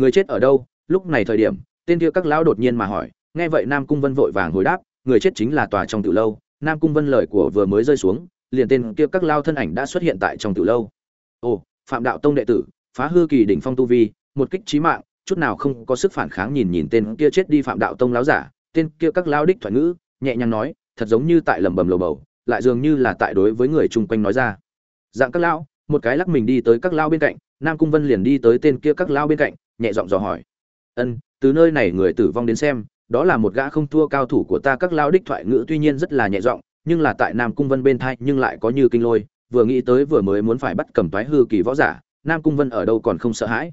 người chết ở đâu, lúc này thời điểm, tên kia các lão đột nhiên mà hỏi, nghe vậy nam cung vân vội vàng hồi đáp, người chết chính là tòa trong tiểu lâu, nam cung vân lời của vừa mới rơi xuống, liền tên kia các lao thân ảnh đã xuất hiện tại trong tiểu lâu. Ồ, phạm đạo tông đệ tử, phá hư kỳ đỉnh phong tu vi, một kích trí mạng, chút nào không có sức phản kháng nhìn nhìn tên kia chết đi phạm đạo tông láo giả, tên kia các lao đích thoại ngữ, nhẹ nhàng nói, thật giống như tại lẩm bẩm lầu bầu, lại dường như là tại đối với người chung quanh nói ra. Dạng các lão, một cái lắc mình đi tới các lao bên cạnh, nam cung vân liền đi tới tên kia các lao bên cạnh nhẹ giọng dò hỏi. Ân, từ nơi này người tử vong đến xem, đó là một gã không thua cao thủ của ta. Các lao đích thoại ngữ tuy nhiên rất là nhẹ giọng, nhưng là tại nam cung vân bên thai nhưng lại có như kinh lôi, vừa nghĩ tới vừa mới muốn phải bắt cầm toái hư kỳ võ giả, nam cung vân ở đâu còn không sợ hãi.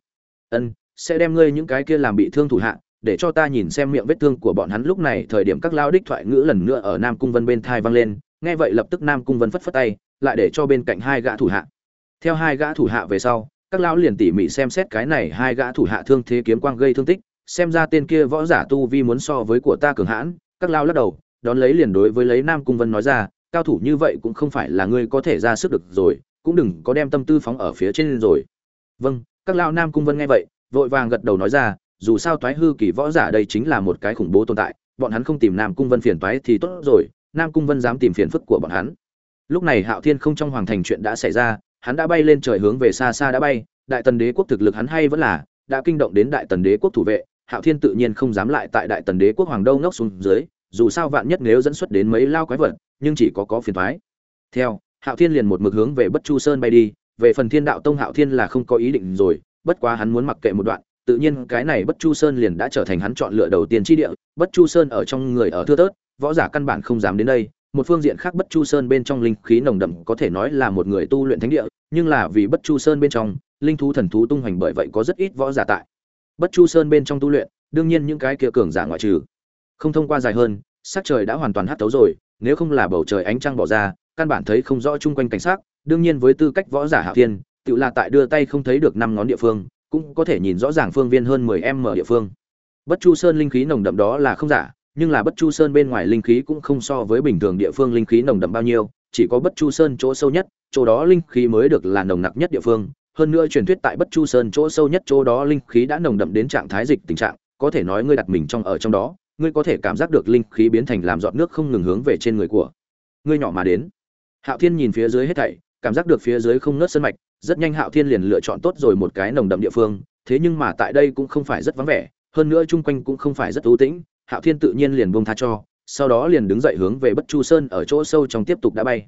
Ân, sẽ đem ngươi những cái kia làm bị thương thủ hạ, để cho ta nhìn xem miệng vết thương của bọn hắn. Lúc này thời điểm các lao đích thoại ngữ lần nữa ở nam cung vân bên thai vang lên, nghe vậy lập tức nam cung vân phất phất tay, lại để cho bên cạnh hai gã thủ hạ. Theo hai gã thủ hạ về sau các lão liền tỉ mỉ xem xét cái này hai gã thủ hạ thương thế kiếm quang gây thương tích, xem ra tên kia võ giả tu vi muốn so với của ta cường hãn, các lao lắc đầu, đón lấy liền đối với lấy nam cung vân nói ra, cao thủ như vậy cũng không phải là ngươi có thể ra sức được rồi, cũng đừng có đem tâm tư phóng ở phía trên rồi. Vâng các lao nam cung vân nghe vậy, vội vàng gật đầu nói ra, dù sao toái hư kỳ võ giả đây chính là một cái khủng bố tồn tại, bọn hắn không tìm nam cung vân phiền toái thì tốt rồi, nam cung vân dám tìm phiền phức của bọn hắn. Lúc này hạo thiên không trong hoàng thành chuyện đã xảy ra, hắn đã bay lên trời hướng về xa xa đã bay đại tần đế quốc thực lực hắn hay vẫn là đã kinh động đến đại tần đế quốc thủ vệ, hạo thiên tự nhiên không dám lại tại đại tần đế quốc hoàng đâu ngốc xuống dưới, dù sao vạn nhất nếu dẫn xuất đến mấy lao quái vật, nhưng chỉ có có phiền thoái theo, hạo thiên liền một mực hướng về bất chu sơn bay đi, về phần thiên đạo tông hạo thiên là không có ý định rồi, bất quá hắn muốn mặc kệ một đoạn, tự nhiên cái này bất chu sơn liền đã trở thành hắn chọn lựa đầu tiên tri địa, bất chu sơn ở trong người ở thưa tớt võ giả căn bản không dám đến đây một phương diện khác bất chu sơn bên trong linh khí nồng đậm có thể nói là một người tu luyện thánh địa, nhưng là vì bất chu sơn bên trong, linh thú thần thú tung hoành bởi vậy có rất ít võ giả tại. Bất chu sơn bên trong tu luyện, đương nhiên những cái kia cường giả ngoại trừ, không thông qua dài hơn, sắc trời đã hoàn toàn hắt tấu rồi, nếu không là bầu trời ánh trăng bỏ ra, căn bản thấy không rõ chung quanh cảnh sắc, đương nhiên với tư cách võ giả hạ thiên tự là tại đưa tay không thấy được năm ngón địa phương, cũng có thể nhìn rõ ràng phương viên hơn 10 m địa phương. Bất chu sơn linh khí nồng đậm đó là không giả nhưng là bất chu sơn bên ngoài linh khí cũng không so với bình thường địa phương linh khí nồng đậm bao nhiêu, chỉ có bất chu sơn chỗ sâu nhất, chỗ đó linh khí mới được là nồng nặc nhất địa phương. Hơn nữa truyền thuyết tại bất chu sơn chỗ sâu nhất chỗ đó linh khí đã nồng đậm đến trạng thái dịch tình trạng, có thể nói ngươi đặt mình trong ở trong đó, ngươi có thể cảm giác được linh khí biến thành làm giọt nước không ngừng hướng về trên người của ngươi nhỏ mà đến. Hạo thiên nhìn phía dưới hết thảy, cảm giác được phía dưới không nớt sân mạch, rất nhanh hạo thiên liền lựa chọn tốt rồi một cái nồng đậm địa phương, thế nhưng mà tại đây cũng không phải rất vắng vẻ, hơn nữa chung quanh cũng không phải rất ưu tĩnh hạo thiên tự nhiên liền buông tha cho, sau đó liền đứng dậy hướng về bất chu sơn ở chỗ sâu trong tiếp tục đã bay.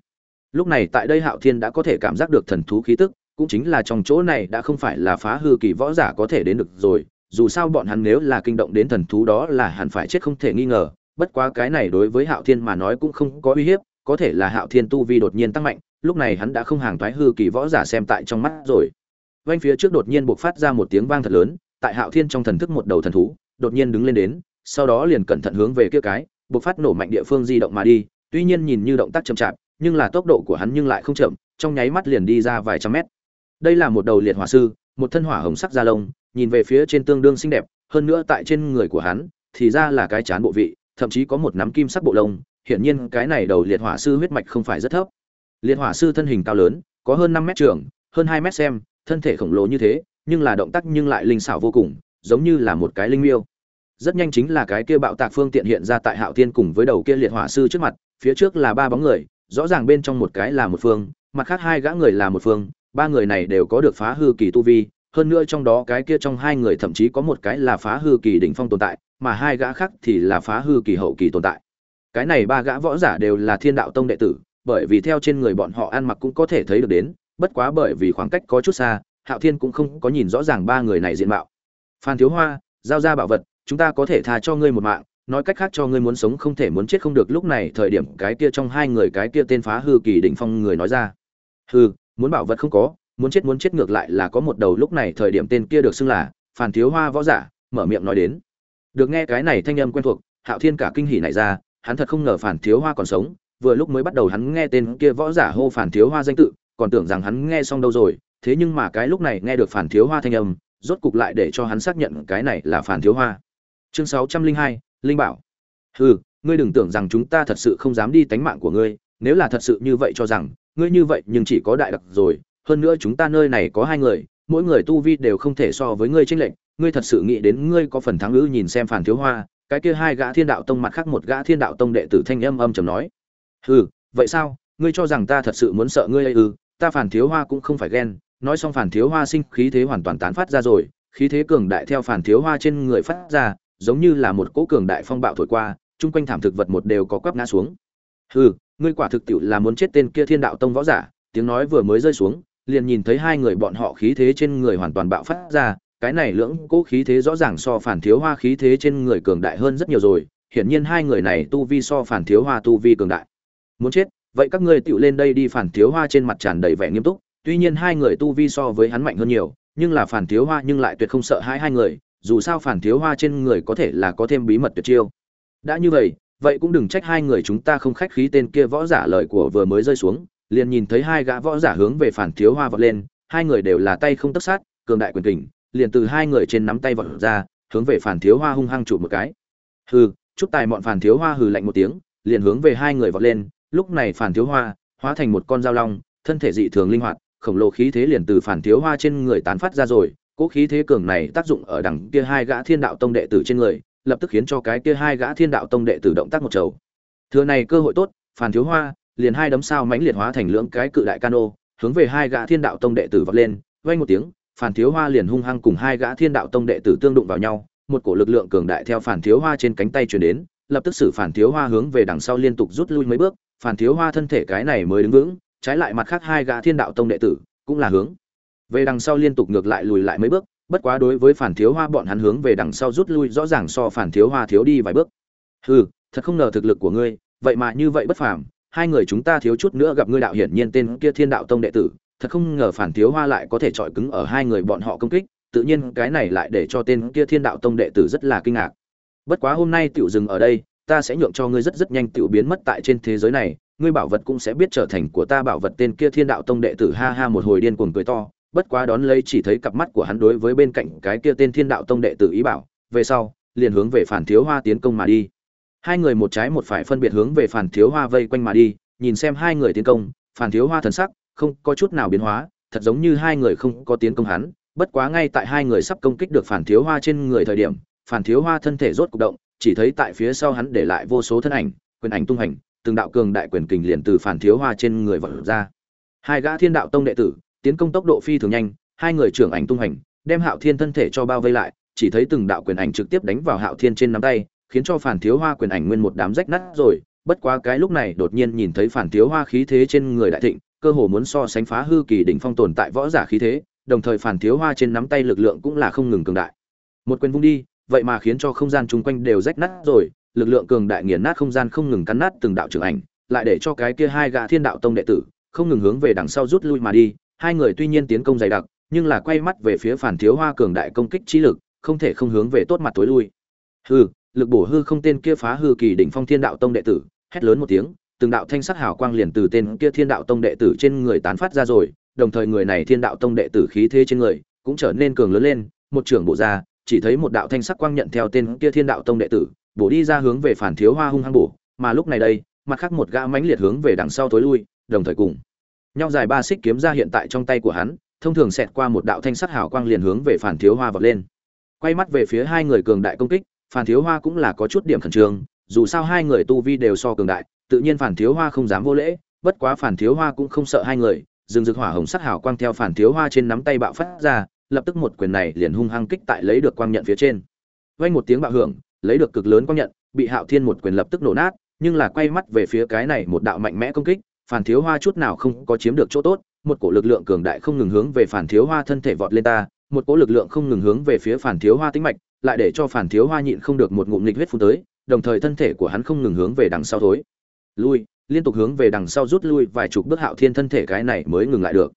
Lúc này tại đây hạo thiên đã có thể cảm giác được thần thú khí tức, cũng chính là trong chỗ này đã không phải là phá hư kỳ võ giả có thể đến được rồi, dù sao bọn hắn nếu là kinh động đến thần thú đó là hẳn phải chết không thể nghi ngờ, bất quá cái này đối với hạo thiên mà nói cũng không có uy hiếp, có thể là hạo thiên tu vi đột nhiên tăng mạnh, lúc này hắn đã không hàng thoái hư kỳ võ giả xem tại trong mắt rồi. Vanh phía trước đột nhiên buộc phát ra một tiếng vang thật lớn, tại hạo thiên trong thần thức một đầu thần thú, đột nhiên đứng lên đến sau đó liền cẩn thận hướng về kia cái buộc phát nổ mạnh địa phương di động mà đi, tuy nhiên nhìn như động tác chậm chạp, nhưng là tốc độ của hắn nhưng lại không chậm, trong nháy mắt liền đi ra vài trăm mét. Đây là một đầu liệt hỏa sư, một thân hỏa hồng sắc da lông, nhìn về phía trên tương đương xinh đẹp, hơn nữa tại trên người của hắn, thì ra là cái chán bộ vị, thậm chí có một nắm kim sắc bộ lông, hiển nhiên cái này đầu liệt hỏa sư huyết mạch không phải rất thấp. Liệt hỏa sư thân hình cao lớn, có hơn năm mét trường, hơn hai mét xem, thân thể khổng lồ như thế, nhưng là động tác nhưng lại linh xảo vô cùng, giống như là một cái linh miêu rất nhanh chính là cái kia bạo tạc phương tiện hiện ra tại hạo thiên cùng với đầu kia liệt hỏa sư trước mặt, phía trước là ba bóng người, rõ ràng bên trong một cái là một phương, mặt khác hai gã người là một phương, ba người này đều có được phá hư kỳ tu vi, hơn nữa trong đó cái kia trong hai người thậm chí có một cái là phá hư kỳ đỉnh phong tồn tại, mà hai gã khác thì là phá hư kỳ hậu kỳ tồn tại. Cái này ba gã võ giả đều là thiên đạo tông đệ tử, bởi vì theo trên người bọn họ ăn mặc cũng có thể thấy được đến, bất quá bởi vì khoảng cách có chút xa, hạo thiên cũng không có nhìn rõ ràng ba người này diện mạo. Phan thiếu hoa, giao ra bảo vật chúng ta có thể tha cho ngươi một mạng, nói cách khác cho ngươi muốn sống không thể muốn chết không được. Lúc này thời điểm cái kia trong hai người cái kia tên phá hư kỳ đỉnh phong người nói ra hư muốn bảo vật không có, muốn chết muốn chết ngược lại là có một đầu. Lúc này thời điểm tên kia được xưng là phản thiếu hoa võ giả, mở miệng nói đến. Được nghe cái này thanh âm quen thuộc, hạo thiên cả kinh hỉ này ra, hắn thật không ngờ phản thiếu hoa còn sống. Vừa lúc mới bắt đầu hắn nghe tên kia võ giả hô phản thiếu hoa danh tự, còn tưởng rằng hắn nghe xong đâu rồi. Thế nhưng mà cái lúc này nghe được phản thiếu hoa thanh âm, rốt cục lại để cho hắn xác nhận cái này là phản thiếu hoa chương sáu trăm linh hai, linh bảo. Hừ, ngươi đừng tưởng rằng chúng ta thật sự không dám đi tánh mạng của ngươi, nếu là thật sự như vậy cho rằng, ngươi như vậy nhưng chỉ có đại đặc rồi, hơn nữa chúng ta nơi này có hai người, mỗi người tu vi đều không thể so với ngươi tranh lệch, ngươi thật sự nghĩ đến ngươi có phần thắng ư nhìn xem phản thiếu hoa, cái kia hai gã thiên đạo tông mặt khác một gã thiên đạo tông đệ tử thanh âm âm trầm nói. Hừ, vậy sao, ngươi cho rằng ta thật sự muốn sợ ngươi ấy ư, ta phản thiếu hoa cũng không phải ghen, nói xong phản thiếu hoa sinh khí thế hoàn toàn tán phát ra rồi, khí thế cường đại theo phản thiếu hoa trên người phát ra giống như là một cỗ cường đại phong bạo thổi qua, chung quanh thảm thực vật một đều có quắp ngã xuống. Hừ, ngươi quả thực tiệu là muốn chết tên kia thiên đạo tông võ giả, tiếng nói vừa mới rơi xuống, liền nhìn thấy hai người bọn họ khí thế trên người hoàn toàn bạo phát ra, cái này lưỡng cỗ khí thế rõ ràng so phản thiếu hoa khí thế trên người cường đại hơn rất nhiều rồi, hiển nhiên hai người này tu vi so phản thiếu hoa tu vi cường đại. Muốn chết, vậy các ngươi tựu lên đây đi phản thiếu hoa trên mặt tràn đầy vẻ nghiêm túc, tuy nhiên hai người tu vi so với hắn mạnh hơn nhiều, nhưng là phản thiếu hoa nhưng lại tuyệt không sợ hai hai người dù sao phản thiếu hoa trên người có thể là có thêm bí mật tuyệt chiêu. Đã như vậy vậy cũng đừng trách hai người chúng ta không khách khí tên kia võ giả lời của vừa mới rơi xuống, liền nhìn thấy hai gã võ giả hướng về phản thiếu hoa vọt lên, hai người đều là tay không tất sát, cường đại quyền kình, liền từ hai người trên nắm tay vọt ra, hướng về phản thiếu hoa hung hăng chụp một cái. Hừ, chúc tài bọn phản thiếu hoa hừ lạnh một tiếng, liền hướng về hai người vọt lên, lúc này phản thiếu hoa hóa thành một con dao long, thân thể dị thường linh hoạt, khổng lồ khí thế liền từ phản thiếu hoa trên người tán phát ra rồi cỗ khí thế cường này tác dụng ở đằng kia hai gã thiên đạo tông đệ tử trên người, lập tức khiến cho cái kia hai gã thiên đạo tông đệ tử động tác một chầu thừa này cơ hội tốt phản thiếu hoa liền hai đấm sao mãnh liệt hóa thành lưỡng cái cự đại cano, hướng về hai gã thiên đạo tông đệ tử vọt lên, vang một tiếng phản thiếu hoa liền hung hăng cùng hai gã thiên đạo tông đệ tử tương đụng vào nhau, một cổ lực lượng cường đại theo phản thiếu hoa trên cánh tay truyền đến, lập tức xử phản thiếu hoa hướng về đằng sau liên tục rút lui mấy bước phản thiếu hoa thân thể cái này mới đứng vững, trái lại mặt khác hai gã thiên đạo tông đệ tử cũng là hướng về đằng sau liên tục ngược lại lùi lại mấy bước, bất quá đối với phản thiếu hoa bọn hắn hướng về đằng sau rút lui rõ ràng so phản thiếu hoa thiếu đi vài bước. Hừ, thật không ngờ thực lực của ngươi, vậy mà như vậy bất phàm, hai người chúng ta thiếu chút nữa gặp ngươi đạo hiển nhiên tên kia thiên đạo tông đệ tử, thật không ngờ phản thiếu hoa lại có thể chọi cứng ở hai người bọn họ công kích, tự nhiên cái này lại để cho tên kia thiên đạo tông đệ tử rất là kinh ngạc. Bất quá hôm nay tiểu dừng ở đây, ta sẽ nhượng cho ngươi rất rất nhanh tiểu biến mất tại trên thế giới này, ngươi bảo vật cũng sẽ biết trở thành của ta bảo vật tên kia thiên đạo tông đệ tử, ha ha một hồi điên cuồng cười to bất quá đón lấy chỉ thấy cặp mắt của hắn đối với bên cạnh cái kia tên thiên đạo tông đệ tử ý bảo, về sau, liền hướng về phản thiếu hoa tiến công mà đi. Hai người một trái một phải phân biệt hướng về phản thiếu hoa vây quanh mà đi, nhìn xem hai người tiến công, phản thiếu hoa thần sắc không có chút nào biến hóa, thật giống như hai người không có tiến công hắn, bất quá ngay tại hai người sắp công kích được phản thiếu hoa trên người thời điểm, phản thiếu hoa thân thể rốt cục động, chỉ thấy tại phía sau hắn để lại vô số thân ảnh, quyền ảnh tung hành, từng đạo cường đại quyền kình liền từ phản thiếu hoa trên người vọt ra. Hai gã thiên đạo tông đệ tử tiến công tốc độ phi thường nhanh, hai người trưởng ảnh tung hành đem hạo thiên thân thể cho bao vây lại, chỉ thấy từng đạo quyền ảnh trực tiếp đánh vào hạo thiên trên nắm tay, khiến cho phản thiếu hoa quyền ảnh nguyên một đám rách nát rồi. Bất quá cái lúc này đột nhiên nhìn thấy phản thiếu hoa khí thế trên người đại thịnh, cơ hồ muốn so sánh phá hư kỳ đỉnh phong tồn tại võ giả khí thế, đồng thời phản thiếu hoa trên nắm tay lực lượng cũng là không ngừng cường đại. Một quyền vung đi, vậy mà khiến cho không gian chung quanh đều rách nát rồi, lực lượng cường đại nghiền nát không gian không ngừng cắn nát từng đạo trưởng ảnh, lại để cho cái kia hai gã thiên đạo tông đệ tử không ngừng hướng về đằng sau rút lui mà đi hai người tuy nhiên tiến công dày đặc, nhưng là quay mắt về phía phản thiếu hoa cường đại công kích trí lực, không thể không hướng về tốt mặt tối lui. Hư lực bổ hư không tên kia phá hư kỳ đỉnh phong thiên đạo tông đệ tử, hét lớn một tiếng, từng đạo thanh sắc hào quang liền từ tên kia thiên đạo tông đệ tử trên người tán phát ra rồi, đồng thời người này thiên đạo tông đệ tử khí thế trên người cũng trở nên cường lớn lên, một trưởng bộ ra, chỉ thấy một đạo thanh sắc quang nhận theo tên kia thiên đạo tông đệ tử, bổ đi ra hướng về phản thiếu hoa hung hăng bổ, mà lúc này đây, mặt khác một gã mãnh liệt hướng về đằng sau tối lui, đồng thời cùng nhau dài ba xích kiếm ra hiện tại trong tay của hắn, thông thường xẹt qua một đạo thanh sắt hào quang liền hướng về phản thiếu hoa vọt lên. Quay mắt về phía hai người cường đại công kích, phản thiếu hoa cũng là có chút điểm khẩn trương, dù sao hai người tu vi đều so cường đại, tự nhiên phản thiếu hoa không dám vô lễ, bất quá phản thiếu hoa cũng không sợ hai người dừng rực hỏa hồng sắc hào quang theo phản thiếu hoa trên nắm tay bạo phát ra, lập tức một quyền này liền hung hăng kích tại lấy được quang nhận phía trên. Vang một tiếng bạo hưởng, lấy được cực lớn quang nhận, bị hạo thiên một quyền lập tức nổ nát, nhưng là quay mắt về phía cái này một đạo mạnh mẽ công kích phản thiếu hoa chút nào không có chiếm được chỗ tốt, một cổ lực lượng cường đại không ngừng hướng về phản thiếu hoa thân thể vọt lên ta, một cỗ lực lượng không ngừng hướng về phía phản thiếu hoa tính mạch, lại để cho phản thiếu hoa nhịn không được một ngụm nghịch huyết phun tới, đồng thời thân thể của hắn không ngừng hướng về đằng sau thối. Lui, liên tục hướng về đằng sau rút lui vài chục bước hạo thiên thân thể cái này mới ngừng lại được.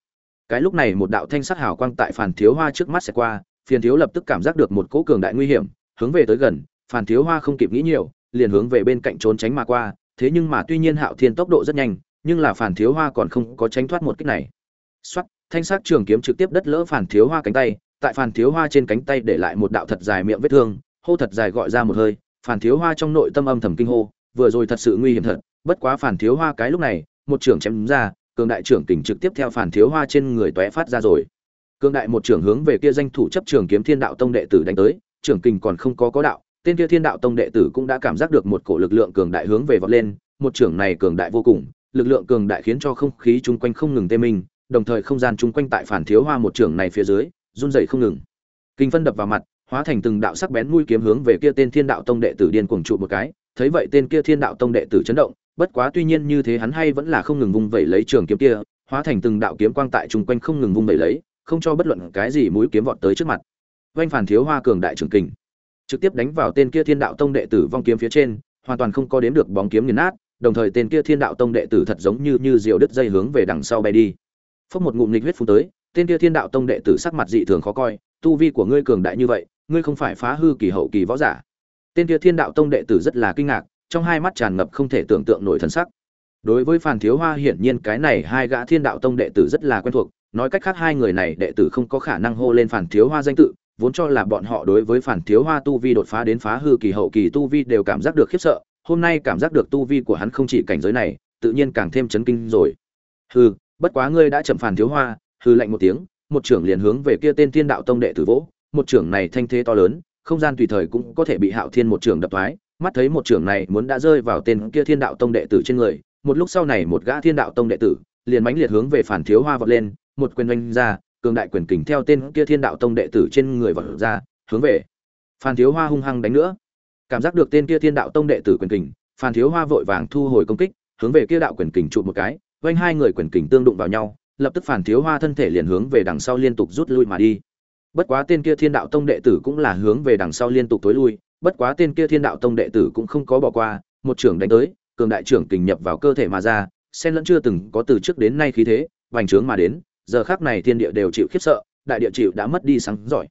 Cái lúc này một đạo thanh sắc hào quang tại phản thiếu hoa trước mắt sẽ qua, phiền thiếu lập tức cảm giác được một cỗ cường đại nguy hiểm, hướng về tới gần, phản thiếu hoa không kịp nghĩ nhiều, liền hướng về bên cạnh trốn tránh mà qua, thế nhưng mà tuy nhiên hạo thiên tốc độ rất nhanh nhưng là phản thiếu hoa còn không có tránh thoát một kích này. Xoát, thanh sắc trường kiếm trực tiếp đất lỡ phản thiếu hoa cánh tay, tại phản thiếu hoa trên cánh tay để lại một đạo thật dài miệng vết thương, hô thật dài gọi ra một hơi, phản thiếu hoa trong nội tâm âm thầm kinh hô, vừa rồi thật sự nguy hiểm thật, bất quá phản thiếu hoa cái lúc này, một trưởng chém ra, cường đại trưởng kình trực tiếp theo phản thiếu hoa trên người tóe phát ra rồi. Cường đại một trưởng hướng về kia danh thủ chấp trường kiếm thiên đạo tông đệ tử đánh tới, trưởng kình còn không có có đạo, tên kia thiên đạo tông đệ tử cũng đã cảm giác được một cổ lực lượng cường đại hướng về vọt lên, một trưởng này cường đại vô cùng lực lượng cường đại khiến cho không khí chung quanh không ngừng tê minh, đồng thời không gian chung quanh tại phản thiếu hoa một trưởng này phía dưới, run rẩy không ngừng. Kinh phân đập vào mặt, hóa thành từng đạo sắc bén mũi kiếm hướng về kia tên thiên đạo tông đệ tử điên cuồng trụ một cái. Thấy vậy tên kia thiên đạo tông đệ tử chấn động, bất quá tuy nhiên như thế hắn hay vẫn là không ngừng vung vẩy lấy trường kiếm kia, hóa thành từng đạo kiếm quang tại chung quanh không ngừng vung vẩy lấy, không cho bất luận cái gì mũi kiếm vọt tới trước mặt. Vành phản thiếu hoa cường đại trường kình, trực tiếp đánh vào tên kia thiên đạo tông đệ tử vong kiếm phía trên, hoàn toàn không có đếm được bóng kiếm nghiền nát đồng thời tên kia thiên đạo tông đệ tử thật giống như như diều đứt dây hướng về đằng sau bay đi. Phốc một ngụm nghịch huyết phun tới, tên kia thiên đạo tông đệ tử sắc mặt dị thường khó coi, tu vi của ngươi cường đại như vậy, ngươi không phải phá hư kỳ hậu kỳ võ giả. Tên kia thiên đạo tông đệ tử rất là kinh ngạc, trong hai mắt tràn ngập không thể tưởng tượng nổi thần sắc. Đối với phàn thiếu hoa hiển nhiên cái này hai gã thiên đạo tông đệ tử rất là quen thuộc, nói cách khác hai người này đệ tử không có khả năng hô lên phản thiếu hoa danh tự, vốn cho là bọn họ đối với phản thiếu hoa tu vi đột phá đến phá hư kỳ hậu kỳ tu vi đều cảm giác được khiếp sợ hôm nay cảm giác được tu vi của hắn không chỉ cảnh giới này tự nhiên càng thêm chấn kinh rồi. Hừ, bất quá ngươi đã chậm phản thiếu hoa hừ lạnh một tiếng một trưởng liền hướng về kia tên thiên đạo tông đệ tử vỗ một trưởng này thanh thế to lớn không gian tùy thời cũng có thể bị hạo thiên một trưởng đập thoái mắt thấy một trưởng này muốn đã rơi vào tên kia thiên đạo tông đệ tử trên người một lúc sau này một gã thiên đạo tông đệ tử liền mãnh liệt hướng về phản thiếu hoa vọt lên một quyền oanh ra cường đại quyền kình theo tên kia thiên đạo tông đệ tử trên người vọt ra hướng về phản thiếu hoa hung hăng đánh nữa cảm giác được tên kia thiên đạo tông đệ tử quyền kình, phan thiếu hoa vội vàng thu hồi công kích, hướng về kia đạo quyền kình trụ một cái, quanh hai người quyền kình tương đụng vào nhau, lập tức phản thiếu hoa thân thể liền hướng về đằng sau liên tục rút lui mà đi. Bất quá tên kia thiên đạo tông đệ tử cũng là hướng về đằng sau liên tục tối lui, bất quá tên kia thiên đạo tông đệ tử cũng không có bỏ qua, một trưởng đánh tới, cường đại trưởng kình nhập vào cơ thể mà ra sen lẫn chưa từng có từ trước đến nay khí thế, vành trướng mà đến, giờ khác này thiên địa đều chịu khiếp sợ, đại địa chịu đã mất đi sáng giỏi.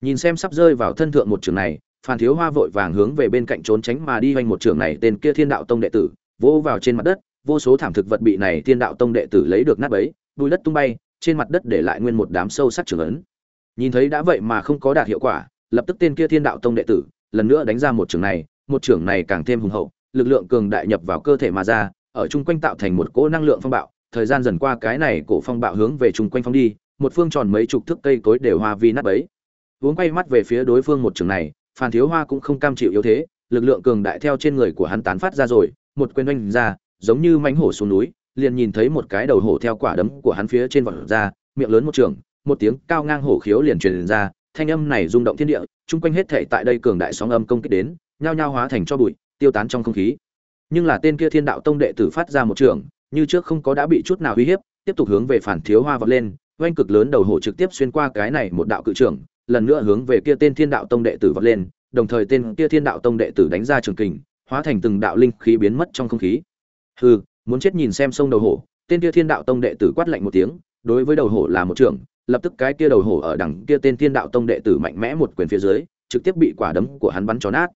Nhìn xem sắp rơi vào thân thượng một trường này phan thiếu hoa vội vàng hướng về bên cạnh trốn tránh mà đi hoành một trường này tên kia thiên đạo tông đệ tử, vỗ vào trên mặt đất, vô số thảm thực vật bị này thiên đạo tông đệ tử lấy được nát bấy, bùi đất tung bay, trên mặt đất để lại nguyên một đám sâu sắc trường ấn. Nhìn thấy đã vậy mà không có đạt hiệu quả, lập tức tên kia thiên đạo tông đệ tử, lần nữa đánh ra một trường này, một trường này càng thêm hùng hậu, lực lượng cường đại nhập vào cơ thể mà ra, ở chung quanh tạo thành một cỗ năng lượng phong bạo, thời gian dần qua cái này cổ phong bạo hướng về chung quanh phong đi, một phương tròn mấy chục thước cây cối đều hoa vi nát bấy. Uống quay mắt về phía đối phương một trường này phan thiếu hoa cũng không cam chịu yếu thế, lực lượng cường đại theo trên người của hắn tán phát ra rồi, một quyền oanh ra, giống như mãnh hổ xuống núi, liền nhìn thấy một cái đầu hổ theo quả đấm của hắn phía trên vọt ra, miệng lớn một trường, một tiếng cao ngang hổ khiếu liền truyền ra, thanh âm này rung động thiên địa, chung quanh hết thảy tại đây cường đại sóng âm công kích đến, nhao nhao hóa thành cho bụi, tiêu tán trong không khí nhưng là tên kia thiên đạo tông đệ tử phát ra một trường, như trước không có đã bị chút nào uy hiếp, tiếp tục hướng về phản thiếu hoa vọt lên, oanh cực lớn đầu hổ trực tiếp xuyên qua cái này một đạo cự trường lần nữa hướng về kia tên thiên đạo tông đệ tử vọt lên đồng thời tên kia thiên đạo tông đệ tử đánh ra trường kình hóa thành từng đạo linh khí biến mất trong không khí. Hừ muốn chết nhìn xem sông đầu hổ tên kia thiên đạo tông đệ tử quát lạnh một tiếng đối với đầu hổ là một trường, lập tức cái kia đầu hổ ở đằng kia tên thiên đạo tông đệ tử mạnh mẽ một quyền phía dưới trực tiếp bị quả đấm của hắn bắn cho nát.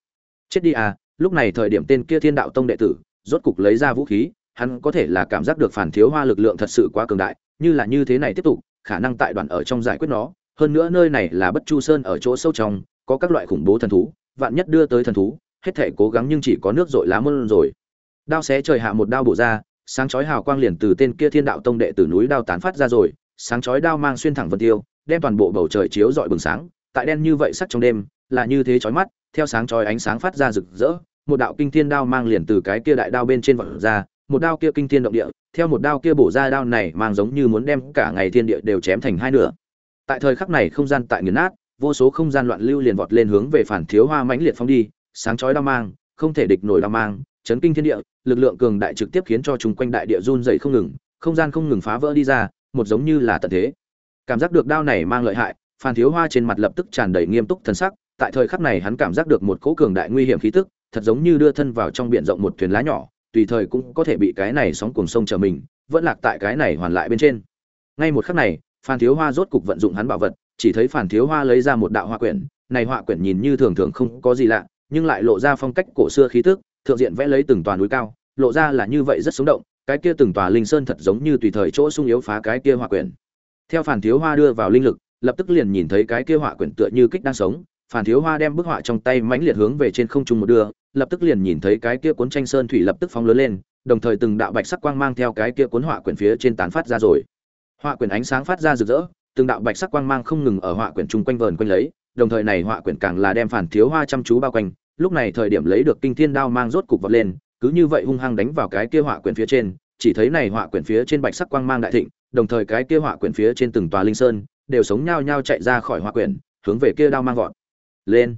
Chết đi à lúc này thời điểm tên kia thiên đạo tông đệ tử rốt cục lấy ra vũ khí hắn có thể là cảm giác được phản thiếu hoa lực lượng thật sự quá cường đại như là như thế này tiếp tục khả năng tại đoạn ở trong giải quyết nó hơn nữa nơi này là bất chu sơn ở chỗ sâu trong, có các loại khủng bố thần thú, vạn nhất đưa tới thần thú, hết thể cố gắng nhưng chỉ có nước dội lá mơn rồi. Đao xé trời hạ một đao bổ ra, sáng chói hào quang liền từ tên kia thiên đạo tông đệ từ núi đao tán phát ra rồi, sáng chói đao mang xuyên thẳng vân tiêu, đem toàn bộ bầu trời chiếu rọi bừng sáng, tại đen như vậy sắc trong đêm, là như thế chói mắt, theo sáng chói ánh sáng phát ra rực rỡ, một đạo kinh thiên đao mang liền từ cái kia đại đao bên trên vọt ra, một đao kia kinh thiên động địa, theo một đao kia bổ ra đao này mang giống như muốn đem cả ngày thiên địa đều chém thành hai nửa tại thời khắc này không gian tại nghiền nát, vô số không gian loạn lưu liền vọt lên hướng về phản thiếu hoa mãnh liệt phong đi, sáng chói đao mang, không thể địch nổi đao mang, chấn kinh thiên địa, lực lượng cường đại trực tiếp khiến cho chúng quanh đại địa run dày không ngừng, không gian không ngừng phá vỡ đi ra, một giống như là tận thế. Cảm giác được đao này mang lợi hại, phản thiếu hoa trên mặt lập tức tràn đầy nghiêm túc thần sắc, tại thời khắc này hắn cảm giác được một cỗ cường đại nguy hiểm khí tức, thật giống như đưa thân vào trong biển rộng một thuyền lá nhỏ, tùy thời cũng có thể bị cái này sóng cuồng sông trở mình, vẫn lạc tại cái này hoàn lại bên trên. Ngay một khắc này phan thiếu hoa rốt cục vận dụng hắn bảo vật, chỉ thấy phan thiếu hoa lấy ra một đạo hoa quyển, này họa quyển nhìn như thường thường không có gì lạ, nhưng lại lộ ra phong cách cổ xưa khí tức, thượng diện vẽ lấy từng tòa núi cao, lộ ra là như vậy rất sống động, cái kia từng tòa linh sơn thật giống như tùy thời chỗ sung yếu phá cái kia hỏa quyển. Theo phản thiếu hoa đưa vào linh lực, lập tức liền nhìn thấy cái kia hỏa quyển tựa như kích đang sống phản thiếu hoa đem bức họa trong tay mãnh liệt hướng về trên không trung một đưa, lập tức liền nhìn thấy cái kia cuốn tranh sơn thủy lập tức phóng lớn lên, đồng thời từng đạo bạch sắc quang mang theo cái kia cuốn họa quyển phía trên tán phát ra rồi họa quyển ánh sáng phát ra rực rỡ, từng đạo bạch sắc quang mang không ngừng ở họa quyển chung quanh vờn quanh lấy, đồng thời này họa quyển càng là đem phản thiếu hoa chăm chú bao quanh, lúc này thời điểm lấy được kinh thiên đao mang rốt cục vọt lên, cứ như vậy hung hăng đánh vào cái kia họa quyển phía trên, chỉ thấy này họa quyển phía trên bạch sắc quang mang đại thịnh, đồng thời cái kia họa quyển phía trên từng tòa linh sơn, đều sống nhao nhao chạy ra khỏi họa quyển, hướng về kia đao mang vọt lên.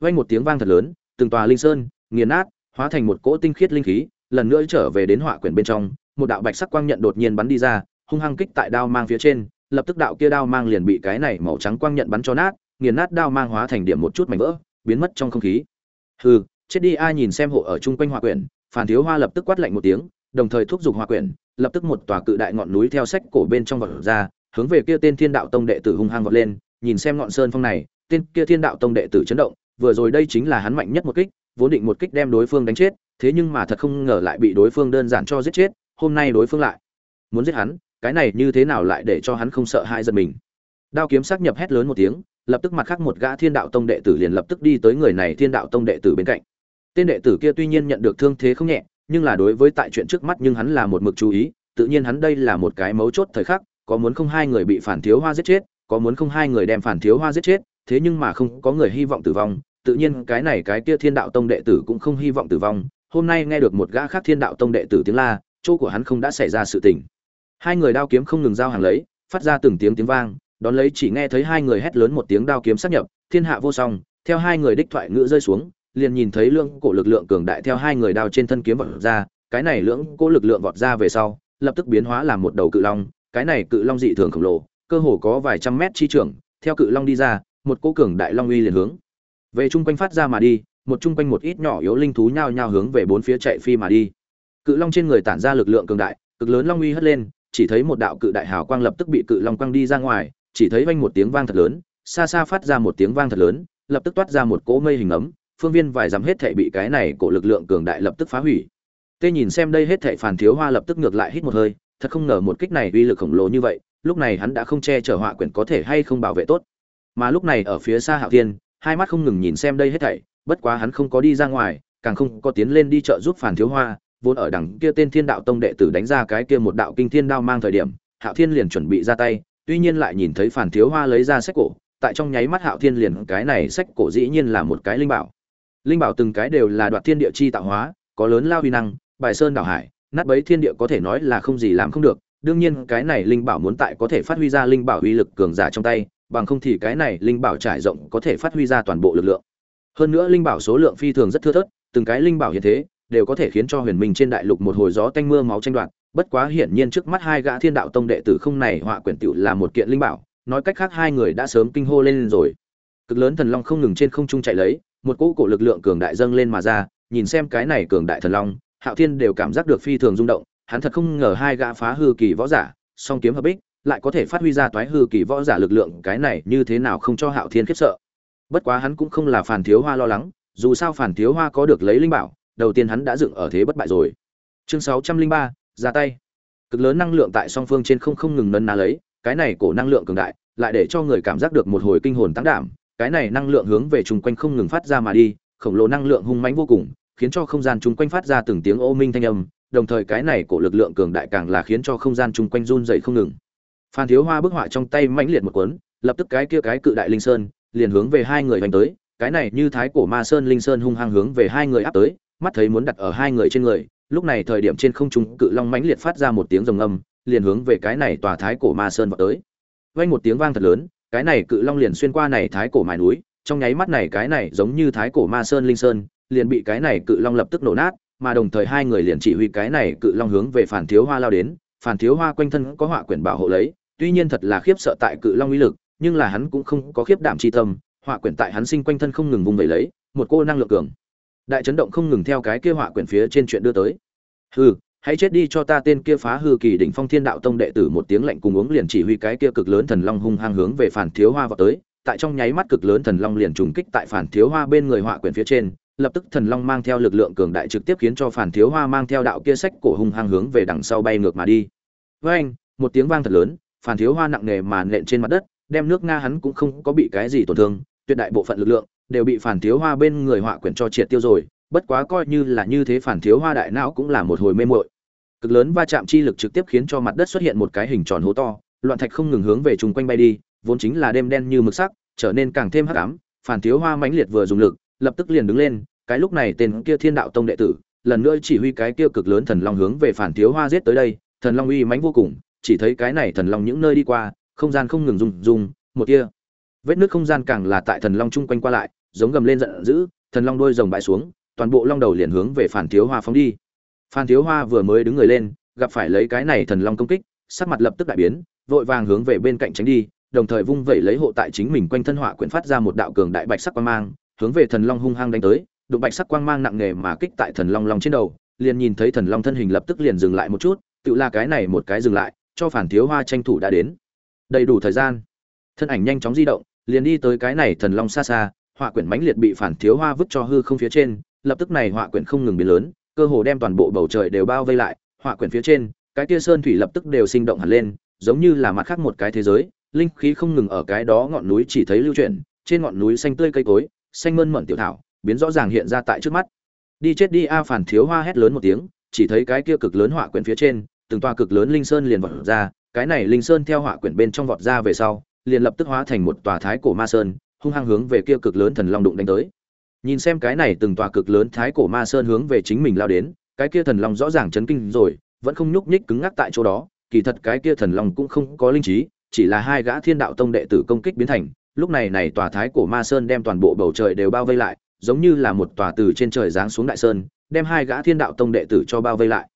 Vang một tiếng vang thật lớn, từng tòa linh sơn, nghiền nát, hóa thành một cỗ tinh khiết linh khí, lần nữa trở về đến họa quyển bên trong, một đạo bạch sắc quang nhận đột nhiên bắn đi ra hung hăng kích tại đao mang phía trên, lập tức đạo kia đao mang liền bị cái này màu trắng quang nhận bắn cho nát, nghiền nát đao mang hóa thành điểm một chút mảnh vỡ, biến mất trong không khí. Hừ, chết đi, ai nhìn xem hộ ở chung quanh họa quyển, phản thiếu hoa lập tức quát lạnh một tiếng, đồng thời thúc giục họa quyển, lập tức một tòa cự đại ngọn núi theo sách cổ bên trong vọt ra, hướng về kia tên thiên đạo tông đệ tử hung hăng vọt lên, nhìn xem ngọn sơn phong này, tên kia thiên đạo tông đệ tử chấn động, vừa rồi đây chính là hắn mạnh nhất một kích, vốn định một kích đem đối phương đánh chết, thế nhưng mà thật không ngờ lại bị đối phương đơn giản cho giết chết, hôm nay đối phương lại muốn giết hắn cái này như thế nào lại để cho hắn không sợ hãi giật mình? Đao kiếm sắc nhập hét lớn một tiếng, lập tức mặt khác một gã thiên đạo tông đệ tử liền lập tức đi tới người này thiên đạo tông đệ tử bên cạnh. Tên đệ tử kia tuy nhiên nhận được thương thế không nhẹ, nhưng là đối với tại chuyện trước mắt nhưng hắn là một mực chú ý, tự nhiên hắn đây là một cái mấu chốt thời khắc, có muốn không hai người bị phản thiếu hoa giết chết, có muốn không hai người đem phản thiếu hoa giết chết, thế nhưng mà không có người hy vọng tử vong, tự nhiên cái này cái kia thiên đạo tông đệ tử cũng không hy vọng tử vong. Hôm nay nghe được một gã khác thiên đạo tông đệ tử tiếng la, chỗ của hắn không đã xảy ra sự tình hai người đao kiếm không ngừng giao hàng lấy, phát ra từng tiếng tiếng vang, đón lấy chỉ nghe thấy hai người hét lớn một tiếng đao kiếm sắp nhập, thiên hạ vô song, theo hai người đích thoại ngữ rơi xuống, liền nhìn thấy lưỡng cổ lực lượng cường đại theo hai người đao trên thân kiếm vọt ra, cái này lưỡng cổ lực lượng vọt ra về sau, lập tức biến hóa làm một đầu cự long, cái này cự long dị thường khổng lồ, cơ hồ có vài trăm mét chi trưởng theo cự long đi ra, một cỗ cường đại long uy liền hướng về chung quanh phát ra mà đi, một chung quanh một ít nhỏ yếu linh thú nhao nhao hướng về bốn phía chạy phi mà đi. Cự long trên người tản ra lực lượng cường đại, cực lớn long uy hất lên chỉ thấy một đạo cự đại hào quang lập tức bị cự long quang đi ra ngoài, chỉ thấy vang một tiếng vang thật lớn, xa xa phát ra một tiếng vang thật lớn, lập tức toát ra một cỗ mây hình ấm, phương viên vài dặm hết thảy bị cái này cổ lực lượng cường đại lập tức phá hủy. Tê nhìn xem đây hết thảy phản thiếu hoa lập tức ngược lại hít một hơi, thật không ngờ một kích này uy lực khổng lồ như vậy, lúc này hắn đã không che chở họa quyển có thể hay không bảo vệ tốt. Mà lúc này ở phía xa hạo thiên, hai mắt không ngừng nhìn xem đây hết thảy, bất quá hắn không có đi ra ngoài, càng không có tiến lên đi trợ giúp phản thiếu hoa vốn ở đằng kia tên thiên đạo tông đệ tử đánh ra cái kia một đạo kinh thiên đao mang thời điểm, hạo thiên liền chuẩn bị ra tay, tuy nhiên lại nhìn thấy phản thiếu hoa lấy ra sách cổ, tại trong nháy mắt hạo thiên liền, cái này sách cổ dĩ nhiên là một cái linh bảo. Linh bảo từng cái đều là đoạt thiên địa chi tạo hóa, có lớn lao huy năng, bài sơn đảo hải, nát bấy thiên địa có thể nói là không gì làm không được, đương nhiên cái này linh bảo muốn tại có thể phát huy ra linh bảo uy lực cường giả trong tay, bằng không thì cái này linh bảo trải rộng có thể phát huy ra toàn bộ lực lượng. Hơn nữa linh bảo số lượng phi thường rất thưa thớt, từng cái linh bảo hiện thế đều có thể khiến cho huyền minh trên đại lục một hồi gió tanh mưa máu tranh đoạt, bất quá hiển nhiên trước mắt hai gã thiên đạo tông đệ tử không này họa quyển tiểu là một kiện linh bảo, nói cách khác hai người đã sớm kinh hô lên rồi. Cực lớn thần long không ngừng trên không trung chạy lấy, một cỗ cổ lực lượng cường đại dâng lên mà ra, nhìn xem cái này cường đại thần long, hạo thiên đều cảm giác được phi thường rung động, hắn thật không ngờ hai gã phá hư kỳ võ giả, song kiếm hợp bích, lại có thể phát huy ra toái hư kỳ võ giả lực lượng, cái này như thế nào không cho hạo thiên khiếp sợ. Bất quá hắn cũng không là phản thiếu hoa lo lắng, dù sao phản thiếu hoa có được lấy linh bảo đầu tiên hắn đã dựng ở thế bất bại rồi. Chương sáu trăm linh ba, ra tay. Cực lớn năng lượng tại song phương trên không không ngừng nấn ná lấy, cái này cổ năng lượng cường đại, lại để cho người cảm giác được một hồi kinh hồn tăng đảm, cái này năng lượng hướng về chung quanh không ngừng phát ra mà đi, khổng lồ năng lượng hung mãnh vô cùng, khiến cho không gian chung quanh phát ra từng tiếng ô minh thanh âm, đồng thời cái này cổ lực lượng cường đại càng là khiến cho không gian chung quanh run rẩy không ngừng. Phan thiếu hoa bức họa trong tay mãnh liệt một cuốn, lập tức cái kia cái cự đại linh sơn, liền hướng về hai người hành tới, cái này như thái cổ ma sơn linh sơn hung hăng hướng về hai người áp tới mắt thấy muốn đặt ở hai người trên người, lúc này thời điểm trên không trung cự long mãnh liệt phát ra một tiếng rồng âm liền hướng về cái này tòa thái cổ ma sơn vào tới. Vang một tiếng vang thật lớn, cái này cự long liền xuyên qua này thái cổ mài núi, trong nháy mắt này cái này giống như thái cổ ma sơn linh sơn, liền bị cái này cự long lập tức nổ nát, mà đồng thời hai người liền chỉ huy cái này cự long hướng về phản thiếu hoa lao đến, phản thiếu hoa quanh thân có họa quyển bảo hộ lấy, tuy nhiên thật là khiếp sợ tại cự long uy lực, nhưng là hắn cũng không có khiếp đảm chi tâm, họa quyển tại hắn sinh quanh thân không ngừng vùng vẩy lấy, một cô năng lượng cường đại chấn động không ngừng theo cái kia họa quyển phía trên chuyện đưa tới. Hừ, hãy chết đi cho ta tên kia phá hư kỳ đỉnh phong thiên đạo tông đệ tử một tiếng lệnh cùng uống liền chỉ huy cái kia cực lớn thần long hung hăng hướng về phản thiếu hoa vào tới, tại trong nháy mắt cực lớn thần long liền trùng kích tại phản thiếu hoa bên người họa quyển phía trên, lập tức thần long mang theo lực lượng cường đại trực tiếp khiến cho phản thiếu hoa mang theo đạo kia sách cổ hung hăng hướng về đằng sau bay ngược mà đi. Với anh, một tiếng vang thật lớn, phản thiếu hoa nặng nề mà nện trên mặt đất, đem nước nga hắn cũng không có bị cái gì tổn thương, tuyệt đại bộ phận lực lượng đều bị phản thiếu hoa bên người họa quyển cho triệt tiêu rồi, bất quá coi như là như thế phản thiếu hoa đại não cũng là một hồi mê muội. Cực lớn va chạm chi lực trực tiếp khiến cho mặt đất xuất hiện một cái hình tròn hố to, loạn thạch không ngừng hướng về chung quanh bay đi, vốn chính là đêm đen như mực sắc, trở nên càng thêm hắc ám, phản thiếu hoa mãnh liệt vừa dùng lực, lập tức liền đứng lên, cái lúc này tên kia thiên đạo tông đệ tử, lần nữa chỉ huy cái kia cực lớn thần long hướng về phản thiếu hoa giết tới đây, thần long uy mãnh vô cùng, chỉ thấy cái này thần long những nơi đi qua, không gian không ngừng rung rung, một kia vết nước không gian càng là tại thần long chung quanh qua lại giống gầm lên giận dữ, thần long đôi rồng bãi xuống, toàn bộ long đầu liền hướng về phản thiếu hoa phóng đi. Phan thiếu hoa vừa mới đứng người lên, gặp phải lấy cái này thần long công kích, sắc mặt lập tức đại biến, vội vàng hướng về bên cạnh tránh đi, đồng thời vung vẩy lấy hộ tại chính mình quanh thân hỏa quyển phát ra một đạo cường đại bạch sắc quang mang, hướng về thần long hung hăng đánh tới, đụng bạch sắc quang mang nặng nề mà kích tại thần long long trên đầu, liền nhìn thấy thần long thân hình lập tức liền dừng lại một chút, tự la cái này một cái dừng lại, cho phản thiếu hoa tranh thủ đã đến. Đầy đủ thời gian, thân ảnh nhanh chóng di động, liền đi tới cái này thần long xa xa họa quyển mãnh liệt bị phản thiếu hoa vứt cho hư không phía trên, lập tức này họa quyển không ngừng biến lớn, cơ hồ đem toàn bộ bầu trời đều bao vây lại họa quyển phía trên, cái kia sơn thủy lập tức đều sinh động hẳn lên, giống như là mặt khác một cái thế giới, linh khí không ngừng ở cái đó ngọn núi chỉ thấy lưu chuyển, trên ngọn núi xanh tươi cây cối, xanh mơn mởn tiểu thảo, biến rõ ràng hiện ra tại trước mắt. Đi chết đi a, phản thiếu hoa hét lớn một tiếng, chỉ thấy cái kia cực lớn họa quyển phía trên, từng toa cực lớn linh sơn liền vọt ra, cái này linh sơn theo họa quyển bên trong vọt ra về sau, liền lập tức hóa thành một tòa thái cổ ma sơn hung hăng hướng về kia cực lớn thần long đụng đánh tới. Nhìn xem cái này từng tòa cực lớn thái cổ ma sơn hướng về chính mình lao đến, cái kia thần long rõ ràng chấn kinh rồi, vẫn không nhúc nhích cứng ngắc tại chỗ đó, kỳ thật cái kia thần long cũng không có linh trí, chỉ là hai gã thiên đạo tông đệ tử công kích biến thành, lúc này này tòa thái cổ ma sơn đem toàn bộ bầu trời đều bao vây lại, giống như là một tòa từ trên trời giáng xuống đại sơn, đem hai gã thiên đạo tông đệ tử cho bao vây lại.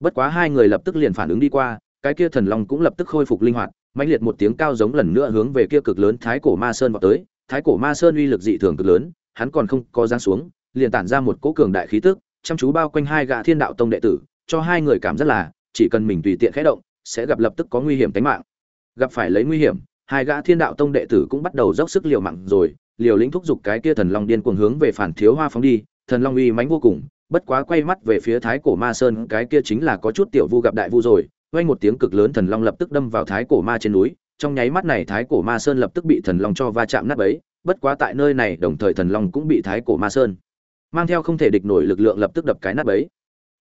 Bất quá hai người lập tức liền phản ứng đi qua, cái kia thần long cũng lập tức khôi phục linh hoạt, mãnh liệt một tiếng cao giống lần nữa hướng về kia cực lớn thái cổ ma sơn vào tới thái cổ ma sơn uy lực dị thường cực lớn, hắn còn không có giáng xuống, liền tản ra một cỗ cường đại khí tức, chăm chú bao quanh hai gã thiên đạo tông đệ tử, cho hai người cảm giác là, chỉ cần mình tùy tiện khẽ động, sẽ gặp lập tức có nguy hiểm tính mạng. Gặp phải lấy nguy hiểm, hai gã thiên đạo tông đệ tử cũng bắt đầu dốc sức liều mạng rồi, liều lĩnh thúc giục cái kia thần long điên cuồng hướng về phản thiếu hoa phóng đi, thần long uy mãnh vô cùng, bất quá quay mắt về phía thái cổ ma sơn, cái kia chính là có chút tiểu vu gặp đại vu rồi vang một tiếng cực lớn thần long lập tức đâm vào thái cổ ma trên núi trong nháy mắt này thái cổ ma sơn lập tức bị thần long cho va chạm nát bấy, bất quá tại nơi này đồng thời thần long cũng bị thái cổ ma sơn mang theo không thể địch nổi lực lượng lập tức đập cái nát bấy.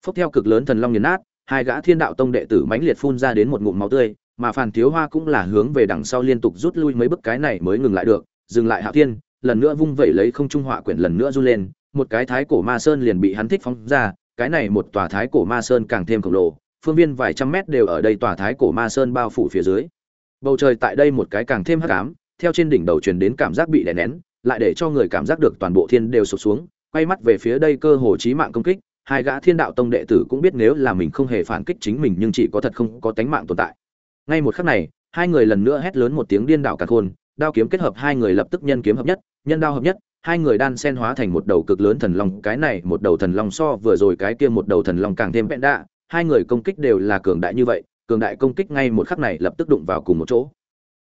Phốc theo cực lớn thần long nghiền nát, hai gã thiên đạo tông đệ tử mãnh liệt phun ra đến một ngụm máu tươi, mà phàn thiếu hoa cũng là hướng về đằng sau liên tục rút lui mấy bước cái này mới ngừng lại được, dừng lại hạo thiên, lần nữa vung vẩy lấy không trung họa quyển lần nữa run lên, một cái thái cổ ma sơn liền bị hắn thích phóng ra, cái này một tòa thái cổ ma sơn càng thêm khổng lồ, phương viên vài trăm mét đều ở đây tòa thái cổ ma sơn bao phủ phía dưới bầu trời tại đây một cái càng thêm hắc ám, theo trên đỉnh đầu truyền đến cảm giác bị đè nén, lại để cho người cảm giác được toàn bộ thiên đều sụp xuống, quay mắt về phía đây cơ hồ chí mạng công kích, hai gã thiên đạo tông đệ tử cũng biết nếu là mình không hề phản kích chính mình nhưng chỉ có thật không có tánh mạng tồn tại. Ngay một khắc này, hai người lần nữa hét lớn một tiếng điên đảo cả khôn, đao kiếm kết hợp hai người lập tức nhân kiếm hợp nhất, nhân đao hợp nhất, hai người đan sen hóa thành một đầu cực lớn thần long, cái này một đầu thần long so vừa rồi cái kia một đầu thần long càng thêm vẹn đạ, hai người công kích đều là cường đại như vậy cường đại công kích ngay một khắc này lập tức đụng vào cùng một chỗ.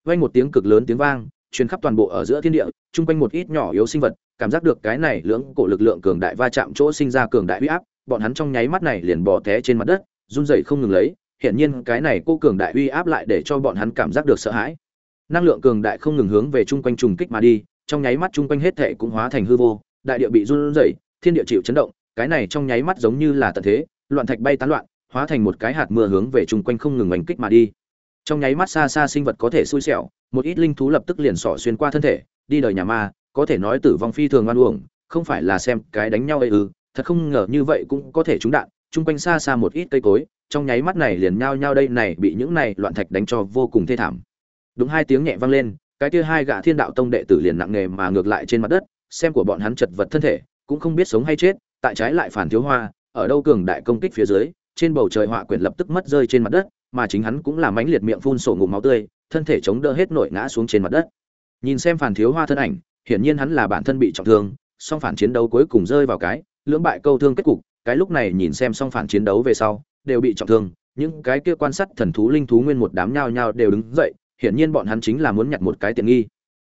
Vang một tiếng cực lớn tiếng vang, truyền khắp toàn bộ ở giữa thiên địa, chung quanh một ít nhỏ yếu sinh vật, cảm giác được cái này lưỡng cổ lực lượng cường đại va chạm chỗ sinh ra cường đại uy áp, bọn hắn trong nháy mắt này liền bò té trên mặt đất, run rẩy không ngừng lấy, hiển nhiên cái này cô cường đại uy áp lại để cho bọn hắn cảm giác được sợ hãi. Năng lượng cường đại không ngừng hướng về chung quanh trùng kích mà đi, trong nháy mắt chung quanh hết thảy cũng hóa thành hư vô, đại địa bị run rẩy, thiên địa chịu chấn động, cái này trong nháy mắt giống như là tận thế, loạn thạch bay tán loạn hóa thành một cái hạt mưa hướng về chung quanh không ngừng oanh kích mà đi. Trong nháy mắt xa xa sinh vật có thể xui xẻo, một ít linh thú lập tức liền sỏ xuyên qua thân thể, đi đời nhà ma, có thể nói tử vong phi thường oan uổng, không phải là xem cái đánh nhau ấy ư, thật không ngờ như vậy cũng có thể trúng đạn, chung quanh xa xa một ít cây cối, trong nháy mắt này liền nhao nhao đây này bị những này loạn thạch đánh cho vô cùng thê thảm. Đúng hai tiếng nhẹ vang lên, cái kia hai gã thiên đạo tông đệ tử liền nặng nề mà ngược lại trên mặt đất, xem của bọn hắn chật vật thân thể, cũng không biết sống hay chết, tại trái lại phản thiếu hoa, ở đâu cường đại công kích phía dưới trên bầu trời họa quyển lập tức mất rơi trên mặt đất, mà chính hắn cũng làm mãnh liệt miệng phun sổ ngụm máu tươi, thân thể chống đỡ hết nội ngã xuống trên mặt đất. Nhìn xem phản thiếu hoa thân ảnh, hiển nhiên hắn là bản thân bị trọng thương, song phản chiến đấu cuối cùng rơi vào cái, lưỡng bại câu thương kết cục, cái lúc này nhìn xem song phản chiến đấu về sau, đều bị trọng thương, những cái kia quan sát thần thú linh thú nguyên một đám nhao nhao đều đứng dậy, hiển nhiên bọn hắn chính là muốn nhặt một cái tiện nghi.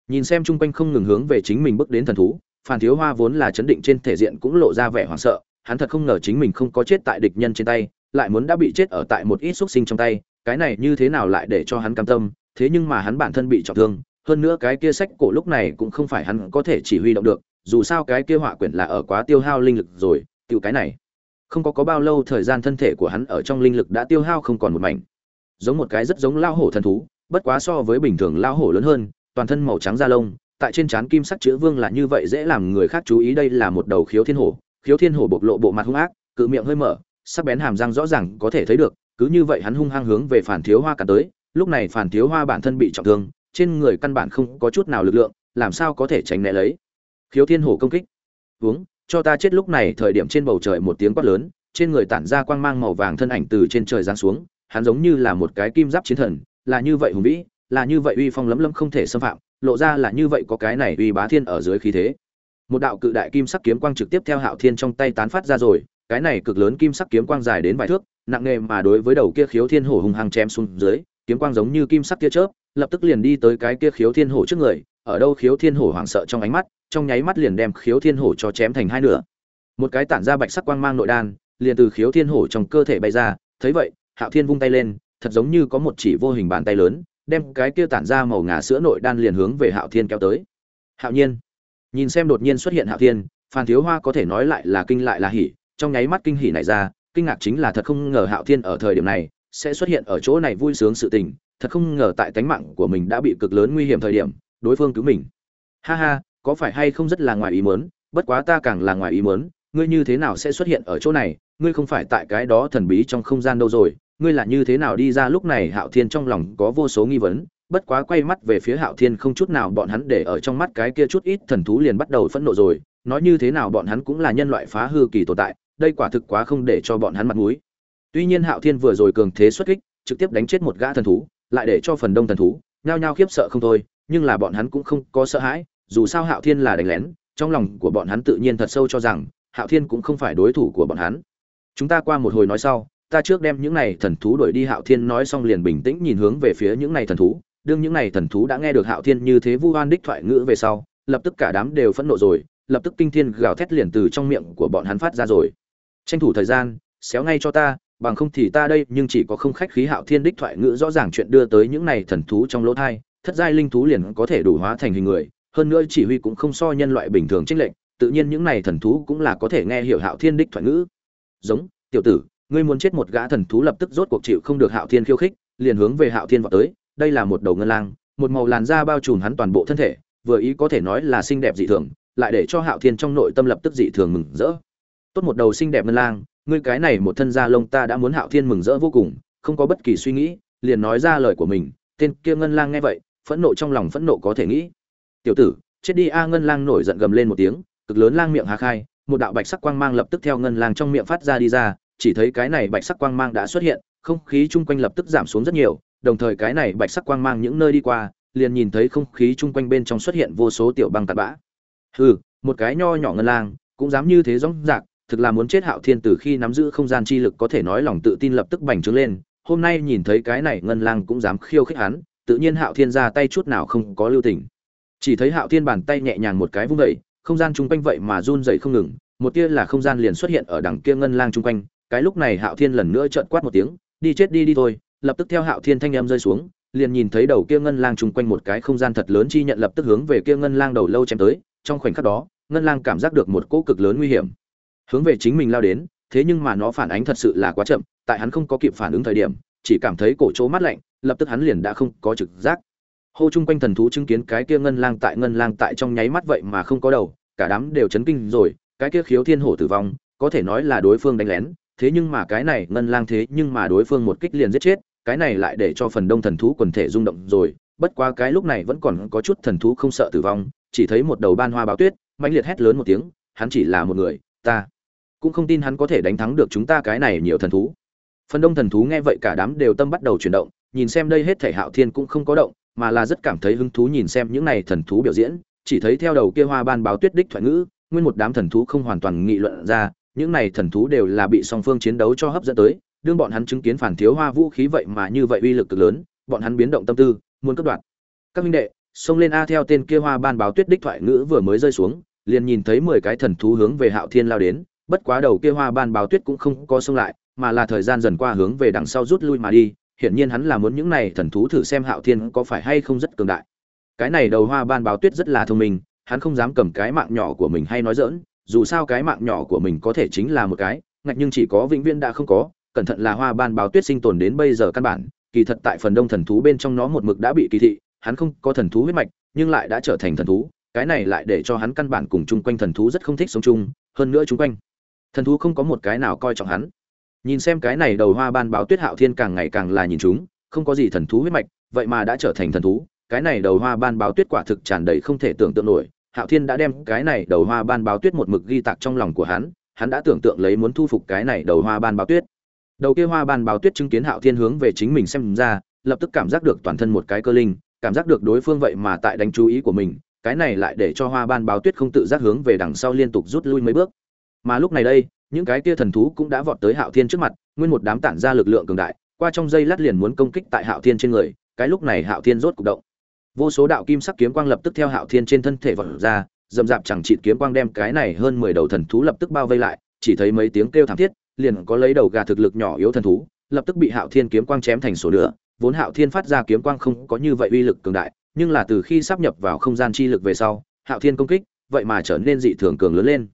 Nhìn xem chung quanh không ngừng hướng về chính mình bước đến thần thú phản thiếu hoa vốn là chấn định trên thể diện cũng lộ ra vẻ hoảng sợ hắn thật không ngờ chính mình không có chết tại địch nhân trên tay, lại muốn đã bị chết ở tại một ít xúc sinh trong tay, cái này như thế nào lại để cho hắn cam tâm, thế nhưng mà hắn bản thân bị trọng thương, hơn nữa cái kia sách cổ lúc này cũng không phải hắn có thể chỉ huy động được, dù sao cái kia họa quyển là ở quá tiêu hao linh lực rồi, tiểu cái này, không có có bao lâu thời gian thân thể của hắn ở trong linh lực đã tiêu hao không còn một mảnh. Giống một cái rất giống lao hổ thần thú, bất quá so với bình thường lao hổ lớn hơn, toàn thân màu trắng da lông, tại trên trán kim sắc chữ vương là như vậy dễ làm người khác chú ý đây là một đầu khiếu thiên hổ khiếu thiên hổ bộc lộ bộ mặt hung ác, cự miệng hơi mở, sắc bén hàm răng rõ ràng có thể thấy được, cứ như vậy hắn hung hăng hướng về phản thiếu hoa cả tới, lúc này phản thiếu hoa bản thân bị trọng thương, trên người căn bản không có chút nào lực lượng, làm sao có thể tránh né lấy. Khiếu thiên hổ công kích. Uống, cho ta chết. Lúc này thời điểm trên bầu trời một tiếng quát lớn, trên người tản ra quang mang màu vàng thân ảnh từ trên trời giáng xuống, hắn giống như là một cái kim giáp chiến thần, là như vậy hùng vĩ, là như vậy uy phong lấm lấm không thể xâm phạm, lộ ra là như vậy có cái này uy bá thiên ở dưới khí thế một đạo cự đại kim sắc kiếm quang trực tiếp theo hạo thiên trong tay tán phát ra rồi, cái này cực lớn kim sắc kiếm quang dài đến vài thước, nặng nề mà đối với đầu kia khiếu thiên hổ hung hăng chém xuống dưới, kiếm quang giống như kim sắc tia chớp, lập tức liền đi tới cái kia khiếu thiên hổ trước người, ở đâu khiếu thiên hổ hoảng sợ trong ánh mắt, trong nháy mắt liền đem khiếu thiên hổ cho chém thành hai nửa. Một cái tản ra bạch sắc quang mang nội đan, liền từ khiếu thiên hổ trong cơ thể bay ra, thấy vậy, hạo thiên vung tay lên, thật giống như có một chỉ vô hình bàn tay lớn, đem cái kia tản ra màu ngà sữa nội đan liền hướng về hạo thiên kéo tới. Hạo nhiên nhìn xem đột nhiên xuất hiện hạo thiên, phan thiếu hoa có thể nói lại là kinh lại là hỉ, trong nháy mắt kinh hỉ này ra, kinh ngạc chính là thật không ngờ hạo thiên ở thời điểm này sẽ xuất hiện ở chỗ này vui sướng sự tình, thật không ngờ tại tánh mạng của mình đã bị cực lớn nguy hiểm thời điểm, đối phương cứu mình. Ha ha, có phải hay không rất là ngoài ý muốn, bất quá ta càng là ngoài ý muốn, ngươi như thế nào sẽ xuất hiện ở chỗ này, ngươi không phải tại cái đó thần bí trong không gian đâu rồi, ngươi là như thế nào đi ra lúc này hạo thiên trong lòng có vô số nghi vấn bất quá quay mắt về phía hạo thiên không chút nào bọn hắn để ở trong mắt cái kia chút ít thần thú liền bắt đầu phẫn nộ rồi, nói như thế nào bọn hắn cũng là nhân loại phá hư kỳ tồn tại, đây quả thực quá không để cho bọn hắn mặt mũi. Tuy nhiên hạo thiên vừa rồi cường thế xuất kích, trực tiếp đánh chết một gã thần thú, lại để cho phần đông thần thú nhao nhao khiếp sợ không thôi, nhưng là bọn hắn cũng không có sợ hãi, dù sao hạo thiên là đánh lén, trong lòng của bọn hắn tự nhiên thật sâu cho rằng hạo thiên cũng không phải đối thủ của bọn hắn. Chúng ta qua một hồi nói sau, ta trước đem những này thần thú đuổi đi hạo thiên nói xong liền bình tĩnh nhìn hướng về phía những này thần thú đương những này thần thú đã nghe được hạo thiên như thế vu oan đích thoại ngữ về sau, lập tức cả đám đều phẫn nộ rồi, lập tức kinh thiên gào thét liền từ trong miệng của bọn hắn phát ra rồi. Tranh thủ thời gian, xéo ngay cho ta, bằng không thì ta đây nhưng chỉ có không khách khí hạo thiên đích thoại ngữ rõ ràng chuyện đưa tới những này thần thú trong lỗ thai, thất giai linh thú liền có thể đủ hóa thành hình người, hơn nữa chỉ huy cũng không so nhân loại bình thường trích lệnh tự nhiên những này thần thú cũng là có thể nghe hiểu hạo thiên đích thoại ngữ. Giống, tiểu tử, ngươi muốn chết một gã thần thú lập tức rốt cuộc chịu không được hạo thiên khiêu khích, liền hướng về hạo thiên vọt tới đây là một đầu ngân lang, một màu làn da bao trùm hắn toàn bộ thân thể, vừa ý có thể nói là xinh đẹp dị thường, lại để cho hạo thiên trong nội tâm lập tức dị thường mừng rỡ. Tốt một đầu xinh đẹp ngân lang, ngươi cái này một thân da lông ta đã muốn hạo thiên mừng rỡ vô cùng, không có bất kỳ suy nghĩ, liền nói ra lời của mình, tên kia ngân lang nghe vậy, phẫn nộ trong lòng phẫn nộ có thể nghĩ. Tiểu tử, chết đi a, ngân lang nổi giận gầm lên một tiếng, cực lớn lang miệng hà khai, một đạo bạch sắc quang mang lập tức theo ngân lang trong miệng phát ra đi ra, chỉ thấy cái này bạch sắc quang mang đã xuất hiện, không khí chung quanh lập tức giảm xuống rất nhiều đồng thời cái này bạch sắc quang mang những nơi đi qua liền nhìn thấy không khí chung quanh bên trong xuất hiện vô số tiểu băng tạt bã. Hừ một cái nho nhỏ ngân lang cũng dám như thế rõng rạc thực là muốn chết hạo thiên từ khi nắm giữ không gian chi lực có thể nói lòng tự tin lập tức bành trướng lên hôm nay nhìn thấy cái này ngân lang cũng dám khiêu khích hắn tự nhiên hạo thiên ra tay chút nào không có lưu tình. Chỉ thấy hạo thiên bàn tay nhẹ nhàng một cái vung dậy, không gian chung quanh vậy mà run rẩy không ngừng một tia là không gian liền xuất hiện ở đằng kia ngân lang chung quanh cái lúc này hạo thiên lần nữa trợn quát một tiếng đi chết đi đi thôi lập tức theo hạo thiên thanh em rơi xuống, liền nhìn thấy đầu kia ngân lang trùng quanh một cái không gian thật lớn chi nhận lập tức hướng về kia ngân lang đầu lâu chém tới, trong khoảnh khắc đó, ngân lang cảm giác được một cỗ cực lớn nguy hiểm. Hướng về chính mình lao đến, thế nhưng mà nó phản ánh thật sự là quá chậm, tại hắn không có kịp phản ứng thời điểm, chỉ cảm thấy cổ chỗ mát lạnh, lập tức hắn liền đã không có trực giác. Hô chung quanh thần thú chứng kiến cái kia ngân lang tại ngân lang tại trong nháy mắt vậy mà không có đầu, cả đám đều chấn kinh rồi, cái kia khiếu thiên hổ tử vong, có thể nói là đối phương đánh lén, thế nhưng mà cái này ngân lang thế nhưng mà đối phương một kích liền giết chết cái này lại để cho phần đông thần thú quần thể rung động rồi, bất quá cái lúc này vẫn còn có chút thần thú không sợ tử vong, chỉ thấy một đầu ban hoa báo tuyết, mãnh liệt hét lớn một tiếng, hắn chỉ là một người, ta cũng không tin hắn có thể đánh thắng được chúng ta cái này nhiều thần thú. Phần đông thần thú nghe vậy cả đám đều tâm bắt đầu chuyển động, nhìn xem đây hết thể hạo thiên cũng không có động, mà là rất cảm thấy hứng thú nhìn xem những này thần thú biểu diễn, chỉ thấy theo đầu kia hoa ban báo tuyết đích thoại ngữ, nguyên một đám thần thú không hoàn toàn nghị luận ra, những này thần thú đều là bị song phương chiến đấu cho hấp dẫn tới đương bọn hắn chứng kiến phản thiếu hoa vũ khí vậy mà như vậy uy lực cực lớn, bọn hắn biến động tâm tư, muốn cất đoạt. Các minh đệ, xông lên a theo tên kia hoa ban báo tuyết đích thoại ngữ vừa mới rơi xuống, liền nhìn thấy mười cái thần thú hướng về hạo thiên lao đến, bất quá đầu kia hoa ban báo tuyết cũng không có xông lại, mà là thời gian dần qua hướng về đằng sau rút lui mà đi, hiển nhiên hắn là muốn những này thần thú thử xem hạo thiên có phải hay không rất cường đại. Cái này đầu hoa ban báo tuyết rất là thông minh, hắn không dám cầm cái mạng nhỏ của mình hay nói dỡn dù sao cái mạng nhỏ của mình có thể chính là một cái, ngạch nhưng chỉ có vĩnh viễn đã không có cẩn thận là hoa ban báo tuyết sinh tồn đến bây giờ căn bản, kỳ thật tại phần đông thần thú bên trong nó một mực đã bị kỳ thị, hắn không có thần thú huyết mạch, nhưng lại đã trở thành thần thú, cái này lại để cho hắn căn bản cùng chung quanh thần thú rất không thích sống chung, hơn nữa chung quanh, thần thú không có một cái nào coi trọng hắn. Nhìn xem cái này đầu hoa ban báo tuyết hạo thiên càng ngày càng là nhìn chúng, không có gì thần thú huyết mạch, vậy mà đã trở thành thần thú, cái này đầu hoa ban báo tuyết quả thực tràn đầy không thể tưởng tượng nổi, hạo thiên đã đem cái này đầu hoa ban báo tuyết một mực ghi tạc trong lòng của hắn hắn đã tưởng tượng lấy muốn thu phục cái này đầu hoa ban báo tuyết đầu kia hoa ban báo tuyết chứng kiến hạo thiên hướng về chính mình xem ra, lập tức cảm giác được toàn thân một cái cơ linh, cảm giác được đối phương vậy mà tại đánh chú ý của mình, cái này lại để cho hoa ban báo tuyết không tự giác hướng về đằng sau liên tục rút lui mấy bước. Mà lúc này đây, những cái kia thần thú cũng đã vọt tới hạo thiên trước mặt, nguyên một đám tản ra lực lượng cường đại, qua trong dây lát liền muốn công kích tại hạo thiên trên người, cái lúc này hạo thiên rốt cục động. Vô số đạo kim sắc kiếm quang lập tức theo hạo thiên trên thân thể vọt ra, dầm dạp chẳng chịt kiếm quang đem cái này hơn mười đầu thần thú lập tức bao vây lại, chỉ thấy mấy tiếng kêu thảm thiết liền có lấy đầu gà thực lực nhỏ yếu thần thú, lập tức bị hạo thiên kiếm quang chém thành số nửa. Vốn hạo thiên phát ra kiếm quang không có như vậy uy lực cường đại, nhưng là từ khi sắp nhập vào không gian chi lực về sau, hạo thiên công kích, vậy mà trở nên dị thường cường lớn lên.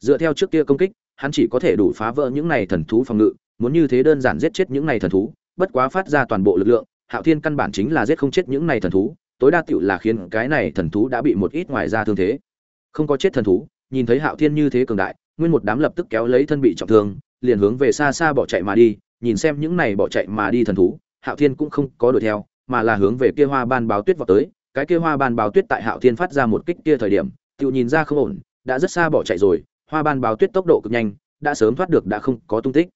Dựa theo trước kia công kích, hắn chỉ có thể đủ phá vỡ những này thần thú phòng ngự, muốn như thế đơn giản giết chết những này thần thú, bất quá phát ra toàn bộ lực lượng, hạo thiên căn bản chính là giết không chết những này thần thú, tối đa tiểu là khiến cái này thần thú đã bị một ít ngoài ra thương thế. Không có chết thần thú, nhìn thấy hạo thiên như thế cường đại, nguyên một đám lập tức kéo lấy thân bị trọng thương liền hướng về xa xa bỏ chạy mà đi, nhìn xem những này bỏ chạy mà đi thần thú, hạo thiên cũng không có đuổi theo, mà là hướng về kia hoa ban báo tuyết vào tới. Cái kia hoa ban báo tuyết tại hạo thiên phát ra một kích kia thời điểm, tự nhìn ra không ổn, đã rất xa bỏ chạy rồi, hoa ban báo tuyết tốc độ cực nhanh, đã sớm thoát được, đã không có tung tích.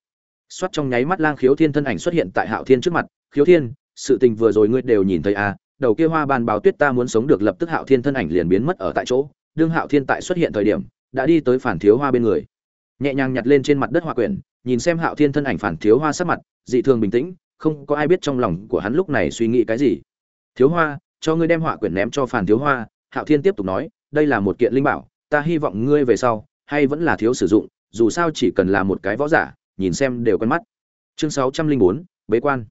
Xoát trong nháy mắt lang khiếu thiên thân ảnh xuất hiện tại hạo thiên trước mặt, khiếu thiên, sự tình vừa rồi ngươi đều nhìn thấy à đầu kia hoa ban báo tuyết ta muốn sống được. Lập tức hạo thiên thân ảnh liền biến mất ở tại chỗ, đương hạo thiên tại xuất hiện thời điểm, đã đi tới phản thiếu hoa bên người nhẹ nhàng nhặt lên trên mặt đất hoa quyển, nhìn xem hạo thiên thân ảnh phản thiếu hoa sắc mặt, dị thường bình tĩnh, không có ai biết trong lòng của hắn lúc này suy nghĩ cái gì. Thiếu hoa, cho ngươi đem họa quyển ném cho phản thiếu hoa, hạo thiên tiếp tục nói, đây là một kiện linh bảo, ta hy vọng ngươi về sau, hay vẫn là thiếu sử dụng, dù sao chỉ cần là một cái võ giả, nhìn xem đều quen mắt. Chương sáu trăm linh bốn, bế quan.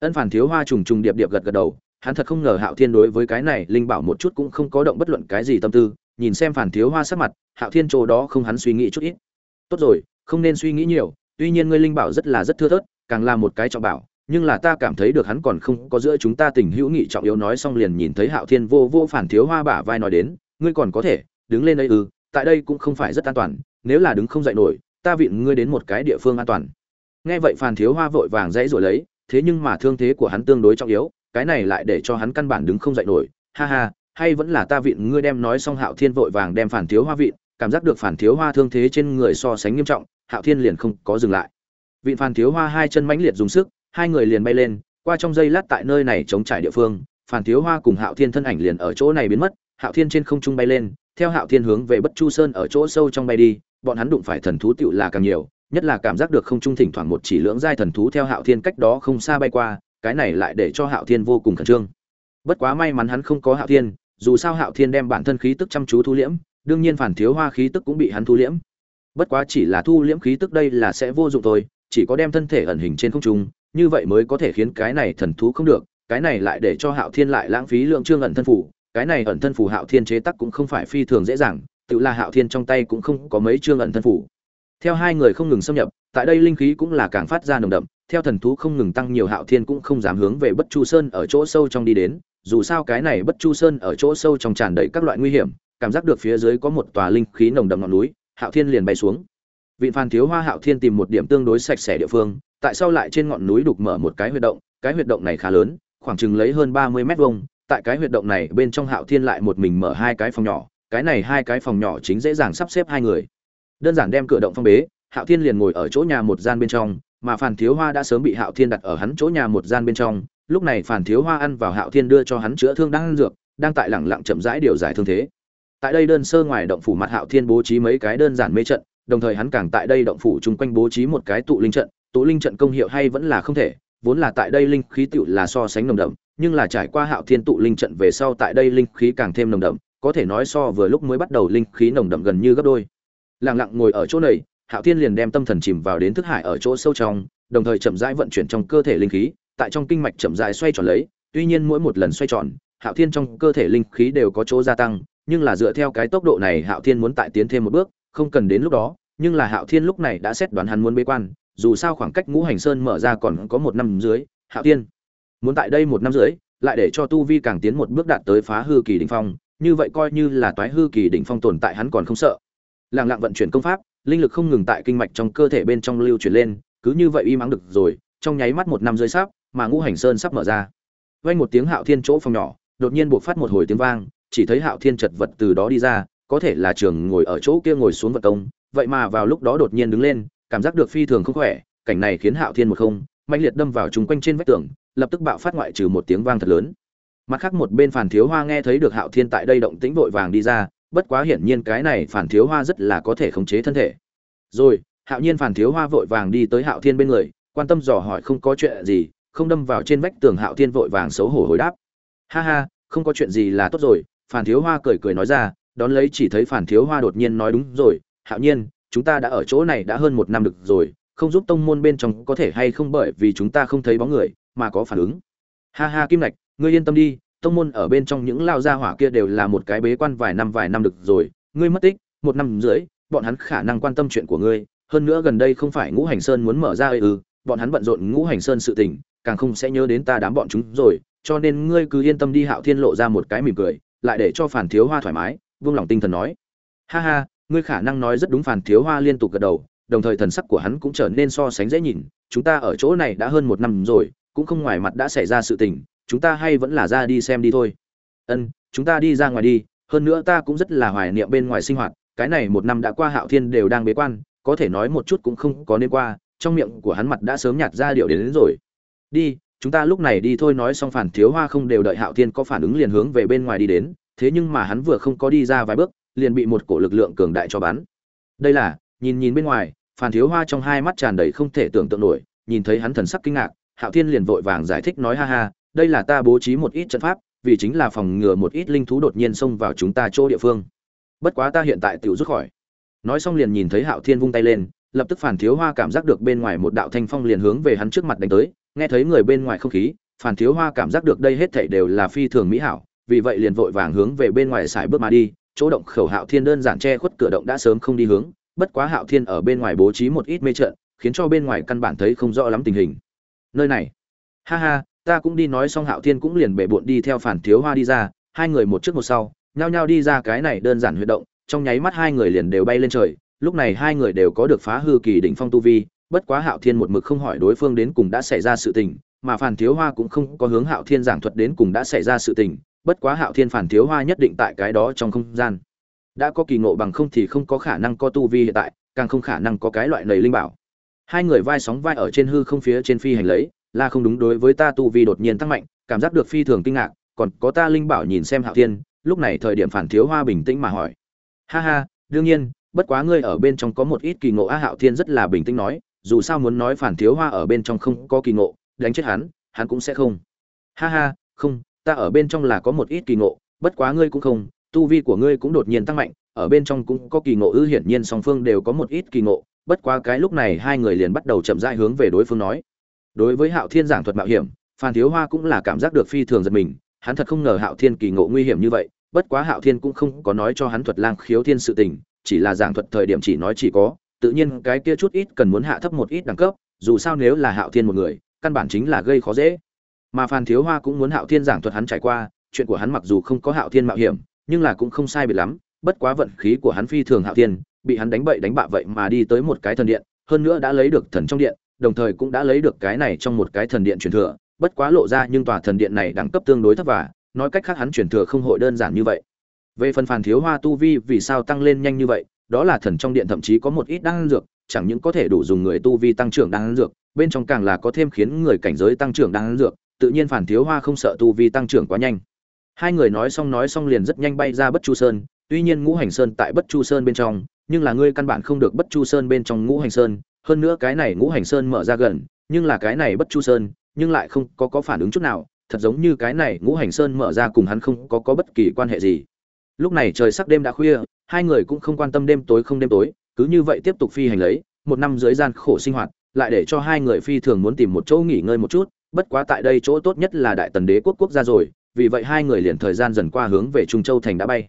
Ân phản thiếu hoa trùng trùng điệp điệp gật gật đầu, hắn thật không ngờ hạo thiên đối với cái này linh bảo một chút cũng không có động bất luận cái gì tâm tư, nhìn xem phản thiếu hoa sắc mặt, hạo thiên chỗ đó không hắn suy nghĩ chút ít tốt rồi, không nên suy nghĩ nhiều, tuy nhiên ngươi linh bảo rất là rất thưa thớt, càng là một cái trọng bảo, nhưng là ta cảm thấy được hắn còn không có giữa chúng ta tình hữu nghị trọng yếu nói xong liền nhìn thấy hạo thiên vô vô phản thiếu hoa bả vai nói đến, ngươi còn có thể, đứng lên đây ư, tại đây cũng không phải rất an toàn, nếu là đứng không dậy nổi, ta vịn ngươi đến một cái địa phương an toàn. Nghe vậy phản thiếu hoa vội vàng dãy rồi lấy, thế nhưng mà thương thế của hắn tương đối trọng yếu, cái này lại để cho hắn căn bản đứng không dậy nổi, ha ha, hay vẫn là ta vịn ngươi đem nói xong hạo thiên vội vàng đem phản thiếu hoa vịn cảm giác được phản thiếu hoa thương thế trên người so sánh nghiêm trọng, hạo thiên liền không có dừng lại. Vị phản thiếu hoa hai chân mãnh liệt dùng sức, hai người liền bay lên, qua trong giây lát tại nơi này chống trải địa phương, phản thiếu hoa cùng hạo thiên thân ảnh liền ở chỗ này biến mất, hạo thiên trên không trung bay lên, theo hạo thiên hướng về bất chu sơn ở chỗ sâu trong bay đi, bọn hắn đụng phải thần thú tựu là càng nhiều, nhất là cảm giác được không trung thỉnh thoảng một chỉ lưỡng giai thần thú theo hạo thiên cách đó không xa bay qua, cái này lại để cho hạo thiên vô cùng khẩn trương. Bất quá may mắn hắn không có hạo thiên, dù sao hạo thiên đem bản thân khí tức chăm chú thu liễm đương nhiên phản thiếu hoa khí tức cũng bị hắn thu liễm. Bất quá chỉ là thu liễm khí tức đây là sẽ vô dụng thôi, chỉ có đem thân thể ẩn hình trên không trung, như vậy mới có thể khiến cái này thần thú không được, cái này lại để cho hạo thiên lại lãng phí lượng trương ẩn thân phủ cái này ẩn thân phủ hạo thiên chế tác cũng không phải phi thường dễ dàng, tự là hạo thiên trong tay cũng không có mấy trương ẩn thân phủ theo hai người không ngừng xâm nhập, tại đây linh khí cũng là càng phát ra nồng đậm, theo thần thú không ngừng tăng nhiều hạo thiên cũng không dám hướng về bất chu sơn ở chỗ sâu trong đi đến, dù sao cái này bất chu sơn ở chỗ sâu trong tràn đầy các loại nguy hiểm cảm giác được phía dưới có một tòa linh khí nồng đậm ngọn núi hạo thiên liền bay xuống Vị Phan Thiếu Hoa Hạo Thiên tìm một điểm tương đối sạch sẽ địa phương, tại sao lại trên ngọn núi đục mở một cái huyệt động, cái huyệt động này khá lớn, khoảng chừng lấy hơn 30 mét vuông, tại cái huyệt động này bên trong Hạo Thiên lại một mình mở hai cái phòng nhỏ, cái này hai cái phòng nhỏ chính dễ dàng sắp xếp hai người. Đơn giản đem cửa động phong bế, Hạo Thiên liền ngồi ở chỗ nhà một gian bên trong, mà Phan Thiếu Hoa đã sớm bị Hạo Thiên đặt ở hắn chỗ nhà một gian bên trong, lúc này Phan Thiếu Hoa ăn vào Hạo Thiên đưa cho hắn chữa thương đang ăn dược, đang tại lẳng lặng chậm rãi điều giải thương thế. Tại đây đơn sơ ngoài động phủ mặt Hạo Thiên bố trí mấy cái đơn giản mê trận, đồng thời hắn càng tại đây động phủ chung quanh bố trí một cái tụ linh trận, tụ linh trận công hiệu hay vẫn là không thể, vốn là tại đây linh khí tựu là so sánh nồng đậm, nhưng là trải qua Hạo Thiên tụ linh trận về sau tại đây linh khí càng thêm nồng đậm, có thể nói so vừa lúc mới bắt đầu linh khí nồng đậm gần như gấp đôi. Lặng lặng ngồi ở chỗ này, Hạo Thiên liền đem tâm thần chìm vào đến thức hải ở chỗ sâu trong, đồng thời chậm rãi vận chuyển trong cơ thể linh khí, tại trong kinh mạch chậm rãi xoay tròn lấy, tuy nhiên mỗi một lần xoay tròn, Hạo Thiên trong cơ thể linh khí đều có chỗ gia tăng, nhưng là dựa theo cái tốc độ này Hạo Thiên muốn tại tiến thêm một bước, không cần đến lúc đó, nhưng là Hạo Thiên lúc này đã xét đoán hắn muốn bế quan, dù sao khoảng cách Ngũ Hành Sơn mở ra còn có một năm dưới, Hạo Thiên muốn tại đây một năm rưỡi lại để cho tu vi càng tiến một bước đạt tới phá hư kỳ đỉnh phong như vậy coi như là toái hư kỳ đỉnh phong tồn tại hắn còn không sợ. Lặng lặng vận chuyển công pháp linh lực không ngừng tại kinh mạch trong cơ thể bên trong lưu chuyển lên cứ như vậy y mắng được rồi trong nháy mắt một năm rưỡi sắp mà ngũ hành sơn sắp mở ra. Vang một tiếng hạo thiên chỗ phòng nhỏ đột nhiên bộc phát một hồi tiếng vang chỉ thấy hạo thiên chật vật từ đó đi ra, có thể là trường ngồi ở chỗ kia ngồi xuống vật công, vậy mà vào lúc đó đột nhiên đứng lên, cảm giác được phi thường không khỏe, cảnh này khiến hạo thiên một không mạnh liệt đâm vào trung quanh trên vách tường, lập tức bạo phát ngoại trừ một tiếng vang thật lớn. Mặt khác một bên phản thiếu hoa nghe thấy được hạo thiên tại đây động tĩnh vội vàng đi ra, bất quá hiển nhiên cái này phản thiếu hoa rất là có thể khống chế thân thể. Rồi, hạo nhiên phản thiếu hoa vội vàng đi tới hạo thiên bên người, quan tâm dò hỏi không có chuyện gì, không đâm vào trên vách tường hạo thiên vội vàng xấu hổ hồi đáp. Ha ha, không có chuyện gì là tốt rồi phản thiếu hoa cười cười nói ra, đón lấy chỉ thấy phản thiếu hoa đột nhiên nói đúng rồi, hạo nhiên, chúng ta đã ở chỗ này đã hơn một năm được rồi, không giúp tông môn bên trong có thể hay không bởi vì chúng ta không thấy bóng người mà có phản ứng. Ha ha, kim lạch ngươi yên tâm đi, tông môn ở bên trong những lao gia hỏa kia đều là một cái bế quan vài năm vài năm được rồi, ngươi mất tích, một năm rưỡi, bọn hắn khả năng quan tâm chuyện của ngươi, hơn nữa gần đây không phải ngũ hành sơn muốn mở ra ư ừ, bọn hắn bận rộn ngũ hành sơn sự tình, càng không sẽ nhớ đến ta đám bọn chúng rồi, cho nên ngươi cứ yên tâm đi. Hạo thiên lộ ra một cái mỉm cười lại để cho phản thiếu hoa thoải mái vương lòng tinh thần nói. Ha ha ngươi khả năng nói rất đúng phản thiếu hoa liên tục gật đầu đồng thời thần sắc của hắn cũng trở nên so sánh dễ nhìn. Chúng ta ở chỗ này đã hơn một năm rồi cũng không ngoài mặt đã xảy ra sự tình chúng ta hay vẫn là ra đi xem đi thôi. Ân chúng ta đi ra ngoài đi hơn nữa ta cũng rất là hoài niệm bên ngoài sinh hoạt cái này một năm đã qua hạo thiên đều đang bế quan có thể nói một chút cũng không có nên qua trong miệng của hắn mặt đã sớm nhạt ra điệu đến, đến rồi. Đi chúng ta lúc này đi thôi nói xong phản thiếu hoa không đều đợi hạo thiên có phản ứng liền hướng về bên ngoài đi đến, thế nhưng mà hắn vừa không có đi ra vài bước, liền bị một cổ lực lượng cường đại cho bắn. Đây là, nhìn nhìn bên ngoài, phản thiếu hoa trong hai mắt tràn đầy không thể tưởng tượng nổi, nhìn thấy hắn thần sắc kinh ngạc, hạo thiên liền vội vàng giải thích nói ha ha, đây là ta bố trí một ít trận pháp, vì chính là phòng ngừa một ít linh thú đột nhiên xông vào chúng ta chỗ địa phương. Bất quá ta hiện tại tự rút khỏi. Nói xong liền nhìn thấy hạo thiên vung tay lên lập tức phản thiếu hoa cảm giác được bên ngoài một đạo thanh phong liền hướng về hắn trước mặt đánh tới, nghe thấy người bên ngoài không khí, phản thiếu hoa cảm giác được đây hết thảy đều là phi thường mỹ hảo, vì vậy liền vội vàng hướng về bên ngoài xài bước mà đi, chỗ động khẩu hạo thiên đơn giản che khuất cửa động đã sớm không đi hướng, bất quá hạo thiên ở bên ngoài bố trí một ít mê trận, khiến cho bên ngoài căn bản thấy không rõ lắm tình hình. Nơi này. Ha ha, ta cũng đi nói xong hạo thiên cũng liền bể bội đi theo phản thiếu hoa đi ra, hai người một trước một sau, nhao nhao đi ra cái này đơn giản huy động, trong nháy mắt hai người liền đều bay lên trời lúc này hai người đều có được phá hư kỳ đỉnh phong tu vi, bất quá hạo thiên một mực không hỏi đối phương đến cùng đã xảy ra sự tình, mà phản thiếu hoa cũng không có hướng hạo thiên giảng thuật đến cùng đã xảy ra sự tình, bất quá hạo thiên phản thiếu hoa nhất định tại cái đó trong không gian. Đã có kỳ ngộ bằng không thì không có khả năng có tu vi hiện tại, càng không khả năng có cái loại lầy linh bảo. Hai người vai sóng vai ở trên hư không phía trên phi hành lấy, là không đúng đối với ta tu vi đột nhiên tăng mạnh, cảm giác được phi thường kinh ngạc, còn có ta linh bảo nhìn xem hạo thiên, lúc này thời điểm phản thiếu hoa bình tĩnh mà hỏi. Ha ha, đương nhiên bất quá ngươi ở bên trong có một ít kỳ ngộ a hạo thiên rất là bình tĩnh nói, dù sao muốn nói phản thiếu hoa ở bên trong không có kỳ ngộ, đánh chết hắn hắn cũng sẽ không. Ha ha, không, ta ở bên trong là có một ít kỳ ngộ, bất quá ngươi cũng không, tu vi của ngươi cũng đột nhiên tăng mạnh, ở bên trong cũng có kỳ ngộ ư, hiển nhiên song phương đều có một ít kỳ ngộ, bất quá cái lúc này hai người liền bắt đầu chậm rãi hướng về đối phương nói. Đối với hạo thiên giảng thuật mạo hiểm phan thiếu hoa cũng là cảm giác được phi thường giật mình, hắn thật không ngờ hạo thiên kỳ ngộ nguy hiểm như vậy, bất quá hạo thiên cũng không có nói cho hắn thuật lang khiếu thiên sự tình chỉ là giảng thuật thời điểm chỉ nói chỉ có, tự nhiên cái kia chút ít cần muốn hạ thấp một ít đẳng cấp, dù sao nếu là hạo thiên một người, căn bản chính là gây khó dễ. Mà phan thiếu hoa cũng muốn hạo thiên giảng thuật hắn trải qua, chuyện của hắn mặc dù không có hạo thiên mạo hiểm, nhưng là cũng không sai biệt lắm, bất quá vận khí của hắn phi thường hạo thiên, bị hắn đánh bậy đánh bạ vậy mà đi tới một cái thần điện, hơn nữa đã lấy được thần trong điện, đồng thời cũng đã lấy được cái này trong một cái thần điện truyền thừa, bất quá lộ ra nhưng tòa thần điện này đẳng cấp tương đối thấp và, nói cách khác hắn truyền thừa không hội đơn giản như vậy về phần phản thiếu hoa tu vi, vì sao tăng lên nhanh như vậy? Đó là thần trong điện thậm chí có một ít đan dược, chẳng những có thể đủ dùng người tu vi tăng trưởng đan dược, bên trong càng là có thêm khiến người cảnh giới tăng trưởng đan dược, tự nhiên phản thiếu hoa không sợ tu vi tăng trưởng quá nhanh. Hai người nói xong nói xong liền rất nhanh bay ra bất chu sơn, tuy nhiên ngũ hành sơn tại bất chu sơn bên trong, nhưng là ngươi căn bản không được bất chu sơn bên trong ngũ hành sơn, hơn nữa cái này ngũ hành sơn mở ra gần, nhưng là cái này bất chu sơn, nhưng lại không có có phản ứng chút nào, thật giống như cái này ngũ hành sơn mở ra cùng hắn không có có bất kỳ quan hệ gì lúc này trời sắc đêm đã khuya, hai người cũng không quan tâm đêm tối không đêm tối, cứ như vậy tiếp tục phi hành lấy, một năm dưới gian khổ sinh hoạt, lại để cho hai người phi thường muốn tìm một chỗ nghỉ ngơi một chút, bất quá tại đây chỗ tốt nhất là đại tần đế quốc quốc gia rồi, vì vậy hai người liền thời gian dần qua hướng về trung châu thành đã bay.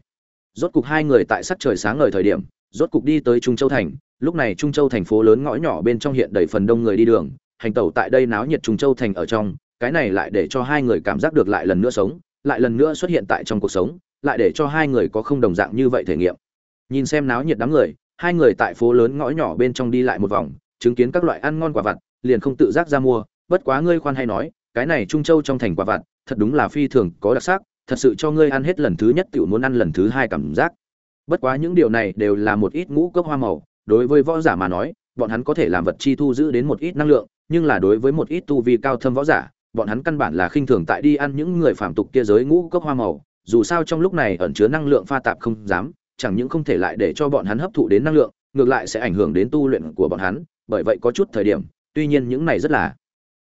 Rốt cục hai người tại sắc trời sáng ngời thời điểm, rốt cục đi tới trung châu thành, lúc này trung châu thành phố lớn ngõ nhỏ bên trong hiện đầy phần đông người đi đường, hành tẩu tại đây náo nhiệt trung châu thành ở trong, cái này lại để cho hai người cảm giác được lại lần nữa sống, lại lần nữa xuất hiện tại trong cuộc sống lại để cho hai người có không đồng dạng như vậy thể nghiệm. Nhìn xem náo nhiệt đám người, hai người tại phố lớn ngõ nhỏ bên trong đi lại một vòng, chứng kiến các loại ăn ngon quả vặt, liền không tự giác ra mua. Bất quá ngươi khoan hay nói, cái này trung châu trong thành quả vặt, thật đúng là phi thường có đặc sắc, thật sự cho ngươi ăn hết lần thứ nhất tiểu muốn ăn lần thứ hai cảm giác. Bất quá những điều này đều là một ít ngũ cốc hoa màu, đối với võ giả mà nói, bọn hắn có thể làm vật chi thu giữ đến một ít năng lượng, nhưng là đối với một ít tu vi cao thâm võ giả, bọn hắn căn bản là khinh thường tại đi ăn những người phạm tục kia giới ngũ cốc hoa màu dù sao trong lúc này ẩn chứa năng lượng pha tạp không dám, chẳng những không thể lại để cho bọn hắn hấp thụ đến năng lượng, ngược lại sẽ ảnh hưởng đến tu luyện của bọn hắn, bởi vậy có chút thời điểm, tuy nhiên những này rất là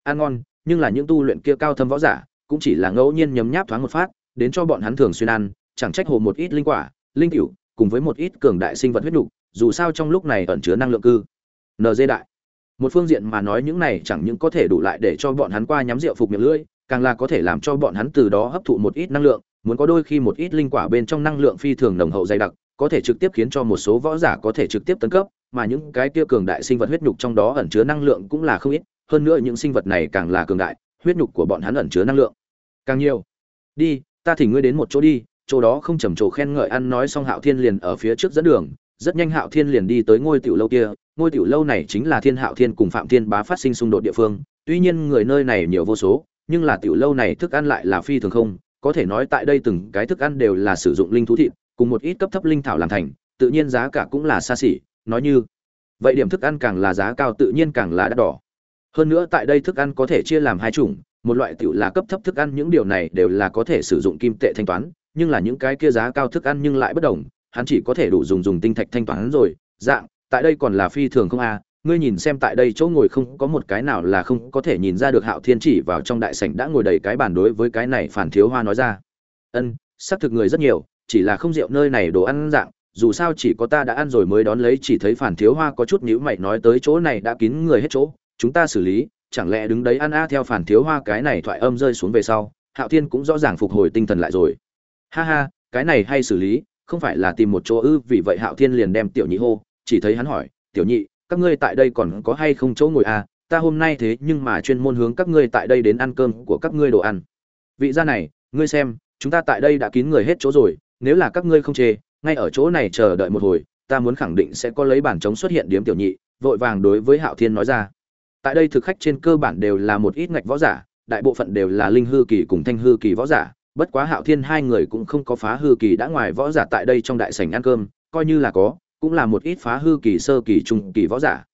ăn ngon, nhưng là những tu luyện kia cao thâm võ giả, cũng chỉ là ngẫu nhiên nhấm nháp thoáng một phát, đến cho bọn hắn thường xuyên ăn, chẳng trách hồ một ít linh quả, linh cửu, cùng với một ít cường đại sinh vật huyết nục, dù sao trong lúc này ẩn chứa năng lượng cư. Nd đại. Một phương diện mà nói những này chẳng những có thể đủ lại để cho bọn hắn qua nhắm rượu phục miệng lưỡi, càng là có thể làm cho bọn hắn từ đó hấp thụ một ít năng lượng muốn có đôi khi một ít linh quả bên trong năng lượng phi thường nồng hậu dày đặc, có thể trực tiếp khiến cho một số võ giả có thể trực tiếp tấn cấp, mà những cái kia cường đại sinh vật huyết nhục trong đó ẩn chứa năng lượng cũng là không ít, hơn nữa những sinh vật này càng là cường đại, huyết nhục của bọn hắn ẩn chứa năng lượng càng nhiều. Đi, ta thỉnh ngươi đến một chỗ đi, chỗ đó không trầm trồ khen ngợi ăn nói xong hạo thiên liền ở phía trước dẫn đường, rất nhanh hạo thiên liền đi tới ngôi tiểu lâu kia, ngôi tiểu lâu này chính là thiên hạo thiên cùng phạm thiên bá phát sinh xung đột địa phương, tuy nhiên người nơi này nhiều vô số, nhưng là tiểu lâu này thức ăn lại là phi thường không có thể nói tại đây từng cái thức ăn đều là sử dụng linh thú thịt, cùng một ít cấp thấp linh thảo làm thành, tự nhiên giá cả cũng là xa xỉ, nói như, vậy điểm thức ăn càng là giá cao tự nhiên càng là đắt đỏ. Hơn nữa tại đây thức ăn có thể chia làm hai chủng, một loại tiểu là cấp thấp thức ăn những điều này đều là có thể sử dụng kim tệ thanh toán, nhưng là những cái kia giá cao thức ăn nhưng lại bất đồng, hắn chỉ có thể đủ dùng dùng tinh thạch thanh toán rồi, dạng, tại đây còn là phi thường không a ngươi nhìn xem tại đây chỗ ngồi không có một cái nào là không có thể nhìn ra được hạo thiên chỉ vào trong đại sảnh đã ngồi đầy cái bàn đối với cái này phản thiếu hoa nói ra. Ân xác thực người rất nhiều, chỉ là không rượu nơi này đồ ăn dạng, dù sao chỉ có ta đã ăn rồi mới đón lấy, chỉ thấy phản thiếu hoa có chút nhữ mày nói tới chỗ này đã kín người hết chỗ, chúng ta xử lý, chẳng lẽ đứng đấy ăn a? Theo phản thiếu hoa cái này thoại âm rơi xuống về sau, hạo thiên cũng rõ ràng phục hồi tinh thần lại rồi. Ha ha, cái này hay xử lý, không phải là tìm một chỗ ư? Vì vậy hạo thiên liền đem tiểu nhị hô, chỉ thấy hắn hỏi, tiểu nhị các ngươi tại đây còn có hay không chỗ ngồi à ta hôm nay thế nhưng mà chuyên môn hướng các ngươi tại đây đến ăn cơm của các ngươi đồ ăn. Vị gia này, ngươi xem, chúng ta tại đây đã kín người hết chỗ rồi, nếu là các ngươi không chê, ngay ở chỗ này chờ đợi một hồi, ta muốn khẳng định sẽ có lấy bản chống xuất hiện điếm tiểu nhị, vội vàng đối với hạo thiên nói ra. Tại đây thực khách trên cơ bản đều là một ít ngạch võ giả, đại bộ phận đều là linh hư kỳ cùng thanh hư kỳ võ giả, bất quá hạo thiên hai người cũng không có phá hư kỳ đã ngoài võ giả tại đây trong đại sảnh ăn cơm, coi như là có cũng là một ít phá hư kỳ sơ kỳ trung kỳ võ giả.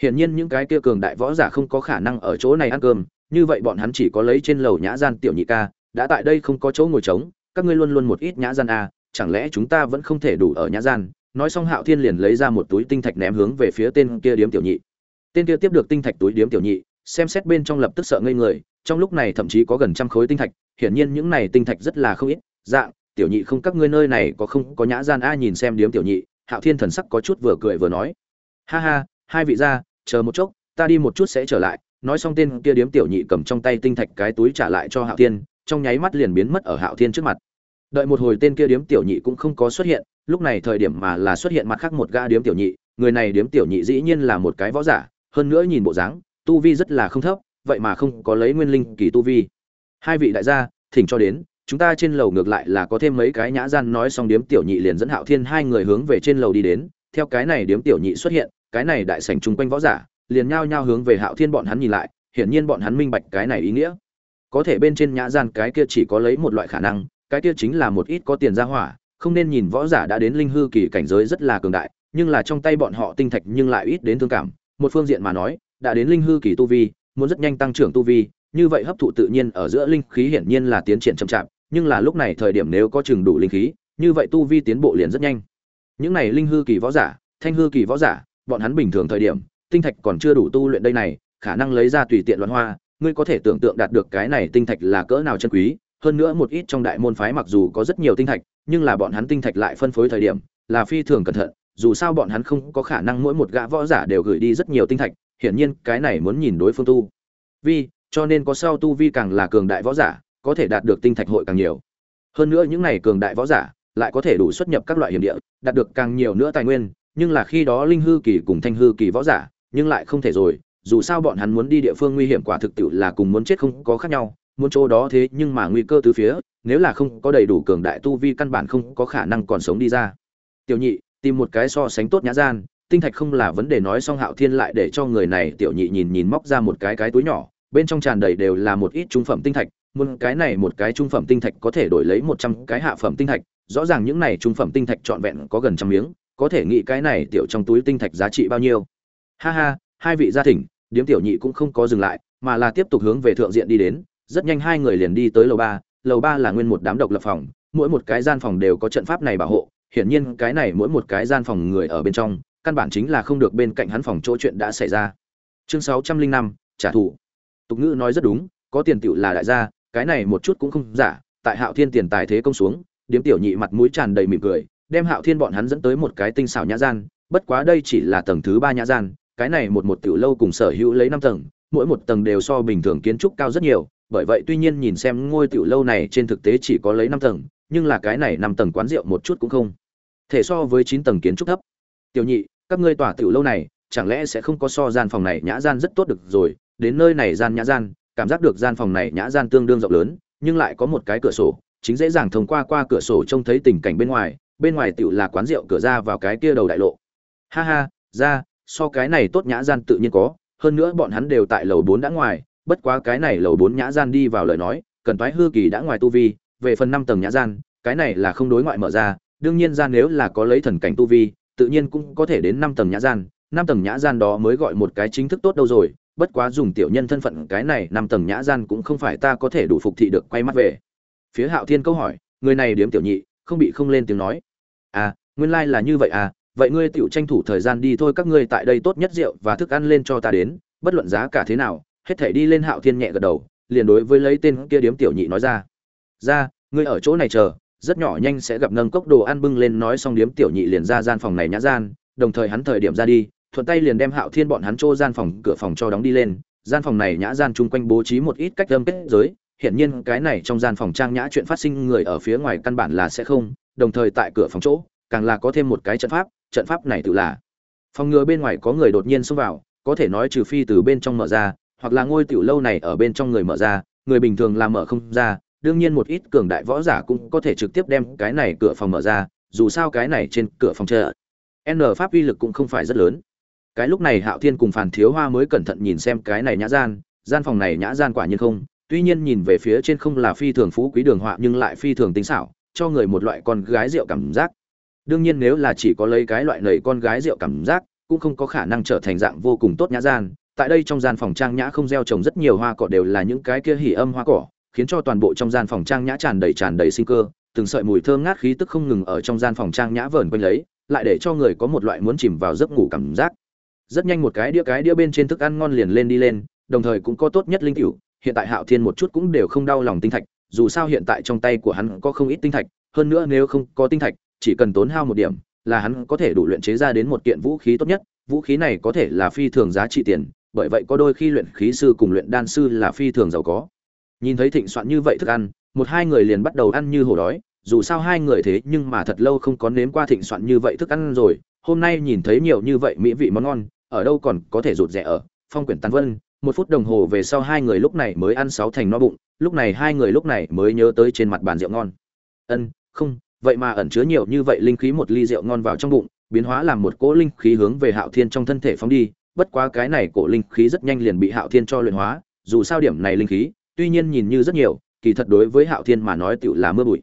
Hiển nhiên những cái kia cường đại võ giả không có khả năng ở chỗ này ăn cơm, như vậy bọn hắn chỉ có lấy trên lầu nhã gian tiểu nhị ca, đã tại đây không có chỗ ngồi trống, các ngươi luôn luôn một ít nhã gian a chẳng lẽ chúng ta vẫn không thể đủ ở nhã gian? Nói xong hạo thiên liền lấy ra một túi tinh thạch ném hướng về phía tên kia điếm tiểu nhị. Tên kia tiếp được tinh thạch túi điếm tiểu nhị, xem xét bên trong lập tức sợ ngây người, trong lúc này thậm chí có gần trăm khối tinh thạch, hiển nhiên những này tinh thạch rất là không ít, dạng, tiểu nhị không, các ngươi nơi này có không có nhã gian a nhìn xem điếm tiểu nhị hạo thiên thần sắc có chút vừa cười vừa nói. Ha ha, hai vị gia, chờ một chốc, ta đi một chút sẽ trở lại. Nói xong tên kia điếm tiểu nhị cầm trong tay tinh thạch cái túi trả lại cho hạo thiên, trong nháy mắt liền biến mất ở hạo thiên trước mặt. Đợi một hồi tên kia điếm tiểu nhị cũng không có xuất hiện, lúc này thời điểm mà là xuất hiện mặt khác một gã điếm tiểu nhị, người này điếm tiểu nhị dĩ nhiên là một cái võ giả, hơn nữa nhìn bộ dáng, tu vi rất là không thấp, vậy mà không có lấy nguyên linh kỳ tu vi. Hai vị đại gia, thỉnh cho đến chúng ta trên lầu ngược lại là có thêm mấy cái nhã gian nói xong điếm tiểu nhị liền dẫn hạo thiên hai người hướng về trên lầu đi đến. Theo cái này điếm tiểu nhị xuất hiện, cái này đại sảnh chung quanh võ giả liền nhao nhao hướng về hạo thiên bọn hắn nhìn lại, hiển nhiên bọn hắn minh bạch cái này ý nghĩa. Có thể bên trên nhã gian cái kia chỉ có lấy một loại khả năng, cái kia chính là một ít có tiền ra hỏa, không nên nhìn võ giả đã đến linh hư kỳ cảnh giới rất là cường đại, nhưng là trong tay bọn họ tinh thạch nhưng lại ít đến thương cảm. Một phương diện mà nói, đã đến linh hư kỳ tu vi, muốn rất nhanh tăng trưởng tu vi, như vậy hấp thụ tự nhiên ở giữa linh khí hiển nhiên là tiến triển chậm chạp nhưng là lúc này thời điểm nếu có chừng đủ linh khí, như vậy tu vi tiến bộ liền rất nhanh. Những này linh hư kỳ võ giả, thanh hư kỳ võ giả, bọn hắn bình thường thời điểm, tinh thạch còn chưa đủ tu luyện đây này, khả năng lấy ra tùy tiện loạn hoa, ngươi có thể tưởng tượng đạt được cái này tinh thạch là cỡ nào chân quý, hơn nữa một ít trong đại môn phái mặc dù có rất nhiều tinh thạch, nhưng là bọn hắn tinh thạch lại phân phối thời điểm, là phi thường cẩn thận, dù sao bọn hắn không có khả năng mỗi một gã võ giả đều gửi đi rất nhiều tinh thạch, hiển nhiên cái này muốn nhìn đối phương tu vi, cho nên có sau tu vi càng là cường đại võ giả có thể đạt được tinh thạch hội càng nhiều. Hơn nữa những này cường đại võ giả lại có thể đủ xuất nhập các loại hiểm địa, đạt được càng nhiều nữa tài nguyên, nhưng là khi đó linh hư kỳ cùng thanh hư kỳ võ giả, nhưng lại không thể rồi, dù sao bọn hắn muốn đi địa phương nguy hiểm quả thực tiệu là cùng muốn chết không có khác nhau, muốn chỗ đó thế nhưng mà nguy cơ từ phía, nếu là không có đầy đủ cường đại tu vi căn bản không có khả năng còn sống đi ra. Tiểu nhị, tìm một cái so sánh tốt nhã gian, tinh thạch không là vấn đề nói xong hạo thiên lại để cho người này tiểu nhị nhìn nhìn móc ra một cái cái túi nhỏ, bên trong tràn đầy đều là một ít trung phẩm tinh thạch muốn cái này một cái trung phẩm tinh thạch có thể đổi lấy một trăm cái hạ phẩm tinh thạch, rõ ràng những này trung phẩm tinh thạch trọn vẹn có gần trăm miếng, có thể nghĩ cái này tiểu trong túi tinh thạch giá trị bao nhiêu. Ha ha, hai vị gia thỉnh, điếm tiểu nhị cũng không có dừng lại, mà là tiếp tục hướng về thượng diện đi đến, rất nhanh hai người liền đi tới lầu ba lầu ba là nguyên một đám độc lập phòng, mỗi một cái gian phòng đều có trận pháp này bảo hộ, hiển nhiên cái này mỗi một cái gian phòng người ở bên trong, căn bản chính là không được bên cạnh hắn phòng chỗ chuyện đã xảy ra. Chương sáu trăm linh năm, trả thù. Tục ngữ nói rất đúng, có tiền tiểu là đại gia cái này một chút cũng không giả, tại hạo thiên tiền tài thế công xuống, điếm tiểu nhị mặt mũi tràn đầy mỉm cười, đem hạo thiên bọn hắn dẫn tới một cái tinh xảo nhã gian, bất quá đây chỉ là tầng thứ ba nhã gian, cái này một một tiểu lâu cùng sở hữu lấy năm tầng, mỗi một tầng đều so bình thường kiến trúc cao rất nhiều, bởi vậy tuy nhiên nhìn xem ngôi tiểu lâu này trên thực tế chỉ có lấy năm tầng, nhưng là cái này năm tầng quán rượu một chút cũng không thể so với chín tầng kiến trúc thấp. Tiểu nhị, các ngươi tỏa tiểu lâu này, chẳng lẽ sẽ không có so gian phòng này nhã gian rất tốt được rồi, đến nơi này gian nhã gian cảm giác được gian phòng này nhã gian tương đương rộng lớn, nhưng lại có một cái cửa sổ, chính dễ dàng thông qua qua cửa sổ trông thấy tình cảnh bên ngoài bên ngoài tiểu là quán rượu cửa ra vào cái kia đầu đại lộ. Ha ha, ra, so cái này tốt nhã gian tự nhiên có, hơn nữa bọn hắn đều tại lầu bốn đã ngoài, bất quá cái này lầu bốn nhã gian đi vào lời nói, cần toái hư kỳ đã ngoài tu vi, về phần năm tầng nhã gian, cái này là không đối ngoại mở ra, đương nhiên ra nếu là có lấy thần cảnh tu vi, tự nhiên cũng có thể đến năm tầng nhã gian, năm tầng nhã gian đó mới gọi một cái chính thức tốt đâu rồi bất quá dùng tiểu nhân thân phận cái này năm tầng nhã gian cũng không phải ta có thể đủ phục thị được, quay mắt về. Phía hạo thiên câu hỏi, người này điếm tiểu nhị, không bị không lên tiếng nói. À nguyên lai là như vậy à vậy ngươi tiểu tranh thủ thời gian đi thôi, các ngươi tại đây tốt nhất rượu và thức ăn lên cho ta đến, bất luận giá cả thế nào, hết thể đi lên hạo thiên nhẹ gật đầu, liền đối với lấy tên kia điếm tiểu nhị nói ra. Ra, ngươi ở chỗ này chờ, rất nhỏ nhanh sẽ gặp nâng cốc đồ ăn bưng lên, nói xong điếm tiểu nhị liền ra gian phòng này nhã gian, đồng thời hắn thời điểm ra đi thuận tay liền đem hạo thiên bọn hắn chỗ gian phòng, cửa phòng cho đóng đi lên. Gian phòng này nhã gian chung quanh bố trí một ít cách âm kết giới. Hiển nhiên cái này trong gian phòng trang nhã chuyện phát sinh người ở phía ngoài căn bản là sẽ không. Đồng thời tại cửa phòng chỗ, càng là có thêm một cái trận pháp. Trận pháp này tự là, phòng ngừa bên ngoài có người đột nhiên xông vào, có thể nói trừ phi từ bên trong mở ra, hoặc là ngôi tiểu lâu này ở bên trong người mở ra. Người bình thường là mở không ra. Đương nhiên một ít cường đại võ giả cũng có thể trực tiếp đem cái này cửa phòng mở ra. Dù sao cái này trên cửa phòng chờ, n pháp uy lực cũng không phải rất lớn cái lúc này hạo thiên cùng phản thiếu hoa mới cẩn thận nhìn xem cái này nhã gian gian phòng này nhã gian quả nhiên không, tuy nhiên nhìn về phía trên không là phi thường phú quý đường họa nhưng lại phi thường tinh xảo, cho người một loại con gái rượu cảm giác. Đương nhiên nếu là chỉ có lấy cái loại nầy con gái rượu cảm giác, cũng không có khả năng trở thành dạng vô cùng tốt nhã gian. Tại đây trong gian phòng trang nhã không gieo trồng rất nhiều hoa cỏ đều là những cái kia hỉ âm hoa cỏ, khiến cho toàn bộ trong gian phòng trang nhã tràn đầy tràn đầy sinh cơ, từng sợi mùi thơm ngát khí tức không ngừng ở trong gian phòng trang nhã vờn quanh lấy, lại để cho người có một loại muốn chìm vào giấc ngủ cảm giác rất nhanh một cái đĩa cái đĩa bên trên thức ăn ngon liền lên đi lên, đồng thời cũng có tốt nhất linh cựu hiện tại hạo thiên một chút cũng đều không đau lòng tinh thạch, dù sao hiện tại trong tay của hắn có không ít tinh thạch, hơn nữa nếu không có tinh thạch, chỉ cần tốn hao một điểm, là hắn có thể đủ luyện chế ra đến một kiện vũ khí tốt nhất. Vũ khí này có thể là phi thường giá trị tiền, bởi vậy có đôi khi luyện khí sư cùng luyện đan sư là phi thường giàu có. Nhìn thấy thịnh soạn như vậy thức ăn, một hai người liền bắt đầu ăn như hổ đói, dù sao hai người thế nhưng mà thật lâu không có nếm qua thịnh soạn như vậy thức ăn rồi. Hôm nay nhìn thấy nhiều như vậy mỹ vị món ngon ở đâu còn có thể rụt rẻ ở, phong quyển tàn vân, một phút đồng hồ về sau hai người lúc này mới ăn sáu thành no bụng, lúc này hai người lúc này mới nhớ tới trên mặt bàn rượu ngon. Ân, không, vậy mà ẩn chứa nhiều như vậy linh khí một ly rượu ngon vào trong bụng, biến hóa làm một cỗ linh khí hướng về hạo thiên trong thân thể phóng đi, bất quá cái này cổ linh khí rất nhanh liền bị hạo thiên cho luyện hóa, dù sao điểm này linh khí, tuy nhiên nhìn như rất nhiều, kỳ thật đối với hạo thiên mà nói tựu là mưa bụi.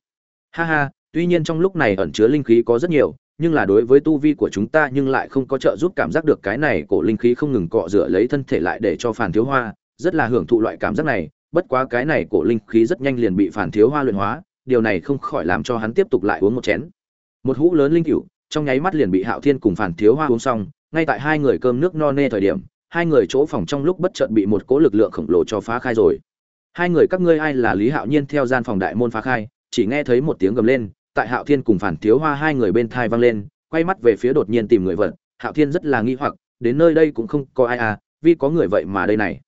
Ha ha, tuy nhiên trong lúc này ẩn chứa linh khí có rất nhiều nhưng là đối với tu vi của chúng ta nhưng lại không có trợ giúp cảm giác được cái này cổ linh khí không ngừng cọ rửa lấy thân thể lại để cho phản thiếu hoa, rất là hưởng thụ loại cảm giác này, bất quá cái này cổ linh khí rất nhanh liền bị phản thiếu hoa luyện hóa, điều này không khỏi làm cho hắn tiếp tục lại uống một chén. Một hũ lớn linh cựu trong nháy mắt liền bị hạo thiên cùng phản thiếu hoa uống xong, ngay tại hai người cơm nước no nê thời điểm, hai người chỗ phòng trong lúc bất chợt bị một cỗ lực lượng khổng lồ cho phá khai rồi. Hai người các ngươi ai là lý hạo nhiên theo gian phòng đại môn phá khai, chỉ nghe thấy một tiếng gầm lên tại hạo thiên cùng phản thiếu hoa hai người bên thai vang lên, quay mắt về phía đột nhiên tìm người vật hạo thiên rất là nghi hoặc, đến nơi đây cũng không có ai à vì có người vậy mà đây này.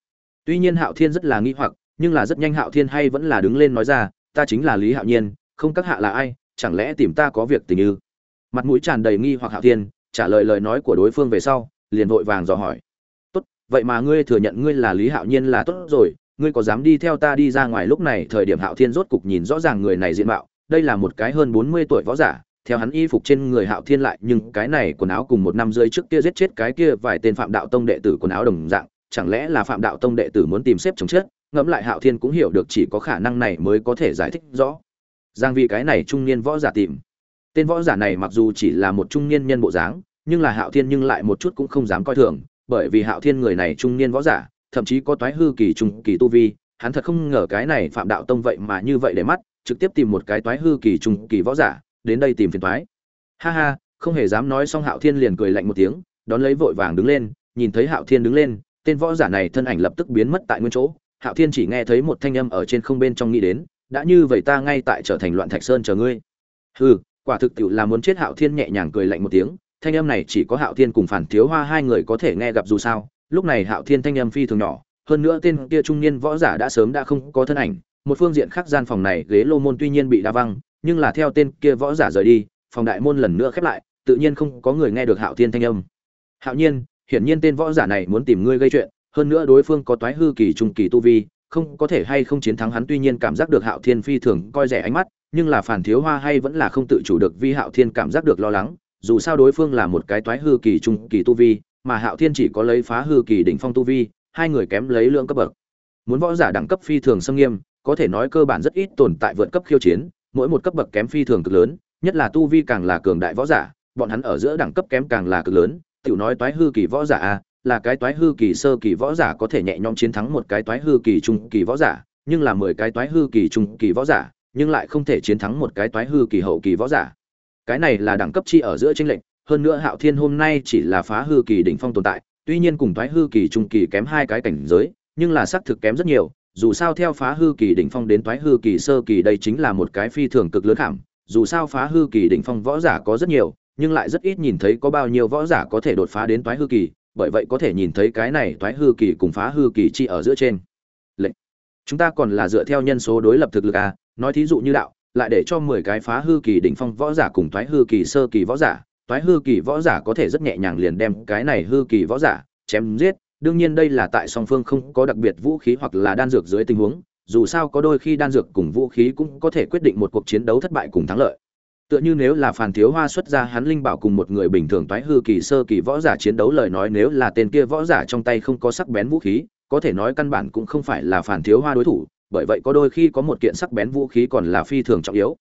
Tuy nhiên hạo thiên rất là nghi hoặc, nhưng là rất nhanh hạo thiên hay vẫn là đứng lên nói ra, ta chính là lý hạo nhiên, không các hạ là ai, chẳng lẽ tìm ta có việc tình ư? Mặt mũi tràn đầy nghi hoặc hạo thiên, trả lời lời nói của đối phương về sau, liền vội vàng dò hỏi. Tốt, vậy mà ngươi thừa nhận ngươi là lý hạo nhiên là tốt rồi, ngươi có dám đi theo ta đi ra ngoài? Lúc này thời điểm hạo thiên rốt cục nhìn rõ ràng người này diện mạo đây là một cái hơn bốn mươi tuổi võ giả, theo hắn y phục trên người hạo thiên lại, nhưng cái này quần áo cùng một năm rưỡi trước kia giết chết cái kia vài tên phạm đạo tông đệ tử quần áo đồng dạng, chẳng lẽ là phạm đạo tông đệ tử muốn tìm xếp chống chết? Ngẫm lại hạo thiên cũng hiểu được chỉ có khả năng này mới có thể giải thích rõ. Giang vì cái này trung niên võ giả tìm. Tên võ giả này mặc dù chỉ là một trung niên nhân bộ dáng, nhưng là hạo thiên nhưng lại một chút cũng không dám coi thường, bởi vì hạo thiên người này trung niên võ giả, thậm chí có toái hư kỳ trung kỳ tu vi, hắn thật không ngờ cái này phạm đạo tông vậy mà như vậy để mắt trực tiếp tìm một cái toái hư kỳ trùng kỳ võ giả, đến đây tìm phiền toái. Ha ha, không hề dám nói xong hạo thiên liền cười lạnh một tiếng, đón lấy vội vàng đứng lên, nhìn thấy hạo thiên đứng lên, tên võ giả này thân ảnh lập tức biến mất tại nguyên chỗ. Hạo thiên chỉ nghe thấy một thanh âm ở trên không bên trong nghĩ đến, đã như vậy ta ngay tại trở thành loạn thạch sơn chờ ngươi. Hừ, quả thực tiệu là muốn chết. Hạo thiên nhẹ nhàng cười lạnh một tiếng, thanh âm này chỉ có hạo thiên cùng phản thiếu hoa hai người có thể nghe gặp dù sao. Lúc này hạo thiên thanh âm phi thường nhỏ, hơn nữa tên kia trung niên võ giả đã sớm đã không có thân ảnh một phương diện khác gian phòng này ghế lô môn tuy nhiên bị đa văng, nhưng là theo tên kia võ giả rời đi, phòng đại môn lần nữa khép lại, tự nhiên không có người nghe được hạo thiên thanh âm. Hạo nhiên, hiển nhiên tên võ giả này muốn tìm ngươi gây chuyện, hơn nữa đối phương có toái hư kỳ trung kỳ tu vi, không có thể hay không chiến thắng hắn tuy nhiên cảm giác được hạo thiên phi thường coi rẻ ánh mắt, nhưng là phản thiếu hoa hay vẫn là không tự chủ được vi hạo thiên cảm giác được lo lắng, dù sao đối phương là một cái toái hư kỳ trung kỳ tu vi, mà hạo thiên chỉ có lấy phá hư kỳ đỉnh phong tu vi, hai người kém lấy lượng cấp bậc. Muốn võ giả đẳng cấp phi thường xâm nghiêm có thể nói cơ bản rất ít tồn tại vượt cấp khiêu chiến, mỗi một cấp bậc kém phi thường cực lớn, nhất là tu vi càng là cường đại võ giả, bọn hắn ở giữa đẳng cấp kém càng là cực lớn, tiểu nói toái hư kỳ võ giả a, là cái toái hư kỳ sơ kỳ võ giả có thể nhẹ nhõm chiến thắng một cái toái hư kỳ trung kỳ võ giả, nhưng là mười cái toái hư kỳ trung kỳ võ giả, nhưng lại không thể chiến thắng một cái toái hư kỳ hậu kỳ võ giả. Cái này là đẳng cấp chi ở giữa chênh lệnh hơn nữa hạo thiên hôm nay chỉ là phá hư kỳ đỉnh phong tồn tại, tuy nhiên cùng toái hư kỳ trung kỳ kém hai cái cảnh giới, nhưng là xác thực kém rất nhiều dù sao theo phá hư kỳ đỉnh phong đến toái hư kỳ sơ kỳ đây chính là một cái phi thường cực lớn khảm. Dù sao phá hư kỳ đỉnh phong võ giả có rất nhiều, nhưng lại rất ít nhìn thấy có bao nhiêu võ giả có thể đột phá đến toái hư kỳ, bởi vậy có thể nhìn thấy cái này toái hư kỳ cùng phá hư kỳ chi ở giữa trên. Lệnh. Chúng ta còn là dựa theo nhân số đối lập thực lực à? Nói thí dụ như đạo, lại để cho mười cái phá hư kỳ đỉnh phong võ giả cùng toái hư kỳ sơ kỳ võ giả, toái hư kỳ võ giả có thể rất nhẹ nhàng liền đem cái này hư kỳ võ giả chém giết đương nhiên đây là tại song phương không có đặc biệt vũ khí hoặc là đan dược dưới tình huống, dù sao có đôi khi đan dược cùng vũ khí cũng có thể quyết định một cuộc chiến đấu thất bại cùng thắng lợi. Tựa như nếu là phàn thiếu hoa xuất ra hắn linh bảo cùng một người bình thường toái hư kỳ sơ kỳ võ giả chiến đấu lời nói nếu là tên kia võ giả trong tay không có sắc bén vũ khí, có thể nói căn bản cũng không phải là phàn thiếu hoa đối thủ, bởi vậy có đôi khi có một kiện sắc bén vũ khí còn là phi thường trọng yếu.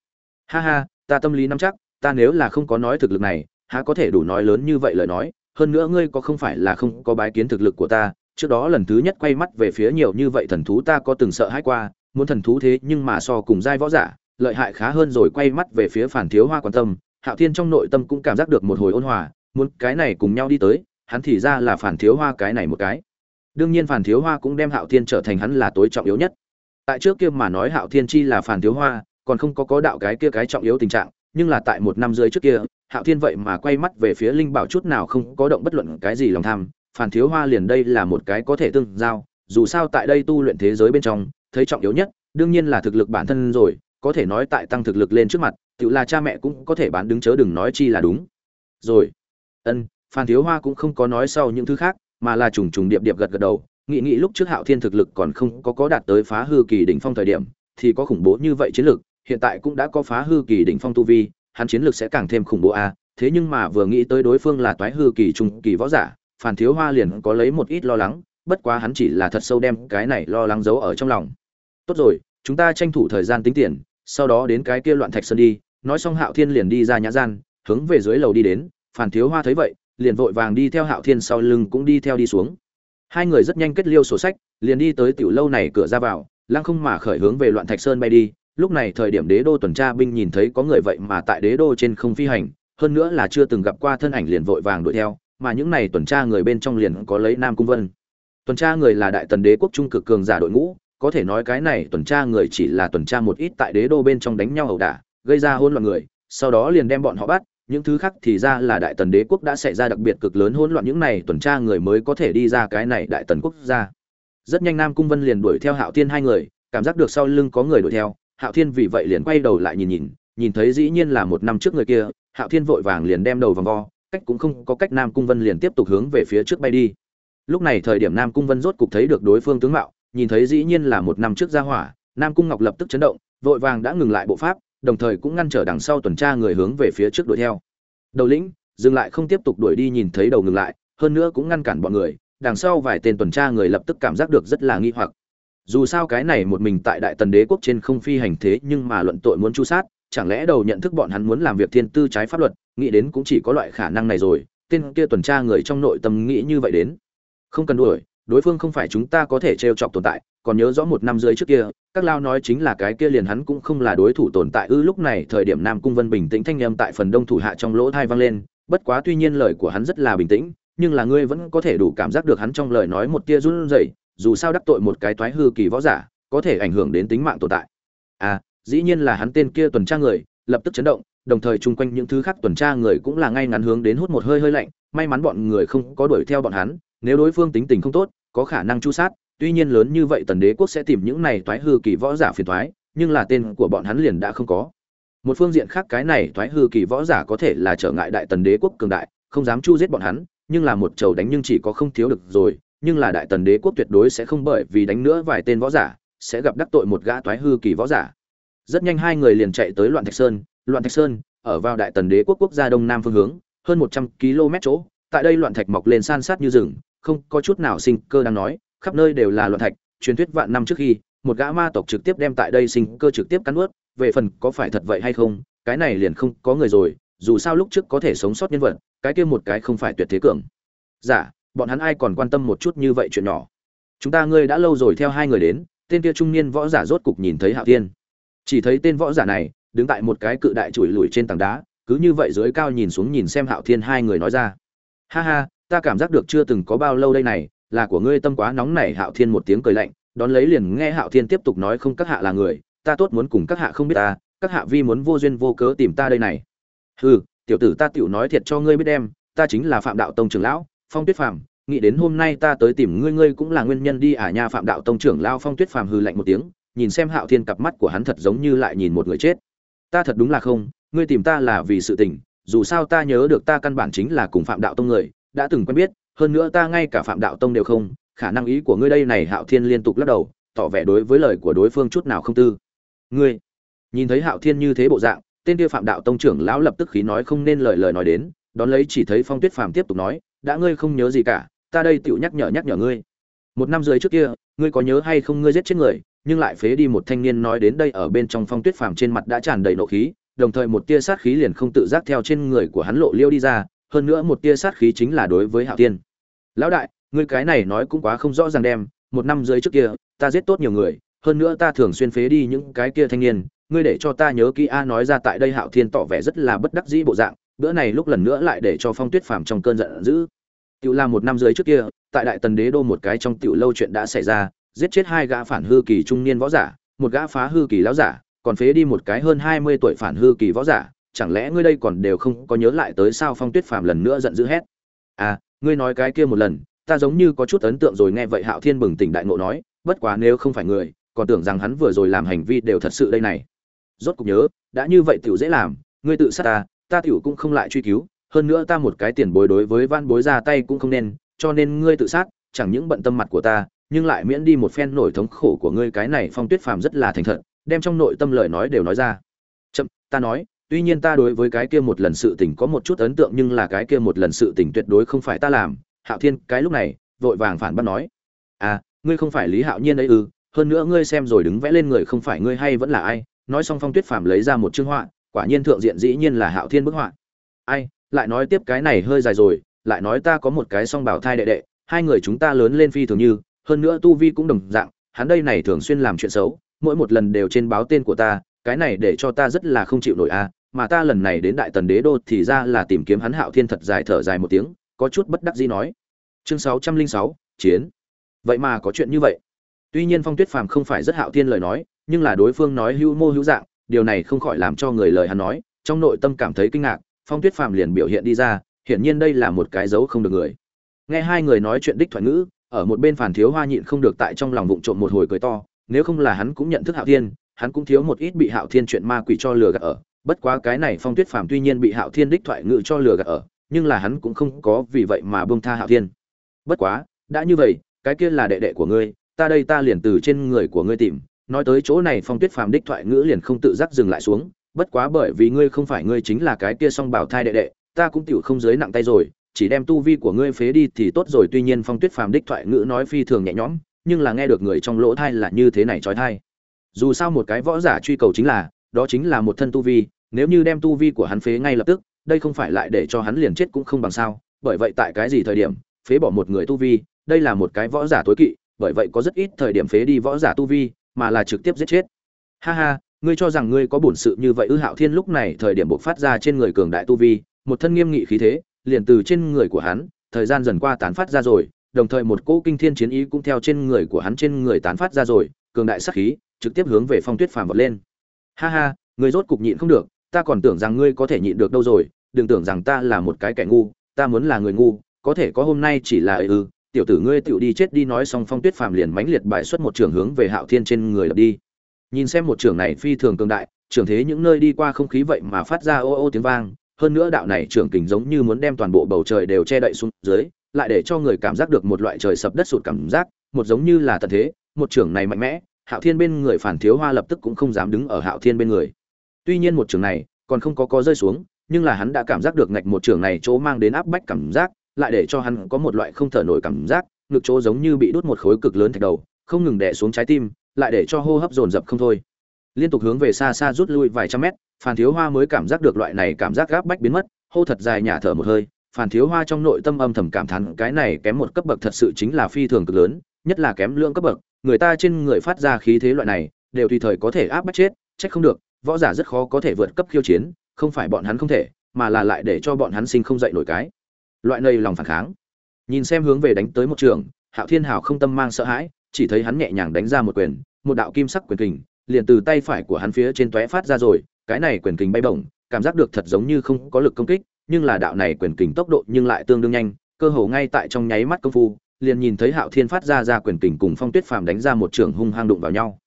Ha ha, ta tâm lý nắm chắc, ta nếu là không có nói thực lực này, há có thể đủ nói lớn như vậy lời nói? Hơn nữa ngươi có không phải là không có bái kiến thực lực của ta, trước đó lần thứ nhất quay mắt về phía nhiều như vậy thần thú ta có từng sợ hãi qua, muốn thần thú thế nhưng mà so cùng giai võ giả, lợi hại khá hơn rồi quay mắt về phía phản thiếu hoa quan tâm, hạo thiên trong nội tâm cũng cảm giác được một hồi ôn hòa, muốn cái này cùng nhau đi tới, hắn thì ra là phản thiếu hoa cái này một cái. Đương nhiên phản thiếu hoa cũng đem hạo thiên trở thành hắn là tối trọng yếu nhất. Tại trước kia mà nói hạo thiên chi là phản thiếu hoa, còn không có có đạo cái kia cái trọng yếu tình trạng nhưng là tại một năm dưới trước kia, hạo thiên vậy mà quay mắt về phía linh bảo chút nào không có động bất luận cái gì lòng tham, phản thiếu hoa liền đây là một cái có thể tương giao, dù sao tại đây tu luyện thế giới bên trong, thấy trọng yếu nhất, đương nhiên là thực lực bản thân rồi, có thể nói tại tăng thực lực lên trước mặt, tự là cha mẹ cũng có thể bán đứng chớ đừng nói chi là đúng. Rồi, ân phan thiếu hoa cũng không có nói sau những thứ khác, mà là trùng trùng điệp điệp gật gật đầu nghị nghị lúc trước hạo thiên thực lực còn không có có đạt tới phá hư kỳ đỉnh phong thời điểm, thì có khủng bố như vậy chiến lực hiện tại cũng đã có phá hư kỳ đỉnh phong tu vi, hắn chiến lực sẽ càng thêm khủng bố a. Thế nhưng mà vừa nghĩ tới đối phương là toái hư kỳ trung kỳ võ giả phan thiếu hoa liền có lấy một ít lo lắng, bất quá hắn chỉ là thật sâu đem cái này lo lắng giấu ở trong lòng. Tốt rồi, chúng ta tranh thủ thời gian tính tiền, sau đó đến cái kia loạn thạch sơn đi. Nói xong hạo thiên liền đi ra nhã gian, hướng về dưới lầu đi đến. Phản thiếu hoa thấy vậy, liền vội vàng đi theo hạo thiên sau lưng cũng đi theo đi xuống. Hai người rất nhanh kết liêu sổ sách, liền đi tới tiểu lâu này cửa ra vào, lăng không mà khởi hướng về loạn thạch sơn bay đi lúc này thời điểm đế đô tuần tra binh nhìn thấy có người vậy mà tại đế đô trên không phi hành, hơn nữa là chưa từng gặp qua thân ảnh liền vội vàng đuổi theo, mà những này tuần tra người bên trong liền có lấy nam cung vân. Tuần tra người là đại tần đế quốc trung cực cường giả đội ngũ, có thể nói cái này tuần tra người chỉ là tuần tra một ít tại đế đô bên trong đánh nhau ẩu đả, gây ra hỗn loạn người, sau đó liền đem bọn họ bắt, những thứ khác thì ra là đại tần đế quốc đã xảy ra đặc biệt cực lớn hỗn loạn những này tuần tra người mới có thể đi ra cái này đại tần quốc gia. Rất nhanh nam cung vân liền đuổi theo hạo thiên hai người, cảm giác được sau lưng có người đuổi theo hạo thiên vì vậy liền quay đầu lại nhìn nhìn nhìn thấy dĩ nhiên là một năm trước người kia, hạo thiên vội vàng liền đem đầu vòng vo, cách cũng không có cách nam cung vân liền tiếp tục hướng về phía trước bay đi. Lúc này thời điểm nam cung vân rốt cục thấy được đối phương tướng mạo, nhìn thấy dĩ nhiên là một năm trước gia hỏa, nam cung ngọc lập tức chấn động, vội vàng đã ngừng lại bộ pháp, đồng thời cũng ngăn trở đằng sau tuần tra người hướng về phía trước đuổi theo. Đầu lĩnh, dừng lại không tiếp tục đuổi đi nhìn thấy đầu ngừng lại, hơn nữa cũng ngăn cản bọn người, đằng sau vài tên tuần tra người lập tức cảm giác được rất là nghi hoặc dù sao cái này một mình tại đại tần đế quốc trên không phi hành thế nhưng mà luận tội muốn chu sát, chẳng lẽ đầu nhận thức bọn hắn muốn làm việc thiên tư trái pháp luật, nghĩ đến cũng chỉ có loại khả năng này rồi, tên kia tuần tra người trong nội tâm nghĩ như vậy đến. Không cần đuổi, đối phương không phải chúng ta có thể trêu chọc tồn tại, còn nhớ rõ một năm dưới trước kia, các lao nói chính là cái kia liền hắn cũng không là đối thủ tồn tại ư, lúc này thời điểm nam cung vân bình tĩnh thanh âm tại phần đông thủ hạ trong lỗ thai vang lên, bất quá tuy nhiên lời của hắn rất là bình tĩnh, nhưng là ngươi vẫn có thể đủ cảm giác được hắn trong lời nói một tia run rẩy dù sao đắc tội một cái toái hư kỳ võ giả, có thể ảnh hưởng đến tính mạng tồn tại. À dĩ nhiên là hắn tên kia tuần tra người, lập tức chấn động, đồng thời chung quanh những thứ khác tuần tra người cũng là ngay ngắn hướng đến hút một hơi hơi lạnh, may mắn bọn người không có đuổi theo bọn hắn, nếu đối phương tính tình không tốt, có khả năng chu sát, tuy nhiên lớn như vậy tần đế quốc sẽ tìm những này toái hư kỳ võ giả phiền toái, nhưng là tên của bọn hắn liền đã không có. Một phương diện khác cái này toái hư kỳ võ giả có thể là trở ngại đại tần đế quốc cường đại, không dám chu giết bọn hắn, nhưng là một trầu đánh nhưng chỉ có không thiếu được rồi nhưng là đại tần đế quốc tuyệt đối sẽ không bởi vì đánh nữa vài tên võ giả sẽ gặp đắc tội một gã toái hư kỳ võ giả. Rất nhanh hai người liền chạy tới loạn thạch sơn. Loạn thạch sơn ở vào đại tần đế quốc quốc gia đông nam phương hướng hơn một trăm km chỗ tại đây loạn thạch mọc lên san sát như rừng không có chút nào sinh cơ đang nói khắp nơi đều là loạn thạch truyền thuyết vạn năm trước khi một gã ma tộc trực tiếp đem tại đây sinh cơ trực tiếp cắn nuốt về phần có phải thật vậy hay không cái này liền không có người rồi dù sao lúc trước có thể sống sót nhân vật cái kia một cái không phải tuyệt thế cường giả. dạ, bọn hắn ai còn quan tâm một chút như vậy chuyện nhỏ? Chúng ta ngươi đã lâu rồi theo hai người đến tên kia trung niên võ giả rốt cục nhìn thấy hạo thiên. Chỉ thấy tên võ giả này đứng tại một cái cự đại chùi lùi trên tảng đá cứ như vậy dưới cao nhìn xuống nhìn xem hạo thiên hai người nói ra. Ha ha ta cảm giác được chưa từng có bao lâu đây này là của ngươi tâm quá nóng này. hạo thiên một tiếng cười lạnh đón lấy liền nghe hạo thiên tiếp tục nói không các hạ là người ta tốt muốn cùng các hạ không biết ta các hạ vi muốn vô duyên vô cớ tìm ta đây này. Hừ tiểu tử ta tiểu nói thiệt cho ngươi biết em, ta chính là phạm đạo tông trưởng lão phong tuyết phàm, nghĩ đến hôm nay ta tới tìm ngươi ngươi cũng là nguyên nhân đi à nha, phạm đạo tông trưởng lao phong tuyết phàm hư lạnh một tiếng, nhìn xem hạo thiên cặp mắt của hắn thật giống như lại nhìn một người chết. Ta thật đúng là không, ngươi tìm ta là vì sự tình, dù sao ta nhớ được ta căn bản chính là cùng phạm đạo tông người, đã từng quen biết, hơn nữa ta ngay cả phạm đạo tông đều không, khả năng ý của ngươi đây này, hạo thiên liên tục lắc đầu, tỏ vẻ đối với lời của đối phương chút nào không tư. Ngươi, nhìn thấy hạo thiên như thế bộ dạng, tên kia phạm đạo tông trưởng lão lập tức khí nói không nên lời lời nói đến, đón lấy chỉ thấy phong tuyết phàm tiếp tục nói đã ngươi không nhớ gì cả, ta đây tựu nhắc nhở nhắc nhở ngươi. Một năm dưới trước kia, ngươi có nhớ hay không ngươi giết chết người, nhưng lại phế đi một thanh niên nói đến đây ở bên trong phong tuyết phàm trên mặt đã tràn đầy nộ khí, đồng thời một tia sát khí liền không tự giác theo trên người của hắn lộ liêu đi ra, hơn nữa một tia sát khí chính là đối với hạo tiên lão đại, ngươi cái này nói cũng quá không rõ ràng đem, một năm dưới trước kia, ta giết tốt nhiều người, hơn nữa ta thường xuyên phế đi những cái kia thanh niên, ngươi để cho ta nhớ kỹ a nói ra tại đây hạo thiên tỏ vẻ rất là bất đắc dĩ bộ dạng bữa này lúc lần nữa lại để cho phong tuyết phàm trong cơn giận dữ. Tiểu là một năm dưới trước kia, tại đại tần đế đô một cái trong tiểu lâu chuyện đã xảy ra, giết chết hai gã phản hư kỳ trung niên võ giả, một gã phá hư kỳ lão giả, còn phế đi một cái hơn hai mươi tuổi phản hư kỳ võ giả, chẳng lẽ ngươi đây còn đều không có nhớ lại tới sao phong tuyết phàm lần nữa giận dữ hét. À ngươi nói cái kia một lần, ta giống như có chút ấn tượng rồi nghe vậy hạo thiên bừng tỉnh đại ngộ nói, bất quá nếu không phải người, còn tưởng rằng hắn vừa rồi làm hành vi đều thật sự đây này. Rốt cục nhớ, đã như vậy tiểu dễ làm, ngươi tự sát ta ta tiểu cũng không lại truy cứu, hơn nữa ta một cái tiền bối đối với van bối ra tay cũng không nên, cho nên ngươi tự sát, chẳng những bận tâm mặt của ta, nhưng lại miễn đi một phen nổi thống khổ của ngươi cái này phong tuyết phàm rất là thành thật, đem trong nội tâm lời nói đều nói ra. Chậm, ta nói, tuy nhiên ta đối với cái kia một lần sự tình có một chút ấn tượng nhưng là cái kia một lần sự tình tuyệt đối không phải ta làm, hạo thiên, cái lúc này, vội vàng phản bác nói à ngươi không phải lý hạo nhiên đấy ư, hơn nữa ngươi xem rồi đứng vẽ lên người không phải ngươi hay vẫn là ai. Nói xong phong tuyết phàm lấy ra một chương họa quả nhiên thượng diện dĩ nhiên là hạo thiên bức họa. Ai, lại nói tiếp cái này hơi dài rồi, lại nói ta có một cái song bảo thai đệ đệ, hai người chúng ta lớn lên phi thường như, hơn nữa tu vi cũng đồng dạng, hắn đây này thường xuyên làm chuyện xấu, mỗi một lần đều trên báo tên của ta, cái này để cho ta rất là không chịu nổi a, mà ta lần này đến đại tần đế đô thì ra là tìm kiếm hắn hạo thiên thật dài thở dài một tiếng, có chút bất đắc dĩ nói. Chương sáu trăm linh sáu, chiến. Vậy mà có chuyện như vậy. Tuy nhiên phong tuyết phàm không phải rất hạo thiên lời nói, nhưng là đối phương nói hữu mô hữu dạng điều này không khỏi làm cho người lời hắn nói, trong nội tâm cảm thấy kinh ngạc, phong tuyết phàm liền biểu hiện đi ra, hiển nhiên đây là một cái dấu không được người. Nghe hai người nói chuyện đích thoại ngữ, ở một bên phản thiếu hoa nhịn không được tại trong lòng vụng trộm một hồi cười to, nếu không là hắn cũng nhận thức hạo thiên, hắn cũng thiếu một ít bị hạo thiên chuyện ma quỷ cho lừa gạt ở. Bất quá cái này phong tuyết phàm tuy nhiên bị hạo thiên đích thoại ngữ cho lừa gạt ở, nhưng là hắn cũng không có vì vậy mà bông tha hạo thiên. Bất quá, đã như vậy, cái kia là đệ đệ của ngươi, ta đây ta liền từ trên người của ngươi tìm nói tới chỗ này phong tuyết phàm đích thoại ngữ liền không tự giác dừng lại xuống, bất quá bởi vì ngươi không phải ngươi chính là cái kia song bảo thai đệ đệ, ta cũng tiểu không giới nặng tay rồi, chỉ đem tu vi của ngươi phế đi thì tốt rồi, tuy nhiên phong tuyết phàm đích thoại ngữ nói phi thường nhẹ nhõm, nhưng là nghe được người trong lỗ thai là như thế này trói thai. Dù sao một cái võ giả truy cầu chính là, đó chính là một thân tu vi, nếu như đem tu vi của hắn phế ngay lập tức, đây không phải lại để cho hắn liền chết cũng không bằng sao, bởi vậy tại cái gì thời điểm, phế bỏ một người tu vi, đây là một cái võ giả tối kỵ, bởi vậy có rất ít thời điểm phế đi võ giả tu vi mà là trực tiếp giết chết. Ha ha, ngươi cho rằng ngươi có bổn sự như vậy ư hạo thiên lúc này thời điểm bộc phát ra trên người cường đại tu vi, một thân nghiêm nghị khí thế, liền từ trên người của hắn, thời gian dần qua tán phát ra rồi, đồng thời một cỗ kinh thiên chiến ý cũng theo trên người của hắn trên người tán phát ra rồi, cường đại sắc khí trực tiếp hướng về phong tuyết phàm vọt lên. Ha ha, ngươi rốt cục nhịn không được, ta còn tưởng rằng ngươi có thể nhịn được đâu rồi, đừng tưởng rằng ta là một cái kẻ ngu, ta muốn là người ngu, có thể có hôm nay chỉ là ư tiểu tử ngươi tựu đi chết đi nói xong phong tuyết phàm liền mãnh liệt bại xuất một trường hướng về hạo thiên trên người đập đi. Nhìn xem một trường này phi thường cường đại, trường thế những nơi đi qua không khí vậy mà phát ra ô ô tiếng vang, hơn nữa đạo này trường kình giống như muốn đem toàn bộ bầu trời đều che đậy xuống dưới, lại để cho người cảm giác được một loại trời sập đất sụt cảm giác, một giống như là tận thế, một trường này mạnh mẽ, hạo thiên bên người phản thiếu hoa lập tức cũng không dám đứng ở hạo thiên bên người. Tuy nhiên một trường này còn không có có rơi xuống, nhưng là hắn đã cảm giác được ngạch một trường này chỗ mang đến áp bách cảm giác lại để cho hắn có một loại không thở nổi cảm giác, ngực chỗ giống như bị đốt một khối cực lớn thạch đầu, không ngừng đè xuống trái tim, lại để cho hô hấp dồn dập không thôi. Liên tục hướng về xa xa rút lui vài trăm mét phản thiếu hoa mới cảm giác được loại này cảm giác gáp bách biến mất, hô thật dài nhả thở một hơi phản thiếu hoa trong nội tâm âm thầm cảm thán cái này kém một cấp bậc thật sự chính là phi thường cực lớn, nhất là kém lượng cấp bậc, người ta trên người phát ra khí thế loại này, đều tùy thời có thể áp bách chết, trách không được, võ giả rất khó có thể vượt cấp khiêu chiến, không phải bọn hắn không thể, mà là lại để cho bọn hắn sinh không dậy nổi cái loại này lòng phản kháng. Nhìn xem hướng về đánh tới một trường, hạo thiên hào không tâm mang sợ hãi, chỉ thấy hắn nhẹ nhàng đánh ra một quyền, một đạo kim sắc quyền kình, liền từ tay phải của hắn phía trên tóe phát ra rồi, cái này quyền kình bay bổng, cảm giác được thật giống như không có lực công kích, nhưng là đạo này quyền kình tốc độ nhưng lại tương đương nhanh, cơ hồ ngay tại trong nháy mắt công phu, liền nhìn thấy hạo thiên phát ra ra quyền kình cùng phong tuyết phàm đánh ra một trường hung hăng đụng vào nhau.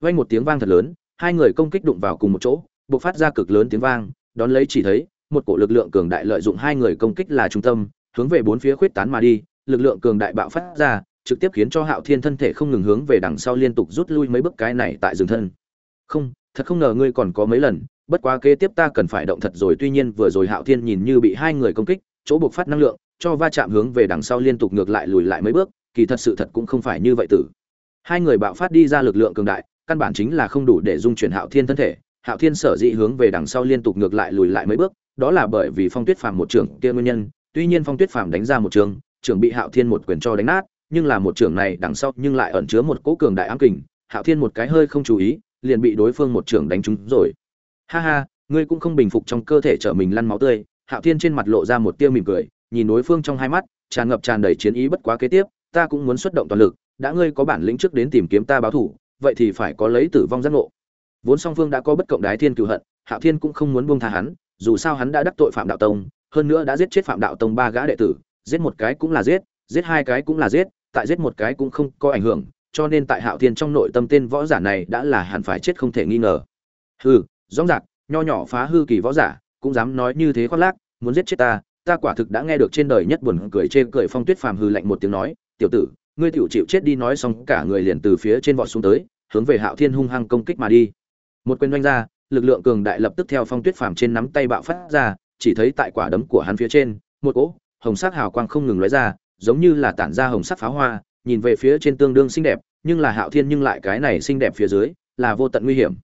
Vang một tiếng vang thật lớn, hai người công kích đụng vào cùng một chỗ, bộc phát ra cực lớn tiếng vang, đón lấy chỉ thấy một cổ lực lượng cường đại lợi dụng hai người công kích là trung tâm, hướng về bốn phía khuyết tán mà đi, lực lượng cường đại bạo phát ra, trực tiếp khiến cho Hạo Thiên thân thể không ngừng hướng về đằng sau liên tục rút lui mấy bước cái này tại dừng thân. Không, thật không ngờ ngươi còn có mấy lần, bất quá kế tiếp ta cần phải động thật rồi, tuy nhiên vừa rồi Hạo Thiên nhìn như bị hai người công kích, chỗ buộc phát năng lượng, cho va chạm hướng về đằng sau liên tục ngược lại lùi lại mấy bước, kỳ thật sự thật cũng không phải như vậy tử. Hai người bạo phát đi ra lực lượng cường đại, căn bản chính là không đủ để dung chuyển Hạo Thiên thân thể, Hạo Thiên sở dĩ hướng về đằng sau liên tục ngược lại lùi lại mấy bước, đó là bởi vì Phong Tuyết Phàm một trưởng kia nguyên nhân, tuy nhiên Phong Tuyết Phàm đánh ra một trường, trưởng bị Hạo Thiên một quyền cho đánh nát, nhưng là một trưởng này đằng sau nhưng lại ẩn chứa một cỗ cường đại ám kình, Hạo Thiên một cái hơi không chú ý, liền bị đối phương một trưởng đánh trúng rồi. Ha ha, ngươi cũng không bình phục trong cơ thể trở mình lăn máu tươi, Hạo Thiên trên mặt lộ ra một tia mỉm cười, nhìn đối phương trong hai mắt, tràn ngập tràn đầy chiến ý bất quá kế tiếp, ta cũng muốn xuất động toàn lực, đã ngươi có bản lĩnh trước đến tìm kiếm ta báo thủ, vậy thì phải có lấy tử vong giác ngộ. Vốn song phương đã có bất cộng đái thiên cựu hận, Hạo Thiên cũng không muốn buông tha hắn, dù sao hắn đã đắc tội phạm đạo tông, hơn nữa đã giết chết phạm đạo tông ba gã đệ tử, giết một cái cũng là giết giết hai cái cũng là giết, tại giết một cái cũng không có ảnh hưởng, cho nên tại hạo thiên trong nội tâm tên võ giả này đã là hẳn phải chết không thể nghi ngờ. Hừ, rõ rạc nho nhỏ phá hư kỳ võ giả, cũng dám nói như thế khoác lác, muốn giết chết ta ta quả thực đã nghe được trên đời nhất buồn cười chê cười phong tuyết phàm hư lạnh một tiếng nói, tiểu tử, ngươi tiểu chịu chết đi nói xong, cả người liền từ phía trên vọt xuống tới, hướng về hạo thiên hung hăng công kích mà đi. Một quyền doanh ra lực lượng cường đại lập tức theo phong tuyết phàm trên nắm tay bạo phát ra, chỉ thấy tại quả đấm của hắn phía trên, một cỗ hồng sắc hào quang không ngừng lóe ra, giống như là tản ra hồng sắc pháo hoa, nhìn về phía trên tương đương xinh đẹp, nhưng là hạo thiên nhưng lại cái này xinh đẹp phía dưới, là vô tận nguy hiểm.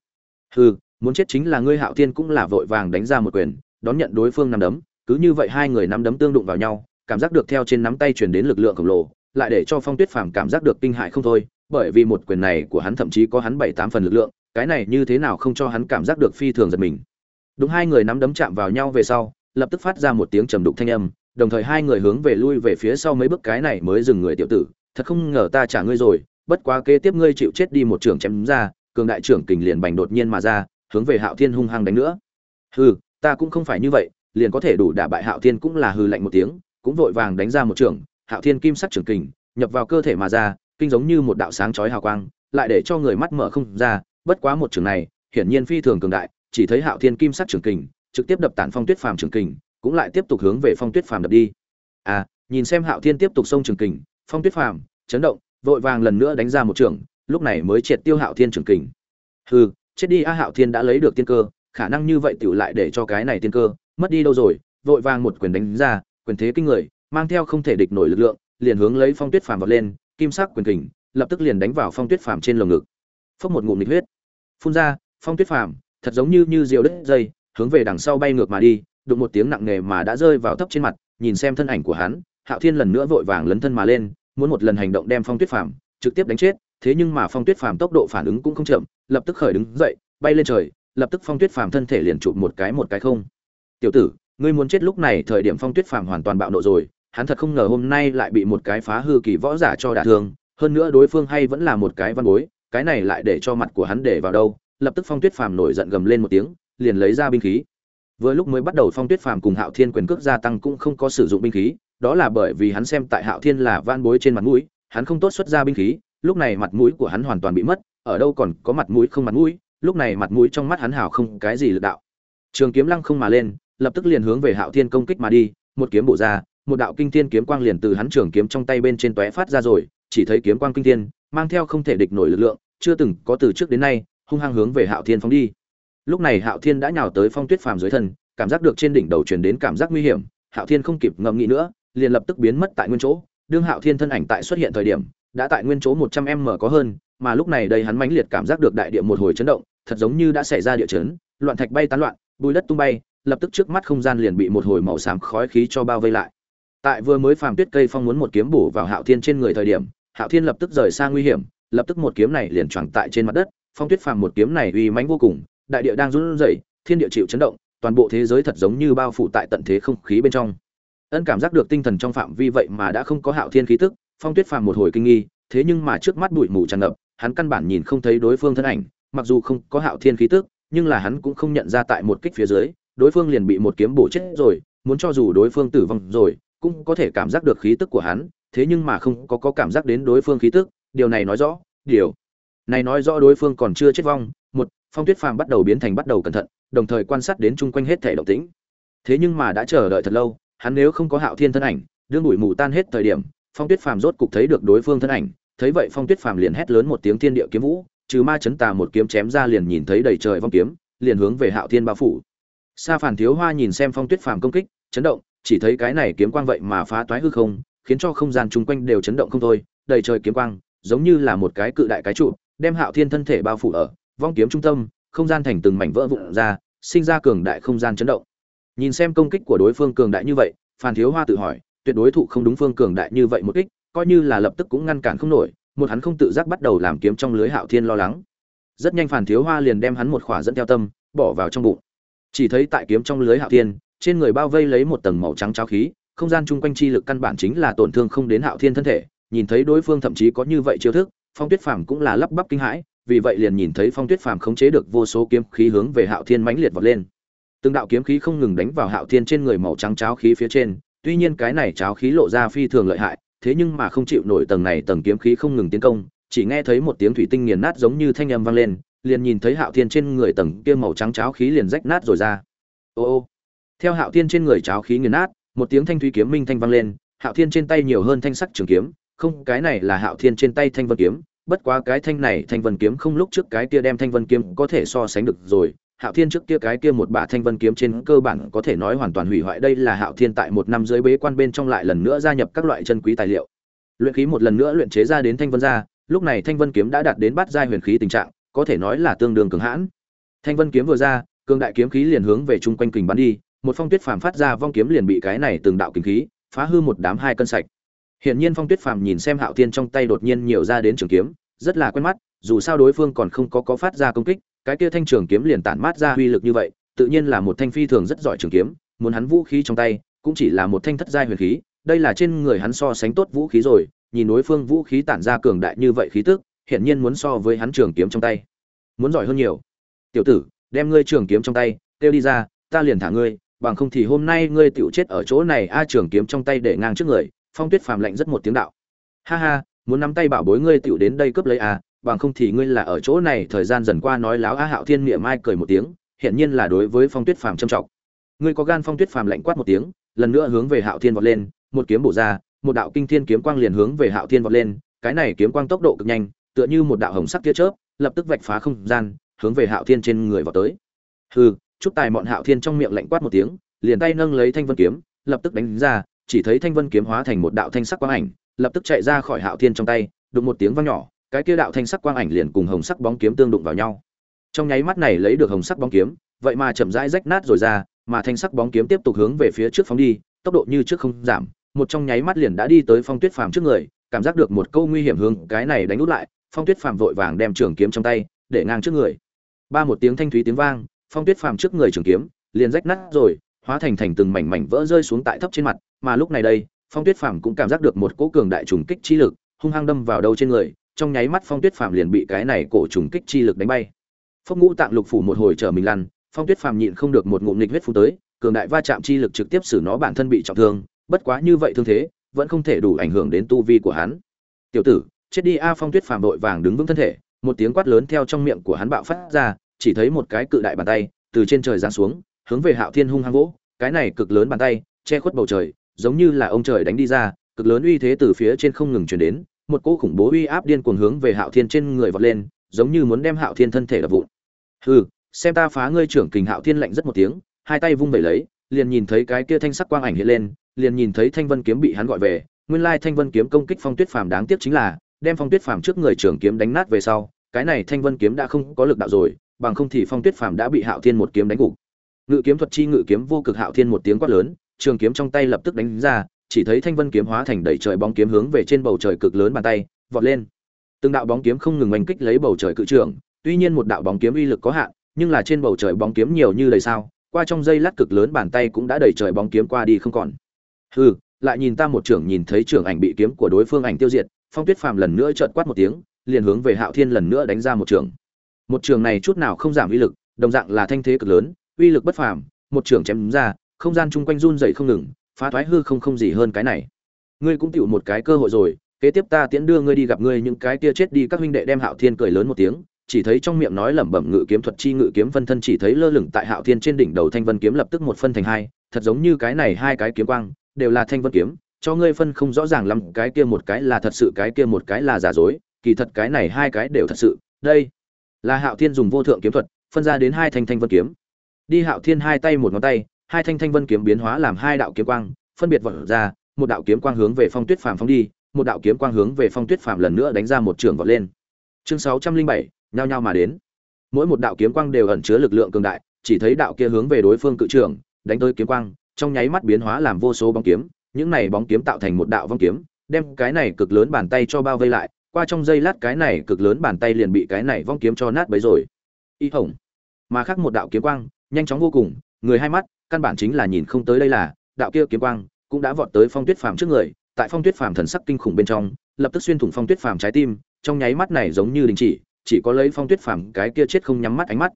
Hừ, muốn chết chính là ngươi hạo thiên cũng là vội vàng đánh ra một quyền, đón nhận đối phương nắm đấm, cứ như vậy hai người nắm đấm tương đụng vào nhau, cảm giác được theo trên nắm tay truyền đến lực lượng khổng lồ, lại để cho phong tuyết phàm cảm giác được kinh hại không thôi, bởi vì một quyền này của hắn thậm chí có hắn bảy tám phần lực lượng cái này như thế nào không cho hắn cảm giác được phi thường giật mình. Đúng hai người nắm đấm chạm vào nhau về sau, lập tức phát ra một tiếng trầm đục thanh âm, đồng thời hai người hướng về lui về phía sau mấy bước cái này mới dừng người tiểu tử, thật không ngờ ta trả ngươi rồi, bất quá kế tiếp ngươi chịu chết đi một trường chém ra, cường đại trưởng kình liền bành đột nhiên mà ra, hướng về hạo thiên hung hăng đánh nữa. Hừ, ta cũng không phải như vậy, liền có thể đủ đả bại hạo thiên cũng là hư lạnh một tiếng, cũng vội vàng đánh ra một trường hạo thiên kim sắc trưởng kình nhập vào cơ thể mà ra, kinh giống như một đạo sáng chói hào quang, lại để cho người mắt mở không ra bất quá một trường này, hiển nhiên phi thường cường đại, chỉ thấy hạo thiên kim sắc trường kình, trực tiếp đập tản phong tuyết phàm trường kình, cũng lại tiếp tục hướng về phong tuyết phàm đập đi. À nhìn xem hạo thiên tiếp tục xông trường kình, phong tuyết phàm chấn động, vội vàng lần nữa đánh ra một trường, lúc này mới triệt tiêu hạo thiên trường kình. Hừ, chết đi a, hạo thiên đã lấy được tiên cơ, khả năng như vậy tiểu lại để cho cái này tiên cơ, mất đi đâu rồi, vội vàng một quyền đánh ra, quyền thế kinh người, mang theo không thể địch nổi lực lượng, liền hướng lấy phong tuyết phàm vọt lên, kim sắc quyền kình, lập tức liền đánh vào phong tuyết phàm trên lồng ngực. Phốc một ngụm nịch huyết phun ra phong tuyết phàm thật giống như như diều đất, dây hướng về đằng sau bay ngược mà đi đụng một tiếng nặng nề mà đã rơi vào thấp trên mặt nhìn xem thân ảnh của hắn hạo thiên lần nữa vội vàng lấn thân mà lên muốn một lần hành động đem phong tuyết phàm trực tiếp đánh chết thế nhưng mà phong tuyết phàm tốc độ phản ứng cũng không chậm lập tức khởi đứng dậy bay lên trời lập tức phong tuyết phàm thân thể liền chụp một cái một cái không. Tiểu tử ngươi muốn chết lúc này thời điểm phong tuyết phàm hoàn toàn bạo nộ rồi hắn thật không ngờ hôm nay lại bị một cái phá hư kỳ võ giả cho đả thương hơn nữa đối phương hay vẫn là một cái văn bối cái này lại để cho mặt của hắn để vào đâu, lập tức phong tuyết phàm nổi giận gầm lên một tiếng, liền lấy ra binh khí. Vừa lúc mới bắt đầu phong tuyết phàm cùng hạo thiên quyền cước gia tăng cũng không có sử dụng binh khí, đó là bởi vì hắn xem tại hạo thiên là van bối trên mặt mũi, hắn không tốt xuất ra binh khí, lúc này mặt mũi của hắn hoàn toàn bị mất, ở đâu còn có mặt mũi không mặt mũi, lúc này mặt mũi trong mắt hắn hảo không cái gì lực đạo. Trường kiếm lăng không mà lên, lập tức liền hướng về hạo thiên công kích mà đi, một kiếm bổ ra, một đạo kinh thiên kiếm quang liền từ hắn trường kiếm trong tay bên trên tóe phát ra rồi, chỉ thấy kiếm quang kinh thiên, mang theo không thể địch nổi lực lượng chưa từng có từ trước đến nay, hung hăng hướng về hạo thiên phóng đi. Lúc này hạo thiên đã nhào tới phong tuyết phàm dưới thân, cảm giác được trên đỉnh đầu truyền đến cảm giác nguy hiểm, hạo thiên không kịp ngẫm nghĩ nữa, liền lập tức biến mất tại nguyên chỗ. Đương hạo thiên thân ảnh tại xuất hiện thời điểm, đã tại nguyên chỗ một trăm m có hơn, mà lúc này đây hắn mãnh liệt cảm giác được đại địa một hồi chấn động, thật giống như đã xảy ra địa chấn, loạn thạch bay tán loạn bùi đất tung bay, lập tức trước mắt không gian liền bị một hồi màu xám khói khí cho bao vây lại. Tại vừa mới phàm tuyết cây phong muốn một kiếm bổ vào hạo thiên trên người thời điểm, hạo thiên lập tức rời xa nguy hiểm lập tức một kiếm này liền choàng tại trên mặt đất phong tuyết phàm một kiếm này uy mãnh vô cùng đại địa đang run rẩy thiên địa chịu chấn động toàn bộ thế giới thật giống như bao phủ tại tận thế không khí bên trong. Ân cảm giác được tinh thần trong phạm vi vậy mà đã không có hạo thiên khí tức phong tuyết phàm một hồi kinh nghi thế nhưng mà trước mắt bụi mù tràn ngập hắn căn bản nhìn không thấy đối phương thân ảnh mặc dù không có hạo thiên khí tức nhưng là hắn cũng không nhận ra tại một kích phía dưới đối phương liền bị một kiếm bổ chết rồi muốn cho dù đối phương tử vong rồi cũng có thể cảm giác được khí tức của hắn thế nhưng mà không có, có cảm giác đến đối phương khí tức điều này nói rõ, điều này nói rõ đối phương còn chưa chết vong, một, phong tuyết phàm bắt đầu biến thành bắt đầu cẩn thận, đồng thời quan sát đến chung quanh hết thể động tĩnh. Thế nhưng mà đã chờ đợi thật lâu, hắn nếu không có hạo thiên thân ảnh, đương bụi mù tan hết thời điểm, phong tuyết phàm rốt cục thấy được đối phương thân ảnh, thấy vậy phong tuyết phàm liền hét lớn một tiếng thiên địa kiếm vũ, trừ ma chấn tà một kiếm chém ra liền nhìn thấy đầy trời vong kiếm, liền hướng về hạo thiên bao phủ. Sa phản thiếu hoa nhìn xem phong tuyết phàm công kích, chấn động, chỉ thấy cái này kiếm quang vậy mà phá toái hư không, khiến cho không gian chung quanh đều chấn động không thôi, đầy trời kiếm quang giống như là một cái cự đại cái trụ, đem hạo thiên thân thể bao phủ ở vong kiếm trung tâm, không gian thành từng mảnh vỡ vụn ra, sinh ra cường đại không gian chấn động. Nhìn xem công kích của đối phương cường đại như vậy, phan thiếu hoa tự hỏi, tuyệt đối thụ không đúng phương cường đại như vậy một kích, coi như là lập tức cũng ngăn cản không nổi, một hắn không tự giác bắt đầu làm kiếm trong lưới hạo thiên lo lắng. Rất nhanh phản thiếu hoa liền đem hắn một khỏa dẫn theo tâm, bỏ vào trong bụng. Chỉ thấy tại kiếm trong lưới hạo thiên, trên người bao vây lấy một tầng màu trắng cháo khí, không gian chung quanh chi lực căn bản chính là tổn thương không đến hạo thiên thân thể nhìn thấy đối phương thậm chí có như vậy chiêu thức, phong tuyết phàm cũng là lắp bắp kinh hãi, vì vậy liền nhìn thấy phong tuyết phàm khống chế được vô số kiếm khí hướng về hạo thiên mãnh liệt vọt lên. Từng đạo kiếm khí không ngừng đánh vào hạo thiên trên người màu trắng cháo khí phía trên, tuy nhiên cái này cháo khí lộ ra phi thường lợi hại, thế nhưng mà không chịu nổi tầng này tầng kiếm khí không ngừng tiến công, chỉ nghe thấy một tiếng thủy tinh nghiền nát giống như thanh âm vang lên, liền nhìn thấy hạo thiên trên người tầng kia màu trắng cháo khí liền rách nát rồi ra. Ô ô. Theo hạo thiên trên người cháo khí nghiền nát, một tiếng thanh thúy kiếm minh thanh vang lên, hạo thiên trên tay nhiều hơn thanh sắc trường kiếm không, cái này là hạo thiên trên tay thanh vân kiếm, bất quá cái thanh này thanh vân kiếm không lúc trước cái kia đem thanh vân kiếm có thể so sánh được rồi. Hạo thiên trước kia cái kia một bả thanh vân kiếm trên cơ bản có thể nói hoàn toàn hủy hoại, đây là hạo thiên tại một năm dưới bế quan bên trong lại lần nữa gia nhập các loại chân quý tài liệu. Luyện khí một lần nữa luyện chế ra đến thanh vân gia lúc này thanh vân kiếm đã đạt đến bát giai huyền khí tình trạng, có thể nói là tương đương cường hãn. Thanh vân kiếm vừa ra, cường đại kiếm khí liền hướng về chung quanh kình bắn đi, một phong tuyết phàm phát ra, vong kiếm liền bị cái này từng đạo kình khí phá hư một đám hai cân sạch. Hiển nhiên Phong Tuyết Phàm nhìn xem Hạo Thiên trong tay đột nhiên nhiều ra đến trường kiếm, rất là quen mắt, dù sao đối phương còn không có có phát ra công kích, cái kia thanh trường kiếm liền tản mát ra uy lực như vậy, tự nhiên là một thanh phi thường rất giỏi trường kiếm, muốn hắn vũ khí trong tay, cũng chỉ là một thanh thất giai huyền khí, đây là trên người hắn so sánh tốt vũ khí rồi, nhìn đối phương vũ khí tản ra cường đại như vậy khí tức, hiển nhiên muốn so với hắn trường kiếm trong tay, muốn giỏi hơn nhiều. Tiểu tử, đem ngươi trường kiếm trong tay, tiêu đi ra, ta liền thả ngươi, bằng không thì hôm nay ngươi tựu chết ở chỗ này a trường kiếm trong tay để ngang trước người, phong tuyết phàm lạnh rất một tiếng đạo. Ha ha, muốn nắm tay bảo bối ngươi tựu đến đây cướp lấy à bằng không thì ngươi là ở chỗ này thời gian dần qua nói láo a hạo thiên miệng mai cười một tiếng, hiển nhiên là đối với phong tuyết phàm trầm trọng. Ngươi có gan phong tuyết phàm lạnh quát một tiếng, lần nữa hướng về hạo thiên vọt lên, một kiếm bổ ra, một đạo kinh thiên kiếm quang liền hướng về hạo thiên vọt lên, cái này kiếm quang tốc độ cực nhanh, tựa như một đạo hồng sắc tia chớp, lập tức vạch phá không gian, hướng về hạo thiên trên người vọt tới. Hừ, chúc tài bọn hạo thiên trong miệng lạnh quát một tiếng, liền tay nâng lấy thanh vân kiếm, lập tức đánh ra chỉ thấy thanh vân kiếm hóa thành một đạo thanh sắc quang ảnh, lập tức chạy ra khỏi hạo thiên trong tay, đụng một tiếng vang nhỏ, cái kia đạo thanh sắc quang ảnh liền cùng hồng sắc bóng kiếm tương đụng vào nhau. Trong nháy mắt này lấy được hồng sắc bóng kiếm, vậy mà chậm rãi rách nát rồi ra, mà thanh sắc bóng kiếm tiếp tục hướng về phía trước phóng đi, tốc độ như trước không giảm, một trong nháy mắt liền đã đi tới phong tuyết phàm trước người, cảm giác được một câu nguy hiểm hướng cái này đánh út lại, phong tuyết phàm vội vàng đem trường kiếm trong tay, để ngang trước người. Ba một tiếng thanh thúy tiếng vang, phong tuyết phàm trước người trường kiếm, liền rách nát rồi hóa thành thành từng mảnh mảnh vỡ rơi xuống tại thấp trên mặt, mà lúc này đây, phong tuyết phàm cũng cảm giác được một cỗ cường đại trùng kích chi lực hung hăng đâm vào đầu trên người, trong nháy mắt phong tuyết phàm liền bị cái này cổ trùng kích chi lực đánh bay. Phong ngũ tạng lục phủ một hồi trở mình lăn, phong tuyết phàm nhịn không được một ngụm nghịch huyết phun tới, cường đại va chạm chi lực trực tiếp xử nó bản thân bị trọng thương, bất quá như vậy thương thế, vẫn không thể đủ ảnh hưởng đến tu vi của hắn. Tiểu tử, chết đi a. Phong tuyết phàm đội vàng đứng vững thân thể, một tiếng quát lớn theo trong miệng của hắn bạo phát ra, chỉ thấy một cái cự đại bàn tay từ trên trời giáng xuống hướng về hạo thiên hung hăng vỗ, cái này cực lớn bàn tay, che khuất bầu trời, giống như là ông trời đánh đi ra, cực lớn uy thế từ phía trên không ngừng truyền đến, một cỗ khủng bố uy áp điên cuồng hướng về hạo thiên trên người vọt lên, giống như muốn đem hạo thiên thân thể đập vụn. Hừ, xem ta phá ngươi trưởng kình hạo thiên lạnh rất một tiếng, hai tay vung vẩy lấy, liền nhìn thấy cái kia thanh sắc quang ảnh hiện lên, liền nhìn thấy thanh vân kiếm bị hắn gọi về, nguyên lai thanh vân kiếm công kích phong tuyết phàm đáng tiếc chính là, đem phong tuyết phàm trước người trưởng kiếm đánh nát về sau, cái này thanh vân kiếm đã không có lực đạo rồi, bằng không thì phong tuyết phàm đã bị hạo thiên một kiếm đánh gục ngự kiếm thuật chi ngự kiếm vô cực hạo thiên một tiếng quát lớn, trường kiếm trong tay lập tức đánh ra, chỉ thấy thanh vân kiếm hóa thành đầy trời bóng kiếm hướng về trên bầu trời cực lớn bàn tay, vọt lên. Từng đạo bóng kiếm không ngừng oanh kích lấy bầu trời cự trường tuy nhiên một đạo bóng kiếm uy lực có hạn, nhưng là trên bầu trời bóng kiếm nhiều như đầy sao, qua trong dây lát cực lớn bàn tay cũng đã đầy trời bóng kiếm qua đi không còn. Hừ, lại nhìn ta một trưởng nhìn thấy trưởng ảnh bị kiếm của đối phương ảnh tiêu diệt, phong tuyết phàm lần nữa trợn quát một tiếng, liền hướng về hạo thiên lần nữa đánh ra một trường một trường này chút nào không giảm uy lực, đồng dạng là thanh thế cực lớn uy lực bất phàm, một trường chém ra, không gian chung quanh run rẩy không ngừng, phá thoái hư không không gì hơn cái này. Ngươi cũng tiểu một cái cơ hội rồi, kế tiếp ta tiễn đưa ngươi đi gặp ngươi những cái kia chết đi các huynh đệ đem hạo thiên cười lớn một tiếng, chỉ thấy trong miệng nói lẩm bẩm ngự kiếm thuật chi ngự kiếm phân thân chỉ thấy lơ lửng tại hạo thiên trên đỉnh đầu thanh vân kiếm lập tức một phân thành hai, thật giống như cái này hai cái kiếm quang, đều là thanh vân kiếm, cho ngươi phân không rõ ràng lắm, cái kia một cái là thật sự, cái kia một cái là giả dối, kỳ thật cái này hai cái đều thật sự. Đây là hạo thiên dùng vô thượng kiếm thuật, phân ra đến hai thanh thanh vân kiếm đi hạo thiên hai tay một ngón tay hai thanh thanh vân kiếm biến hóa làm hai đạo kiếm quang phân biệt vọt ra một đạo kiếm quang hướng về phong tuyết phàm phóng đi một đạo kiếm quang hướng về phong tuyết phàm lần nữa đánh ra một trường vọt lên. Chương sáu trăm linh bảy nhao nhao mà đến. Mỗi một đạo kiếm quang đều ẩn chứa lực lượng cường đại chỉ thấy đạo kia hướng về đối phương cự trưởng, đánh tới kiếm quang trong nháy mắt biến hóa làm vô số bóng kiếm những này bóng kiếm tạo thành một đạo vong kiếm đem cái này cực lớn bàn tay cho bao vây lại qua trong giây lát cái này cực lớn bàn tay liền bị cái này vong kiếm cho nát bấy rồi. Y hỏng, mà khác một đạo kiếm quang nhanh chóng vô cùng, người hai mắt, căn bản chính là nhìn không tới đây là, đạo kia kiếm quang cũng đã vọt tới phong tuyết phàm trước người, tại phong tuyết phàm thần sắc kinh khủng bên trong, lập tức xuyên thủng phong tuyết phàm trái tim, trong nháy mắt này giống như đình chỉ chỉ có lấy phong tuyết phàm cái kia chết không nhắm mắt ánh mắt.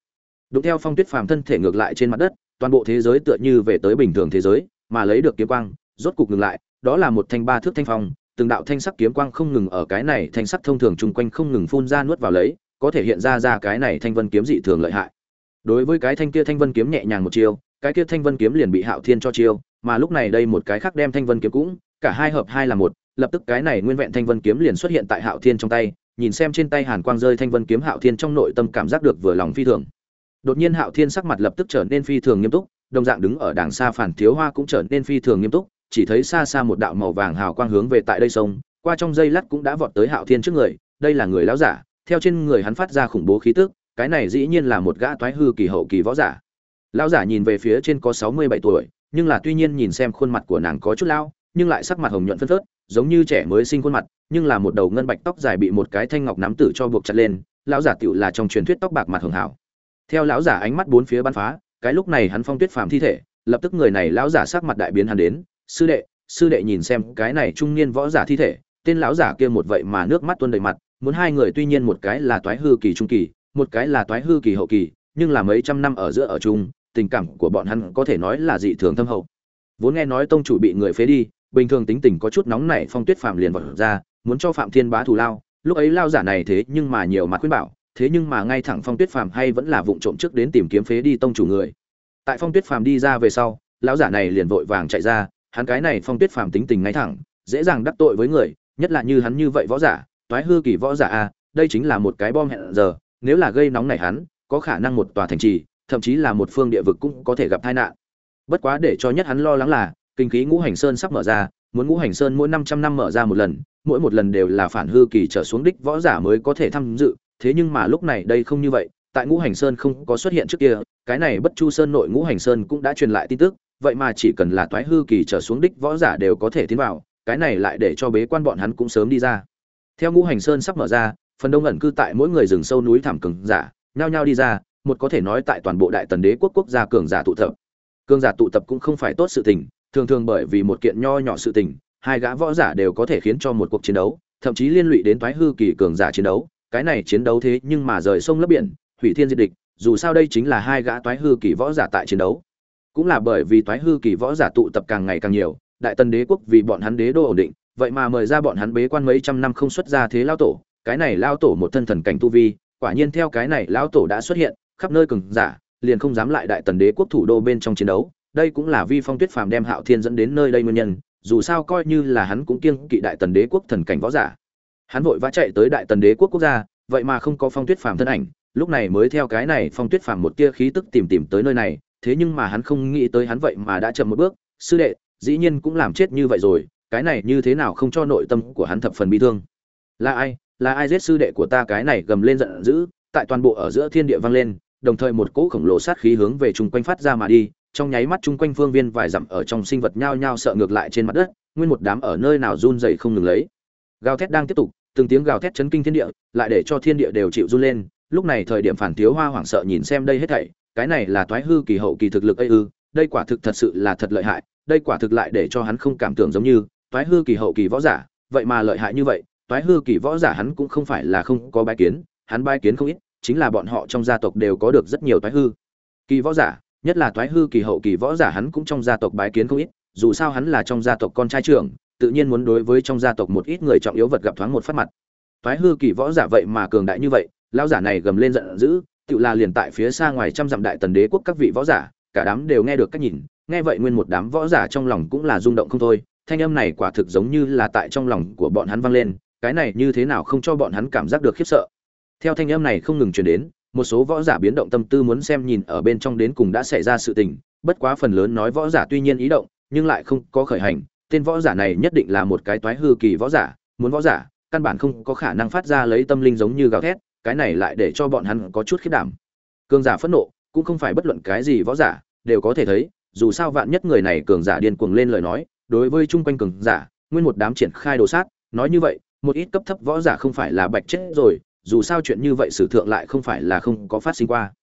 Đúng theo phong tuyết phàm thân thể ngược lại trên mặt đất, toàn bộ thế giới tựa như về tới bình thường thế giới, mà lấy được kiếm quang, rốt cục ngừng lại, đó là một thanh ba thước thanh phong, từng đạo thanh sắc kiếm quang không ngừng ở cái này thanh sắc thông thường chung quanh không ngừng phun ra nuốt vào lấy, có thể hiện ra ra cái này thanh vân kiếm dị thường lợi hại đối với cái thanh kia thanh vân kiếm nhẹ nhàng một chiêu, cái kia thanh vân kiếm liền bị hạo thiên cho chiêu, mà lúc này đây một cái khác đem thanh vân kiếm cũng, cả hai hợp hai là một, lập tức cái này nguyên vẹn thanh vân kiếm liền xuất hiện tại hạo thiên trong tay, nhìn xem trên tay hàn quang rơi thanh vân kiếm hạo thiên trong nội tâm cảm giác được vừa lòng phi thường. Đột nhiên hạo thiên sắc mặt lập tức trở nên phi thường nghiêm túc, đồng dạng đứng ở đàng xa phản thiếu hoa cũng trở nên phi thường nghiêm túc, chỉ thấy xa xa một đạo màu vàng hào quang hướng về tại đây sông, qua trong dây lát cũng đã vọt tới hạo thiên trước người, đây là người lão giả, theo trên người hắn phát ra khủng bố khí tức cái này dĩ nhiên là một gã toái hư kỳ hậu kỳ võ giả. Lão giả nhìn về phía trên có sáu mươi bảy tuổi, nhưng là tuy nhiên nhìn xem khuôn mặt của nàng có chút lao nhưng lại sắc mặt hồng nhuận phân phớt, giống như trẻ mới sinh khuôn mặt, nhưng là một đầu ngân bạch tóc dài bị một cái thanh ngọc nắm tử cho buộc chặt lên, lão giả tựu là trong truyền thuyết tóc bạc mặt hường hảo. Theo lão giả ánh mắt bốn phía bắn phá, cái lúc này hắn phong tuyết phàm thi thể, lập tức người này lão giả sắc mặt đại biến hắn đến, sư đệ sư đệ nhìn xem cái này trung niên võ giả thi thể, tên lão giả kia một vậy mà nước mắt tuôn đầy mặt, muốn hai người tuy nhiên một cái là toái hư kỳ trung kỳ một cái là toái hư kỳ hậu kỳ, nhưng là mấy trăm năm ở giữa ở chung, tình cảm của bọn hắn có thể nói là dị thường thâm hậu. Vốn nghe nói tông chủ bị người phế đi, bình thường tính tình có chút nóng nảy phong tuyết phạm liền vọt ra, muốn cho phạm thiên bá thù lao, lúc ấy lao giả này thế nhưng mà nhiều mặt khuyên bảo, thế nhưng mà ngay thẳng phong tuyết phạm hay vẫn là vụng trộm trước đến tìm kiếm phế đi tông chủ người. Tại phong tuyết phạm đi ra về sau, lão giả này liền vội vàng chạy ra, hắn cái này phong tuyết phạm tính tình ngay thẳng, dễ dàng đắc tội với người, nhất là như hắn như vậy võ giả, toái hư kỳ võ giả a, đây chính là một cái bom hẹn giờ nếu là gây nóng này hắn, có khả năng một tòa thành trì, thậm chí là một phương địa vực cũng có thể gặp tai nạn. Bất quá để cho nhất hắn lo lắng là, kinh khí ngũ hành sơn sắp mở ra, muốn ngũ hành sơn mỗi 500 năm mở ra một lần, mỗi một lần đều là phản hư kỳ trở xuống đích võ giả mới có thể tham dự, thế nhưng mà lúc này đây không như vậy, tại ngũ hành sơn không có xuất hiện trước kia, cái này bất chu sơn nội ngũ hành sơn cũng đã truyền lại tin tức, vậy mà chỉ cần là toái hư kỳ trở xuống đích võ giả đều có thể tiến vào, cái này lại để cho bế quan bọn hắn cũng sớm đi ra. Theo ngũ hành sơn sắp mở ra phần đông ẩn cư tại mỗi người rừng sâu núi thảm cường giả, nhao nhao đi ra, một có thể nói tại toàn bộ đại tần đế quốc quốc gia cường giả tụ tập. Cường giả tụ tập cũng không phải tốt sự tình, thường thường bởi vì một kiện nho nhỏ sự tình, hai gã võ giả đều có thể khiến cho một cuộc chiến đấu, thậm chí liên lụy đến thoái hư kỳ cường giả chiến đấu. Cái này chiến đấu thế nhưng mà rời sông lấp biển, hủy thiên diệt địch, dù sao đây chính là hai gã toái hư kỳ võ giả tại chiến đấu. Cũng là bởi vì toái hư kỳ võ giả tụ tập càng ngày càng nhiều, đại tần đế quốc vì bọn hắn đế đô ổn định, vậy mà mời ra bọn hắn bế quan mấy trăm năm không xuất ra thế lao tổ cái này lao tổ một thân thần cảnh tu vi, quả nhiên theo cái này lao tổ đã xuất hiện, khắp nơi cường giả, liền không dám lại đại tần đế quốc thủ đô bên trong chiến đấu. Đây cũng là vi phong tuyết phàm đem hạo thiên dẫn đến nơi đây nguyên nhân, dù sao coi như là hắn cũng kiêng kỵ đại tần đế quốc thần cảnh võ giả. Hắn vội vã chạy tới đại tần đế quốc quốc gia, vậy mà không có phong tuyết phàm thân ảnh, lúc này mới theo cái này phong tuyết phàm một tia khí tức tìm tìm tới nơi này, thế nhưng mà hắn không nghĩ tới hắn vậy mà đã chậm một bước. Sư đệ, dĩ nhiên cũng làm chết như vậy rồi, cái này như thế nào không cho nội tâm của hắn thập phần bi thương. Là ai? Là ai giết sư đệ của ta cái này gầm lên giận dữ, tại toàn bộ ở giữa thiên địa vang lên, đồng thời một cỗ khổng lồ sát khí hướng về chung quanh phát ra mà đi, trong nháy mắt chung quanh phương viên vài dặm ở trong sinh vật nhao nhao sợ ngược lại trên mặt đất, nguyên một đám ở nơi nào run dày không ngừng lấy. Gào thét đang tiếp tục, từng tiếng gào thét chấn kinh thiên địa, lại để cho thiên địa đều chịu run lên, lúc này thời điểm phản thiếu hoa hoảng sợ nhìn xem đây hết thảy, cái này là toái hư kỳ hậu kỳ thực lực ây ư, đây quả thực thật sự là thật lợi hại, đây quả thực lại để cho hắn không cảm tưởng giống như, toái hư kỳ hậu kỳ võ giả, vậy mà lợi hại như vậy toái hư kỳ võ giả hắn cũng không phải là không có bái kiến, hắn bái kiến không ít, chính là bọn họ trong gia tộc đều có được rất nhiều toái hư. Kỳ võ giả, nhất là toái hư kỳ hậu kỳ võ giả hắn cũng trong gia tộc bái kiến không ít, dù sao hắn là trong gia tộc con trai trưởng, tự nhiên muốn đối với trong gia tộc một ít người trọng yếu vật gặp thoáng một phát mặt. Toái hư kỳ võ giả vậy mà cường đại như vậy, lão giả này gầm lên giận dữ, tự là liền tại phía xa ngoài trăm dặm đại tần đế quốc các vị võ giả, cả đám đều nghe được cách nhìn, nghe vậy nguyên một đám võ giả trong lòng cũng là rung động không thôi, thanh âm này quả thực giống như là tại trong lòng của bọn hắn vang lên cái này như thế nào không cho bọn hắn cảm giác được khiếp sợ. Theo thanh âm này không ngừng truyền đến, một số võ giả biến động tâm tư muốn xem nhìn ở bên trong đến cùng đã xảy ra sự tình, bất quá phần lớn nói võ giả tuy nhiên ý động, nhưng lại không có khởi hành, tên võ giả này nhất định là một cái toái hư kỳ võ giả, muốn võ giả, căn bản không có khả năng phát ra lấy tâm linh giống như gào thét, cái này lại để cho bọn hắn có chút khiết đảm. Cường giả phẫn nộ, cũng không phải bất luận cái gì võ giả, đều có thể thấy, dù sao vạn nhất người này cường giả điên cuồng lên lời nói, đối với chung quanh cường giả, nguyên một đám triển khai đồ sát, nói như vậy một ít cấp thấp võ giả không phải là bạch chết rồi, dù sao chuyện như vậy sử thượng lại không phải là không có phát sinh qua.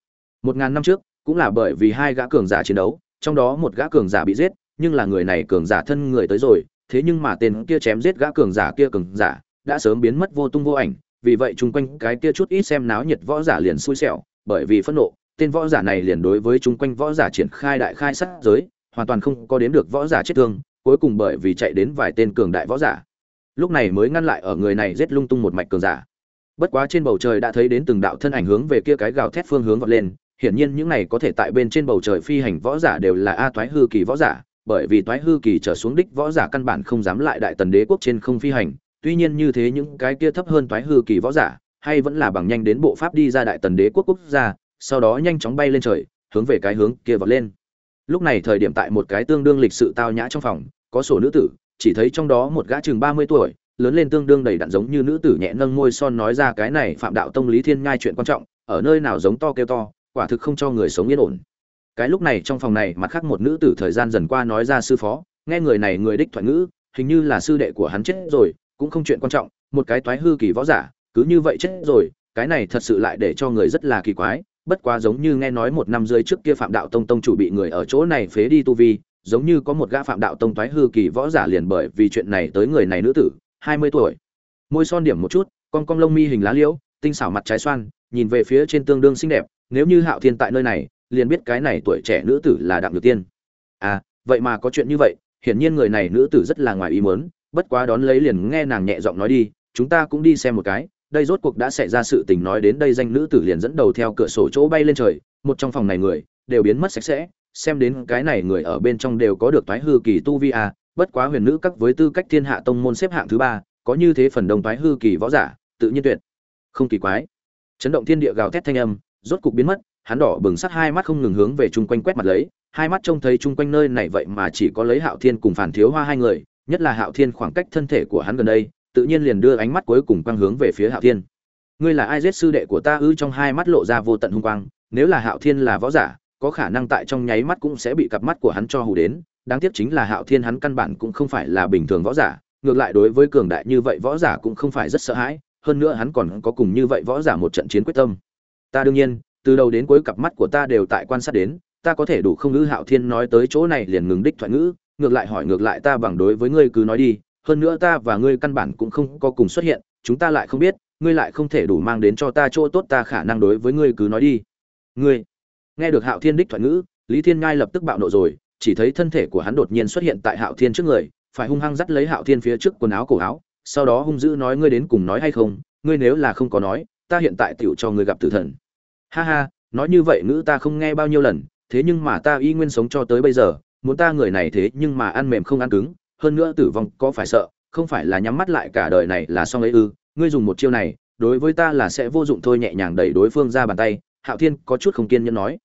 Một ngàn năm trước, cũng là bởi vì hai gã cường giả chiến đấu, trong đó một gã cường giả bị giết, nhưng là người này cường giả thân người tới rồi, thế nhưng mà tên kia chém giết gã cường giả kia cường giả, đã sớm biến mất vô tung vô ảnh, vì vậy chung quanh cái kia chút ít xem náo nhiệt võ giả liền xui xẻo, bởi vì phẫn nộ, tên võ giả này liền đối với chung quanh võ giả triển khai đại khai sát giới, hoàn toàn không có đến được võ giả chết thương, cuối cùng bởi vì chạy đến vài tên cường đại võ giả lúc này mới ngăn lại ở người này giết lung tung một mạch cường giả. Bất quá trên bầu trời đã thấy đến từng đạo thân ảnh hướng về kia cái gào thét phương hướng vọt lên, hiển nhiên những này có thể tại bên trên bầu trời phi hành võ giả đều là a toái hư kỳ võ giả, bởi vì toái hư kỳ trở xuống đích võ giả căn bản không dám lại đại tần đế quốc trên không phi hành, tuy nhiên như thế những cái kia thấp hơn toái hư kỳ võ giả, hay vẫn là bằng nhanh đến bộ pháp đi ra đại tần đế quốc quốc gia, sau đó nhanh chóng bay lên trời, hướng về cái hướng kia vọt lên. Lúc này thời điểm tại một cái tương đương lịch sự tao nhã trong phòng, có sổ nữ tử chỉ thấy trong đó một gã chừng ba mươi tuổi, lớn lên tương đương đầy đặn giống như nữ tử nhẹ nâng môi son nói ra cái này phạm đạo tông lý thiên nhai chuyện quan trọng, ở nơi nào giống to kêu to, quả thực không cho người sống yên ổn. Cái lúc này trong phòng này, mặt khác một nữ tử thời gian dần qua nói ra sư phó, nghe người này người đích thoại ngữ, hình như là sư đệ của hắn chết rồi, cũng không chuyện quan trọng, một cái toái hư kỳ võ giả, cứ như vậy chết rồi, cái này thật sự lại để cho người rất là kỳ quái, bất quá giống như nghe nói một năm rưỡi trước kia phạm đạo tông tông chủ bị người ở chỗ này phế đi tu vi giống như có một gã phạm đạo tông toái hư kỳ võ giả liền bởi vì chuyện này tới người này nữ tử, hai mươi tuổi. Môi son điểm một chút, con cong lông mi hình lá liễu, tinh xảo mặt trái xoan, nhìn về phía trên tương đương xinh đẹp, nếu như hạo thiên tại nơi này, liền biết cái này tuổi trẻ nữ tử là đặng nhược tiên. À vậy mà có chuyện như vậy, hiển nhiên người này nữ tử rất là ngoài ý muốn, bất quá đón lấy liền nghe nàng nhẹ giọng nói đi, chúng ta cũng đi xem một cái, đây rốt cuộc đã xảy ra sự tình nói đến đây danh nữ tử liền dẫn đầu theo cửa sổ chỗ bay lên trời, một trong phòng này người, đều biến mất sạch sẽ xem đến cái này người ở bên trong đều có được toái hư kỳ tu vi à bất quá huyền nữ các với tư cách thiên hạ tông môn xếp hạng thứ ba, có như thế phần đông toái hư kỳ võ giả, tự nhiên tuyệt. Không kỳ quái. Chấn động thiên địa gào thét thanh âm, rốt cục biến mất, hắn đỏ bừng sắc hai mắt không ngừng hướng về chung quanh quét mặt lấy, hai mắt trông thấy chung quanh nơi này vậy mà chỉ có lấy hạo thiên cùng phản thiếu hoa hai người, nhất là hạo thiên khoảng cách thân thể của hắn gần đây, tự nhiên liền đưa ánh mắt cuối cùng quang hướng về phía hạo thiên. Ngươi là ai giết sư đệ của ta ư? Trong hai mắt lộ ra vô tận hung quang, nếu là hạo thiên là võ giả có khả năng tại trong nháy mắt cũng sẽ bị cặp mắt của hắn cho hù đến, đáng tiếc chính là hạo thiên hắn căn bản cũng không phải là bình thường võ giả, ngược lại đối với cường đại như vậy võ giả cũng không phải rất sợ hãi, hơn nữa hắn còn có cùng như vậy võ giả một trận chiến quyết tâm. Ta đương nhiên, từ đầu đến cuối cặp mắt của ta đều tại quan sát đến, ta có thể đủ không ngữ hạo thiên nói tới chỗ này liền ngừng đích thoại ngữ, ngược lại hỏi ngược lại ta bằng đối với ngươi cứ nói đi, hơn nữa ta và ngươi căn bản cũng không có cùng xuất hiện, chúng ta lại không biết, ngươi lại không thể đủ mang đến cho ta chỗ tốt ta khả năng đối với ngươi cứ nói đi. Ngươi nghe được hạo thiên đích thoại ngữ, lý thiên ngai lập tức bạo nộ rồi, chỉ thấy thân thể của hắn đột nhiên xuất hiện tại hạo thiên trước người, phải hung hăng dắt lấy hạo thiên phía trước quần áo cổ áo, sau đó hung dữ nói ngươi đến cùng nói hay không, ngươi nếu là không có nói, ta hiện tại tựu cho ngươi gặp tử thần. Ha ha, nói như vậy ngữ ta không nghe bao nhiêu lần, thế nhưng mà ta y nguyên sống cho tới bây giờ, muốn ta người này thế nhưng mà ăn mềm không ăn cứng, hơn nữa tử vong có phải sợ, không phải là nhắm mắt lại cả đời này là xong ấy ư, ngươi dùng một chiêu này, đối với ta là sẽ vô dụng thôi nhẹ nhàng đẩy đối phương ra bàn tay, hạo thiên có chút không kiên nhẫn nói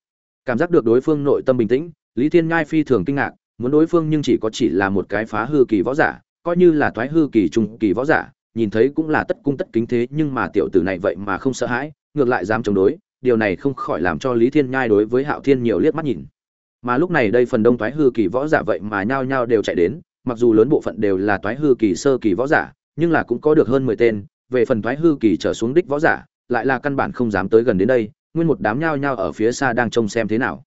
cảm giác được đối phương nội tâm bình tĩnh, lý thiên ngai phi thường kinh ngạc, muốn đối phương nhưng chỉ có chỉ là một cái phá hư kỳ võ giả, coi như là thoái hư kỳ trung kỳ võ giả, nhìn thấy cũng là tất cung tất kính thế, nhưng mà tiểu tử này vậy mà không sợ hãi, ngược lại dám chống đối, điều này không khỏi làm cho lý thiên nhai đối với hạo thiên nhiều liếc mắt nhìn. Mà lúc này đây phần đông thoái hư kỳ võ giả vậy mà nhao nhao đều chạy đến, mặc dù lớn bộ phận đều là thoái hư kỳ sơ kỳ võ giả, nhưng là cũng có được hơn mười tên, về phần thoái hư kỳ trở xuống đích võ giả, lại là căn bản không dám tới gần đến đây nguyên một đám nhao nhao ở phía xa đang trông xem thế nào.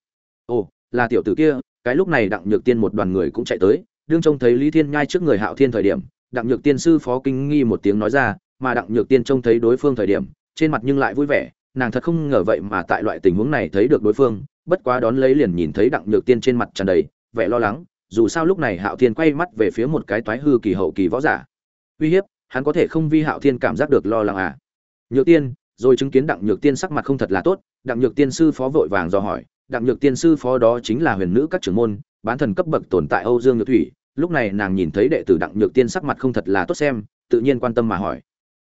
Ồ, là tiểu tử kia, cái lúc này đặng nhược tiên một đoàn người cũng chạy tới, đương trông thấy lý thiên nhai trước người hạo thiên thời điểm, đặng nhược tiên sư phó kinh nghi một tiếng nói ra, mà đặng nhược tiên trông thấy đối phương thời điểm, trên mặt nhưng lại vui vẻ, nàng thật không ngờ vậy mà tại loại tình huống này thấy được đối phương, bất quá đón lấy liền nhìn thấy đặng nhược tiên trên mặt tràn đầy vẻ lo lắng, dù sao lúc này hạo thiên quay mắt về phía một cái toái hư kỳ hậu kỳ võ giả. Uy hiếp, hắn có thể không vi hạo thiên cảm giác được lo lắng à? Nhược tiên rồi chứng kiến đặng nhược tiên sắc mặt không thật là tốt, đặng nhược tiên sư phó vội vàng do hỏi, đặng nhược tiên sư phó đó chính là huyền nữ các trưởng môn, bán thần cấp bậc tồn tại âu dương nhược thủy. Lúc này nàng nhìn thấy đệ tử đặng nhược tiên sắc mặt không thật là tốt xem, tự nhiên quan tâm mà hỏi.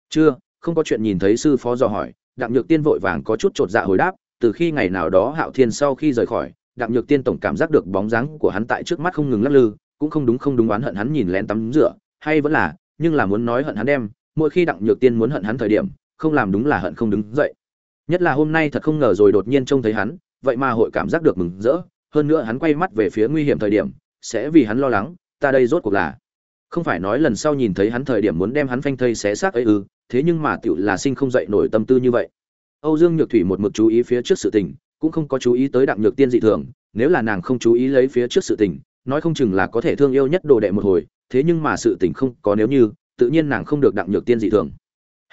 Chưa, không có chuyện nhìn thấy sư phó dò hỏi, đặng nhược tiên vội vàng có chút chột dạ hồi đáp, từ khi ngày nào đó hạo thiên sau khi rời khỏi, đặng nhược tiên tổng cảm giác được bóng dáng của hắn tại trước mắt không ngừng lắc lư, cũng không đúng không đúng oán hận hắn nhìn lén tắm rửa, hay vẫn là, nhưng là muốn nói hận hắn đem, mỗi khi đặng nhược tiên muốn hận hắn thời điểm không làm đúng là hận không đứng dậy. Nhất là hôm nay thật không ngờ rồi đột nhiên trông thấy hắn, vậy mà hội cảm giác được mừng rỡ, hơn nữa hắn quay mắt về phía nguy hiểm thời điểm, sẽ vì hắn lo lắng, ta đây rốt cuộc là. Không phải nói lần sau nhìn thấy hắn thời điểm muốn đem hắn phanh thây xé xác ấy ư, thế nhưng mà tựu là sinh không dậy nổi tâm tư như vậy. Âu dương nhược thủy một mực chú ý phía trước sự tình, cũng không có chú ý tới đặng nhược tiên dị thường, nếu là nàng không chú ý lấy phía trước sự tình, nói không chừng là có thể thương yêu nhất đồ đệ một hồi, thế nhưng mà sự tình không có nếu như, tự nhiên nàng không được đặng nhược tiên dị thường.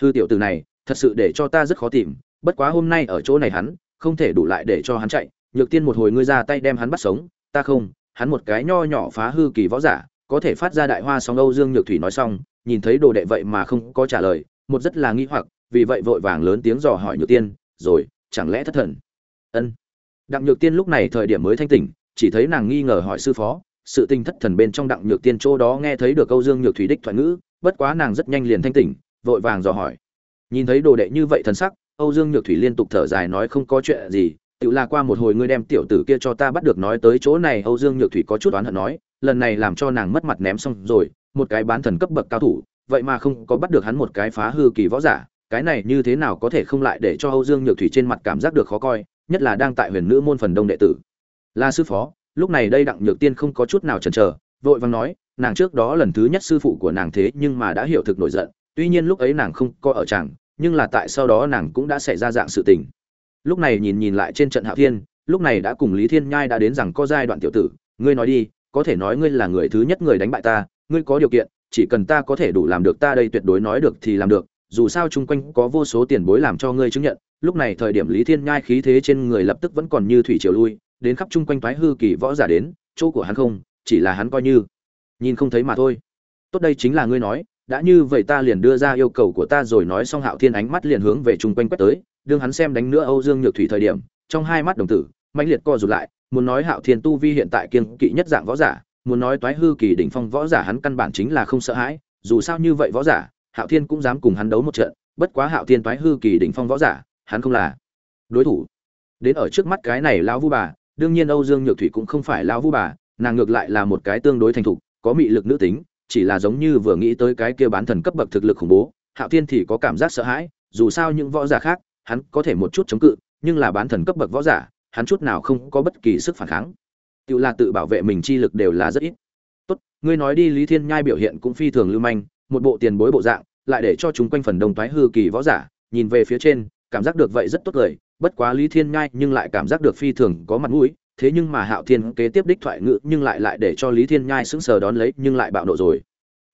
Hư tiểu từ này thật sự để cho ta rất khó tìm, bất quá hôm nay ở chỗ này hắn, không thể đủ lại để cho hắn chạy. Nhược tiên một hồi ngươi ra tay đem hắn bắt sống, ta không, hắn một cái nho nhỏ phá hư kỳ võ giả, có thể phát ra đại hoa song âu dương nhược thủy nói xong, nhìn thấy đồ đệ vậy mà không có trả lời, một rất là nghi hoặc, vì vậy vội vàng lớn tiếng dò hỏi nhược tiên, rồi, chẳng lẽ thất thần? Ân. Đặng nhược tiên lúc này thời điểm mới thanh tỉnh, chỉ thấy nàng nghi ngờ hỏi sư phó, sự tinh thất thần bên trong đặng nhược tiên chỗ đó nghe thấy được câu dương nhược thủy đích thoại ngữ, bất quá nàng rất nhanh liền thanh tỉnh, vội vàng dò hỏi nhìn thấy đồ đệ như vậy thần sắc, âu dương nhược thủy liên tục thở dài nói không có chuyện gì, tự là qua một hồi ngươi đem tiểu tử kia cho ta bắt được nói tới chỗ này, âu dương nhược thủy có chút oán hận nói, lần này làm cho nàng mất mặt ném xong rồi, một cái bán thần cấp bậc cao thủ, vậy mà không có bắt được hắn một cái phá hư kỳ võ giả, cái này như thế nào có thể không lại để cho âu dương nhược thủy trên mặt cảm giác được khó coi, nhất là đang tại huyền nữ môn phần đông đệ tử. La sư phó, lúc này đây đặng nhược tiên không có chút nào chần chờ, vội vàng nói, nàng trước đó lần thứ nhất sư phụ của nàng thế nhưng mà đã hiểu thực nổi giận tuy nhiên lúc ấy nàng không có ở chẳng nhưng là tại sau đó nàng cũng đã xảy ra dạng sự tình. Lúc này nhìn nhìn lại trên trận hạ thiên, lúc này đã cùng lý thiên nhai đã đến rằng có giai đoạn tiểu tử, ngươi nói đi, có thể nói ngươi là người thứ nhất người đánh bại ta, ngươi có điều kiện, chỉ cần ta có thể đủ làm được ta đây tuyệt đối nói được thì làm được, dù sao chung quanh có vô số tiền bối làm cho ngươi chứng nhận. Lúc này thời điểm lý thiên nhai khí thế trên người lập tức vẫn còn như thủy triều lui, đến khắp chung quanh thoái hư kỳ võ giả đến, chỗ của hắn không, chỉ là hắn coi như. Nhìn không thấy mà thôi. Tốt đây chính là ngươi nói đã như vậy ta liền đưa ra yêu cầu của ta rồi nói xong hạo thiên ánh mắt liền hướng về chung quanh quét tới, đương hắn xem đánh nữa âu dương nhược thủy thời điểm, trong hai mắt đồng tử mạnh liệt co rụt lại, muốn nói hạo thiên tu vi hiện tại kiên kỵ nhất dạng võ giả, muốn nói toái hư kỳ đỉnh phong võ giả hắn căn bản chính là không sợ hãi, dù sao như vậy võ giả, hạo thiên cũng dám cùng hắn đấu một trận, bất quá hạo thiên toái hư kỳ đỉnh phong võ giả, hắn không là đối thủ. Đến ở trước mắt cái này lão vu bà, đương nhiên âu dương nhược thủy cũng không phải lão vu bà, nàng ngược lại là một cái tương đối thành thục, có mị lực nữ tính chỉ là giống như vừa nghĩ tới cái kia bán thần cấp bậc thực lực khủng bố, hạo thiên thì có cảm giác sợ hãi, dù sao những võ giả khác, hắn có thể một chút chống cự, nhưng là bán thần cấp bậc võ giả, hắn chút nào không có bất kỳ sức phản kháng Tiểu là tự bảo vệ mình chi lực đều là rất ít tốt, ngươi nói đi, lý thiên nhai biểu hiện cũng phi thường lưu manh, một bộ tiền bối bộ dạng, lại để cho chúng quanh phần đông toái hư kỳ võ giả, nhìn về phía trên, cảm giác được vậy rất tốt cười. bất quá lý thiên nhai nhưng lại cảm giác được phi thường có mặt mũi thế nhưng mà hạo thiên kế tiếp đích thoại ngữ nhưng lại lại để cho lý thiên nhai sững sờ đón lấy nhưng lại bạo nộ rồi.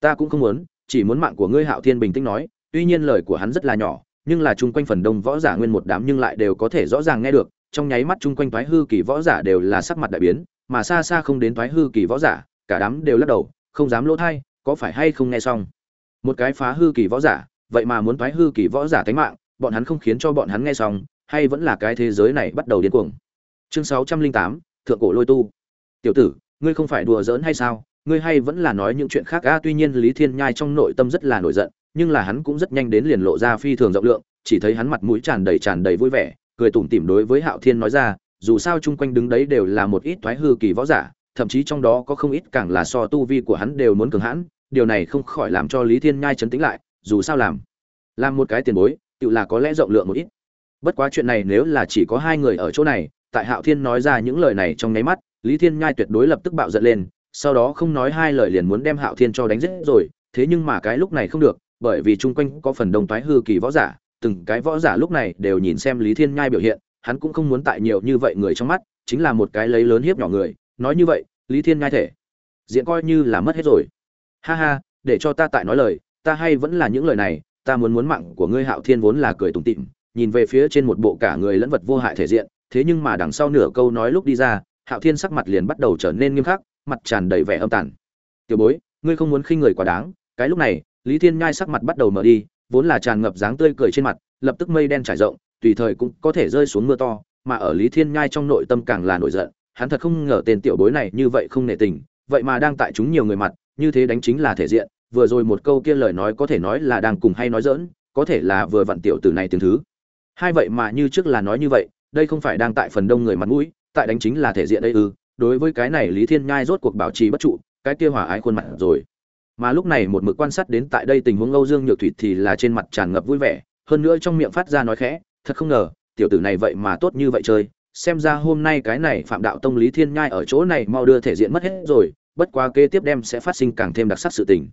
Ta cũng không muốn, chỉ muốn mạng của ngươi hạo thiên bình tĩnh nói, tuy nhiên lời của hắn rất là nhỏ, nhưng là chung quanh phần đông võ giả nguyên một đám nhưng lại đều có thể rõ ràng nghe được, trong nháy mắt chung quanh toái hư kỳ võ giả đều là sắc mặt đại biến, mà xa xa không đến toái hư kỳ võ giả, cả đám đều lắc đầu, không dám lỗ thay có phải hay không nghe xong? Một cái phá hư kỳ võ giả, vậy mà muốn toái hư kỳ võ giả cái mạng, bọn hắn không khiến cho bọn hắn nghe xong, hay vẫn là cái thế giới này bắt đầu điên cuồng? Chương sáu trăm linh tám, thượng cổ lôi tu. Tiểu tử, ngươi không phải đùa giỡn hay sao? Ngươi hay vẫn là nói những chuyện khác. A, tuy nhiên lý thiên nhai trong nội tâm rất là nổi giận, nhưng là hắn cũng rất nhanh đến liền lộ ra phi thường rộng lượng, chỉ thấy hắn mặt mũi tràn đầy tràn đầy vui vẻ, cười tủm tỉm đối với hạo thiên nói ra, dù sao chung quanh đứng đấy đều là một ít thoái hư kỳ võ giả, thậm chí trong đó có không ít càng là so tu vi của hắn đều muốn cường hãn, điều này không khỏi làm cho lý thiên nhai chấn tĩnh lại, dù sao làm làm một cái tiền bối, tự là có lẽ rộng lượng một ít. Bất quá chuyện này nếu là chỉ có hai người ở chỗ này tại hạo thiên nói ra những lời này trong nháy mắt, lý thiên nhai tuyệt đối lập tức bạo giận lên, sau đó không nói hai lời liền muốn đem hạo thiên cho đánh giết rồi, thế nhưng mà cái lúc này không được, bởi vì chung quanh có phần đông toái hư kỳ võ giả, từng cái võ giả lúc này đều nhìn xem lý thiên nhai biểu hiện, hắn cũng không muốn tại nhiều như vậy người trong mắt, chính là một cái lấy lớn hiếp nhỏ người, nói như vậy, lý thiên nhai thể, diện coi như là mất hết rồi. Ha ha, để cho ta tại nói lời, ta hay vẫn là những lời này, ta muốn muốn mạng của ngươi hạo thiên vốn là cười tủm tỉm, nhìn về phía trên một bộ cả người lẫn vật vô hại thể diện thế nhưng mà đằng sau nửa câu nói lúc đi ra, hạo thiên sắc mặt liền bắt đầu trở nên nghiêm khắc, mặt tràn đầy vẻ âm tàn. Tiểu bối, ngươi không muốn khinh người quá đáng, cái lúc này, lý thiên nhai sắc mặt bắt đầu mở đi, vốn là tràn ngập dáng tươi cười trên mặt, lập tức mây đen trải rộng, tùy thời cũng có thể rơi xuống mưa to, mà ở lý thiên nhai trong nội tâm càng là nổi giận, hắn thật không ngờ tên tiểu bối này như vậy không nể tình, vậy mà đang tại chúng nhiều người mặt, như thế đánh chính là thể diện, vừa rồi một câu kia lời nói có thể nói là đang cùng hay nói dỡn có thể là vừa vặn tiểu tử này tiếng thứ. Hai vậy mà như trước là nói như vậy đây không phải đang tại phần đông người mặt mũi, tại đánh chính là thể diện đây ư, đối với cái này lý thiên nhai rốt cuộc bảo trì bất trụ, cái kia hỏa ái khuôn mặt rồi. Mà lúc này một mực quan sát đến tại đây tình huống âu dương nhược thủy thì là trên mặt tràn ngập vui vẻ, hơn nữa trong miệng phát ra nói khẽ, thật không ngờ, tiểu tử này vậy mà tốt như vậy chơi, xem ra hôm nay cái này phạm đạo tông lý thiên nhai ở chỗ này mau đưa thể diện mất hết rồi, bất quá kế tiếp đem sẽ phát sinh càng thêm đặc sắc sự tình.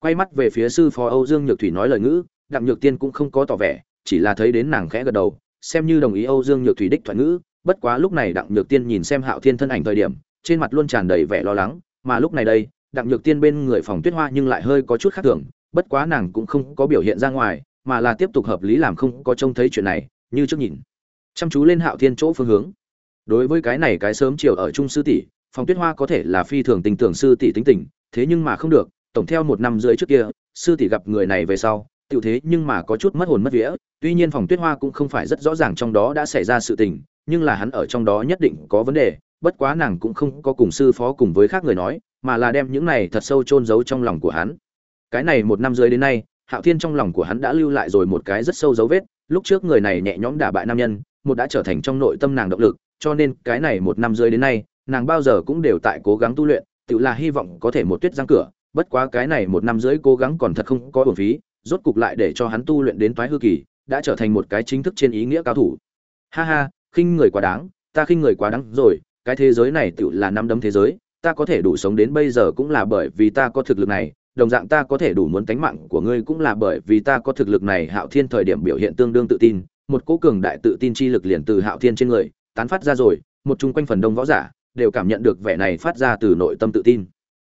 Quay mắt về phía sư phó âu dương nhược thủy nói lời ngữ, đặng nhược tiên cũng không có tỏ vẻ, chỉ là thấy đến nàng khẽ gật đầu xem như đồng ý âu dương nhược thủy đích thoại ngữ, bất quá lúc này đặng nhược tiên nhìn xem hạo thiên thân ảnh thời điểm, trên mặt luôn tràn đầy vẻ lo lắng, mà lúc này đây, đặng nhược tiên bên người phòng tuyết hoa nhưng lại hơi có chút khác thường, bất quá nàng cũng không có biểu hiện ra ngoài, mà là tiếp tục hợp lý làm không có trông thấy chuyện này, như trước nhìn. Chăm chú lên hạo thiên chỗ phương hướng. Đối với cái này cái sớm chiều ở trung sư tỷ, phòng tuyết hoa có thể là phi thường tình tưởng sư tỷ tính tình, thế nhưng mà không được, tổng theo một năm rưỡi trước kia, sư tỷ gặp người này về sau tiểu thế nhưng mà có chút mất hồn mất vía, tuy nhiên phòng tuyết hoa cũng không phải rất rõ ràng trong đó đã xảy ra sự tình, nhưng là hắn ở trong đó nhất định có vấn đề, bất quá nàng cũng không có cùng sư phó cùng với khác người nói, mà là đem những này thật sâu chôn giấu trong lòng của hắn. Cái này một năm dưới đến nay, hạo thiên trong lòng của hắn đã lưu lại rồi một cái rất sâu dấu vết, lúc trước người này nhẹ nhõm đả bại nam nhân, một đã trở thành trong nội tâm nàng động lực, cho nên cái này một năm dưới đến nay, nàng bao giờ cũng đều tại cố gắng tu luyện, tự là hy vọng có thể một tuyết giang cửa, bất quá cái này một năm dưới cố gắng còn thật không có uổng phí rốt cục lại để cho hắn tu luyện đến toái hư kỳ, đã trở thành một cái chính thức trên ý nghĩa cao thủ. Ha ha, khinh người quá đáng, ta khinh người quá đáng rồi, cái thế giới này tựu là năm đấm thế giới, ta có thể đủ sống đến bây giờ cũng là bởi vì ta có thực lực này, đồng dạng ta có thể đủ muốn tánh mạng của ngươi cũng là bởi vì ta có thực lực này. Hạo thiên thời điểm biểu hiện tương đương tự tin, một cố cường đại tự tin chi lực liền từ hạo thiên trên người tán phát ra rồi, một chung quanh phần đông võ giả đều cảm nhận được vẻ này phát ra từ nội tâm tự tin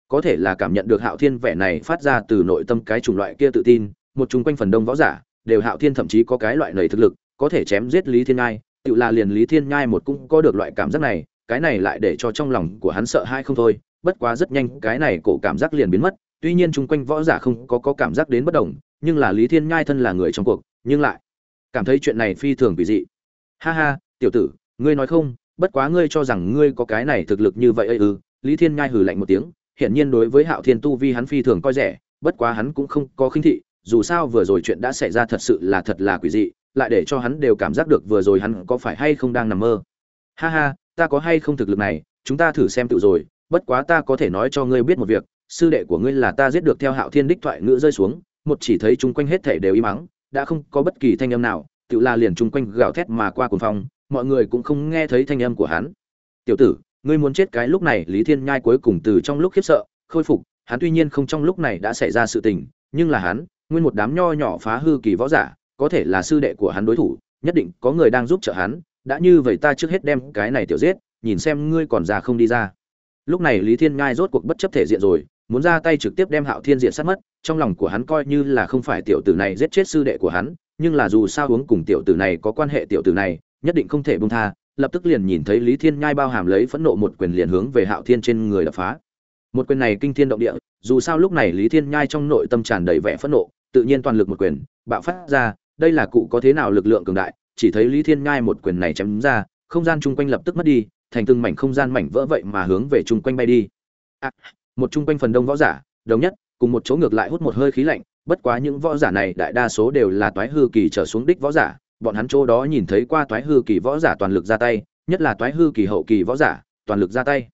có thể là cảm nhận được hạo thiên vẻ này phát ra từ nội tâm cái chủng loại kia tự tin, một chung quanh phần đông võ giả, đều hạo thiên thậm chí có cái loại nầy thực lực, có thể chém giết lý thiên ngai tự là liền lý thiên nhai một cũng có được loại cảm giác này, cái này lại để cho trong lòng của hắn sợ hai không thôi, bất quá rất nhanh cái này cổ cảm giác liền biến mất, tuy nhiên chung quanh võ giả không có có cảm giác đến bất đồng, nhưng là lý thiên nhai thân là người trong cuộc, nhưng lại cảm thấy chuyện này phi thường kỳ dị. Ha ha, tiểu tử, ngươi nói không, bất quá ngươi cho rằng ngươi có cái này thực lực như vậy ư? Lý thiên nhai hừ lạnh một tiếng hiển nhiên đối với hạo thiên tu vi hắn phi thường coi rẻ, bất quá hắn cũng không có khinh thị, dù sao vừa rồi chuyện đã xảy ra thật sự là thật là quỷ dị, lại để cho hắn đều cảm giác được vừa rồi hắn có phải hay không đang nằm mơ. Ha ha, ta có hay không thực lực này, chúng ta thử xem tự rồi, bất quá ta có thể nói cho ngươi biết một việc, sư đệ của ngươi là ta giết được theo hạo thiên đích thoại ngữ rơi xuống, một chỉ thấy chung quanh hết thể đều im mắng đã không có bất kỳ thanh âm nào, tự la liền chung quanh gào thét mà qua cuồng phong, mọi người cũng không nghe thấy thanh âm của hắn. Tiểu tử ngươi muốn chết cái lúc này, lý thiên nhai cuối cùng từ trong lúc khiếp sợ, khôi phục. Hắn tuy nhiên không trong lúc này đã xảy ra sự tình, nhưng là hắn, nguyên một đám nho nhỏ phá hư kỳ võ giả, có thể là sư đệ của hắn đối thủ, nhất định có người đang giúp trợ hắn, đã như vậy ta trước hết đem cái này tiểu giết, nhìn xem ngươi còn già không đi ra. Lúc này lý thiên nhai rốt cuộc bất chấp thể diện rồi, muốn ra tay trực tiếp đem hạo thiên diện sát mất, trong lòng của hắn coi như là không phải tiểu tử này giết chết sư đệ của hắn, nhưng là dù sao uống cùng tiểu tử này có quan hệ tiểu tử này, nhất định không thể buông tha lập tức liền nhìn thấy lý thiên nhai bao hàm lấy phẫn nộ một quyền liền hướng về hạo thiên trên người đập phá. Một quyền này kinh thiên động địa dù sao lúc này lý thiên nhai trong nội tâm tràn đầy vẻ phẫn nộ tự nhiên toàn lực một quyền bạo phát ra đây là cụ có thế nào lực lượng cường đại chỉ thấy lý thiên nhai một quyền này chém ra không gian chung quanh lập tức mất đi thành từng mảnh không gian mảnh vỡ vậy mà hướng về chung quanh bay đi. À, một chung quanh phần đông võ giả đồng nhất cùng một chỗ ngược lại hút một hơi khí lạnh bất quá những võ giả này đại đa số đều là toái hư kỳ trở xuống đích võ giả bọn hắn chỗ đó nhìn thấy qua toái hư kỳ võ giả toàn lực ra tay, nhất là toái hư kỳ hậu kỳ võ giả toàn lực ra tay.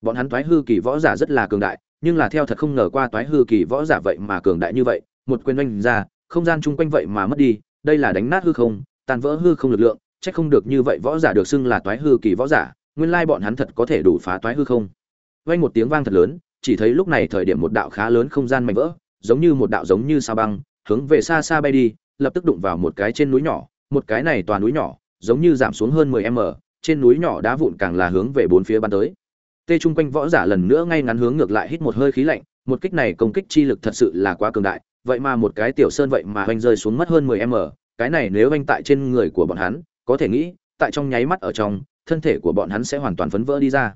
Bọn hắn toái hư kỳ võ giả rất là cường đại, nhưng là theo thật không ngờ qua toái hư kỳ võ giả vậy mà cường đại như vậy, một quyền oanh ra, không gian chung quanh vậy mà mất đi, đây là đánh nát hư không, tan vỡ hư không lực lượng, chắc không được như vậy võ giả được xưng là toái hư kỳ võ giả, nguyên lai bọn hắn thật có thể đủ phá toái hư không. Vang một tiếng vang thật lớn, chỉ thấy lúc này thời điểm một đạo khá lớn không gian mảnh vỡ, giống như một đạo giống như sao băng, hướng về xa xa bay đi, lập tức đụng vào một cái trên núi nhỏ một cái này toàn núi nhỏ, giống như giảm xuống hơn 10 m, trên núi nhỏ đá vụn càng là hướng về bốn phía bắn tới. Tê trung quanh võ giả lần nữa ngay ngắn hướng ngược lại hít một hơi khí lạnh, một kích này công kích chi lực thật sự là quá cường đại, vậy mà một cái tiểu sơn vậy mà hoành rơi xuống mất hơn 10 m, cái này nếu anh tại trên người của bọn hắn, có thể nghĩ, tại trong nháy mắt ở trong, thân thể của bọn hắn sẽ hoàn toàn phấn vỡ đi ra.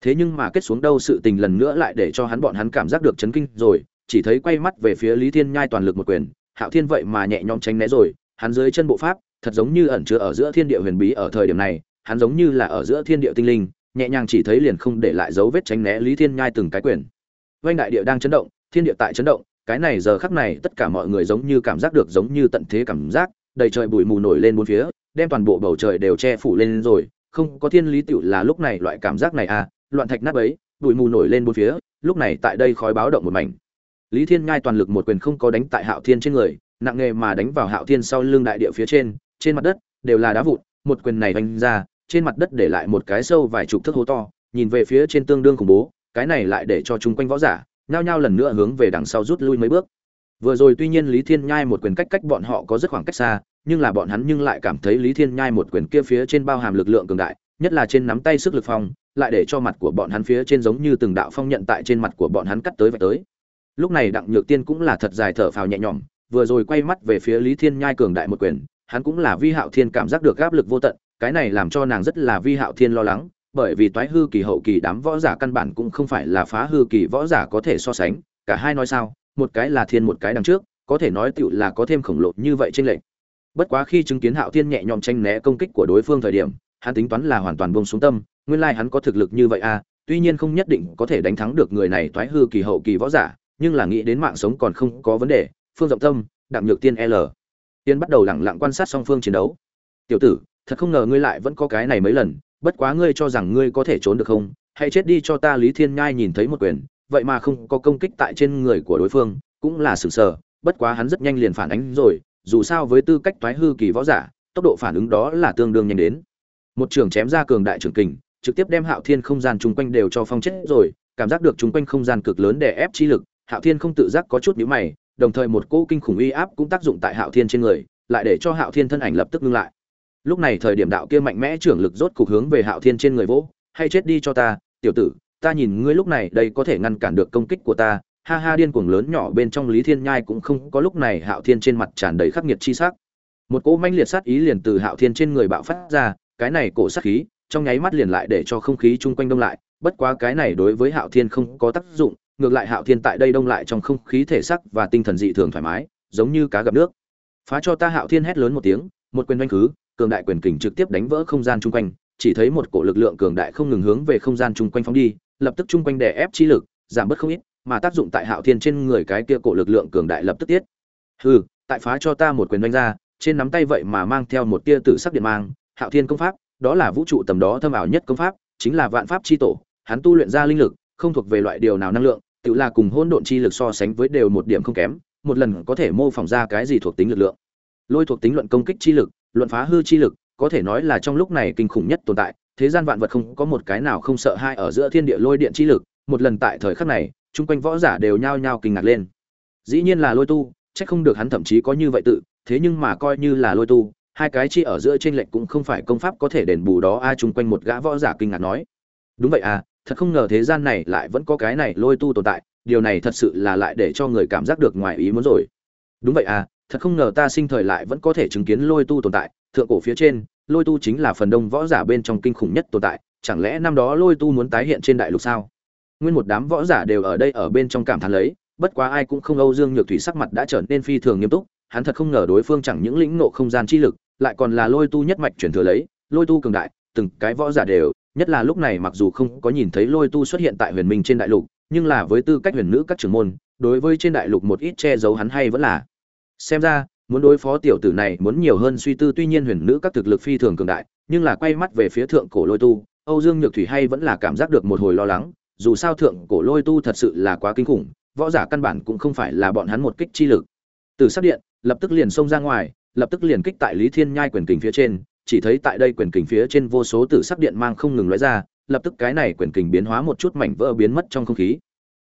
Thế nhưng mà kết xuống đâu sự tình lần nữa lại để cho hắn bọn hắn cảm giác được chấn kinh rồi, chỉ thấy quay mắt về phía lý thiên nhai toàn lực một quyền, hạo thiên vậy mà nhẹ nhõm tránh né rồi, hắn dưới chân bộ pháp thật giống như ẩn chứa ở giữa thiên địa huyền bí ở thời điểm này, hắn giống như là ở giữa thiên địa tinh linh, nhẹ nhàng chỉ thấy liền không để lại dấu vết tránh né lý thiên nhai từng cái quyền. Vành đại địa đang chấn động, thiên địa tại chấn động, cái này giờ khắc này tất cả mọi người giống như cảm giác được giống như tận thế cảm giác, đầy trời bụi mù nổi lên bốn phía, đem toàn bộ bầu trời đều che phủ lên rồi, không có thiên lý tiểu là lúc này loại cảm giác này à loạn thạch nát ấy bụi mù nổi lên bốn phía, lúc này tại đây khói báo động một mảnh. Lý thiên nhai toàn lực một quyền không có đánh tại hạo thiên trên người, nặng nghề mà đánh vào hạo thiên sau lưng đại địa phía trên trên mặt đất đều là đá vụn, một quyền này đánh ra, trên mặt đất để lại một cái sâu vài chục thước hố to, nhìn về phía trên tương đương khủng bố, cái này lại để cho chung quanh võ giả nhao nhao lần nữa hướng về đằng sau rút lui mấy bước. Vừa rồi tuy nhiên lý thiên nhai một quyền cách cách bọn họ có rất khoảng cách xa, nhưng là bọn hắn nhưng lại cảm thấy lý thiên nhai một quyền kia phía trên bao hàm lực lượng cường đại, nhất là trên nắm tay sức lực phong, lại để cho mặt của bọn hắn phía trên giống như từng đạo phong nhận tại trên mặt của bọn hắn cắt tới vạch tới. Lúc này đặng nhược tiên cũng là thật dài thở phào nhẹ nhõm, vừa rồi quay mắt về phía lý thiên nhai cường đại một quyền hắn cũng là vi hạo thiên cảm giác được áp lực vô tận, cái này làm cho nàng rất là vi hạo thiên lo lắng, bởi vì toái hư kỳ hậu kỳ đám võ giả căn bản cũng không phải là phá hư kỳ võ giả có thể so sánh, cả hai nói sao, một cái là thiên một cái đằng trước, có thể nói tựu là có thêm khổng lồ như vậy trên lệnh bất quá khi chứng kiến hạo thiên nhẹ nhõm tranh né công kích của đối phương thời điểm, hắn tính toán là hoàn toàn buông xuống tâm, nguyên lai hắn có thực lực như vậy à tuy nhiên không nhất định có thể đánh thắng được người này toái hư kỳ hậu kỳ võ giả, nhưng là nghĩ đến mạng sống còn không có vấn đề, phương rộng tâm, đặng nhược tiên l tiên bắt đầu lẳng lặng quan sát song phương chiến đấu. Tiểu tử, thật không ngờ ngươi lại vẫn có cái này mấy lần, bất quá ngươi cho rằng ngươi có thể trốn được không? Hãy chết đi cho ta lý thiên nhai nhìn thấy một quyền, vậy mà không có công kích tại trên người của đối phương, cũng là sừng sờ, bất quá hắn rất nhanh liền phản ánh rồi, dù sao với tư cách toái hư kỳ võ giả, tốc độ phản ứng đó là tương đương nhanh đến. Một trường chém ra cường đại trường kình, trực tiếp đem hạo thiên không gian chung quanh đều cho phong chết rồi, cảm giác được chung quanh không gian cực lớn để ép chi lực, hạo thiên không tự giác có chút nhíu mày đồng thời một cỗ kinh khủng uy áp cũng tác dụng tại hạo thiên trên người, lại để cho hạo thiên thân ảnh lập tức ngưng lại. Lúc này thời điểm đạo kia mạnh mẽ trưởng lực rốt cục hướng về hạo thiên trên người vỗ, hay chết đi cho ta, tiểu tử, ta nhìn ngươi lúc này đây có thể ngăn cản được công kích của ta. Ha ha, điên cuồng lớn nhỏ bên trong lý thiên nhai cũng không có lúc này hạo thiên trên mặt tràn đầy khắc nghiệt chi sắc. Một cỗ manh liệt sát ý liền từ hạo thiên trên người bạo phát ra, cái này cổ sát khí, trong nháy mắt liền lại để cho không khí chung quanh đông lại, bất quá cái này đối với hạo thiên không có tác dụng ngược lại hạo thiên tại đây đông lại trong không khí thể sắc và tinh thần dị thường thoải mái, giống như cá gặp nước. Phá cho ta hạo thiên hét lớn một tiếng, một quyền oanh khứ, cường đại quyền kình trực tiếp đánh vỡ không gian chung quanh, chỉ thấy một cổ lực lượng cường đại không ngừng hướng về không gian chung quanh phóng đi, lập tức chung quanh đè ép chi lực, giảm bớt không ít, mà tác dụng tại hạo thiên trên người cái kia cổ lực lượng cường đại lập tức tiết. Hừ, tại phá cho ta một quyền đánh ra, trên nắm tay vậy mà mang theo một tia tử sắc điện mang, hạo thiên công pháp, đó là vũ trụ tầm đó thâm ảo nhất công pháp, chính là vạn pháp chi tổ, hắn tu luyện ra linh lực, không thuộc về loại điều nào năng lượng tự là cùng hỗn độn chi lực so sánh với đều một điểm không kém, một lần có thể mô phỏng ra cái gì thuộc tính lực lượng. Lôi thuộc tính luận công kích chi lực, luận phá hư chi lực, có thể nói là trong lúc này kinh khủng nhất tồn tại, thế gian vạn vật không có một cái nào không sợ hai ở giữa thiên địa lôi điện chi lực, một lần tại thời khắc này, chung quanh võ giả đều nhao nhao kinh ngạc lên. Dĩ nhiên là lôi tu, chắc không được hắn thậm chí có như vậy tự, thế nhưng mà coi như là lôi tu, hai cái chi ở giữa trên lệnh cũng không phải công pháp có thể đền bù đó, A, chung quanh một gã võ giả kinh ngạc nói. Đúng vậy à thật không ngờ thế gian này lại vẫn có cái này lôi tu tồn tại, điều này thật sự là lại để cho người cảm giác được ngoài ý muốn rồi. Đúng vậy à thật không ngờ ta sinh thời lại vẫn có thể chứng kiến lôi tu tồn tại, thượng cổ phía trên, lôi tu chính là phần đông võ giả bên trong kinh khủng nhất tồn tại, chẳng lẽ năm đó lôi tu muốn tái hiện trên đại lục sao? Nguyên một đám võ giả đều ở đây ở bên trong cảm thán lấy, bất quá ai cũng không âu dương nhược thủy sắc mặt đã trở nên phi thường nghiêm túc, hắn thật không ngờ đối phương chẳng những lĩnh nộ không gian chi lực, lại còn là lôi tu nhất mạch chuyển thừa lấy, lôi tu cường đại, từng cái võ giả đều nhất là lúc này mặc dù không có nhìn thấy lôi tu xuất hiện tại huyền minh trên đại lục, nhưng là với tư cách huyền nữ các trưởng môn, đối với trên đại lục một ít che giấu hắn hay vẫn là. Xem ra, muốn đối phó tiểu tử này muốn nhiều hơn suy tư, tuy nhiên huyền nữ các thực lực phi thường cường đại, nhưng là quay mắt về phía thượng cổ lôi tu, âu dương nhược thủy hay vẫn là cảm giác được một hồi lo lắng, dù sao thượng cổ lôi tu thật sự là quá kinh khủng, võ giả căn bản cũng không phải là bọn hắn một kích chi lực. Từ sắc điện, lập tức liền xông ra ngoài, lập tức liền kích tại lý thiên nhai quyền kình phía trên chỉ thấy tại đây quyền kình phía trên vô số tử sắc điện mang không ngừng lóe ra, lập tức cái này quyền kình biến hóa một chút mảnh vỡ biến mất trong không khí.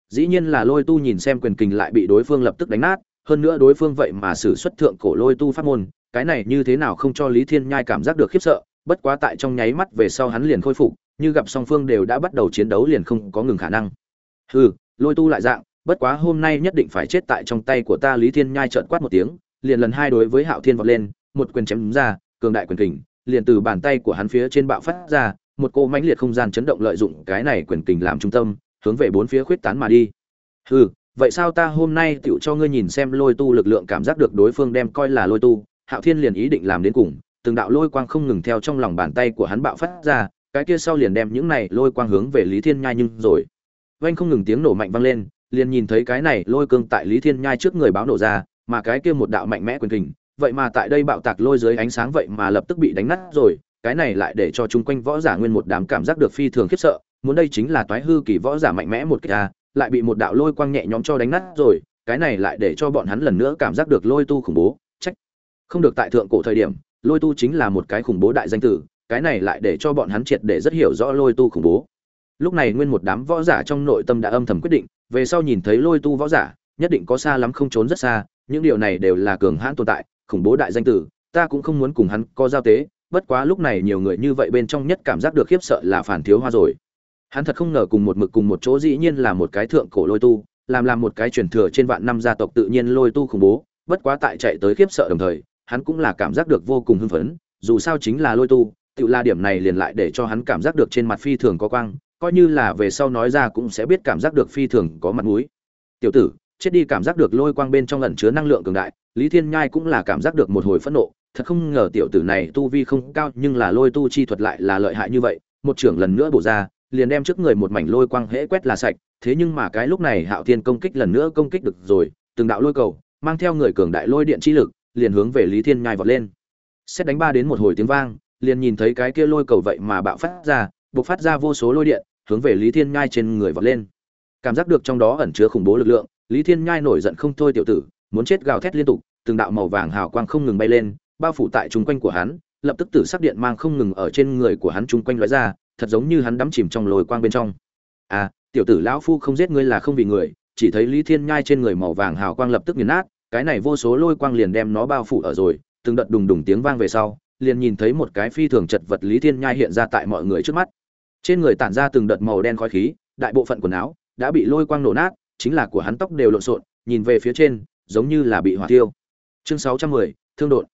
Dĩ nhiên là lôi tu nhìn xem quyền kình lại bị đối phương lập tức đánh nát, hơn nữa đối phương vậy mà sử xuất thượng cổ lôi tu pháp môn, cái này như thế nào không cho lý thiên nhai cảm giác được khiếp sợ, bất quá tại trong nháy mắt về sau hắn liền khôi phục, như gặp song phương đều đã bắt đầu chiến đấu liền không có ngừng khả năng. Hừ, lôi tu lại dạng, bất quá hôm nay nhất định phải chết tại trong tay của ta, lý thiên nhai trợn quát một tiếng, liền lần hai đối với hạo thiên vọt lên, một quyền chém ra, cường đại quyền kình liền từ bàn tay của hắn phía trên bạo phát ra, một cô mãnh liệt không gian chấn động lợi dụng cái này quyền kình làm trung tâm, hướng về bốn phía khuyết tán mà đi. Hừ, vậy sao ta hôm nay tựu cho ngươi nhìn xem lôi tu lực lượng cảm giác được đối phương đem coi là lôi tu, hạo thiên liền ý định làm đến cùng, từng đạo lôi quang không ngừng theo trong lòng bàn tay của hắn bạo phát ra, cái kia sau liền đem những này lôi quang hướng về lý thiên nhai nhưng rồi. Vang không ngừng tiếng nổ mạnh vang lên, liền nhìn thấy cái này lôi cương tại lý thiên nhai trước người báo nổ ra, mà cái kia một đạo mạnh mẽ quyền kình vậy mà tại đây bạo tạc lôi dưới ánh sáng vậy mà lập tức bị đánh nát rồi, cái này lại để cho chung quanh võ giả nguyên một đám cảm giác được phi thường khiếp sợ, muốn đây chính là toái hư kỳ võ giả mạnh mẽ một cái a lại bị một đạo lôi quang nhẹ nhõm cho đánh nát rồi, cái này lại để cho bọn hắn lần nữa cảm giác được lôi tu khủng bố, trách. Không được tại thượng cổ thời điểm, lôi tu chính là một cái khủng bố đại danh tử, cái này lại để cho bọn hắn triệt để rất hiểu rõ lôi tu khủng bố. Lúc này nguyên một đám võ giả trong nội tâm đã âm thầm quyết định, về sau nhìn thấy lôi tu võ giả, nhất định có xa lắm không trốn rất xa, những điều này đều là cường hãn tồn tại khủng bố đại danh tử, ta cũng không muốn cùng hắn có giao tế, bất quá lúc này nhiều người như vậy bên trong nhất cảm giác được khiếp sợ là phản thiếu hoa rồi. Hắn thật không ngờ cùng một mực cùng một chỗ dĩ nhiên là một cái thượng cổ lôi tu, làm làm một cái truyền thừa trên vạn năm gia tộc tự nhiên lôi tu khủng bố, bất quá tại chạy tới khiếp sợ đồng thời, hắn cũng là cảm giác được vô cùng hưng phấn, dù sao chính là lôi tu, tự la điểm này liền lại để cho hắn cảm giác được trên mặt phi thường có quang, coi như là về sau nói ra cũng sẽ biết cảm giác được phi thường có mặt mũi. Tiểu tử chết đi cảm giác được lôi quang bên trong ẩn chứa năng lượng cường đại, lý thiên nhai cũng là cảm giác được một hồi phẫn nộ, thật không ngờ tiểu tử này tu vi không cao nhưng là lôi tu chi thuật lại là lợi hại như vậy, một trưởng lần nữa bổ ra, liền đem trước người một mảnh lôi quang hễ quét là sạch, thế nhưng mà cái lúc này hạo thiên công kích lần nữa công kích được rồi, từng đạo lôi cầu, mang theo người cường đại lôi điện chi lực, liền hướng về lý thiên nhai vọt lên. Xét đánh ba đến một hồi tiếng vang, liền nhìn thấy cái kia lôi cầu vậy mà bạo phát ra, bộc phát ra vô số lôi điện, hướng về lý thiên nhai trên người vọt lên. Cảm giác được trong đó ẩn chứa khủng bố lực lượng lý thiên nhai nổi giận không thôi tiểu tử, muốn chết gào thét liên tục, từng đạo màu vàng hào quang không ngừng bay lên, bao phủ tại chung quanh của hắn, lập tức tử sắc điện mang không ngừng ở trên người của hắn chung quanh lóe ra, thật giống như hắn đắm chìm trong lồi quang bên trong. À tiểu tử lão phu không giết ngươi là không vì người, chỉ thấy lý thiên nhai trên người màu vàng hào quang lập tức nghiền nát, cái này vô số lôi quang liền đem nó bao phủ ở rồi, từng đợt đùng đùng tiếng vang về sau, liền nhìn thấy một cái phi thường chật vật lý thiên nhai hiện ra tại mọi người trước mắt. Trên người tản ra từng đợt màu đen khói khí, đại bộ phận quần áo đã bị lôi quang nổ nát chính là của hắn tóc đều lộn xộn, nhìn về phía trên, giống như là bị hỏa thiêu. Chương sáu trăm mười, thương đột.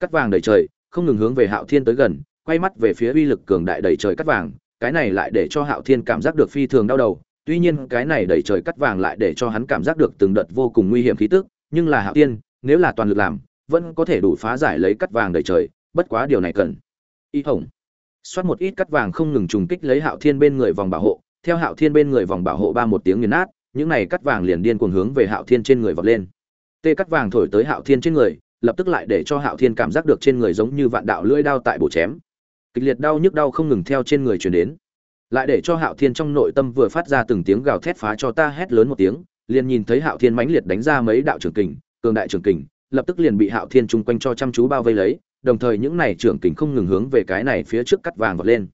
Cắt vàng đầy trời, không ngừng hướng về hạo thiên tới gần, quay mắt về phía uy lực cường đại đầy trời cắt vàng, cái này lại để cho hạo thiên cảm giác được phi thường đau đầu. Tuy nhiên, cái này đầy trời cắt vàng lại để cho hắn cảm giác được từng đợt vô cùng nguy hiểm khí tức, nhưng là hạo thiên, nếu là toàn lực làm, vẫn có thể đủ phá giải lấy cắt vàng đầy trời, bất quá điều này cần. Y hồng. Xoát một ít cắt vàng không ngừng trùng kích lấy hạo thiên bên người vòng bảo hộ, theo hạo thiên bên người vòng bảo hộ ba một tiếng nghiền nát những này cắt vàng liền điên cuồng hướng về hạo thiên trên người vọt lên. Tê cắt vàng thổi tới hạo thiên trên người, lập tức lại để cho hạo thiên cảm giác được trên người giống như vạn đạo lưỡi đao tại bổ chém. Kịch liệt đau nhức đau không ngừng theo trên người truyền đến. Lại để cho hạo thiên trong nội tâm vừa phát ra từng tiếng gào thét phá cho ta hét lớn một tiếng, liền nhìn thấy hạo thiên mãnh liệt đánh ra mấy đạo trưởng kình, cường đại trưởng kình, lập tức liền bị hạo thiên chung quanh cho chăm chú bao vây lấy, đồng thời những này trưởng kình không ngừng hướng về cái này phía trước cắt vàng vọt lên.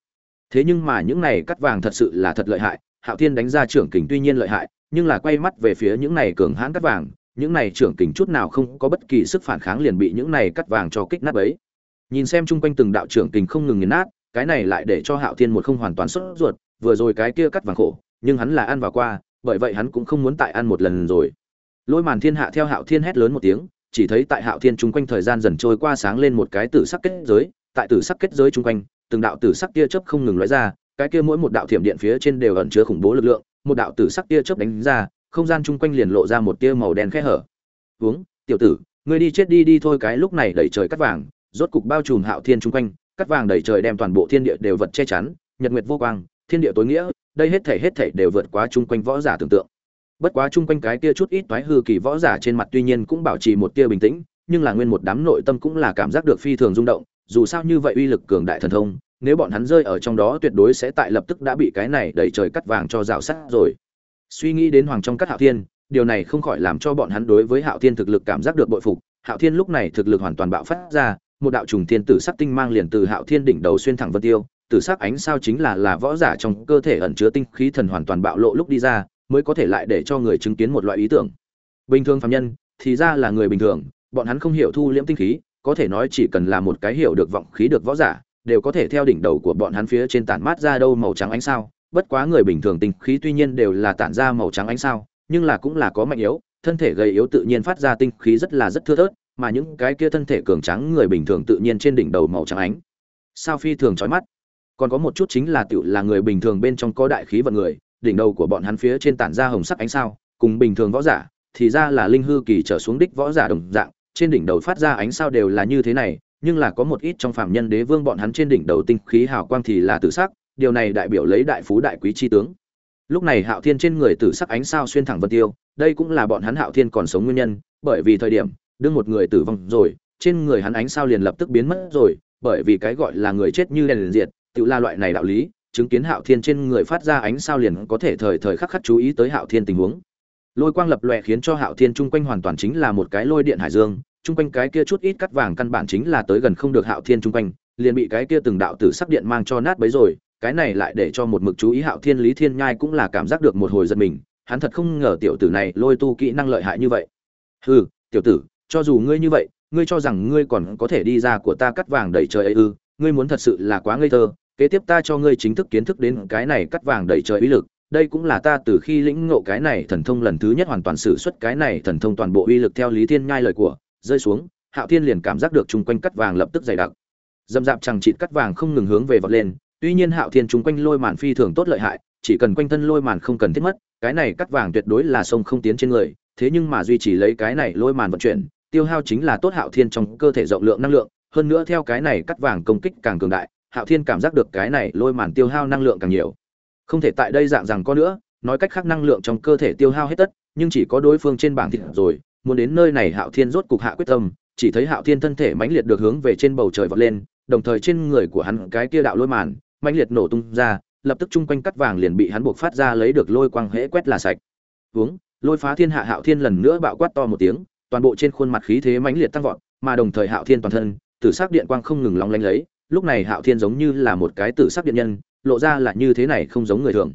Thế nhưng mà những này cắt vàng thật sự là thật lợi hại, hạo thiên đánh ra trưởng kình tuy nhiên lợi hại nhưng là quay mắt về phía những này cường hãn cắt vàng, những này trưởng kình chút nào không có bất kỳ sức phản kháng liền bị những này cắt vàng cho kích nát ấy nhìn xem chung quanh từng đạo trưởng kình không ngừng nghiền nát, cái này lại để cho hạo thiên một không hoàn toàn xuất ruột, vừa rồi cái kia cắt vàng khổ, nhưng hắn là ăn vào qua, bởi vậy hắn cũng không muốn tại ăn một lần rồi. Lôi màn thiên hạ theo hạo thiên hét lớn một tiếng, chỉ thấy tại hạo thiên chung quanh thời gian dần trôi qua sáng lên một cái tử sắc kết giới, tại tử sắc kết giới chung quanh, từng đạo tử sắc tia chớp không ngừng lóe ra, cái kia mỗi một đạo thiểm điện phía trên đều ẩn chứa khủng bố lực lượng một đạo tử sắc tia chớp đánh ra, không gian chung quanh liền lộ ra một tia màu đen khẽ hở. Uống, tiểu tử, ngươi đi chết đi đi thôi, cái lúc này đẩy trời cắt vàng, rốt cục bao trùm hạo thiên chung quanh, cắt vàng đẩy trời đem toàn bộ thiên địa đều vật che chắn, nhật nguyệt vô quang, thiên địa tối nghĩa, đây hết thảy hết thảy đều vượt quá chung quanh võ giả tưởng tượng. Bất quá chung quanh cái kia chút ít toái hư kỳ võ giả trên mặt tuy nhiên cũng bảo trì một tia bình tĩnh, nhưng là nguyên một đám nội tâm cũng là cảm giác được phi thường rung động, dù sao như vậy uy lực cường đại thần thông nếu bọn hắn rơi ở trong đó tuyệt đối sẽ tại lập tức đã bị cái này đẩy trời cắt vàng cho rào sắt rồi. Suy nghĩ đến hoàng trong cắt hạo thiên, điều này không khỏi làm cho bọn hắn đối với hạo thiên thực lực cảm giác được bội phục. Hạo thiên lúc này thực lực hoàn toàn bạo phát ra, một đạo trùng thiên tử sắc tinh mang liền từ hạo thiên đỉnh đầu xuyên thẳng vân tiêu, tử sắc ánh sao chính là là võ giả trong cơ thể ẩn chứa tinh khí thần hoàn toàn bạo lộ lúc đi ra, mới có thể lại để cho người chứng kiến một loại ý tưởng. Bình thường phạm nhân thì ra là người bình thường, bọn hắn không hiểu thu liễm tinh khí, có thể nói chỉ cần là một cái hiểu được vọng khí được võ giả đều có thể theo đỉnh đầu của bọn hắn phía trên tản mát ra đâu màu trắng ánh sao. Bất quá người bình thường tinh khí tuy nhiên đều là tản ra màu trắng ánh sao, nhưng là cũng là có mạnh yếu, thân thể gầy yếu tự nhiên phát ra tinh khí rất là rất thưa thớt, mà những cái kia thân thể cường trắng người bình thường tự nhiên trên đỉnh đầu màu trắng ánh. Sao phi thường chói mắt. Còn có một chút chính là tiểu là người bình thường bên trong có đại khí vận người, đỉnh đầu của bọn hắn phía trên tản ra hồng sắc ánh sao, cùng bình thường võ giả, thì ra là linh hư kỳ trở xuống đích võ giả đồng dạng, trên đỉnh đầu phát ra ánh sao đều là như thế này nhưng là có một ít trong phạm nhân đế vương bọn hắn trên đỉnh đầu tinh khí hào quang thì là tử sắc, điều này đại biểu lấy đại phú đại quý chi tướng. Lúc này hạo thiên trên người tử sắc ánh sao xuyên thẳng vân tiêu, đây cũng là bọn hắn hạo thiên còn sống nguyên nhân, bởi vì thời điểm, đương một người tử vong rồi, trên người hắn ánh sao liền lập tức biến mất rồi, bởi vì cái gọi là người chết như đèn liền diệt, tự là loại này đạo lý, chứng kiến hạo thiên trên người phát ra ánh sao liền có thể thời thời khắc khắc chú ý tới hạo thiên tình huống. Lôi quang lập lòe khiến cho hạo thiên chung quanh hoàn toàn chính là một cái lôi điện hải dương chung quanh cái kia chút ít cắt vàng căn bản chính là tới gần không được hạo thiên chung quanh, liền bị cái kia từng đạo tử sắc điện mang cho nát bấy rồi, cái này lại để cho một mực chú ý hạo thiên lý thiên nhai cũng là cảm giác được một hồi giật mình, hắn thật không ngờ tiểu tử này lôi tu kỹ năng lợi hại như vậy. Hừ, tiểu tử, cho dù ngươi như vậy, ngươi cho rằng ngươi còn có thể đi ra của ta cắt vàng đầy trời ấy ư, ngươi muốn thật sự là quá ngây thơ, kế tiếp ta cho ngươi chính thức kiến thức đến cái này cắt vàng đầy trời uy lực, đây cũng là ta từ khi lĩnh ngộ cái này thần thông lần thứ nhất hoàn toàn sử xuất cái này thần thông toàn bộ uy lực theo lý thiên nhai lời của rơi xuống, hạo thiên liền cảm giác được chung quanh cắt vàng lập tức dày đặc. Dầm dạp chẳng chịt cắt vàng không ngừng hướng về vọt lên, tuy nhiên hạo thiên chung quanh lôi màn phi thường tốt lợi hại, chỉ cần quanh thân lôi màn không cần thiết mất, cái này cắt vàng tuyệt đối là sông không tiến trên người, thế nhưng mà duy trì lấy cái này lôi màn vận chuyển, tiêu hao chính là tốt hạo thiên trong cơ thể rộng lượng năng lượng, hơn nữa theo cái này cắt vàng công kích càng cường đại, hạo thiên cảm giác được cái này lôi màn tiêu hao năng lượng càng nhiều. Không thể tại đây dạng rằng có nữa, nói cách khác năng lượng trong cơ thể tiêu hao hết tất, nhưng chỉ có đối phương trên bảng thịt rồi muốn đến nơi này hạo thiên rốt cục hạ quyết tâm, chỉ thấy hạo thiên thân thể mãnh liệt được hướng về trên bầu trời vọt lên, đồng thời trên người của hắn cái kia đạo lôi màn, mãnh liệt nổ tung ra, lập tức chung quanh cắt vàng liền bị hắn buộc phát ra lấy được lôi quang hễ quét là sạch. Hướng lôi phá thiên hạ hạo thiên lần nữa bạo quát to một tiếng, toàn bộ trên khuôn mặt khí thế mãnh liệt tăng vọt, mà đồng thời hạo thiên toàn thân, tử sắc điện quang không ngừng long lanh lấy, lúc này hạo thiên giống như là một cái tử sắc điện nhân, lộ ra là như thế này không giống người thường.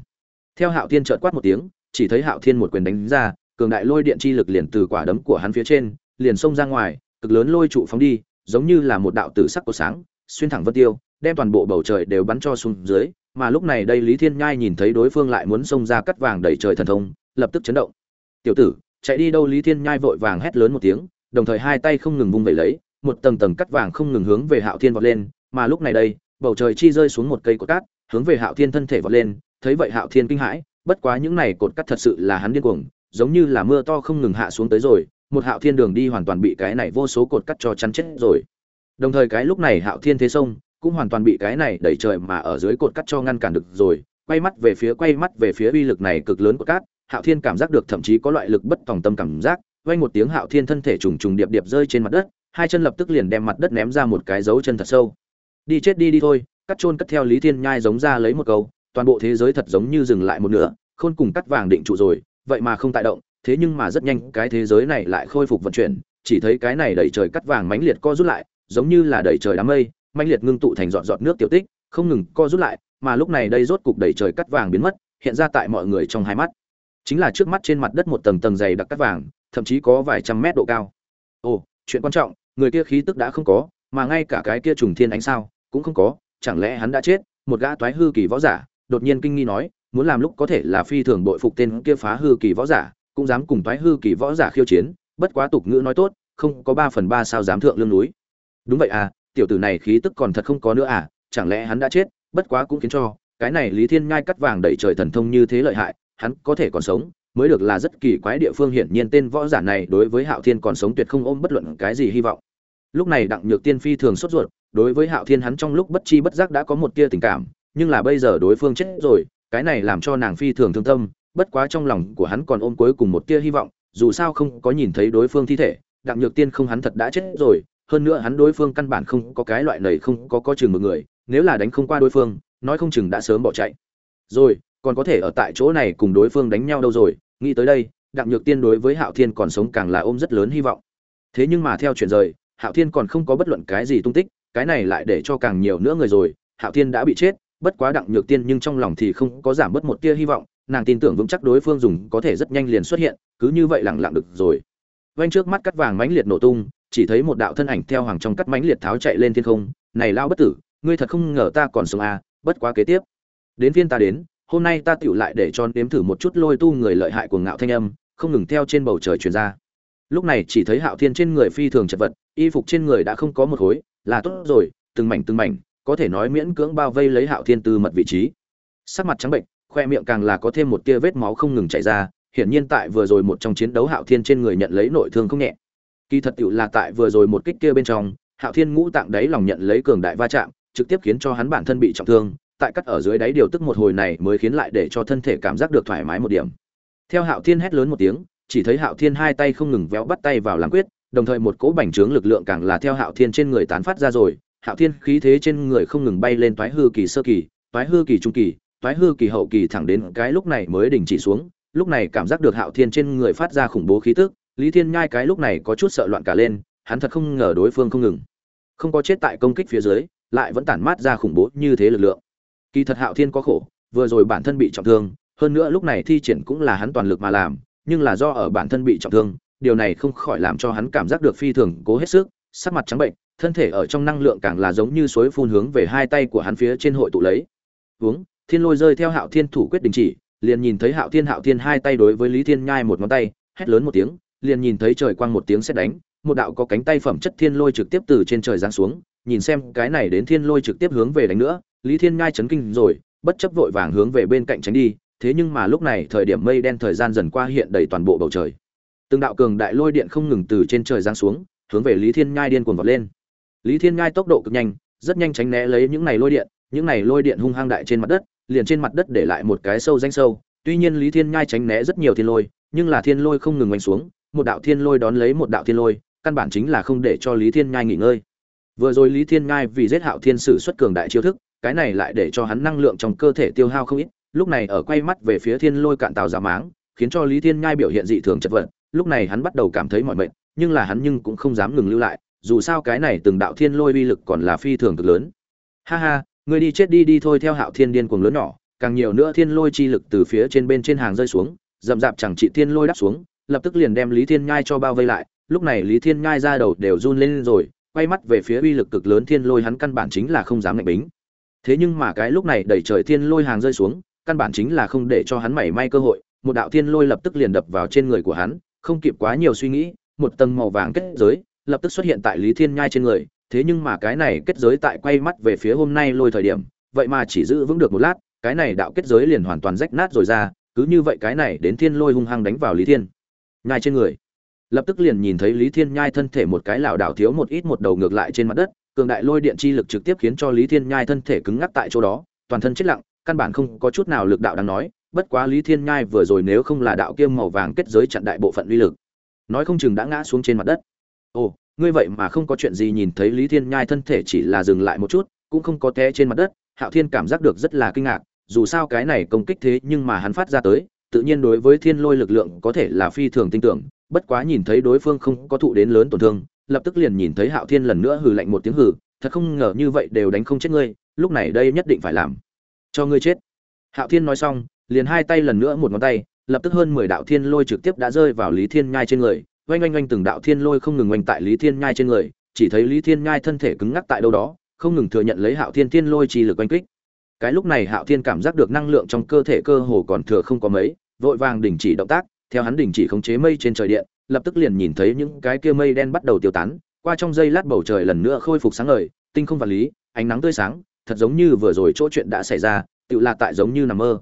Theo hạo thiên trợn quát một tiếng, chỉ thấy hạo thiên một quyền đánh ra cường đại lôi điện chi lực liền từ quả đấm của hắn phía trên, liền xông ra ngoài, cực lớn lôi trụ phóng đi, giống như là một đạo tử sắc của sáng, xuyên thẳng vân tiêu, đem toàn bộ bầu trời đều bắn cho xuống dưới, mà lúc này đây lý thiên nhai nhìn thấy đối phương lại muốn xông ra cắt vàng đẩy trời thần thông, lập tức chấn động. Tiểu tử, chạy đi đâu? Lý thiên nhai vội vàng hét lớn một tiếng, đồng thời hai tay không ngừng vung vẩy lấy, một tầng tầng cắt vàng không ngừng hướng về hạo thiên vọt lên, mà lúc này đây, bầu trời chi rơi xuống một cây cột cát, hướng về hạo thiên thân thể vọt lên, thấy vậy hạo thiên kinh hãi, bất quá những này cột cắt thật sự là hắn điên cuồng giống như là mưa to không ngừng hạ xuống tới rồi, một hạo thiên đường đi hoàn toàn bị cái này vô số cột cắt cho chắn chết rồi. Đồng thời cái lúc này hạo thiên thế sông cũng hoàn toàn bị cái này đẩy trời mà ở dưới cột cắt cho ngăn cản được rồi, quay mắt về phía, quay mắt về phía uy lực này cực lớn của cát, hạo thiên cảm giác được thậm chí có loại lực bất tòng tâm cảm giác, vang một tiếng hạo thiên thân thể trùng trùng điệp điệp rơi trên mặt đất, hai chân lập tức liền đem mặt đất ném ra một cái dấu chân thật sâu. Đi chết đi đi thôi, cắt chôn cắt theo lý thiên nhai giống ra lấy một câu, toàn bộ thế giới thật giống như dừng lại một nửa, khôn cùng cắt vàng định trụ rồi vậy mà không tại động, thế nhưng mà rất nhanh cái thế giới này lại khôi phục vận chuyển, chỉ thấy cái này đẩy trời cắt vàng mãnh liệt co rút lại, giống như là đẩy trời đám mây, mãnh liệt ngưng tụ thành giọt giọt nước tiểu tích, không ngừng co rút lại, mà lúc này đây rốt cục đẩy trời cắt vàng biến mất, hiện ra tại mọi người trong hai mắt. Chính là trước mắt trên mặt đất một tầng tầng dày đặc cắt vàng, thậm chí có vài trăm mét độ cao. Ồ, chuyện quan trọng, người kia khí tức đã không có, mà ngay cả cái kia trùng thiên ánh sao cũng không có, chẳng lẽ hắn đã chết? Một gã toái hư kỳ võ giả, đột nhiên kinh nghi nói muốn làm lúc có thể là phi thường bội phục tên kia phá hư kỳ võ giả, cũng dám cùng toái hư kỳ võ giả khiêu chiến, bất quá tục ngữ nói tốt, không có ba phần ba sao dám thượng lương núi. Đúng vậy à tiểu tử này khí tức còn thật không có nữa à chẳng lẽ hắn đã chết, bất quá cũng khiến cho, cái này lý thiên ngay cắt vàng đẩy trời thần thông như thế lợi hại, hắn có thể còn sống, mới được là rất kỳ quái địa phương hiển nhiên tên võ giả này đối với hạo thiên còn sống tuyệt không ôm bất luận cái gì hy vọng. Lúc này đặng nhược tiên phi thường sốt ruột, đối với hạo thiên hắn trong lúc bất chi bất giác đã có một tia tình cảm, nhưng là bây giờ đối phương chết rồi cái này làm cho nàng phi thường thương tâm, bất quá trong lòng của hắn còn ôm cuối cùng một tia hy vọng, dù sao không có nhìn thấy đối phương thi thể, đặng nhược tiên không hắn thật đã chết rồi, hơn nữa hắn đối phương căn bản không có cái loại này không có có chừng một người, nếu là đánh không qua đối phương, nói không chừng đã sớm bỏ chạy. Rồi, còn có thể ở tại chỗ này cùng đối phương đánh nhau đâu rồi, nghĩ tới đây, đặng nhược tiên đối với hạo thiên còn sống càng là ôm rất lớn hy vọng. Thế nhưng mà theo chuyện rời, hạo thiên còn không có bất luận cái gì tung tích, cái này lại để cho càng nhiều nữa người rồi, hạo thiên đã bị chết bất quá đặng nhược tiên nhưng trong lòng thì không có giảm bớt một tia hy vọng, nàng tin tưởng vững chắc đối phương dùng có thể rất nhanh liền xuất hiện, cứ như vậy lẳng lặng được rồi. Vanh trước mắt cắt vàng mãnh liệt nổ tung, chỉ thấy một đạo thân ảnh theo hoàng trong cắt mãnh liệt tháo chạy lên thiên không, này lao bất tử, ngươi thật không ngờ ta còn sống à bất quá kế tiếp. Đến phiên ta đến, hôm nay ta tựu lại để cho nếm thử một chút lôi tu người lợi hại của ngạo thanh âm, không ngừng theo trên bầu trời truyền ra. Lúc này chỉ thấy hạo thiên trên người phi thường chật vật, y phục trên người đã không có một khối, là tốt rồi, từng mảnh từng mảnh có thể nói miễn cưỡng bao vây lấy hạo thiên Tư mật vị trí. Sắc mặt trắng bệnh, khoe miệng càng là có thêm một tia vết máu không ngừng chảy ra, hiển nhiên tại vừa rồi một trong chiến đấu hạo thiên trên người nhận lấy nội thương không nhẹ. Kỳ thật tiểu là tại vừa rồi một kích kia bên trong, hạo thiên ngũ tạng đấy lòng nhận lấy cường đại va chạm, trực tiếp khiến cho hắn bản thân bị trọng thương, tại cắt ở dưới đáy điều tức một hồi này mới khiến lại để cho thân thể cảm giác được thoải mái một điểm. Theo hạo thiên hét lớn một tiếng, chỉ thấy hạo thiên hai tay không ngừng véo bắt tay vào làm quyết, đồng thời một cỗ bành trướng lực lượng càng là theo hạo thiên trên người tán phát ra rồi hạo thiên khí thế trên người không ngừng bay lên toái hư kỳ sơ kỳ, toái hư kỳ trung kỳ, toái hư kỳ hậu kỳ thẳng đến cái lúc này mới đình chỉ xuống. Lúc này cảm giác được hạo thiên trên người phát ra khủng bố khí tức, lý thiên nhai cái lúc này có chút sợ loạn cả lên, hắn thật không ngờ đối phương không ngừng. Không có chết tại công kích phía dưới, lại vẫn tản mát ra khủng bố như thế lực lượng. Kỳ thật hạo thiên có khổ, vừa rồi bản thân bị trọng thương, hơn nữa lúc này thi triển cũng là hắn toàn lực mà làm, nhưng là do ở bản thân bị trọng thương, điều này không khỏi làm cho hắn cảm giác được phi thường cố hết sức, sắc mặt trắng bệnh thân thể ở trong năng lượng càng là giống như suối phun hướng về hai tay của hắn phía trên hội tụ lấy. Hướng thiên lôi rơi theo hạo thiên thủ quyết đình chỉ, liền nhìn thấy hạo thiên hạo thiên hai tay đối với lý thiên nhai một ngón tay, hét lớn một tiếng, liền nhìn thấy trời quang một tiếng sét đánh, một đạo có cánh tay phẩm chất thiên lôi trực tiếp từ trên trời giáng xuống, nhìn xem cái này đến thiên lôi trực tiếp hướng về đánh nữa, lý thiên nhai chấn kinh rồi, bất chấp vội vàng hướng về bên cạnh tránh đi, thế nhưng mà lúc này thời điểm mây đen thời gian dần qua hiện đầy toàn bộ bầu trời. Từng đạo cường đại lôi điện không ngừng từ trên trời giáng xuống, hướng về lý thiên nhai điên cuồng vọt lên lý thiên nhai tốc độ cực nhanh, rất nhanh tránh né lấy những này lôi điện, những này lôi điện hung hăng đại trên mặt đất, liền trên mặt đất để lại một cái sâu danh sâu. Tuy nhiên lý thiên nhai tránh né rất nhiều thiên lôi, nhưng là thiên lôi không ngừng oanh xuống, một đạo thiên lôi đón lấy một đạo thiên lôi, căn bản chính là không để cho lý thiên nhai nghỉ ngơi. Vừa rồi lý thiên nhai vì giết hạo thiên sử xuất cường đại chiêu thức, cái này lại để cho hắn năng lượng trong cơ thể tiêu hao không ít, lúc này ở quay mắt về phía thiên lôi cạn tàu giả máng, khiến cho lý thiên nhai biểu hiện dị thường chật vật, lúc này hắn bắt đầu cảm thấy mỏi mệt, nhưng là hắn nhưng cũng không dám ngừng lưu lại dù sao cái này từng đạo thiên lôi uy lực còn là phi thường cực lớn. Ha ha người đi chết đi đi thôi theo hạo thiên điên cuồng lớn nhỏ, càng nhiều nữa thiên lôi chi lực từ phía trên bên trên hàng rơi xuống rậm rạp chẳng trị thiên lôi đáp xuống, lập tức liền đem lý thiên nhai cho bao vây lại, lúc này lý thiên nhai ra đầu đều run lên rồi, quay mắt về phía uy lực cực lớn thiên lôi hắn căn bản chính là không dám ngạch bính. Thế nhưng mà cái lúc này đẩy trời thiên lôi hàng rơi xuống, căn bản chính là không để cho hắn mảy may cơ hội, một đạo thiên lôi lập tức liền đập vào trên người của hắn, không kịp quá nhiều suy nghĩ, một tầng màu vàng kết giới lập tức xuất hiện tại lý thiên nhai trên người, thế nhưng mà cái này kết giới tại quay mắt về phía hôm nay lôi thời điểm, vậy mà chỉ giữ vững được một lát, cái này đạo kết giới liền hoàn toàn rách nát rồi ra, cứ như vậy cái này đến thiên lôi hung hăng đánh vào lý thiên nhai trên người. Lập tức liền nhìn thấy lý thiên nhai thân thể một cái lảo đảo thiếu một ít một đầu ngược lại trên mặt đất, cường đại lôi điện chi lực trực tiếp khiến cho lý thiên nhai thân thể cứng ngắc tại chỗ đó, toàn thân chết lặng, căn bản không có chút nào lực đạo đang nói, bất quá lý thiên nhai vừa rồi nếu không là đạo kiêm màu vàng kết giới chặn đại bộ phận uy lực, nói không chừng đã ngã xuống trên mặt đất ồ, ngươi vậy mà không có chuyện gì nhìn thấy lý thiên nhai thân thể chỉ là dừng lại một chút, cũng không có té trên mặt đất, hạo thiên cảm giác được rất là kinh ngạc, dù sao cái này công kích thế nhưng mà hắn phát ra tới, tự nhiên đối với thiên lôi lực lượng có thể là phi thường tin tưởng, bất quá nhìn thấy đối phương không có thụ đến lớn tổn thương, lập tức liền nhìn thấy hạo thiên lần nữa hừ lạnh một tiếng hừ, thật không ngờ như vậy đều đánh không chết ngươi, lúc này đây nhất định phải làm cho ngươi chết. Hạo thiên nói xong, liền hai tay lần nữa một ngón tay, lập tức hơn mười đạo thiên lôi trực tiếp đã rơi vào lý thiên nhai trên người oanh oanh oanh từng đạo thiên lôi không ngừng oanh tại lý thiên nhai trên người, chỉ thấy lý thiên nhai thân thể cứng ngắc tại đâu đó, không ngừng thừa nhận lấy hạo thiên thiên lôi chi lực oanh kích. Cái lúc này hạo thiên cảm giác được năng lượng trong cơ thể cơ hồ còn thừa không có mấy, vội vàng đình chỉ động tác, theo hắn đình chỉ khống chế mây trên trời điện, lập tức liền nhìn thấy những cái kia mây đen bắt đầu tiêu tán, qua trong giây lát bầu trời lần nữa khôi phục sáng ngời, tinh không vật lý, ánh nắng tươi sáng, thật giống như vừa rồi chỗ chuyện đã xảy ra tự là tại giống như nằm mơ.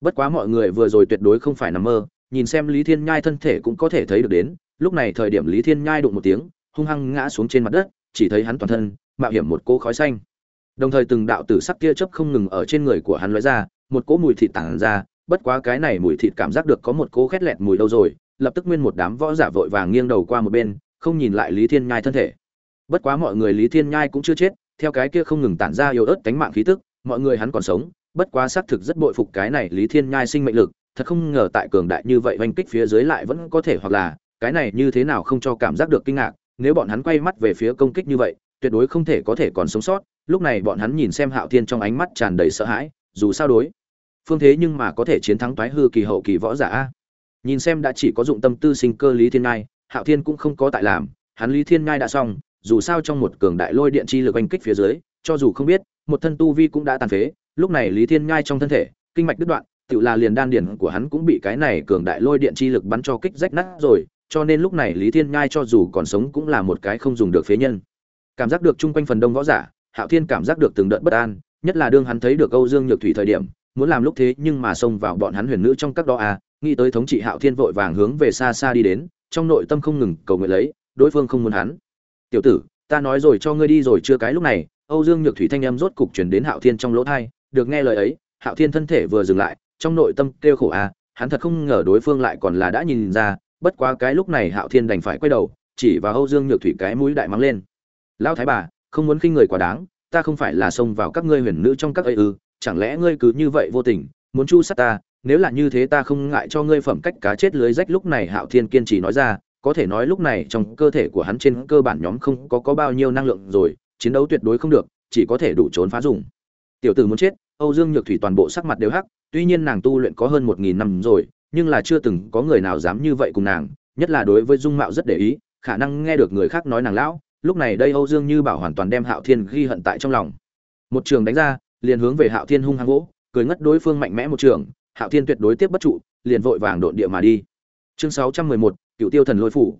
Bất quá mọi người vừa rồi tuyệt đối không phải nằm mơ, nhìn xem lý thiên nhai thân thể cũng có thể thấy được đến lúc này thời điểm lý thiên nhai đụng một tiếng, hung hăng ngã xuống trên mặt đất, chỉ thấy hắn toàn thân mạo hiểm một cỗ khói xanh. Đồng thời từng đạo tử sắc tia chớp không ngừng ở trên người của hắn lóe ra, một cỗ mùi thịt tản ra, bất quá cái này mùi thịt cảm giác được có một cỗ khét lẹt mùi đâu rồi, lập tức nguyên một đám võ giả vội vàng nghiêng đầu qua một bên, không nhìn lại lý thiên nhai thân thể. Bất quá mọi người lý thiên nhai cũng chưa chết, theo cái kia không ngừng tản ra yếu ớt cánh mạng khí tức, mọi người hắn còn sống, bất quá xác thực rất bội phục cái này lý thiên nhai sinh mệnh lực, thật không ngờ tại cường đại như vậy oanh kích phía dưới lại vẫn có thể hoặc là cái này như thế nào không cho cảm giác được kinh ngạc, nếu bọn hắn quay mắt về phía công kích như vậy, tuyệt đối không thể có thể còn sống sót. Lúc này bọn hắn nhìn xem hạo thiên trong ánh mắt tràn đầy sợ hãi, dù sao đối. Phương thế nhưng mà có thể chiến thắng toái hư kỳ hậu kỳ võ giả a. Nhìn xem đã chỉ có dụng tâm tư sinh cơ lý thiên ngai, hạo thiên cũng không có tại làm. Hắn lý thiên ngai đã xong, dù sao trong một cường đại lôi điện chi lực oanh kích phía dưới, cho dù không biết, một thân tu vi cũng đã tàn phế. Lúc này lý thiên ngai trong thân thể, kinh mạch đứt đoạn tự là liền đan điển của hắn cũng bị cái này cường đại lôi điện chi lực bắn cho kích rách nát rồi cho nên lúc này lý thiên nhai cho dù còn sống cũng là một cái không dùng được phế nhân. Cảm giác được chung quanh phần đông võ giả, hạo thiên cảm giác được từng đợt bất an, nhất là đương hắn thấy được âu dương nhược thủy thời điểm, muốn làm lúc thế nhưng mà xông vào bọn hắn huyền nữ trong các đó à nghĩ tới thống trị hạo thiên vội vàng hướng về xa xa đi đến, trong nội tâm không ngừng cầu nguyện lấy, đối phương không muốn hắn. Tiểu tử, ta nói rồi cho ngươi đi rồi chưa cái lúc này? Âu dương nhược thủy thanh em rốt cục chuyển đến hạo thiên trong lỗ thai được nghe lời ấy, hạo thiên thân thể vừa dừng lại, trong nội tâm kêu khổ à hắn thật không ngờ đối phương lại còn là đã nhìn ra bất quá cái lúc này hạo thiên đành phải quay đầu, chỉ vào âu dương nhược thủy cái mũi đại mắng lên. Lao thái bà, không muốn khinh người quá đáng, ta không phải là xông vào các ngươi huyền nữ trong các ấy ư, chẳng lẽ ngươi cứ như vậy vô tình, muốn chu sát ta? Nếu là như thế ta không ngại cho ngươi phẩm cách cá chết lưới rách. Lúc này hạo thiên kiên trì nói ra, có thể nói lúc này trong cơ thể của hắn trên cơ bản nhóm không có có bao nhiêu năng lượng rồi, chiến đấu tuyệt đối không được, chỉ có thể đủ trốn phá dùng. Tiểu tử muốn chết, âu dương nhược thủy toàn bộ sắc mặt đều hắc, tuy nhiên nàng tu luyện có hơn một nghìn năm rồi nhưng là chưa từng có người nào dám như vậy cùng nàng, nhất là đối với dung mạo rất để ý, khả năng nghe được người khác nói nàng lão, lúc này đây âu dương như bảo hoàn toàn đem hạo thiên ghi hận tại trong lòng. Một trường đánh ra, liền hướng về hạo thiên hung hăng gỗ cười ngất đối phương mạnh mẽ một trường, hạo thiên tuyệt đối tiếp bất trụ, liền vội vàng độn địa mà đi. Chương sáu trăm mười một, cựu tiêu thần lôi phủ.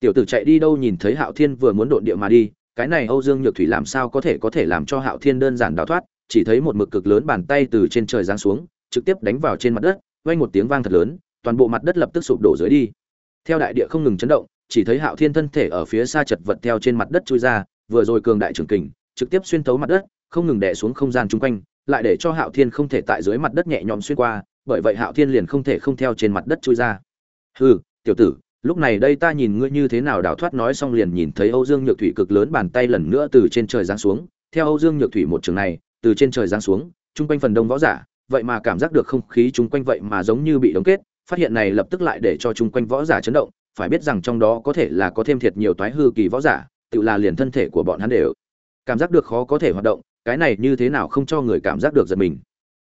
Tiểu tử chạy đi đâu nhìn thấy hạo thiên vừa muốn độn địa mà đi, cái này âu dương nhược thủy làm sao có thể có thể làm cho hạo thiên đơn giản đào thoát, chỉ thấy một mực cực lớn bàn tay từ trên trời giáng xuống, trực tiếp đánh vào trên mặt đất vang một tiếng vang thật lớn, toàn bộ mặt đất lập tức sụp đổ dưới đi. Theo đại địa không ngừng chấn động, chỉ thấy hạo thiên thân thể ở phía xa chật vật theo trên mặt đất chui ra, vừa rồi cường đại trường kình, trực tiếp xuyên thấu mặt đất, không ngừng đè xuống không gian chung quanh, lại để cho hạo thiên không thể tại dưới mặt đất nhẹ nhõm xuyên qua, bởi vậy hạo thiên liền không thể không theo trên mặt đất chui ra. Hừ, tiểu tử, lúc này đây ta nhìn ngươi như thế nào đào thoát nói xong liền nhìn thấy âu dương nhược thủy cực lớn bàn tay lần nữa từ trên trời giáng xuống. Theo âu dương nhược thủy một trường này, từ trên trời giáng xuống, chung quanh phần đông võ giả vậy mà cảm giác được không khí chung quanh vậy mà giống như bị đóng kết, phát hiện này lập tức lại để cho chung quanh võ giả chấn động, phải biết rằng trong đó có thể là có thêm thiệt nhiều toái hư kỳ võ giả, tự là liền thân thể của bọn hắn đều cảm giác được khó có thể hoạt động, cái này như thế nào không cho người cảm giác được giật mình.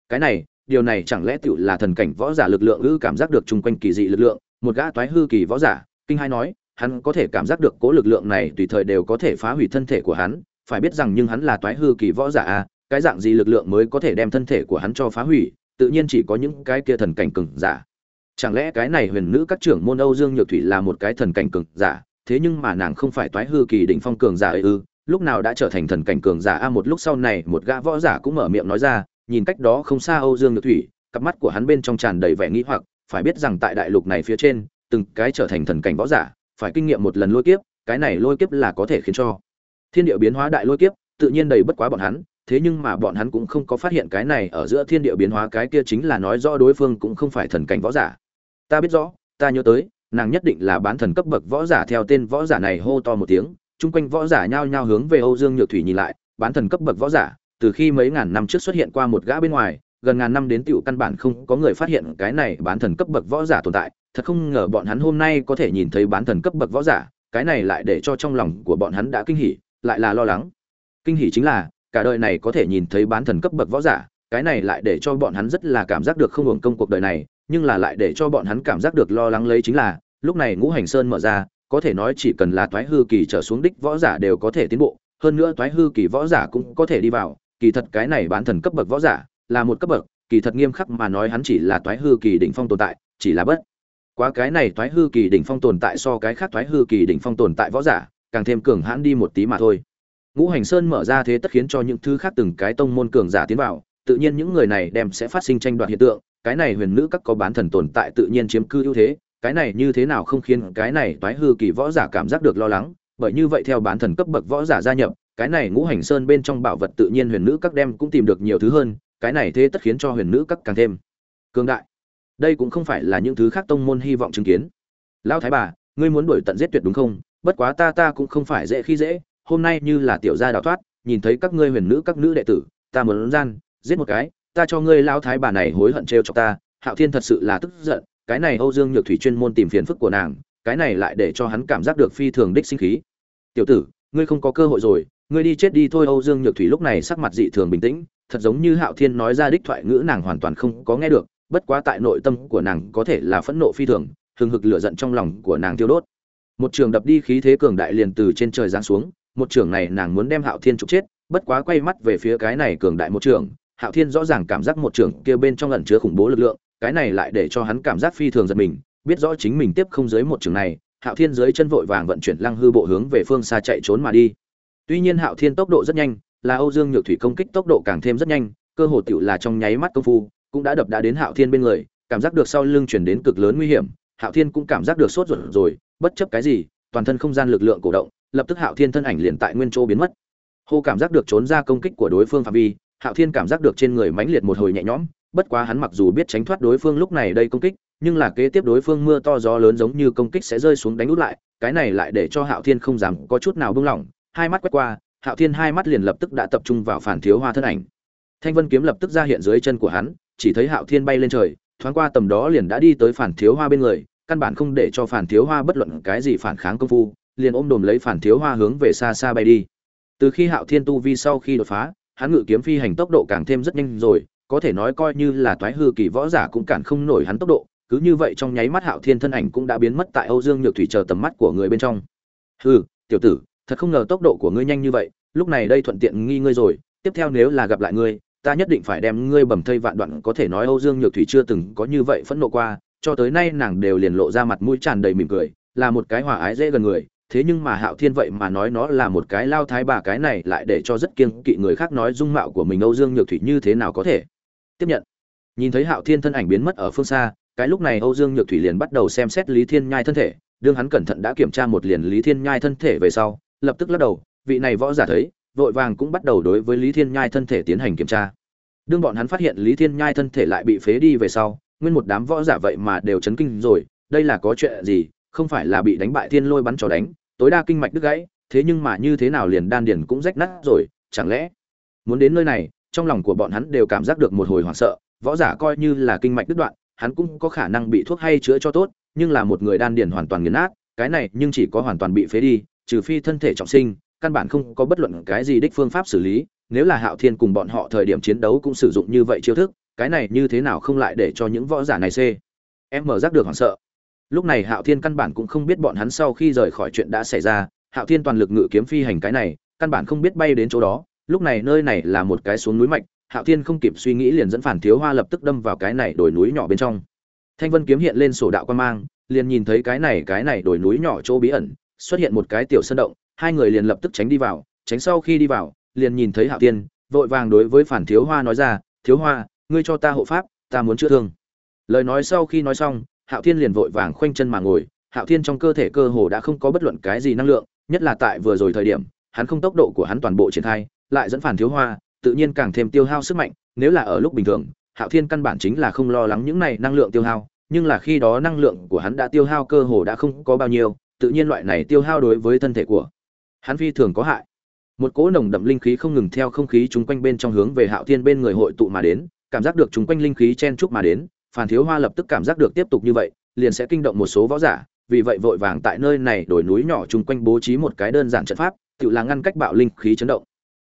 Cái này, điều này chẳng lẽ tự là thần cảnh võ giả lực lượng ư cảm giác được chung quanh kỳ dị lực lượng, một gã toái hư kỳ võ giả, kinh hai nói, hắn có thể cảm giác được cố lực lượng này tùy thời đều có thể phá hủy thân thể của hắn, phải biết rằng nhưng hắn là toái hư kỳ võ giả à cái dạng gì lực lượng mới có thể đem thân thể của hắn cho phá hủy, tự nhiên chỉ có những cái kia thần cảnh cường giả. Chẳng lẽ cái này huyền nữ các trưởng môn âu dương nhược thủy là một cái thần cảnh cường giả? Thế nhưng mà nàng không phải toái hư kỳ đỉnh phong cường giả ư? Lúc nào đã trở thành thần cảnh cường giả? A, một lúc sau này, một gã võ giả cũng mở miệng nói ra, nhìn cách đó không xa âu dương nhược thủy, cặp mắt của hắn bên trong tràn đầy vẻ nghĩ hoặc, phải biết rằng tại đại lục này phía trên, từng cái trở thành thần cảnh võ giả, phải kinh nghiệm một lần lôi kiếp, cái này lôi kiếp là có thể khiến cho thiên địa biến hóa đại lôi kiếp tự nhiên đầy bất quá bọn hắn, thế nhưng mà bọn hắn cũng không có phát hiện cái này ở giữa thiên địa biến hóa, cái kia chính là nói rõ đối phương cũng không phải thần cảnh võ giả. Ta biết rõ, ta nhớ tới, nàng nhất định là bán thần cấp bậc võ giả theo tên võ giả này hô to một tiếng, chung quanh võ giả nhao nhao hướng về âu dương nhược thủy nhìn lại, bán thần cấp bậc võ giả, từ khi mấy ngàn năm trước xuất hiện qua một gã bên ngoài, gần ngàn năm đến tiểu căn bản không có người phát hiện cái này bán thần cấp bậc võ giả tồn tại, thật không ngờ bọn hắn hôm nay có thể nhìn thấy bán thần cấp bậc võ giả, cái này lại để cho trong lòng của bọn hắn đã kinh hỉ, lại là lo lắng kinh hỉ chính là, cả đời này có thể nhìn thấy bán thần cấp bậc võ giả, cái này lại để cho bọn hắn rất là cảm giác được không hưởng công cuộc đời này, nhưng là lại để cho bọn hắn cảm giác được lo lắng lấy chính là, lúc này ngũ hành sơn mở ra, có thể nói chỉ cần là toái hư kỳ trở xuống đích võ giả đều có thể tiến bộ, hơn nữa toái hư kỳ võ giả cũng có thể đi vào, kỳ thật cái này bán thần cấp bậc võ giả là một cấp bậc, kỳ thật nghiêm khắc mà nói hắn chỉ là toái hư kỳ đỉnh phong tồn tại, chỉ là bất quá cái này toái hư kỳ đỉnh phong tồn tại so cái khác toái hư kỳ đỉnh phong tồn tại võ giả càng thêm cường hãn đi một tí mà thôi ngũ hành sơn mở ra thế tất khiến cho những thứ khác từng cái tông môn cường giả tiến vào, tự nhiên những người này đem sẽ phát sinh tranh đoạt hiện tượng, cái này huyền nữ các có bán thần tồn tại tự nhiên chiếm cư ưu thế, cái này như thế nào không khiến cái này toái hư kỳ võ giả cảm giác được lo lắng, bởi như vậy theo bán thần cấp bậc võ giả gia nhập, cái này ngũ hành sơn bên trong bảo vật tự nhiên huyền nữ các đem cũng tìm được nhiều thứ hơn, cái này thế tất khiến cho huyền nữ các càng thêm cường đại. Đây cũng không phải là những thứ khác tông môn hy vọng chứng kiến. Lão thái bà, ngươi muốn đuổi tận giết tuyệt đúng không? Bất quá ta ta cũng không phải dễ khi dễ hôm nay như là tiểu gia đào thoát, nhìn thấy các ngươi huyền nữ, các nữ đệ tử, ta muốn gian, giết một cái, ta cho ngươi lão thái bà này hối hận trêu cho ta, hạo thiên thật sự là tức giận, cái này âu dương nhược thủy chuyên môn tìm phiền phức của nàng, cái này lại để cho hắn cảm giác được phi thường đích sinh khí. Tiểu tử, ngươi không có cơ hội rồi, ngươi đi chết đi thôi, âu dương nhược thủy lúc này sắc mặt dị thường bình tĩnh, thật giống như hạo thiên nói ra đích thoại ngữ nàng hoàn toàn không có nghe được, bất quá tại nội tâm của nàng có thể là phẫn nộ phi thường, hừng hực lửa giận trong lòng của nàng tiêu đốt. Một trường đập đi khí thế cường đại liền từ trên trời giáng xuống một trưởng này nàng muốn đem hạo thiên trục chết bất quá quay mắt về phía cái này cường đại một trưởng, hạo thiên rõ ràng cảm giác một trưởng kia bên trong ẩn chứa khủng bố lực lượng cái này lại để cho hắn cảm giác phi thường giật mình biết rõ chính mình tiếp không dưới một trường này hạo thiên dưới chân vội vàng vận chuyển lăng hư bộ hướng về phương xa chạy trốn mà đi. Tuy nhiên hạo thiên tốc độ rất nhanh là âu dương nhược thủy công kích tốc độ càng thêm rất nhanh cơ hồ tiểu là trong nháy mắt công phu cũng đã đập đã đến hạo thiên bên người cảm giác được sau lưng chuyển đến cực lớn nguy hiểm hạo thiên cũng cảm giác được sốt ruột rồi bất chấp cái gì toàn thân không gian lực lượng cổ động lập tức hạo thiên thân ảnh liền tại nguyên chỗ biến mất. Hô cảm giác được trốn ra công kích của đối phương phạm vi, hạo thiên cảm giác được trên người mãnh liệt một hồi nhẹ nhõm, bất quá hắn mặc dù biết tránh thoát đối phương lúc này đây công kích, nhưng là kế tiếp đối phương mưa to gió lớn giống như công kích sẽ rơi xuống đánh út lại, cái này lại để cho hạo thiên không dám có chút nào buông lỏng. Hai mắt quét qua, hạo thiên hai mắt liền lập tức đã tập trung vào phản thiếu hoa thân ảnh. Thanh vân kiếm lập tức ra hiện dưới chân của hắn, chỉ thấy hạo thiên bay lên trời, thoáng qua tầm đó liền đã đi tới phản thiếu hoa bên người, căn bản không để cho phản thiếu hoa bất luận cái gì phản kháng công phu liền ôm đồm lấy phản thiếu hoa hướng về xa xa bay đi. Từ khi hạo thiên tu vi sau khi đột phá, hắn ngự kiếm phi hành tốc độ càng thêm rất nhanh rồi, có thể nói coi như là toái hư kỳ võ giả cũng cản không nổi hắn tốc độ, cứ như vậy trong nháy mắt hạo thiên thân ảnh cũng đã biến mất tại âu dương nhược thủy chờ tầm mắt của người bên trong. Hư tiểu tử, thật không ngờ tốc độ của ngươi nhanh như vậy, lúc này đây thuận tiện nghi ngươi rồi, tiếp theo nếu là gặp lại ngươi, ta nhất định phải đem ngươi bầm thây vạn đoạn, có thể nói âu dương nhược thủy chưa từng có như vậy phẫn nộ qua, cho tới nay nàng đều liền lộ ra mặt mũi tràn đầy mỉm cười, là một cái hòa ái dễ gần người thế nhưng mà hạo thiên vậy mà nói nó là một cái lao thái bà cái này lại để cho rất kiêng kỵ người khác nói dung mạo của mình âu dương nhược thủy như thế nào có thể? Tiếp nhận. Nhìn thấy hạo thiên thân ảnh biến mất ở phương xa, cái lúc này âu dương nhược thủy liền bắt đầu xem xét lý thiên nhai thân thể, đương hắn cẩn thận đã kiểm tra một liền lý thiên nhai thân thể về sau, lập tức lắc đầu, vị này võ giả thấy, vội vàng cũng bắt đầu đối với lý thiên nhai thân thể tiến hành kiểm tra. Đương bọn hắn phát hiện lý thiên nhai thân thể lại bị phế đi về sau, nguyên một đám võ giả vậy mà đều chấn kinh rồi, đây là có chuyện gì, không phải là bị đánh bại thiên lôi bắn trò đánh tối đa kinh mạch đứt gãy, thế nhưng mà như thế nào liền đan điền cũng rách nát rồi, chẳng lẽ muốn đến nơi này, trong lòng của bọn hắn đều cảm giác được một hồi hoảng sợ, võ giả coi như là kinh mạch đứt đoạn, hắn cũng có khả năng bị thuốc hay chữa cho tốt, nhưng là một người đan điền hoàn toàn nghiền nát, cái này nhưng chỉ có hoàn toàn bị phế đi, trừ phi thân thể trọng sinh, căn bản không có bất luận cái gì đích phương pháp xử lý, nếu là hạo thiên cùng bọn họ thời điểm chiến đấu cũng sử dụng như vậy chiêu thức, cái này như thế nào không lại để cho những võ giả này c em mở giác được hoảng sợ lúc này hạo thiên căn bản cũng không biết bọn hắn sau khi rời khỏi chuyện đã xảy ra, hạo thiên toàn lực ngự kiếm phi hành cái này, căn bản không biết bay đến chỗ đó. Lúc này nơi này là một cái xuống núi mạnh hạo thiên không kịp suy nghĩ liền dẫn phản thiếu hoa lập tức đâm vào cái này đồi núi nhỏ bên trong. Thanh vân kiếm hiện lên sổ đạo quan mang, liền nhìn thấy cái này cái này đồi núi nhỏ chỗ bí ẩn, xuất hiện một cái tiểu sân động, hai người liền lập tức tránh đi vào, tránh sau khi đi vào, liền nhìn thấy hạo thiên, vội vàng đối với phản thiếu hoa nói ra, thiếu hoa, ngươi cho ta hộ pháp, ta muốn chữa thương. Lời nói sau khi nói xong hạo thiên liền vội vàng khoanh chân mà ngồi, hạo thiên trong cơ thể cơ hồ đã không có bất luận cái gì năng lượng, nhất là tại vừa rồi thời điểm, hắn không tốc độ của hắn toàn bộ triển khai, lại dẫn phản thiếu hoa, tự nhiên càng thêm tiêu hao sức mạnh, nếu là ở lúc bình thường, hạo thiên căn bản chính là không lo lắng những này năng lượng tiêu hao, nhưng là khi đó năng lượng của hắn đã tiêu hao cơ hồ đã không có bao nhiêu, tự nhiên loại này tiêu hao đối với thân thể của hắn phi thường có hại. Một cỗ nồng đậm linh khí không ngừng theo không khí chúng quanh bên trong hướng về hạo thiên bên người hội tụ mà đến, cảm giác được chúng quanh linh khí chen chúc mà đến phản thiếu hoa lập tức cảm giác được tiếp tục như vậy, liền sẽ kinh động một số võ giả, vì vậy vội vàng tại nơi này đổi núi nhỏ chung quanh bố trí một cái đơn giản trận pháp, tự là ngăn cách bạo linh khí chấn động.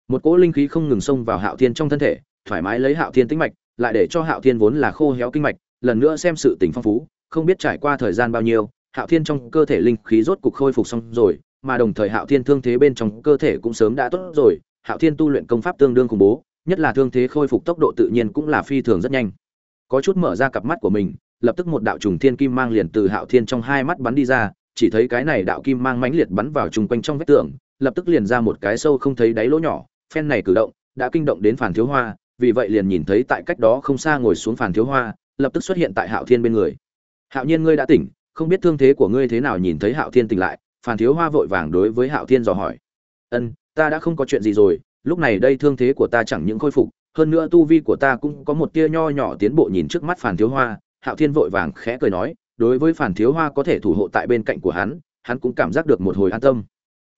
Một cỗ linh khí không ngừng xông vào hạo thiên trong thân thể, thoải mái lấy hạo thiên tĩnh mạch, lại để cho hạo thiên vốn là khô héo kinh mạch, lần nữa xem sự tình phong phú, không biết trải qua thời gian bao nhiêu, hạo thiên trong cơ thể linh khí rốt cục khôi phục xong rồi, mà đồng thời hạo thiên thương thế bên trong cơ thể cũng sớm đã tốt rồi, hạo thiên tu luyện công pháp tương đương khủng bố, nhất là thương thế khôi phục tốc độ tự nhiên cũng là phi thường rất nhanh có chút mở ra cặp mắt của mình, lập tức một đạo trùng thiên kim mang liền từ hạo thiên trong hai mắt bắn đi ra, chỉ thấy cái này đạo kim mang mãnh liệt bắn vào chung quanh trong vách tường, lập tức liền ra một cái sâu không thấy đáy lỗ nhỏ, phen này cử động đã kinh động đến phản thiếu hoa, vì vậy liền nhìn thấy tại cách đó không xa ngồi xuống phản thiếu hoa, lập tức xuất hiện tại hạo thiên bên người. Hạo nhiên ngươi đã tỉnh, không biết thương thế của ngươi thế nào? Nhìn thấy hạo thiên tỉnh lại phản thiếu hoa vội vàng đối với hạo thiên dò hỏi. Ân, ta đã không có chuyện gì rồi, lúc này đây thương thế của ta chẳng những khôi phục hơn nữa tu vi của ta cũng có một tia nho nhỏ tiến bộ nhìn trước mắt phản thiếu hoa. Hạo thiên vội vàng khẽ cười nói, đối với phản thiếu hoa có thể thủ hộ tại bên cạnh của hắn hắn cũng cảm giác được một hồi an tâm.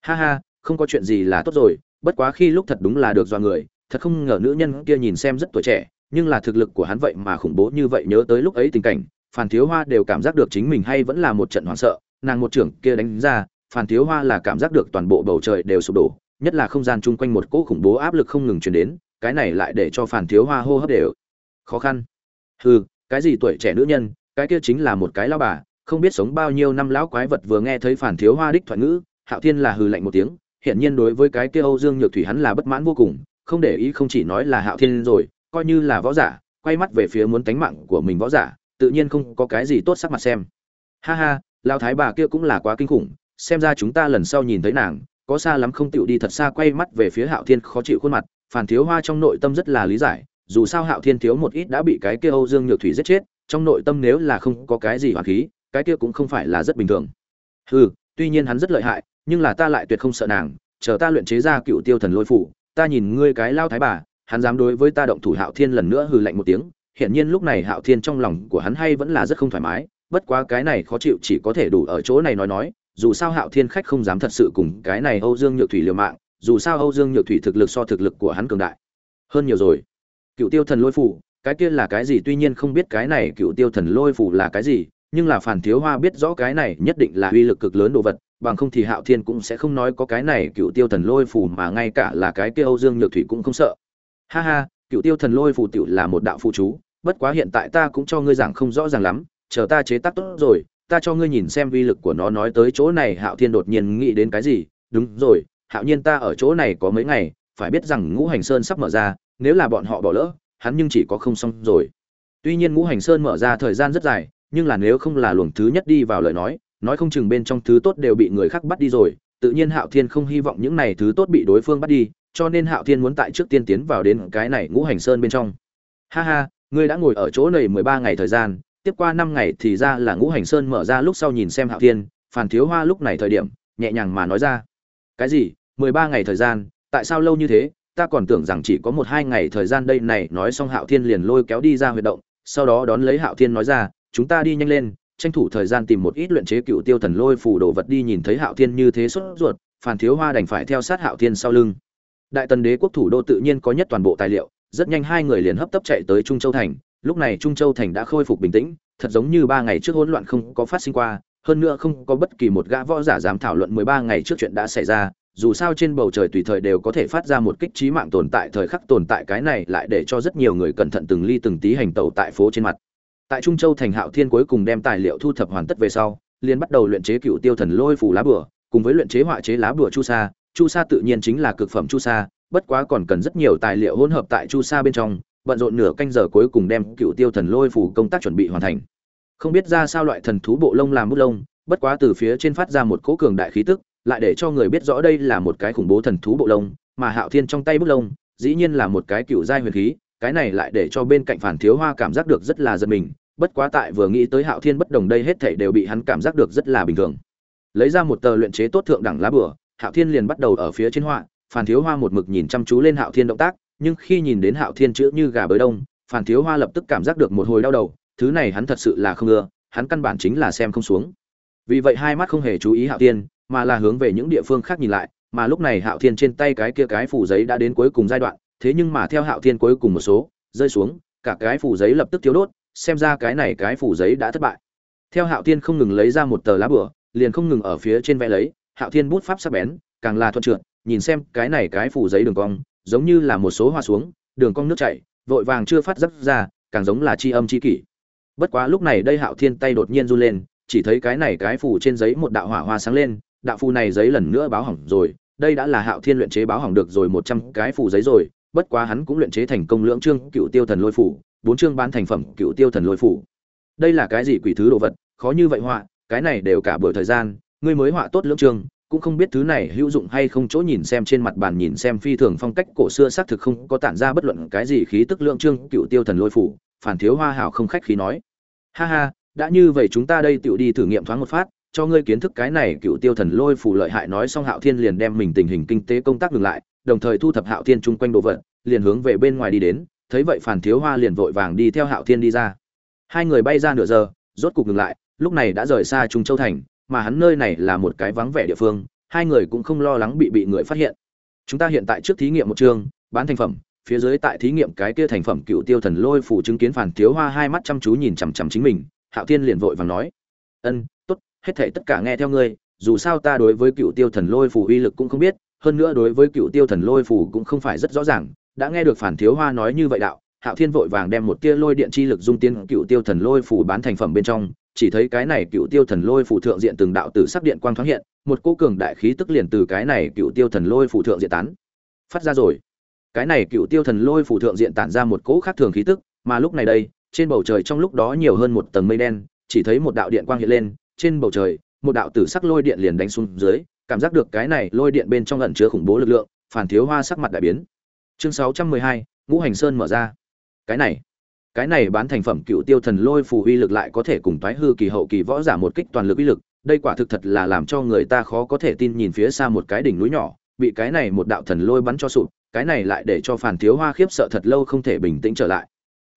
Ha ha, không có chuyện gì là tốt rồi, bất quá khi lúc thật đúng là được do người, thật không ngờ nữ nhân kia nhìn xem rất tuổi trẻ, nhưng là thực lực của hắn vậy mà khủng bố như vậy nhớ tới lúc ấy tình cảnh phản thiếu hoa đều cảm giác được chính mình hay vẫn là một trận hoảng sợ, nàng một trưởng kia đánh ra phản thiếu hoa là cảm giác được toàn bộ bầu trời đều sụp đổ, nhất là không gian chung quanh một cỗ khủng bố áp lực không ngừng truyền đến cái này lại để cho phản thiếu hoa hô hấp đều khó khăn. Hừ, cái gì tuổi trẻ nữ nhân, cái kia chính là một cái lao bà, không biết sống bao nhiêu năm lão quái vật vừa nghe thấy phản thiếu hoa đích thoại ngữ, hạo thiên là hừ lạnh một tiếng, hiển nhiên đối với cái kia âu dương nhược thủy hắn là bất mãn vô cùng, không để ý không chỉ nói là hạo thiên rồi, coi như là võ giả, quay mắt về phía muốn tánh mạng của mình võ giả, tự nhiên không có cái gì tốt sắc mặt xem. Ha ha lao thái bà kia cũng là quá kinh khủng, xem ra chúng ta lần sau nhìn thấy nàng, có xa lắm không tựu đi thật xa quay mắt về phía hạo thiên khó chịu khuôn mặt phản thiếu hoa trong nội tâm rất là lý giải, dù sao hạo thiên thiếu một ít đã bị cái kia âu dương nhược thủy giết chết, trong nội tâm nếu là không có cái gì hoàn khí, cái kia cũng không phải là rất bình thường. Hừ, tuy nhiên hắn rất lợi hại, nhưng là ta lại tuyệt không sợ nàng, chờ ta luyện chế ra cựu tiêu thần lôi phủ, ta nhìn ngươi cái lao thái bà, hắn dám đối với ta động thủ hạo thiên lần nữa hừ lạnh một tiếng hiện nhiên lúc này hạo thiên trong lòng của hắn hay vẫn là rất không thoải mái, bất quá cái này khó chịu chỉ có thể đủ ở chỗ này nói nói, dù sao hạo thiên khách không dám thật sự cùng cái này âu dương nhược thủy liều mạng dù sao âu dương nhược thủy thực lực so thực lực của hắn cường đại. Hơn nhiều rồi. Cựu tiêu thần lôi phủ, cái kia là cái gì? Tuy nhiên không biết cái này cựu tiêu thần lôi phủ là cái gì, nhưng là phản thiếu hoa biết rõ cái này nhất định là uy lực cực lớn đồ vật, bằng không thì hạo thiên cũng sẽ không nói có cái này cựu tiêu thần lôi phủ mà ngay cả là cái kia âu dương nhược thủy cũng không sợ. Ha ha, cựu tiêu thần lôi phủ tiểu là một đạo phụ chú, bất quá hiện tại ta cũng cho ngươi giảng không rõ ràng lắm, chờ ta chế tác tốt rồi, ta cho ngươi nhìn xem vi lực của nó nói tới chỗ này. Hạo thiên đột nhiên nghĩ đến cái gì? Đúng rồi hạo nhiên ta ở chỗ này có mấy ngày, phải biết rằng ngũ hành sơn sắp mở ra, nếu là bọn họ bỏ lỡ, hắn nhưng chỉ có không xong rồi. Tuy nhiên ngũ hành sơn mở ra thời gian rất dài, nhưng là nếu không là luồng thứ nhất đi vào lời nói nói không chừng bên trong thứ tốt đều bị người khác bắt đi rồi. Tự nhiên hạo thiên không hy vọng những này thứ tốt bị đối phương bắt đi, cho nên hạo thiên muốn tại trước tiên tiến vào đến cái này ngũ hành sơn bên trong. Ha ha, ngươi đã ngồi ở chỗ này mười ba ngày thời gian, tiếp qua năm ngày thì ra là ngũ hành sơn mở ra lúc sau nhìn xem hạo thiên phản thiếu hoa lúc này thời điểm, nhẹ nhàng mà nói ra. Cái gì? Mười ba ngày thời gian, tại sao lâu như thế? Ta còn tưởng rằng chỉ có một hai ngày thời gian đây này, nói xong hạo thiên liền lôi kéo đi ra huyệt động, sau đó đón lấy hạo thiên nói ra, chúng ta đi nhanh lên, tranh thủ thời gian tìm một ít luyện chế cựu tiêu thần lôi phù đồ vật đi nhìn thấy hạo thiên như thế sốt ruột, phản thiếu hoa đành phải theo sát hạo thiên sau lưng. Đại tần đế quốc thủ đô tự nhiên có nhất toàn bộ tài liệu, rất nhanh hai người liền hấp tấp chạy tới trung châu thành, lúc này trung châu thành đã khôi phục bình tĩnh, thật giống như ba ngày trước hỗn loạn không có phát sinh qua, hơn nữa không có bất kỳ một gã võ giả dám thảo luận mười ba ngày trước chuyện đã xảy ra dù sao trên bầu trời tùy thời đều có thể phát ra một kích trí mạng tồn tại, thời khắc tồn tại cái này lại để cho rất nhiều người cẩn thận từng ly từng tí hành tẩu tại phố trên mặt. Tại trung châu thành hạo thiên cuối cùng đem tài liệu thu thập hoàn tất về sau, liền bắt đầu luyện chế cựu tiêu thần lôi phủ lá bửa cùng với luyện chế họa chế lá bửa chu sa. Chu sa tự nhiên chính là cực phẩm chu sa, bất quá còn cần rất nhiều tài liệu hỗn hợp tại chu sa bên trong, bận rộn nửa canh giờ cuối cùng đem cựu tiêu thần lôi phủ công tác chuẩn bị hoàn thành. Không biết ra sao loại thần thú bộ lông làm bút lông, bất quá từ phía trên phát ra một cỗ cường đại khí tức lại để cho người biết rõ đây là một cái khủng bố thần thú bộ lông, mà hạo thiên trong tay bút lông, dĩ nhiên là một cái cựu giai huyền khí, cái này lại để cho bên cạnh phản thiếu hoa cảm giác được rất là giật mình, bất quá tại vừa nghĩ tới hạo thiên bất đồng đây hết thảy đều bị hắn cảm giác được rất là bình thường. Lấy ra một tờ luyện chế tốt thượng đẳng lá bửa hạo thiên liền bắt đầu ở phía trên họa phản thiếu hoa một mực nhìn chăm chú lên hạo thiên động tác, nhưng khi nhìn đến hạo thiên chữ như gà bới đông, phản thiếu hoa lập tức cảm giác được một hồi đau đầu, thứ này hắn thật sự là không ưa, hắn căn bản chính là xem không xuống. Vì vậy hai mắt không hề chú ý hạo thiên mà là hướng về những địa phương khác nhìn lại, mà lúc này hạo thiên trên tay cái kia cái phủ giấy đã đến cuối cùng giai đoạn, thế nhưng mà theo hạo thiên cuối cùng một số, rơi xuống, cả cái phủ giấy lập tức thiếu đốt, xem ra cái này cái phủ giấy đã thất bại. Theo hạo thiên không ngừng lấy ra một tờ lá bửa liền không ngừng ở phía trên vẽ lấy, hạo thiên bút pháp sắc bén, càng là thuận trượt, nhìn xem cái này cái phủ giấy đường cong, giống như là một số hoa xuống, đường cong nước chảy, vội vàng chưa phát dấp ra, càng giống là chi âm chi kỷ. Bất quá lúc này đây hạo thiên tay đột nhiên run lên, chỉ thấy cái này cái phủ trên giấy một đạo hỏa hoa sáng lên đạo phù này giấy lần nữa báo hỏng rồi, đây đã là hạo thiên luyện chế báo hỏng được rồi một trăm cái phù giấy rồi, bất quá hắn cũng luyện chế thành công lưỡng chương cựu tiêu thần lôi phủ, bốn chương bán thành phẩm cựu tiêu thần lôi phủ. Đây là cái gì quỷ thứ đồ vật, khó như vậy họa, cái này đều cả buổi thời gian, ngươi mới họa tốt lưỡng chương, cũng không biết thứ này hữu dụng hay không chỗ nhìn xem trên mặt bàn nhìn xem phi thường phong cách cổ xưa xác thực không có tản ra bất luận cái gì khí tức lượng trương cựu tiêu thần lôi phủ, phản thiếu hoa hảo không khách khí nói. Ha ha, đã như vậy chúng ta đây tựu đi thử nghiệm thoáng một phát cho ngươi kiến thức cái này cựu tiêu thần lôi phù lợi hại nói xong hạo thiên liền đem mình tình hình kinh tế công tác ngừng lại, đồng thời thu thập hạo thiên chung quanh đồ vật, liền hướng về bên ngoài đi đến, thấy vậy phản thiếu hoa liền vội vàng đi theo hạo thiên đi ra. Hai người bay ra nửa giờ, rốt cục ngừng lại, lúc này đã rời xa trung châu thành, mà hắn nơi này là một cái vắng vẻ địa phương, hai người cũng không lo lắng bị bị người phát hiện. Chúng ta hiện tại trước thí nghiệm một chương, bán thành phẩm, phía dưới tại thí nghiệm cái kia thành phẩm cựu tiêu thần lôi phủ chứng kiến phản thiếu hoa hai mắt chăm chú nhìn chằm chằm chính mình, hạo thiên liền vội vàng nói, ân hết thảy tất cả nghe theo ngươi, dù sao ta đối với cựu tiêu thần lôi phủ uy lực cũng không biết, hơn nữa đối với cựu tiêu thần lôi phủ cũng không phải rất rõ ràng, đã nghe được phản thiếu hoa nói như vậy đạo, hạo thiên vội vàng đem một tia lôi điện chi lực dung tiên cựu tiêu thần lôi phủ bán thành phẩm bên trong, chỉ thấy cái này cựu tiêu thần lôi phủ thượng diện từng đạo tử sắc điện quang thoáng hiện, một cỗ cường đại khí tức liền từ cái này cựu tiêu thần lôi phủ thượng diện tán, phát ra rồi. Cái này cựu tiêu thần lôi phủ thượng diện tản ra một cỗ khác thường khí tức, mà lúc này đây, trên bầu trời trong lúc đó nhiều hơn một tầng mây đen, chỉ thấy một đạo điện quang hiện lên trên bầu trời, một đạo tử sắc lôi điện liền đánh xuống dưới, cảm giác được cái này lôi điện bên trong ẩn chứa khủng bố lực lượng, phản thiếu hoa sắc mặt đại biến. Chương sáu trăm mười hai, ngũ hành sơn mở ra. Cái này cái này bán thành phẩm cựu tiêu thần lôi phù uy lực lại có thể cùng toái hư kỳ hậu kỳ võ giả một kích toàn lực uy lực, đây quả thực thật là làm cho người ta khó có thể tin nhìn phía xa một cái đỉnh núi nhỏ, bị cái này một đạo thần lôi bắn cho sụp, cái này lại để cho phản thiếu hoa khiếp sợ thật lâu không thể bình tĩnh trở lại.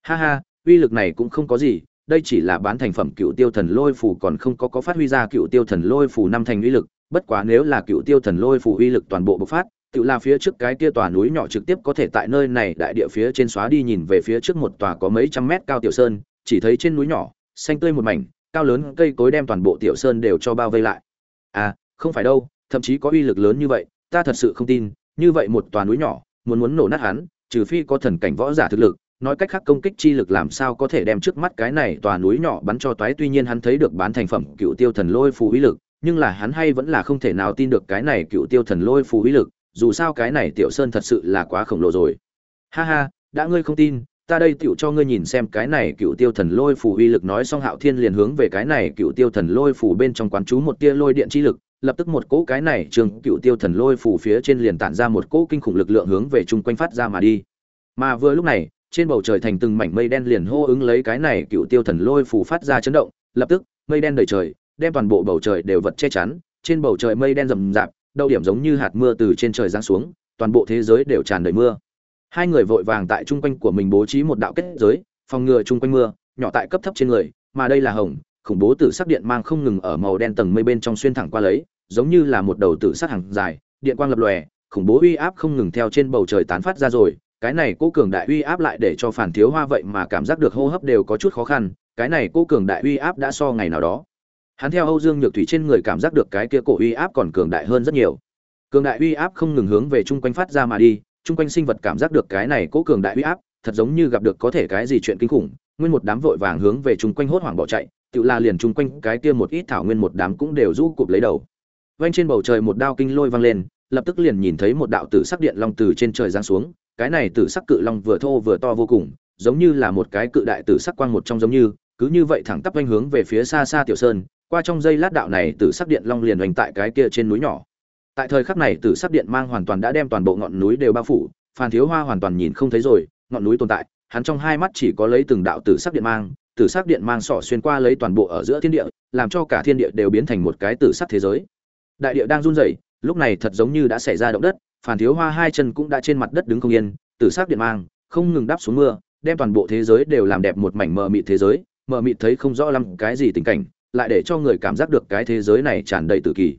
Ha ha, uy lực này cũng không có gì đây chỉ là bán thành phẩm cựu tiêu thần lôi phù còn không có có phát huy ra cựu tiêu thần lôi phù năm thành uy lực, bất quá nếu là cựu tiêu thần lôi phù uy lực toàn bộ bộc phát, tự là phía trước cái kia tòa núi nhỏ trực tiếp có thể tại nơi này đại địa phía trên xóa đi, nhìn về phía trước một tòa có mấy trăm mét cao tiểu sơn, chỉ thấy trên núi nhỏ, xanh tươi một mảnh, cao lớn cây cối đem toàn bộ tiểu sơn đều cho bao vây lại. À không phải đâu, thậm chí có uy lực lớn như vậy, ta thật sự không tin, như vậy một tòa núi nhỏ, muốn muốn nổ nát hắn, trừ phi có thần cảnh võ giả thực lực nói cách khác công kích chi lực làm sao có thể đem trước mắt cái này tòa núi nhỏ bắn cho toái, tuy nhiên hắn thấy được bán thành phẩm cựu tiêu thần lôi phù uy lực, nhưng là hắn hay vẫn là không thể nào tin được cái này cựu tiêu thần lôi phù uy lực, dù sao cái này tiểu sơn thật sự là quá khổng lồ rồi. Ha ha, đã ngươi không tin, ta đây tựu cho ngươi nhìn xem cái này cựu tiêu thần lôi phù uy lực nói xong hạo thiên liền hướng về cái này cựu tiêu thần lôi phù bên trong quán chú một tia lôi điện chi lực, lập tức một cỗ cái này trường cựu tiêu thần lôi phù phía trên liền tản ra một cỗ kinh khủng lực lượng hướng về chung quanh phát ra mà đi. Mà vừa lúc này trên bầu trời thành từng mảnh mây đen liền hô ứng lấy cái này cựu tiêu thần lôi phù phát ra chấn động, lập tức, mây đen đầy trời, đem toàn bộ bầu trời đều vật che chắn, trên bầu trời mây đen rầm rạp đâu điểm giống như hạt mưa từ trên trời giáng xuống, toàn bộ thế giới đều tràn đầy mưa. Hai người vội vàng tại trung quanh của mình bố trí một đạo kết giới, phòng ngừa chung quanh mưa, nhỏ tại cấp thấp trên người, mà đây là hồng, khủng bố tử sắc điện mang không ngừng ở màu đen tầng mây bên trong xuyên thẳng qua lấy, giống như là một đầu tử sắc hàng dài, điện quang lập lòe, khủng bố uy áp không ngừng theo trên bầu trời tán phát ra rồi cái này cô cường đại uy áp lại để cho phản thiếu hoa vậy mà cảm giác được hô hấp đều có chút khó khăn, cái này cô cường đại uy áp đã so ngày nào đó. Hắn theo âu dương nhược thủy trên người cảm giác được cái kia cổ uy áp còn cường đại hơn rất nhiều. Cường đại uy áp không ngừng hướng về chung quanh phát ra mà đi, chung quanh sinh vật cảm giác được cái này cố cường đại uy áp, thật giống như gặp được có thể cái gì chuyện kinh khủng, nguyên một đám vội vàng hướng về chung quanh hốt hoảng bỏ chạy, tự la liền chung quanh cái kia một ít thảo nguyên một đám cũng đều rũ cụp lấy đầu. Vanh trên bầu trời một đao kinh lôi vang lên, lập tức liền nhìn thấy một đạo tử sắc điện long từ trên trời giáng xuống cái này tử sắc cự long vừa thô vừa to vô cùng, giống như là một cái cự đại tử sắc quang một trong giống như, cứ như vậy thẳng tắp quanh hướng về phía xa xa tiểu sơn, qua trong dây lát đạo này tử sắc điện long liền hoành tại cái kia trên núi nhỏ. Tại thời khắc này tử sắc điện mang hoàn toàn đã đem toàn bộ ngọn núi đều bao phủ, phan thiếu hoa hoàn toàn nhìn không thấy rồi, ngọn núi tồn tại, hắn trong hai mắt chỉ có lấy từng đạo tử sắc điện mang, tử sắc điện mang sỏ xuyên qua lấy toàn bộ ở giữa thiên địa, làm cho cả thiên địa đều biến thành một cái tử sắc thế giới. Đại địa đang run rẩy, lúc này thật giống như đã xảy ra động đất Phản thiếu hoa hai chân cũng đã trên mặt đất đứng không yên, tử sắc điện mang, không ngừng đáp xuống mưa, đem toàn bộ thế giới đều làm đẹp một mảnh mờ mịt thế giới. Mờ mịt thấy không rõ lắm cái gì tình cảnh, lại để cho người cảm giác được cái thế giới này tràn đầy tự kỳ.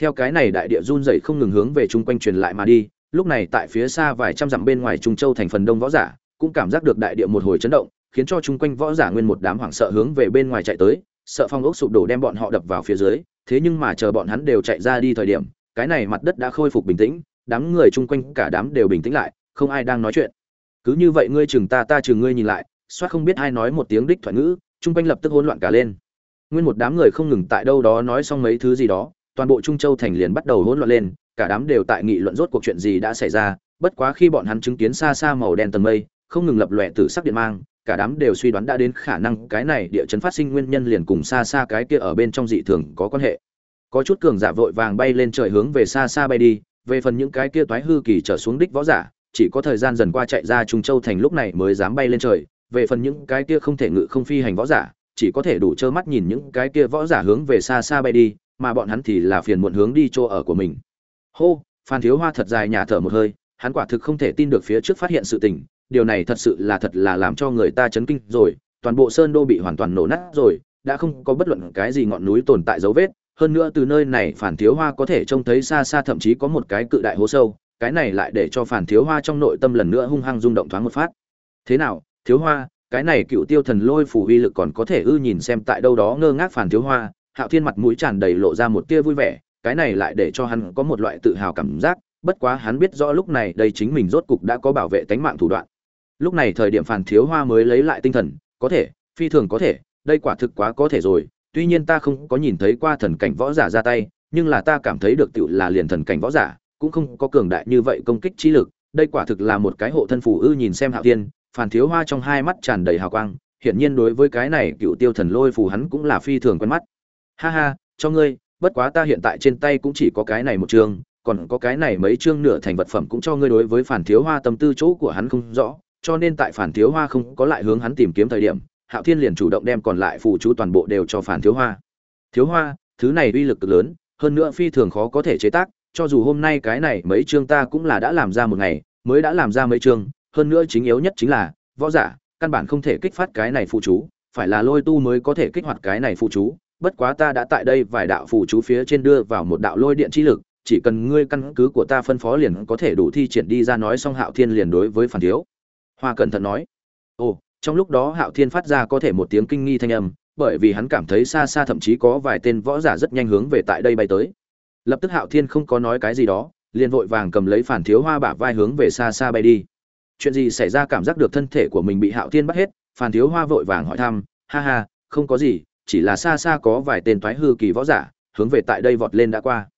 Theo cái này đại địa run rẩy không ngừng hướng về chung quanh truyền lại mà đi, lúc này tại phía xa vài trăm dặm bên ngoài trung châu thành phần đông võ giả, cũng cảm giác được đại địa một hồi chấn động, khiến cho chung quanh võ giả nguyên một đám hoảng sợ hướng về bên ngoài chạy tới, sợ phong ốc sụp đổ đem bọn họ đập vào phía dưới. Thế nhưng mà chờ bọn hắn đều chạy ra đi thời điểm, cái này mặt đất đã khôi phục bình tĩnh đám người chung quanh cả đám đều bình tĩnh lại, không ai đang nói chuyện. Cứ như vậy ngươi chừng ta ta chừng ngươi nhìn lại, soát không biết ai nói một tiếng đích thoại ngữ, chung quanh lập tức hỗn loạn cả lên. Nguyên một đám người không ngừng tại đâu đó nói xong mấy thứ gì đó, toàn bộ trung châu thành liền bắt đầu hỗn loạn lên, cả đám đều tại nghị luận rốt cuộc chuyện gì đã xảy ra, bất quá khi bọn hắn chứng kiến xa xa màu đen tầng mây, không ngừng lập lòe từ sắc điện mang, cả đám đều suy đoán đã đến khả năng cái này địa chấn phát sinh nguyên nhân liền cùng xa xa cái kia ở bên trong dị thường có quan hệ. Có chút cường giả vội vàng bay lên trời hướng về xa xa bay đi về phần những cái kia toái hư kỳ trở xuống đích võ giả, chỉ có thời gian dần qua chạy ra trung châu thành lúc này mới dám bay lên trời. Về phần những cái kia không thể ngự không phi hành võ giả, chỉ có thể đủ trơ mắt nhìn những cái kia võ giả hướng về xa xa bay đi, mà bọn hắn thì là phiền muộn hướng đi chỗ ở của mình. Hô, phan thiếu hoa thật dài nhà thở một hơi, hắn quả thực không thể tin được phía trước phát hiện sự tình, điều này thật sự là thật là làm cho người ta chấn kinh rồi, toàn bộ sơn đô bị hoàn toàn nổ nát rồi, đã không có bất luận cái gì ngọn núi tồn tại dấu vết hơn nữa từ nơi này phản thiếu hoa có thể trông thấy xa xa thậm chí có một cái cự đại hố sâu, cái này lại để cho phản thiếu hoa trong nội tâm lần nữa hung hăng rung động thoáng một phát. Thế nào, thiếu hoa, cái này cựu tiêu thần lôi phủ uy lực còn có thể ư nhìn xem tại đâu đó ngơ ngác phản thiếu hoa, hạo thiên mặt mũi tràn đầy lộ ra một tia vui vẻ, cái này lại để cho hắn có một loại tự hào cảm giác, bất quá hắn biết rõ lúc này đây chính mình rốt cục đã có bảo vệ tánh mạng thủ đoạn. Lúc này thời điểm phản thiếu hoa mới lấy lại tinh thần, có thể, phi thường có thể, đây quả thực quá có thể rồi tuy nhiên ta không có nhìn thấy qua thần cảnh võ giả ra tay, nhưng là ta cảm thấy được tựu là liền thần cảnh võ giả, cũng không có cường đại như vậy công kích trí lực. Đây quả thực là một cái hộ thân phù ư nhìn xem hạo thiên phản thiếu hoa trong hai mắt tràn đầy hào quang, hiển nhiên đối với cái này cựu tiêu thần lôi phù hắn cũng là phi thường quen mắt. Ha ha, cho ngươi, bất quá ta hiện tại trên tay cũng chỉ có cái này một chương còn có cái này mấy chương nửa thành vật phẩm cũng cho ngươi đối với phản thiếu hoa tâm tư chỗ của hắn không rõ, cho nên tại phản thiếu hoa không có lại hướng hắn tìm kiếm thời điểm hạo thiên liền chủ động đem còn lại phù chú toàn bộ đều cho phản thiếu hoa. Thiếu hoa, thứ này uy lực cực lớn, hơn nữa phi thường khó có thể chế tác, cho dù hôm nay cái này mấy chương ta cũng là đã làm ra một ngày, mới đã làm ra mấy chương, hơn nữa chính yếu nhất chính là, võ giả, căn bản không thể kích phát cái này phụ chú, phải là lôi tu mới có thể kích hoạt cái này phụ chú, bất quá ta đã tại đây vài đạo phụ chú phía trên đưa vào một đạo lôi điện chi lực, chỉ cần ngươi căn cứ của ta phân phó liền có thể đủ thi triển đi ra nói xong hạo thiên liền đối với phản thiếu hoa cẩn thận nói. Ồ trong lúc đó hạo thiên phát ra có thể một tiếng kinh nghi thanh âm, bởi vì hắn cảm thấy xa xa thậm chí có vài tên võ giả rất nhanh hướng về tại đây bay tới. Lập tức hạo thiên không có nói cái gì đó, liền vội vàng cầm lấy phản thiếu hoa bả vai hướng về xa xa bay đi. Chuyện gì xảy ra cảm giác được thân thể của mình bị hạo thiên bắt hết, phản thiếu hoa vội vàng hỏi thăm, ha ha, không có gì, chỉ là xa xa có vài tên toái hư kỳ võ giả hướng về tại đây vọt lên đã qua.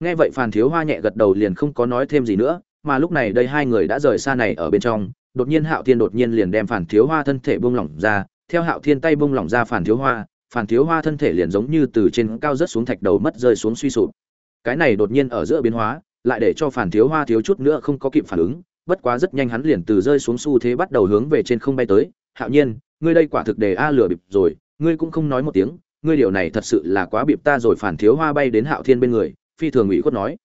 Nghe vậy phản thiếu hoa nhẹ gật đầu liền không có nói thêm gì nữa, mà lúc này đây hai người đã rời xa này ở bên trong đột nhiên hạo thiên đột nhiên liền đem phản thiếu hoa thân thể buông lỏng ra, theo hạo thiên tay buông lỏng ra phản thiếu hoa, phản thiếu hoa thân thể liền giống như từ trên cao rớt xuống thạch đầu mất rơi xuống suy sụp. Cái này đột nhiên ở giữa biến hóa, lại để cho phản thiếu hoa thiếu chút nữa không có kịp phản ứng, bất quá rất nhanh hắn liền từ rơi xuống xu thế bắt đầu hướng về trên không bay tới. Hạo nhiên, ngươi đây quả thực đề a lừa bịp rồi, ngươi cũng không nói một tiếng, ngươi điều này thật sự là quá bịp ta rồi. Phản thiếu hoa bay đến hạo thiên bên người, phi thường ủy khuất nói.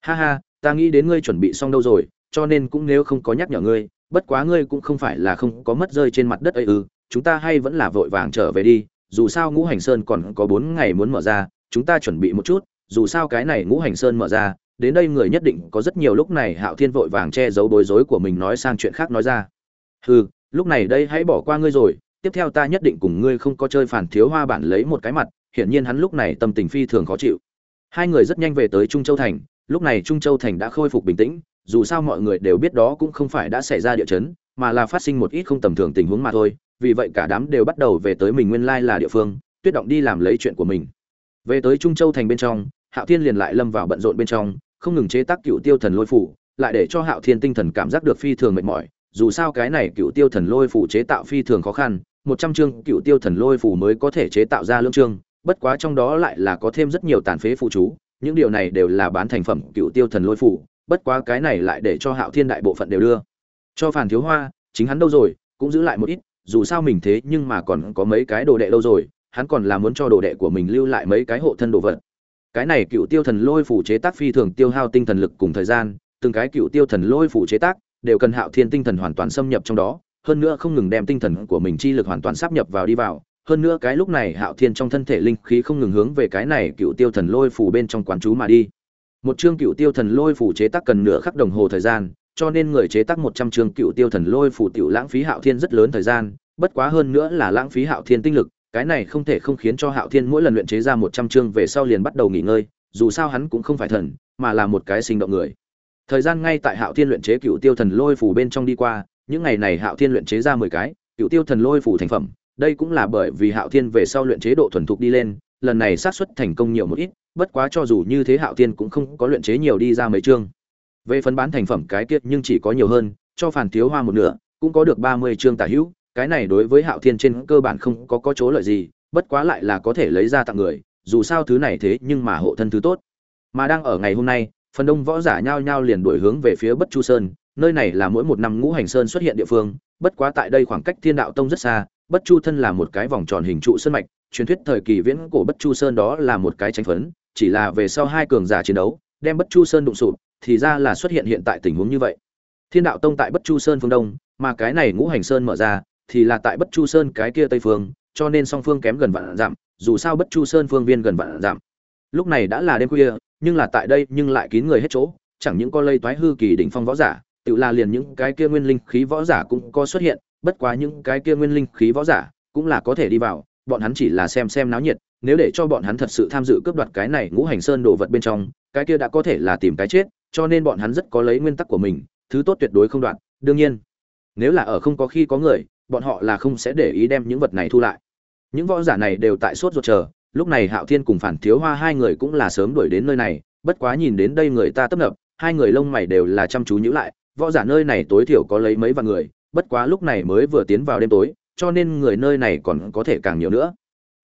Ha ha, ta nghĩ đến ngươi chuẩn bị xong đâu rồi, cho nên cũng nếu không có nhắc nhở ngươi bất quá ngươi cũng không phải là không có mất rơi trên mặt đất ấy ư, chúng ta hay vẫn là vội vàng trở về đi, dù sao ngũ hành sơn còn có bốn ngày muốn mở ra, chúng ta chuẩn bị một chút, dù sao cái này ngũ hành sơn mở ra, đến đây người nhất định có rất nhiều lúc này hạo thiên vội vàng che giấu bối rối của mình nói sang chuyện khác nói ra. Hừ, lúc này đây hãy bỏ qua ngươi rồi, tiếp theo ta nhất định cùng ngươi không có chơi phản thiếu hoa bản lấy một cái mặt, hiển nhiên hắn lúc này tâm tình phi thường khó chịu. Hai người rất nhanh về tới trung châu thành lúc này trung châu thành đã khôi phục bình tĩnh, dù sao mọi người đều biết đó cũng không phải đã xảy ra địa chấn, mà là phát sinh một ít không tầm thường tình huống mà thôi, vì vậy cả đám đều bắt đầu về tới mình nguyên lai là địa phương, tuyết động đi làm lấy chuyện của mình. Về tới trung châu thành bên trong, hạo thiên liền lại lâm vào bận rộn bên trong, không ngừng chế tác cựu tiêu thần lôi phủ, lại để cho hạo thiên tinh thần cảm giác được phi thường mệt mỏi, dù sao cái này cựu tiêu thần lôi phủ chế tạo phi thường khó khăn, một trăm chương cựu tiêu thần lôi phủ mới có thể chế tạo ra lương chương, bất quá trong đó lại là có thêm rất nhiều tàn phế phụ chú những điều này đều là bán thành phẩm cựu tiêu thần lôi phủ, bất quá cái này lại để cho hạo thiên đại bộ phận đều đưa. Cho phản thiếu hoa, chính hắn đâu rồi, cũng giữ lại một ít, dù sao mình thế nhưng mà còn có mấy cái đồ đệ đâu rồi, hắn còn là muốn cho đồ đệ của mình lưu lại mấy cái hộ thân đồ vật. Cái này cựu tiêu thần lôi phủ chế tác phi thường tiêu hao tinh thần lực cùng thời gian, từng cái cựu tiêu thần lôi phủ chế tác đều cần hạo thiên tinh thần hoàn toàn xâm nhập trong đó, hơn nữa không ngừng đem tinh thần của mình chi lực hoàn toàn sắp nhập vào đi vào hơn nữa cái lúc này hạo thiên trong thân thể linh khí không ngừng hướng về cái này cựu tiêu thần lôi phủ bên trong quán chú mà đi. Một chương cựu tiêu thần lôi phủ chế tác cần nửa khắc đồng hồ thời gian, cho nên người chế tác một trăm chương cựu tiêu thần lôi phủ tiểu lãng phí hạo thiên rất lớn thời gian, bất quá hơn nữa là lãng phí hạo thiên tinh lực, cái này không thể không khiến cho hạo thiên mỗi lần luyện chế ra một trăm chương về sau liền bắt đầu nghỉ ngơi, dù sao hắn cũng không phải thần, mà là một cái sinh động người. Thời gian ngay tại hạo thiên luyện chế cựu tiêu thần lôi phủ bên trong đi qua, những ngày này hạo thiên luyện chế ra mười cái cựu tiêu thần lôi phủ thành phẩm đây cũng là bởi vì hạo thiên về sau luyện chế độ thuần thục đi lên, lần này xác suất thành công nhiều một ít, bất quá cho dù như thế hạo thiên cũng không có luyện chế nhiều đi ra mấy chương. Về phần bán thành phẩm cái tiết nhưng chỉ có nhiều hơn, cho phản thiếu hoa một nửa, cũng có được ba mươi chương tả hữu, cái này đối với hạo thiên trên cơ bản không có có chỗ lợi gì, bất quá lại là có thể lấy ra tặng người, dù sao thứ này thế nhưng mà hộ thân thứ tốt. Mà đang ở ngày hôm nay, phần đông võ giả nhao nhao liền đổi hướng về phía bất chu sơn, nơi này là mỗi một năm ngũ hành sơn xuất hiện địa phương, bất quá tại đây khoảng cách thiên đạo tông rất xa bất chu thân là một cái vòng tròn hình trụ sơn mạch, truyền thuyết thời kỳ viễn cổ bất chu sơn đó là một cái tranh phấn, chỉ là về sau hai cường giả chiến đấu, đem bất chu sơn đụng sụp, thì ra là xuất hiện hiện tại tình huống như vậy. Thiên đạo tông tại bất chu sơn phương đông, mà cái này ngũ hành sơn mở ra, thì là tại bất chu sơn cái kia tây phương, cho nên song phương kém gần vạn dặm, dù sao bất chu sơn phương viên gần vạn dặm. Lúc này đã là đêm khuya, nhưng là tại đây nhưng lại kín người hết chỗ, chẳng những có lây toái hư kỳ đỉnh phong võ giả, tự là liền những cái kia nguyên linh khí võ giả cũng có xuất hiện bất quá những cái kia nguyên linh khí võ giả cũng là có thể đi vào, bọn hắn chỉ là xem xem náo nhiệt, nếu để cho bọn hắn thật sự tham dự cướp đoạt cái này ngũ hành sơn đồ vật bên trong, cái kia đã có thể là tìm cái chết, cho nên bọn hắn rất có lấy nguyên tắc của mình, thứ tốt tuyệt đối không đoạt đương nhiên, nếu là ở không có khi có người, bọn họ là không sẽ để ý đem những vật này thu lại. Những võ giả này đều tại sốt ruột chờ, lúc này hạo thiên cùng phản thiếu hoa hai người cũng là sớm đuổi đến nơi này, bất quá nhìn đến đây người ta tấp nập, hai người lông mày đều là chăm chú nhíu lại, võ giả nơi này tối thiểu có lấy mấy vạn người bất quá lúc này mới vừa tiến vào đêm tối, cho nên người nơi này còn có thể càng nhiều nữa.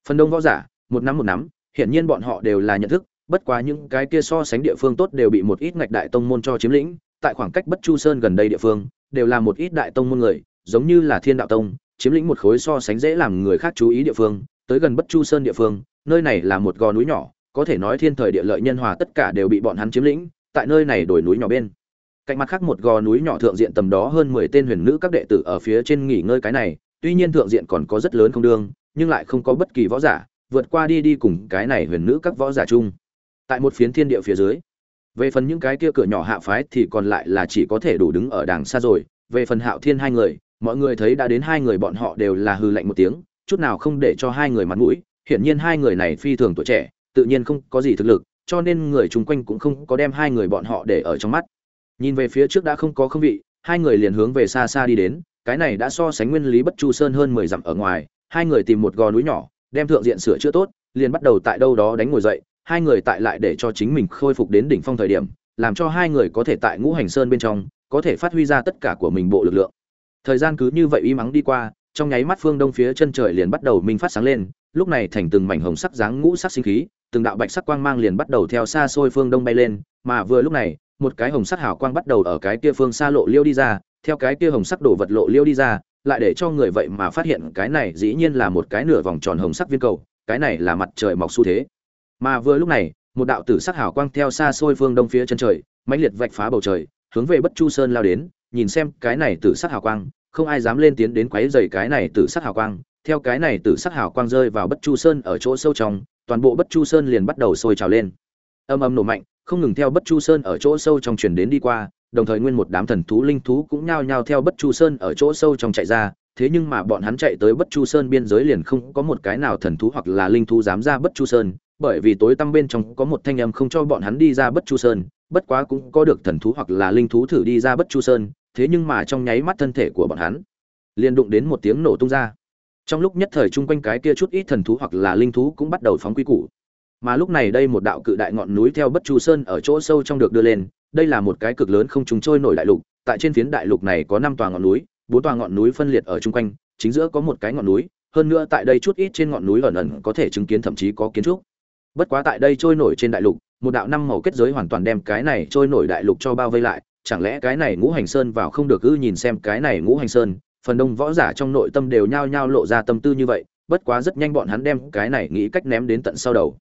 Phần đông võ giả, một năm một nắm, hiển nhiên bọn họ đều là nhận thức, bất quá những cái kia so sánh địa phương tốt đều bị một ít ngạch đại tông môn cho chiếm lĩnh, tại khoảng cách bất chu sơn gần đây địa phương, đều là một ít đại tông môn người, giống như là thiên đạo tông, chiếm lĩnh một khối so sánh dễ làm người khác chú ý địa phương, tới gần bất chu sơn địa phương, nơi này là một gò núi nhỏ, có thể nói thiên thời địa lợi nhân hòa tất cả đều bị bọn hắn chiếm lĩnh, tại nơi này đổi núi nhỏ bên cạnh mặt khác một gò núi nhỏ thượng diện tầm đó hơn mười tên huyền nữ các đệ tử ở phía trên nghỉ ngơi cái này. Tuy nhiên thượng diện còn có rất lớn không đương nhưng lại không có bất kỳ võ giả, vượt qua đi đi cùng cái này huyền nữ các võ giả chung. Tại một phiến thiên địa phía dưới, về phần những cái kia cửa nhỏ hạ phái thì còn lại là chỉ có thể đủ đứng ở đàng xa rồi. Về phần hạo thiên hai người, mọi người thấy đã đến hai người bọn họ đều là hư lạnh một tiếng, chút nào không để cho hai người mặt mũi. Hiển nhiên hai người này phi thường tuổi trẻ, tự nhiên không có gì thực lực, cho nên người chung quanh cũng không có đem hai người bọn họ để ở trong mắt nhìn về phía trước đã không có không vị, hai người liền hướng về xa xa đi đến, cái này đã so sánh nguyên lý bất chu sơn hơn mười dặm ở ngoài, hai người tìm một gò núi nhỏ, đem thượng diện sửa chữa tốt, liền bắt đầu tại đâu đó đánh ngồi dậy, hai người tại lại để cho chính mình khôi phục đến đỉnh phong thời điểm, làm cho hai người có thể tại ngũ hành sơn bên trong, có thể phát huy ra tất cả của mình bộ lực lượng. Thời gian cứ như vậy y mắng đi qua, trong nháy mắt phương đông phía chân trời liền bắt đầu minh phát sáng lên, lúc này thành từng mảnh hồng sắc dáng ngũ sắc sinh khí, từng đạo bạch sắc quang mang liền bắt đầu theo xa xôi phương đông bay lên, mà vừa lúc này một cái hồng sắc hào quang bắt đầu ở cái kia phương xa lộ liêu đi ra, theo cái kia hồng sắc đổ vật lộ liêu đi ra, lại để cho người vậy mà phát hiện cái này dĩ nhiên là một cái nửa vòng tròn hồng sắc viên cầu, cái này là mặt trời mọc xu thế. Mà vừa lúc này, một đạo tử sắc hào quang theo xa xôi phương đông phía chân trời, mãnh liệt vạch phá bầu trời, hướng về bất chu sơn lao đến, nhìn xem cái này tử sắc hào quang, không ai dám lên tiến đến quấy rầy cái này tử sắc hào quang. Theo cái này tử sắc hào quang rơi vào bất chu sơn ở chỗ sâu trong, toàn bộ bất chu sơn liền bắt đầu sôi trào lên. Âm âm nổ mạnh không ngừng theo bất chu sơn ở chỗ sâu trong truyền đến đi qua, đồng thời nguyên một đám thần thú linh thú cũng nhao nhao theo bất chu sơn ở chỗ sâu trong chạy ra, thế nhưng mà bọn hắn chạy tới bất chu sơn biên giới liền không có một cái nào thần thú hoặc là linh thú dám ra bất chu sơn, bởi vì tối tăm bên trong có một thanh âm không cho bọn hắn đi ra bất chu sơn, bất quá cũng có được thần thú hoặc là linh thú thử đi ra bất chu sơn, thế nhưng mà trong nháy mắt thân thể của bọn hắn liền đụng đến một tiếng nổ tung ra. Trong lúc nhất thời chung quanh cái kia chút ít thần thú hoặc là linh thú cũng bắt đầu phóng quy củ mà lúc này đây một đạo cự đại ngọn núi theo bất chu sơn ở chỗ sâu trong được đưa lên, đây là một cái cực lớn không trùng trôi nổi đại lục, tại trên phiến đại lục này có năm tòa ngọn núi, bốn tòa ngọn núi phân liệt ở chung quanh, chính giữa có một cái ngọn núi, hơn nữa tại đây chút ít trên ngọn núi ẩn ẩn có thể chứng kiến thậm chí có kiến trúc. Bất quá tại đây trôi nổi trên đại lục, một đạo năm màu kết giới hoàn toàn đem cái này trôi nổi đại lục cho bao vây lại, chẳng lẽ cái này ngũ hành sơn vào không được ư nhìn xem cái này ngũ hành sơn, phần đông võ giả trong nội tâm đều nhao nhao lộ ra tâm tư như vậy, bất quá rất nhanh bọn hắn đem cái này nghĩ cách ném đến tận sau đầu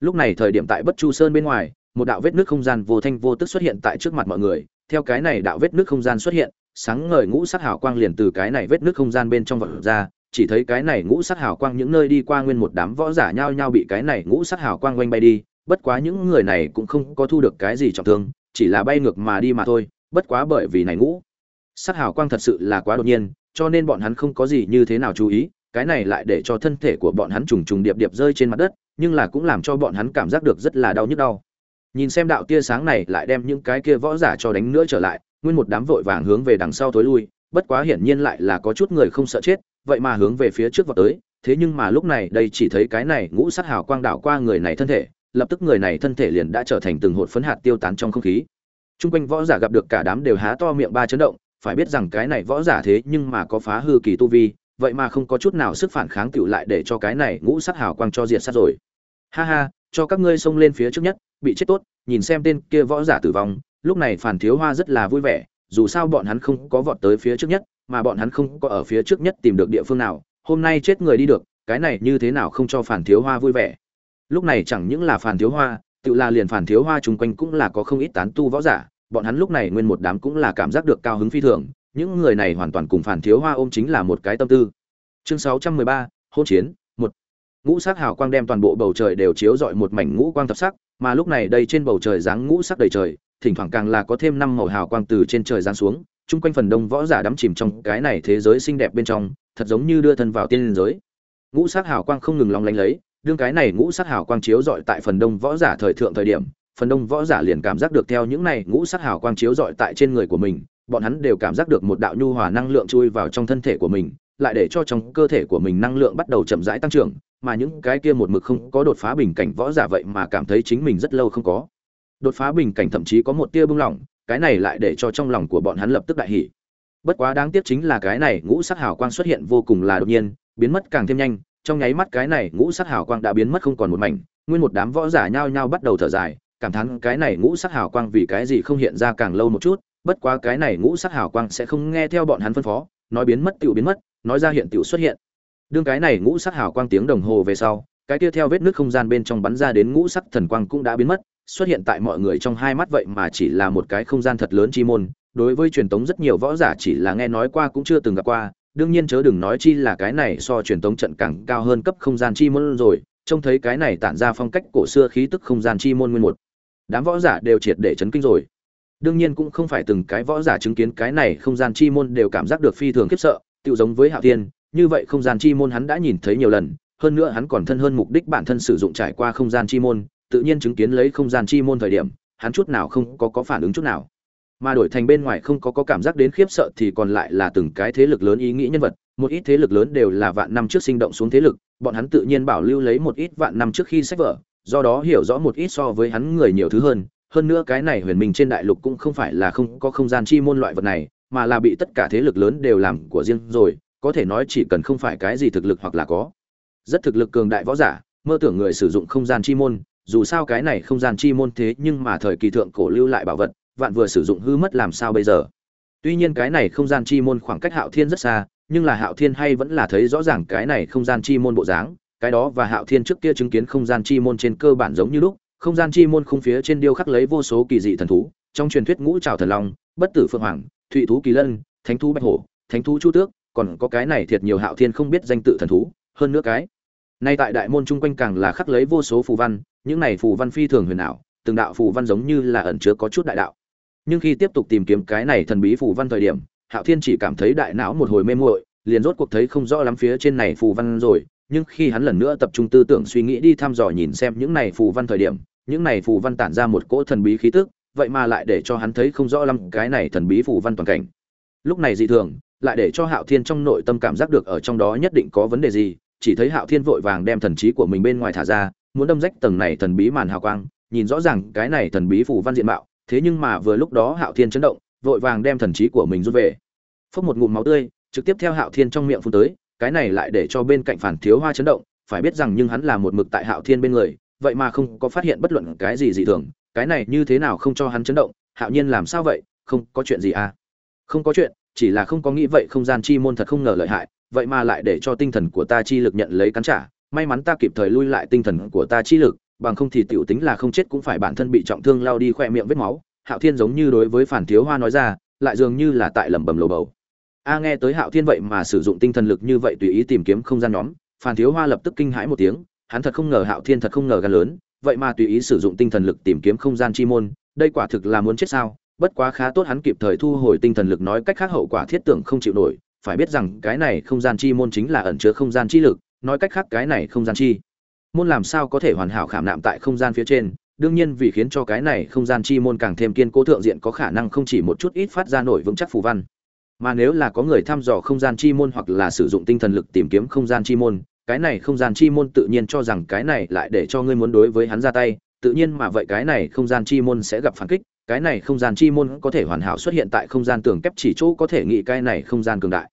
lúc này thời điểm tại bất chu sơn bên ngoài, một đạo vết nước không gian vô thanh vô tức xuất hiện tại trước mặt mọi người. Theo cái này đạo vết nước không gian xuất hiện, sáng ngời ngũ sắc hào quang liền từ cái này vết nước không gian bên trong vật ra. Chỉ thấy cái này ngũ sắc hào quang những nơi đi qua nguyên một đám võ giả nhao nhao bị cái này ngũ sắc hào quang quanh bay đi. Bất quá những người này cũng không có thu được cái gì trọng thương, chỉ là bay ngược mà đi mà thôi. Bất quá bởi vì này ngũ sắc hào quang thật sự là quá đột nhiên, cho nên bọn hắn không có gì như thế nào chú ý. Cái này lại để cho thân thể của bọn hắn trùng trùng điệp điệp rơi trên mặt đất nhưng là cũng làm cho bọn hắn cảm giác được rất là đau nhức đau. Nhìn xem đạo tia sáng này lại đem những cái kia võ giả cho đánh nữa trở lại nguyên một đám vội vàng hướng về đằng sau tối lui bất quá hiển nhiên lại là có chút người không sợ chết vậy mà hướng về phía trước vào tới thế nhưng mà lúc này đây chỉ thấy cái này ngũ sát hào quang đảo qua người này thân thể lập tức người này thân thể liền đã trở thành từng hột phấn hạt tiêu tán trong không khí. Trung quanh võ giả gặp được cả đám đều há to miệng ba chấn động, phải biết rằng cái này võ giả thế nhưng mà có phá hư kỳ tu vi, vậy mà không có chút nào sức phản kháng tựu lại để cho cái này ngũ sắc hào quang cho diệt sát rồi. Ha ha, cho các ngươi xông lên phía trước nhất, bị chết tốt, nhìn xem tên kia võ giả tử vong, lúc này Phản Thiếu Hoa rất là vui vẻ, dù sao bọn hắn không có vọt tới phía trước nhất, mà bọn hắn không có ở phía trước nhất tìm được địa phương nào, hôm nay chết người đi được, cái này như thế nào không cho Phản Thiếu Hoa vui vẻ. Lúc này chẳng những là Phản Thiếu Hoa, tự là liền Phản Thiếu Hoa chung quanh cũng là có không ít tán tu võ giả, bọn hắn lúc này nguyên một đám cũng là cảm giác được cao hứng phi thường, những người này hoàn toàn cùng Phản Thiếu Hoa ôm chính là một cái tâm tư. Chương 613, hôn chiến, một Ngũ sắc hào quang đem toàn bộ bầu trời đều chiếu rọi một mảnh ngũ quang thập sắc, mà lúc này đây trên bầu trời dáng ngũ sắc đầy trời, thỉnh thoảng càng là có thêm năm màu hào quang từ trên trời giáng xuống, chung quanh phần đông võ giả đắm chìm trong cái này thế giới xinh đẹp bên trong, thật giống như đưa thân vào tiên giới. Ngũ sắc hào quang không ngừng long lánh lấy, đương cái này ngũ sắc hào quang chiếu rọi tại phần đông võ giả thời thượng thời điểm, phần đông võ giả liền cảm giác được theo những này ngũ sắc hào quang chiếu rọi tại trên người của mình, bọn hắn đều cảm giác được một đạo nhu hòa năng lượng chui vào trong thân thể của mình, lại để cho trong cơ thể của mình năng lượng bắt đầu chậm rãi tăng trưởng, mà những cái kia một mực không có đột phá bình cảnh võ giả vậy mà cảm thấy chính mình rất lâu không có. Đột phá bình cảnh thậm chí có một tia bưng lỏng cái này lại để cho trong lòng của bọn hắn lập tức đại hỉ. Bất quá đáng tiếc chính là cái này ngũ sắc hào quang xuất hiện vô cùng là đột nhiên biến mất càng thêm nhanh trong nháy mắt cái này ngũ sắc hào quang đã biến mất không còn một mảnh nguyên một đám võ giả nhao nhao bắt đầu thở dài cảm thán cái này ngũ sắc hào quang vì cái gì không hiện ra càng lâu một chút bất quá cái này ngũ sắc hào quang sẽ không nghe theo bọn hắn phân phó, nói biến mất tựu biến mất, nói ra hiện tựu xuất hiện. Đương cái này ngũ sắc hào quang tiếng đồng hồ về sau, cái kia theo vết nước không gian bên trong bắn ra đến ngũ sắc thần quang cũng đã biến mất, xuất hiện tại mọi người trong hai mắt vậy mà chỉ là một cái không gian thật lớn chi môn. Đối với truyền tống rất nhiều võ giả chỉ là nghe nói qua cũng chưa từng gặp qua, đương nhiên chớ đừng nói chi là cái này so truyền tống trận càng cao hơn cấp không gian chi môn rồi, trông thấy cái này tản ra phong cách cổ xưa khí tức không gian chi môn nguyên một. Đám võ giả đều triệt để chấn kinh rồi đương nhiên cũng không phải từng cái võ giả chứng kiến cái này không gian chi môn đều cảm giác được phi thường khiếp sợ tự giống với hạo tiên như vậy không gian chi môn hắn đã nhìn thấy nhiều lần hơn nữa hắn còn thân hơn mục đích bản thân sử dụng trải qua không gian chi môn tự nhiên chứng kiến lấy không gian chi môn thời điểm, hắn chút nào không có có phản ứng chút nào. Mà đổi thành bên ngoài không có có cảm giác đến khiếp sợ thì còn lại là từng cái thế lực lớn ý nghĩ nhân vật, một ít thế lực lớn đều là vạn năm trước sinh động xuống thế lực, bọn hắn tự nhiên bảo lưu lấy một ít vạn năm trước khi sách vở, do đó hiểu rõ một ít so với hắn người nhiều thứ hơn, hơn nữa cái này huyền minh trên đại lục cũng không phải là không có không gian chi môn loại vật này, mà là bị tất cả thế lực lớn đều làm của riêng rồi, có thể nói chỉ cần không phải cái gì thực lực hoặc là có rất thực lực cường đại võ giả, mơ tưởng người sử dụng không gian chi môn, dù sao cái này không gian chi môn thế nhưng mà thời kỳ thượng cổ lưu lại bảo vật, vạn vừa sử dụng hư mất làm sao bây giờ? Tuy nhiên cái này không gian chi môn khoảng cách Hạo Thiên rất xa, nhưng là Hạo Thiên hay vẫn là thấy rõ ràng cái này không gian chi môn bộ dáng, cái đó và Hạo Thiên trước kia chứng kiến không gian chi môn trên cơ bản giống như lúc, không gian chi môn khung phía trên điêu khắc lấy vô số kỳ dị thần thú, trong truyền thuyết ngũ trảo thần long, bất tử phượng hoàng, thụy thú kỳ lân, thánh thú bạch hổ, thánh thú chu tước, còn có cái này thiệt nhiều Hạo Thiên không biết danh tự thần thú, hơn nữa cái Nay tại đại môn trung quanh càng là khắc lấy vô số phù văn, những này phù văn phi thường huyền ảo, từng đạo phù văn giống như là ẩn chứa có chút đại đạo. Nhưng khi tiếp tục tìm kiếm cái này thần bí phù văn thời điểm, Hạo Thiên chỉ cảm thấy đại não một hồi mê muội, liền rốt cuộc thấy không rõ lắm phía trên này phù văn rồi, nhưng khi hắn lần nữa tập trung tư tưởng suy nghĩ đi thăm dò nhìn xem những này phù văn thời điểm, những này phù văn tản ra một cỗ thần bí khí tức, vậy mà lại để cho hắn thấy không rõ lắm cái này thần bí phù văn toàn cảnh. Lúc này dị thường, lại để cho Hạo Thiên trong nội tâm cảm giác được ở trong đó nhất định có vấn đề gì, chỉ thấy Hạo Thiên vội vàng đem thần trí của mình bên ngoài thả ra, muốn đâm rách tầng này thần bí màn hào quang, nhìn rõ ràng cái này thần bí phù văn diện mạo, thế nhưng mà vừa lúc đó Hạo Thiên chấn động, vội vàng đem thần trí của mình rút về. Phốc một ngụm máu tươi, trực tiếp theo Hạo Thiên trong miệng phun tới, cái này lại để cho bên cạnh Phản Thiếu Hoa chấn động, phải biết rằng nhưng hắn là một mực tại Hạo Thiên bên người, vậy mà không có phát hiện bất luận cái gì dị thường, cái này như thế nào không cho hắn chấn động, Hạo Nhiên làm sao vậy, không có chuyện gì à? Không có chuyện, chỉ là không có nghĩ vậy không gian chi môn thật không ngờ lợi hại, vậy mà lại để cho tinh thần của ta chi lực nhận lấy cắn trả may mắn ta kịp thời lui lại tinh thần của ta chi lực bằng không thì tiểu tính là không chết cũng phải bản thân bị trọng thương lao đi khoe miệng vết máu hạo thiên giống như đối với phản thiếu hoa nói ra lại dường như là tại lẩm bẩm lầu bầu a nghe tới hạo thiên vậy mà sử dụng tinh thần lực như vậy tùy ý tìm kiếm không gian nhóm, phan thiếu hoa lập tức kinh hãi một tiếng, hắn thật không ngờ hạo thiên thật không ngờ gan lớn, vậy mà tùy ý sử dụng tinh thần lực tìm kiếm không gian chi môn, đây quả thực là muốn chết sao? Bất quá khá tốt hắn kịp thời thu hồi tinh thần lực nói cách khác hậu quả thiết tưởng không chịu nổi, phải biết rằng cái này không gian chi môn chính là ẩn chứa không gian chi lực, nói cách khác cái này không gian chi môn làm sao có thể hoàn hảo khảm nạm tại không gian phía trên? Đương nhiên vì khiến cho cái này không gian chi môn càng thêm kiên cố thượng diện có khả năng không chỉ một chút ít phát ra nổi vững chắc phù văn mà nếu là có người thăm dò không gian chi môn hoặc là sử dụng tinh thần lực tìm kiếm không gian chi môn, cái này không gian chi môn tự nhiên cho rằng cái này lại để cho ngươi muốn đối với hắn ra tay. Tự nhiên mà vậy cái này không gian chi môn sẽ gặp phản kích, cái này không gian chi môn có thể hoàn hảo xuất hiện tại không gian tường kép chỉ chỗ có thể nghĩ cái này không gian cường đại.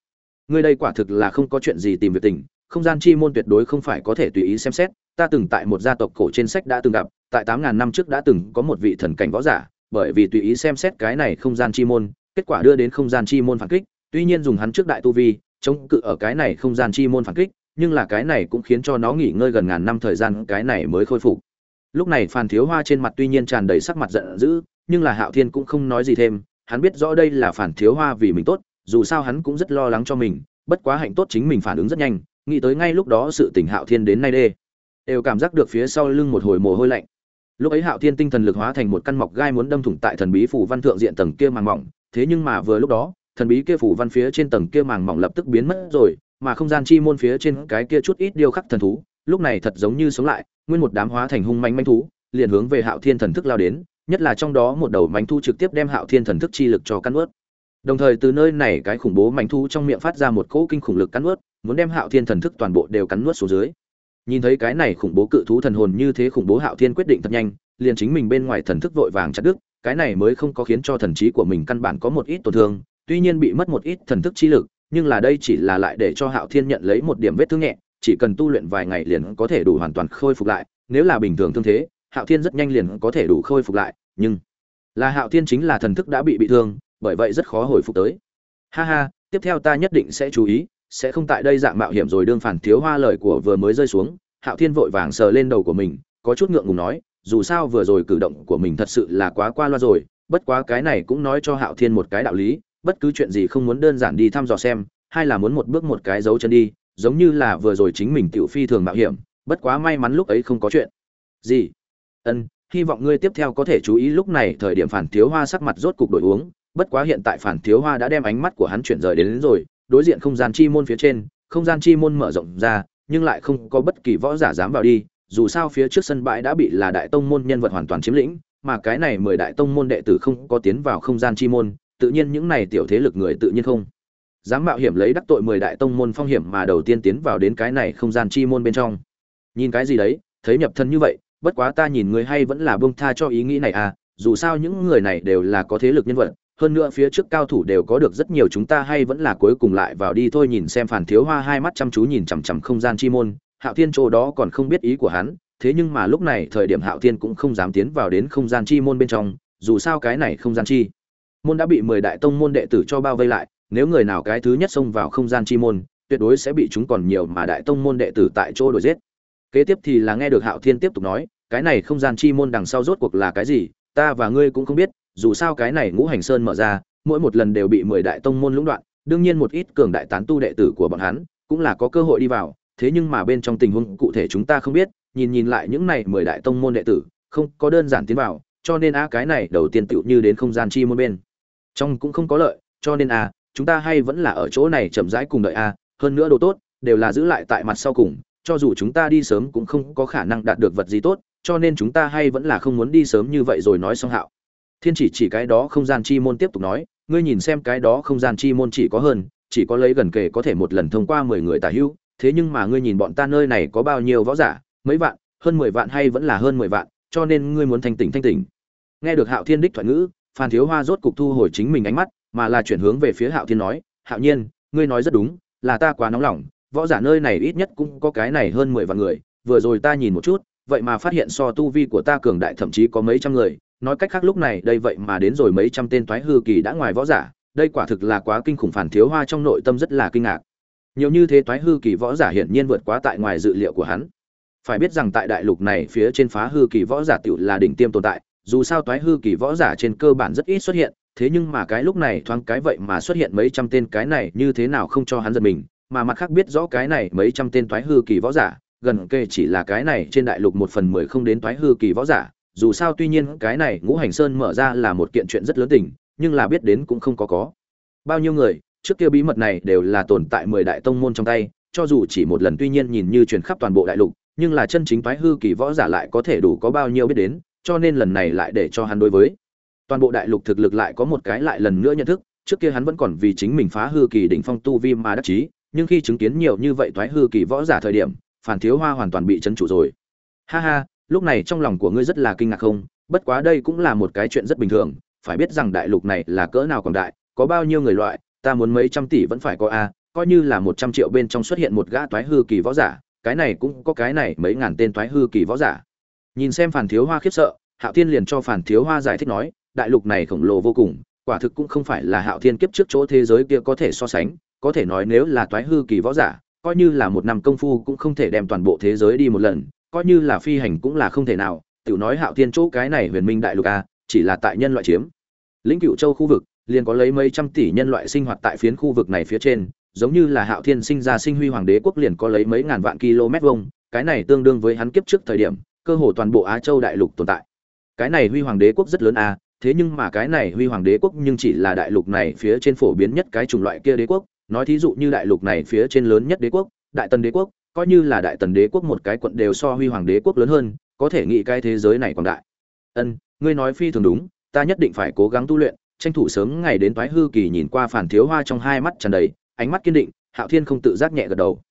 Ngươi đây quả thực là không có chuyện gì tìm việc tình, không gian chi môn tuyệt đối không phải có thể tùy ý xem xét. Ta từng tại một gia tộc cổ trên sách đã từng gặp, tại tám ngàn năm trước đã từng có một vị thần cảnh võ giả, bởi vì tùy ý xem xét cái này không gian chi môn kết quả đưa đến không gian chi môn phản kích, tuy nhiên dùng hắn trước đại tu vi, chống cự ở cái này không gian chi môn phản kích, nhưng là cái này cũng khiến cho nó nghỉ ngơi gần ngàn năm thời gian, cái này mới khôi phục. Lúc này phan thiếu hoa trên mặt tuy nhiên tràn đầy sắc mặt giận dữ, nhưng là hạo thiên cũng không nói gì thêm, hắn biết rõ đây là phản thiếu hoa vì mình tốt, dù sao hắn cũng rất lo lắng cho mình, bất quá hạnh tốt chính mình phản ứng rất nhanh, nghĩ tới ngay lúc đó sự tỉnh hạo thiên đến nay đê đều cảm giác được phía sau lưng một hồi mồ hôi lạnh. Lúc ấy hạo thiên tinh thần lực hóa thành một căn mọc gai muốn đâm thủng tại thần bí phủ văn thượng diện tầng kia màng mỏng thế nhưng mà vừa lúc đó, thần bí kia phủ văn phía trên tầng kia màng mỏng lập tức biến mất rồi, mà không gian chi môn phía trên cái kia chút ít điêu khắc thần thú, lúc này thật giống như sống lại, nguyên một đám hóa thành hung manh manh thú, liền hướng về hạo thiên thần thức lao đến, nhất là trong đó một đầu manh thu trực tiếp đem hạo thiên thần thức chi lực cho căn ướt đồng thời từ nơi này cái khủng bố manh thu trong miệng phát ra một cỗ kinh khủng lực cắn ướt muốn đem hạo thiên thần thức toàn bộ đều cắn nuốt xuống dưới. Nhìn thấy cái này khủng bố cự thú thần hồn như thế khủng bố hạo thiên quyết định thật nhanh, liền chính mình bên ngoài thần thức vội vàng chặt đứt cái này mới không có khiến cho thần trí của mình căn bản có một ít tổn thương, tuy nhiên bị mất một ít thần thức chi lực, nhưng là đây chỉ là lại để cho hạo thiên nhận lấy một điểm vết thương nhẹ, chỉ cần tu luyện vài ngày liền có thể đủ hoàn toàn khôi phục lại, nếu là bình thường thương thế, hạo thiên rất nhanh liền có thể đủ khôi phục lại, nhưng là hạo thiên chính là thần thức đã bị bị thương, bởi vậy rất khó hồi phục tới. Ha ha, tiếp theo ta nhất định sẽ chú ý, sẽ không tại đây dạng mạo hiểm rồi đương phản thiếu hoa lời của vừa mới rơi xuống, hạo thiên vội vàng sờ lên đầu của mình, có chút ngượng ngùng nói dù sao vừa rồi cử động của mình thật sự là quá qua loa rồi bất quá cái này cũng nói cho hạo thiên một cái đạo lý bất cứ chuyện gì không muốn đơn giản đi thăm dò xem hay là muốn một bước một cái dấu chân đi giống như là vừa rồi chính mình tiểu phi thường mạo hiểm bất quá may mắn lúc ấy không có chuyện. Gì? Ân hy vọng ngươi tiếp theo có thể chú ý lúc này thời điểm phản thiếu hoa sắc mặt rốt cục đổi uống bất quá hiện tại phản thiếu hoa đã đem ánh mắt của hắn chuyển rời đến, đến rồi đối diện không gian chi môn phía trên không gian chi môn mở rộng ra nhưng lại không có bất kỳ võ giả dám vào đi dù sao phía trước sân bãi đã bị là đại tông môn nhân vật hoàn toàn chiếm lĩnh, mà cái này mười đại tông môn đệ tử không có tiến vào không gian chi môn, tự nhiên những này tiểu thế lực người tự nhiên không dám mạo hiểm lấy đắc tội mười đại tông môn phong hiểm mà đầu tiên tiến vào đến cái này không gian chi môn bên trong. Nhìn cái gì đấy, thấy nhập thân như vậy, bất quá ta nhìn người hay vẫn là buông tha cho ý nghĩ này à dù sao những người này đều là có thế lực nhân vật, hơn nữa phía trước cao thủ đều có được rất nhiều chúng ta hay vẫn là cuối cùng lại vào đi thôi nhìn xem phản thiếu hoa hai mắt chăm chú nhìn chằm chằm không gian chi môn hạo thiên chỗ đó còn không biết ý của hắn, thế nhưng mà lúc này thời điểm hạo thiên cũng không dám tiến vào đến không gian chi môn bên trong, dù sao cái này không gian chi môn đã bị mười đại tông môn đệ tử cho bao vây lại, nếu người nào cái thứ nhất xông vào không gian chi môn, tuyệt đối sẽ bị chúng còn nhiều mà đại tông môn đệ tử tại chỗ đuổi giết. Kế tiếp thì là nghe được hạo thiên tiếp tục nói, cái này không gian chi môn đằng sau rốt cuộc là cái gì, ta và ngươi cũng không biết, dù sao cái này ngũ hành sơn mở ra, mỗi một lần đều bị mười đại tông môn lũng đoạn, đương nhiên một ít cường đại tán tu đệ tử của bọn hắn cũng là có cơ hội đi vào thế nhưng mà bên trong tình huống cụ thể chúng ta không biết, nhìn nhìn lại những này mười đại tông môn đệ tử, không có đơn giản tiến vào, cho nên a cái này đầu tiên tựu như đến không gian chi môn bên. Trong cũng không có lợi, cho nên a chúng ta hay vẫn là ở chỗ này chậm rãi cùng đợi a hơn nữa đồ tốt, đều là giữ lại tại mặt sau cùng, cho dù chúng ta đi sớm cũng không có khả năng đạt được vật gì tốt, cho nên chúng ta hay vẫn là không muốn đi sớm như vậy rồi nói xong hạo. Thiên chỉ chỉ cái đó không gian chi môn tiếp tục nói, ngươi nhìn xem cái đó không gian chi môn chỉ có hơn, chỉ có lấy gần kề có thể một lần thông qua mười người tả hữu thế nhưng mà ngươi nhìn bọn ta nơi này có bao nhiêu võ giả, mấy vạn, hơn mười vạn hay vẫn là hơn mười vạn, cho nên ngươi muốn thanh tỉnh thanh tỉnh. Nghe được hạo thiên đích thoại ngữ, phan thiếu hoa rốt cục thu hồi chính mình ánh mắt, mà là chuyển hướng về phía hạo thiên nói, hạo nhiên, ngươi nói rất đúng, là ta quá nóng lòng, võ giả nơi này ít nhất cũng có cái này hơn mười vạn người, vừa rồi ta nhìn một chút, vậy mà phát hiện so tu vi của ta cường đại thậm chí có mấy trăm người, nói cách khác lúc này đây vậy mà đến rồi mấy trăm tên toái hư kỳ đã ngoài võ giả, đây quả thực là quá kinh khủng. Phản thiếu hoa trong nội tâm rất là kinh ngạc nhiều như thế toái hư kỳ võ giả hiển nhiên vượt quá tại ngoài dự liệu của hắn. Phải biết rằng tại đại lục này phía trên phá hư kỳ võ giả tiểu là đỉnh tiêm tồn tại, dù sao toái hư kỳ võ giả trên cơ bản rất ít xuất hiện, thế nhưng mà cái lúc này thoáng cái vậy mà xuất hiện mấy trăm tên cái này như thế nào không cho hắn giật mình, mà mặt khác biết rõ cái này mấy trăm tên toái hư kỳ võ giả, gần kề chỉ là cái này trên đại lục một phần mười không đến toái hư kỳ võ giả, dù sao tuy nhiên cái này ngũ hành sơn mở ra là một kiện chuyện rất lớn tình, nhưng là biết đến cũng không có có. Bao nhiêu người trước kia bí mật này đều là tồn tại mười đại tông môn trong tay, cho dù chỉ một lần tuy nhiên nhìn như truyền khắp toàn bộ đại lục, nhưng là chân chính Phái hư kỳ võ giả lại có thể đủ có bao nhiêu biết đến, cho nên lần này lại để cho hắn đối với toàn bộ đại lục thực lực lại có một cái lại lần nữa nhận thức, trước kia hắn vẫn còn vì chính mình phá hư kỳ đỉnh phong tu vi mà đắc chí, nhưng khi chứng kiến nhiều như vậy toái hư kỳ võ giả thời điểm, phản thiếu hoa hoàn toàn bị chấn trụ rồi. Ha ha, lúc này trong lòng của ngươi rất là kinh ngạc không? Bất quá đây cũng là một cái chuyện rất bình thường, phải biết rằng đại lục này là cỡ nào quảng đại, có bao nhiêu người loại ta muốn mấy trăm tỷ vẫn phải có a, coi như là một trăm triệu bên trong xuất hiện một gã toái hư kỳ võ giả, cái này cũng có cái này mấy ngàn tên toái hư kỳ võ giả. Nhìn xem phản thiếu hoa khiếp sợ, hạo thiên liền cho phản thiếu hoa giải thích nói, đại lục này khổng lồ vô cùng, quả thực cũng không phải là hạo thiên kiếp trước chỗ thế giới kia có thể so sánh, có thể nói nếu là toái hư kỳ võ giả, coi như là một năm công phu cũng không thể đem toàn bộ thế giới đi một lần, coi như là phi hành cũng là không thể nào, tiểu nói hạo thiên chỗ cái này huyền minh đại lục a, chỉ là tại nhân loại chiếm. Lĩnh cựu châu khu vực liền có lấy mấy trăm tỷ nhân loại sinh hoạt tại phiến khu vực này phía trên, giống như là hạo thiên sinh ra sinh huy hoàng đế quốc liền có lấy mấy ngàn vạn km vuông, cái này tương đương với hắn kiếp trước thời điểm, cơ hồ toàn bộ á châu đại lục tồn tại. Cái này huy hoàng đế quốc rất lớn a thế nhưng mà cái này huy hoàng đế quốc nhưng chỉ là đại lục này phía trên phổ biến nhất cái chủng loại kia đế quốc, nói thí dụ như đại lục này phía trên lớn nhất đế quốc, đại tần đế quốc, coi như là đại tần đế quốc một cái quận đều so huy hoàng đế quốc lớn hơn, có thể nghĩ cái thế giới này còn đại. Ân, ngươi nói phi thường đúng, ta nhất định phải cố gắng tu luyện tranh thủ sớm ngày đến toái hư kỳ nhìn qua phản thiếu hoa trong hai mắt tràn đầy, ánh mắt kiên định, hạo thiên không tự giác nhẹ gật đầu.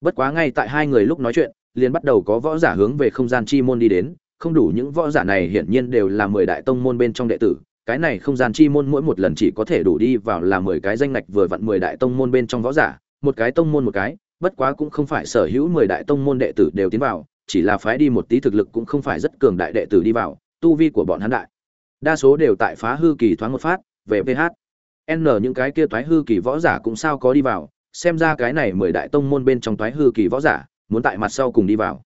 Bất quá ngay tại hai người lúc nói chuyện, liền bắt đầu có võ giả hướng về không gian chi môn đi đến, không đủ những võ giả này hiển nhiên đều là mười đại tông môn bên trong đệ tử, cái này không gian chi môn mỗi một lần chỉ có thể đủ đi vào là mười cái danh ngạch vừa vặn mười đại tông môn bên trong võ giả, một cái tông môn một cái, bất quá cũng không phải sở hữu mười đại tông môn đệ tử đều tiến vào, chỉ là phái đi một tí thực lực cũng không phải rất cường đại đệ tử đi vào, tu vi của bọn hắn đại đa số đều tại phá hư kỳ thoáng một phát, về ph n những cái kia thoái hư kỳ võ giả cũng sao có đi vào, xem ra cái này mười đại tông môn bên trong thoái hư kỳ võ giả, muốn tại mặt sau cùng đi vào.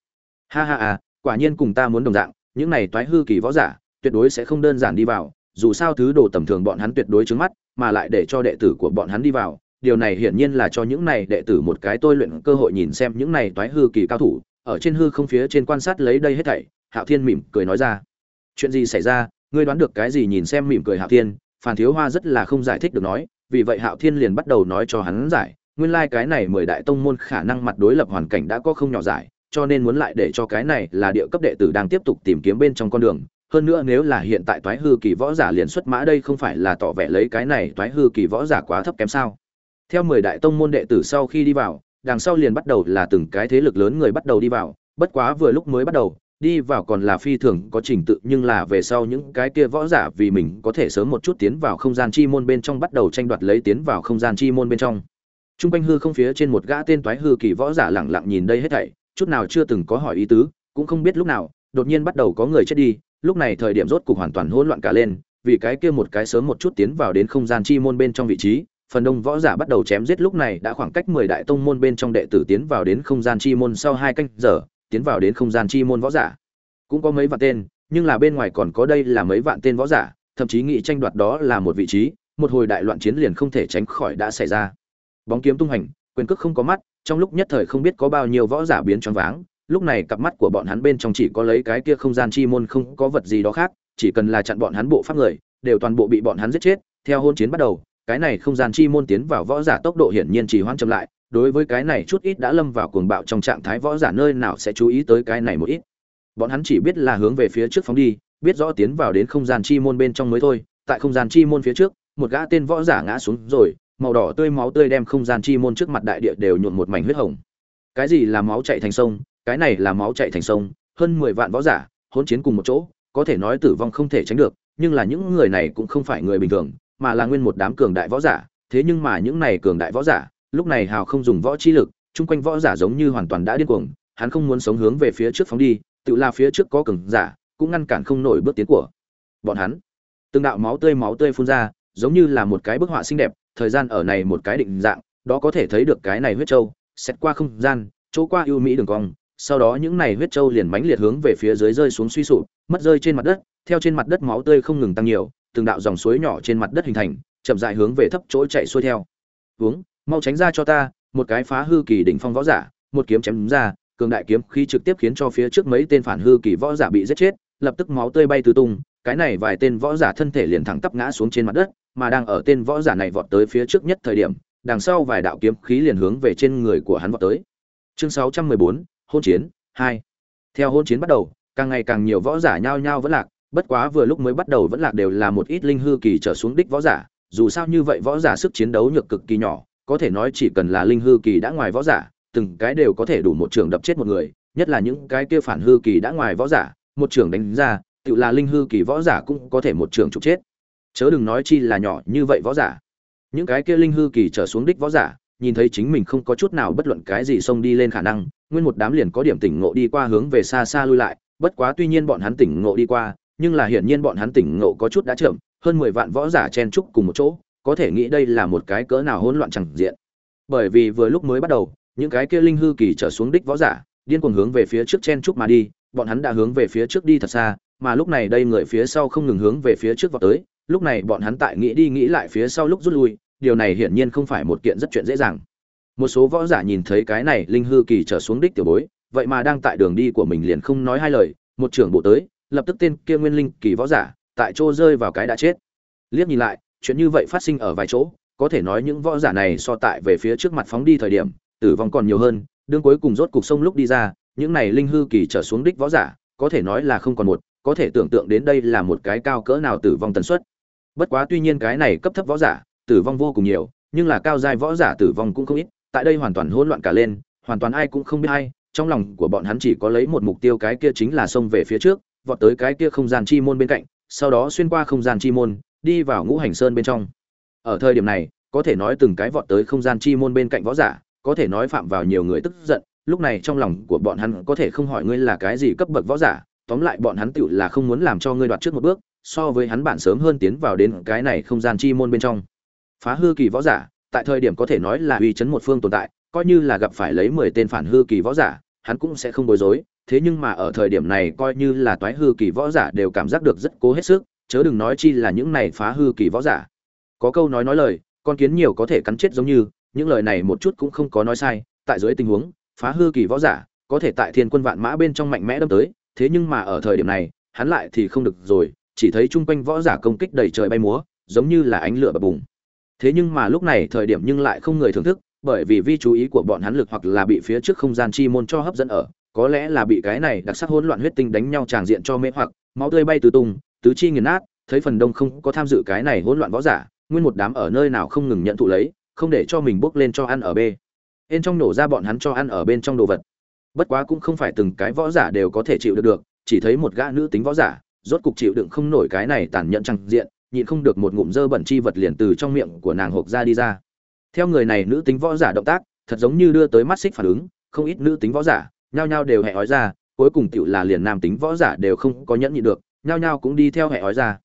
Ha ha à quả nhiên cùng ta muốn đồng dạng, những này thoái hư kỳ võ giả, tuyệt đối sẽ không đơn giản đi vào, dù sao thứ đồ tầm thường bọn hắn tuyệt đối trứng mắt, mà lại để cho đệ tử của bọn hắn đi vào, điều này hiển nhiên là cho những này đệ tử một cái tôi luyện cơ hội nhìn xem những này toái hư kỳ cao thủ, ở trên hư không phía trên quan sát lấy đây hết thảy, hạo thiên mỉm cười nói ra. Chuyện gì xảy ra ngươi đoán được cái gì nhìn xem mỉm cười hạo thiên phản thiếu hoa rất là không giải thích được nói, vì vậy hạo thiên liền bắt đầu nói cho hắn giải. Nguyên lai cái này mười đại tông môn khả năng mặt đối lập hoàn cảnh đã có không nhỏ giải, cho nên muốn lại để cho cái này là địa cấp đệ tử đang tiếp tục tìm kiếm bên trong con đường. Hơn nữa nếu là hiện tại toái hư kỳ võ giả liền xuất mã đây không phải là tỏ vẻ lấy cái này toái hư kỳ võ giả quá thấp kém sao? Theo mười đại tông môn đệ tử sau khi đi vào, đằng sau liền bắt đầu là từng cái thế lực lớn người bắt đầu đi vào, bất quá vừa lúc mới bắt đầu đi vào còn là phi thường có trình tự nhưng là về sau những cái kia võ giả vì mình có thể sớm một chút tiến vào không gian chi môn bên trong bắt đầu tranh đoạt lấy tiến vào không gian chi môn bên trong. Trung quanh hư không phía trên một gã tên toái hư kỳ võ giả lặng lặng nhìn đây hết thảy, chút nào chưa từng có hỏi ý tứ, cũng không biết lúc nào, đột nhiên bắt đầu có người chết đi, lúc này thời điểm rốt cục hoàn toàn hỗn loạn cả lên, vì cái kia một cái sớm một chút tiến vào đến không gian chi môn bên trong vị trí, phần đông võ giả bắt đầu chém giết lúc này đã khoảng cách 10 đại tông môn bên trong đệ tử tiến vào đến không gian chi môn sau hai canh giờ, tiến vào đến không gian chi môn võ giả. Cũng có mấy vạn tên, nhưng là bên ngoài còn có đây là mấy vạn tên võ giả, thậm chí nghị tranh đoạt đó là một vị trí, một hồi đại loạn chiến liền không thể tránh khỏi đã xảy ra bóng kiếm tung hành quyền cước không có mắt trong lúc nhất thời không biết có bao nhiêu võ giả biến choáng váng lúc này cặp mắt của bọn hắn bên trong chỉ có lấy cái kia không gian chi môn không có vật gì đó khác chỉ cần là chặn bọn hắn bộ pháp người đều toàn bộ bị bọn hắn giết chết theo hôn chiến bắt đầu cái này không gian chi môn tiến vào võ giả tốc độ hiển nhiên chỉ hoãn chậm lại đối với cái này chút ít đã lâm vào cuồng bạo trong trạng thái võ giả nơi nào sẽ chú ý tới cái này một ít bọn hắn chỉ biết là hướng về phía trước phóng đi biết rõ tiến vào đến không gian chi môn bên trong mới thôi tại không gian chi môn phía trước một gã tên võ giả ngã xuống rồi màu đỏ tươi máu tươi đem không gian chi môn trước mặt đại địa đều nhuộn một mảnh huyết hồng. Cái gì là máu chảy thành sông, cái này là máu chảy thành sông, hơn mười vạn võ giả, hỗn chiến cùng một chỗ, có thể nói tử vong không thể tránh được, nhưng là những người này cũng không phải người bình thường, mà là nguyên một đám cường đại võ giả, thế nhưng mà những này cường đại võ giả, lúc này hào không dùng võ chi lực, chung quanh võ giả giống như hoàn toàn đã điên cuồng, hắn không muốn sống hướng về phía trước phóng đi, tự là phía trước có cường giả, cũng ngăn cản không nổi bước tiến của bọn hắn. Từng đạo máu tươi máu tươi phun ra, giống như là một cái bức họa xinh đẹp, thời gian ở này một cái định dạng, đó có thể thấy được cái này huyết châu, xét qua không gian, chỗ qua ưu mỹ đường cong, sau đó những này huyết châu liền mãnh liệt hướng về phía dưới rơi xuống suy sụp, mất rơi trên mặt đất, theo trên mặt đất máu tươi không ngừng tăng nhiều, từng đạo dòng suối nhỏ trên mặt đất hình thành chậm dại hướng về thấp chỗ chạy xuôi theo uống mau tránh ra cho ta một cái phá hư kỳ đỉnh phong võ giả một kiếm chém ra cường đại kiếm khí trực tiếp khiến cho phía trước mấy tên phản hư kỳ võ giả bị giết chết lập tức máu tươi bay tứ tung cái này vài tên võ giả thân thể liền thẳng tắp ngã xuống trên mặt đất mà đang ở tên võ giả này vọt tới phía trước nhất thời điểm đằng sau vài đạo kiếm khí liền hướng về trên người của hắn vọt tới chương 614, hôn chiến 2. theo hôn chiến bắt đầu càng ngày càng nhiều võ giả nhao nhao vẫn lạc bất quá vừa lúc mới bắt đầu vẫn lạc đều là một ít linh hư kỳ trở xuống đích võ giả dù sao như vậy võ giả sức chiến đấu nhược cực kỳ nhỏ có thể nói chỉ cần là linh hư kỳ đã ngoài võ giả, từng cái đều có thể đủ một trường đập chết một người, nhất là những cái kia phản hư kỳ đã ngoài võ giả, một trường đánh ra, tự là linh hư kỳ võ giả cũng có thể một trường trục chết. Chớ đừng nói chi là nhỏ như vậy võ giả. Những cái kia linh hư kỳ trở xuống đích võ giả, nhìn thấy chính mình không có chút nào bất luận cái gì xông đi lên khả năng, nguyên một đám liền có điểm tỉnh ngộ đi qua hướng về xa xa lui lại, bất quá tuy nhiên bọn hắn tỉnh ngộ đi qua, nhưng là hiển nhiên bọn hắn tỉnh ngộ có chút đã chậm, hơn mười vạn võ giả chen chúc cùng một chỗ có thể nghĩ đây là một cái cỡ nào hỗn loạn chẳng diện. Bởi vì vừa lúc mới bắt đầu, những cái kia linh hư kỳ trở xuống đích võ giả, điên cuồng hướng về phía trước chen chúc mà đi, bọn hắn đã hướng về phía trước đi thật xa, mà lúc này đây người phía sau không ngừng hướng về phía trước vào tới, lúc này bọn hắn tại nghĩ đi nghĩ lại phía sau lúc rút lui, điều này hiển nhiên không phải một kiện rất chuyện dễ dàng. Một số võ giả nhìn thấy cái này linh hư kỳ trở xuống đích tiểu bối, vậy mà đang tại đường đi của mình liền không nói hai lời, một trưởng bộ tới, lập tức tên kia nguyên linh kỳ võ giả, tại chỗ rơi vào cái đã chết. Liếc nhìn lại chuyện như vậy phát sinh ở vài chỗ có thể nói những võ giả này so tại về phía trước mặt phóng đi thời điểm tử vong còn nhiều hơn đương cuối cùng rốt cục sông lúc đi ra những này linh hư kỳ trở xuống đích võ giả có thể nói là không còn một có thể tưởng tượng đến đây là một cái cao cỡ nào tử vong tần suất. Bất quá tuy nhiên cái này cấp thấp võ giả tử vong vô cùng nhiều nhưng là cao giai võ giả tử vong cũng không ít tại đây hoàn toàn hỗn loạn cả lên hoàn toàn ai cũng không biết ai, trong lòng của bọn hắn chỉ có lấy một mục tiêu cái kia chính là xông về phía trước vọt tới cái kia không gian chi môn bên cạnh sau đó xuyên qua không gian chi môn đi vào ngũ hành sơn bên trong. Ở thời điểm này, có thể nói từng cái vọt tới không gian chi môn bên cạnh võ giả, có thể nói phạm vào nhiều người tức giận, lúc này trong lòng của bọn hắn có thể không hỏi ngươi là cái gì cấp bậc võ giả, tóm lại bọn hắn tựu là không muốn làm cho ngươi đoạt trước một bước, so với hắn bản sớm hơn tiến vào đến cái này không gian chi môn bên trong. Phá hư kỳ võ giả, tại thời điểm có thể nói là uy chấn một phương tồn tại, coi như là gặp phải lấy mười tên phản hư kỳ võ giả, hắn cũng sẽ không bối rối, thế nhưng mà ở thời điểm này coi như là toái hư kỳ võ giả đều cảm giác được rất cố hết sức chớ đừng nói chi là những này phá hư kỳ võ giả. Có câu nói nói lời, con kiến nhiều có thể cắn chết giống như, những lời này một chút cũng không có nói sai, tại dưới tình huống, phá hư kỳ võ giả có thể tại thiên quân vạn mã bên trong mạnh mẽ đâm tới, thế nhưng mà ở thời điểm này, hắn lại thì không được rồi, chỉ thấy chung quanh võ giả công kích đầy trời bay múa, giống như là ánh lửa bập bùng. Thế nhưng mà lúc này thời điểm nhưng lại không người thưởng thức, bởi vì vi chú ý của bọn hắn lực hoặc là bị phía trước không gian chi môn cho hấp dẫn ở, có lẽ là bị cái này đặc sắc hỗn loạn huyết tinh đánh nhau tràng diện cho mê hoặc, máu tươi bay tứ tung tứ chi nghiền nát, thấy phần đông không có tham dự cái này hỗn loạn võ giả, nguyên một đám ở nơi nào không ngừng nhận thụ lấy, không để cho mình bốc lên cho ăn ở b bên trong nổ ra bọn hắn cho ăn ở bên trong đồ vật. Bất quá cũng không phải từng cái võ giả đều có thể chịu được được, chỉ thấy một gã nữ tính võ giả, rốt cục chịu đựng không nổi cái này tàn nhẫn trăng diện, nhịn không được một ngụm dơ bẩn chi vật liền từ trong miệng của nàng hộp ra đi ra. Theo người này nữ tính võ giả động tác, thật giống như đưa tới mắt xích phản ứng, không ít nữ tính võ giả, nhao nhao đều hẹ ói ra, cuối cùng tựu là liền nam tính võ giả đều không có nhẫn nhịn được nhao nhao cũng đi theo hệ ói ra.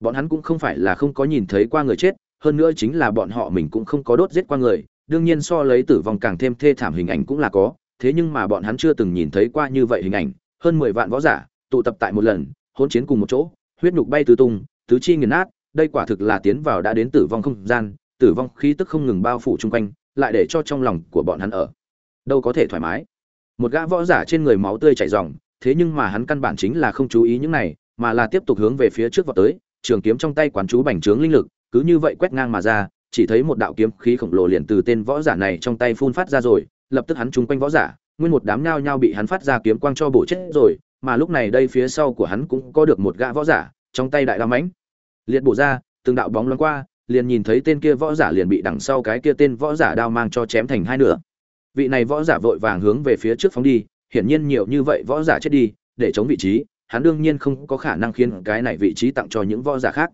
Bọn hắn cũng không phải là không có nhìn thấy qua người chết, hơn nữa chính là bọn họ mình cũng không có đốt giết qua người, đương nhiên so lấy tử vong càng thêm thê thảm hình ảnh cũng là có, thế nhưng mà bọn hắn chưa từng nhìn thấy qua như vậy hình ảnh, hơn mười vạn võ giả, tụ tập tại một lần, hỗn chiến cùng một chỗ, huyết nhục bay tứ tung, tứ chi nghiền nát, đây quả thực là tiến vào đã đến tử vong không gian, tử vong khí tức không ngừng bao phủ chung quanh, lại để cho trong lòng của bọn hắn ở đâu có thể thoải mái. Một gã võ giả trên người máu tươi chảy ròng, thế nhưng mà hắn căn bản chính là không chú ý những này mà là tiếp tục hướng về phía trước vọt tới, trường kiếm trong tay quán chú bành trướng linh lực, cứ như vậy quét ngang mà ra, chỉ thấy một đạo kiếm khí khổng lồ liền từ tên võ giả này trong tay phun phát ra rồi, lập tức hắn trúng quanh võ giả, nguyên một đám nhao nhao bị hắn phát ra kiếm quang cho bổ chết rồi, mà lúc này đây phía sau của hắn cũng có được một gã võ giả, trong tay đại đao mãnh liệt bổ ra, từng đạo bóng loáng qua, liền nhìn thấy tên kia võ giả liền bị đằng sau cái kia tên võ giả đao mang cho chém thành hai nửa. Vị này võ giả vội vàng hướng về phía trước phóng đi, hiển nhiên nhiều như vậy võ giả chết đi, để chống vị trí hắn đương nhiên không có khả năng khiến cái này vị trí tặng cho những võ giả khác.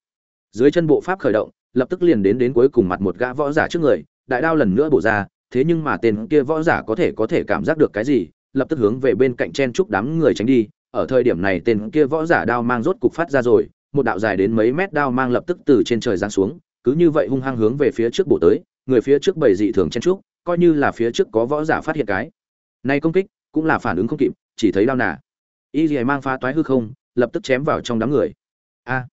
Dưới chân bộ pháp khởi động, lập tức liền đến đến cuối cùng mặt một gã võ giả trước người, đại đao lần nữa bổ ra, thế nhưng mà tên kia võ giả có thể có thể cảm giác được cái gì, lập tức hướng về bên cạnh chen chúc đám người tránh đi. Ở thời điểm này tên kia võ giả đao mang rốt cục phát ra rồi, một đạo dài đến mấy mét đao mang lập tức từ trên trời giáng xuống, cứ như vậy hung hăng hướng về phía trước bổ tới, người phía trước bầy dị thường chen chúc, coi như là phía trước có võ giả phát hiện cái này công kích cũng là phản ứng không kịp, chỉ thấy đao nà y dì mang pha toái hư không, lập tức chém vào trong đám người. A.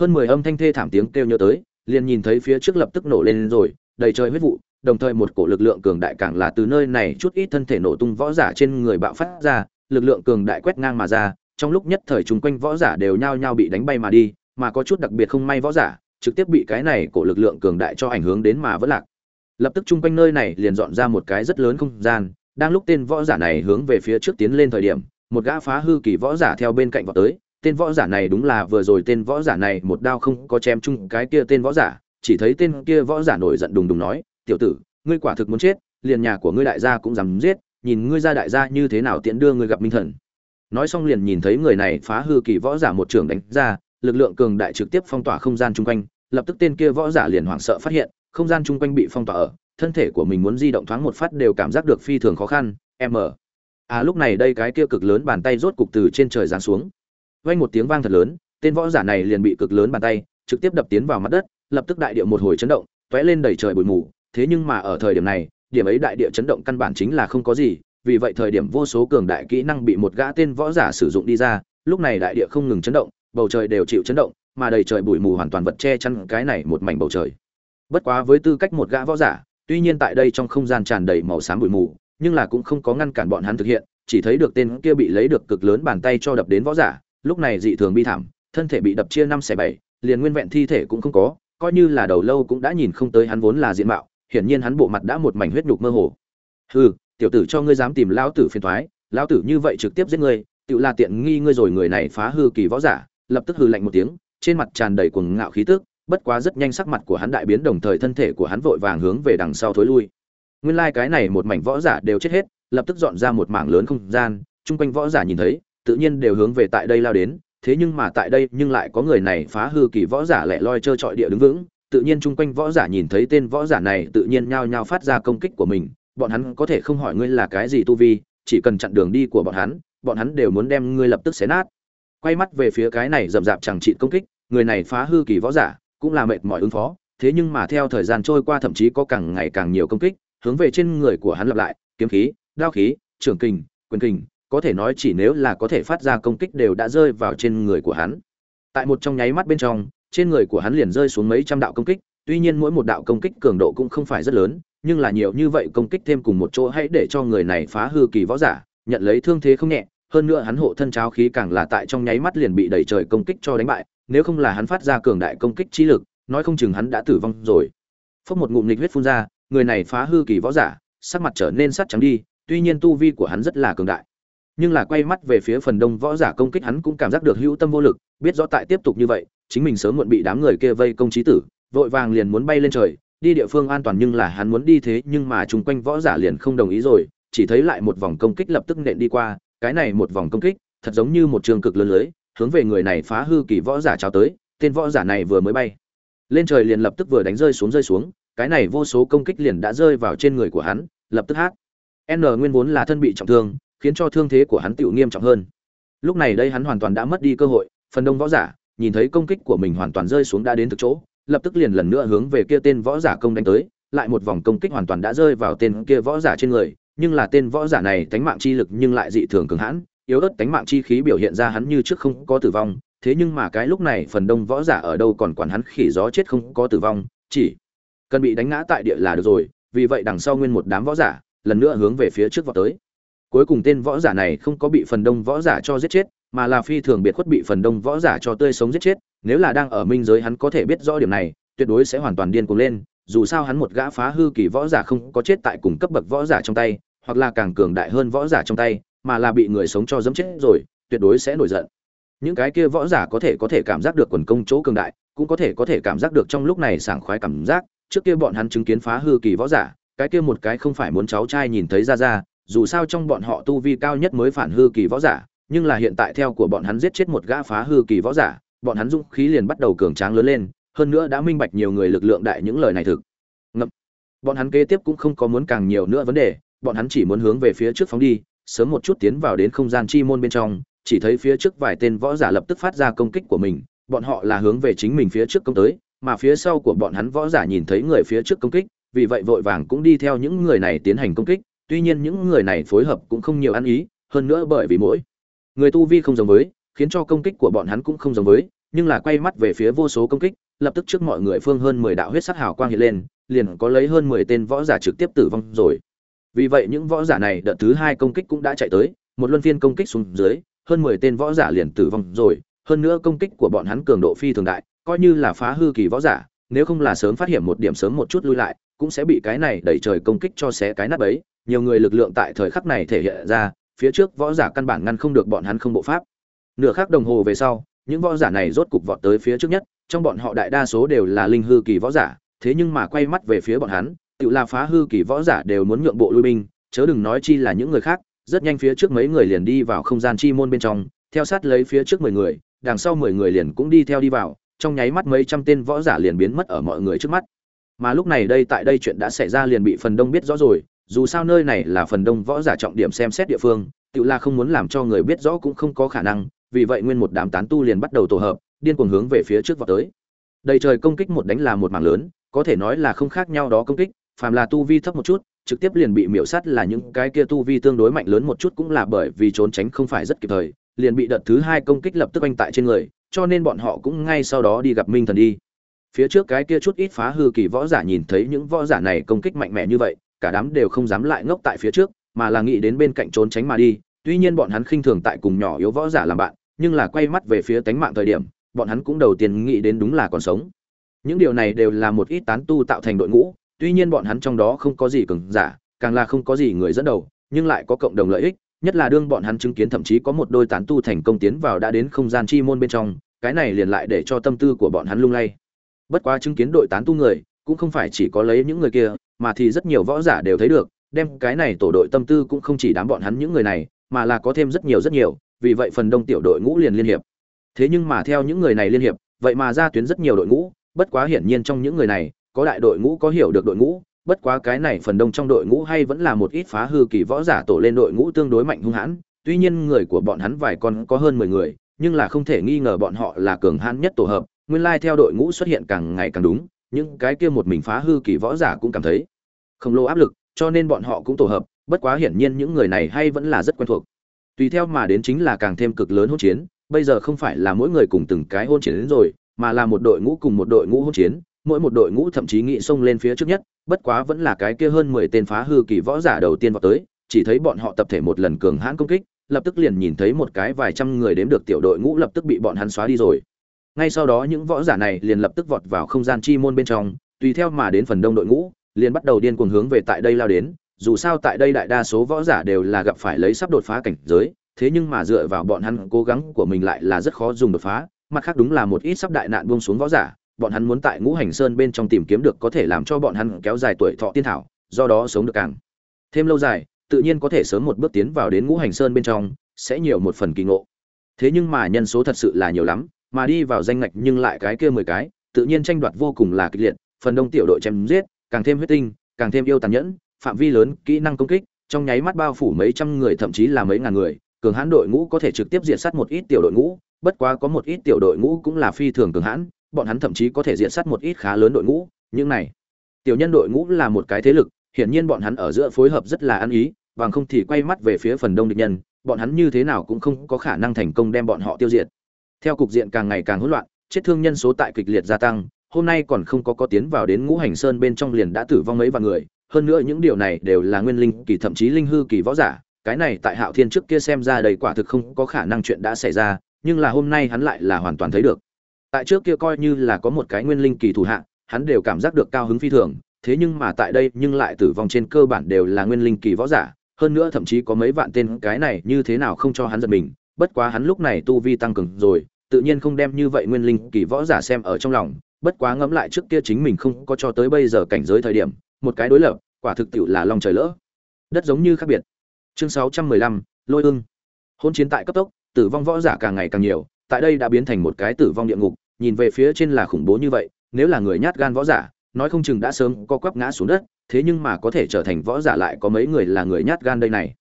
Hơn mười âm thanh thê thảm tiếng kêu nhớ tới, liền nhìn thấy phía trước lập tức nổ lên rồi, đầy trời huyết vụ, đồng thời một cổ lực lượng cường đại càng là từ nơi này chút ít thân thể nổ tung võ giả trên người bạo phát ra, lực lượng cường đại quét ngang mà ra, trong lúc nhất thời chung quanh võ giả đều nhao nhao bị đánh bay mà đi, mà có chút đặc biệt không may võ giả, trực tiếp bị cái này cổ lực lượng cường đại cho ảnh hưởng đến mà vẫn lạc. Lập tức chung quanh nơi này liền dọn ra một cái rất lớn không gian, đang lúc tên võ giả này hướng về phía trước tiến lên thời điểm một gã phá hư kỳ võ giả theo bên cạnh vào tới, tên võ giả này đúng là vừa rồi tên võ giả này một đao không có chém chung cái kia tên võ giả, chỉ thấy tên kia võ giả nổi giận đùng đùng nói, tiểu tử, ngươi quả thực muốn chết, liền nhà của ngươi đại gia cũng dám giết, nhìn ngươi ra đại gia như thế nào tiện đưa ngươi gặp minh thần. Nói xong liền nhìn thấy người này phá hư kỳ võ giả một trường đánh ra, lực lượng cường đại trực tiếp phong tỏa không gian chung quanh, lập tức tên kia võ giả liền hoảng sợ phát hiện, không gian chung quanh bị phong tỏa ở, thân thể của mình muốn di động thoáng một phát đều cảm giác được phi thường khó khăn, m à lúc này đây cái kia cực lớn bàn tay rốt cục từ trên trời giáng xuống. Vang một tiếng vang thật lớn, tên võ giả này liền bị cực lớn bàn tay trực tiếp đập tiến vào mặt đất, lập tức đại địa một hồi chấn động, tóe lên đầy trời bụi mù. Thế nhưng mà ở thời điểm này, điểm ấy đại địa chấn động căn bản chính là không có gì, vì vậy thời điểm vô số cường đại kỹ năng bị một gã tên võ giả sử dụng đi ra, lúc này đại địa không ngừng chấn động, bầu trời đều chịu chấn động, mà đầy trời bụi mù hoàn toàn vật che chắn cái này một mảnh bầu trời. Bất quá với tư cách một gã võ giả, tuy nhiên tại đây trong không gian tràn đầy màu xám bụi mù nhưng là cũng không có ngăn cản bọn hắn thực hiện, chỉ thấy được tên kia bị lấy được cực lớn bàn tay cho đập đến võ giả, lúc này dị thường bi thảm, thân thể bị đập chia năm xẻ bảy, liền nguyên vẹn thi thể cũng không có, coi như là đầu lâu cũng đã nhìn không tới hắn vốn là diện mạo, hiển nhiên hắn bộ mặt đã một mảnh huyết nhục mơ hồ. Hừ, tiểu tử cho ngươi dám tìm lão tử phiền toái, lão tử như vậy trực tiếp giết ngươi, tự là tiện nghi ngươi rồi người này phá hư kỳ võ giả. Lập tức hừ lạnh một tiếng, trên mặt tràn đầy cuồng ngạo khí tức, bất quá rất nhanh sắc mặt của hắn đại biến, đồng thời thân thể của hắn vội vàng hướng về đằng sau thối lui nguyên lai like cái này một mảnh võ giả đều chết hết, lập tức dọn ra một mảng lớn không gian, chung quanh võ giả nhìn thấy, tự nhiên đều hướng về tại đây lao đến, thế nhưng mà tại đây nhưng lại có người này phá hư kỳ võ giả lẻ loi trơ trọi địa đứng vững, tự nhiên chung quanh võ giả nhìn thấy tên võ giả này tự nhiên nhao nhao phát ra công kích của mình, bọn hắn có thể không hỏi ngươi là cái gì tu vi, chỉ cần chặn đường đi của bọn hắn bọn hắn đều muốn đem ngươi lập tức xé nát. Quay mắt về phía cái này rậm rạp chẳng trị công kích, người này phá hư kỳ võ giả, cũng là mệt mỏi ứng phó, thế nhưng mà theo thời gian trôi qua thậm chí có càng ngày càng nhiều công kích hướng về trên người của hắn lặp lại, kiếm khí, đao khí, trưởng kình, quyền kình, có thể nói chỉ nếu là có thể phát ra công kích đều đã rơi vào trên người của hắn. Tại một trong nháy mắt bên trong, trên người của hắn liền rơi xuống mấy trăm đạo công kích, tuy nhiên mỗi một đạo công kích cường độ cũng không phải rất lớn, nhưng là nhiều như vậy công kích thêm cùng một chỗ hãy để cho người này phá hư kỳ võ giả, nhận lấy thương thế không nhẹ, hơn nữa hắn hộ thân cháo khí càng là tại trong nháy mắt liền bị đẩy trời công kích cho đánh bại, nếu không là hắn phát ra cường đại công kích trí lực, nói không chừng hắn đã tử vong rồi. Phốc một ngụm nghịch huyết phun ra người này phá hư kỳ võ giả, sắc mặt trở nên sắt trắng đi, tuy nhiên tu vi của hắn rất là cường đại. Nhưng là quay mắt về phía phần đông võ giả công kích hắn cũng cảm giác được hữu tâm vô lực, biết rõ tại tiếp tục như vậy, chính mình sớm muộn bị đám người kia vây công trí tử, vội vàng liền muốn bay lên trời, đi địa phương an toàn nhưng là hắn muốn đi thế nhưng mà chung quanh võ giả liền không đồng ý rồi, chỉ thấy lại một vòng công kích lập tức nện đi qua, cái này một vòng công kích, thật giống như một trường cực lớn lưới, hướng về người này phá hư kỳ võ giả trao tới, tên võ giả này vừa mới bay. Lên trời liền lập tức vừa đánh rơi xuống rơi xuống cái này vô số công kích liền đã rơi vào trên người của hắn, lập tức hát. N nguyên vốn là thân bị trọng thương, khiến cho thương thế của hắn tiểu nghiêm trọng hơn. Lúc này đây hắn hoàn toàn đã mất đi cơ hội, phần đông võ giả, nhìn thấy công kích của mình hoàn toàn rơi xuống đã đến thực chỗ, lập tức liền lần nữa hướng về kia tên võ giả công đánh tới, lại một vòng công kích hoàn toàn đã rơi vào tên kia võ giả trên người, nhưng là tên võ giả này tánh mạng chi lực nhưng lại dị thường cường hãn, yếu ớt tánh mạng chi khí biểu hiện ra hắn như trước không có tử vong, thế nhưng mà cái lúc này phần đông võ giả ở đâu còn quản hắn khỉ gió chết không có tử vong, chỉ cần bị đánh ngã tại địa là được rồi, vì vậy đằng sau nguyên một đám võ giả, lần nữa hướng về phía trước vọt tới. Cuối cùng tên võ giả này không có bị phần đông võ giả cho giết chết, mà là phi thường biệt khuất bị phần đông võ giả cho tươi sống giết chết. Nếu là đang ở minh giới hắn có thể biết rõ điểm này, tuyệt đối sẽ hoàn toàn điên cuồng lên, dù sao hắn một gã phá hư kỳ võ giả không có chết tại cùng cấp bậc võ giả trong tay, hoặc là càng cường đại hơn võ giả trong tay, mà là bị người sống cho dẫm chết rồi, tuyệt đối sẽ nổi giận. Những cái kia võ giả có thể có thể cảm giác được quần công chỗ cường đại cũng có thể có thể cảm giác được trong lúc này sảng khoái cảm giác, trước kia bọn hắn chứng kiến phá hư kỳ võ giả, cái kia một cái không phải muốn cháu trai nhìn thấy ra ra, dù sao trong bọn họ tu vi cao nhất mới phản hư kỳ võ giả, nhưng là hiện tại theo của bọn hắn giết chết một gã phá hư kỳ võ giả, bọn hắn dũng khí liền bắt đầu cường tráng lớn lên, hơn nữa đã minh bạch nhiều người lực lượng đại những lời này thực. Ngậm. Bọn hắn kế tiếp cũng không có muốn càng nhiều nữa vấn đề, bọn hắn chỉ muốn hướng về phía trước phóng đi, sớm một chút tiến vào đến không gian chi môn bên trong, chỉ thấy phía trước vài tên võ giả lập tức phát ra công kích của mình bọn họ là hướng về chính mình phía trước công tới, mà phía sau của bọn hắn võ giả nhìn thấy người phía trước công kích, vì vậy vội vàng cũng đi theo những người này tiến hành công kích, tuy nhiên những người này phối hợp cũng không nhiều ăn ý, hơn nữa bởi vì mỗi người tu vi không giống với, khiến cho công kích của bọn hắn cũng không giống với, nhưng là quay mắt về phía vô số công kích, lập tức trước mọi người phương hơn mười đạo huyết sắc hào quang hiện lên, liền có lấy hơn mười tên võ giả trực tiếp tử vong rồi. Vì vậy những võ giả này đợt thứ hai công kích cũng đã chạy tới, một luân phiên công kích xuống dưới, hơn mười tên võ giả liền tử vong rồi hơn nữa công kích của bọn hắn cường độ phi thường đại, coi như là phá hư kỳ võ giả, nếu không là sớm phát hiện một điểm sớm một chút lui lại, cũng sẽ bị cái này đẩy trời công kích cho xé cái nắp ấy. Nhiều người lực lượng tại thời khắc này thể hiện ra, phía trước võ giả căn bản ngăn không được bọn hắn không bộ pháp. Nửa khắc đồng hồ về sau, những võ giả này rốt cục vọt tới phía trước nhất, trong bọn họ đại đa số đều là linh hư kỳ võ giả, thế nhưng mà quay mắt về phía bọn hắn, tự là phá hư kỳ võ giả đều muốn nhượng bộ lui binh, chớ đừng nói chi là những người khác, rất nhanh phía trước mấy người liền đi vào không gian chi môn bên trong, theo sát lấy phía trước mười người đằng sau mười người liền cũng đi theo đi vào, trong nháy mắt mấy trăm tên võ giả liền biến mất ở mọi người trước mắt. Mà lúc này đây tại đây chuyện đã xảy ra liền bị phần đông biết rõ rồi, dù sao nơi này là phần đông võ giả trọng điểm xem xét địa phương, tự là không muốn làm cho người biết rõ cũng không có khả năng, vì vậy nguyên một đám tán tu liền bắt đầu tổ hợp, điên cuồng hướng về phía trước vào tới. Đầy trời công kích một đánh là một mảng lớn, có thể nói là không khác nhau đó công kích, phàm là tu vi thấp một chút, trực tiếp liền bị miểu sát là những cái kia tu vi tương đối mạnh lớn một chút cũng là bởi vì trốn tránh không phải rất kịp thời liền bị đợt thứ hai công kích lập tức oanh tại trên người, cho nên bọn họ cũng ngay sau đó đi gặp minh thần đi. Phía trước cái kia chút ít phá hư kỳ võ giả nhìn thấy những võ giả này công kích mạnh mẽ như vậy, cả đám đều không dám lại ngốc tại phía trước, mà là nghĩ đến bên cạnh trốn tránh mà đi. Tuy nhiên bọn hắn khinh thường tại cùng nhỏ yếu võ giả làm bạn, nhưng là quay mắt về phía tánh mạng thời điểm, bọn hắn cũng đầu tiên nghĩ đến đúng là còn sống. Những điều này đều là một ít tán tu tạo thành đội ngũ, tuy nhiên bọn hắn trong đó không có gì cường giả, càng là không có gì người dẫn đầu, nhưng lại có cộng đồng lợi ích nhất là đương bọn hắn chứng kiến thậm chí có một đôi tán tu thành công tiến vào đã đến không gian chi môn bên trong, cái này liền lại để cho tâm tư của bọn hắn lung lay. Bất quá chứng kiến đội tán tu người, cũng không phải chỉ có lấy những người kia, mà thì rất nhiều võ giả đều thấy được, đem cái này tổ đội tâm tư cũng không chỉ đám bọn hắn những người này, mà là có thêm rất nhiều rất nhiều, vì vậy phần đông tiểu đội ngũ liền liên hiệp. Thế nhưng mà theo những người này liên hiệp, vậy mà ra tuyến rất nhiều đội ngũ, bất quá hiển nhiên trong những người này, có đại đội ngũ có hiểu được đội ngũ bất quá cái này phần đông trong đội ngũ hay vẫn là một ít phá hư kỳ võ giả tổ lên đội ngũ tương đối mạnh hung hãn, tuy nhiên người của bọn hắn vài con có hơn mười người, nhưng là không thể nghi ngờ bọn họ là cường hãn nhất tổ hợp, nguyên lai theo đội ngũ xuất hiện càng ngày càng đúng, những cái kia một mình phá hư kỳ võ giả cũng cảm thấy không lô áp lực, cho nên bọn họ cũng tổ hợp, bất quá hiển nhiên những người này hay vẫn là rất quen thuộc. Tùy theo mà đến chính là càng thêm cực lớn hỗn chiến, bây giờ không phải là mỗi người cùng từng cái hôn chiến đến rồi, mà là một đội ngũ cùng một đội ngũ hỗn chiến mỗi một đội ngũ thậm chí nghĩ xông lên phía trước nhất, bất quá vẫn là cái kia hơn mười tên phá hư kỳ võ giả đầu tiên vào tới, chỉ thấy bọn họ tập thể một lần cường hãn công kích, lập tức liền nhìn thấy một cái vài trăm người đếm được tiểu đội ngũ lập tức bị bọn hắn xóa đi rồi. Ngay sau đó những võ giả này liền lập tức vọt vào không gian chi môn bên trong, tùy theo mà đến phần đông đội ngũ, liền bắt đầu điên cuồng hướng về tại đây lao đến, dù sao tại đây đại đa số võ giả đều là gặp phải lấy sắp đột phá cảnh giới, thế nhưng mà dựa vào bọn hắn cố gắng của mình lại là rất khó dùng đột phá, mặt khác đúng là một ít sắp đại nạn buông xuống võ giả bọn hắn muốn tại ngũ hành sơn bên trong tìm kiếm được có thể làm cho bọn hắn kéo dài tuổi thọ tiên thảo, do đó sống được càng thêm lâu dài, tự nhiên có thể sớm một bước tiến vào đến ngũ hành sơn bên trong, sẽ nhiều một phần kỳ ngộ. Thế nhưng mà nhân số thật sự là nhiều lắm, mà đi vào danh ngạch nhưng lại cái kia mười cái, tự nhiên tranh đoạt vô cùng là kịch liệt, phần đông tiểu đội chém giết, càng thêm huyết tinh, càng thêm yêu tàn nhẫn, phạm vi lớn, kỹ năng công kích, trong nháy mắt bao phủ mấy trăm người, thậm chí là mấy ngàn người, cường hãn đội ngũ có thể trực tiếp diệt sát một ít tiểu đội ngũ, bất quá có một ít tiểu đội ngũ cũng là phi thường cường hãn bọn hắn thậm chí có thể diện sát một ít khá lớn đội ngũ, những này. Tiểu nhân đội ngũ là một cái thế lực, hiển nhiên bọn hắn ở giữa phối hợp rất là ăn ý, bằng không thì quay mắt về phía phần đông địch nhân, bọn hắn như thế nào cũng không có khả năng thành công đem bọn họ tiêu diệt. Theo cục diện càng ngày càng hỗn loạn, chết thương nhân số tại kịch liệt gia tăng, hôm nay còn không có có tiến vào đến ngũ hành sơn bên trong liền đã tử vong mấy vạn người, hơn nữa những điều này đều là nguyên linh kỳ thậm chí linh hư kỳ võ giả, cái này tại hạo thiên trước kia xem ra đầy quả thực không có khả năng chuyện đã xảy ra, nhưng là hôm nay hắn lại là hoàn toàn thấy được tại trước kia coi như là có một cái nguyên linh kỳ thủ hạ hắn đều cảm giác được cao hứng phi thường thế nhưng mà tại đây nhưng lại tử vong trên cơ bản đều là nguyên linh kỳ võ giả hơn nữa thậm chí có mấy vạn tên cái này như thế nào không cho hắn giật mình bất quá hắn lúc này tu vi tăng cường rồi tự nhiên không đem như vậy nguyên linh kỳ võ giả xem ở trong lòng bất quá ngẫm lại trước kia chính mình không có cho tới bây giờ cảnh giới thời điểm một cái đối lập quả thực tiệu là lòng trời lỡ. Đất giống như khác biệt. Chương 615, lôi ương hôn chiến tại cấp tốc tử vong võ giả càng ngày càng nhiều tại đây đã biến thành một cái tử vong địa ngục nhìn về phía trên là khủng bố như vậy, nếu là người nhát gan võ giả, nói không chừng đã sớm co quắp ngã xuống đất, thế nhưng mà có thể trở thành võ giả lại có mấy người là người nhát gan đây này.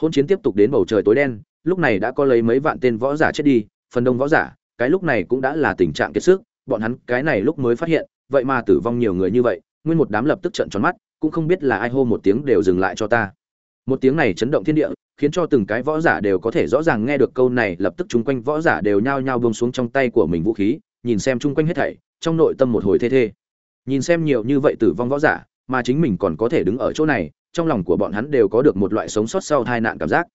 Hôn chiến tiếp tục đến bầu trời tối đen, lúc này đã có lấy mấy vạn tên võ giả chết đi, phần đông võ giả, cái lúc này cũng đã là tình trạng kiệt sức, bọn hắn cái này lúc mới phát hiện, vậy mà tử vong nhiều người như vậy, nguyên một đám lập tức trận tròn mắt, cũng không biết là ai hô một tiếng đều dừng lại cho ta. Một tiếng này chấn động thiên địa, khiến cho từng cái võ giả đều có thể rõ ràng nghe được câu này, lập tức chung quanh võ giả đều nhao nhao buông xuống trong tay của mình vũ khí nhìn xem chung quanh hết thảy, trong nội tâm một hồi thê thê. Nhìn xem nhiều như vậy tử vong võ giả, mà chính mình còn có thể đứng ở chỗ này, trong lòng của bọn hắn đều có được một loại sống sót sau tai nạn cảm giác.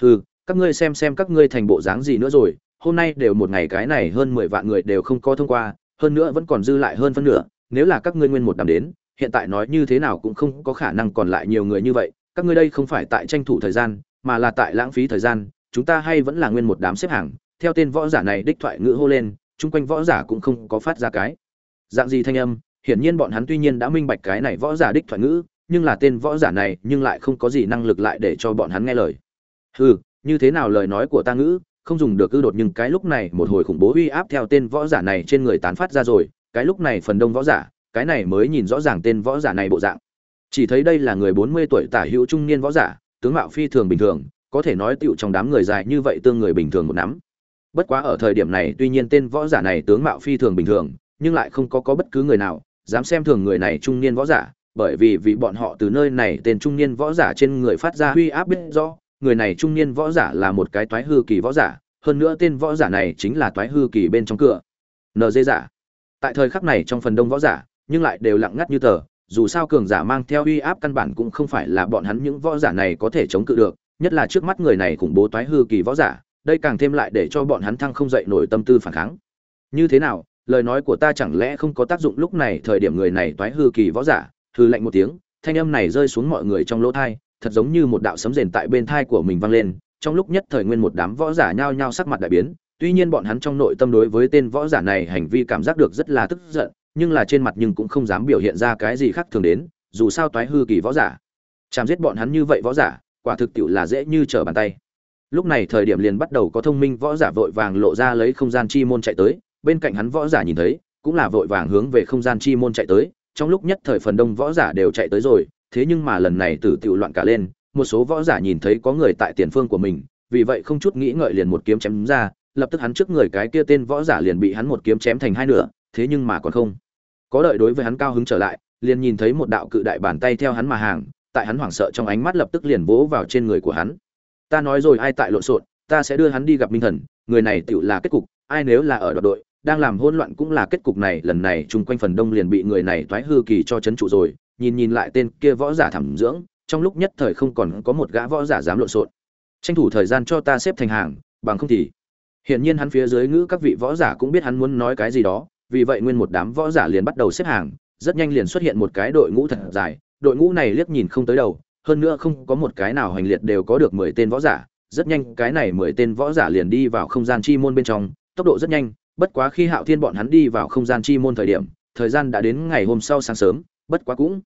Hừ, các ngươi xem xem các ngươi thành bộ dáng gì nữa rồi, hôm nay đều một ngày cái này hơn mười vạn người đều không có thông qua, hơn nữa vẫn còn dư lại hơn phân nửa, nếu là các ngươi nguyên một đám đến, hiện tại nói như thế nào cũng không có khả năng còn lại nhiều người như vậy, các ngươi đây không phải tại tranh thủ thời gian, mà là tại lãng phí thời gian, chúng ta hay vẫn là nguyên một đám xếp hàng, theo tên võ giả này đích thoại ngữ hô lên chung quanh võ giả cũng không có phát ra cái. Dạng gì thanh âm? Hiển nhiên bọn hắn tuy nhiên đã minh bạch cái này võ giả đích thoại ngữ, nhưng là tên võ giả này nhưng lại không có gì năng lực lại để cho bọn hắn nghe lời. Hừ, như thế nào lời nói của ta ngữ, không dùng được ư đột nhưng cái lúc này một hồi khủng bố uy áp theo tên võ giả này trên người tán phát ra rồi, cái lúc này phần đông võ giả, cái này mới nhìn rõ ràng tên võ giả này bộ dạng. Chỉ thấy đây là người bốn mươi tuổi tả hữu trung niên võ giả, tướng mạo phi thường bình thường, có thể nói tựu trong đám người dài như vậy tương người bình thường một nắm bất quá ở thời điểm này, tuy nhiên tên võ giả này tướng mạo phi thường bình thường, nhưng lại không có có bất cứ người nào dám xem thường người này trung niên võ giả, bởi vì vì bọn họ từ nơi này tên trung niên võ giả trên người phát ra uy áp biết rõ, người này trung niên võ giả là một cái toái hư kỳ võ giả, hơn nữa tên võ giả này chính là toái hư kỳ bên trong cửa. Nd giả. Tại thời khắc này trong phần đông võ giả, nhưng lại đều lặng ngắt như tờ, dù sao cường giả mang theo uy áp căn bản cũng không phải là bọn hắn những võ giả này có thể chống cự được, nhất là trước mắt người này khủng bố toái hư kỳ võ giả đây càng thêm lại để cho bọn hắn thăng không dậy nổi tâm tư phản kháng. Như thế nào, lời nói của ta chẳng lẽ không có tác dụng lúc này thời điểm người này toái hư kỳ võ giả, hư lạnh một tiếng, thanh âm này rơi xuống mọi người trong lỗ thai, thật giống như một đạo sấm rền tại bên thai của mình vang lên, trong lúc nhất thời nguyên một đám võ giả nhao nhao sắc mặt đại biến, tuy nhiên bọn hắn trong nội tâm đối với tên võ giả này hành vi cảm giác được rất là tức giận, nhưng là trên mặt nhưng cũng không dám biểu hiện ra cái gì khác thường đến, dù sao toái hư kỳ võ giả, chạm giết bọn hắn như vậy võ giả, quả thực tiệu là dễ như trở bàn tay lúc này thời điểm liền bắt đầu có thông minh võ giả vội vàng lộ ra lấy không gian chi môn chạy tới, bên cạnh hắn võ giả nhìn thấy, cũng là vội vàng hướng về không gian chi môn chạy tới, trong lúc nhất thời phần đông võ giả đều chạy tới rồi, thế nhưng mà lần này tử tiểu loạn cả lên, một số võ giả nhìn thấy có người tại tiền phương của mình, vì vậy không chút nghĩ ngợi liền một kiếm chém ra, lập tức hắn trước người cái kia tên võ giả liền bị hắn một kiếm chém thành hai nửa, thế nhưng mà còn không. Có đợi đối với hắn cao hứng trở lại, liền nhìn thấy một đạo cự đại bàn tay theo hắn mà hàng, tại hắn hoảng sợ trong ánh mắt lập tức liền vỗ vào trên người của hắn ta nói rồi ai tại lộn xộn, ta sẽ đưa hắn đi gặp minh thần, người này tựu là kết cục, ai nếu là ở đoạn đội, đang làm hỗn loạn cũng là kết cục này, lần này chung quanh phần đông liền bị người này thoái hư kỳ cho chấn trụ rồi, nhìn nhìn lại tên kia võ giả thẩm dưỡng, trong lúc nhất thời không còn có một gã võ giả dám lộn xộn. Tranh thủ thời gian cho ta xếp thành hàng, bằng không thì hiển nhiên hắn phía dưới ngữ các vị võ giả cũng biết hắn muốn nói cái gì đó, vì vậy nguyên một đám võ giả liền bắt đầu xếp hàng, rất nhanh liền xuất hiện một cái đội ngũ thật dài, đội ngũ này liếc nhìn không tới đầu hơn nữa không có một cái nào hành liệt đều có được mười tên võ giả. Rất nhanh, cái này mười tên võ giả liền đi vào không gian chi môn bên trong. Tốc độ rất nhanh, bất quá khi hạo thiên bọn hắn đi vào không gian chi môn thời điểm, thời gian đã đến ngày hôm sau sáng sớm, bất quá cũng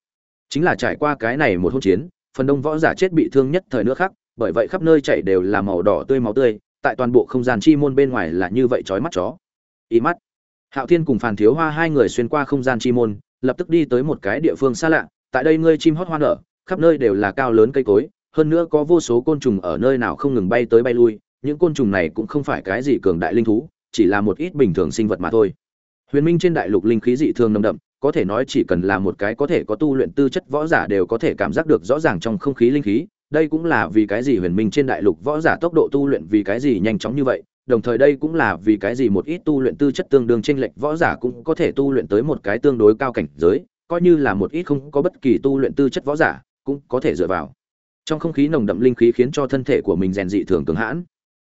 chính là trải qua cái này một hỗn chiến, phần đông võ giả chết bị thương nhất thời nữa khác, bởi vậy khắp nơi chảy đều là màu đỏ tươi máu tươi, tại toàn bộ không gian chi môn bên ngoài là như vậy chói mắt chó. Ý mắt. Hạo thiên cùng phàn thiếu hoa hai người xuyên qua không gian chi môn, lập tức đi tới một cái địa phương xa lạ, tại đây ngươi chim hót hoa nở khắp nơi đều là cao lớn cây cối hơn nữa có vô số côn trùng ở nơi nào không ngừng bay tới bay lui những côn trùng này cũng không phải cái gì cường đại linh thú chỉ là một ít bình thường sinh vật mà thôi. Huyền minh trên đại lục linh khí dị thường nồng đậm có thể nói chỉ cần là một cái có thể có tu luyện tư chất võ giả đều có thể cảm giác được rõ ràng trong không khí linh khí đây cũng là vì cái gì huyền minh trên đại lục võ giả tốc độ tu luyện vì cái gì nhanh chóng như vậy đồng thời đây cũng là vì cái gì một ít tu luyện tư chất tương đương chênh lệch võ giả cũng có thể tu luyện tới một cái tương đối cao cảnh giới, coi như là một ít không có bất kỳ tu luyện tư chất võ giả, cũng có thể dựa vào. Trong không khí nồng đậm linh khí khiến cho thân thể của mình rèn dị thường cường hãn.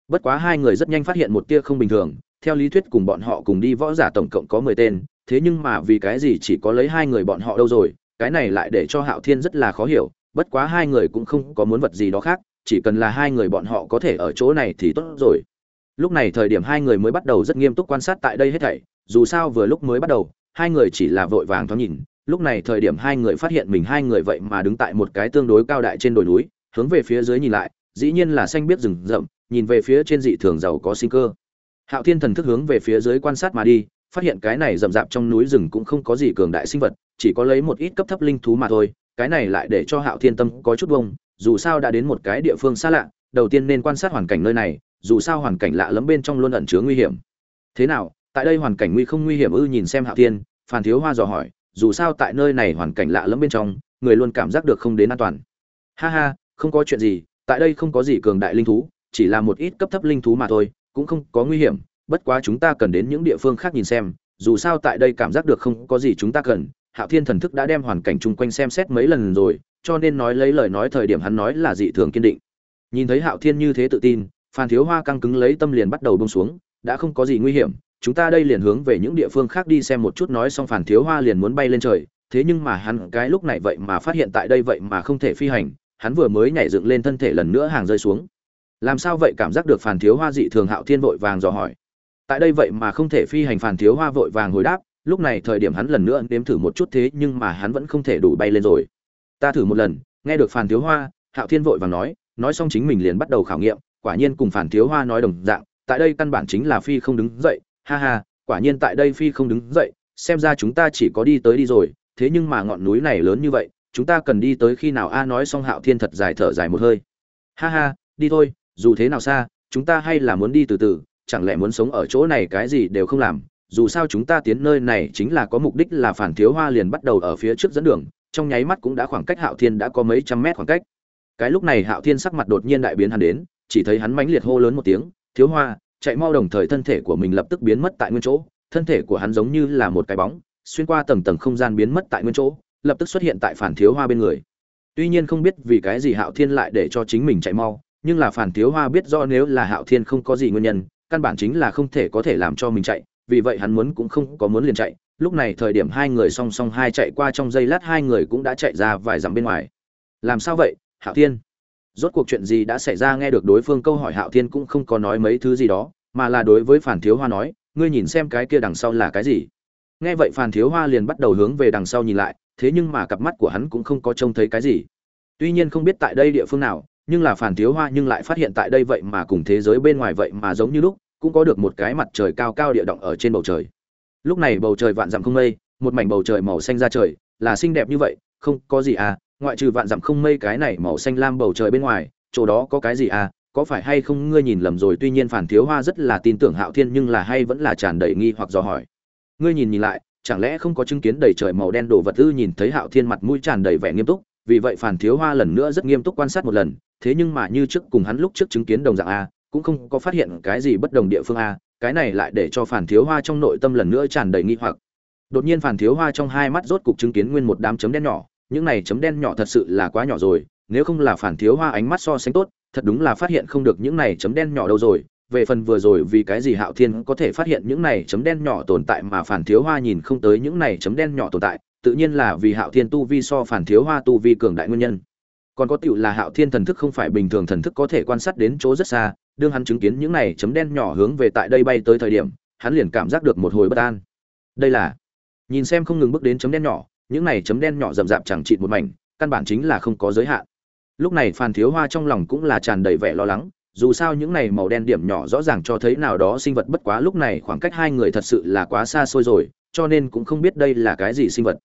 Bất quá hai người rất nhanh phát hiện một tia không bình thường, theo lý thuyết cùng bọn họ cùng đi võ giả tổng cộng có mười tên, thế nhưng mà vì cái gì chỉ có lấy hai người bọn họ đâu rồi, cái này lại để cho Hạo Thiên rất là khó hiểu, bất quá hai người cũng không có muốn vật gì đó khác, chỉ cần là hai người bọn họ có thể ở chỗ này thì tốt rồi lúc này thời điểm hai người mới bắt đầu rất nghiêm túc quan sát tại đây hết thảy dù sao vừa lúc mới bắt đầu hai người chỉ là vội vàng thoáng nhìn lúc này thời điểm hai người phát hiện mình, hai người vậy mà đứng tại một cái tương đối cao đại trên đồi núi, hướng về phía dưới nhìn lại, dĩ nhiên là xanh biết rừng rậm, nhìn về phía trên dị thường giàu có sinh cơ. Hạo thiên thần thức hướng về phía dưới quan sát mà đi, phát hiện cái này rậm rạp trong núi rừng cũng không có gì cường đại sinh vật, chỉ có lấy một ít cấp thấp linh thú mà thôi, cái này lại để cho hạo thiên tâm có chút bông dù sao đã đến một cái địa phương xa lạ, đầu tiên nên quan sát hoàn cảnh nơi này, dù sao hoàn cảnh lạ lẫm bên trong luôn ẩn chứa nguy hiểm. Thế nào, tại đây hoàn cảnh nguy không nguy hiểm ư nhìn xem hạo thiên phản thiếu hoa dò hỏi dù sao tại nơi này hoàn cảnh lạ lẫm bên trong, người luôn cảm giác được không đến an toàn. Ha ha, không có chuyện gì, tại đây không có gì cường đại linh thú, chỉ là một ít cấp thấp linh thú mà thôi, cũng không có nguy hiểm, bất quá chúng ta cần đến những địa phương khác nhìn xem, dù sao tại đây cảm giác được không có gì chúng ta cần, hạo thiên thần thức đã đem hoàn cảnh chung quanh xem xét mấy lần rồi, cho nên nói lấy lời nói thời điểm hắn nói là dị thường kiên định. Nhìn thấy hạo thiên như thế tự tin, phan thiếu hoa căng cứng lấy tâm liền bắt đầu bông xuống, đã không có gì nguy hiểm chúng ta đây liền hướng về những địa phương khác đi xem một chút nói xong phản thiếu hoa liền muốn bay lên trời. Thế nhưng mà hắn cái lúc này vậy mà phát hiện tại đây vậy mà không thể phi hành. Hắn vừa mới nhảy dựng lên thân thể lần nữa hàng rơi xuống. Làm sao vậy cảm giác được phản thiếu hoa dị thường hạo thiên vội vàng dò hỏi. Tại đây vậy mà không thể phi hành phản thiếu hoa vội vàng hồi đáp, lúc này thời điểm hắn lần nữa nếm thử một chút thế nhưng mà hắn vẫn không thể đủ bay lên rồi. Ta thử một lần, nghe được phản thiếu hoa, hạo thiên vội vàng nói nói xong chính mình liền bắt đầu khảo nghiệm, quả nhiên cùng phản thiếu hoa nói đồng dạng, tại đây căn bản chính là phi không đứng dậy ha ha, quả nhiên tại đây phi không đứng dậy, xem ra chúng ta chỉ có đi tới đi rồi, thế nhưng mà ngọn núi này lớn như vậy, chúng ta cần đi tới khi nào? A nói xong hạo thiên thật dài thở dài một hơi. Ha ha, đi thôi, dù thế nào xa, chúng ta hay là muốn đi từ từ, chẳng lẽ muốn sống ở chỗ này cái gì đều không làm? Dù sao chúng ta tiến nơi này chính là có mục đích là phản thiếu hoa liền bắt đầu ở phía trước dẫn đường, trong nháy mắt cũng đã khoảng cách hạo thiên đã có mấy trăm mét khoảng cách. Cái lúc này hạo thiên sắc mặt đột nhiên đại biến hắn đến, chỉ thấy hắn mãnh liệt hô lớn một tiếng, thiếu hoa chạy mau đồng thời thân thể của mình lập tức biến mất tại nguyên chỗ, thân thể của hắn giống như là một cái bóng, xuyên qua tầng tầng không gian biến mất tại nguyên chỗ, lập tức xuất hiện tại phản thiếu hoa bên người. Tuy nhiên không biết vì cái gì hạo thiên lại để cho chính mình chạy mau, nhưng là phản thiếu hoa biết rõ nếu là hạo thiên không có gì nguyên nhân, căn bản chính là không thể có thể làm cho mình chạy, vì vậy hắn muốn cũng không có muốn liền chạy. Lúc này thời điểm hai người song song hai chạy qua trong giây lát hai người cũng đã chạy ra vài dặm bên ngoài. Làm sao vậy, hạo thiên? Rốt cuộc chuyện gì đã xảy ra nghe được đối phương câu hỏi hạo thiên cũng không có nói mấy thứ gì đó, mà là đối với phản thiếu hoa nói, ngươi nhìn xem cái kia đằng sau là cái gì? Nghe vậy phản thiếu hoa liền bắt đầu hướng về đằng sau nhìn lại, thế nhưng mà cặp mắt của hắn cũng không có trông thấy cái gì. Tuy nhiên không biết tại đây địa phương nào, nhưng là phản thiếu hoa nhưng lại phát hiện tại đây vậy mà cùng thế giới bên ngoài vậy mà giống như lúc, cũng có được một cái mặt trời cao cao địa động ở trên bầu trời. Lúc này bầu trời vạn dặm không mây, một mảnh bầu trời màu xanh ra trời, là xinh đẹp như vậy, không có gì à ngoại trừ vạn dặm không mây cái này màu xanh lam bầu trời bên ngoài, chỗ đó có cái gì à? Có phải hay không ngươi nhìn lầm rồi? Tuy nhiên phản thiếu hoa rất là tin tưởng hạo thiên nhưng là hay vẫn là tràn đầy nghi hoặc dò hỏi. Ngươi nhìn nhìn lại, chẳng lẽ không có chứng kiến đầy trời màu đen đồ vật ư? Nhìn thấy hạo thiên mặt mũi tràn đầy vẻ nghiêm túc, vì vậy phản thiếu hoa lần nữa rất nghiêm túc quan sát một lần, thế nhưng mà như trước cùng hắn lúc trước chứng kiến đồng dạng a cũng không có phát hiện cái gì bất đồng địa phương a cái này lại để cho phản thiếu hoa trong nội tâm lần nữa tràn đầy nghi hoặc. Đột nhiên phản thiếu hoa trong hai mắt rốt cục chứng kiến nguyên một đám chấm đen nhỏ những này chấm đen nhỏ thật sự là quá nhỏ rồi, nếu không là phản thiếu hoa ánh mắt so sánh tốt, thật đúng là phát hiện không được những này chấm đen nhỏ đâu rồi. Về phần vừa rồi vì cái gì hạo thiên có thể phát hiện những này chấm đen nhỏ tồn tại mà phản thiếu hoa nhìn không tới những này chấm đen nhỏ tồn tại, tự nhiên là vì hạo thiên tu vi so phản thiếu hoa tu vi cường đại nguyên nhân. Còn có tựu là hạo thiên thần thức không phải bình thường thần thức có thể quan sát đến chỗ rất xa, đương hắn chứng kiến những này chấm đen nhỏ hướng về tại đây bay tới thời điểm, hắn liền cảm giác được một hồi bất an. Đây là, nhìn xem không ngừng bước đến chấm đen nhỏ những này chấm đen nhỏ rậm rạp chẳng chịt một mảnh, căn bản chính là không có giới hạn. Lúc này phan thiếu hoa trong lòng cũng là tràn đầy vẻ lo lắng, dù sao những này màu đen điểm nhỏ rõ ràng cho thấy nào đó sinh vật bất quá lúc này khoảng cách hai người thật sự là quá xa xôi rồi, cho nên cũng không biết đây là cái gì sinh vật.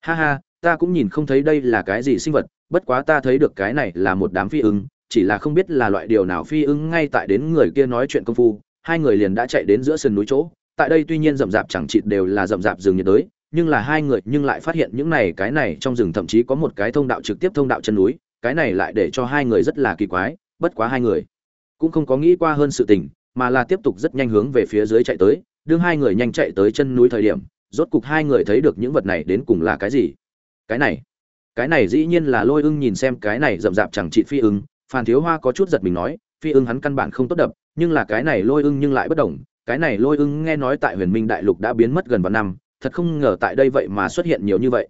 Ha ha, ta cũng nhìn không thấy đây là cái gì sinh vật, bất quá ta thấy được cái này là một đám phi ưng, chỉ là không biết là loại điều nào phi ưng ngay tại đến người kia nói chuyện công phu, hai người liền đã chạy đến giữa sườn núi chỗ, tại đây tuy nhiên rậm rạp chẳng chịt đều là rậm rạp rừng nhiệt đới nhưng là hai người nhưng lại phát hiện những này cái này trong rừng thậm chí có một cái thông đạo trực tiếp thông đạo chân núi cái này lại để cho hai người rất là kỳ quái bất quá hai người cũng không có nghĩ qua hơn sự tình mà là tiếp tục rất nhanh hướng về phía dưới chạy tới đương hai người nhanh chạy tới chân núi thời điểm rốt cục hai người thấy được những vật này đến cùng là cái gì. Cái này cái này dĩ nhiên là lôi ưng nhìn xem cái này rậm rạp chẳng trị phi ưng phan thiếu hoa có chút giật mình nói phi ưng hắn căn bản không tốt đập nhưng là cái này lôi ưng nhưng lại bất động, cái này lôi ưng nghe nói tại huyền minh đại lục đã biến mất gần vào năm thật không ngờ tại đây vậy mà xuất hiện nhiều như vậy.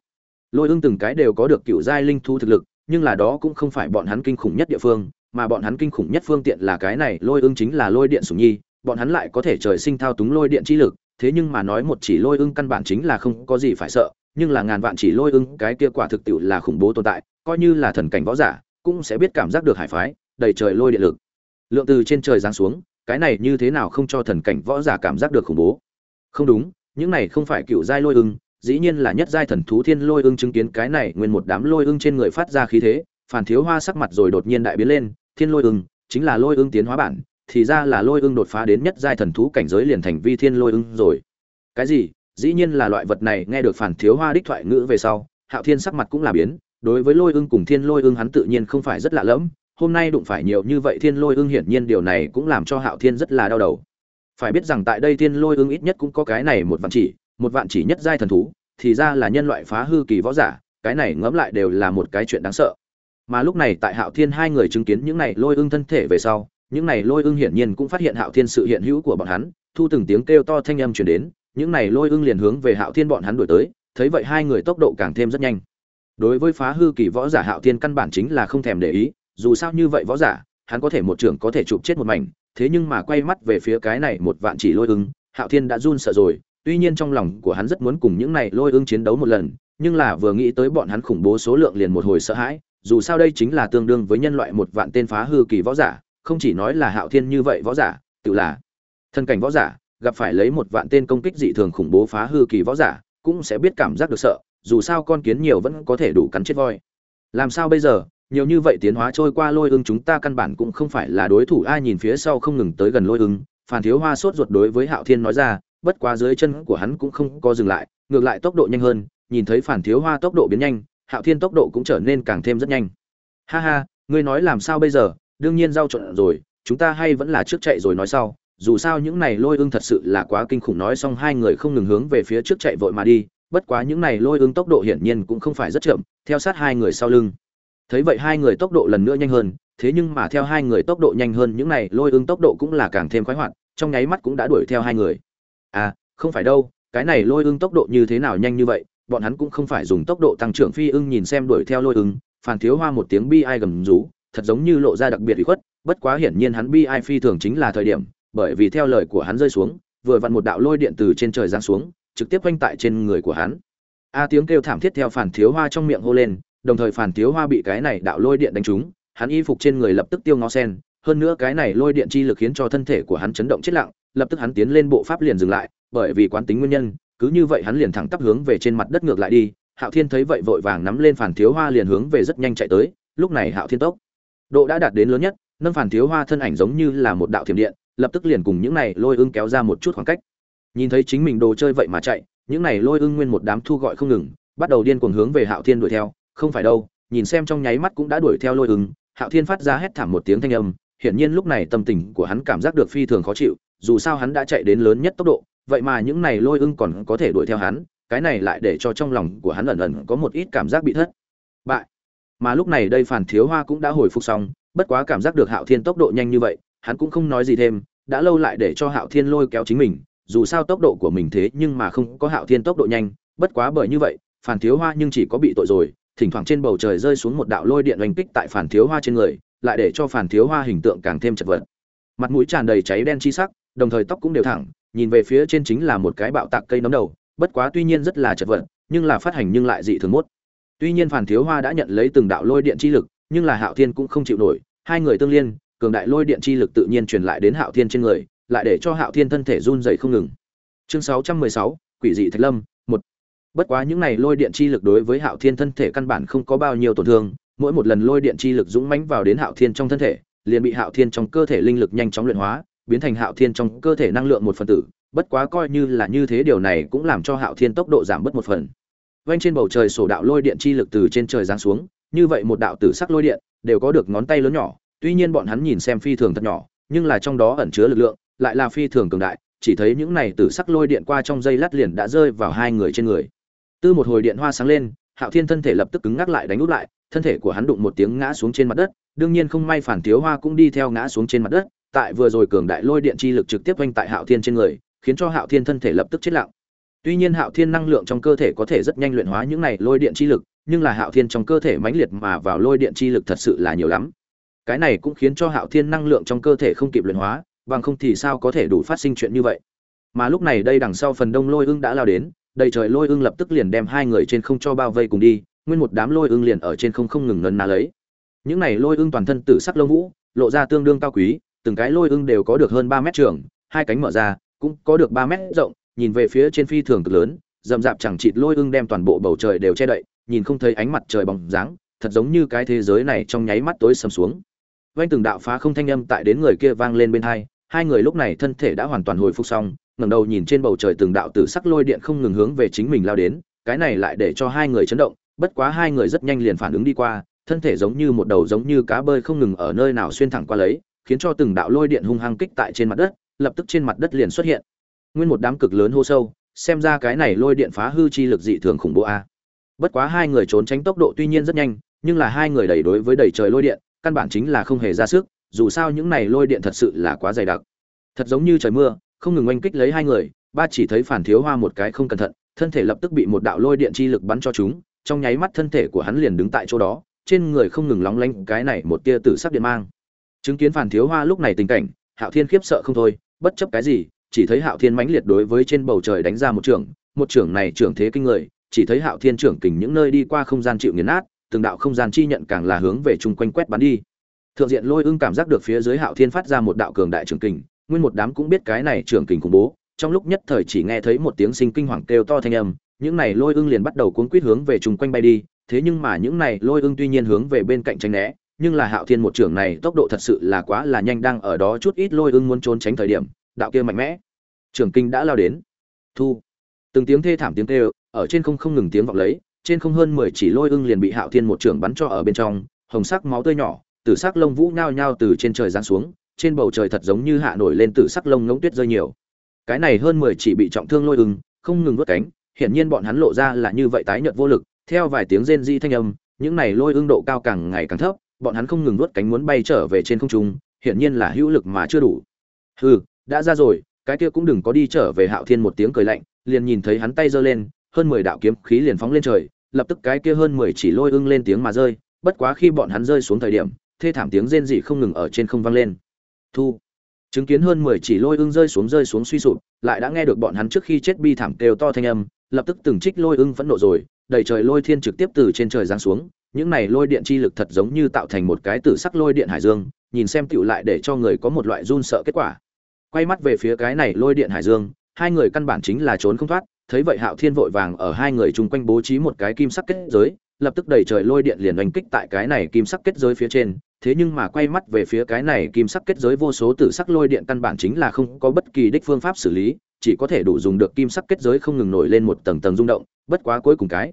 Lôi ương từng cái đều có được cựu giai linh thu thực lực, nhưng là đó cũng không phải bọn hắn kinh khủng nhất địa phương, mà bọn hắn kinh khủng nhất phương tiện là cái này, lôi ương chính là lôi điện sủng nhi, bọn hắn lại có thể trời sinh thao túng lôi điện chi lực, thế nhưng mà nói một chỉ lôi ưng căn bản chính là không có gì phải sợ, nhưng là ngàn vạn chỉ lôi ưng, cái kia quả thực tiệu là khủng bố tồn tại, coi như là thần cảnh võ giả, cũng sẽ biết cảm giác được hải phái, đầy trời lôi điện lực. Lượng từ trên trời giáng xuống, cái này như thế nào không cho thần cảnh võ giả cảm giác được khủng bố? Không đúng những này không phải cựu giai lôi ưng, dĩ nhiên là nhất giai thần thú thiên lôi ưng chứng kiến cái này nguyên một đám lôi ưng trên người phát ra khí thế, phản thiếu hoa sắc mặt rồi đột nhiên đại biến lên, thiên lôi ưng, chính là lôi ưng tiến hóa bản, thì ra là lôi ưng đột phá đến nhất giai thần thú cảnh giới liền thành vi thiên lôi ưng rồi. Cái gì? Dĩ nhiên là loại vật này, nghe được phản thiếu hoa đích thoại ngữ về sau, hạo thiên sắc mặt cũng là biến, đối với lôi ưng cùng thiên lôi ưng hắn tự nhiên không phải rất lạ lẫm, hôm nay đụng phải nhiều như vậy thiên lôi ưng hiển nhiên điều này cũng làm cho hạo thiên rất là đau đầu phải biết rằng tại đây thiên lôi ưng ít nhất cũng có cái này một vạn chỉ, một vạn chỉ nhất giai thần thú, thì ra là nhân loại phá hư kỳ võ giả, cái này ngẫm lại đều là một cái chuyện đáng sợ. Mà lúc này tại hạo thiên hai người chứng kiến những này lôi ưng thân thể về sau, những này lôi ưng hiển nhiên cũng phát hiện hạo thiên sự hiện hữu của bọn hắn, thu từng tiếng kêu to thanh âm chuyển đến, những này lôi ưng liền hướng về hạo thiên bọn hắn đuổi tới, thấy vậy hai người tốc độ càng thêm rất nhanh. Đối với phá hư kỳ võ giả hạo thiên căn bản chính là không thèm để ý, dù sao như vậy võ giả, hắn có thể một trưởng có thể chụp chết một mảnh thế nhưng mà quay mắt về phía cái này một vạn chỉ lôi ưng hạo thiên đã run sợ rồi, tuy nhiên trong lòng của hắn rất muốn cùng những này lôi ưng chiến đấu một lần, nhưng là vừa nghĩ tới bọn hắn khủng bố số lượng liền một hồi sợ hãi, dù sao đây chính là tương đương với nhân loại một vạn tên phá hư kỳ võ giả, không chỉ nói là hạo thiên như vậy võ giả, tự là thân cảnh võ giả, gặp phải lấy một vạn tên công kích dị thường khủng bố phá hư kỳ võ giả, cũng sẽ biết cảm giác được sợ, dù sao con kiến nhiều vẫn có thể đủ cắn chết voi. Làm sao bây giờ? Nhiều như vậy tiến hóa trôi qua lôi ưng chúng ta căn bản cũng không phải là đối thủ. Ai nhìn phía sau không ngừng tới gần lôi ưng, phản thiếu hoa sốt ruột đối với hạo thiên nói ra, bất quá dưới chân của hắn cũng không có dừng lại, ngược lại tốc độ nhanh hơn, nhìn thấy phản thiếu hoa tốc độ biến nhanh, hạo thiên tốc độ cũng trở nên càng thêm rất nhanh. Ha ha, ngươi nói làm sao bây giờ? Đương nhiên giao trộn rồi, chúng ta hay vẫn là trước chạy rồi nói sau. Dù sao những này lôi ưng thật sự là quá kinh khủng. Nói xong hai người không ngừng hướng về phía trước chạy vội mà đi, bất quá những này lôi ưng tốc độ hiển nhiên cũng không phải rất chậm, theo sát hai người sau lưng thấy vậy hai người tốc độ lần nữa nhanh hơn, thế nhưng mà theo hai người tốc độ nhanh hơn, những này lôi ưng tốc độ cũng là càng thêm khoái hoạt, trong nháy mắt cũng đã đuổi theo hai người. À không phải đâu, cái này lôi ưng tốc độ như thế nào nhanh như vậy, bọn hắn cũng không phải dùng tốc độ tăng trưởng phi ưng nhìn xem đuổi theo lôi ưng phản thiếu hoa một tiếng bi ai gầm rú, thật giống như lộ ra đặc biệt bị khuất, bất quá hiển nhiên hắn bi ai phi thường chính là thời điểm, bởi vì theo lời của hắn rơi xuống, vừa vặn một đạo lôi điện từ trên trời giáng xuống, trực tiếp quanh tại trên người của hắn. A tiếng kêu thảm thiết theo phản thiếu hoa trong miệng hô lên đồng thời phản thiếu hoa bị cái này đạo lôi điện đánh trúng, hắn y phục trên người lập tức tiêu ngó sen, hơn nữa cái này lôi điện chi lực khiến cho thân thể của hắn chấn động chết lặng, lập tức hắn tiến lên bộ pháp liền dừng lại, bởi vì quán tính nguyên nhân, cứ như vậy hắn liền thẳng tắp hướng về trên mặt đất ngược lại đi, hạo thiên thấy vậy vội vàng nắm lên phản thiếu hoa liền hướng về rất nhanh chạy tới, lúc này hạo thiên tốc độ đã đạt đến lớn nhất, nâng phản thiếu hoa thân ảnh giống như là một đạo thiểm điện, lập tức liền cùng những này lôi ưng kéo ra một chút khoảng cách. Nhìn thấy chính mình đồ chơi vậy mà chạy, những này lôi ưng nguyên một đám thu gọi không ngừng, bắt đầu điên cuồng hướng về hạo thiên đuổi theo không phải đâu, nhìn xem trong nháy mắt cũng đã đuổi theo lôi ưng hạo thiên phát ra hét thảm một tiếng thanh âm, hiển nhiên lúc này tâm tình của hắn cảm giác được phi thường khó chịu, dù sao hắn đã chạy đến lớn nhất tốc độ, vậy mà những này lôi ưng còn có thể đuổi theo hắn, cái này lại để cho trong lòng của hắn ẩn ẩn có một ít cảm giác bị thất bại. Mà lúc này đây phản thiếu hoa cũng đã hồi phục xong, bất quá cảm giác được hạo thiên tốc độ nhanh như vậy, hắn cũng không nói gì thêm, đã lâu lại để cho hạo thiên lôi kéo chính mình, dù sao tốc độ của mình thế nhưng mà không có hạo thiên tốc độ nhanh, bất quá bởi như vậy, phản thiếu hoa nhưng chỉ có bị tội rồi thỉnh thoảng trên bầu trời rơi xuống một đạo lôi điện oanh kích tại phản thiếu hoa trên người lại để cho phản thiếu hoa hình tượng càng thêm chật vật. Mặt mũi tràn đầy cháy đen chi sắc đồng thời tóc cũng đều thẳng nhìn về phía trên chính là một cái bạo tạc cây nấm đầu bất quá tuy nhiên rất là chật vật nhưng là phát hành nhưng lại dị thường mốt. Tuy nhiên phản thiếu hoa đã nhận lấy từng đạo lôi điện chi lực nhưng là hạo thiên cũng không chịu nổi hai người tương liên cường đại lôi điện chi lực tự nhiên truyền lại đến hạo thiên trên người lại để cho hạo thiên thân thể run dày không ngừng. Chương 616, quỷ dị thạch lâm bất quá những này lôi điện chi lực đối với hạo thiên thân thể căn bản không có bao nhiêu tổn thương, mỗi một lần lôi điện chi lực dũng mãnh vào đến hạo thiên trong thân thể, liền bị hạo thiên trong cơ thể linh lực nhanh chóng luyện hóa, biến thành hạo thiên trong cơ thể năng lượng một phần tử. Bất quá coi như là như thế điều này cũng làm cho hạo thiên tốc độ giảm bớt một phần. Vanh trên bầu trời sổ đạo lôi điện chi lực từ trên trời giáng xuống, như vậy một đạo tử sắc lôi điện đều có được ngón tay lớn nhỏ, tuy nhiên bọn hắn nhìn xem phi thường thật nhỏ, nhưng là trong đó ẩn chứa lực lượng lại là phi thường cường đại, chỉ thấy những này tử sắc lôi điện qua trong dây lát liền đã rơi vào hai người trên người tư một hồi điện hoa sáng lên, hạo thiên thân thể lập tức cứng ngắc lại đánh úp lại, thân thể của hắn đụng một tiếng ngã xuống trên mặt đất, đương nhiên không may phản thiếu hoa cũng đi theo ngã xuống trên mặt đất, tại vừa rồi cường đại lôi điện chi lực trực tiếp vênh tại hạo thiên trên người, khiến cho hạo thiên thân thể lập tức chết lặng. Tuy nhiên hạo thiên năng lượng trong cơ thể có thể rất nhanh luyện hóa những này lôi điện chi lực, nhưng là hạo thiên trong cơ thể mãnh liệt mà vào lôi điện chi lực thật sự là nhiều lắm. Cái này cũng khiến cho hạo thiên năng lượng trong cơ thể không kịp luyện hóa, bằng không thì sao có thể đủ phát sinh chuyện như vậy? Mà lúc này đây đằng sau phần đông lôi ưng đã lao đến đầy trời lôi ưng lập tức liền đem hai người trên không cho bao vây cùng đi, nguyên một đám lôi ưng liền ở trên không không ngừng ngân ná lấy. Những này lôi ưng toàn thân tử sắc lông vũ, lộ ra tương đương cao quý, từng cái lôi ưng đều có được hơn ba mét trường, hai cánh mở ra, cũng có được ba mét rộng, nhìn về phía trên phi thường cực lớn, rậm rạp chẳng chịt lôi ưng đem toàn bộ bầu trời đều che đậy, nhìn không thấy ánh mặt trời bóng dáng, thật giống như cái thế giới này trong nháy mắt tối sầm xuống. Vang từng đạo phá không thanh âm tại đến người kia vang lên bên hai hai người lúc này thân thể đã hoàn toàn hồi phục xong ngẩng đầu nhìn trên bầu trời từng đạo tử sắc lôi điện không ngừng hướng về chính mình lao đến, cái này lại để cho hai người chấn động, bất quá hai người rất nhanh liền phản ứng đi qua, thân thể giống như một đầu giống như cá bơi không ngừng ở nơi nào xuyên thẳng qua lấy, khiến cho từng đạo lôi điện hung hăng kích tại trên mặt đất, lập tức trên mặt đất liền xuất hiện. Nguyên một đám cực lớn hô sâu, xem ra cái này lôi điện phá hư chi lực dị thường khủng bố a. Bất quá hai người trốn tránh tốc độ tuy nhiên rất nhanh, nhưng là hai người đẩy đối với đẩy trời lôi điện, căn bản chính là không hề ra sức, dù sao những này lôi điện thật sự là quá dày đặc. Thật giống như trời mưa không ngừng oanh kích lấy hai người, ba chỉ thấy phản thiếu hoa một cái không cẩn thận, thân thể lập tức bị một đạo lôi điện chi lực bắn cho chúng, trong nháy mắt thân thể của hắn liền đứng tại chỗ đó, trên người không ngừng lóng lánh cái này một tia tử sắc điện mang. Chứng kiến phản thiếu hoa lúc này tình cảnh, hạo thiên khiếp sợ không thôi, bất chấp cái gì, chỉ thấy hạo thiên mãnh liệt đối với trên bầu trời đánh ra một trường một trưởng này trưởng thế kinh người, chỉ thấy hạo thiên trưởng kình những nơi đi qua không gian chịu nghiền nát, từng đạo không gian chi nhận càng là hướng về chung quanh quét bắn đi. Thượng diện lôi ưng cảm giác được phía dưới hạo thiên phát ra một đạo cường đại trưởng kình nguyên một đám cũng biết cái này trưởng kình khủng bố, trong lúc nhất thời chỉ nghe thấy một tiếng sinh kinh hoàng kêu to thanh âm, những này lôi ưng liền bắt đầu cuốn quýt hướng về chung quanh bay đi, thế nhưng mà những này lôi ưng tuy nhiên hướng về bên cạnh tránh né, nhưng là hạo thiên một trưởng này tốc độ thật sự là quá là nhanh đang ở đó chút ít lôi ưng muốn trốn tránh thời điểm, đạo kia mạnh mẽ. Trưởng kinh đã lao đến. Thu. Từng tiếng thê thảm tiếng kêu, ở trên không không ngừng tiếng vọng lấy, trên không hơn mười chỉ lôi ưng liền bị hạo thiên một trưởng bắn cho ở bên trong, hồng sắc máu tươi nhỏ, tử sắc lông vũ nhao nhao từ trên trời giáng xuống trên bầu trời thật giống như hạ nổi lên từ sắc lông ngỗng tuyết rơi nhiều. Cái này hơn mười chỉ bị trọng thương lôi ưng, không ngừng vớt cánh, hiển nhiên bọn hắn lộ ra là như vậy tái nhợt vô lực, theo vài tiếng rên di thanh âm, những này lôi ưng độ cao càng ngày càng thấp, bọn hắn không ngừng vớt cánh muốn bay trở về trên không trung, hiển nhiên là hữu lực mà chưa đủ. Hừ, đã ra rồi, cái kia cũng đừng có đi trở về hạo thiên một tiếng cười lạnh, liền nhìn thấy hắn tay giơ lên, hơn mười đạo kiếm khí liền phóng lên trời, lập tức cái kia hơn mười chỉ lôi ưng lên tiếng mà rơi, bất quá khi bọn hắn rơi xuống thời điểm, thê thảm tiếng rên dị không ngừng ở trên không vang lên thu. Chứng kiến hơn mười chỉ lôi ưng rơi xuống rơi xuống suy sụp, lại đã nghe được bọn hắn trước khi chết bi thảm kêu to thanh âm, lập tức từng trích lôi ưng phẫn nộ rồi, đầy trời lôi thiên trực tiếp từ trên trời giáng xuống, những này lôi điện chi lực thật giống như tạo thành một cái tử sắc lôi điện hải dương, nhìn xem tựu lại để cho người có một loại run sợ kết quả. Quay mắt về phía cái này lôi điện hải dương, hai người căn bản chính là trốn không thoát, thấy vậy hạo thiên vội vàng ở hai người chung quanh bố trí một cái kim sắc kết giới lập tức đẩy trời lôi điện liền đánh kích tại cái này kim sắc kết giới phía trên. Thế nhưng mà quay mắt về phía cái này kim sắc kết giới vô số tử sắc lôi điện căn bản chính là không có bất kỳ đích phương pháp xử lý, chỉ có thể đủ dùng được kim sắc kết giới không ngừng nổi lên một tầng tầng rung động, bất quá cuối cùng cái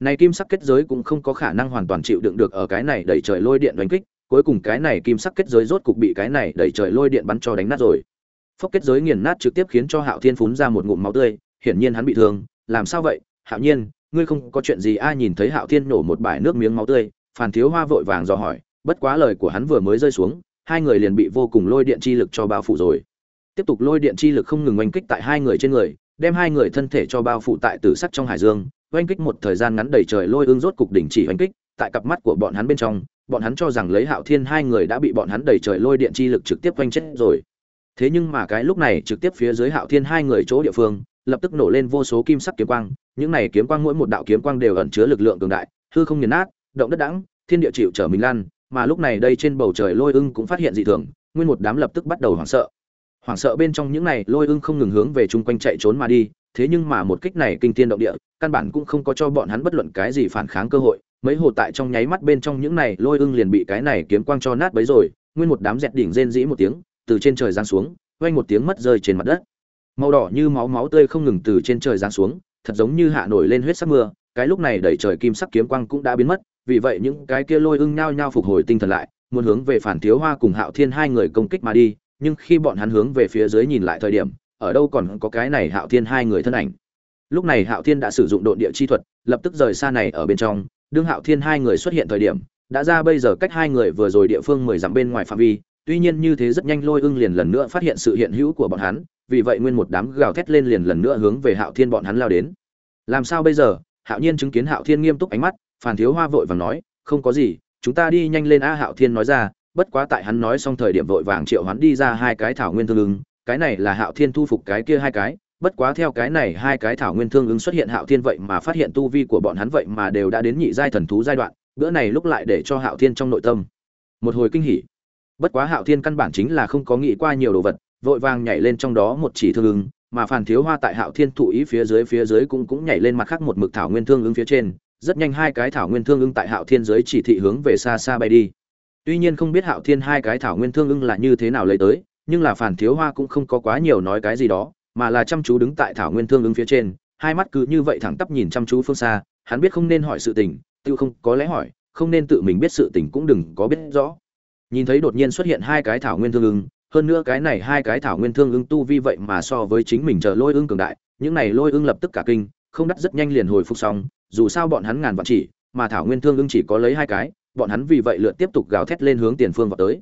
này kim sắc kết giới cũng không có khả năng hoàn toàn chịu đựng được ở cái này đẩy trời lôi điện đánh kích, cuối cùng cái này kim sắc kết giới rốt cục bị cái này đẩy trời lôi điện bắn cho đánh nát rồi. Phốc kết giới nghiền nát trực tiếp khiến cho hạo thiên phún ra một ngụm máu tươi, hiển nhiên hắn bị thương, làm sao vậy? Hạo nhiên ngươi không có chuyện gì, ai nhìn thấy hạo thiên nổ một bãi nước miếng máu tươi, phàn thiếu hoa vội vàng dò hỏi, bất quá lời của hắn vừa mới rơi xuống, hai người liền bị vô cùng lôi điện chi lực cho bao phủ rồi. Tiếp tục lôi điện chi lực không ngừng oanh kích tại hai người trên người, đem hai người thân thể cho bao phủ tại tử sắc trong hải dương, oanh kích một thời gian ngắn đầy trời lôi ương rốt cục đỉnh chỉ oanh kích, tại cặp mắt của bọn hắn bên trong, bọn hắn cho rằng lấy hạo thiên hai người đã bị bọn hắn đầy trời lôi điện chi lực trực tiếp oanh chết rồi. Thế nhưng mà cái lúc này trực tiếp phía dưới hạo thiên hai người chỗ địa phương, lập tức nổ lên vô số kim sắc kiếm quang những này kiếm quang mỗi một đạo kiếm quang đều ẩn chứa lực lượng cường đại, hư không nghiền nát, động đất đãng, thiên địa chịu trở mình lan mà lúc này đây trên bầu trời lôi ưng cũng phát hiện dị thường, nguyên một đám lập tức bắt đầu hoảng sợ. Hoảng sợ bên trong những này lôi ưng không ngừng hướng về chung quanh chạy trốn mà đi, thế nhưng mà một kích này kinh thiên động địa, căn bản cũng không có cho bọn hắn bất luận cái gì phản kháng cơ hội. Mấy hồ tại trong nháy mắt bên trong những này lôi ưng liền bị cái này kiếm quang cho nát bấy rồi, nguyên một đám dẹt đỉnh rên rĩ một tiếng, từ trên trời giáng xuống, vang một tiếng mất rơi trên mặt đất. Màu đỏ như máu máu tươi không ngừng từ trên trời giáng xuống thật giống như hạ nổi lên huyết sắc mưa, cái lúc này đẩy trời kim sắc kiếm quang cũng đã biến mất, vì vậy những cái kia lôi ưng nhao nhao phục hồi tinh thần lại, muốn hướng về phản thiếu hoa cùng hạo thiên hai người công kích mà đi, nhưng khi bọn hắn hướng về phía dưới nhìn lại thời điểm, ở đâu còn có cái này hạo thiên hai người thân ảnh. Lúc này hạo thiên đã sử dụng độn địa chi thuật, lập tức rời xa này ở bên trong, đương hạo thiên hai người xuất hiện thời điểm, đã ra bây giờ cách hai người vừa rồi địa phương mười dặm bên ngoài phạm vi, tuy nhiên như thế rất nhanh lôi ưng liền lần nữa phát hiện sự hiện hữu của bọn hắn vì vậy nguyên một đám gào thét lên liền lần nữa hướng về hạo thiên bọn hắn lao đến. Làm sao bây giờ? Hạo nhiên chứng kiến hạo thiên nghiêm túc ánh mắt Phan thiếu hoa vội vàng nói, không có gì, chúng ta đi nhanh lên a, hạo thiên nói ra, bất quá tại hắn nói xong thời điểm vội vàng triệu hắn đi ra hai cái thảo nguyên thương ứng, cái này là hạo thiên thu phục cái kia hai cái, bất quá theo cái này hai cái thảo nguyên thương ứng xuất hiện hạo thiên vậy mà phát hiện tu vi của bọn hắn vậy mà đều đã đến nhị giai thần thú giai đoạn, bữa này lúc lại để cho hạo thiên trong nội tâm một hồi kinh hỉ. Bất quá hạo thiên căn bản chính là không có nghĩ qua nhiều đồ vật vội vàng nhảy lên trong đó một chỉ thương ứng, mà phàn thiếu hoa tại hạo thiên thụ ý phía dưới phía dưới cũng cũng nhảy lên mặt khác một mực thảo nguyên thương ứng phía trên, rất nhanh hai cái thảo nguyên thương ứng tại hạo thiên dưới chỉ thị hướng về xa xa bay đi tuy nhiên không biết hạo thiên hai cái thảo nguyên thương ứng là như thế nào lấy tới, nhưng là phản thiếu hoa cũng không có quá nhiều nói cái gì đó, mà là chăm chú đứng tại thảo nguyên thương ứng phía trên, hai mắt cứ như vậy thẳng tắp nhìn chăm chú phương xa, hắn biết không nên hỏi sự tình, tự không, có lẽ hỏi, không nên tự mình biết sự tình cũng đừng có biết rõ nhìn thấy đột nhiên xuất hiện hai cái thảo nguyên thương ứng hơn nữa cái này hai cái thảo nguyên thương ưng tu vi vậy mà so với chính mình chờ lôi ưng cường đại, những này lôi ưng lập tức cả kinh, không đắt rất nhanh liền hồi phục xong, dù sao bọn hắn ngàn vạn chỉ, mà thảo nguyên thương ưng chỉ có lấy hai cái, bọn hắn vì vậy lượt tiếp tục gào thét lên hướng tiền phương vào tới.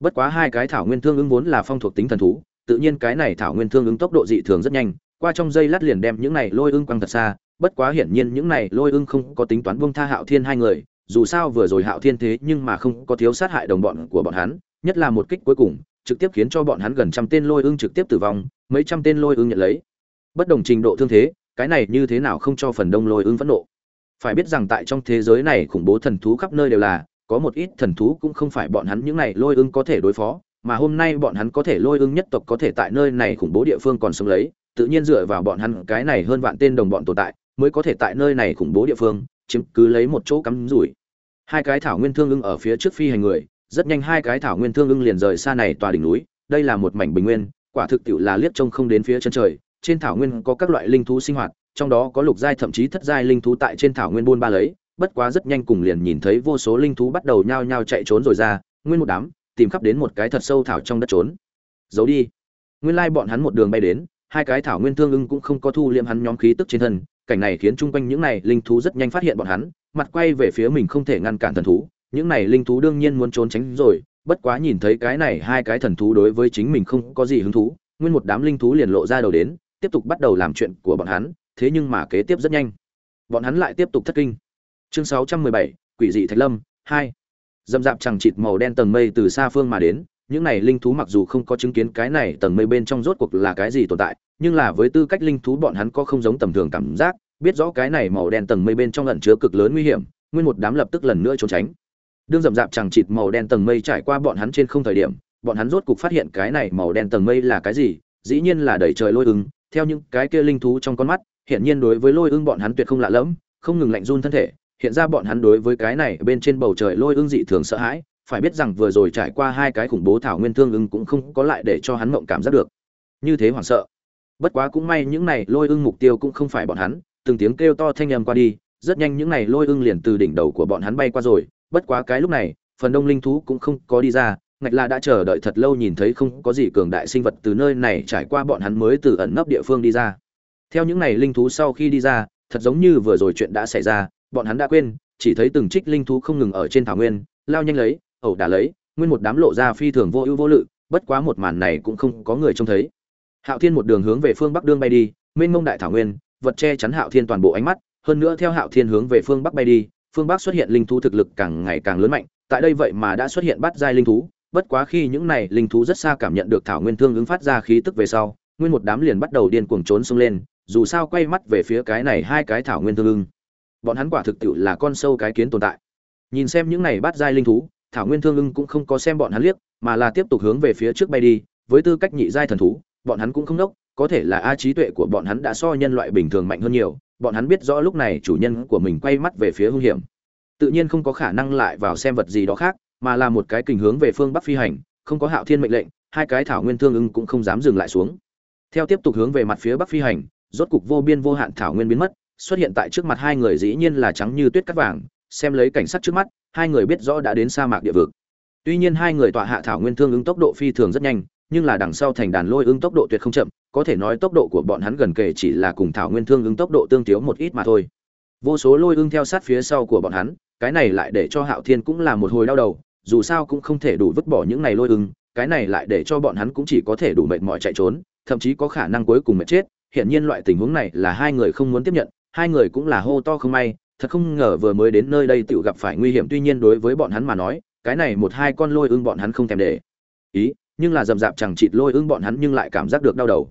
Bất quá hai cái thảo nguyên thương ưng vốn là phong thuộc tính thần thú, tự nhiên cái này thảo nguyên thương ưng tốc độ dị thường rất nhanh, qua trong giây lát liền đem những này lôi ưng quăng thật xa, bất quá hiển nhiên những này lôi ưng không có tính toán buông tha hạo thiên hai người, dù sao vừa rồi hạo thiên thế nhưng mà không có thiếu sát hại đồng bọn của bọn hắn, nhất là một kích cuối cùng trực tiếp khiến cho bọn hắn gần trăm tên lôi ưng trực tiếp tử vong, mấy trăm tên lôi ưng nhận lấy. Bất đồng trình độ thương thế, cái này như thế nào không cho phần đông lôi ưng phẫn nộ. Phải biết rằng tại trong thế giới này khủng bố thần thú khắp nơi đều là, có một ít thần thú cũng không phải bọn hắn những này lôi ưng có thể đối phó, mà hôm nay bọn hắn có thể lôi ưng nhất tộc có thể tại nơi này khủng bố địa phương còn sống lấy, tự nhiên dựa vào bọn hắn cái này hơn vạn tên đồng bọn tồn tại, mới có thể tại nơi này khủng bố địa phương, chiếm cứ lấy một chỗ cắm rủi. Hai cái thảo nguyên thương ưng ở phía trước phi hành người rất nhanh hai cái thảo nguyên thương ưng liền rời xa này tòa đỉnh núi, đây là một mảnh bình nguyên, quả thực tiệu là liếc trông không đến phía chân trời, trên thảo nguyên có các loại linh thú sinh hoạt, trong đó có lục giai thậm chí thất giai linh thú tại trên thảo nguyên buôn ba lấy, bất quá rất nhanh cùng liền nhìn thấy vô số linh thú bắt đầu nhao nhao chạy trốn rồi ra, nguyên một đám, tìm khắp đến một cái thật sâu thảo trong đất trốn. Giấu đi. Nguyên lai bọn hắn một đường bay đến, hai cái thảo nguyên thương ưng cũng không có thu liệm hắn nhóm khí tức trên thân, cảnh này khiến chung quanh những này linh thú rất nhanh phát hiện bọn hắn, mặt quay về phía mình không thể ngăn cản thần thú những này linh thú đương nhiên muốn trốn tránh rồi bất quá nhìn thấy cái này hai cái thần thú đối với chính mình không có gì hứng thú nguyên một đám linh thú liền lộ ra đầu đến tiếp tục bắt đầu làm chuyện của bọn hắn thế nhưng mà kế tiếp rất nhanh. Bọn hắn lại tiếp tục thất kinh. Chương 617, quỷ dị thạch lâm 2. dâm dạp chẳng chịt màu đen tầng mây từ xa phương mà đến những này linh thú mặc dù không có chứng kiến cái này tầng mây bên trong rốt cuộc là cái gì tồn tại nhưng là với tư cách linh thú bọn hắn có không giống tầm thường cảm giác biết rõ cái này màu đen tầng mây bên trong ẩn chứa cực lớn nguy hiểm nguyên một đám lập tức lần nữa trốn tránh đương rậm rạp chẳng chịt màu đen tầng mây trải qua bọn hắn trên không thời điểm, bọn hắn rốt cục phát hiện cái này màu đen tầng mây là cái gì, dĩ nhiên là đẩy trời lôi ưng theo những cái kia linh thú trong con mắt hiện nhiên đối với lôi ưng bọn hắn tuyệt không lạ lẫm, không ngừng lạnh run thân thể, hiện ra bọn hắn đối với cái này bên trên bầu trời lôi ưng dị thường sợ hãi, phải biết rằng vừa rồi trải qua hai cái khủng bố thảo nguyên thương ưng cũng không có lại để cho hắn mộng cảm giác được. Như thế hoảng sợ. Bất quá cũng may những này lôi ưng mục tiêu cũng không phải bọn hắn, từng tiếng kêu to thanh âm qua đi, rất nhanh những này lôi ưng liền từ đỉnh đầu của bọn hắn bay qua rồi bất quá cái lúc này, phần đông linh thú cũng không có đi ra, ngạch là đã chờ đợi thật lâu nhìn thấy không có gì cường đại sinh vật từ nơi này trải qua bọn hắn mới từ ẩn nấp địa phương đi ra. Theo những này linh thú sau khi đi ra, thật giống như vừa rồi chuyện đã xảy ra, bọn hắn đã quên, chỉ thấy từng trích linh thú không ngừng ở trên thảo nguyên, lao nhanh lấy, ẩu đả lấy, nguyên một đám lộ ra phi thường vô ưu vô lự, bất quá một màn này cũng không có người trông thấy. Hạo thiên một đường hướng về phương bắc đương bay đi, mênh mông đại thảo nguyên, vật che chắn hạo thiên toàn bộ ánh mắt, hơn nữa theo hạo thiên hướng về phương bắc bay đi phương bắc xuất hiện linh thú thực lực càng ngày càng lớn mạnh, tại đây vậy mà đã xuất hiện bắt giai linh thú. Bất quá khi những này linh thú rất xa cảm nhận được thảo nguyên thương ứng phát ra khí tức về sau, nguyên một đám liền bắt đầu điên cuồng trốn xông lên, dù sao quay mắt về phía cái này hai cái thảo nguyên thương ưng bọn hắn quả thực tiệu là con sâu cái kiến tồn tại. Nhìn xem những này bắt giai linh thú, thảo nguyên thương ưng cũng không có xem bọn hắn liếc, mà là tiếp tục hướng về phía trước bay đi, với tư cách nhị giai thần thú, bọn hắn cũng không đốc, có thể là a trí tuệ của bọn hắn đã so nhân loại bình thường mạnh hơn nhiều bọn hắn biết rõ lúc này chủ nhân của mình quay mắt về phía hung hiểm. Tự nhiên không có khả năng lại vào xem vật gì đó khác, mà là một cái kình hướng về phương bắc phi hành, không có hạo thiên mệnh lệnh, hai cái thảo nguyên thương ưng cũng không dám dừng lại xuống. Theo tiếp tục hướng về mặt phía bắc phi hành, rốt cục vô biên vô hạn thảo nguyên biến mất, xuất hiện tại trước mặt hai người dĩ nhiên là trắng như tuyết cắt vàng, xem lấy cảnh sát trước mắt, hai người biết rõ đã đến sa mạc địa vực. Tuy nhiên hai người tọa hạ thảo nguyên thương ứng tốc độ phi thường rất nhanh, nhưng là đằng sau thành đàn lôi ứng tốc độ tuyệt không chậm có thể nói tốc độ của bọn hắn gần kề chỉ là cùng thảo nguyên thương ứng tốc độ tương thiếu một ít mà thôi. Vô số lôi ưng theo sát phía sau của bọn hắn, cái này lại để cho hạo thiên cũng là một hồi đau đầu, dù sao cũng không thể đủ vứt bỏ những này lôi ưng, cái này lại để cho bọn hắn cũng chỉ có thể đủ mệt mỏi chạy trốn, thậm chí có khả năng cuối cùng mệt chết. Hiện nhiên loại tình huống này là hai người không muốn tiếp nhận, hai người cũng là hô to không may, thật không ngờ vừa mới đến nơi đây tự gặp phải nguy hiểm. Tuy nhiên đối với bọn hắn mà nói, cái này một hai con lôi ưng bọn hắn không thèm để ý, nhưng là rậm rạp chẳng chịt lôi ưng bọn hắn nhưng lại cảm giác được đau đầu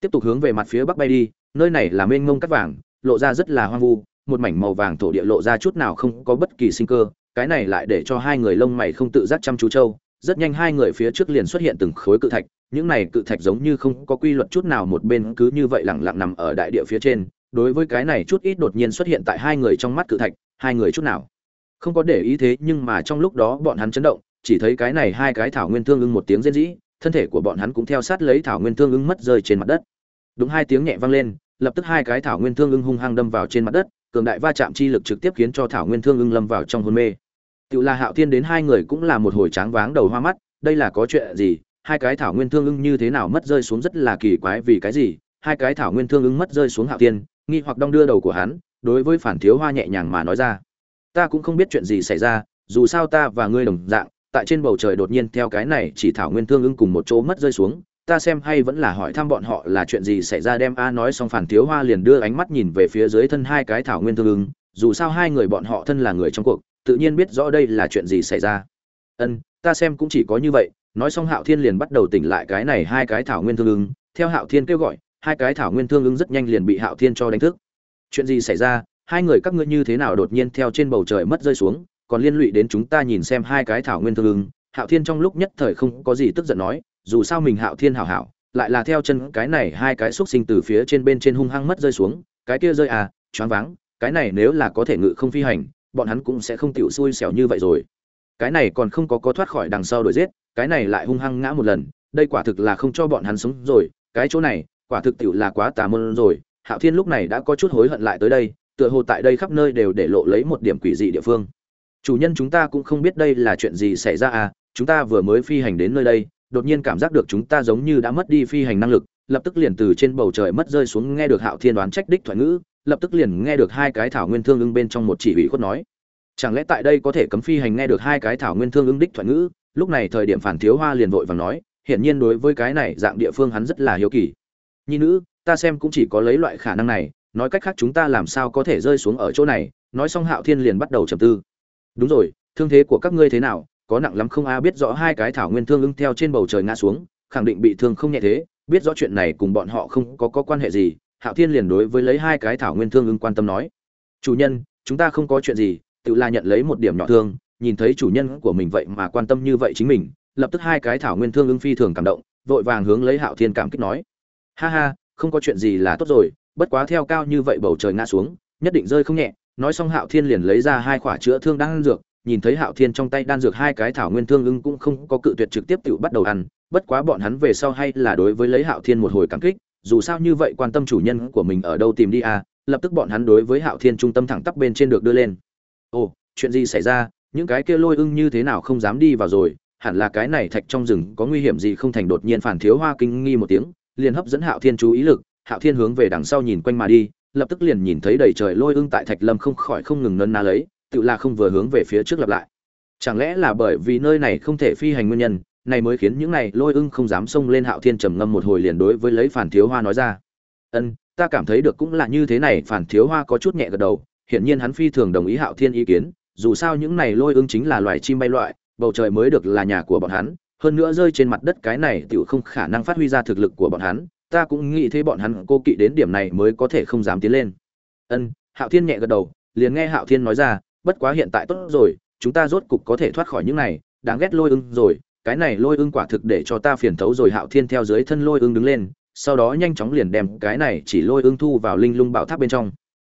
tiếp tục hướng về mặt phía bắc bay đi nơi này là mênh mông cắt vàng lộ ra rất là hoang vu một mảnh màu vàng thổ địa lộ ra chút nào không có bất kỳ sinh cơ cái này lại để cho hai người lông mày không tự giác chăm chú châu, rất nhanh hai người phía trước liền xuất hiện từng khối cự thạch những này cự thạch giống như không có quy luật chút nào một bên cứ như vậy lẳng lặng nằm ở đại địa phía trên đối với cái này chút ít đột nhiên xuất hiện tại hai người trong mắt cự thạch hai người chút nào không có để ý thế nhưng mà trong lúc đó bọn hắn chấn động chỉ thấy cái này hai cái thảo nguyên thương ưng một tiếng rên rỉ thân thể của bọn hắn cũng theo sát lấy thảo nguyên thương ưng mất rơi trên mặt đất đúng hai tiếng nhẹ vang lên lập tức hai cái thảo nguyên thương ưng hung hăng đâm vào trên mặt đất cường đại va chạm chi lực trực tiếp khiến cho thảo nguyên thương ưng lâm vào trong hôn mê Tự là Hạo Thiên đến hai người cũng là một hồi tráng váng đầu hoa mắt, đây là có chuyện gì? Hai cái thảo nguyên thương ưng như thế nào mất rơi xuống rất là kỳ quái vì cái gì? Hai cái thảo nguyên thương ưng mất rơi xuống Hạo Thiên, nghi hoặc đong đưa đầu của hắn, đối với Phản Thiếu Hoa nhẹ nhàng mà nói ra. Ta cũng không biết chuyện gì xảy ra, dù sao ta và ngươi đồng dạng, tại trên bầu trời đột nhiên theo cái này chỉ thảo nguyên thương ưng cùng một chỗ mất rơi xuống, ta xem hay vẫn là hỏi thăm bọn họ là chuyện gì xảy ra đem a nói xong phản thiếu hoa liền đưa ánh mắt nhìn về phía dưới thân hai cái thảo nguyên thương ưng dù sao hai người bọn họ thân là người trong cuộc tự nhiên biết rõ đây là chuyện gì xảy ra. Ân ta xem cũng chỉ có như vậy nói xong hạo thiên liền bắt đầu tỉnh lại cái này hai cái thảo nguyên thương ưng theo hạo thiên kêu gọi hai cái thảo nguyên thương ưng rất nhanh liền bị hạo thiên cho đánh thức. Chuyện gì xảy ra? Hai người các ngươi như thế nào đột nhiên theo trên bầu trời mất rơi xuống? Còn liên lụy đến chúng ta nhìn xem hai cái thảo nguyên thương ứng, hạo thiên trong lúc nhất thời không có gì tức giận nói dù sao mình hạo thiên hảo hảo lại là theo chân cái này hai cái xúc sinh từ phía trên bên trên hung hăng mất rơi xuống. Cái kia rơi à choáng váng cái này nếu là có thể ngự không phi hành bọn hắn cũng sẽ không tiểu xui xẻo như vậy rồi. Cái này còn không có có thoát khỏi đằng sau đuổi giết cái này lại hung hăng ngã một lần đây quả thực là không cho bọn hắn sống rồi. Cái chỗ này quả thực tiểu là quá tà môn rồi. Hạo thiên lúc này đã có chút hối hận lại tới đây tựa hồ tại đây khắp nơi đều để lộ lấy một điểm quỷ dị địa phương chủ nhân chúng ta cũng không biết đây là chuyện gì xảy ra à chúng ta vừa mới phi hành đến nơi đây, đột nhiên cảm giác được chúng ta giống như đã mất đi phi hành năng lực, lập tức liền từ trên bầu trời mất rơi xuống nghe được hạo thiên đoán trách đích thoại ngữ, lập tức liền nghe được hai cái thảo nguyên thương ưng bên trong một chỉ ủy khuất nói. Chẳng lẽ tại đây có thể cấm phi hành nghe được hai cái thảo nguyên thương ưng đích thoại ngữ? Lúc này thời điểm phản thiếu hoa liền vội vàng nói, hiển nhiên đối với cái này dạng địa phương hắn rất là hiếu kỳ. Nhi nữ, ta xem cũng chỉ có lấy loại khả năng này, nói cách khác chúng ta làm sao có thể rơi xuống ở chỗ này, nói xong hạo thiên liền bắt đầu trầm tư đúng rồi thương thế của các ngươi thế nào? Có nặng lắm không? A biết rõ hai cái thảo nguyên thương ưng theo trên bầu trời ngã xuống khẳng định bị thương không nhẹ thế. Biết rõ chuyện này cùng bọn họ không có, có quan hệ gì hạo thiên liền đối với lấy hai cái thảo nguyên thương ưng quan tâm nói chủ nhân chúng ta không có chuyện gì tự là nhận lấy một điểm nhỏ thương nhìn thấy chủ nhân của mình vậy mà quan tâm như vậy chính mình lập tức hai cái thảo nguyên thương ưng phi thường cảm động vội vàng hướng lấy hạo thiên cảm kích nói ha ha không có chuyện gì là tốt rồi bất quá theo cao như vậy bầu trời ngã xuống nhất định rơi không nhẹ nói xong hạo thiên liền lấy ra hai khỏa chữa thương đang dược nhìn thấy Hạo Thiên trong tay đan dược hai cái thảo nguyên thương ưng cũng không có cự tuyệt trực tiếp tự bắt đầu ăn, bất quá bọn hắn về sau hay là đối với lấy Hạo Thiên một hồi cảm kích, dù sao như vậy quan tâm chủ nhân của mình ở đâu tìm đi à, lập tức bọn hắn đối với Hạo Thiên trung tâm thẳng tắp bên trên được đưa lên. Ồ, chuyện gì xảy ra, những cái kia lôi ưng như thế nào không dám đi vào rồi, hẳn là cái này thạch trong rừng có nguy hiểm gì không thành đột nhiên phản thiếu hoa kinh nghi một tiếng, liền hấp dẫn Hạo Thiên chú ý lực, Hạo Thiên hướng về đằng sau nhìn quanh mà đi, lập tức liền nhìn thấy đầy trời lôi ưng tại thạch lâm không khỏi không ngừng nấn ná lấy, tự là không vừa hướng về phía trước lặp lại. Chẳng lẽ là bởi vì nơi này không thể phi hành nguyên nhân này mới khiến những này lôi ưng không dám xông lên hạo thiên trầm ngâm một hồi liền đối với lấy phản thiếu hoa nói ra. Ân ta cảm thấy được cũng là như thế này. Phản thiếu hoa có chút nhẹ gật đầu hiển nhiên hắn phi thường đồng ý hạo thiên ý kiến dù sao những này lôi ưng chính là loài chim bay loại bầu trời mới được là nhà của bọn hắn hơn nữa rơi trên mặt đất cái này tựu không khả năng phát huy ra thực lực của bọn hắn ta cũng nghĩ thế bọn hắn cô kỵ đến điểm này mới có thể không dám tiến lên. Ân, hạo thiên nhẹ gật đầu, liền nghe hạo thiên nói ra, bất quá hiện tại tốt rồi, chúng ta rốt cục có thể thoát khỏi những này, đáng ghét lôi ưng rồi, cái này lôi ưng quả thực để cho ta phiền thấu rồi. Hạo thiên theo dưới thân lôi ưng đứng lên, sau đó nhanh chóng liền đem cái này chỉ lôi ưng thu vào linh lung bảo tháp bên trong.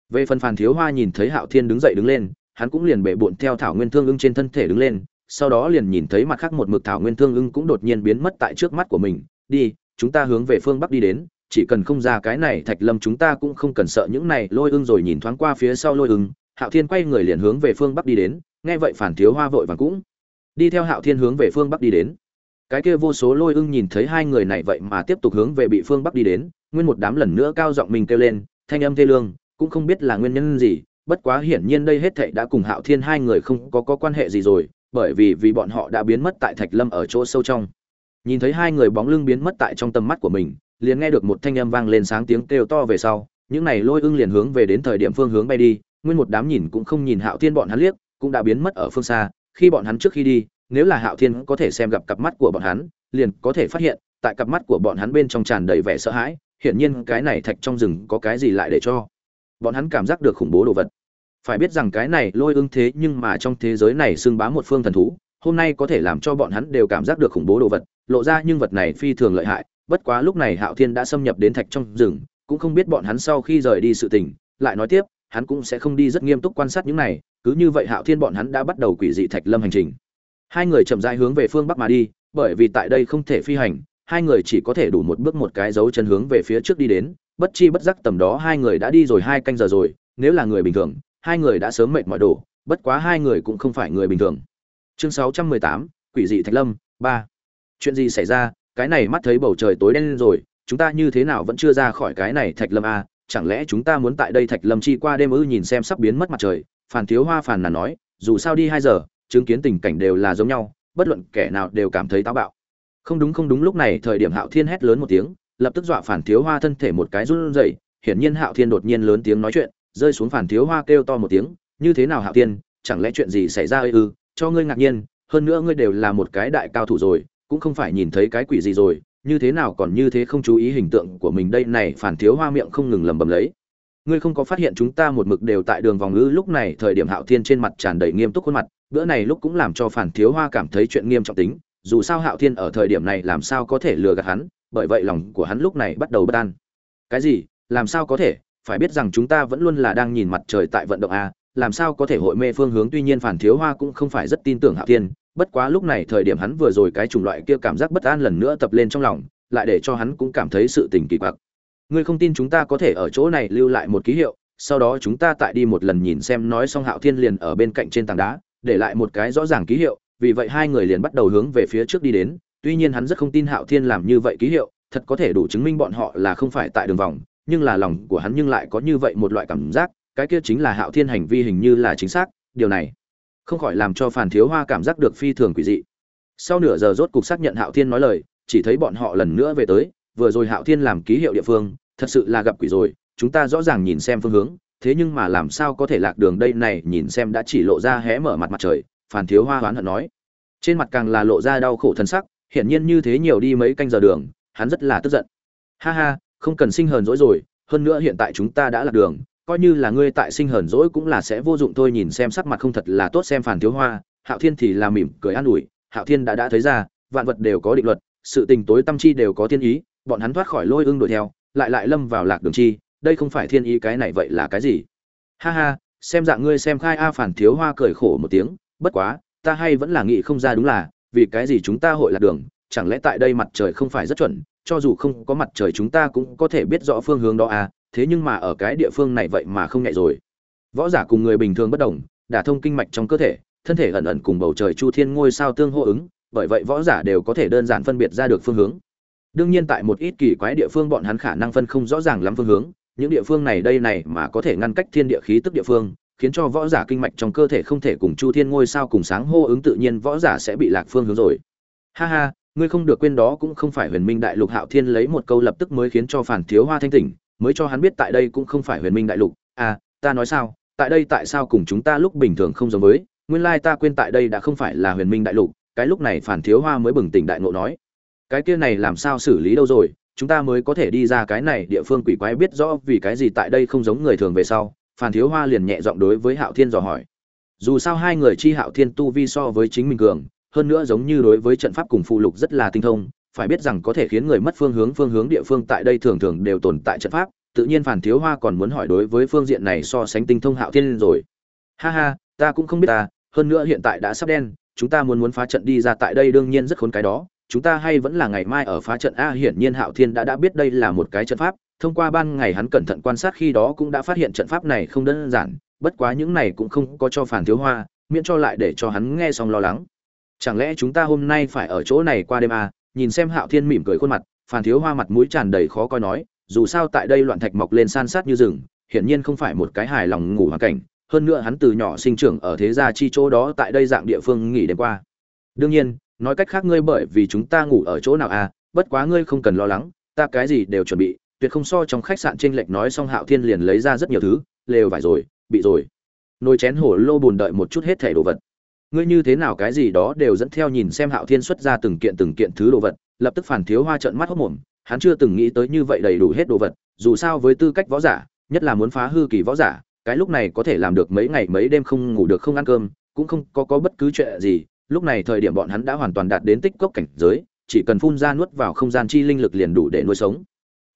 Về phần phàn thiếu hoa nhìn thấy hạo thiên đứng dậy đứng lên, hắn cũng liền bệ bụn theo thảo nguyên thương ưng trên thân thể đứng lên, sau đó liền nhìn thấy mặt khác một mực thảo nguyên thương ưng cũng đột nhiên biến mất tại trước mắt của mình. Đi chúng ta hướng về phương bắc đi đến chỉ cần không ra cái này thạch lâm chúng ta cũng không cần sợ những này lôi ưng rồi nhìn thoáng qua phía sau lôi ưng. Hạo thiên quay người liền hướng về phương bắc đi đến nghe vậy phản thiếu hoa vội vàng cũng đi theo hạo thiên hướng về phương bắc đi đến. Cái kia vô số lôi ưng nhìn thấy hai người này vậy mà tiếp tục hướng về bị phương bắc đi đến nguyên một đám lần nữa cao giọng mình kêu lên thanh âm thê lương cũng không biết là nguyên nhân gì bất quá hiển nhiên đây hết thảy đã cùng hạo thiên hai người không có, có quan hệ gì rồi bởi vì vì bọn họ đã biến mất tại thạch lâm ở chỗ sâu trong nhìn thấy hai người bóng lưng biến mất tại trong tầm mắt của mình, liền nghe được một thanh âm vang lên sáng tiếng kêu to về sau, những này lôi ưng liền hướng về đến thời điểm phương hướng bay đi, nguyên một đám nhìn cũng không nhìn hạo thiên bọn hắn liếc, cũng đã biến mất ở phương xa, khi bọn hắn trước khi đi, nếu là hạo thiên có thể xem gặp cặp mắt của bọn hắn, liền có thể phát hiện, tại cặp mắt của bọn hắn bên trong tràn đầy vẻ sợ hãi, hiển nhiên cái này thạch trong rừng có cái gì lại để cho bọn hắn cảm giác được khủng bố đồ vật. Phải biết rằng cái này lôi ưng thế nhưng mà trong thế giới này xưng bá một phương thần thú, hôm nay có thể làm cho bọn hắn đều cảm giác được khủng bố đồ vật lộ ra nhưng vật này phi thường lợi hại, bất quá lúc này hạo thiên đã xâm nhập đến thạch trong rừng, cũng không biết bọn hắn sau khi rời đi sự tình, lại nói tiếp, hắn cũng sẽ không đi rất nghiêm túc quan sát những này, cứ như vậy hạo thiên bọn hắn đã bắt đầu quỷ dị thạch lâm hành trình. Hai người chậm rãi hướng về phương bắc mà đi, bởi vì tại đây không thể phi hành, hai người chỉ có thể đủ một bước một cái dấu chân hướng về phía trước đi đến, bất chi bất giác tầm đó hai người đã đi rồi hai canh giờ rồi, nếu là người bình thường, hai người đã sớm mệt mỏi đổ, bất quá hai người cũng không phải người bình thường. Chương sáu trăm mười tám, quỷ dị thạch lâm, ba chuyện gì xảy ra, cái này mắt thấy bầu trời tối đen lên rồi, chúng ta như thế nào vẫn chưa ra khỏi cái này thạch lâm a? Chẳng lẽ chúng ta muốn tại đây thạch lâm chi qua đêm ư nhìn xem sắp biến mất mặt trời? Phàn thiếu hoa phàn là nói, dù sao đi hai giờ, chứng kiến tình cảnh đều là giống nhau, bất luận kẻ nào đều cảm thấy táo bạo. Không đúng không đúng, lúc này thời điểm hạo thiên hét lớn một tiếng, lập tức dọa phản thiếu hoa thân thể một cái run rẩy, hiển nhiên hạo thiên đột nhiên lớn tiếng nói chuyện, rơi xuống phản thiếu hoa kêu to một tiếng, như thế nào hạo thiên, chẳng lẽ chuyện gì xảy ra ư? Cho ngươi ngạc nhiên, hơn nữa ngươi đều là một cái đại cao thủ rồi cũng không phải nhìn thấy cái quỷ gì rồi, như thế nào còn như thế không chú ý hình tượng của mình đây này, phản thiếu hoa miệng không ngừng lầm bầm lấy. Ngươi không có phát hiện chúng ta một mực đều tại đường vòng ngữ lúc này thời điểm hạo thiên trên mặt tràn đầy nghiêm túc khuôn mặt, bữa này lúc cũng làm cho phản thiếu hoa cảm thấy chuyện nghiêm trọng tính, dù sao hạo thiên ở thời điểm này làm sao có thể lừa gạt hắn, bởi vậy lòng của hắn lúc này bắt đầu bất an. Cái gì? Làm sao có thể? Phải biết rằng chúng ta vẫn luôn là đang nhìn mặt trời tại vận động a làm sao có thể hội mê phương hướng? Tuy nhiên phản thiếu hoa cũng không phải rất tin tưởng hạo thiên, bất quá lúc này thời điểm hắn vừa rồi cái chủng loại kia cảm giác bất an lần nữa tập lên trong lòng, lại để cho hắn cũng cảm thấy sự tình kỳ quặc. Ngươi không tin chúng ta có thể ở chỗ này lưu lại một ký hiệu, sau đó chúng ta tại đi một lần nhìn xem nói xong hạo thiên liền ở bên cạnh trên tảng đá, để lại một cái rõ ràng ký hiệu, vì vậy hai người liền bắt đầu hướng về phía trước đi đến. Tuy nhiên hắn rất không tin hạo thiên làm như vậy ký hiệu, thật có thể đủ chứng minh bọn họ là không phải tại đường vòng, nhưng là lòng của hắn nhưng lại có như vậy một loại cảm giác cái kia chính là hạo thiên hành vi hình như là chính xác, điều này không khỏi làm cho phàn thiếu hoa cảm giác được phi thường quỷ dị. Sau nửa giờ rốt cục xác nhận hạo thiên nói lời, chỉ thấy bọn họ lần nữa về tới, vừa rồi hạo thiên làm ký hiệu địa phương, thật sự là gặp quỷ rồi, chúng ta rõ ràng nhìn xem phương hướng, thế nhưng mà làm sao có thể lạc đường đây này, nhìn xem đã chỉ lộ ra hé mở mặt mặt trời, phàn thiếu hoa hoán hận nói. Trên mặt càng là lộ ra đau khổ thân sắc, hiển nhiên như thế nhiều đi mấy canh giờ đường, hắn rất là tức giận. Ha ha, không cần sinh hờn dỗi rồi, hơn nữa hiện tại chúng ta đã lạc đường coi như là ngươi tại sinh hờn dỗi cũng là sẽ vô dụng thôi, nhìn xem sắc mặt không thật là tốt xem phản thiếu hoa, hạo thiên thì là mỉm cười an ủi, hạo thiên đã đã thấy ra, vạn vật đều có định luật, sự tình tối tâm chi đều có thiên ý, bọn hắn thoát khỏi lôi ưng đuổi theo, lại lại lâm vào lạc đường chi, đây không phải thiên ý cái này vậy là cái gì? Ha ha, xem dạng ngươi xem khai a phản thiếu hoa cười khổ một tiếng, bất quá, ta hay vẫn là nghĩ không ra đúng là, vì cái gì chúng ta hội lạc đường, chẳng lẽ tại đây mặt trời không phải rất chuẩn, cho dù không có mặt trời chúng ta cũng có thể biết rõ phương hướng đó à? Thế nhưng mà ở cái địa phương này vậy mà không nhẹ rồi. Võ giả cùng người bình thường bất đồng, đả thông kinh mạch trong cơ thể, thân thể ẩn ẩn cùng bầu trời chu thiên ngôi sao tương hô ứng, bởi vậy võ giả đều có thể đơn giản phân biệt ra được phương hướng. Đương nhiên tại một ít kỳ quái địa phương bọn hắn khả năng phân không rõ ràng lắm phương hướng, những địa phương này đây này mà có thể ngăn cách thiên địa khí tức địa phương, khiến cho võ giả kinh mạch trong cơ thể không thể cùng chu thiên ngôi sao cùng sáng hô ứng tự nhiên võ giả sẽ bị lạc phương hướng rồi. Ha ha, ngươi không được quên đó cũng không phải huyền minh đại lục hạo thiên lấy một câu lập tức mới khiến cho phản thiếu hoa thanh tỉnh mới cho hắn biết tại đây cũng không phải huyền minh đại lục. À ta nói sao, tại đây tại sao cùng chúng ta lúc bình thường không giống với? Nguyên lai ta quên tại đây đã không phải là huyền minh đại lục, cái lúc này phản thiếu hoa mới bừng tỉnh đại ngộ nói. Cái kia này làm sao xử lý đâu rồi, chúng ta mới có thể đi ra cái này địa phương quỷ quái biết rõ vì cái gì tại đây không giống người thường về sau. Phản thiếu hoa liền nhẹ giọng đối với hạo thiên dò hỏi. Dù sao hai người chi hạo thiên tu vi so với chính mình cường, hơn nữa giống như đối với trận pháp cùng phụ lục rất là tinh thông phải biết rằng có thể khiến người mất phương hướng phương hướng địa phương tại đây thường thường đều tồn tại trận pháp. Tự nhiên phản thiếu hoa còn muốn hỏi đối với phương diện này so sánh tinh thông hạo thiên rồi. Ha ha, ta cũng không biết ta, hơn nữa hiện tại đã sắp đen, chúng ta muốn muốn phá trận đi ra tại đây đương nhiên rất khốn cái đó. Chúng ta hay vẫn là ngày mai ở phá trận a, hiển nhiên hạo thiên đã đã biết đây là một cái trận pháp. Thông qua ban ngày hắn cẩn thận quan sát khi đó cũng đã phát hiện trận pháp này không đơn giản, bất quá những này cũng không có cho phản thiếu hoa, miễn cho lại để cho hắn nghe xong lo lắng. Chẳng lẽ chúng ta hôm nay phải ở chỗ này qua đêm à? Nhìn xem hạo thiên mỉm cười khuôn mặt Phan thiếu hoa mặt mũi tràn đầy khó coi nói, dù sao tại đây loạn thạch mọc lên san sát như rừng, hiển nhiên không phải một cái hài lòng ngủ hoàn cảnh, hơn nữa hắn từ nhỏ sinh trưởng ở thế gia chi chỗ đó tại đây dạng địa phương nghỉ đêm qua. Đương nhiên, nói cách khác ngươi bởi vì chúng ta ngủ ở chỗ nào à bất quá ngươi không cần lo lắng, ta cái gì đều chuẩn bị, tuyệt không so trong khách sạn trên lệch nói xong hạo thiên liền lấy ra rất nhiều thứ, lều vải rồi, bị rồi. Nồi chén hổ lô buồn đợi một chút hết thảy đồ vật ngươi như thế nào cái gì đó đều dẫn theo nhìn xem hạo thiên xuất ra từng kiện từng kiện thứ đồ vật, lập tức phản thiếu hoa trợn mắt hốc mồm, hắn chưa từng nghĩ tới như vậy đầy đủ hết đồ vật, dù sao với tư cách võ giả, nhất là muốn phá hư kỳ võ giả, cái lúc này có thể làm được mấy ngày mấy đêm không ngủ được không ăn cơm, cũng không có có bất cứ chuyện gì, lúc này thời điểm bọn hắn đã hoàn toàn đạt đến tích cốc cảnh giới, chỉ cần phun ra nuốt vào không gian chi linh lực liền đủ để nuôi sống.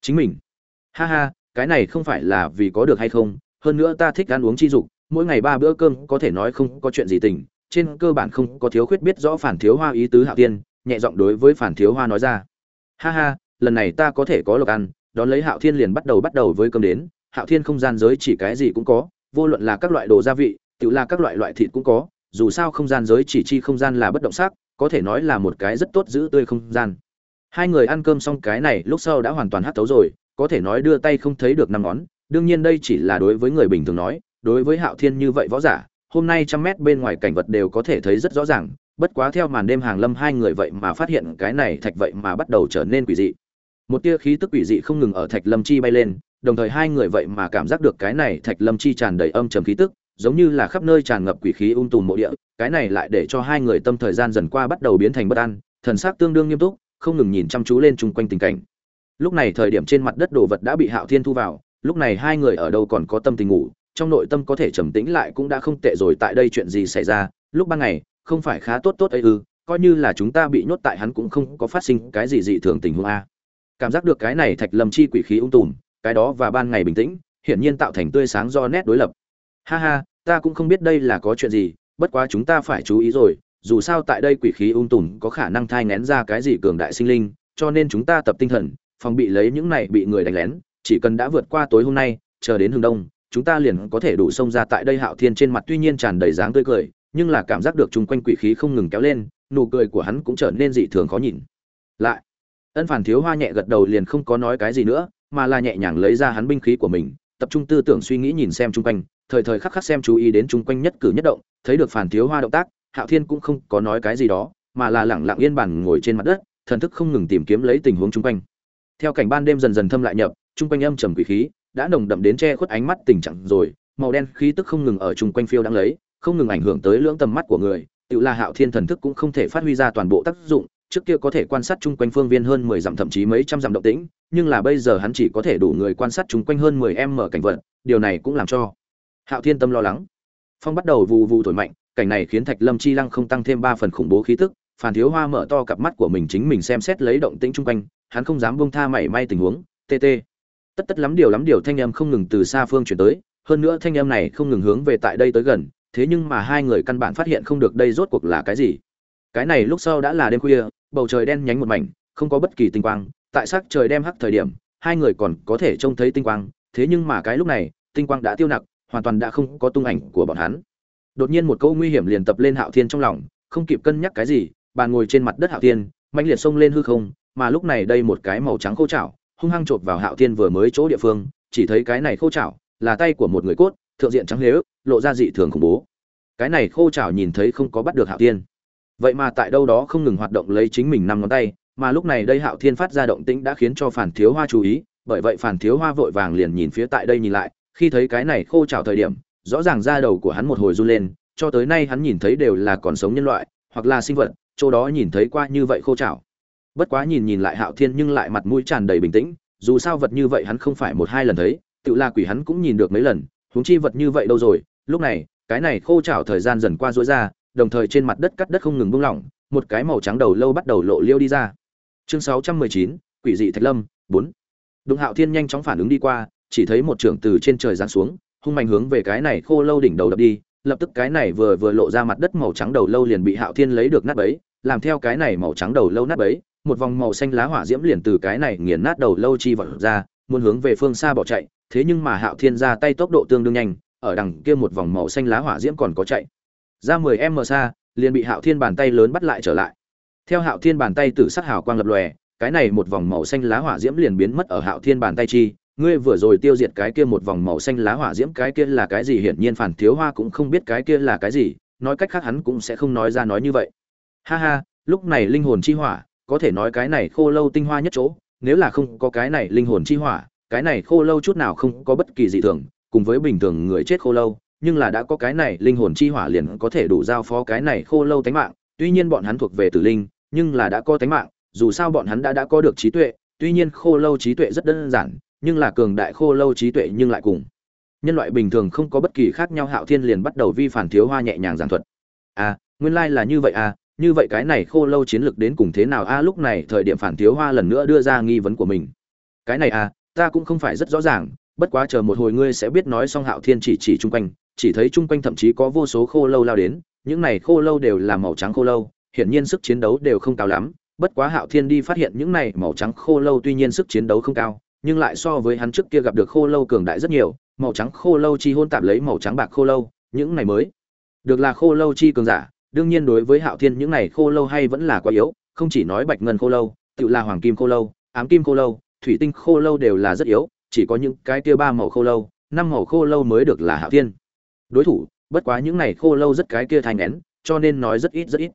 Chính mình. Ha ha, cái này không phải là vì có được hay không, hơn nữa ta thích ăn uống chi dục, mỗi ngày ba bữa cơm có thể nói không có chuyện gì tình trên cơ bản không có thiếu khuyết biết rõ phản thiếu hoa ý tứ hạo tiên nhẹ giọng đối với phản thiếu hoa nói ra. Ha ha, lần này ta có thể có lộc ăn, đón lấy hạo thiên liền bắt đầu bắt đầu với cơm đến, hạo thiên không gian giới chỉ cái gì cũng có, vô luận là các loại đồ gia vị, tự là các loại loại thịt cũng có, dù sao không gian giới chỉ chi không gian là bất động sắc, có thể nói là một cái rất tốt giữ tươi không gian. Hai người ăn cơm xong cái này lúc sau đã hoàn toàn hát tấu rồi, có thể nói đưa tay không thấy được năm ngón, đương nhiên đây chỉ là đối với người bình thường nói, đối với hạo thiên như vậy võ giả hôm nay trăm mét bên ngoài cảnh vật đều có thể thấy rất rõ ràng, bất quá theo màn đêm hàng lâm hai người vậy mà phát hiện cái này thạch vậy mà bắt đầu trở nên quỷ dị. Một tia khí tức quỷ dị không ngừng ở thạch lâm chi bay lên, đồng thời hai người vậy mà cảm giác được cái này thạch lâm chi tràn đầy âm trầm khí tức, giống như là khắp nơi tràn ngập quỷ khí ung tùm mộ địa, cái này lại để cho hai người tâm thời gian dần qua bắt đầu biến thành bất an, thần sắc tương đương nghiêm túc, không ngừng nhìn chăm chú lên chung quanh tình cảnh. Lúc này thời điểm trên mặt đất đồ vật đã bị hạo thiên thu vào, lúc này hai người ở đâu còn có tâm tình ngủ trong nội tâm có thể trầm tĩnh lại cũng đã không tệ rồi, tại đây chuyện gì xảy ra? Lúc ban ngày, không phải khá tốt tốt ấy ư? Coi như là chúng ta bị nhốt tại hắn cũng không có phát sinh cái gì dị thường tình huống a. Cảm giác được cái này thạch lâm chi quỷ khí ung tùm, cái đó và ban ngày bình tĩnh, hiển nhiên tạo thành tươi sáng do nét đối lập. Ha ha, ta cũng không biết đây là có chuyện gì, bất quá chúng ta phải chú ý rồi, dù sao tại đây quỷ khí ung tùm có khả năng thai ngén ra cái gì cường đại sinh linh, cho nên chúng ta tập tinh thần, phòng bị lấy những này bị người đánh lén, chỉ cần đã vượt qua tối hôm nay, chờ đến hướng đông chúng ta liền có thể đủ xông ra tại đây hạo thiên trên mặt tuy nhiên tràn đầy dáng tươi cười, nhưng là cảm giác được chung quanh quỷ khí không ngừng kéo lên, nụ cười của hắn cũng trở nên dị thường khó nhìn. Lại, ân phản thiếu hoa nhẹ gật đầu liền không có nói cái gì nữa, mà là nhẹ nhàng lấy ra hắn binh khí của mình, tập trung tư tưởng suy nghĩ nhìn xem chung quanh, thời thời khắc khắc xem chú ý đến chung quanh nhất cử nhất động, thấy được phản thiếu hoa động tác, hạo thiên cũng không có nói cái gì đó, mà là lẳng lặng yên bản ngồi trên mặt đất, thần thức không ngừng tìm kiếm lấy tình huống chung quanh. Theo cảnh ban đêm dần dần thâm lại nhập, chung quanh âm trầm quỷ khí đã nồng đậm đến che khuất ánh mắt tình trạng rồi, màu đen khí tức không ngừng ở chung quanh phiêu đang lấy, không ngừng ảnh hưởng tới lưỡng tầm mắt của người, tự là hạo thiên thần thức cũng không thể phát huy ra toàn bộ tác dụng, trước kia có thể quan sát chung quanh phương viên hơn mười dặm thậm chí mấy trăm dặm động tĩnh, nhưng là bây giờ hắn chỉ có thể đủ người quan sát chung quanh hơn mười em mở cảnh vật, điều này cũng làm cho hạo thiên tâm lo lắng. Phong bắt đầu vù vù thổi mạnh, cảnh này khiến thạch lâm chi lăng không tăng thêm ba phần khủng bố khí tức, phản thiếu hoa mở to cặp mắt của mình chính mình xem xét lấy động tĩnh chung quanh, hắn không dám buông tha mảy may tình huống tt tất tất lắm điều lắm điều thanh âm không ngừng từ xa phương chuyển tới, hơn nữa thanh âm này không ngừng hướng về tại đây tới gần, thế nhưng mà hai người căn bản phát hiện không được đây rốt cuộc là cái gì. Cái này lúc sau đã là đêm khuya, bầu trời đen nhánh một mảnh, không có bất kỳ tinh quang, tại sắc trời đem hắc thời điểm, hai người còn có thể trông thấy tinh quang, thế nhưng mà cái lúc này, tinh quang đã tiêu nặc, hoàn toàn đã không có tung ảnh của bọn hắn. Đột nhiên một câu nguy hiểm liền tập lên hạo thiên trong lòng, không kịp cân nhắc cái gì bàn ngồi trên mặt đất hạo thiên mạnh liệt xông lên hư không, mà lúc này đây một cái màu trắng khô chảo hung hăng chộp vào hạo thiên vừa mới chỗ địa phương, chỉ thấy cái này khô chảo là tay của một người cốt, thượng diện trắng lếu lộ ra dị thường khủng bố. Cái này khô chảo nhìn thấy không có bắt được hạo thiên. Vậy mà tại đâu đó không ngừng hoạt động lấy chính mình năm ngón tay, mà lúc này đây hạo thiên phát ra động tĩnh đã khiến cho phản thiếu hoa chú ý, bởi vậy phản thiếu hoa vội vàng liền nhìn phía tại đây nhìn lại, khi thấy cái này khô chảo thời điểm, rõ ràng da đầu của hắn một hồi run lên, cho tới nay hắn nhìn thấy đều là còn sống nhân loại, hoặc là sinh vật, chỗ đó nhìn thấy qua như vậy khô chảo bất quá nhìn nhìn lại hạo thiên nhưng lại mặt mũi tràn đầy bình tĩnh, dù sao vật như vậy hắn không phải một hai lần thấy, tự La quỷ hắn cũng nhìn được mấy lần, huống chi vật như vậy đâu rồi, lúc này, cái này khô chảo thời gian dần qua rối ra, đồng thời trên mặt đất cắt đất không ngừng buông lỏng, một cái màu trắng đầu lâu bắt đầu lộ liêu đi ra. Chương sáu trăm mười chín, quỷ dị thạch lâm, bốn. Đụng hạo thiên nhanh chóng phản ứng đi qua, chỉ thấy một trưởng từ trên trời giáng xuống, hung mạnh hướng về cái này khô lâu đỉnh đầu đập đi, lập tức cái này vừa vừa lộ ra mặt đất màu trắng đầu lâu liền bị hạo thiên lấy được nát bấy, làm theo cái này màu trắng đầu lâu nát bấy một vòng màu xanh lá hỏa diễm liền từ cái này nghiền nát đầu lâu chi vật ra, muốn hướng về phương xa bỏ chạy, thế nhưng mà hạo thiên ra tay tốc độ tương đương nhanh, ở đằng kia một vòng màu xanh lá hỏa diễm còn có chạy. Ra 10 m xa, liền bị hạo thiên bàn tay lớn bắt lại trở lại. Theo hạo thiên bàn tay tử sắc hào quang lập lòe, cái này một vòng màu xanh lá hỏa diễm liền biến mất ở hạo thiên bàn tay chi. Ngươi vừa rồi tiêu diệt cái kia một vòng màu xanh lá hỏa diễm, cái kia là cái gì? Hiển nhiên phản thiếu hoa cũng không biết cái kia là cái gì, nói cách khác hắn cũng sẽ không nói ra nói như vậy. Ha ha, lúc này linh hồn chi hỏa có thể nói cái này khô lâu tinh hoa nhất chỗ, nếu là không có cái này linh hồn chi hỏa, cái này khô lâu chút nào không có bất kỳ dị thường, cùng với bình thường người chết khô lâu, nhưng là đã có cái này linh hồn chi hỏa liền có thể đủ giao phó cái này khô lâu tánh mạng. Tuy nhiên bọn hắn thuộc về tử linh, nhưng là đã có tánh mạng, dù sao bọn hắn đã đã có được trí tuệ, tuy nhiên khô lâu trí tuệ rất đơn giản, nhưng là cường đại khô lâu trí tuệ nhưng lại cùng nhân loại bình thường không có bất kỳ khác nhau. Hạo thiên liền bắt đầu vi phản thiếu hoa nhẹ nhàng giảng thuật. À nguyên lai là như vậy à như vậy cái này khô lâu chiến lược đến cùng thế nào? A, lúc này thời điểm phản thiếu hoa lần nữa đưa ra nghi vấn của mình. Cái này à ta cũng không phải rất rõ ràng, bất quá chờ một hồi ngươi sẽ biết nói xong hạo thiên chỉ chỉ chung quanh, chỉ thấy chung quanh thậm chí có vô số khô lâu lao đến, những này khô lâu đều là màu trắng khô lâu, hiển nhiên sức chiến đấu đều không cao lắm, bất quá hạo thiên đi phát hiện những này màu trắng khô lâu tuy nhiên sức chiến đấu không cao, nhưng lại so với hắn trước kia gặp được khô lâu cường đại rất nhiều, màu trắng khô lâu chi hôn tạp lấy màu trắng bạc khô lâu, những này mới được là khô lâu chi cường giả đương nhiên đối với hạo thiên những này khô lâu hay vẫn là quá yếu, không chỉ nói bạch ngân khô lâu tự là hoàng kim khô lâu, ám kim khô lâu, thủy tinh khô lâu đều là rất yếu, chỉ có những cái kia ba màu khô lâu, năm màu khô lâu mới được là hạo thiên. Đối thủ, bất quá những này khô lâu rất cái kia thành nén cho nên nói rất ít rất ít.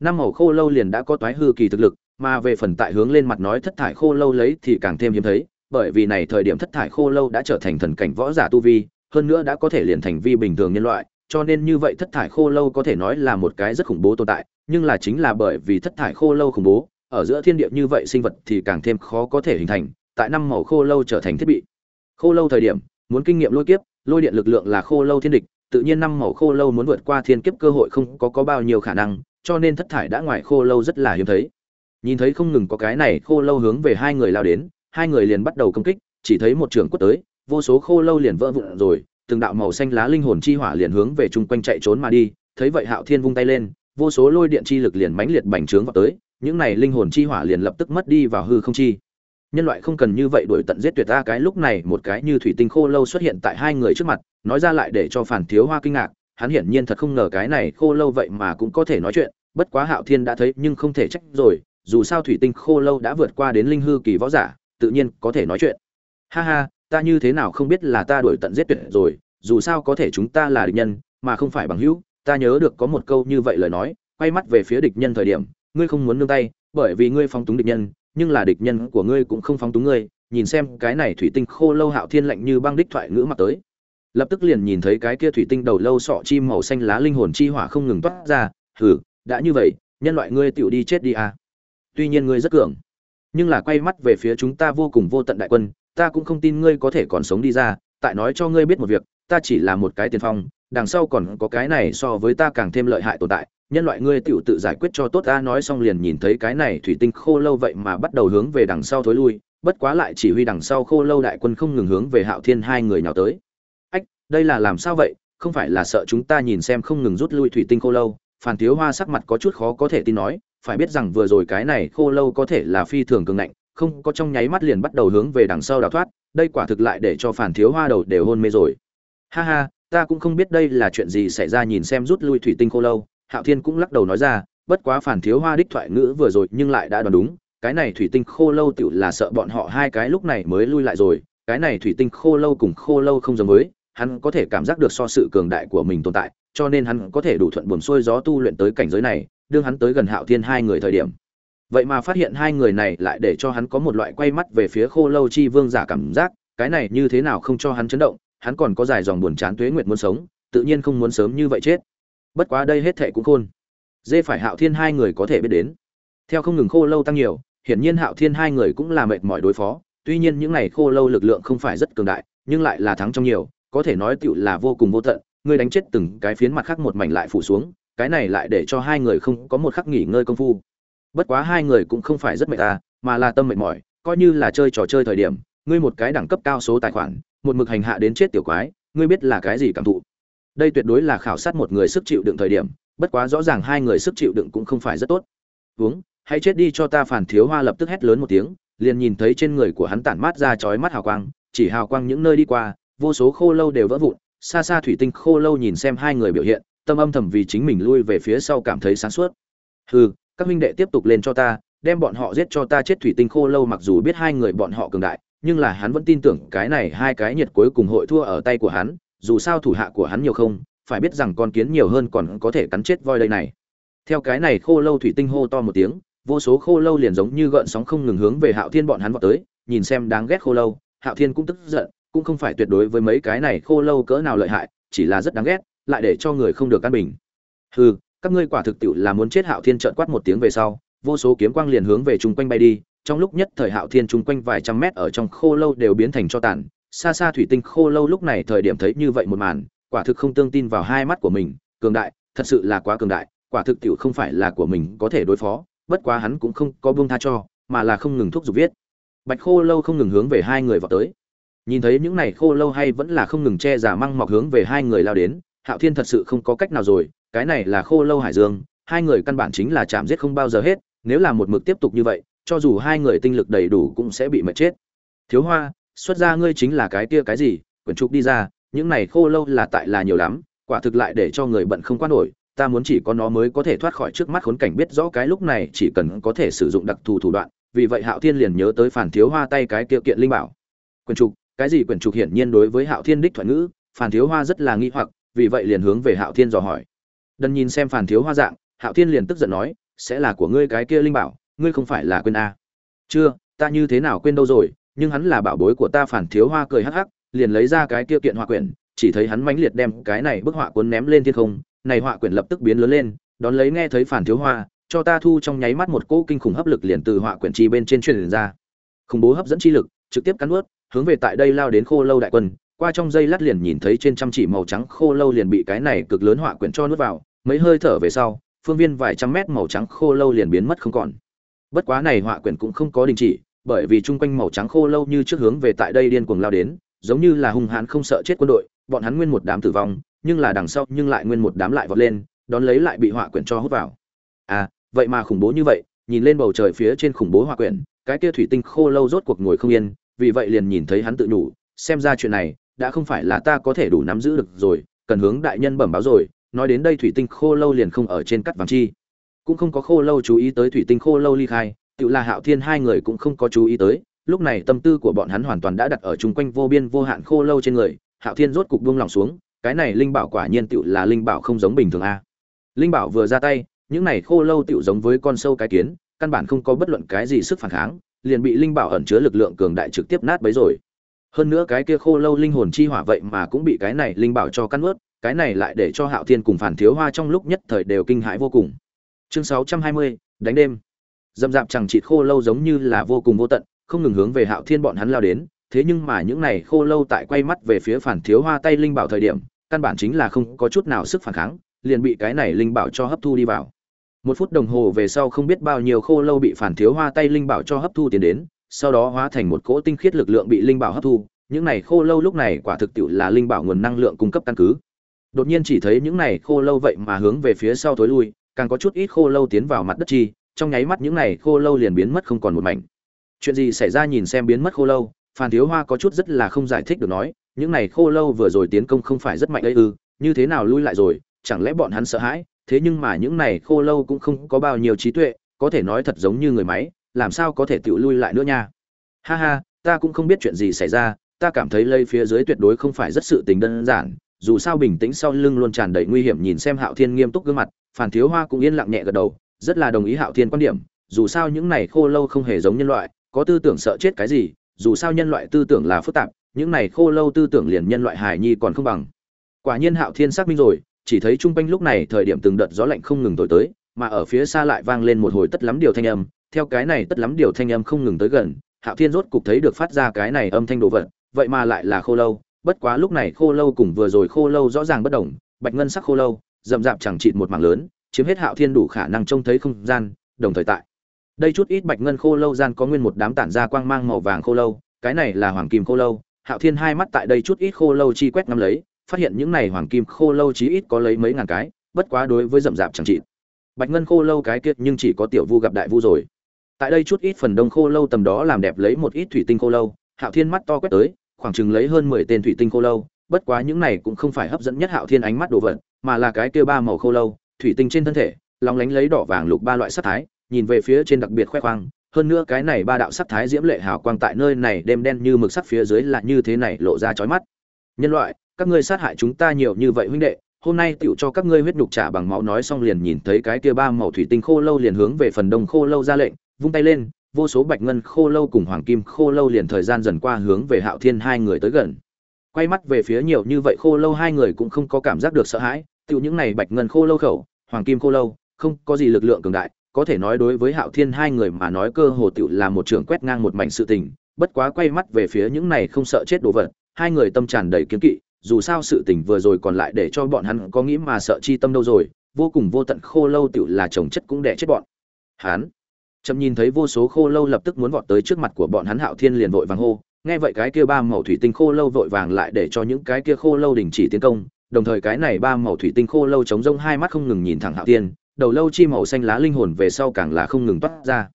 Năm màu khô lâu liền đã có toái hư kỳ thực lực, mà về phần tại hướng lên mặt nói thất thải khô lâu lấy thì càng thêm hiếm thấy, bởi vì này thời điểm thất thải khô lâu đã trở thành thần cảnh võ giả tu vi, hơn nữa đã có thể liền thành vi bình thường nhân loại cho nên như vậy thất thải khô lâu có thể nói là một cái rất khủng bố tồn tại, nhưng là chính là bởi vì thất thải khô lâu khủng bố, ở giữa thiên địa như vậy sinh vật thì càng thêm khó có thể hình thành, tại năm màu khô lâu trở thành thiết bị. Khô lâu thời điểm, muốn kinh nghiệm lôi kiếp, lôi điện lực lượng là khô lâu thiên địch, tự nhiên năm màu khô lâu muốn vượt qua thiên kiếp cơ hội không có có bao nhiêu khả năng, cho nên thất thải đã ngoài khô lâu rất là hiếm thấy. Nhìn thấy không ngừng có cái này khô lâu hướng về hai người lao đến, hai người liền bắt đầu công kích, chỉ thấy một trường quất tới, vô số khô lâu liền vỡ vụn rồi từng đạo màu xanh lá linh hồn chi hỏa liền hướng về chung quanh chạy trốn mà đi, thấy vậy hạo thiên vung tay lên, vô số lôi điện chi lực liền mãnh liệt bành trướng vào tới, những này linh hồn chi hỏa liền lập tức mất đi vào hư không chi. Nhân loại không cần như vậy đuổi tận giết tuyệt ta, cái lúc này một cái như thủy tinh khô lâu xuất hiện tại hai người trước mặt, nói ra lại để cho phản thiếu hoa kinh ngạc, hắn hiển nhiên thật không ngờ cái này khô lâu vậy mà cũng có thể nói chuyện, bất quá hạo thiên đã thấy nhưng không thể trách rồi, dù sao thủy tinh khô lâu đã vượt qua đến linh hư kỳ võ giả, tự nhiên có thể nói chuyện. Ha ha ta như thế nào không biết là ta đuổi tận giết tuyệt rồi, dù sao có thể chúng ta là địch nhân, mà không phải bằng hữu, ta nhớ được có một câu như vậy lời nói, quay mắt về phía địch nhân thời điểm, ngươi không muốn nương tay, bởi vì ngươi phóng túng địch nhân, nhưng là địch nhân của ngươi cũng không phóng túng ngươi, nhìn xem cái này thủy tinh khô lâu hạo thiên lạnh như băng đích thoại ngữ mặt tới. Lập tức liền nhìn thấy cái kia thủy tinh đầu lâu sọ chim màu xanh lá linh hồn chi hỏa không ngừng toát ra, hừ, đã như vậy, nhân loại ngươi tựu đi chết đi à. Tuy nhiên ngươi rất cường, nhưng là quay mắt về phía chúng ta vô cùng vô tận đại quân ta cũng không tin ngươi có thể còn sống đi ra, tại nói cho ngươi biết một việc, ta chỉ là một cái tiền phong, đằng sau còn có cái này so với ta càng thêm lợi hại tồn tại, nhân loại ngươi tựu tự giải quyết cho tốt ta nói xong liền nhìn thấy cái này thủy tinh khô lâu vậy mà bắt đầu hướng về đằng sau thối lui, bất quá lại chỉ huy đằng sau khô lâu đại quân không ngừng hướng về hạo thiên hai người nào tới. Ách, đây là làm sao vậy? Không phải là sợ chúng ta nhìn xem không ngừng rút lui thủy tinh khô lâu? Phản thiếu hoa sắc mặt có chút khó có thể tin nói, phải biết rằng vừa rồi cái này khô lâu có thể là phi thường cường ngạnh không có trong nháy mắt liền bắt đầu hướng về đằng sau đào thoát, đây quả thực lại để cho phản thiếu hoa đầu đều hôn mê rồi. Ha ha, ta cũng không biết đây là chuyện gì xảy ra nhìn xem rút lui thủy tinh khô lâu, hạo thiên cũng lắc đầu nói ra, bất quá phản thiếu hoa đích thoại ngữ vừa rồi nhưng lại đã đoán đúng, cái này thủy tinh khô lâu tựu là sợ bọn họ hai cái lúc này mới lui lại rồi, cái này thủy tinh khô lâu cùng khô lâu không giống với, hắn có thể cảm giác được so sự cường đại của mình tồn tại, cho nên hắn có thể đủ thuận buồm xuôi gió tu luyện tới cảnh giới này, đương hắn tới gần hạo thiên hai người thời điểm vậy mà phát hiện hai người này lại để cho hắn có một loại quay mắt về phía khô lâu chi vương giả cảm giác, cái này như thế nào không cho hắn chấn động, hắn còn có dài dòng buồn chán tuế nguyệt muốn sống, tự nhiên không muốn sớm như vậy chết. Bất quá đây hết thệ cũng khôn. Dê phải hạo thiên hai người có thể biết đến. Theo không ngừng khô lâu tăng nhiều, hiển nhiên hạo thiên hai người cũng là mệt mỏi đối phó, tuy nhiên những này khô lâu lực lượng không phải rất cường đại, nhưng lại là thắng trong nhiều, có thể nói tựu là vô cùng vô tận ngươi đánh chết từng cái phiến mặt khác một mảnh lại phủ xuống, cái này lại để cho hai người không có một khắc nghỉ ngơi công phu bất quá hai người cũng không phải rất mệt ta mà là tâm mệt mỏi, coi như là chơi trò chơi thời điểm, ngươi một cái đẳng cấp cao số tài khoản, một mực hành hạ đến chết tiểu quái, ngươi biết là cái gì cảm thụ. Đây tuyệt đối là khảo sát một người sức chịu đựng thời điểm, bất quá rõ ràng hai người sức chịu đựng cũng không phải rất tốt. Uống, hãy chết đi cho ta phản thiếu hoa lập tức hét lớn một tiếng, liền nhìn thấy trên người của hắn tản mát ra chói mắt hào quang, chỉ hào quang những nơi đi qua, vô số khô lâu đều vỡ vụn, xa xa thủy tinh khô lâu nhìn xem hai người biểu hiện, tâm âm thầm vì chính mình lui về phía sau cảm thấy sáng suốt. Hừ các huynh đệ tiếp tục lên cho ta, đem bọn họ giết cho ta chết thủy tinh khô lâu mặc dù biết hai người bọn họ cường đại, nhưng là hắn vẫn tin tưởng cái này hai cái nhiệt cuối cùng hội thua ở tay của hắn, dù sao thủ hạ của hắn nhiều không, phải biết rằng con kiến nhiều hơn còn có thể cắn chết voi đây này. Theo cái này khô lâu thủy tinh hô to một tiếng, vô số khô lâu liền giống như gợn sóng không ngừng hướng về hạo thiên bọn hắn vào tới, nhìn xem đáng ghét khô lâu, hạo thiên cũng tức giận, cũng không phải tuyệt đối với mấy cái này khô lâu cỡ nào lợi hại, chỉ là rất đáng ghét, lại để cho người không được căn bình. Hừ các ngươi quả thực tiệu là muốn chết hạo thiên trợn quát một tiếng về sau, vô số kiếm quang liền hướng về chung quanh bay đi, trong lúc nhất thời hạo thiên chung quanh vài trăm mét ở trong khô lâu đều biến thành cho tàn. Xa xa thủy tinh khô lâu lúc này thời điểm thấy như vậy một màn, quả thực không tương tin vào hai mắt của mình. Cường đại, thật sự là quá cường đại, quả thực tiểu không phải là của mình có thể đối phó, bất quá hắn cũng không có buông tha cho, mà là không ngừng thúc giục viết. Bạch khô lâu không ngừng hướng về hai người vào tới. Nhìn thấy những này khô lâu hay vẫn là không ngừng che giả măng mọc hướng về hai người lao đến, hạo thiên thật sự không có cách nào rồi cái này là khô lâu hải dương, hai người căn bản chính là chạm giết không bao giờ hết, nếu là một mực tiếp tục như vậy, cho dù hai người tinh lực đầy đủ cũng sẽ bị mệt chết. Thiếu hoa, xuất ra ngươi chính là cái kia cái gì? Quyển trục đi ra, những này khô lâu là tại là nhiều lắm, quả thực lại để cho người bận không qua nổi, ta muốn chỉ có nó mới có thể thoát khỏi trước mắt khốn cảnh biết rõ cái lúc này chỉ cần có thể sử dụng đặc thù thủ đoạn, vì vậy hạo thiên liền nhớ tới phản thiếu hoa tay cái kia kiện linh bảo. Quyền trục, cái gì quyền trục hiển nhiên đối với hạo thiên đích thoại ngữ, phản thiếu hoa rất là nghi hoặc, vì vậy liền hướng về hạo thiên dò hỏi đần nhìn xem phản thiếu hoa dạng, hạo thiên liền tức giận nói, sẽ là của ngươi cái kia linh bảo, ngươi không phải là quên a. Chưa, ta như thế nào quên đâu rồi, nhưng hắn là bảo bối của ta. Phản thiếu hoa cười hắc hắc, liền lấy ra cái kia kiện họa quyển, chỉ thấy hắn mãnh liệt đem cái này bức họa cuốn ném lên thiên không, này họa quyển lập tức biến lớn lên, đón lấy nghe thấy phản thiếu hoa, cho ta thu trong nháy mắt một cỗ kinh khủng hấp lực liền từ họa quyển chi bên trên truyền ra. Khủng bố hấp dẫn chi lực, trực tiếp cắn nuốt, hướng về tại đây lao đến khô lâu đại quân, qua trong dây lát liền nhìn thấy trên trăm chỉ màu trắng khô lâu liền bị cái này cực lớn họa quyển cho nuốt vào mấy hơi thở về sau, phương viên vài trăm mét màu trắng khô lâu liền biến mất không còn. Bất quá này họa quyển cũng không có đình chỉ, bởi vì chung quanh màu trắng khô lâu như trước hướng về tại đây điên cuồng lao đến, giống như là hung hãn không sợ chết quân đội, bọn hắn nguyên một đám tử vong, nhưng là đằng sau nhưng lại nguyên một đám lại vọt lên, đón lấy lại bị họa quyển cho hút vào. À vậy mà khủng bố như vậy, nhìn lên bầu trời phía trên khủng bố họa quyển, cái kia thủy tinh khô lâu rốt cuộc ngồi không yên, vì vậy liền nhìn thấy hắn tự nhủ, xem ra chuyện này, đã không phải là ta có thể đủ nắm giữ được rồi, cần hướng đại nhân bẩm báo rồi nói đến đây thủy tinh khô lâu liền không ở trên cắt vàng chi. Cũng không có khô lâu chú ý tới thủy tinh khô lâu ly khai, tự là hạo thiên hai người cũng không có chú ý tới, lúc này tâm tư của bọn hắn hoàn toàn đã đặt ở chung quanh vô biên vô hạn khô lâu trên người, hạo thiên rốt cục buông lòng xuống, cái này linh bảo quả nhiên tự là linh bảo không giống bình thường a. Linh bảo vừa ra tay, những này khô lâu tự giống với con sâu cái kiến, căn bản không có bất luận cái gì sức phản kháng, liền bị linh bảo ẩn chứa lực lượng cường đại trực tiếp nát bấy rồi. Hơn nữa cái kia khô lâu linh hồn chi hỏa vậy mà cũng bị cái này linh bảo cho căn ướt cái này lại để cho hạo thiên cùng phản thiếu hoa trong lúc nhất thời đều kinh hãi vô cùng. Chương sáu trăm hai mươi, đánh đêm. Dâm dạp chẳng chịt khô lâu giống như là vô cùng vô tận, không ngừng hướng về hạo thiên bọn hắn lao đến, thế nhưng mà những này khô lâu tại quay mắt về phía phản thiếu hoa tay linh bảo thời điểm, căn bản chính là không có chút nào sức phản kháng, liền bị cái này linh bảo cho hấp thu đi vào. Một phút đồng hồ về sau không biết bao nhiêu khô lâu bị phản thiếu hoa tay linh bảo cho hấp thu tiến đến, sau đó hóa thành một cỗ tinh khiết lực lượng bị linh bảo hấp thu, những này khô lâu lúc này quả thực tiệu là linh bảo nguồn năng lượng cung cấp căn cứ đột nhiên chỉ thấy những này khô lâu vậy mà hướng về phía sau thối lui, càng có chút ít khô lâu tiến vào mặt đất chi, trong nháy mắt những này khô lâu liền biến mất không còn một mảnh. Chuyện gì xảy ra nhìn xem biến mất khô lâu, phan thiếu hoa có chút rất là không giải thích được nói, những này khô lâu vừa rồi tiến công không phải rất mạnh ấy ư, như thế nào lui lại rồi, chẳng lẽ bọn hắn sợ hãi? Thế nhưng mà những này khô lâu cũng không có bao nhiêu trí tuệ, có thể nói thật giống như người máy, làm sao có thể tự lui lại nữa nha? Ha ha, ta cũng không biết chuyện gì xảy ra, ta cảm thấy lây phía dưới tuyệt đối không phải rất sự tình đơn giản dù sao bình tĩnh sau lưng luôn tràn đầy nguy hiểm, nhìn xem hạo thiên nghiêm túc gương mặt, phản thiếu hoa cũng yên lặng nhẹ gật đầu, rất là đồng ý hạo thiên quan điểm, dù sao những này khô lâu không hề giống nhân loại, có tư tưởng sợ chết cái gì, dù sao nhân loại tư tưởng là phức tạp, những này khô lâu tư tưởng liền nhân loại hài nhi còn không bằng. Quả nhiên hạo thiên xác minh rồi, chỉ thấy trung quanh lúc này thời điểm từng đợt gió lạnh không ngừng thổi tới, mà ở phía xa lại vang lên một hồi tất lắm điều thanh âm, theo cái này tất lắm điều thanh âm không ngừng tới gần, hạo thiên rốt cục thấy được phát ra cái này âm thanh đồ vật, vậy mà lại là khô lâu bất quá lúc này khô lâu cùng vừa rồi khô lâu rõ ràng bất đồng, bạch ngân sắc khô lâu, rậm rạp chẳng chịt một mảng lớn, chiếm hết hạo thiên đủ khả năng trông thấy không gian, đồng thời tại. Đây chút ít bạch ngân khô lâu gian có nguyên một đám tản ra quang mang màu vàng khô lâu, cái này là hoàng kim khô lâu, hạo thiên hai mắt tại đây chút ít khô lâu chi quét ngắm lấy, phát hiện những này hoàng kim khô lâu chí ít có lấy mấy ngàn cái, bất quá đối với rậm rạp chẳng trị bạch ngân khô lâu cái kiệt nhưng chỉ có tiểu vu gặp đại vu rồi. Tại đây chút ít phần đông khô lâu tầm đó làm đẹp lấy một ít thủy tinh khô lâu, hạo thiên mắt to quét tới khoảng chừng lấy hơn mười tên thủy tinh khô lâu, bất quá những này cũng không phải hấp dẫn nhất hạo thiên ánh mắt đồ vật, mà là cái kia ba màu khô lâu, thủy tinh trên thân thể, lóng lánh lấy đỏ vàng lục ba loại sắc thái, nhìn về phía trên đặc biệt khoe khoang, hơn nữa cái này ba đạo sắc thái diễm lệ hào quang tại nơi này đêm đen như mực sắc phía dưới là như thế này lộ ra chói mắt. Nhân loại, các ngươi sát hại chúng ta nhiều như vậy huynh đệ, hôm nay tựu cho các ngươi huyết nhục trả bằng máu nói xong liền nhìn thấy cái kia ba màu thủy tinh khô lâu liền hướng về phần đông khô lâu ra lệnh, vung tay lên vô số bạch ngân khô lâu cùng hoàng kim khô lâu liền thời gian dần qua hướng về hạo thiên hai người tới gần. Quay mắt về phía nhiều như vậy khô lâu hai người cũng không có cảm giác được sợ hãi tựu những này bạch ngân khô lâu khẩu, hoàng kim khô lâu, không có gì lực lượng cường đại, có thể nói đối với hạo thiên hai người mà nói cơ hồ tựu là một trường quét ngang một mảnh sự tình, bất quá quay mắt về phía những này không sợ chết đồ vật, hai người tâm tràn đầy kiến kỵ, dù sao sự tình vừa rồi còn lại để cho bọn hắn có nghĩ mà sợ chi tâm đâu rồi, vô cùng vô tận khô lâu tựu là chồng chất cũng đẻ chết bọn hắn chậm nhìn thấy vô số khô lâu lập tức muốn vọt tới trước mặt của bọn hắn hạo thiên liền vội vàng hô. Nghe vậy cái kia ba màu thủy tinh khô lâu vội vàng lại để cho những cái kia khô lâu đình chỉ tiến công. Đồng thời cái này ba màu thủy tinh khô lâu chống rông hai mắt không ngừng nhìn thẳng hạo thiên. Đầu lâu chi màu xanh lá linh hồn về sau càng là không ngừng toát ra.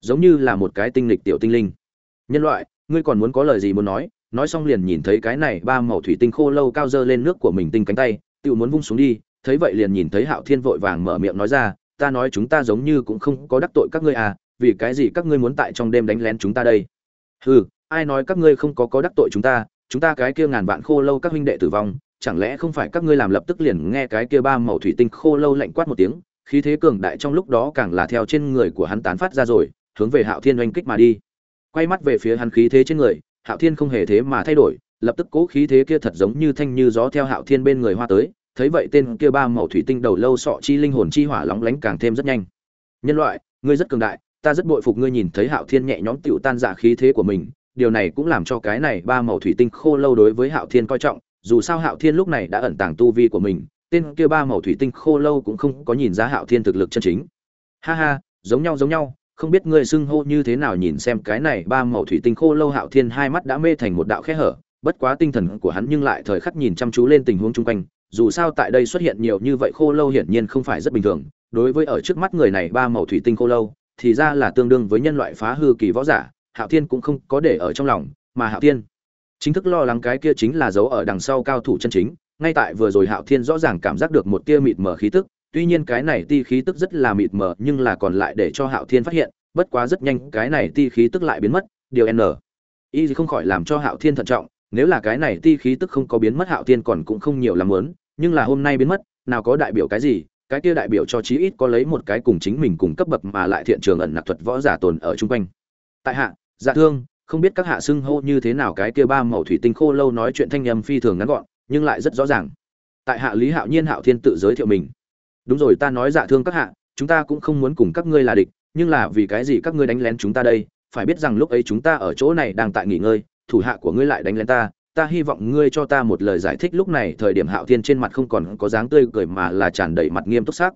Giống như là một cái tinh lịch tiểu tinh linh. Nhân loại, ngươi còn muốn có lời gì muốn nói? Nói xong liền nhìn thấy cái này ba màu thủy tinh khô lâu cao dơ lên nước của mình tinh cánh tay, tự muốn vung xuống đi. Thấy vậy liền nhìn thấy hạo thiên vội vàng mở miệng nói ra ta nói chúng ta giống như cũng không có đắc tội các ngươi à vì cái gì các ngươi muốn tại trong đêm đánh lén chúng ta đây? Hừ, ai nói các ngươi không có có đắc tội chúng ta chúng ta cái kia ngàn vạn khô lâu các huynh đệ tử vong, chẳng lẽ không phải các ngươi làm lập tức liền nghe cái kia ba màu thủy tinh khô lâu lạnh quát một tiếng, khí thế cường đại trong lúc đó càng là theo trên người của hắn tán phát ra rồi, hướng về hạo thiên oanh kích mà đi. Quay mắt về phía hắn khí thế trên người, hạo thiên không hề thế mà thay đổi, lập tức cố khí thế kia thật giống như thanh như gió theo hạo thiên bên người hoa tới thấy vậy tên kia ba màu thủy tinh đầu lâu sọ chi linh hồn chi hỏa lóng lánh càng thêm rất nhanh. Nhân loại, ngươi rất cường đại, ta rất bội phục ngươi nhìn thấy hạo thiên nhẹ nhõm tựu tan dạ khí thế của mình, điều này cũng làm cho cái này ba màu thủy tinh khô lâu đối với hạo thiên coi trọng, dù sao hạo thiên lúc này đã ẩn tàng tu vi của mình, tên kia ba màu thủy tinh khô lâu cũng không có nhìn ra hạo thiên thực lực chân chính. Ha ha, giống nhau giống nhau, không biết ngươi xưng hô như thế nào nhìn xem cái này ba màu thủy tinh khô lâu hạo thiên hai mắt đã mê thành một đạo khe hở, bất quá tinh thần của hắn nhưng lại thời khắc nhìn chăm chú lên tình huống chung quanh dù sao tại đây xuất hiện nhiều như vậy khô lâu hiển nhiên không phải rất bình thường. Đối với ở trước mắt người này ba màu thủy tinh khô lâu, thì ra là tương đương với nhân loại phá hư kỳ võ giả, hạo thiên cũng không có để ở trong lòng, mà hạo thiên chính thức lo lắng cái kia chính là dấu ở đằng sau cao thủ chân chính. Ngay tại vừa rồi hạo thiên rõ ràng cảm giác được một tia mịt mờ khí tức, tuy nhiên cái này ti khí tức rất là mịt mờ, nhưng là còn lại để cho hạo thiên phát hiện, bất quá rất nhanh cái này ti khí tức lại biến mất, điều n. Y không khỏi làm cho hạo thiên thận trọng nếu là cái này ti khí tức không có biến mất hạo thiên còn cũng không nhiều làm lớn nhưng là hôm nay biến mất, nào có đại biểu cái gì, cái kia đại biểu cho chí ít có lấy một cái cùng chính mình cùng cấp bậc mà lại thiện trường ẩn nặc thuật võ giả tồn ở chung quanh. Tại hạ dạ thương, không biết các hạ xưng hô như thế nào cái kia ba màu thủy tinh khô lâu nói chuyện thanh âm phi thường ngắn gọn, nhưng lại rất rõ ràng. Tại hạ lý hạo nhiên hạo thiên tự giới thiệu mình. Đúng rồi, ta nói dạ thương các hạ, chúng ta cũng không muốn cùng các ngươi là địch, nhưng là vì cái gì các ngươi đánh lén chúng ta đây? Phải biết rằng lúc ấy chúng ta ở chỗ này đang tại nghỉ ngơi thủ hạ của ngươi lại đánh lén ta ta hy vọng ngươi cho ta một lời giải thích lúc này thời điểm hạo thiên trên mặt không còn có dáng tươi cười mà là tràn đầy mặt nghiêm túc sắc.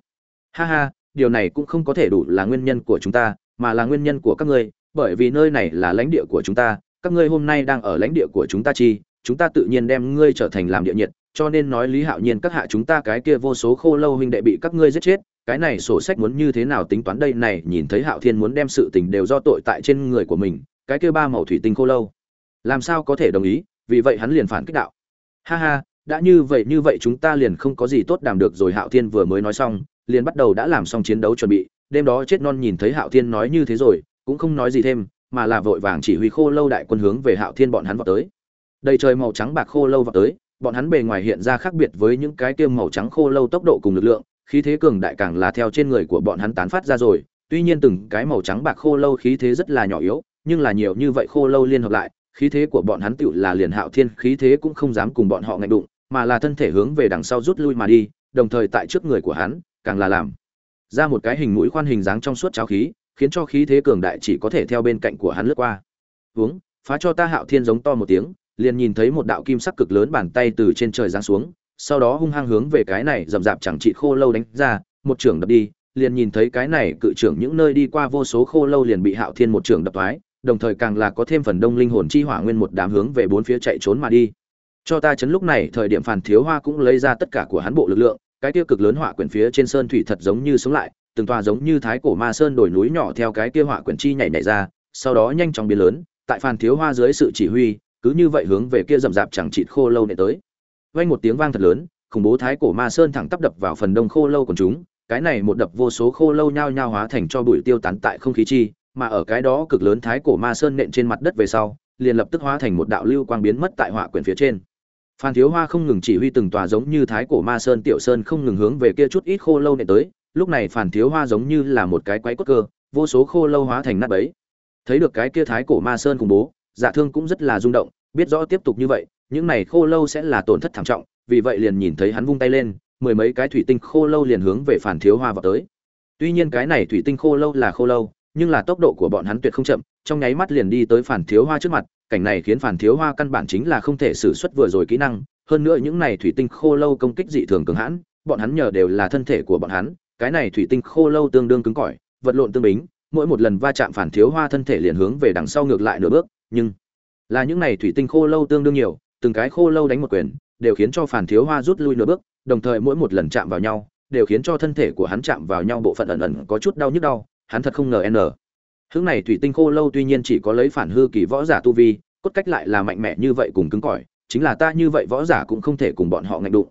Ha ha, điều này cũng không có thể đủ là nguyên nhân của chúng ta, mà là nguyên nhân của các ngươi, bởi vì nơi này là lãnh địa của chúng ta, các ngươi hôm nay đang ở lãnh địa của chúng ta chi, chúng ta tự nhiên đem ngươi trở thành làm địa nhiệt, cho nên nói lý hạo nhiên các hạ chúng ta cái kia vô số khô lâu huynh đệ bị các ngươi giết chết, cái này sổ sách muốn như thế nào tính toán đây này, nhìn thấy hạo thiên muốn đem sự tình đều do tội tại trên người của mình, cái kia ba màu thủy tinh khô lâu làm sao có thể đồng ý, vì vậy hắn liền phản kích đạo. Ha ha, đã như vậy như vậy chúng ta liền không có gì tốt đảm được rồi, hạo thiên vừa mới nói xong, liền bắt đầu đã làm xong chiến đấu chuẩn bị. Đêm đó chết non nhìn thấy hạo thiên nói như thế rồi, cũng không nói gì thêm, mà là vội vàng chỉ huy khô lâu đại quân hướng về hạo thiên bọn hắn vào tới. Đầy trời màu trắng bạc khô lâu vào tới, bọn hắn bề ngoài hiện ra khác biệt với những cái tiêm màu trắng khô lâu tốc độ cùng lực lượng, khí thế cường đại càng là theo trên người của bọn hắn tán phát ra rồi. Tuy nhiên từng cái màu trắng bạc khô lâu khí thế rất là nhỏ yếu, nhưng là nhiều như vậy khô lâu liên hợp lại khí thế của bọn hắn tựu là liền hạo thiên khí thế cũng không dám cùng bọn họ ngạnh đụng, mà là thân thể hướng về đằng sau rút lui mà đi, đồng thời tại trước người của hắn, càng là làm ra một cái hình mũi khoan hình dáng trong suốt cháo khí, khiến cho khí thế cường đại chỉ có thể theo bên cạnh của hắn lướt qua. Uống, phá cho ta hạo thiên giống to một tiếng, liền nhìn thấy một đạo kim sắc cực lớn bàn tay từ trên trời giáng xuống, sau đó hung hăng hướng về cái này rậm rạp chẳng trị khô lâu đánh ra, một trưởng đập đi, liền nhìn thấy cái này cự trưởng những nơi đi qua vô số khô lâu liền bị hạo thiên một trưởng đập thoái đồng thời càng là có thêm phần đông linh hồn chi hỏa nguyên một đám hướng về bốn phía chạy trốn mà đi. Cho ta chấn lúc này, thời điểm phản thiếu hoa cũng lấy ra tất cả của hắn bộ lực lượng, cái kia cực lớn hỏa quyển phía trên sơn thủy thật giống như sống lại, từng tòa giống như thái cổ ma sơn đồi núi nhỏ theo cái kia hỏa quyển chi nhảy nhảy ra, sau đó nhanh chóng biến lớn, tại phản thiếu hoa dưới sự chỉ huy, cứ như vậy hướng về kia rậm rạp chẳng chịt khô lâu này tới. Vang một tiếng vang thật lớn, khủng bố thái cổ ma sơn thẳng tắp đập vào phần đông khô lâu của chúng, cái này một đập vô số khô lâu nhao nhao hóa thành cho bụi tiêu tán tại không khí chi mà ở cái đó cực lớn thái cổ ma sơn nện trên mặt đất về sau, liền lập tức hóa thành một đạo lưu quang biến mất tại họa quyển phía trên. Phan thiếu hoa không ngừng chỉ huy từng tòa giống như thái cổ ma sơn tiểu sơn không ngừng hướng về kia chút ít khô lâu nện tới, lúc này phan thiếu hoa giống như là một cái quái cốt cơ, vô số khô lâu hóa thành nát bấy. Thấy được cái kia thái cổ ma sơn khủng bố dạ thương cũng rất là rung động, biết rõ tiếp tục như vậy, những này khô lâu sẽ là tổn thất thảm trọng, vì vậy liền nhìn thấy hắn vung tay lên, mười mấy cái thủy tinh khô lâu liền hướng về phản thiếu hoa vào tới. Tuy nhiên cái này thủy tinh khô lâu là khô lâu nhưng là tốc độ của bọn hắn tuyệt không chậm, trong nháy mắt liền đi tới phản thiếu hoa trước mặt, cảnh này khiến phản thiếu hoa căn bản chính là không thể xử xuất vừa rồi kỹ năng, hơn nữa những này thủy tinh khô lâu công kích dị thường cường hãn, bọn hắn nhờ đều là thân thể của bọn hắn, cái này thủy tinh khô lâu tương đương cứng cỏi, vật lộn tương bính, mỗi một lần va chạm phản thiếu hoa thân thể liền hướng về đằng sau ngược lại nửa bước, nhưng là những này thủy tinh khô lâu tương đương nhiều, từng cái khô lâu đánh một quyền, đều khiến cho phản thiếu hoa rút lui nửa bước, đồng thời mỗi một lần chạm vào nhau, đều khiến cho thân thể của hắn chạm vào nhau bộ phận ẩn ẩn có chút đau nhức đau hắn thật không ngờ n. Hướng này thủy tinh khô lâu tuy nhiên chỉ có lấy phản hư kỳ võ giả tu vi, cốt cách lại là mạnh mẽ như vậy cùng cứng cỏi, chính là ta như vậy võ giả cũng không thể cùng bọn họ ngạnh đụng.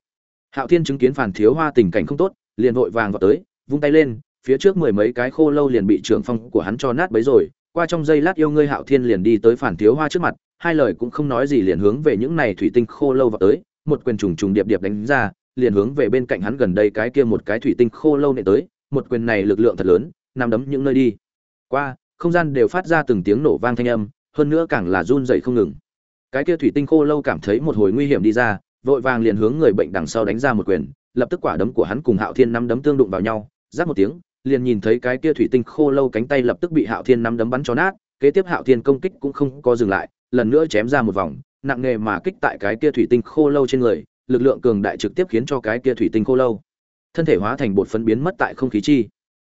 Hạo thiên chứng kiến phản thiếu hoa tình cảnh không tốt, liền vội vàng vào tới, vung tay lên, phía trước mười mấy cái khô lâu liền bị trưởng phong của hắn cho nát bấy rồi, qua trong giây lát yêu ngươi hạo thiên liền đi tới phản thiếu hoa trước mặt, hai lời cũng không nói gì liền hướng về những này thủy tinh khô lâu vào tới, một quyền trùng trùng điệp điệp đánh ra, liền hướng về bên cạnh hắn gần đây cái kia một cái thủy tinh khô lâu nệ tới, một quyền này lực lượng thật lớn nằm đấm những nơi đi. Qua, không gian đều phát ra từng tiếng nổ vang thanh âm, hơn nữa càng là run dậy không ngừng. Cái kia thủy tinh khô lâu cảm thấy một hồi nguy hiểm đi ra, vội vàng liền hướng người bệnh đằng sau đánh ra một quyền, lập tức quả đấm của hắn cùng hạo thiên nắm đấm tương đụng vào nhau giáp một tiếng, liền nhìn thấy cái kia thủy tinh khô lâu cánh tay lập tức bị hạo thiên nắm đấm bắn cho nát, kế tiếp hạo thiên công kích cũng không có dừng lại, lần nữa chém ra một vòng, nặng nề mà kích tại cái kia thủy tinh khô lâu trên người, lực lượng cường đại trực tiếp khiến cho cái kia thủy tinh khô lâu thân thể hóa thành bột phấn biến mất tại không khí chi.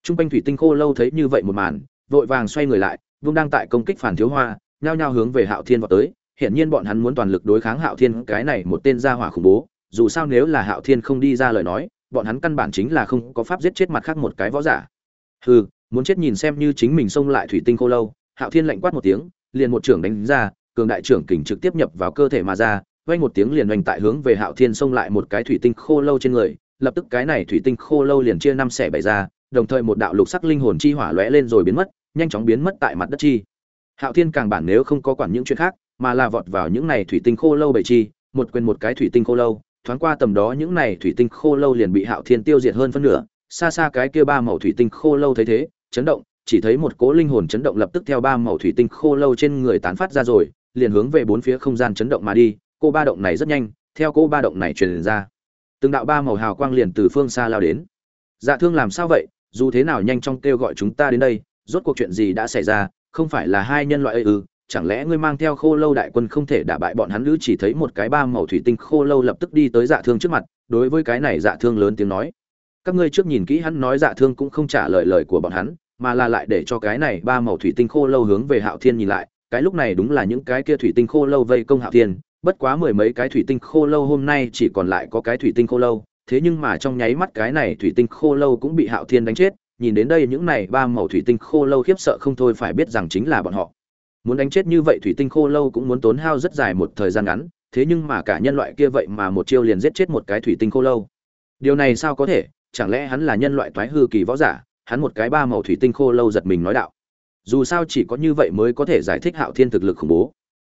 Trung quanh thủy tinh khô lâu thấy như vậy một màn, vội vàng xoay người lại, vương đang tại công kích phản thiếu hoa, nhao nhao hướng về Hạo Thiên vọt tới, hiển nhiên bọn hắn muốn toàn lực đối kháng Hạo Thiên, cái này một tên gia hỏa khủng bố, dù sao nếu là Hạo Thiên không đi ra lời nói, bọn hắn căn bản chính là không có pháp giết chết mặt khác một cái võ giả. Hừ, muốn chết nhìn xem như chính mình xông lại thủy tinh khô lâu, Hạo Thiên lạnh quát một tiếng, liền một trưởng đánh ra, cường đại trưởng kình trực tiếp nhập vào cơ thể mà ra, vang một tiếng liền hoành tại hướng về Hạo Thiên xông lại một cái thủy tinh khô lâu trên người, lập tức cái này thủy tinh khô lâu liền chia năm xẻ bảy ra, đồng thời một đạo lục sắc linh hồn chi hỏa lóe lên rồi biến mất, nhanh chóng biến mất tại mặt đất chi. Hạo Thiên càng bản nếu không có quản những chuyện khác, mà là vọt vào những này thủy tinh khô lâu bảy chi, một quyền một cái thủy tinh khô lâu, thoáng qua tầm đó những này thủy tinh khô lâu liền bị Hạo Thiên tiêu diệt hơn phân nửa, xa xa cái kia ba màu thủy tinh khô lâu thấy thế, chấn động, chỉ thấy một cỗ linh hồn chấn động lập tức theo ba màu thủy tinh khô lâu trên người tán phát ra rồi, liền hướng về bốn phía không gian chấn động mà đi, cô ba động này rất nhanh, theo cô ba động này truyền ra. Từng đạo ba màu hào quang liền từ phương xa lao đến. Dạ Thương làm sao vậy? Dù thế nào nhanh chóng kêu gọi chúng ta đến đây, rốt cuộc chuyện gì đã xảy ra, không phải là hai nhân loại ư? Chẳng lẽ ngươi mang theo khô lâu đại quân không thể đả bại bọn hắn nữ chỉ thấy một cái ba màu thủy tinh khô lâu lập tức đi tới dạ thương trước mặt, đối với cái này dạ thương lớn tiếng nói. Các ngươi trước nhìn kỹ hắn nói dạ thương cũng không trả lời lời của bọn hắn, mà là lại để cho cái này ba màu thủy tinh khô lâu hướng về hạo thiên nhìn lại. Cái lúc này đúng là những cái kia thủy tinh khô lâu vây công hạo thiên, bất quá mười mấy cái thủy tinh khô lâu hôm nay chỉ còn lại có cái thủy tinh khô lâu thế nhưng mà trong nháy mắt cái này thủy tinh khô lâu cũng bị Hạo Thiên đánh chết, nhìn đến đây những này ba màu thủy tinh khô lâu khiếp sợ không thôi phải biết rằng chính là bọn họ. Muốn đánh chết như vậy thủy tinh khô lâu cũng muốn tốn hao rất dài một thời gian ngắn, thế nhưng mà cả nhân loại kia vậy mà một chiêu liền giết chết một cái thủy tinh khô lâu. Điều này sao có thể, chẳng lẽ hắn là nhân loại toái hư kỳ võ giả, hắn một cái ba màu thủy tinh khô lâu giật mình nói đạo. Dù sao chỉ có như vậy mới có thể giải thích Hạo Thiên thực lực khủng bố.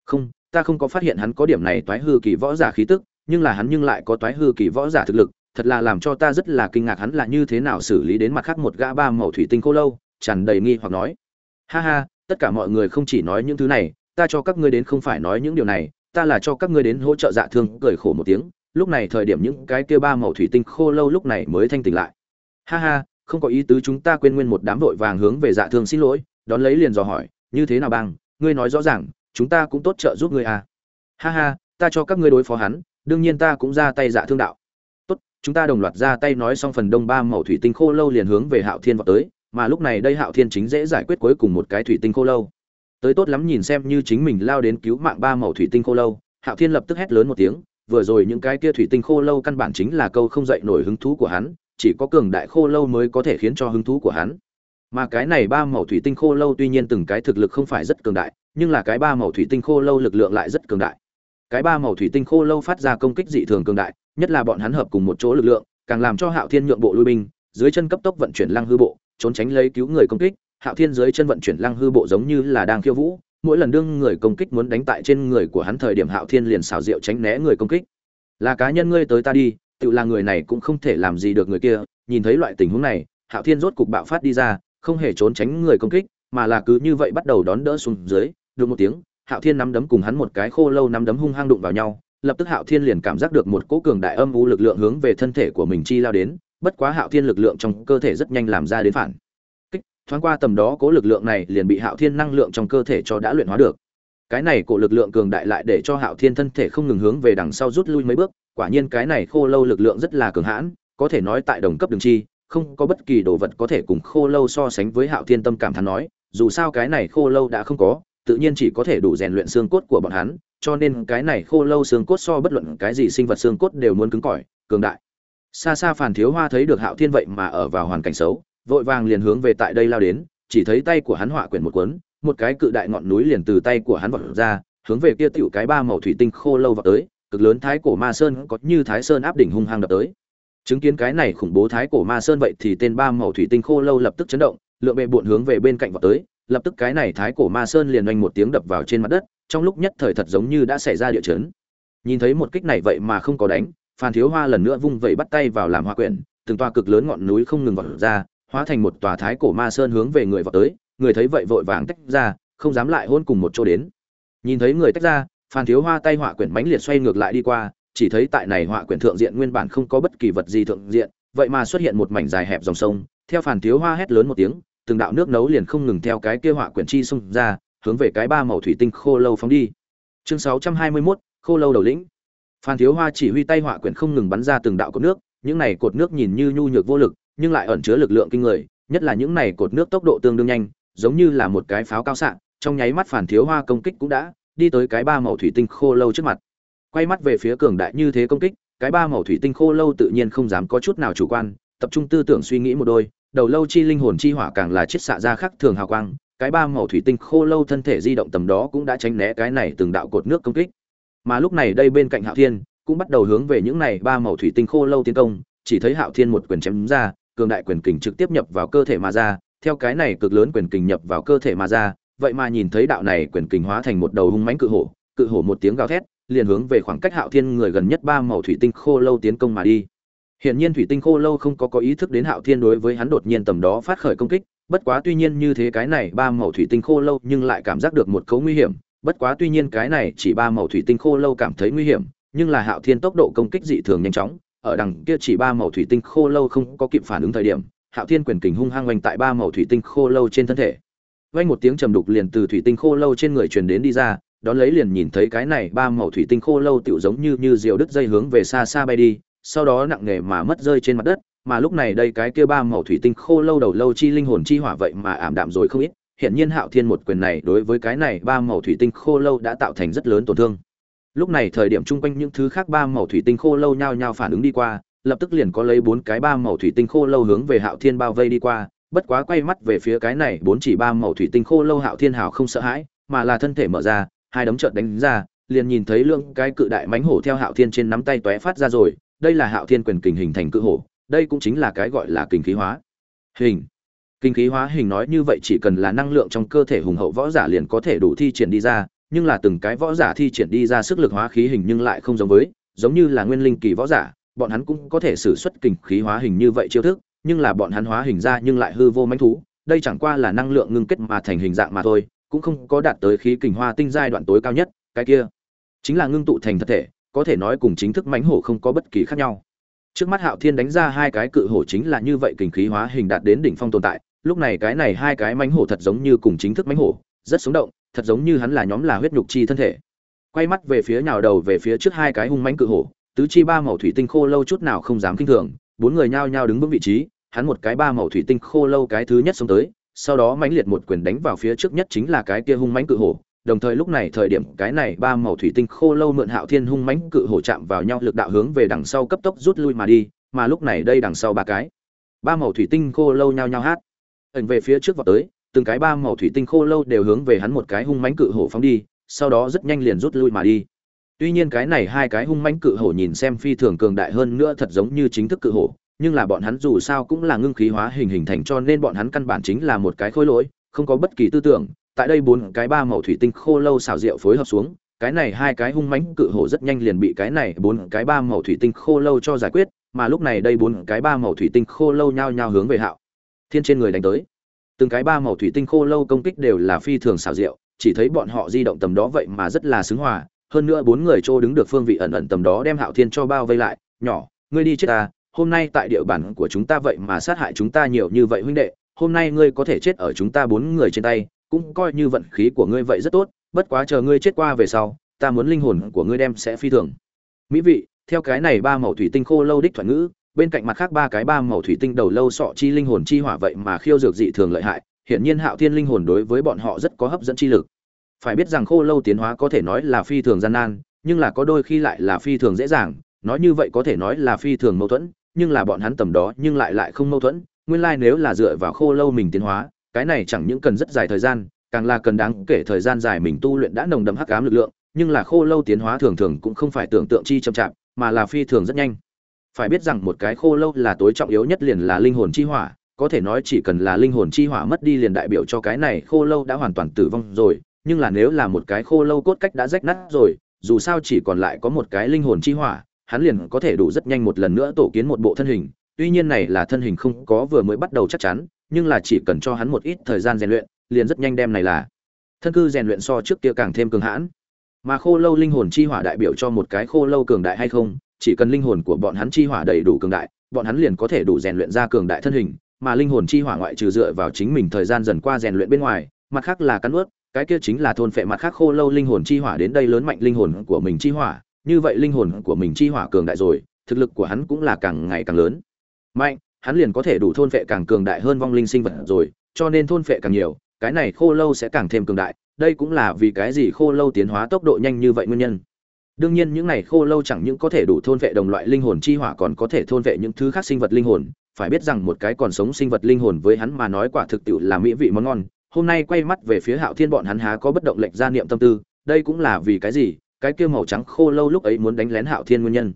Không, ta không có phát hiện hắn có điểm này toái hư kỳ võ giả khí tức, nhưng là hắn nhưng lại có toái hư kỳ võ giả thực lực, thật là làm cho ta rất là kinh ngạc hắn là như thế nào xử lý đến mặt khác một gã ba màu thủy tinh cô lâu, tràn đầy nghi hoặc nói: "Ha ha, tất cả mọi người không chỉ nói những thứ này, ta cho các ngươi đến không phải nói những điều này, ta là cho các ngươi đến hỗ trợ dạ thương." cười khổ một tiếng, lúc này thời điểm những cái kia ba màu thủy tinh khô lâu lúc này mới thanh tỉnh lại. "Ha ha, không có ý tứ chúng ta quên nguyên một đám vội vàng hướng về dạ thương xin lỗi, đón lấy liền dò hỏi, như thế nào bang, ngươi nói rõ ràng, chúng ta cũng tốt trợ giúp ngươi à?" "Ha ha, ta cho các ngươi đối phó hắn, đương nhiên ta cũng ra tay dạ thương đạo. Tốt, chúng ta đồng loạt ra tay nói xong phần đông ba màu thủy tinh khô lâu liền hướng về hạo thiên vào tới, mà lúc này đây hạo thiên chính dễ giải quyết cuối cùng một cái thủy tinh khô lâu. Tới tốt lắm nhìn xem như chính mình lao đến cứu mạng ba màu thủy tinh khô lâu, hạo thiên lập tức hét lớn một tiếng, vừa rồi những cái kia thủy tinh khô lâu căn bản chính là câu không dậy nổi hứng thú của hắn, chỉ có cường đại khô lâu mới có thể khiến cho hứng thú của hắn. Mà cái này ba màu thủy tinh khô lâu tuy nhiên từng cái thực lực không phải rất cường đại, nhưng là cái ba màu thủy tinh khô lâu lực lượng lại rất cường đại cái ba màu thủy tinh khô lâu phát ra công kích dị thường cường đại, nhất là bọn hắn hợp cùng một chỗ lực lượng, càng làm cho hạo thiên nhượng bộ lui binh, dưới chân cấp tốc vận chuyển lăng hư bộ, trốn tránh lấy cứu người công kích. Hạo thiên dưới chân vận chuyển lăng hư bộ giống như là đang khiêu vũ, mỗi lần đương người công kích muốn đánh tại trên người của hắn thời điểm hạo thiên liền xào rượu tránh né người công kích. Là cá nhân ngươi tới ta đi, tự là người này cũng không thể làm gì được người kia. Nhìn thấy loại tình huống này, hạo thiên rốt cục bạo phát đi ra, không hề trốn tránh người công kích, mà là cứ như vậy bắt đầu đón đỡ xuống dưới, được một tiếng Hạo Thiên nắm đấm cùng hắn một cái khô lâu nắm đấm hung hăng đụng vào nhau, lập tức Hạo Thiên liền cảm giác được một cỗ cường đại âm u lực lượng hướng về thân thể của mình chi lao đến, bất quá Hạo Thiên lực lượng trong cơ thể rất nhanh làm ra đến phản. Kích, thoáng qua tầm đó cỗ lực lượng này liền bị Hạo Thiên năng lượng trong cơ thể cho đã luyện hóa được. Cái này cổ lực lượng cường đại lại để cho Hạo Thiên thân thể không ngừng hướng về đằng sau rút lui mấy bước, quả nhiên cái này khô lâu lực lượng rất là cường hãn, có thể nói tại đồng cấp đường chi, không có bất kỳ đồ vật có thể cùng khô lâu so sánh với Hạo Thiên tâm cảm thán nói, dù sao cái này khô lâu đã không có, tự nhiên chỉ có thể đủ rèn luyện xương cốt của bọn hắn, cho nên cái này khô lâu xương cốt so bất luận cái gì sinh vật xương cốt đều muốn cứng cỏi, cường đại. Xa xa Phàn Thiếu Hoa thấy được Hạo Thiên vậy mà ở vào hoàn cảnh xấu, vội vàng liền hướng về tại đây lao đến, chỉ thấy tay của hắn họa quyển một cuốn, một cái cự đại ngọn núi liền từ tay của hắn vọt ra, hướng về kia tiểu cái ba màu thủy tinh khô lâu vọt tới, cực lớn thái cổ ma sơn có như thái sơn áp đỉnh hung hăng đập tới chứng kiến cái này khủng bố thái cổ ma sơn vậy thì tên ba màu thủy tinh khô lâu lập tức chấn động lượng bệ bụn hướng về bên cạnh vọt tới lập tức cái này thái cổ ma sơn liền oanh một tiếng đập vào trên mặt đất, trong lúc nhất thời thật giống như đã xảy ra địa chấn. Nhìn thấy một kích này vậy mà không có đánh, phan thiếu hoa lần nữa vung vẩy bắt tay vào làm hoa quyển, từng toa cực lớn ngọn núi không ngừng vọt ra, hóa thành một tòa thái cổ ma sơn hướng về người vọt tới, người thấy vậy vội vàng tách ra, không dám lại hôn cùng một chỗ đến. Nhìn thấy người tách ra, phan thiếu hoa tay họa quyển mãnh liệt xoay ngược lại đi qua, chỉ thấy tại này họa quyển thượng diện nguyên bản không có bất kỳ vật gì thượng diện, vậy mà xuất hiện một mảnh dài hẹp dòng sông, theo phản thiếu hoa hét lớn một tiếng từng đạo nước nấu liền không ngừng theo cái kia họa quyển chi xông ra hướng về cái ba màu thủy tinh khô lâu phóng đi. Chương 621, khô lâu đầu lĩnh. Phan thiếu hoa chỉ huy tay họa quyển không ngừng bắn ra từng đạo cột nước những này cột nước nhìn như nhu nhược vô lực nhưng lại ẩn chứa lực lượng kinh người nhất là những này cột nước tốc độ tương đương nhanh giống như là một cái pháo cao xạ trong nháy mắt phản thiếu hoa công kích cũng đã đi tới cái ba màu thủy tinh khô lâu trước mặt. Quay mắt về phía cường đại như thế công kích cái ba màu thủy tinh khô lâu tự nhiên không dám có chút nào chủ quan tập trung tư tưởng suy nghĩ một đôi đầu lâu chi linh hồn chi hỏa càng là chiết xạ ra khắc thường hào quang, cái ba màu thủy tinh khô lâu thân thể di động tầm đó cũng đã tránh né cái này từng đạo cột nước công kích. Mà lúc này đây bên cạnh hạo thiên cũng bắt đầu hướng về những này ba màu thủy tinh khô lâu tiến công, chỉ thấy hạo thiên một quyền chém ra, cường đại quyền kình trực tiếp nhập vào cơ thể mà ra, theo cái này cực lớn quyền kình nhập vào cơ thể mà ra, vậy mà nhìn thấy đạo này quyền kình hóa thành một đầu hung mãnh cự hổ cự hổ một tiếng gào thét, liền hướng về khoảng cách hạo thiên người gần nhất ba màu thủy tinh khô lâu tiến công mà đi. Hiển nhiên thủy tinh khô lâu không có có ý thức đến Hạo Thiên đối với hắn đột nhiên tầm đó phát khởi công kích, bất quá tuy nhiên như thế cái này ba màu thủy tinh khô lâu nhưng lại cảm giác được một cấu nguy hiểm, bất quá tuy nhiên cái này chỉ ba màu thủy tinh khô lâu cảm thấy nguy hiểm, nhưng là Hạo Thiên tốc độ công kích dị thường nhanh chóng, ở đằng kia chỉ ba màu thủy tinh khô lâu không có kịp phản ứng thời điểm, Hạo Thiên quyền kình hung hăng vành tại ba màu thủy tinh khô lâu trên thân thể. Vang một tiếng trầm đục liền từ thủy tinh khô lâu trên người truyền đến đi ra, đón lấy liền nhìn thấy cái này ba màu thủy tinh khô lâu tựu giống như như diều đứt dây hướng về xa xa bay đi, sau đó nặng nề mà mất rơi trên mặt đất, mà lúc này đây cái kia ba màu thủy tinh khô lâu đầu lâu chi linh hồn chi hỏa vậy mà ảm đạm rồi không ít, hiện nhiên Hạo Thiên một quyền này đối với cái này ba màu thủy tinh khô lâu đã tạo thành rất lớn tổn thương. Lúc này thời điểm chung quanh những thứ khác ba màu thủy tinh khô lâu nhao nhao phản ứng đi qua, lập tức liền có lấy bốn cái ba màu thủy tinh khô lâu hướng về Hạo Thiên bao vây đi qua, bất quá quay mắt về phía cái này bốn chỉ ba màu thủy tinh khô lâu Hạo Thiên hào không sợ hãi, mà là thân thể mở ra, hai đấm chợt đánh ra, liền nhìn thấy lượng cái cự đại mãnh hổ theo Hạo Thiên trên nắm tay tóe phát ra rồi, đây là hạo thiên quyền kình hình thành cự hổ, đây cũng chính là cái gọi là kinh khí hóa. Hình. Kinh khí hóa hình nói như vậy chỉ cần là năng lượng trong cơ thể hùng hậu võ giả liền có thể đủ thi triển đi ra, nhưng là từng cái võ giả thi triển đi ra sức lực hóa khí hình nhưng lại không giống với, giống như là nguyên linh kỳ võ giả, bọn hắn cũng có thể sử xuất kinh khí hóa hình như vậy chiêu thức, nhưng là bọn hắn hóa hình ra nhưng lại hư vô mãnh thú, đây chẳng qua là năng lượng ngưng kết mà thành hình dạng mà thôi, cũng không có đạt tới khí kình hoa tinh giai đoạn tối cao nhất, cái kia chính là ngưng tụ thành thật thể có thể nói cùng chính thức mãnh hổ không có bất kỳ khác nhau. Trước mắt Hạo Thiên đánh ra hai cái cự hổ chính là như vậy kình khí hóa hình đạt đến đỉnh phong tồn tại, lúc này cái này hai cái mãnh hổ thật giống như cùng chính thức mãnh hổ, rất sống động, thật giống như hắn là nhóm là huyết nhục chi thân thể. Quay mắt về phía nhào đầu về phía trước hai cái hung mãnh cự hổ, tứ chi ba màu thủy tinh khô lâu chút nào không dám kinh thường, bốn người nhao nhao đứng vững vị trí, hắn một cái ba màu thủy tinh khô lâu cái thứ nhất xuống tới, sau đó mãnh liệt một quyền đánh vào phía trước nhất chính là cái kia hung mãnh cự hổ, đồng thời lúc này thời điểm cái này ba màu thủy tinh khô lâu mượn hạo thiên hung mãnh cự hổ chạm vào nhau lực đạo hướng về đằng sau cấp tốc rút lui mà đi, mà lúc này đây đằng sau ba cái. Ba màu thủy tinh khô lâu nhao nhao hát. Ẩn về phía trước vào tới, từng cái ba màu thủy tinh khô lâu đều hướng về hắn một cái hung mãnh cự hổ phóng đi, sau đó rất nhanh liền rút lui mà đi. Tuy nhiên cái này hai cái hung mãnh cự hổ nhìn xem phi thường cường đại hơn nữa thật giống như chính thức cự hổ, nhưng là bọn hắn dù sao cũng là ngưng khí hóa hình hình thành cho nên bọn hắn căn bản chính là một cái khối lỗi, không có bất kỳ tư tưởng tại đây bốn cái ba màu thủy tinh khô lâu xào rượu phối hợp xuống, cái này hai cái hung mãnh cự hổ rất nhanh liền bị cái này bốn cái ba màu thủy tinh khô lâu cho giải quyết, mà lúc này đây bốn cái ba màu thủy tinh khô lâu nhao nhao hướng về hạo. Thiên trên người đánh tới. Từng cái ba màu thủy tinh khô lâu công kích đều là phi thường xào rượu, chỉ thấy bọn họ di động tầm đó vậy mà rất là xứng hòa, hơn nữa bốn người trô đứng được phương vị ẩn ẩn tầm đó đem hạo thiên cho bao vây lại, nhỏ, ngươi đi chết ta, hôm nay tại địa bàn của chúng ta vậy mà sát hại chúng ta nhiều như vậy huynh đệ, hôm nay ngươi có thể chết ở chúng ta bốn người trên tay cũng coi như vận khí của ngươi vậy rất tốt, bất quá chờ ngươi chết qua về sau, ta muốn linh hồn của ngươi đem sẽ phi thường. Mỹ vị, theo cái này ba màu thủy tinh khô lâu đích thoại ngữ, bên cạnh mặt khác ba cái ba màu thủy tinh đầu lâu sọ chi linh hồn chi hỏa vậy mà khiêu dược dị thường lợi hại, hiển nhiên hạo thiên linh hồn đối với bọn họ rất có hấp dẫn chi lực. Phải biết rằng khô lâu tiến hóa có thể nói là phi thường gian nan, nhưng là có đôi khi lại là phi thường dễ dàng, nói như vậy có thể nói là phi thường mâu thuẫn, nhưng là bọn hắn tầm đó nhưng lại lại không mâu thuẫn, nguyên lai nếu là dựa vào khô lâu mình tiến hóa cái này chẳng những cần rất dài thời gian, càng là cần đáng kể thời gian dài mình tu luyện đã nồng đậm hắc ám lực lượng, nhưng là khô lâu tiến hóa thường thường cũng không phải tưởng tượng chi chậm chạp, mà là phi thường rất nhanh. Phải biết rằng một cái khô lâu là tối trọng yếu nhất liền là linh hồn chi hỏa, có thể nói chỉ cần là linh hồn chi hỏa mất đi liền đại biểu cho cái này khô lâu đã hoàn toàn tử vong rồi, nhưng là nếu là một cái khô lâu cốt cách đã rách nát rồi, dù sao chỉ còn lại có một cái linh hồn chi hỏa, hắn liền có thể đủ rất nhanh một lần nữa tổ kiến một bộ thân hình, tuy nhiên này là thân hình không có vừa mới bắt đầu chắc chắn nhưng là chỉ cần cho hắn một ít thời gian rèn luyện liền rất nhanh đem này là. Thân cư rèn luyện so trước kia càng thêm cường hãn. Mà khô lâu linh hồn chi hỏa đại biểu cho một cái khô lâu cường đại hay không chỉ cần linh hồn của bọn hắn chi hỏa đầy đủ cường đại bọn hắn liền có thể đủ rèn luyện ra cường đại thân hình mà linh hồn chi hỏa ngoại trừ dựa vào chính mình thời gian dần qua rèn luyện bên ngoài mặt khác là cắn nuốt, cái kia chính là thôn phệ mặt khác khô lâu linh hồn chi hỏa đến đây lớn mạnh linh hồn của mình chi hỏa như vậy linh hồn của mình chi hỏa cường đại rồi thực lực của hắn cũng là càng ngày càng lớn. Mạnh hắn liền có thể đủ thôn phệ càng cường đại hơn vong linh sinh vật rồi, cho nên thôn phệ càng nhiều, cái này khô lâu sẽ càng thêm cường đại. Đây cũng là vì cái gì khô lâu tiến hóa tốc độ nhanh như vậy nguyên nhân. Đương nhiên những này khô lâu chẳng những có thể đủ thôn vệ đồng loại linh hồn chi hỏa còn có thể thôn vệ những thứ khác sinh vật linh hồn. Phải biết rằng một cái còn sống sinh vật linh hồn với hắn mà nói quả thực tiệu là mỹ vị món ngon. Hôm nay quay mắt về phía hạo thiên bọn hắn há có bất động lệch gia niệm tâm tư. Đây cũng là vì cái gì? Cái kia màu trắng khô lâu lúc ấy muốn đánh lén hạo thiên nguyên nhân.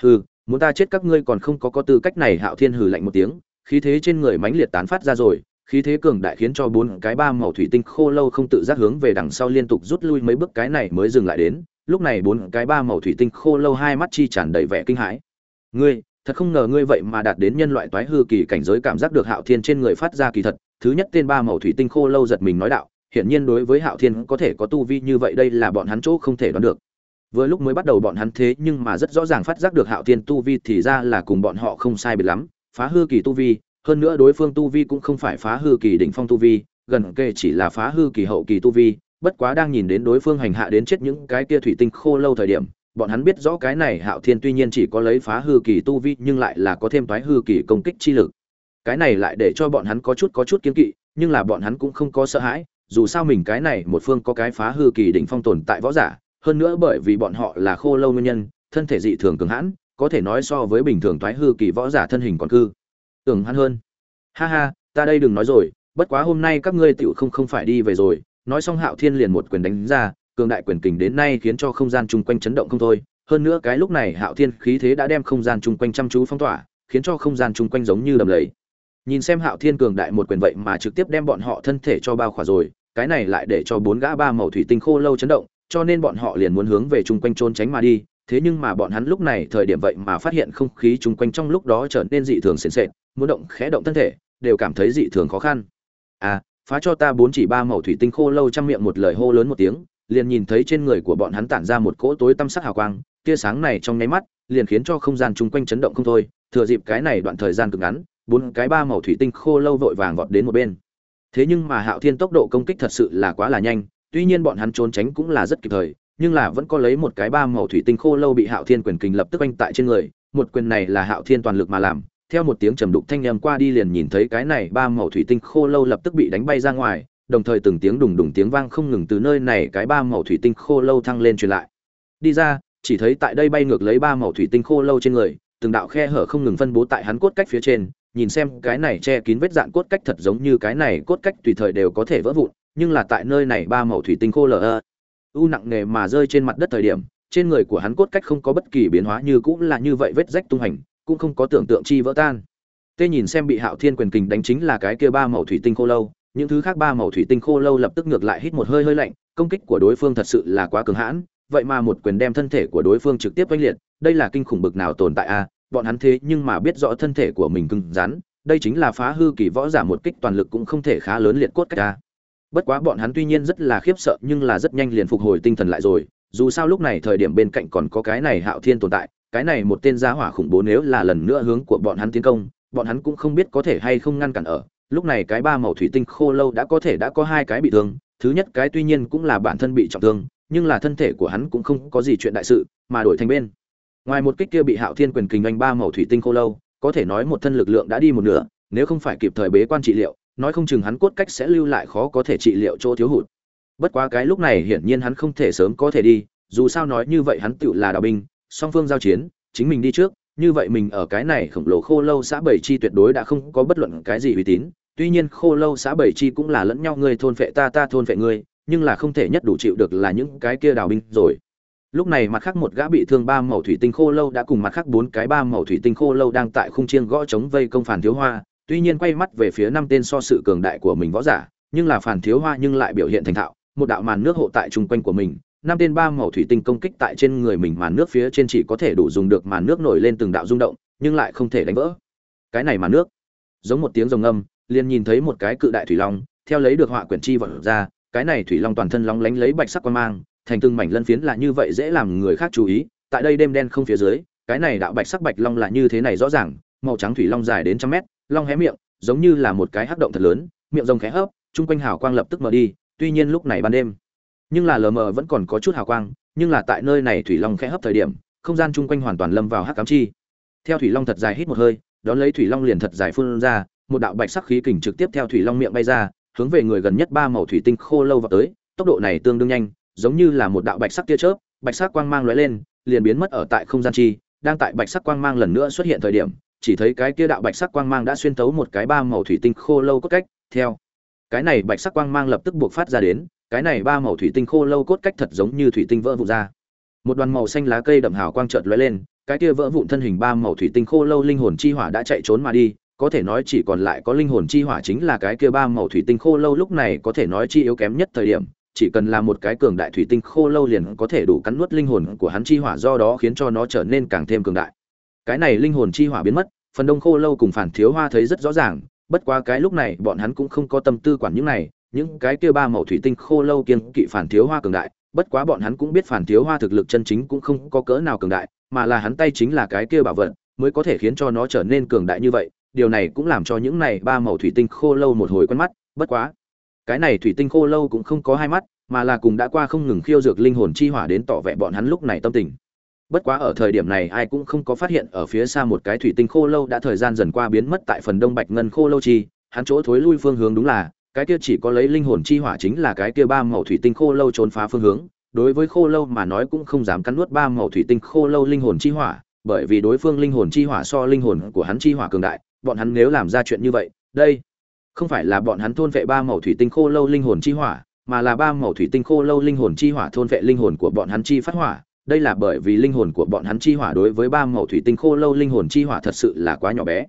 Hừ muốn ta chết các ngươi còn không có có tư cách này, hạo thiên hừ lạnh một tiếng, khí thế trên người mãnh liệt tán phát ra rồi, khí thế cường đại khiến cho bốn cái ba màu thủy tinh khô lâu không tự giác hướng về đằng sau liên tục rút lui mấy bước, cái này mới dừng lại đến, lúc này bốn cái ba màu thủy tinh khô lâu hai mắt chi tràn đầy vẻ kinh hãi. Ngươi, thật không ngờ ngươi vậy mà đạt đến nhân loại toái hư kỳ cảnh giới, cảm giác được hạo thiên trên người phát ra kỳ thật, thứ nhất tên ba màu thủy tinh khô lâu giật mình nói đạo, hiển nhiên đối với hạo thiên có thể có tu vi như vậy, đây là bọn hắn chỗ không thể đoán được vừa lúc mới bắt đầu bọn hắn thế nhưng mà rất rõ ràng phát giác được hạo thiên tu vi thì ra là cùng bọn họ không sai biệt lắm. Phá hư kỳ tu vi, hơn nữa đối phương tu vi cũng không phải phá hư kỳ đỉnh phong tu vi, gần kề chỉ là phá hư kỳ hậu kỳ tu vi, bất quá đang nhìn đến đối phương hành hạ đến chết những cái kia thủy tinh khô lâu thời điểm, bọn hắn biết rõ cái này hạo thiên tuy nhiên chỉ có lấy phá hư kỳ tu vi nhưng lại là có thêm toái hư kỳ công kích chi lực. Cái này lại để cho bọn hắn có chút có chút kiên kỵ, nhưng là bọn hắn cũng không có sợ hãi, dù sao mình cái này một phương có cái phá hư kỳ đỉnh phong tồn tại võ giả hơn nữa bởi vì bọn họ là khô lâu nguyên nhân, thân thể dị thường cường hãn, có thể nói so với bình thường thoái hư kỳ võ giả thân hình còn cư. Tưởng hắn hơn. Ha ha, ta đây đừng nói rồi, bất quá hôm nay các ngươi tựu không không phải đi về rồi. Nói xong hạo thiên liền một quyền đánh ra, cường đại quyền kình đến nay khiến cho không gian chung quanh chấn động không thôi. Hơn nữa cái lúc này hạo thiên khí thế đã đem không gian chung quanh chăm chú phong tỏa, khiến cho không gian chung quanh giống như đầm lầy. Nhìn xem hạo thiên cường đại một quyền vậy mà trực tiếp đem bọn họ thân thể cho bao khỏa rồi, cái này lại để cho bốn gã ba màu thủy tinh khô lâu chấn động cho nên bọn họ liền muốn hướng về chung quanh trốn tránh mà đi, thế nhưng mà bọn hắn lúc này thời điểm vậy mà phát hiện không khí chung quanh trong lúc đó trở nên dị thường sền sệt, muốn động khẽ động thân thể, đều cảm thấy dị thường khó khăn. À phá cho ta bốn chỉ ba màu thủy tinh khô lâu trong miệng một lời hô lớn một tiếng, liền nhìn thấy trên người của bọn hắn tản ra một cỗ tối tăm sắc hào quang, tia sáng này trong nháy mắt, liền khiến cho không gian chung quanh chấn động không thôi, thừa dịp cái này đoạn thời gian cực ngắn, bốn cái ba màu thủy tinh khô lâu vội vàng vọt đến một bên. Thế nhưng mà hạo thiên tốc độ công kích thật sự là quá là nhanh tuy nhiên bọn hắn trốn tránh cũng là rất kịp thời nhưng là vẫn có lấy một cái ba màu thủy tinh khô lâu bị hạo thiên quyền kình lập tức oanh tại trên người. Một quyền này là hạo thiên toàn lực mà làm. Theo một tiếng trầm đục thanh âm qua đi liền nhìn thấy cái này ba màu thủy tinh khô lâu lập tức bị đánh bay ra ngoài, đồng thời từng tiếng đùng đùng tiếng vang không ngừng từ nơi này cái ba màu thủy tinh khô lâu thăng lên truyền lại. Đi ra, chỉ thấy tại đây bay ngược lấy ba màu thủy tinh khô lâu trên người, từng đạo khe hở không ngừng phân bố tại hắn cốt cách phía trên, nhìn xem cái này che kín vết dạn cốt cách thật giống như cái này cốt cách tùy thời đều có thể vỡ vụn, nhưng là tại nơi này ba màu thủy tinh khô lở u nặng nề mà rơi trên mặt đất thời điểm, trên người của hắn cốt cách không có bất kỳ biến hóa như cũng là như vậy vết rách tung hành, cũng không có tưởng tượng chi vỡ tan. Tê nhìn xem bị hạo thiên quyền kình đánh chính là cái kia ba màu thủy tinh khô lâu những thứ khác ba màu thủy tinh khô lâu lập tức ngược lại hít một hơi hơi lạnh công kích của đối phương thật sự là quá cường hãn vậy mà một quyền đem thân thể của đối phương trực tiếp oanh liệt đây là kinh khủng bực nào tồn tại a à? bọn hắn thế nhưng mà biết rõ thân thể của mình cứng rắn đây chính là phá hư kỳ võ giả một kích toàn lực cũng không thể khá lớn liệt cốt cách a bất quá bọn hắn tuy nhiên rất là khiếp sợ nhưng là rất nhanh liền phục hồi tinh thần lại rồi dù sao lúc này thời điểm bên cạnh còn có cái này hạo thiên tồn tại cái này một tên gia hỏa khủng bố nếu là lần nữa hướng của bọn hắn tiến công, bọn hắn cũng không biết có thể hay không ngăn cản ở. Lúc này cái ba màu thủy tinh khô lâu đã có thể đã có hai cái bị thương, thứ nhất cái tuy nhiên cũng là bản thân bị trọng thương, nhưng là thân thể của hắn cũng không có gì chuyện đại sự, mà đổi thành bên. Ngoài một kích kia bị Hạo Thiên quyền kình anh ba màu thủy tinh khô lâu, có thể nói một thân lực lượng đã đi một nửa, nếu không phải kịp thời bế quan trị liệu, nói không chừng hắn cốt cách sẽ lưu lại khó có thể trị liệu chỗ thiếu hụt. Bất quá cái lúc này hiển nhiên hắn không thể sớm có thể đi, dù sao nói như vậy hắn tựu là đạo binh, song phương giao chiến, chính mình đi trước, như vậy mình ở cái này khổng lồ khô lâu xã bảy chi tuyệt đối đã không có bất luận cái gì uy tín. Tuy nhiên khô lâu xã bảy chi cũng là lẫn nhau người thôn phệ ta ta thôn phệ ngươi, nhưng là không thể nhất đủ chịu được là những cái kia đào binh rồi lúc này mặt khác một gã bị thương ba màu thủy tinh khô lâu đã cùng mặt khác bốn cái ba màu thủy tinh khô lâu đang tại khung chiêng gõ chống vây công phản thiếu hoa tuy nhiên quay mắt về phía năm tên so sự cường đại của mình võ giả, nhưng là phản thiếu hoa nhưng lại biểu hiện thành thạo, một đạo màn nước hộ tại chung quanh của mình, năm tên ba màu thủy tinh công kích tại trên người mình màn nước phía trên chỉ có thể đủ dùng được màn nước nổi lên từng đạo rung động, nhưng lại không thể đánh vỡ. Cái này màn nước, giống một tiếng rồng âm liền nhìn thấy một cái cự đại thủy long, theo lấy được họa quyển chi vật ra, cái này thủy long toàn thân long lánh lấy bạch sắc quan mang, thành từng mảnh lân phiến là như vậy dễ làm người khác chú ý, tại đây đêm đen không phía dưới, cái này đạo bạch sắc bạch long là như thế này rõ ràng, màu trắng thủy long dài đến trăm mét long hé miệng, giống như là một cái hắc động thật lớn, miệng rồng khẽ hấp chung quanh hào quang lập tức mở đi, tuy nhiên lúc này ban đêm. Nhưng là lờ mờ vẫn còn có chút hào quang, nhưng là tại nơi này thủy long khẽ hấp thời điểm, không gian chung quanh hoàn toàn lâm vào hắc cám chi. Theo thủy long thật dài hít một hơi, đón lấy thủy long liền thật dài phun ra, một đạo bạch sắc khí kình trực tiếp theo thủy long miệng bay ra, hướng về người gần nhất ba màu thủy tinh khô lâu vào tới, tốc độ này tương đương nhanh, giống như là một đạo bạch sắc tia chớp, bạch sắc quang mang lóe lên, liền biến mất ở tại không gian chi, đang tại bạch sắc quang mang lần nữa xuất hiện thời điểm chỉ thấy cái kia đạo bạch sắc quang mang đã xuyên tấu một cái ba màu thủy tinh khô lâu cốt cách, theo. Cái này bạch sắc quang mang lập tức buộc phát ra đến, cái này ba màu thủy tinh khô lâu cốt cách thật giống như thủy tinh vỡ vụn ra. Một đoàn màu xanh lá cây đậm hào quang chợt lóe lên, cái kia vỡ vụn thân hình ba màu thủy tinh khô lâu linh hồn chi hỏa đã chạy trốn mà đi, có thể nói chỉ còn lại có linh hồn chi hỏa chính là cái kia ba màu thủy tinh khô lâu lúc này có thể nói chi yếu kém nhất thời điểm, chỉ cần là một cái cường đại thủy tinh khô lâu liền có thể đủ cắn nuốt linh hồn của hắn chi hỏa do đó khiến cho nó trở nên càng thêm cường đại cái này linh hồn chi hỏa biến mất, phần đông khô lâu cùng phản thiếu hoa thấy rất rõ ràng, bất quá cái lúc này bọn hắn cũng không có tâm tư quản những này, những cái kia ba màu thủy tinh khô lâu kiên kỵ phản thiếu hoa cường đại, bất quá bọn hắn cũng biết phản thiếu hoa thực lực chân chính cũng không có cỡ nào cường đại, mà là hắn tay chính là cái kia bảo vật, mới có thể khiến cho nó trở nên cường đại như vậy, điều này cũng làm cho những này ba màu thủy tinh khô lâu một hồi quen mắt, bất quá, cái này thủy tinh khô lâu cũng không có hai mắt, mà là cùng đã qua không ngừng khiêu dược linh hồn chi hỏa đến tỏ vẻ bọn hắn lúc này tâm tình bất quá ở thời điểm này ai cũng không có phát hiện ở phía xa một cái thủy tinh khô lâu đã thời gian dần qua biến mất tại phần đông bạch ngân khô lâu chi. Hắn chỗ thối lui phương hướng đúng là, cái kia chỉ có lấy linh hồn chi hỏa chính là cái kia ba màu thủy tinh khô lâu trốn phá phương hướng. Đối với khô lâu mà nói cũng không dám cắn nuốt ba màu thủy tinh khô lâu linh hồn chi hỏa, bởi vì đối phương linh hồn chi hỏa so linh hồn của hắn chi hỏa cường đại, bọn hắn nếu làm ra chuyện như vậy, đây không phải là bọn hắn thôn vệ ba màu thủy tinh khô lâu linh hồn chi hỏa, mà là ba màu thủy tinh khô lâu linh hồn chi hỏa thôn vệ linh hồn của bọn hắn chi phát hỏa đây là bởi vì linh hồn của bọn hắn chi hỏa đối với ba màu thủy tinh khô lâu linh hồn chi hỏa thật sự là quá nhỏ bé.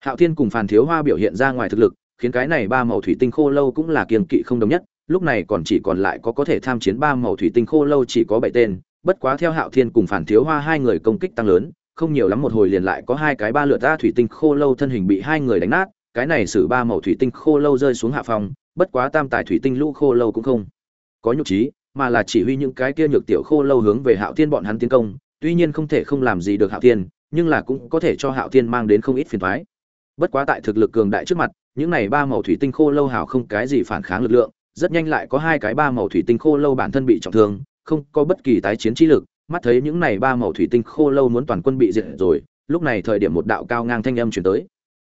Hạo thiên cùng phàn thiếu hoa biểu hiện ra ngoài thực lực, khiến cái này ba màu thủy tinh khô lâu cũng là kiên kỵ không đồng nhất, lúc này còn chỉ còn lại có có thể tham chiến ba màu thủy tinh khô lâu chỉ có bảy tên, bất quá theo hạo thiên cùng phản thiếu hoa hai người công kích tăng lớn, không nhiều lắm một hồi liền lại có hai cái ba lượt ra thủy tinh khô lâu thân hình bị hai người đánh nát, cái này xử ba màu thủy tinh khô lâu rơi xuống hạ phòng, bất quá tam tài thủy tinh lũ khô lâu cũng không có nhục trí mà là chỉ huy những cái kia nhược tiểu khô lâu hướng về hạo thiên bọn hắn tiến công, tuy nhiên không thể không làm gì được hạo thiên, nhưng là cũng có thể cho hạo thiên mang đến không ít phiền toái. bất quá tại thực lực cường đại trước mặt, những này ba màu thủy tinh khô lâu hào không cái gì phản kháng lực lượng, rất nhanh lại có hai cái ba màu thủy tinh khô lâu bản thân bị trọng thương, không có bất kỳ tái chiến trí lực, mắt thấy những này ba màu thủy tinh khô lâu muốn toàn quân bị diệt rồi, lúc này thời điểm một đạo cao ngang thanh âm truyền tới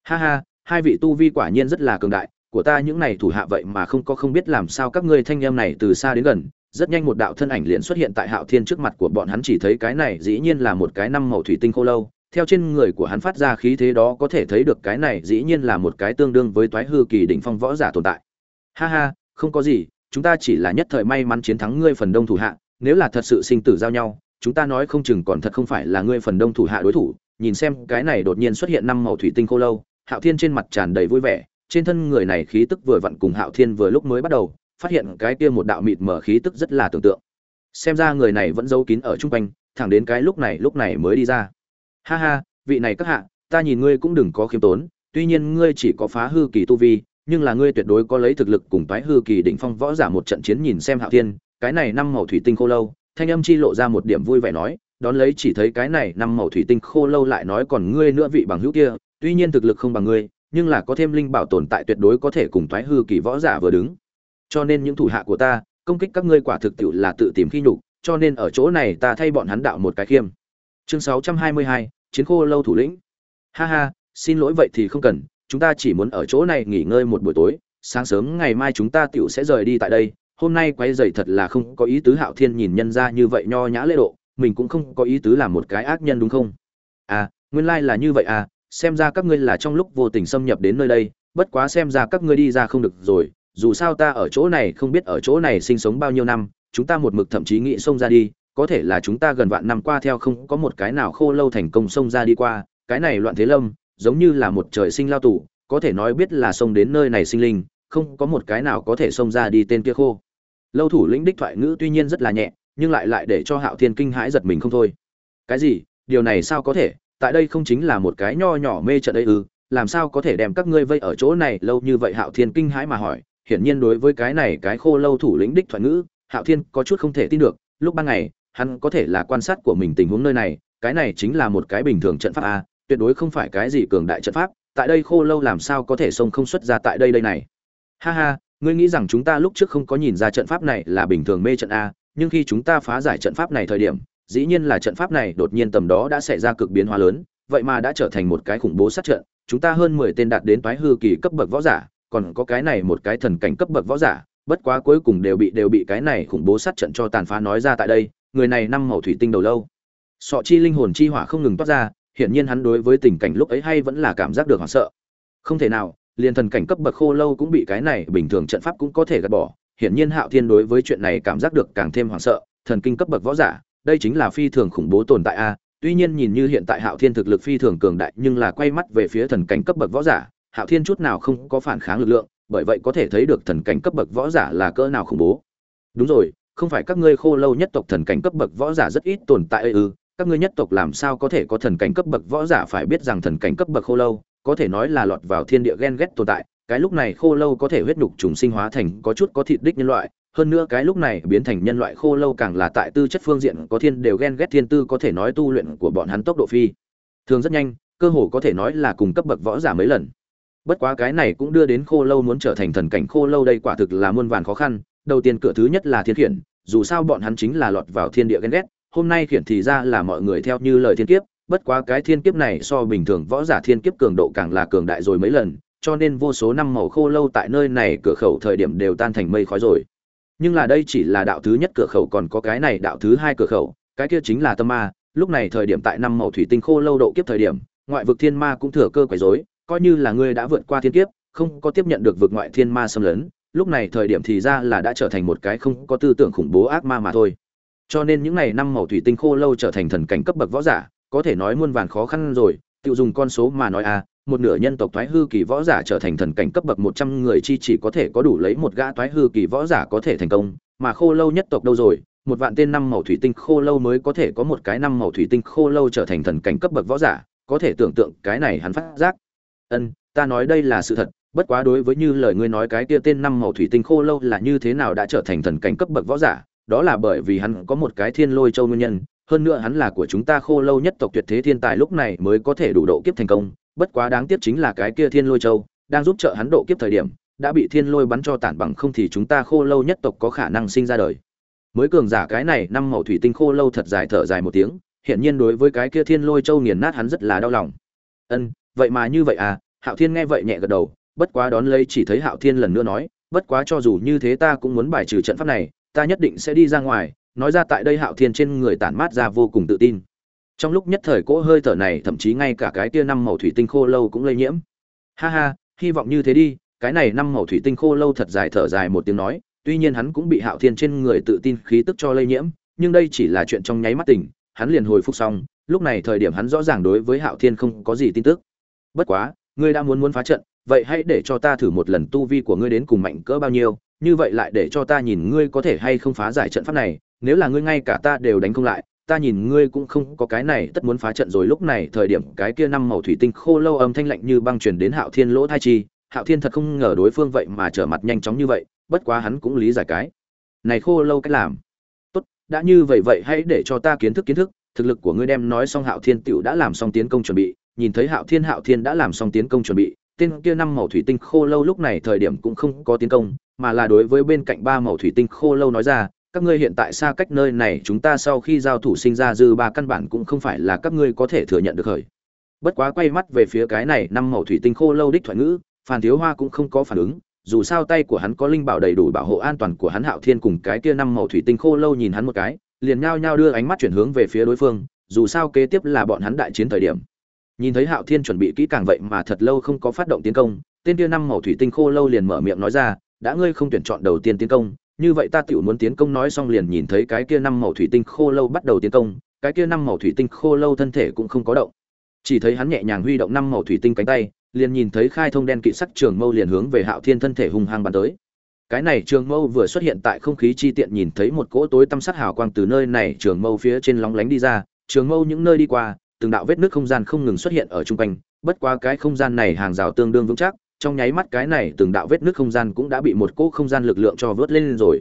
ha ha, hai vị tu vi quả nhiên rất là cường đại, của ta những này thủ hạ vậy mà không có không biết làm sao các ngươi thanh âm này từ xa đến gần rất nhanh một đạo thân ảnh liền xuất hiện tại hạo thiên trước mặt của bọn hắn, chỉ thấy cái này dĩ nhiên là một cái năm màu thủy tinh khô lâu. Theo trên người của hắn phát ra khí thế đó có thể thấy được cái này dĩ nhiên là một cái tương đương với toái hư kỳ đỉnh phong võ giả tồn tại. Ha ha, không có gì, chúng ta chỉ là nhất thời may mắn chiến thắng ngươi phần đông thủ hạ, nếu là thật sự sinh tử giao nhau, chúng ta nói không chừng còn thật không phải là ngươi phần đông thủ hạ đối thủ. Nhìn xem cái này đột nhiên xuất hiện năm màu thủy tinh khô lâu, hạo thiên trên mặt tràn đầy vui vẻ, trên thân người này khí tức vừa vặn cùng hạo thiên vừa lúc mới bắt đầu phát hiện cái kia một đạo mịt mở khí tức rất là tưởng tượng. Xem ra người này vẫn giấu kín ở chung quanh, thẳng đến cái lúc này lúc này mới đi ra. Ha ha, vị này các hạ, ta nhìn ngươi cũng đừng có khiêm tốn, tuy nhiên ngươi chỉ có phá hư kỳ tu vi, nhưng là ngươi tuyệt đối có lấy thực lực cùng toái hư kỳ đỉnh phong võ giả một trận chiến nhìn xem hạo thiên, cái này năm màu thủy tinh khô lâu, thanh âm chi lộ ra một điểm vui vẻ nói, đón lấy chỉ thấy cái này năm màu thủy tinh khô lâu lại nói còn ngươi nữa vị bằng hữu kia, tuy nhiên thực lực không bằng ngươi, nhưng là có thêm linh bảo tồn tại tuyệt đối có thể cùng toái hư kỳ võ giả vừa đứng cho nên những thủ hạ của ta công kích các ngươi quả thực tiệu là tự tìm khi nhục cho nên ở chỗ này ta thay bọn hắn đạo một cái khiêm. Chương 622, chiến khô lâu thủ lĩnh. Ha ha xin lỗi vậy thì không cần chúng ta chỉ muốn ở chỗ này nghỉ ngơi một buổi tối sáng sớm ngày mai chúng ta tiểu sẽ rời đi tại đây. Hôm nay quay dày thật là không có ý tứ hạo thiên nhìn nhân ra như vậy nho nhã lễ độ mình cũng không có ý tứ làm một cái ác nhân đúng không? À nguyên lai là như vậy à xem ra các ngươi là trong lúc vô tình xâm nhập đến nơi đây bất quá xem ra các ngươi đi ra không được rồi dù sao ta ở chỗ này không biết ở chỗ này sinh sống bao nhiêu năm, chúng ta một mực thậm chí nghĩ xông ra đi, có thể là chúng ta gần vạn năm qua theo không có một cái nào khô lâu thành công xông ra đi qua, cái này loạn thế lâm, giống như là một trời sinh lao tù, có thể nói biết là xông đến nơi này sinh linh, không có một cái nào có thể xông ra đi tên kia khô. Lâu thủ lĩnh đích thoại ngữ tuy nhiên rất là nhẹ, nhưng lại lại để cho hạo thiên kinh hãi giật mình không thôi. Cái gì? Điều này sao có thể? Tại đây không chính là một cái nho nhỏ mê trận ấy ư? Làm sao có thể đem các ngươi vây ở chỗ này lâu như vậy? Hạo thiên kinh hãi mà hỏi hiển nhiên đối với cái này cái khô lâu thủ lĩnh đích thoại ngữ, hạo thiên có chút không thể tin được, lúc ban ngày, hắn có thể là quan sát của mình tình huống nơi này, cái này chính là một cái bình thường trận pháp a, tuyệt đối không phải cái gì cường đại trận pháp, tại đây khô lâu làm sao có thể xông không xuất ra tại đây đây này. Ha ha, ngươi nghĩ rằng chúng ta lúc trước không có nhìn ra trận pháp này là bình thường mê trận a, nhưng khi chúng ta phá giải trận pháp này thời điểm, dĩ nhiên là trận pháp này đột nhiên tầm đó đã xảy ra cực biến hóa lớn, vậy mà đã trở thành một cái khủng bố sát trận, chúng ta hơn mười tên đạt đến toái hư kỳ cấp bậc võ giả còn có cái này một cái thần cảnh cấp bậc võ giả, bất quá cuối cùng đều bị đều bị cái này khủng bố sát trận cho tàn phá nói ra tại đây, người này năm màu thủy tinh đầu lâu. Sọ chi linh hồn chi hỏa không ngừng toát ra, hiển nhiên hắn đối với tình cảnh lúc ấy hay vẫn là cảm giác được hoảng sợ. Không thể nào, liền thần cảnh cấp bậc khô lâu cũng bị cái này bình thường trận pháp cũng có thể gạt bỏ, hiển nhiên hạo thiên đối với chuyện này cảm giác được càng thêm hoảng sợ, thần kinh cấp bậc võ giả, đây chính là phi thường khủng bố tồn tại a, tuy nhiên nhìn như hiện tại hạo thiên thực lực phi thường cường đại, nhưng là quay mắt về phía thần cảnh cấp bậc võ giả hạo thiên chút nào không có phản kháng lực lượng, bởi vậy có thể thấy được thần cảnh cấp bậc võ giả là cỡ nào khủng bố. Đúng rồi, không phải các ngươi khô lâu nhất tộc thần cảnh cấp bậc võ giả rất ít tồn tại ư ừ, các ngươi nhất tộc làm sao có thể có thần cảnh cấp bậc võ giả phải biết rằng thần cảnh cấp bậc khô lâu, có thể nói là lọt vào thiên địa ghen ghét tồn tại, cái lúc này khô lâu có thể huyết nhục trùng sinh hóa thành có chút có thịt đích nhân loại, hơn nữa cái lúc này biến thành nhân loại khô lâu càng là tại tư chất phương diện có thiên đều ghen ghét thiên tư có thể nói tu luyện của bọn hắn tốc độ phi thường rất nhanh, cơ hồ có thể nói là cùng cấp bậc võ giả mấy lần bất quá cái này cũng đưa đến khô lâu muốn trở thành thần cảnh khô lâu đây quả thực là muôn vàn khó khăn, đầu tiên cửa thứ nhất là thiên khiển, dù sao bọn hắn chính là lọt vào thiên địa ghen ghét, hôm nay khiển thì ra là mọi người theo như lời thiên kiếp, bất quá cái thiên kiếp này so bình thường võ giả thiên kiếp cường độ càng là cường đại rồi mấy lần, cho nên vô số năm màu khô lâu tại nơi này cửa khẩu thời điểm đều tan thành mây khói rồi. Nhưng là đây chỉ là đạo thứ nhất cửa khẩu còn có cái này đạo thứ hai cửa khẩu, cái kia chính là tâm ma, lúc này thời điểm tại năm màu thủy tinh khô lâu độ kiếp thời điểm, ngoại vực thiên ma cũng thừa cơ quấy rối coi như là ngươi đã vượt qua thiên kiếp không có tiếp nhận được vực ngoại thiên ma xâm lấn lúc này thời điểm thì ra là đã trở thành một cái không có tư tưởng khủng bố ác ma mà thôi cho nên những ngày năm màu thủy tinh khô lâu trở thành thần cảnh cấp bậc võ giả có thể nói muôn vàn khó khăn rồi Tiêu dùng con số mà nói à một nửa nhân tộc thoái hư kỳ võ giả trở thành thần cảnh cấp bậc một trăm người chi chỉ có thể có đủ lấy một gã thoái hư kỳ võ giả có thể thành công, mà khô lâu nhất tộc đâu rồi, một vạn tên năm màu thủy tinh khô lâu mới có thể có một cái năm màu thủy tinh khô lâu trở thành thần cảnh cấp bậc võ giả, có thể tưởng tượng cái này hắn phát giác. Ân, ta nói đây là sự thật, bất quá đối với như lời ngươi nói cái kia tên năm màu thủy tinh khô lâu là như thế nào đã trở thành thần cảnh cấp bậc võ giả, đó là bởi vì hắn có một cái thiên lôi châu nguyên nhân, hơn nữa hắn là của chúng ta khô lâu nhất tộc tuyệt thế thiên tài lúc này mới có thể đủ độ kiếp thành công, bất quá đáng tiếc chính là cái kia thiên lôi châu đang giúp trợ hắn độ kiếp thời điểm đã bị thiên lôi bắn cho tản bằng không thì chúng ta khô lâu nhất tộc có khả năng sinh ra đời. Mới cường giả cái này năm màu thủy tinh khô lâu thật dài thở dài một tiếng hiện nhiên đối với cái kia thiên lôi châu nghiền nát hắn rất là đau lòng. Ân vậy mà như vậy à? Hạo thiên nghe vậy nhẹ gật đầu, bất quá đón lấy chỉ thấy hạo thiên lần nữa nói, bất quá cho dù như thế ta cũng muốn bài trừ trận pháp này, ta nhất định sẽ đi ra ngoài. Nói ra tại đây hạo thiên trên người tản mát ra vô cùng tự tin. Trong lúc nhất thời cỗ hơi thở này, thậm chí ngay cả cái tia năm màu thủy tinh khô lâu cũng lây nhiễm. Ha ha, hy vọng như thế đi. Cái này năm màu thủy tinh khô lâu thật dài thở dài một tiếng nói, tuy nhiên hắn cũng bị hạo thiên trên người tự tin khí tức cho lây nhiễm, nhưng đây chỉ là chuyện trong nháy mắt tỉnh. Hắn liền hồi phục xong, lúc này thời điểm hắn rõ ràng đối với hạo thiên không có gì tin tức bất quá, ngươi đã muốn muốn phá trận, vậy hãy để cho ta thử một lần tu vi của ngươi đến cùng mạnh cỡ bao nhiêu, như vậy lại để cho ta nhìn ngươi có thể hay không phá giải trận pháp này, nếu là ngươi ngay cả ta đều đánh không lại, ta nhìn ngươi cũng không có cái này, tất muốn phá trận rồi lúc này, thời điểm cái kia năm màu thủy tinh khô lâu âm thanh lạnh như băng truyền đến hạo thiên lỗ thai chi, hạo thiên thật không ngờ đối phương vậy mà trở mặt nhanh chóng như vậy, bất quá hắn cũng lý giải cái này khô lâu cách làm. Tốt, đã như vậy vậy hãy để cho ta kiến thức kiến thức, thực lực của ngươi đem nói xong hạo thiên tựu đã làm xong tiến công chuẩn bị nhìn thấy hạo thiên hạo thiên đã làm xong tiến công chuẩn bị, tên kia năm màu thủy tinh khô lâu lúc này thời điểm cũng không có tiến công, mà là đối với bên cạnh ba màu thủy tinh khô lâu nói ra, các ngươi hiện tại xa cách nơi này, chúng ta sau khi giao thủ sinh ra dư ba căn bản cũng không phải là các ngươi có thể thừa nhận được hời bất quá quay mắt về phía cái này năm màu thủy tinh khô lâu đích thoại ngữ, phan thiếu hoa cũng không có phản ứng, dù sao tay của hắn có linh bảo đầy đủ bảo hộ an toàn của hắn, hạo thiên cùng cái kia năm màu thủy tinh khô lâu nhìn hắn một cái, liền nhao nhao đưa ánh mắt chuyển hướng về phía đối phương, dù sao kế tiếp là bọn hắn đại chiến thời điểm nhìn thấy hạo thiên chuẩn bị kỹ càng vậy mà thật lâu không có phát động tiến công, tên kia năm màu thủy tinh khô lâu liền mở miệng nói ra, đã ngươi không tuyển chọn đầu tiên tiến công, như vậy ta tiểu muốn tiến công nói xong liền nhìn thấy cái kia năm màu thủy tinh khô lâu bắt đầu tiến công, cái kia năm màu thủy tinh khô lâu thân thể cũng không có động. Chỉ thấy hắn nhẹ nhàng huy động năm màu thủy tinh cánh tay, liền nhìn thấy khai thông đen kỵ sắc trường mâu liền hướng về hạo thiên thân thể hung hăng bắn tới. Cái này trường mâu vừa xuất hiện tại không khí chi tiện nhìn thấy một cỗ tối tăm sắc hào quang từ nơi này trường mâu phía trên lóng lánh đi ra, trường mâu những nơi đi qua từng đạo vết nước không gian không ngừng xuất hiện ở trung quanh, bất quá cái không gian này hàng rào tương đương vững chắc, trong nháy mắt cái này từng đạo vết nước không gian cũng đã bị một cỗ không gian lực lượng cho vớt lên rồi.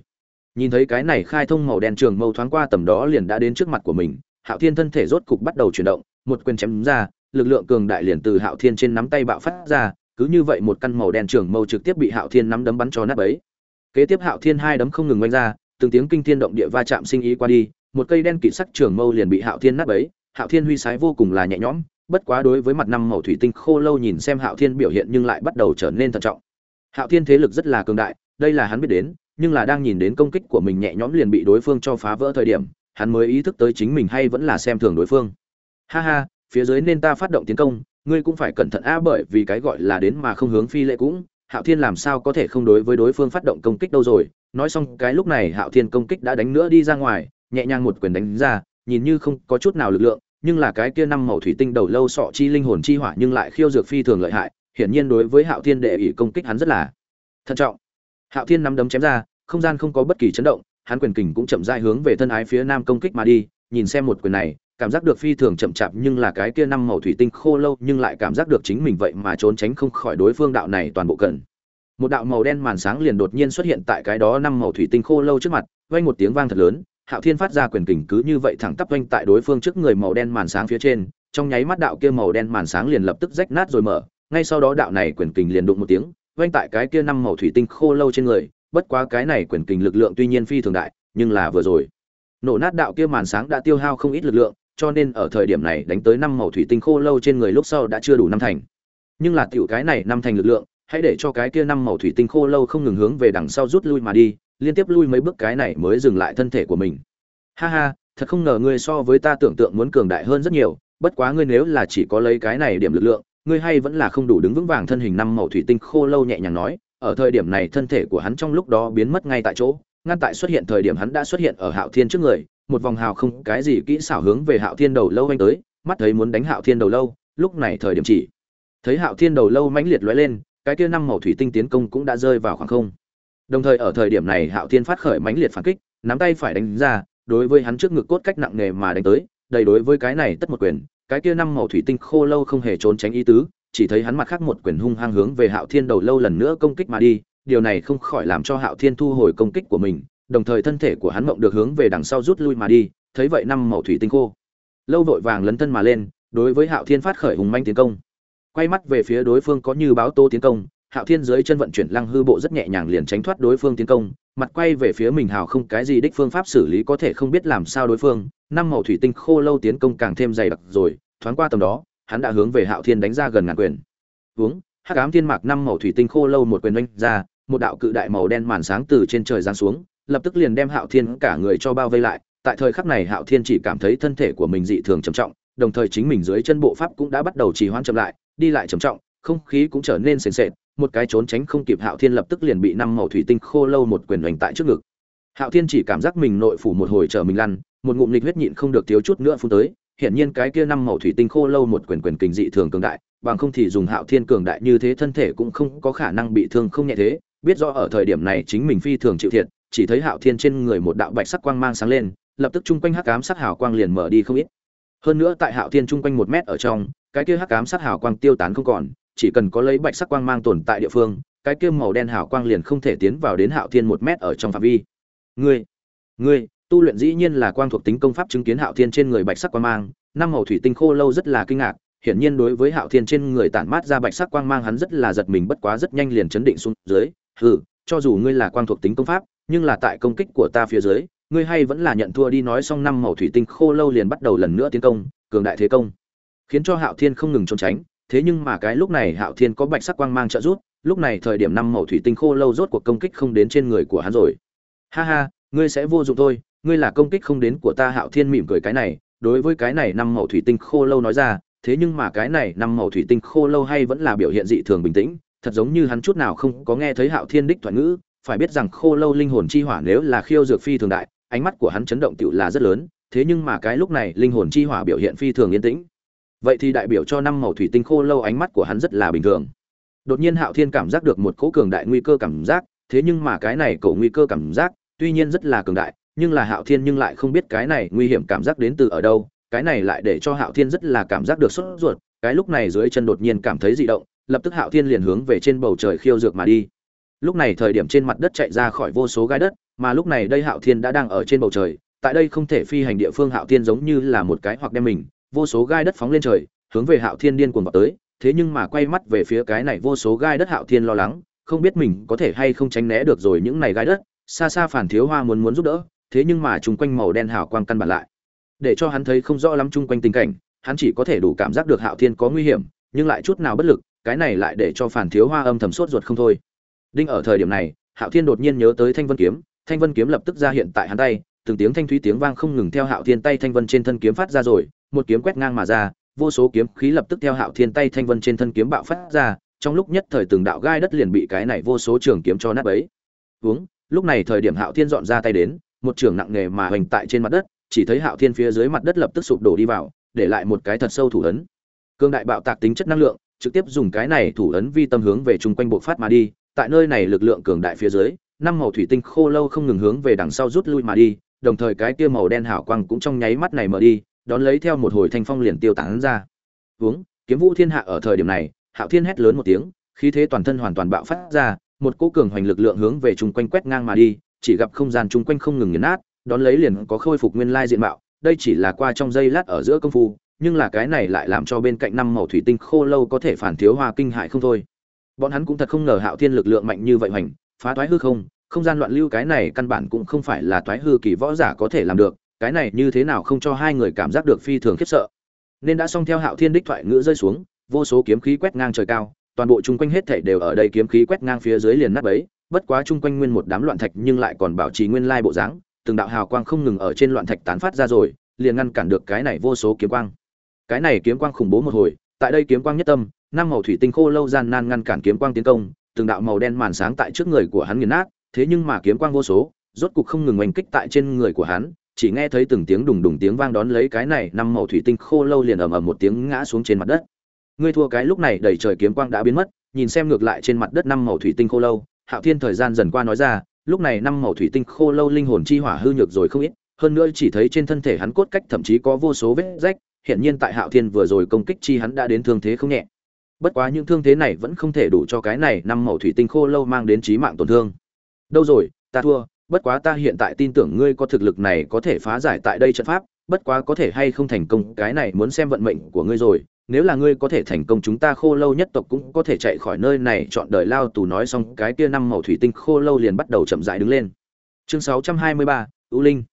Nhìn thấy cái này khai thông màu đen trường mâu thoáng qua tầm đó liền đã đến trước mặt của mình, hạo thiên thân thể rốt cục bắt đầu chuyển động, một quyền chém ra, lực lượng cường đại liền từ hạo thiên trên nắm tay bạo phát ra, cứ như vậy một căn màu đen trường mâu trực tiếp bị hạo thiên nắm đấm bắn cho nát bấy. Kế tiếp hạo thiên hai đấm không ngừng oanh ra, từng tiếng kinh thiên động địa va chạm sinh ý qua đi, một cây đen kịt sắc trường mâu liền bị hạo thiên nát bấy hạo thiên huy sái vô cùng là nhẹ nhõm, bất quá đối với mặt năm màu thủy tinh khô lâu nhìn xem hạo thiên biểu hiện nhưng lại bắt đầu trở nên thận trọng. Hạo thiên thế lực rất là cường đại, đây là hắn biết đến, nhưng là đang nhìn đến công kích của mình nhẹ nhõm liền bị đối phương cho phá vỡ thời điểm, hắn mới ý thức tới chính mình hay vẫn là xem thường đối phương. Ha ha, phía dưới nên ta phát động tiến công, ngươi cũng phải cẩn thận a bởi vì cái gọi là đến mà không hướng phi lệ cũng, hạo thiên làm sao có thể không đối với đối phương phát động công kích đâu rồi. Nói xong cái lúc này hạo thiên công kích đã đánh nữa đi ra ngoài, nhẹ nhàng một quyền đánh ra nhìn như không có chút nào lực lượng, nhưng là cái kia năm màu thủy tinh đầu lâu sọ chi linh hồn chi hỏa nhưng lại khiêu dược phi thường lợi hại, hiển nhiên đối với hạo thiên đệ ỷ công kích hắn rất là thận trọng hạo thiên nắm đấm chém ra, không gian không có bất kỳ chấn động, hắn quyền kình cũng chậm rãi hướng về thân ái phía nam công kích mà đi, nhìn xem một quyền này, cảm giác được phi thường chậm chạp nhưng là cái kia năm màu thủy tinh khô lâu nhưng lại cảm giác được chính mình vậy mà trốn tránh không khỏi đối phương đạo này toàn bộ cận. một đạo màu đen màn sáng liền đột nhiên xuất hiện tại cái đó năm màu thủy tinh khô lâu trước mặt, vang một tiếng vang thật lớn hạo thiên phát ra quyền kình cứ như vậy thẳng tắp vang tại đối phương trước người màu đen màn sáng phía trên, trong nháy mắt đạo kia màu đen màn sáng liền lập tức rách nát rồi mở. Ngay sau đó đạo này quyền kình liền đụng một tiếng, vang tại cái kia năm màu thủy tinh khô lâu trên người. Bất quá cái này quyền kình lực lượng tuy nhiên phi thường đại, nhưng là vừa rồi. Nổ nát đạo kia màn sáng đã tiêu hao không ít lực lượng, cho nên ở thời điểm này đánh tới năm màu thủy tinh khô lâu trên người lúc sau đã chưa đủ năm thành. Nhưng là tiểu cái này năm thành lực lượng, hãy để cho cái kia năm màu thủy tinh khô lâu không ngừng hướng về đằng sau rút lui mà đi liên tiếp lui mấy bước cái này mới dừng lại thân thể của mình. Ha ha, thật không ngờ ngươi so với ta tưởng tượng muốn cường đại hơn rất nhiều, bất quá ngươi nếu là chỉ có lấy cái này điểm lực lượng, ngươi hay vẫn là không đủ đứng vững vàng thân hình năm màu thủy tinh khô lâu nhẹ nhàng nói, ở thời điểm này thân thể của hắn trong lúc đó biến mất ngay tại chỗ, ngăn tại xuất hiện thời điểm hắn đã xuất hiện ở hạo thiên trước người, một vòng hào không cái gì kỹ xảo hướng về hạo thiên đầu lâu anh tới, mắt thấy muốn đánh hạo thiên đầu lâu, lúc này thời điểm chỉ. Thấy hạo thiên đầu lâu mãnh liệt lóe lên, cái kia năm màu thủy tinh tiến công cũng đã rơi vào khoảng không đồng thời ở thời điểm này hạo thiên phát khởi mãnh liệt phản kích, nắm tay phải đánh ra, đối với hắn trước ngực cốt cách nặng nề mà đánh tới, đầy đối với cái này tất một quyền, cái kia năm màu thủy tinh khô lâu không hề trốn tránh ý tứ, chỉ thấy hắn mặt khác một quyền hung hăng hướng về hạo thiên đầu lâu lần nữa công kích mà đi, điều này không khỏi làm cho hạo thiên thu hồi công kích của mình, đồng thời thân thể của hắn mộng được hướng về đằng sau rút lui mà đi, thấy vậy năm màu thủy tinh khô lâu vội vàng lấn thân mà lên, đối với hạo thiên phát khởi hùng manh tiến công. Quay mắt về phía đối phương có như báo tô tiến công hạo thiên dưới chân vận chuyển lăng hư bộ rất nhẹ nhàng liền tránh thoát đối phương tiến công mặt quay về phía mình hào không cái gì đích phương pháp xử lý có thể không biết làm sao đối phương năm màu thủy tinh khô lâu tiến công càng thêm dày đặc rồi thoáng qua tầm đó hắn đã hướng về hạo thiên đánh ra gần ngàn quyền. Hướng, hắc ám thiên mạc năm màu thủy tinh khô lâu một quyền đánh ra một đạo cự đại màu đen màn sáng từ trên trời giáng xuống lập tức liền đem hạo thiên cả người cho bao vây lại tại thời khắc này hạo thiên chỉ cảm thấy thân thể của mình dị thường trầm trọng đồng thời chính mình dưới chân bộ pháp cũng đã bắt đầu trì hoãn chậm lại đi lại trầm trọng không khí cũng trở nên sền sệt một cái trốn tránh không kịp hạo thiên lập tức liền bị năm màu thủy tinh khô lâu một quyền hoành tại trước ngực. Hạo thiên chỉ cảm giác mình nội phủ một hồi trở mình lăn, một ngụm lịch huyết nhịn không được thiếu chút nữa phun tới. Hiển nhiên cái kia năm màu thủy tinh khô lâu một quyền quyền kinh dị thường cường đại, bằng không thì dùng hạo thiên cường đại như thế thân thể cũng không có khả năng bị thương không nhẹ thế. Biết rõ ở thời điểm này chính mình phi thường chịu thiệt, chỉ thấy hạo thiên trên người một đạo bạch sắc quang mang sáng lên, lập tức chung quanh hắc ám sắc hào quang liền mở đi không ít. Hơn nữa tại hạo thiên chung quanh một mét ở trong, cái kia hắc ám sắc hào quang tiêu tán không còn chỉ cần có lấy bạch sắc quang mang tồn tại địa phương, cái kia màu đen hào quang liền không thể tiến vào đến hạo thiên một mét ở trong phạm vi. Ngươi ngươi, tu luyện dĩ nhiên là quang thuộc tính công pháp chứng kiến hạo thiên trên người bạch sắc quang mang, năm màu thủy tinh khô lâu rất là kinh ngạc, hiển nhiên đối với hạo thiên trên người tản mát ra bạch sắc quang mang hắn rất là giật mình bất quá rất nhanh liền chấn định xuống dưới, hừ, cho dù ngươi là quang thuộc tính công pháp, nhưng là tại công kích của ta phía dưới, ngươi hay vẫn là nhận thua đi. Nói xong năm màu thủy tinh khô lâu liền bắt đầu lần nữa tiến công, cường đại thế công, khiến cho hạo thiên không ngừng trốn tránh thế nhưng mà cái lúc này hạo thiên có bạch sắc quang mang trợ rút lúc này thời điểm năm màu thủy tinh khô lâu rốt cuộc công kích không đến trên người của hắn rồi. Ha ha, ngươi sẽ vô dụng thôi, ngươi là công kích không đến của ta, hạo thiên mỉm cười cái này, đối với cái này năm màu thủy tinh khô lâu nói ra, thế nhưng mà cái này năm màu thủy tinh khô lâu hay vẫn là biểu hiện dị thường bình tĩnh, thật giống như hắn chút nào không có nghe thấy hạo thiên đích thoại ngữ, phải biết rằng khô lâu linh hồn chi hỏa nếu là khiêu dược phi thường đại, ánh mắt của hắn chấn động tựu là rất lớn, thế nhưng mà cái lúc này linh hồn chi hỏa biểu hiện phi thường yên tĩnh vậy thì đại biểu cho năm màu thủy tinh khô lâu ánh mắt của hắn rất là bình thường. Đột nhiên hạo thiên cảm giác được một cỗ cường đại nguy cơ cảm giác, thế nhưng mà cái này cậu nguy cơ cảm giác, tuy nhiên rất là cường đại, nhưng là hạo thiên nhưng lại không biết cái này nguy hiểm cảm giác đến từ ở đâu, cái này lại để cho hạo thiên rất là cảm giác được sốt ruột, cái lúc này dưới chân đột nhiên cảm thấy dị động, lập tức hạo thiên liền hướng về trên bầu trời khiêu dược mà đi. Lúc này thời điểm trên mặt đất chạy ra khỏi vô số gai đất, mà lúc này đây hạo thiên đã đang ở trên bầu trời, tại đây không thể phi hành địa phương hạo thiên giống như là một cái hoặc đem mình vô số gai đất phóng lên trời, hướng về hạo thiên điên cuồng vào tới, thế nhưng mà quay mắt về phía cái này vô số gai đất hạo thiên lo lắng, không biết mình có thể hay không tránh né được rồi những này gai đất, xa xa phản thiếu hoa muốn muốn giúp đỡ, thế nhưng mà chung quanh màu đen hào quang căn bản lại. Để cho hắn thấy không rõ lắm chung quanh tình cảnh, hắn chỉ có thể đủ cảm giác được hạo thiên có nguy hiểm, nhưng lại chút nào bất lực, cái này lại để cho phản thiếu hoa âm thầm sốt ruột không thôi. Đinh ở thời điểm này, hạo thiên đột nhiên nhớ tới thanh vân kiếm, thanh vân kiếm lập tức ra hiện tại hắn tay, từng tiếng thanh thúy tiếng vang không ngừng theo hạo thiên tay thanh vân trên thân kiếm phát ra rồi một kiếm quét ngang mà ra vô số kiếm khí lập tức theo hạo thiên tay thanh vân trên thân kiếm bạo phát ra trong lúc nhất thời từng đạo gai đất liền bị cái này vô số trường kiếm cho nát bấy. Hướng, lúc này thời điểm hạo thiên dọn ra tay đến một trường nặng nề mà hoành tại trên mặt đất chỉ thấy hạo thiên phía dưới mặt đất lập tức sụp đổ đi vào để lại một cái thật sâu thủ ấn. Cương đại bạo tạc tính chất năng lượng trực tiếp dùng cái này thủ ấn vi tâm hướng về chung quanh bộ phát mà đi tại nơi này lực lượng cường đại phía dưới năm màu thủy tinh khô lâu không ngừng hướng về đằng sau rút lui mà đi đồng thời cái kia màu đen hảo quang cũng trong nháy mắt này mở đi đón lấy theo một hồi thanh phong liền tiêu tán ra. Uống, kiếm vũ thiên hạ ở thời điểm này, hạo thiên hét lớn một tiếng, khí thế toàn thân hoàn toàn bạo phát ra, một cỗ cường hoành lực lượng hướng về chung quanh quét ngang mà đi, chỉ gặp không gian chung quanh không ngừng nghiền nát, đón lấy liền có khôi phục nguyên lai diện mạo, đây chỉ là qua trong giây lát ở giữa công phu, nhưng là cái này lại làm cho bên cạnh năm màu thủy tinh khô lâu có thể phản thiếu hoa kinh hại không thôi. Bọn hắn cũng thật không ngờ hạo thiên lực lượng mạnh như vậy hoành, phá toái hư không không gian loạn lưu cái này căn bản cũng không phải là toái hư kỳ võ giả có thể làm được cái này như thế nào không cho hai người cảm giác được phi thường khiếp sợ. Nên đã xong theo hạo thiên đích thoại ngữ rơi xuống, vô số kiếm khí quét ngang trời cao, toàn bộ chung quanh hết thảy đều ở đây kiếm khí quét ngang phía dưới liền nát bấy, bất quá chung quanh nguyên một đám loạn thạch nhưng lại còn bảo trì nguyên lai bộ dáng, từng đạo hào quang không ngừng ở trên loạn thạch tán phát ra rồi, liền ngăn cản được cái này vô số kiếm quang. Cái này kiếm quang khủng bố một hồi, tại đây kiếm quang nhất tâm, năm màu thủy tinh khô lâu gian nan ngăn cản kiếm quang tiến công, từng đạo màu đen màn sáng tại trước người của hắn nghiền nát, thế nhưng mà kiếm quang vô số, rốt cục không ngừng oanh kích tại trên người của hắn chỉ nghe thấy từng tiếng đùng đùng tiếng vang đón lấy cái này năm màu thủy tinh khô lâu liền ầm ầm một tiếng ngã xuống trên mặt đất. Ngươi thua cái lúc này, đầy trời kiếm quang đã biến mất, nhìn xem ngược lại trên mặt đất năm màu thủy tinh khô lâu, hạo thiên thời gian dần qua nói ra, lúc này năm màu thủy tinh khô lâu linh hồn chi hỏa hư nhược rồi không ít, hơn nữa chỉ thấy trên thân thể hắn cốt cách thậm chí có vô số vết rách, hiện nhiên tại hạo thiên vừa rồi công kích chi hắn đã đến thương thế không nhẹ. Bất quá những thương thế này vẫn không thể đủ cho cái này năm màu thủy tinh khô lâu mang đến chí mạng tổn thương. Đâu rồi, ta thua bất quá ta hiện tại tin tưởng ngươi có thực lực này có thể phá giải tại đây trận pháp bất quá có thể hay không thành công cái này muốn xem vận mệnh của ngươi rồi. Nếu là ngươi có thể thành công chúng ta khô lâu nhất tộc cũng có thể chạy khỏi nơi này. Chọn đời lao tù nói xong cái kia năm màu thủy tinh khô lâu liền bắt đầu chậm rãi đứng lên. Chương 623, ưu linh.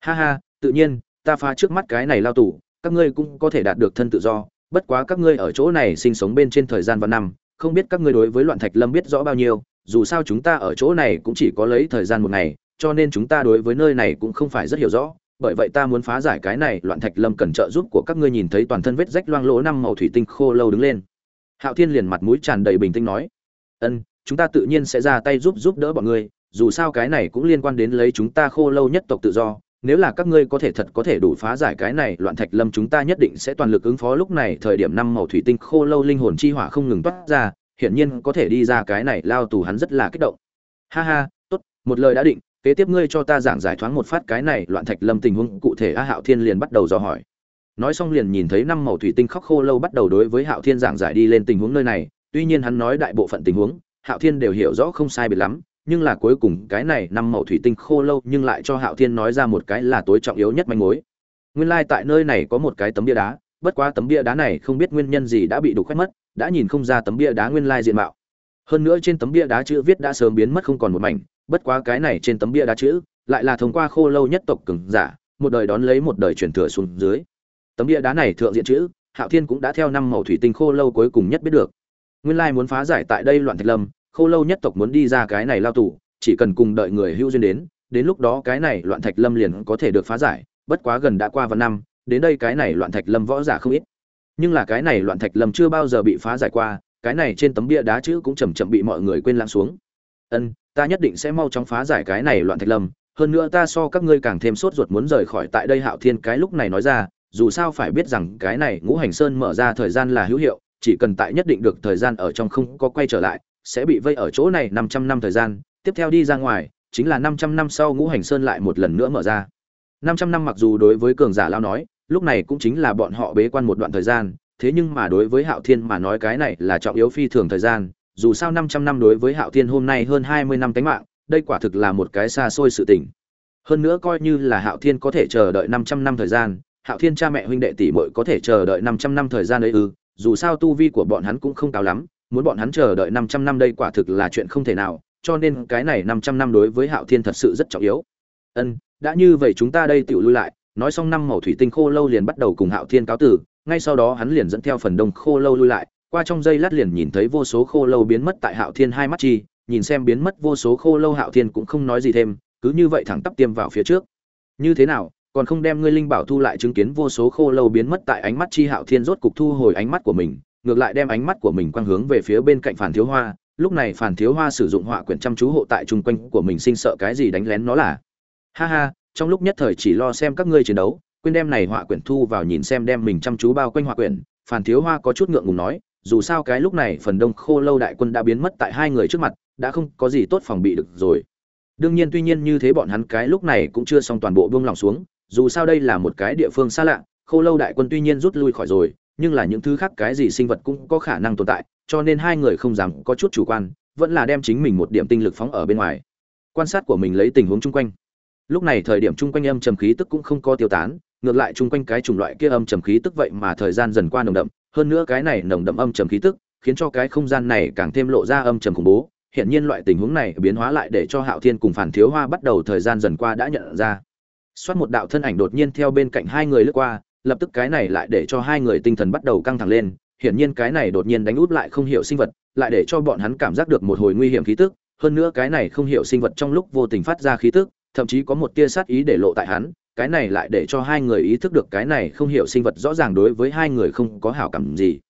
Ha ha tự nhiên ta phá trước mắt cái này lao tù các ngươi cũng có thể đạt được thân tự do. Bất quá các ngươi ở chỗ này sinh sống bên trên thời gian và năm không biết các ngươi đối với loạn thạch lâm biết rõ bao nhiêu dù sao chúng ta ở chỗ này cũng chỉ có lấy thời gian một ngày, cho nên chúng ta đối với nơi này cũng không phải rất hiểu rõ. Bởi vậy ta muốn phá giải cái này loạn thạch lâm cần trợ giúp của các ngươi nhìn thấy toàn thân vết rách loang lỗ năm màu thủy tinh khô lâu đứng lên. Hạo thiên liền mặt mũi tràn đầy bình tĩnh nói, ân, chúng ta tự nhiên sẽ ra tay giúp giúp đỡ bọn ngươi, dù sao cái này cũng liên quan đến lấy chúng ta khô lâu nhất tộc tự do. Nếu là các ngươi có thể thật có thể đủ phá giải cái này loạn thạch lâm, chúng ta nhất định sẽ toàn lực ứng phó lúc này, thời điểm năm màu thủy tinh khô lâu linh hồn chi hỏa không ngừng toát ra hiển nhiên có thể đi ra cái này lao tù hắn rất là kích động. Ha ha, tốt, một lời đã định, kế tiếp ngươi cho ta giảng giải thoáng một phát cái này loạn thạch lâm tình huống, cụ thể a hạo thiên liền bắt đầu dò hỏi. Nói xong liền nhìn thấy năm màu thủy tinh khóc khô lâu bắt đầu đối với hạo thiên giảng giải đi lên tình huống nơi này, tuy nhiên hắn nói đại bộ phận tình huống, hạo thiên đều hiểu rõ không sai biệt lắm, nhưng là cuối cùng cái này năm màu thủy tinh khô lâu nhưng lại cho hạo thiên nói ra một cái là tối trọng yếu nhất manh mối. Nguyên lai tại nơi này có một cái tấm bia đá bất quá tấm bia đá này không biết nguyên nhân gì đã bị đục khoét mất, đã nhìn không ra tấm bia đá nguyên lai diện mạo. Hơn nữa trên tấm bia đá chữ viết đã sớm biến mất không còn một mảnh, bất quá cái này trên tấm bia đá chữ lại là thông qua khô lâu nhất tộc cường giả, một đời đón lấy một đời truyền thừa xuống dưới. Tấm bia đá này thượng diện chữ, hạo thiên cũng đã theo năm màu thủy tinh khô lâu cuối cùng nhất biết được. Nguyên lai muốn phá giải tại đây loạn thạch lâm, khô lâu nhất tộc muốn đi ra cái này lao tù, chỉ cần cùng đợi người hữu duyên đến đến lúc đó cái này loạn thạch lâm liền có thể được phá giải, bất quá gần đã qua vài năm đến đây cái này loạn thạch lâm võ giả không ít. Nhưng là cái này loạn thạch lâm chưa bao giờ bị phá giải qua, cái này trên tấm bia đá chữ cũng chầm chậm bị mọi người quên lãng xuống. Ân, ta nhất định sẽ mau chóng phá giải cái này loạn thạch lâm, hơn nữa ta so các ngươi càng thêm sốt ruột muốn rời khỏi tại đây hạo thiên cái lúc này nói ra, dù sao phải biết rằng cái này ngũ hành sơn mở ra thời gian là hữu hiệu, chỉ cần tại nhất định được thời gian ở trong không có quay trở lại, sẽ bị vây ở chỗ này 500 năm thời gian, tiếp theo đi ra ngoài, chính là 500 năm sau ngũ hành sơn lại một lần nữa mở ra. 500 năm mặc dù đối với cường giả lao nói lúc này cũng chính là bọn họ bế quan một đoạn thời gian, thế nhưng mà đối với hạo thiên mà nói cái này là trọng yếu phi thường thời gian, dù sao 500 năm đối với hạo thiên hôm nay hơn 20 năm tánh mạng, đây quả thực là một cái xa xôi sự tình. Hơn nữa coi như là hạo thiên có thể chờ đợi 500 năm thời gian, hạo thiên cha mẹ huynh đệ tỷ muội có thể chờ đợi 500 năm thời gian ấy ư, dù sao tu vi của bọn hắn cũng không cao lắm, muốn bọn hắn chờ đợi 500 năm đây quả thực là chuyện không thể nào, cho nên cái này 500 năm đối với hạo thiên thật sự rất trọng yếu. Ân, đã như vậy chúng ta đây tiểu lui lại nói xong năm màu thủy tinh khô lâu liền bắt đầu cùng hạo thiên cáo tử ngay sau đó hắn liền dẫn theo phần đông khô lâu lui lại, qua trong giây lát liền nhìn thấy vô số khô lâu biến mất tại hạo thiên hai mắt chi, nhìn xem biến mất vô số khô lâu hạo thiên cũng không nói gì thêm, cứ như vậy thẳng tắp tiêm vào phía trước. Như thế nào, còn không đem ngươi linh bảo thu lại chứng kiến vô số khô lâu biến mất tại ánh mắt chi hạo thiên rốt cục thu hồi ánh mắt của mình, ngược lại đem ánh mắt của mình quang hướng về phía bên cạnh phản thiếu hoa, lúc này phản thiếu hoa sử dụng họa quyển chăm chú hộ tại chung quanh của mình sinh sợ cái gì đánh lén nó là. Ha ha trong lúc nhất thời chỉ lo xem các ngươi chiến đấu, quên đem này họa quyển thu vào nhìn xem đem mình chăm chú bao quanh họa quyển phản thiếu hoa có chút ngượng ngùng nói, dù sao cái lúc này phần đông khô lâu đại quân đã biến mất tại hai người trước mặt, đã không có gì tốt phòng bị được rồi. Đương nhiên tuy nhiên như thế bọn hắn cái lúc này cũng chưa xong toàn bộ buông lòng xuống, dù sao đây là một cái địa phương xa lạ, khô lâu đại quân tuy nhiên rút lui khỏi rồi, nhưng là những thứ khác cái gì sinh vật cũng có khả năng tồn tại, cho nên hai người không dám có chút chủ quan, vẫn là đem chính mình một điểm tinh lực phóng ở bên ngoài. Quan sát của mình lấy tình huống chung quanh lúc này thời điểm chung quanh âm trầm khí tức cũng không có tiêu tán, ngược lại chung quanh cái chủng loại kia âm trầm khí tức vậy mà thời gian dần qua nồng đậm. Hơn nữa cái này nồng đậm âm trầm khí tức, khiến cho cái không gian này càng thêm lộ ra âm trầm khủng bố. Hiện nhiên loại tình huống này biến hóa lại để cho hạo thiên cùng phản thiếu hoa bắt đầu thời gian dần qua đã nhận ra. Xoát một đạo thân ảnh đột nhiên theo bên cạnh hai người lướt qua, lập tức cái này lại để cho hai người tinh thần bắt đầu căng thẳng lên. Hiển nhiên cái này đột nhiên đánh út lại không hiểu sinh vật, lại để cho bọn hắn cảm giác được một hồi nguy hiểm khí tức. Hơn nữa cái này không hiểu sinh vật trong lúc vô tình phát ra khí tức thậm chí có một tia sát ý để lộ tại hắn, cái này lại để cho hai người ý thức được cái này không hiểu sinh vật rõ ràng đối với hai người không có hảo cảm gì.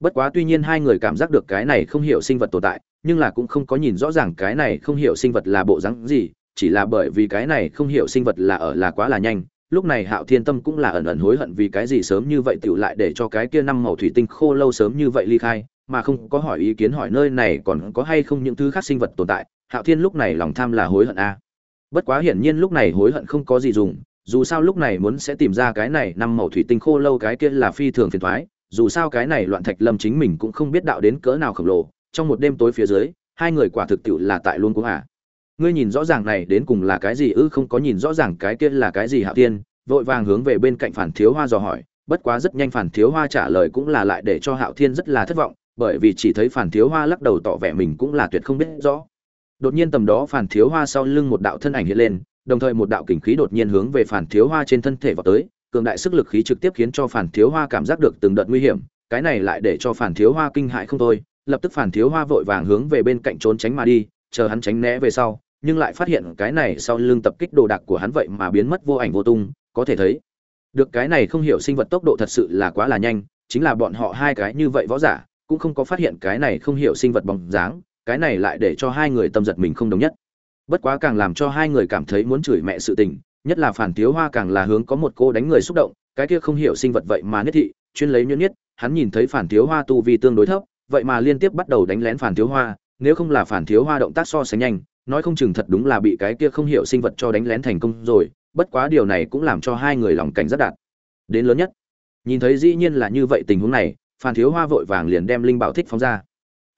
Bất quá tuy nhiên hai người cảm giác được cái này không hiểu sinh vật tồn tại, nhưng là cũng không có nhìn rõ ràng cái này không hiểu sinh vật là bộ rắn gì, chỉ là bởi vì cái này không hiểu sinh vật là ở là quá là nhanh, lúc này hạo thiên tâm cũng là ẩn ẩn hối hận vì cái gì sớm như vậy tựu lại để cho cái kia năm màu thủy tinh khô lâu sớm như vậy ly khai, mà không có hỏi ý kiến hỏi nơi này còn có hay không những thứ khác sinh vật tồn tại. Hạo thiên lúc này lòng tham là hối hận a bất quá hiển nhiên lúc này hối hận không có gì dùng, dù sao lúc này muốn sẽ tìm ra cái này năm màu thủy tinh khô lâu cái kia là phi thường phiền thoái, dù sao cái này loạn thạch lâm chính mình cũng không biết đạo đến cỡ nào khổng lồ, trong một đêm tối phía dưới, hai người quả thực tiệu là tại luôn cũng à. Ngươi nhìn rõ ràng này đến cùng là cái gì ư, không có nhìn rõ ràng cái kia là cái gì hạo tiên, vội vàng hướng về bên cạnh phản thiếu hoa dò hỏi, bất quá rất nhanh phản thiếu hoa trả lời cũng là lại để cho hạo thiên rất là thất vọng, bởi vì chỉ thấy phản thiếu hoa lắc đầu tỏ vẻ mình cũng là tuyệt không biết rõ đột nhiên tầm đó phản thiếu hoa sau lưng một đạo thân ảnh hiện lên, đồng thời một đạo kình khí đột nhiên hướng về phản thiếu hoa trên thân thể vào tới, cường đại sức lực khí trực tiếp khiến cho phản thiếu hoa cảm giác được từng đợt nguy hiểm, cái này lại để cho phản thiếu hoa kinh hại không thôi, lập tức phản thiếu hoa vội vàng hướng về bên cạnh trốn tránh mà đi, chờ hắn tránh né về sau, nhưng lại phát hiện cái này sau lưng tập kích đồ đạc của hắn vậy mà biến mất vô ảnh vô tung, có thể thấy, được cái này không hiểu sinh vật tốc độ thật sự là quá là nhanh, chính là bọn họ hai cái như vậy võ giả, cũng không có phát hiện cái này không hiểu sinh vật bóng dáng cái này lại để cho hai người tâm giật mình không đồng nhất. Bất quá càng làm cho hai người cảm thấy muốn chửi mẹ sự tình, nhất là phản thiếu hoa càng là hướng có một cô đánh người xúc động, cái kia không hiểu sinh vật vậy mà nhất thị, chuyên lấy nhuyễn nhất hắn nhìn thấy phản thiếu hoa tu vi tương đối thấp, vậy mà liên tiếp bắt đầu đánh lén phản thiếu hoa, nếu không là phản thiếu hoa động tác so sánh nhanh, nói không chừng thật đúng là bị cái kia không hiểu sinh vật cho đánh lén thành công rồi, bất quá điều này cũng làm cho hai người lòng cảnh rất đạt. Đến lớn nhất, nhìn thấy dĩ nhiên là như vậy tình huống này, phản thiếu hoa vội vàng liền đem linh bảo thích phóng ra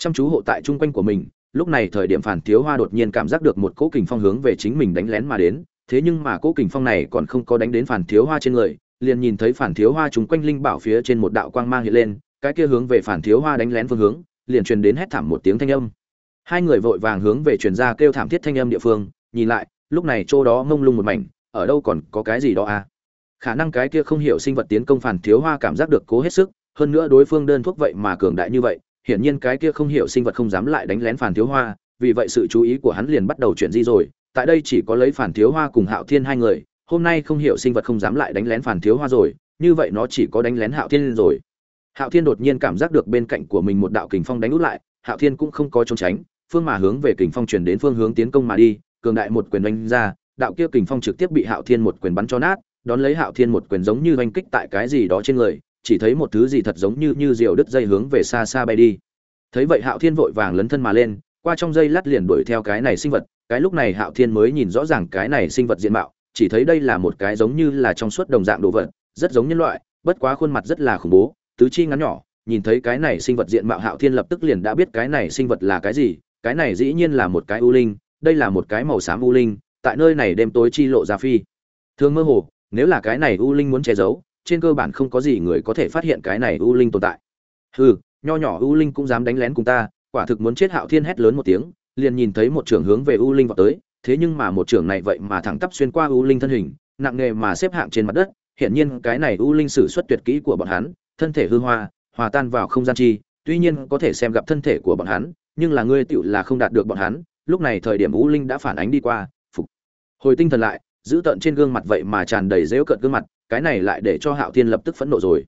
chăm chú hộ tại chung quanh của mình, lúc này thời điểm phản thiếu hoa đột nhiên cảm giác được một cỗ kình phong hướng về chính mình đánh lén mà đến, thế nhưng mà cỗ kình phong này còn không có đánh đến phản thiếu hoa trên người, liền nhìn thấy phản thiếu hoa chung quanh linh bảo phía trên một đạo quang mang hiện lên, cái kia hướng về phản thiếu hoa đánh lén phương hướng, liền truyền đến hét thảm một tiếng thanh âm. Hai người vội vàng hướng về truyền ra kêu thảm thiết thanh âm địa phương, nhìn lại, lúc này chỗ đó mông lung một mảnh, ở đâu còn có cái gì đó à? Khả năng cái kia không hiểu sinh vật tiến công phản thiếu hoa cảm giác được cố hết sức, hơn nữa đối phương đơn thuốc vậy mà cường đại như vậy hiển nhiên cái kia không hiểu sinh vật không dám lại đánh lén phản thiếu hoa, vì vậy sự chú ý của hắn liền bắt đầu chuyển di rồi. Tại đây chỉ có lấy phản thiếu hoa cùng hạo thiên hai người, hôm nay không hiểu sinh vật không dám lại đánh lén phản thiếu hoa rồi, như vậy nó chỉ có đánh lén hạo thiên rồi. Hạo thiên đột nhiên cảm giác được bên cạnh của mình một đạo kình phong đánh út lại, hạo thiên cũng không có trốn tránh, phương mà hướng về kình phong truyền đến phương hướng tiến công mà đi, cường đại một quyền đánh ra, đạo kia kình phong trực tiếp bị hạo thiên một quyền bắn cho nát, đón lấy hạo thiên một quyền giống như đánh kích tại cái gì đó trên người chỉ thấy một thứ gì thật giống như như diều đứt dây hướng về xa xa bay đi. Thấy vậy hạo thiên vội vàng lấn thân mà lên, qua trong dây lát liền đuổi theo cái này sinh vật. Cái lúc này hạo thiên mới nhìn rõ ràng cái này sinh vật diện mạo, chỉ thấy đây là một cái giống như là trong suốt đồng dạng đồ vật, rất giống nhân loại, bất quá khuôn mặt rất là khủng bố, tứ chi ngắn nhỏ. Nhìn thấy cái này sinh vật diện mạo, hạo thiên lập tức liền đã biết cái này sinh vật là cái gì. Cái này dĩ nhiên là một cái u linh, đây là một cái màu xám u linh, tại nơi này đêm tối chi lộ ra phi. Thường mơ hồ, nếu là cái này u linh muốn che giấu trên cơ bản không có gì người có thể phát hiện cái này u linh tồn tại. Hừ, nho nhỏ u linh cũng dám đánh lén cùng ta, quả thực muốn chết hạo thiên hét lớn một tiếng, liền nhìn thấy một trưởng hướng về u linh vào tới, thế nhưng mà một trưởng này vậy mà thẳng tắp xuyên qua u linh thân hình, nặng nghề mà xếp hạng trên mặt đất hiện nhiên cái này u linh sử xuất tuyệt kỹ của bọn hắn, thân thể hư hoa, hòa tan vào không gian chi, tuy nhiên có thể xem gặp thân thể của bọn hắn, nhưng là ngươi tựu là không đạt được bọn hắn, lúc này thời điểm u linh đã phản ánh đi qua, phục. Hồi tinh thần lại, giữ tận trên gương mặt vậy mà tràn đầy dễu cợt gương mặt cái này lại để cho hạo thiên lập tức phẫn nộ rồi.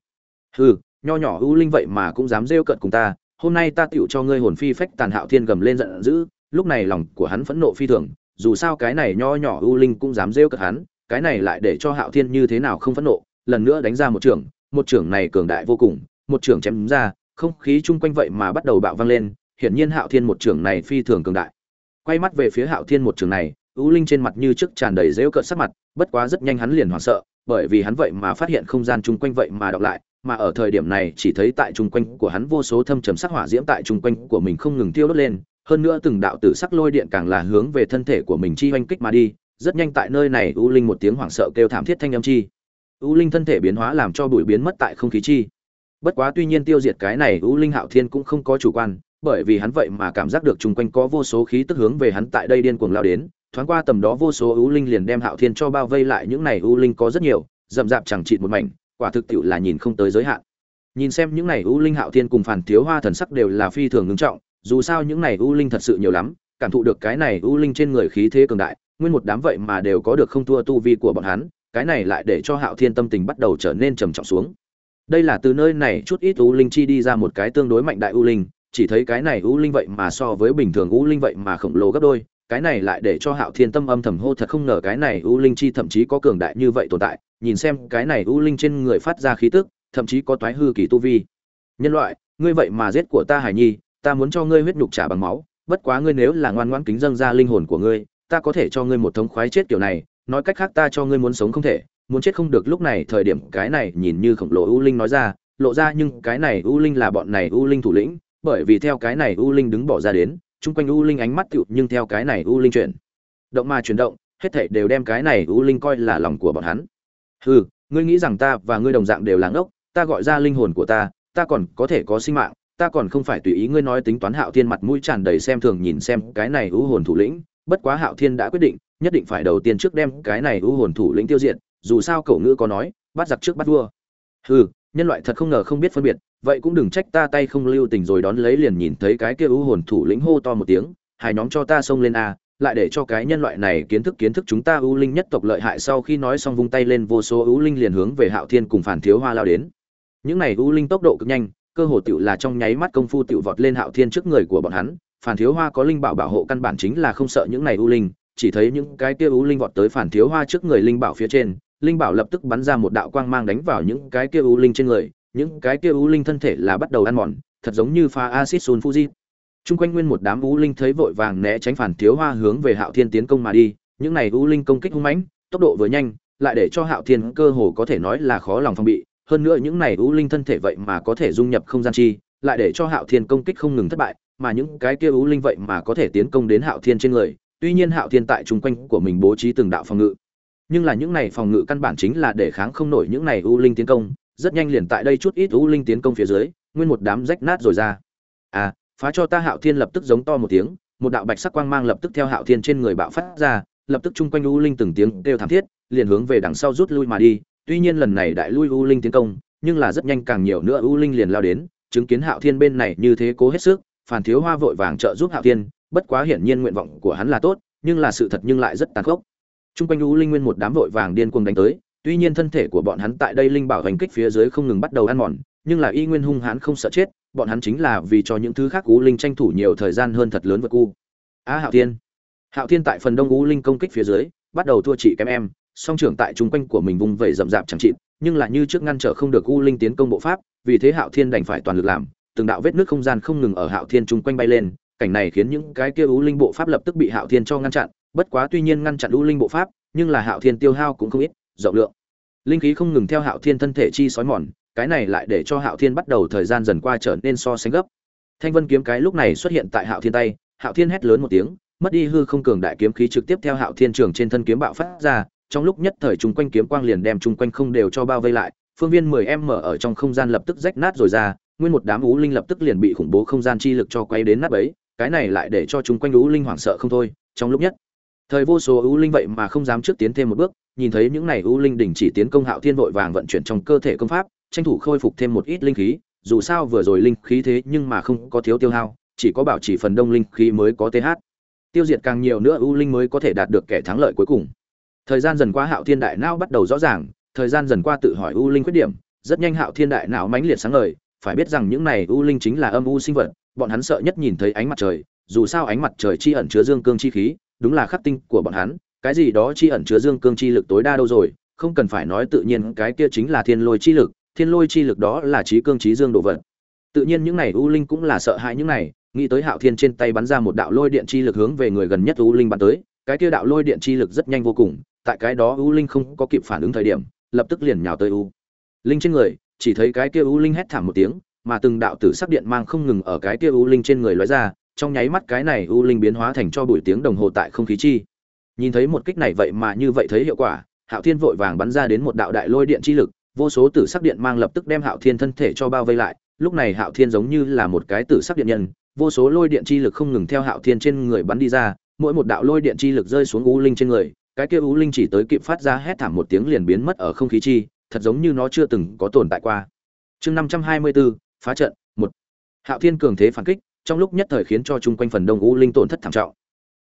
Hừ, nho nhỏ u linh vậy mà cũng dám rêu cợt cùng ta, hôm nay ta tựu cho ngươi hồn phi phách tàn hạo thiên gầm lên giận dữ, lúc này lòng của hắn phẫn nộ phi thường, dù sao cái này nho nhỏ u linh cũng dám rêu cợt hắn, cái này lại để cho hạo thiên như thế nào không phẫn nộ, lần nữa đánh ra một trưởng một trưởng này cường đại vô cùng, một trưởng chém ra, không khí chung quanh vậy mà bắt đầu bạo vang lên, hiển nhiên hạo thiên một trưởng này phi thường cường đại. Quay mắt về phía hạo thiên một trưởng này u linh trên mặt như trước tràn đầy rêu cợt sắc mặt, bất quá rất nhanh hắn liền hoảng sợ bởi vì hắn vậy mà phát hiện không gian chung quanh vậy mà đọc lại, mà ở thời điểm này chỉ thấy tại chung quanh của hắn vô số thâm trầm sắc hỏa diễm tại chung quanh của mình không ngừng tiêu đốt lên, hơn nữa từng đạo tử sắc lôi điện càng là hướng về thân thể của mình chi oanh kích mà đi, rất nhanh tại nơi này u linh một tiếng hoảng sợ kêu thảm thiết thanh âm chi. U linh thân thể biến hóa làm cho bụi biến mất tại không khí chi. Bất quá tuy nhiên tiêu diệt cái này u linh hạo thiên cũng không có chủ quan, bởi vì hắn vậy mà cảm giác được chung quanh có vô số khí tức hướng về hắn tại đây điên cuồng lao đến thoáng qua tầm đó vô số ưu linh liền đem hạo thiên cho bao vây lại, những này ưu linh có rất nhiều, rậm rạp chẳng chịt một mảnh, quả thực tiệu là nhìn không tới giới hạn. Nhìn xem những này ưu linh hạo thiên cùng phản thiếu hoa thần sắc đều là phi thường ngưng trọng, dù sao những này ưu linh thật sự nhiều lắm, cảm thụ được cái này ưu linh trên người khí thế cường đại, nguyên một đám vậy mà đều có được không thua tu vi của bọn hắn, cái này lại để cho hạo thiên tâm tình bắt đầu trở nên trầm trọng xuống. Đây là từ nơi này chút ít ưu linh chi đi ra một cái tương đối mạnh đại ưu linh, chỉ thấy cái này ưu linh vậy mà so với bình thường ưu linh vậy mà khổng lồ gấp đôi cái này lại để cho Hạo Thiên tâm âm thầm hô thật không ngờ cái này U Linh chi thậm chí có cường đại như vậy tồn tại, nhìn xem cái này U Linh trên người phát ra khí tức, thậm chí có toái hư kỳ tu vi. Nhân loại, ngươi vậy mà giết của ta Hải Nhi, ta muốn cho ngươi huyết nhục trả bằng máu, bất quá ngươi nếu là ngoan ngoãn kính dâng ra linh hồn của ngươi, ta có thể cho ngươi một thống khoái chết kiểu này, nói cách khác ta cho ngươi muốn sống không thể, muốn chết không được lúc này thời điểm cái này nhìn như khổng lồ U Linh nói ra, lộ ra nhưng cái này U Linh là bọn này U Linh thủ lĩnh, bởi vì theo cái này U Linh đứng bỏ ra đến, chung quanh u linh ánh mắt tựu nhưng theo cái này u linh chuyển. Động mà chuyển động, hết thảy đều đem cái này u linh coi là lòng của bọn hắn. Hừ, ngươi nghĩ rằng ta và ngươi đồng dạng đều là ngốc, ta gọi ra linh hồn của ta ta còn có thể có sinh mạng, ta còn không phải tùy ý ngươi nói tính toán hạo thiên mặt mũi tràn đầy xem thường nhìn xem cái này u hồn thủ lĩnh, bất quá hạo thiên đã quyết định, nhất định phải đầu tiên trước đem cái này u hồn thủ lĩnh tiêu diệt, dù sao cậu ngữ có nói, bắt giặc trước bắt vua. Hừ, nhân loại thật không ngờ không biết phân biệt vậy cũng đừng trách ta tay không lưu tình rồi đón lấy liền nhìn thấy cái kia ưu hồn thủ lĩnh hô to một tiếng hai nhóm cho ta xông lên a, lại để cho cái nhân loại này kiến thức kiến thức chúng ta ưu linh nhất tộc lợi hại sau khi nói xong vung tay lên vô số ưu linh liền hướng về hạo thiên cùng phản thiếu hoa lao đến. Những này ưu linh tốc độ cực nhanh, cơ hồ tựu là trong nháy mắt công phu tựu vọt lên hạo thiên trước người của bọn hắn. Phản thiếu hoa có linh bảo bảo hộ căn bản chính là không sợ những này ưu linh, chỉ thấy những cái kia ưu linh vọt tới phản thiếu hoa trước người linh bảo phía trên, linh bảo lập tức bắn ra một đạo quang mang đánh vào những cái kia ưu linh trên người những cái kia u linh thân thể là bắt đầu ăn mòn, thật giống như pha axit sulfurit Trung quanh nguyên một đám u linh thấy vội vàng né tránh phản thiếu hoa hướng về hạo thiên tiến công mà đi, những này u linh công kích hung mãnh, tốc độ vừa nhanh, lại để cho hạo thiên cơ hồ có thể nói là khó lòng phòng bị, hơn nữa những này u linh thân thể vậy mà có thể dung nhập không gian chi, lại để cho hạo thiên công kích không ngừng thất bại, mà những cái kia u linh vậy mà có thể tiến công đến hạo thiên trên người, tuy nhiên hạo thiên tại trung quanh của mình bố trí từng đạo phòng ngự. Nhưng là những này phòng ngự căn bản chính là để kháng không nổi những này u linh tiến công rất nhanh liền tại đây chút ít u linh tiến công phía dưới nguyên một đám rách nát rồi ra. À phá cho ta hạo thiên lập tức giống to một tiếng một đạo bạch sắc quang mang lập tức theo hạo thiên trên người bạo phát ra lập tức chung quanh u linh từng tiếng kêu thảm thiết liền hướng về đằng sau rút lui mà đi. Tuy nhiên lần này đại lui u linh tiến công nhưng là rất nhanh càng nhiều nữa u linh liền lao đến chứng kiến hạo thiên bên này như thế cố hết sức phản thiếu hoa vội vàng trợ giúp hạo thiên bất quá hiển nhiên nguyện vọng của hắn là tốt nhưng là sự thật nhưng lại rất tàn khốc. Trung quanh U Linh Nguyên một đám vội vàng điên cuồng đánh tới, tuy nhiên thân thể của bọn hắn tại đây linh bảo hành kích phía dưới không ngừng bắt đầu ăn mòn, nhưng là y nguyên hung hãn không sợ chết bọn hắn chính là vì cho những thứ khác u linh tranh thủ nhiều thời gian hơn thật lớn vượt cu. A hạo thiên. Hạo thiên tại phần đông u linh công kích phía dưới bắt đầu thua chị kém em song trưởng tại trung quanh của mình vùng vẩy rậm rạp chẳng chịt nhưng là như trước ngăn trở không được u linh tiến công bộ pháp vì thế hạo thiên đành phải toàn lực làm từng đạo vết nước không gian không ngừng ở hạo thiên trung quanh bay lên cảnh này khiến những cái kia u linh bộ pháp lập tức bị hạo thiên cho ngăn chặn bất quá tuy nhiên ngăn chặn u linh bộ pháp nhưng là hạo thiên tiêu hao cũng không ít rộng lượng linh khí không ngừng theo hạo thiên thân thể chi sói mòn, cái này lại để cho hạo thiên bắt đầu thời gian dần qua trở nên so sánh gấp. Thanh vân kiếm cái lúc này xuất hiện tại hạo thiên tay, hạo thiên hét lớn một tiếng, mất đi hư không cường đại kiếm khí trực tiếp theo hạo thiên trường trên thân kiếm bạo phát ra, trong lúc nhất thời chung quanh kiếm quang liền đem chung quanh không đều cho bao vây lại, phương viên mười em mở ở trong không gian lập tức rách nát rồi ra, nguyên một đám ú linh lập tức liền bị khủng bố không gian chi lực cho quay đến nát bấy, cái này lại để cho chung quanh ú linh hoảng sợ không thôi, trong lúc nhất, thời vô số ú linh vậy mà không dám trước tiến thêm một bước nhìn thấy những này U linh đình chỉ tiến công hạo thiên vội vàng vận chuyển trong cơ thể công pháp, tranh thủ khôi phục thêm một ít linh khí, dù sao vừa rồi linh khí thế nhưng mà không có thiếu tiêu hao, chỉ có bảo trì phần đông linh khí mới có th tiêu diệt càng nhiều nữa ưu linh mới có thể đạt được kẻ thắng lợi cuối cùng. Thời gian dần qua hạo thiên đại não bắt đầu rõ ràng, thời gian dần qua tự hỏi ưu linh khuyết điểm, rất nhanh hạo thiên đại não mãnh liệt sáng ngời, phải biết rằng những này ưu linh chính là âm u sinh vật, bọn hắn sợ nhất nhìn thấy ánh mặt trời, dù sao ánh mặt trời chi ẩn chứa dương cương chi khí, đúng là khắc tinh của bọn hắn cái gì đó chi ẩn chứa dương cương chi lực tối đa đâu rồi, không cần phải nói tự nhiên cái kia chính là thiên lôi chi lực, thiên lôi chi lực đó là trí cương trí dương độ vật. Tự nhiên những này u linh cũng là sợ hãi những này, nghĩ tới hạo thiên trên tay bắn ra một đạo lôi điện chi lực hướng về người gần nhất u linh bắn tới, cái kia đạo lôi điện chi lực rất nhanh vô cùng, tại cái đó u linh không có kịp phản ứng thời điểm, lập tức liền nhào tới u linh trên người, chỉ thấy cái kia u linh hét thảm một tiếng, mà từng đạo tử sắc điện mang không ngừng ở cái kia u linh trên người lóe ra, trong nháy mắt cái này u linh biến hóa thành cho bụi tiếng đồng hồ tại không khí chi nhìn thấy một kích này vậy mà như vậy thấy hiệu quả, hạo thiên vội vàng bắn ra đến một đạo đại lôi điện chi lực, vô số tử sắc điện mang lập tức đem hạo thiên thân thể cho bao vây lại. Lúc này hạo thiên giống như là một cái tử sắc điện nhân, vô số lôi điện chi lực không ngừng theo hạo thiên trên người bắn đi ra, mỗi một đạo lôi điện chi lực rơi xuống u linh trên người, cái kia u linh chỉ tới kịp phát ra hét thảm một tiếng liền biến mất ở không khí chi, thật giống như nó chưa từng có tồn tại qua. Chương năm trăm hai mươi bốn phá trận, một. Hạo thiên cường thế phản kích, trong lúc nhất thời khiến cho chung quanh phần đông u linh tổn thất thảm trọng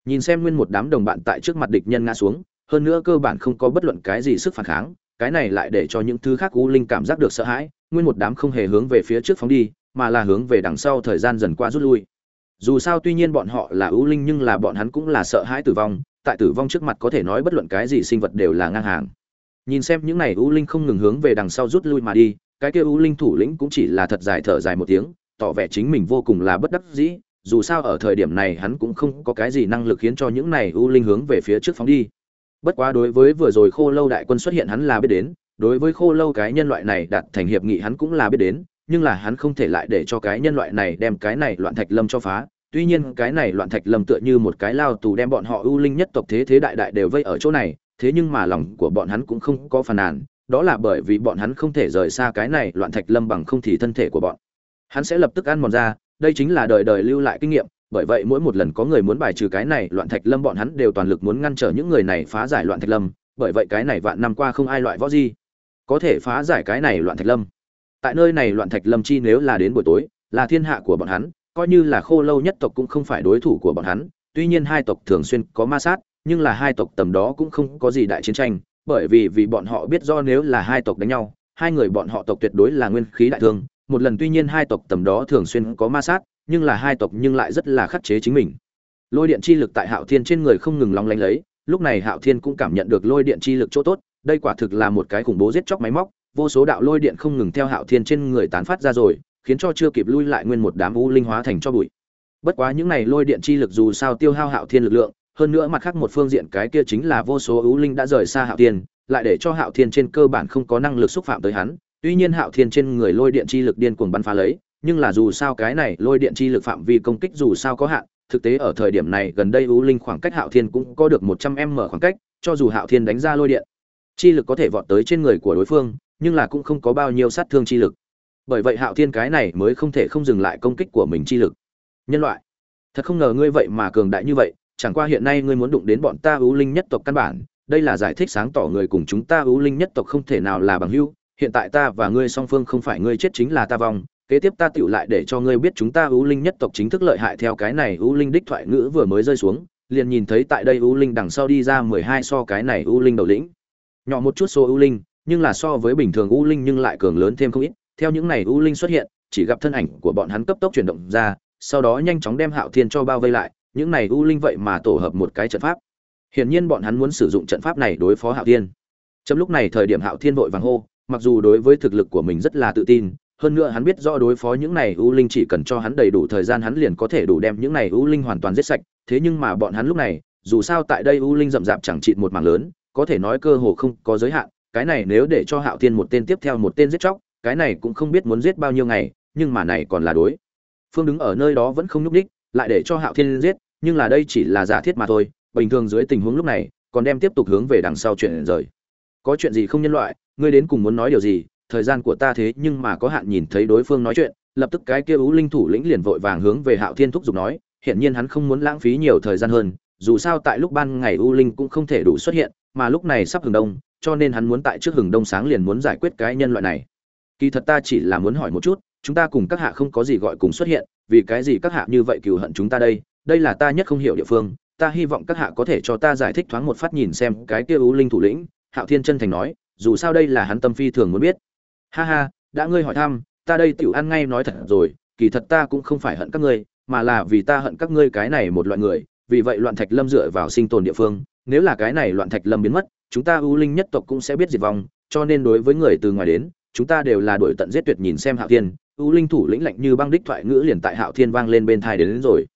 nhìn xem nguyên một đám đồng bạn tại trước mặt địch nhân ngã xuống, hơn nữa cơ bản không có bất luận cái gì sức phản kháng, cái này lại để cho những thứ khác u linh cảm giác được sợ hãi, nguyên một đám không hề hướng về phía trước phóng đi, mà là hướng về đằng sau thời gian dần qua rút lui. Dù sao tuy nhiên bọn họ là ưu linh nhưng là bọn hắn cũng là sợ hãi tử vong, tại tử vong trước mặt có thể nói bất luận cái gì sinh vật đều là ngang hàng. Nhìn xem những này ưu linh không ngừng hướng về đằng sau rút lui mà đi, cái kia ưu linh thủ lĩnh cũng chỉ là thật dài thở dài một tiếng, tỏ vẻ chính mình vô cùng là bất đắc dĩ dù sao ở thời điểm này hắn cũng không có cái gì năng lực khiến cho những này ưu linh hướng về phía trước phóng đi. Bất quá đối với vừa rồi khô lâu đại quân xuất hiện hắn là biết đến, đối với khô lâu cái nhân loại này đạt thành hiệp nghị hắn cũng là biết đến, nhưng là hắn không thể lại để cho cái nhân loại này đem cái này loạn thạch lâm cho phá. Tuy nhiên cái này loạn thạch lâm tựa như một cái lao tù đem bọn họ ưu linh nhất tộc thế thế đại đại đều vây ở chỗ này, thế nhưng mà lòng của bọn hắn cũng không có phàn nàn, đó là bởi vì bọn hắn không thể rời xa cái này loạn thạch lâm bằng không thì thân thể của bọn. Hắn sẽ lập tức ăn mòn ra đây chính là đời đời lưu lại kinh nghiệm, bởi vậy mỗi một lần có người muốn bài trừ cái này loạn thạch lâm bọn hắn đều toàn lực muốn ngăn trở những người này phá giải loạn thạch lâm, bởi vậy cái này vạn năm qua không ai loại võ gì có thể phá giải cái này loạn thạch lâm. Tại nơi này loạn thạch lâm chi nếu là đến buổi tối, là thiên hạ của bọn hắn, coi như là khô lâu nhất tộc cũng không phải đối thủ của bọn hắn, tuy nhiên hai tộc thường xuyên có ma sát, nhưng là hai tộc tầm đó cũng không có gì đại chiến tranh, bởi vì vì bọn họ biết do nếu là hai tộc đánh nhau, hai người bọn họ tộc tuyệt đối là nguyên khí đại thương một lần tuy nhiên hai tộc tầm đó thường xuyên có ma sát, nhưng là hai tộc nhưng lại rất là khắc chế chính mình. Lôi điện chi lực tại hạo thiên trên người không ngừng long lanh lấy, lúc này hạo thiên cũng cảm nhận được lôi điện chi lực chỗ tốt, đây quả thực là một cái khủng bố giết chóc máy móc, vô số đạo lôi điện không ngừng theo hạo thiên trên người tán phát ra rồi, khiến cho chưa kịp lui lại nguyên một đám u linh hóa thành cho bụi. Bất quá những này lôi điện chi lực dù sao tiêu hao hạo thiên lực lượng, hơn nữa mặt khác một phương diện cái kia chính là vô số u linh đã rời xa hạo thiên, lại để cho hạo thiên trên cơ bản không có năng lực xúc phạm tới hắn tuy nhiên hạo thiên trên người lôi điện chi lực điên cuồng bắn phá lấy, nhưng là dù sao cái này lôi điện chi lực phạm vi công kích dù sao có hạn, thực tế ở thời điểm này gần đây u linh khoảng cách hạo thiên cũng có được một trăm m khoảng cách, cho dù hạo thiên đánh ra lôi điện, chi lực có thể vọt tới trên người của đối phương, nhưng là cũng không có bao nhiêu sát thương chi lực. Bởi vậy hạo thiên cái này mới không thể không dừng lại công kích của mình chi lực. Nhân loại, thật không ngờ ngươi vậy mà cường đại như vậy, chẳng qua hiện nay ngươi muốn đụng đến bọn ta ưu linh nhất tộc căn bản, đây là giải thích sáng tỏ người cùng chúng ta ưu linh nhất tộc không thể nào là bằng hữu hiện tại ta và ngươi song phương không phải ngươi chết chính là ta vong, kế tiếp ta tựu lại để cho ngươi biết chúng ta ưu linh nhất tộc chính thức lợi hại theo cái này ưu linh đích thoại ngữ vừa mới rơi xuống, liền nhìn thấy tại đây ưu linh đằng sau đi ra mười hai so cái này ưu linh đầu lĩnh. Nhỏ một chút số ưu linh, nhưng là so với bình thường ưu linh nhưng lại cường lớn thêm không ít, theo những này ưu linh xuất hiện, chỉ gặp thân ảnh của bọn hắn cấp tốc chuyển động ra, sau đó nhanh chóng đem hạo thiên cho bao vây lại, những này ưu linh vậy mà tổ hợp một cái trận pháp. Hiển nhiên bọn hắn muốn sử dụng trận pháp này đối phó hạo thiên. Trong lúc này thời điểm hạo thiên vội vàng hô mặc dù đối với thực lực của mình rất là tự tin, hơn nữa hắn biết rõ đối phó những này u linh chỉ cần cho hắn đầy đủ thời gian hắn liền có thể đủ đem những này u linh hoàn toàn giết sạch, thế nhưng mà bọn hắn lúc này, dù sao tại đây u linh rậm rạp chẳng trị một mảng lớn, có thể nói cơ hồ không có giới hạn, cái này nếu để cho hạo thiên một tên tiếp theo một tên giết chóc, cái này cũng không biết muốn giết bao nhiêu ngày, nhưng mà này còn là đối. Phương đứng ở nơi đó vẫn không nhúc đích lại để cho hạo thiên giết, nhưng là đây chỉ là giả thiết mà thôi, bình thường dưới tình huống lúc này, còn đem tiếp tục hướng về đằng sau chuyện rời. Có chuyện gì không nhân loại ngươi đến cùng muốn nói điều gì, thời gian của ta thế nhưng mà có hạn nhìn thấy đối phương nói chuyện, lập tức cái kia ú linh thủ lĩnh liền vội vàng hướng về hạo thiên thúc giục nói hiện nhiên hắn không muốn lãng phí nhiều thời gian hơn, dù sao tại lúc ban ngày u linh cũng không thể đủ xuất hiện, mà lúc này sắp hừng đông, cho nên hắn muốn tại trước hừng đông sáng liền muốn giải quyết cái nhân loại này. Kỳ thật ta chỉ là muốn hỏi một chút, chúng ta cùng các hạ không có gì gọi cùng xuất hiện, vì cái gì các hạ như vậy cừu hận chúng ta đây đây là ta nhất không hiểu địa phương, ta hy vọng các hạ có thể cho ta giải thích thoáng một phát nhìn xem cái kia u linh thủ lĩnh, hạo thiên chân thành nói dù sao đây là hắn tâm phi thường muốn biết. Ha ha đã ngươi hỏi thăm ta đây tiểu ăn ngay nói thật rồi kỳ thật ta cũng không phải hận các ngươi mà là vì ta hận các ngươi cái này một loại người vì vậy loạn thạch lâm dựa vào sinh tồn địa phương nếu là cái này loạn thạch lâm biến mất chúng ta ưu linh nhất tộc cũng sẽ biết diệt vong cho nên đối với người từ ngoài đến chúng ta đều là đổi tận giết tuyệt nhìn xem hạo thiên ưu linh thủ lĩnh lạnh như băng đích thoại ngữ liền tại hạo thiên vang lên bên thai đến, đến rồi.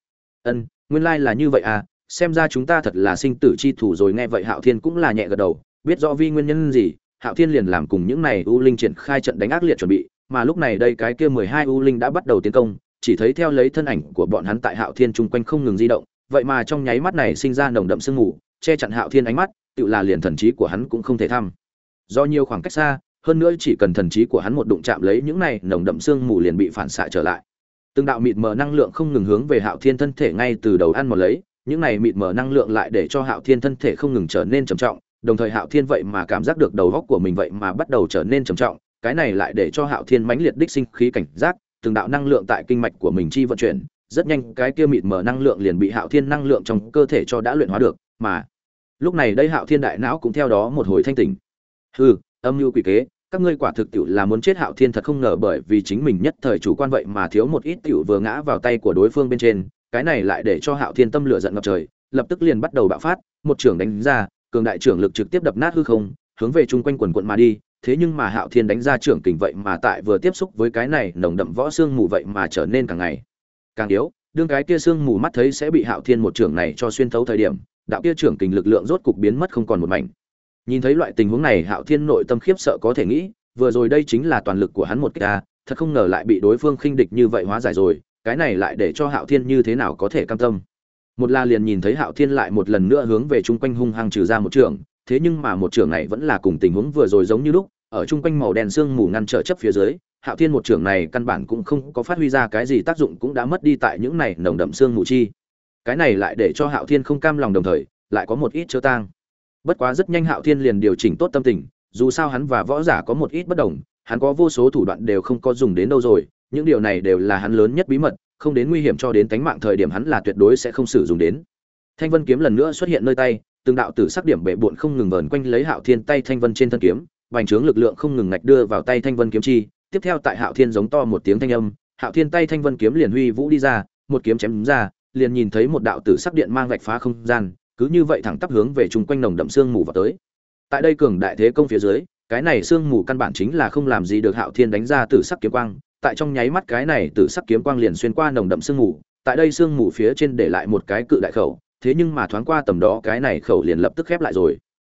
Ân nguyên lai là như vậy à xem ra chúng ta thật là sinh tử chi thủ rồi nghe vậy hạo thiên cũng là nhẹ gật đầu biết rõ vi nguyên nhân gì hạo thiên liền làm cùng những này U linh triển khai trận đánh ác liệt chuẩn bị, mà lúc này đây cái kia mười hai linh đã bắt đầu tiến công, chỉ thấy theo lấy thân ảnh của bọn hắn tại hạo thiên chung quanh không ngừng di động, vậy mà trong nháy mắt này sinh ra nồng đậm sương mù, che chặn hạo thiên ánh mắt tựa là liền thần trí của hắn cũng không thể thăm do nhiều khoảng cách xa, hơn nữa chỉ cần thần trí của hắn một đụng chạm lấy những này nồng đậm sương mù liền bị phản xạ trở lại. Từng đạo mịt mờ năng lượng không ngừng hướng về hạo thiên thân thể ngay từ đầu ăn một lấy, những này mịt mờ năng lượng lại để cho hạo thiên thân thể không ngừng trở nên trầm trọng đồng thời hạo thiên vậy mà cảm giác được đầu góc của mình vậy mà bắt đầu trở nên trầm trọng, cái này lại để cho hạo thiên mãnh liệt đích sinh khí cảnh giác, từng đạo năng lượng tại kinh mạch của mình chi vận chuyển, rất nhanh cái kia mịt mờ năng lượng liền bị hạo thiên năng lượng trong cơ thể cho đã luyện hóa được, mà lúc này đây hạo thiên đại não cũng theo đó một hồi thanh tỉnh. Hư âm mưu quỷ kế, các ngươi quả thực tiệu là muốn chết hạo thiên thật không ngờ bởi vì chính mình nhất thời chủ quan vậy mà thiếu một ít tiểu vừa ngã vào tay của đối phương bên trên, cái này lại để cho hạo thiên tâm lửa giận ngập trời, lập tức liền bắt đầu bạo phát, một trường đánh ra cường đại trưởng lực trực tiếp đập nát hư không, hướng về chung quanh quần quần mà đi, thế nhưng mà hạo thiên đánh ra trưởng kình vậy mà tại vừa tiếp xúc với cái này nồng đậm võ xương mù vậy mà trở nên càng ngày càng yếu. Đương cái kia xương mù mắt thấy sẽ bị hạo thiên một trưởng này cho xuyên thấu thời điểm, đạo kia trưởng kình lực lượng rốt cục biến mất không còn một mảnh. Nhìn thấy loại tình huống này, hạo thiên nội tâm khiếp sợ có thể nghĩ, vừa rồi đây chính là toàn lực của hắn một kích ta thật không ngờ lại bị đối phương khinh địch như vậy hóa giải rồi, cái này lại để cho hạo thiên như thế nào có thể cam tâm một la liền nhìn thấy hạo thiên lại một lần nữa hướng về chung quanh hung hăng trừ ra một trường, thế nhưng mà một trường này vẫn là cùng tình huống vừa rồi giống như lúc, ở chung quanh màu đen sương mù ngăn trở chấp phía dưới, hạo thiên một trường này căn bản cũng không có phát huy ra cái gì tác dụng cũng đã mất đi tại những này nồng đậm sương mù chi. Cái này lại để cho hạo thiên không cam lòng đồng thời, lại có một ít chơ tang. Bất quá rất nhanh hạo thiên liền điều chỉnh tốt tâm tình, dù sao hắn và võ giả có một ít bất đồng, hắn có vô số thủ đoạn đều không có dùng đến đâu rồi, những điều này đều là hắn lớn nhất bí mật không đến nguy hiểm cho đến tánh mạng thời điểm hắn là tuyệt đối sẽ không sử dụng đến. Thanh vân kiếm lần nữa xuất hiện nơi tay, từng đạo tử sắc điểm bệ bụn không ngừng vờn quanh lấy hạo thiên tay thanh vân trên thân kiếm, bành trướng lực lượng không ngừng ngạch đưa vào tay thanh vân kiếm chi. Tiếp theo tại hạo thiên giống to một tiếng thanh âm, hạo thiên tay thanh vân kiếm liền huy vũ đi ra, một kiếm chém ra, liền nhìn thấy một đạo tử sắc điện mang vạch phá không gian, cứ như vậy thẳng tắp hướng về chung quanh nồng đậm sương mù vào tới. Tại đây cường đại thế công phía dưới, cái này sương mù căn bản chính là không làm gì được hạo thiên đánh ra tử sắc kiếm quang tại trong nháy mắt cái này tử sắc kiếm quang liền xuyên qua nồng đậm sương mù, tại đây sương mù phía trên để lại một cái cự đại khẩu, thế nhưng mà thoáng qua tầm đó cái này khẩu liền lập tức khép lại rồi.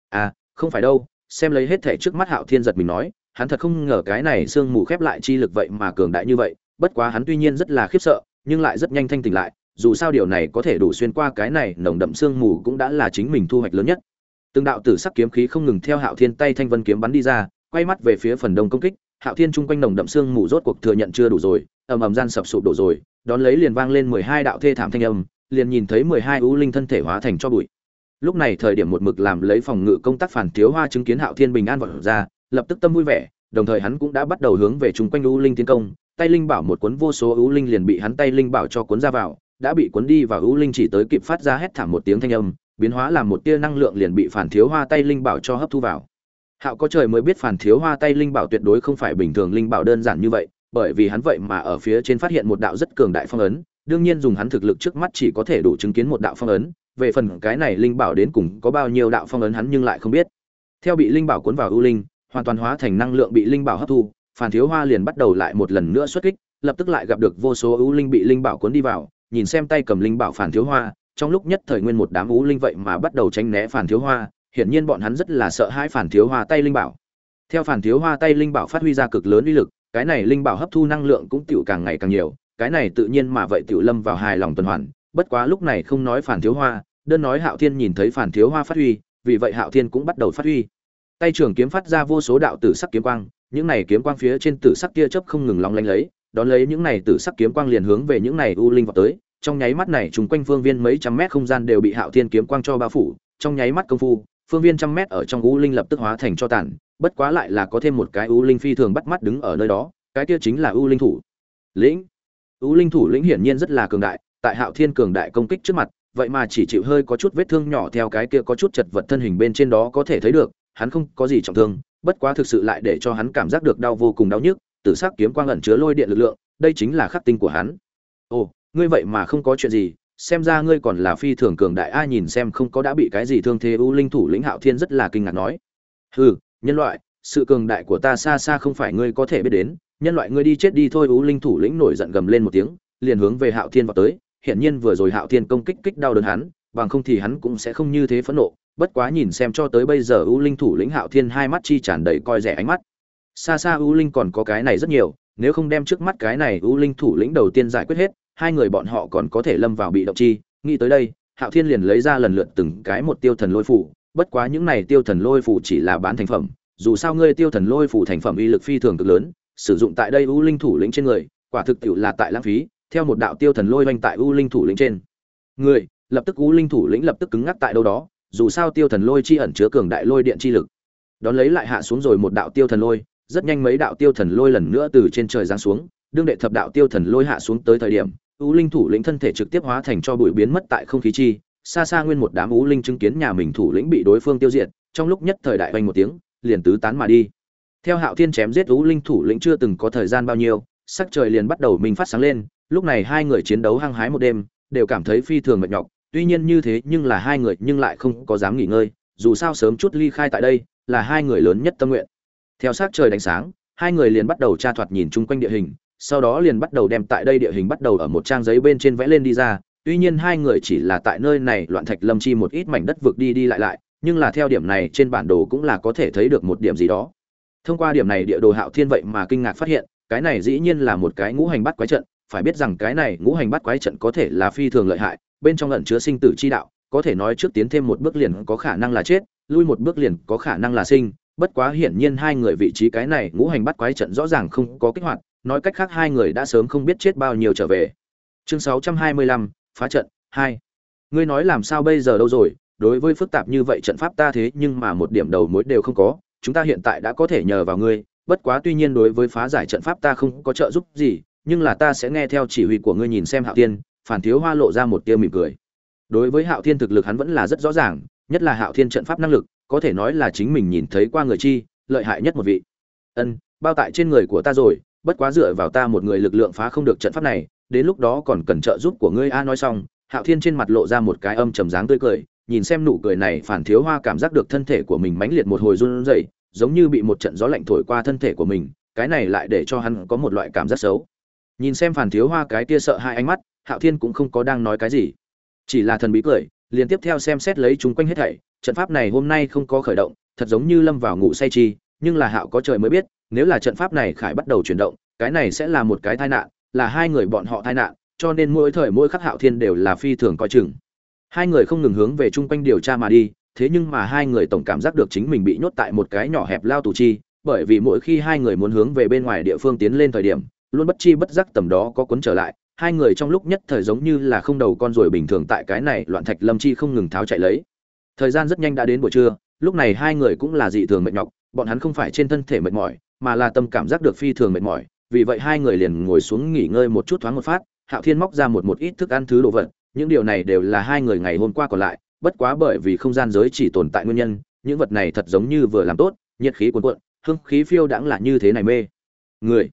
À không phải đâu, xem lấy hết thể trước mắt hạo thiên giật mình nói, hắn thật không ngờ cái này sương mù khép lại chi lực vậy mà cường đại như vậy, bất quá hắn tuy nhiên rất là khiếp sợ, nhưng lại rất nhanh thanh tỉnh lại, dù sao điều này có thể đủ xuyên qua cái này nồng đậm sương mù cũng đã là chính mình thu hoạch lớn nhất. Từng đạo tử sắc kiếm khí không ngừng theo hạo thiên tay thanh vân kiếm bắn đi ra, quay mắt về phía phần đông công kích hạo thiên chung quanh nồng đậm xương mù rốt cuộc thừa nhận chưa đủ rồi, ầm ầm gian sập sụp đổ rồi, đón lấy liền vang lên mười hai đạo thê thảm thanh âm, liền nhìn thấy mười hai ưu linh thân thể hóa thành cho bụi. Lúc này thời điểm một mực làm lấy phòng ngự công tác phản thiếu hoa chứng kiến hạo thiên bình an vọt ra, lập tức tâm vui vẻ, đồng thời hắn cũng đã bắt đầu hướng về chung quanh ưu linh tiến công, tay linh bảo một cuốn vô số ưu linh liền bị hắn tay linh bảo cho cuốn ra vào, đã bị cuốn đi và ưu linh chỉ tới kịp phát ra hét thảm một tiếng thanh âm, biến hóa làm một tia năng lượng liền bị phản thiếu hoa tay linh bảo cho hấp thu vào hạo có trời mới biết phản thiếu hoa tay linh bảo tuyệt đối không phải bình thường linh bảo đơn giản như vậy, bởi vì hắn vậy mà ở phía trên phát hiện một đạo rất cường đại phong ấn, đương nhiên dùng hắn thực lực trước mắt chỉ có thể đủ chứng kiến một đạo phong ấn, về phần cái này linh bảo đến cùng có bao nhiêu đạo phong ấn hắn nhưng lại không biết. Theo bị linh bảo cuốn vào ưu linh, hoàn toàn hóa thành năng lượng bị linh bảo hấp thu, phản thiếu hoa liền bắt đầu lại một lần nữa xuất kích, lập tức lại gặp được vô số ưu linh bị linh bảo cuốn đi vào, nhìn xem tay cầm linh bảo phản thiếu hoa, trong lúc nhất thời nguyên một đám ưu linh vậy mà bắt đầu tránh né phản thiếu hoa hiển nhiên bọn hắn rất là sợ hãi phản thiếu hoa tay linh bảo. Theo phản thiếu hoa tay linh bảo phát huy ra cực lớn uy lực, cái này linh bảo hấp thu năng lượng cũng tiểu càng ngày càng nhiều, cái này tự nhiên mà vậy tiểu lâm vào hài lòng tuần hoàn, bất quá lúc này không nói phản thiếu hoa, đơn nói hạo thiên nhìn thấy phản thiếu hoa phát huy, vì vậy hạo thiên cũng bắt đầu phát huy. Tay trường kiếm phát ra vô số đạo tử sắc kiếm quang, những này kiếm quang phía trên tử sắc tia chớp không ngừng long lanh lấy, đón lấy những này tử sắc kiếm quang liền hướng về những này u linh vào tới, trong nháy mắt này chúng quanh phương viên mấy trăm mét không gian đều bị hạo thiên kiếm quang cho bao phủ, trong nháy mắt công phu phương viên trăm mét ở trong u linh lập tức hóa thành cho tàn, bất quá lại là có thêm một cái u linh phi thường bắt mắt đứng ở nơi đó, cái kia chính là u linh thủ. Lĩnh. U linh thủ lĩnh hiển nhiên rất là cường đại, tại hạo thiên cường đại công kích trước mặt, vậy mà chỉ chịu hơi có chút vết thương nhỏ theo cái kia có chút chật vật thân hình bên trên đó có thể thấy được, hắn không có gì trọng thương, bất quá thực sự lại để cho hắn cảm giác được đau vô cùng đau nhức, tử sắc kiếm quang ẩn chứa lôi điện lực lượng, đây chính là khắc tinh của hắn. Ồ, ngươi vậy mà không có chuyện gì xem ra ngươi còn là phi thường cường đại a nhìn xem không có đã bị cái gì thương thế, u linh thủ lĩnh hạo thiên rất là kinh ngạc nói. Hừ, nhân loại, sự cường đại của ta xa xa không phải ngươi có thể biết đến, nhân loại ngươi đi chết đi thôi, u linh thủ lĩnh nổi giận gầm lên một tiếng, liền hướng về hạo thiên vào tới. Hiện nhiên vừa rồi hạo thiên công kích kích đau đớn hắn, bằng không thì hắn cũng sẽ không như thế phẫn nộ. Bất quá nhìn xem cho tới bây giờ u linh thủ lĩnh hạo thiên hai mắt chi tràn đầy coi rẻ ánh mắt. Xa xa u linh còn có cái này rất nhiều, nếu không đem trước mắt cái này u linh thủ lĩnh đầu tiên giải quyết hết hai người bọn họ còn có thể lâm vào bị động chi. Nghĩ tới đây, hạo thiên liền lấy ra lần lượt từng cái một tiêu thần lôi phủ. Bất quá những này tiêu thần lôi phủ chỉ là bán thành phẩm. Dù sao ngươi tiêu thần lôi phủ thành phẩm uy lực phi thường cực lớn, sử dụng tại đây u linh thủ lĩnh trên người, quả thực tiệu là tại lãng phí, theo một đạo tiêu thần lôi oanh tại u linh thủ lĩnh trên. Người, lập tức u linh thủ lĩnh lập tức cứng ngắc tại đâu đó, dù sao tiêu thần lôi chi ẩn chứa cường đại lôi điện chi lực. Đón lấy lại hạ xuống rồi một đạo tiêu thần lôi, rất nhanh mấy đạo tiêu thần lôi lần nữa từ trên trời giáng xuống. Đương đệ thập đạo tiêu thần lôi hạ xuống tới thời điểm u linh thủ lĩnh thân thể trực tiếp hóa thành cho bụi biến mất tại không khí chi. Xa xa nguyên một đám u linh chứng kiến nhà mình thủ lĩnh bị đối phương tiêu diệt, trong lúc nhất thời đại vang một tiếng, liền tứ tán mà đi. Theo hạo thiên chém giết u linh thủ lĩnh chưa từng có thời gian bao nhiêu, sắc trời liền bắt đầu mình phát sáng lên, lúc này hai người chiến đấu hăng hái một đêm, đều cảm thấy phi thường mệt nhọc, tuy nhiên như thế nhưng là hai người nhưng lại không có dám nghỉ ngơi, dù sao sớm chút ly khai tại đây, là hai người lớn nhất tâm nguyện. Theo sắc trời đánh sáng, hai người liền bắt đầu tra thoạt nhìn chung quanh địa hình sau đó liền bắt đầu đem tại đây địa hình bắt đầu ở một trang giấy bên trên vẽ lên đi ra. Tuy nhiên hai người chỉ là tại nơi này loạn thạch lâm chi một ít mảnh đất vực đi đi lại lại, nhưng là theo điểm này trên bản đồ cũng là có thể thấy được một điểm gì đó. Thông qua điểm này địa đồ hạo thiên vậy mà kinh ngạc phát hiện, cái này dĩ nhiên là một cái ngũ hành bắt quái trận, phải biết rằng cái này ngũ hành bắt quái trận có thể là phi thường lợi hại, bên trong ẩn chứa sinh tử chi đạo, có thể nói trước tiến thêm một bước liền có khả năng là chết, lui một bước liền có khả năng là sinh, bất quá hiển nhiên hai người vị trí cái này ngũ hành bắt quái trận rõ ràng không có kích hoạt nói cách khác hai người đã sớm không biết chết bao nhiêu trở về. Chương 625, phá trận 2. ngươi nói làm sao bây giờ đâu rồi? Đối với phức tạp như vậy trận pháp ta thế nhưng mà một điểm đầu mối đều không có. Chúng ta hiện tại đã có thể nhờ vào ngươi. Bất quá tuy nhiên đối với phá giải trận pháp ta không có trợ giúp gì nhưng là ta sẽ nghe theo chỉ huy của ngươi nhìn xem hạo thiên phản thiếu hoa lộ ra một tia mỉm cười. Đối với hạo thiên thực lực hắn vẫn là rất rõ ràng nhất là hạo thiên trận pháp năng lực có thể nói là chính mình nhìn thấy qua người chi lợi hại nhất một vị. Ân bao tại trên người của ta rồi bất quá dựa vào ta một người lực lượng phá không được trận pháp này, đến lúc đó còn cần trợ giúp của ngươi a nói xong, hạo thiên trên mặt lộ ra một cái âm trầm dáng tươi cười, nhìn xem nụ cười này phản thiếu hoa cảm giác được thân thể của mình mãnh liệt một hồi run rẩy, giống như bị một trận gió lạnh thổi qua thân thể của mình, cái này lại để cho hắn có một loại cảm giác xấu. Nhìn xem phản thiếu hoa cái kia sợ hai ánh mắt, hạo thiên cũng không có đang nói cái gì. Chỉ là thần bí cười, liền tiếp theo xem xét lấy chúng quanh hết thảy, trận pháp này hôm nay không có khởi động, thật giống như lâm vào ngủ say chi, nhưng là hạo có trời mới biết nếu là trận pháp này khải bắt đầu chuyển động, cái này sẽ là một cái tai nạn, là hai người bọn họ tai nạn, cho nên mỗi thời mỗi khắc hạo thiên đều là phi thường coi chừng. Hai người không ngừng hướng về chung quanh điều tra mà đi, thế nhưng mà hai người tổng cảm giác được chính mình bị nhốt tại một cái nhỏ hẹp lao tù chi, bởi vì mỗi khi hai người muốn hướng về bên ngoài địa phương tiến lên thời điểm, luôn bất chi bất giác tầm đó có cuốn trở lại, hai người trong lúc nhất thời giống như là không đầu con ruồi bình thường tại cái này loạn thạch lâm chi không ngừng tháo chạy lấy. Thời gian rất nhanh đã đến buổi trưa, lúc này hai người cũng là dị thường mệt nhọc, bọn hắn không phải trên thân thể mệt mỏi mà là tâm cảm giác được phi thường mệt mỏi, vì vậy hai người liền ngồi xuống nghỉ ngơi một chút thoáng một phát, hạo thiên móc ra một một ít thức ăn thứ đồ vật, những điều này đều là hai người ngày hôm qua còn lại, bất quá bởi vì không gian giới chỉ tồn tại nguyên nhân, những vật này thật giống như vừa làm tốt, nhiệt khí cuồn cuộn, hương khí phiêu đãng là như thế này mê. Người,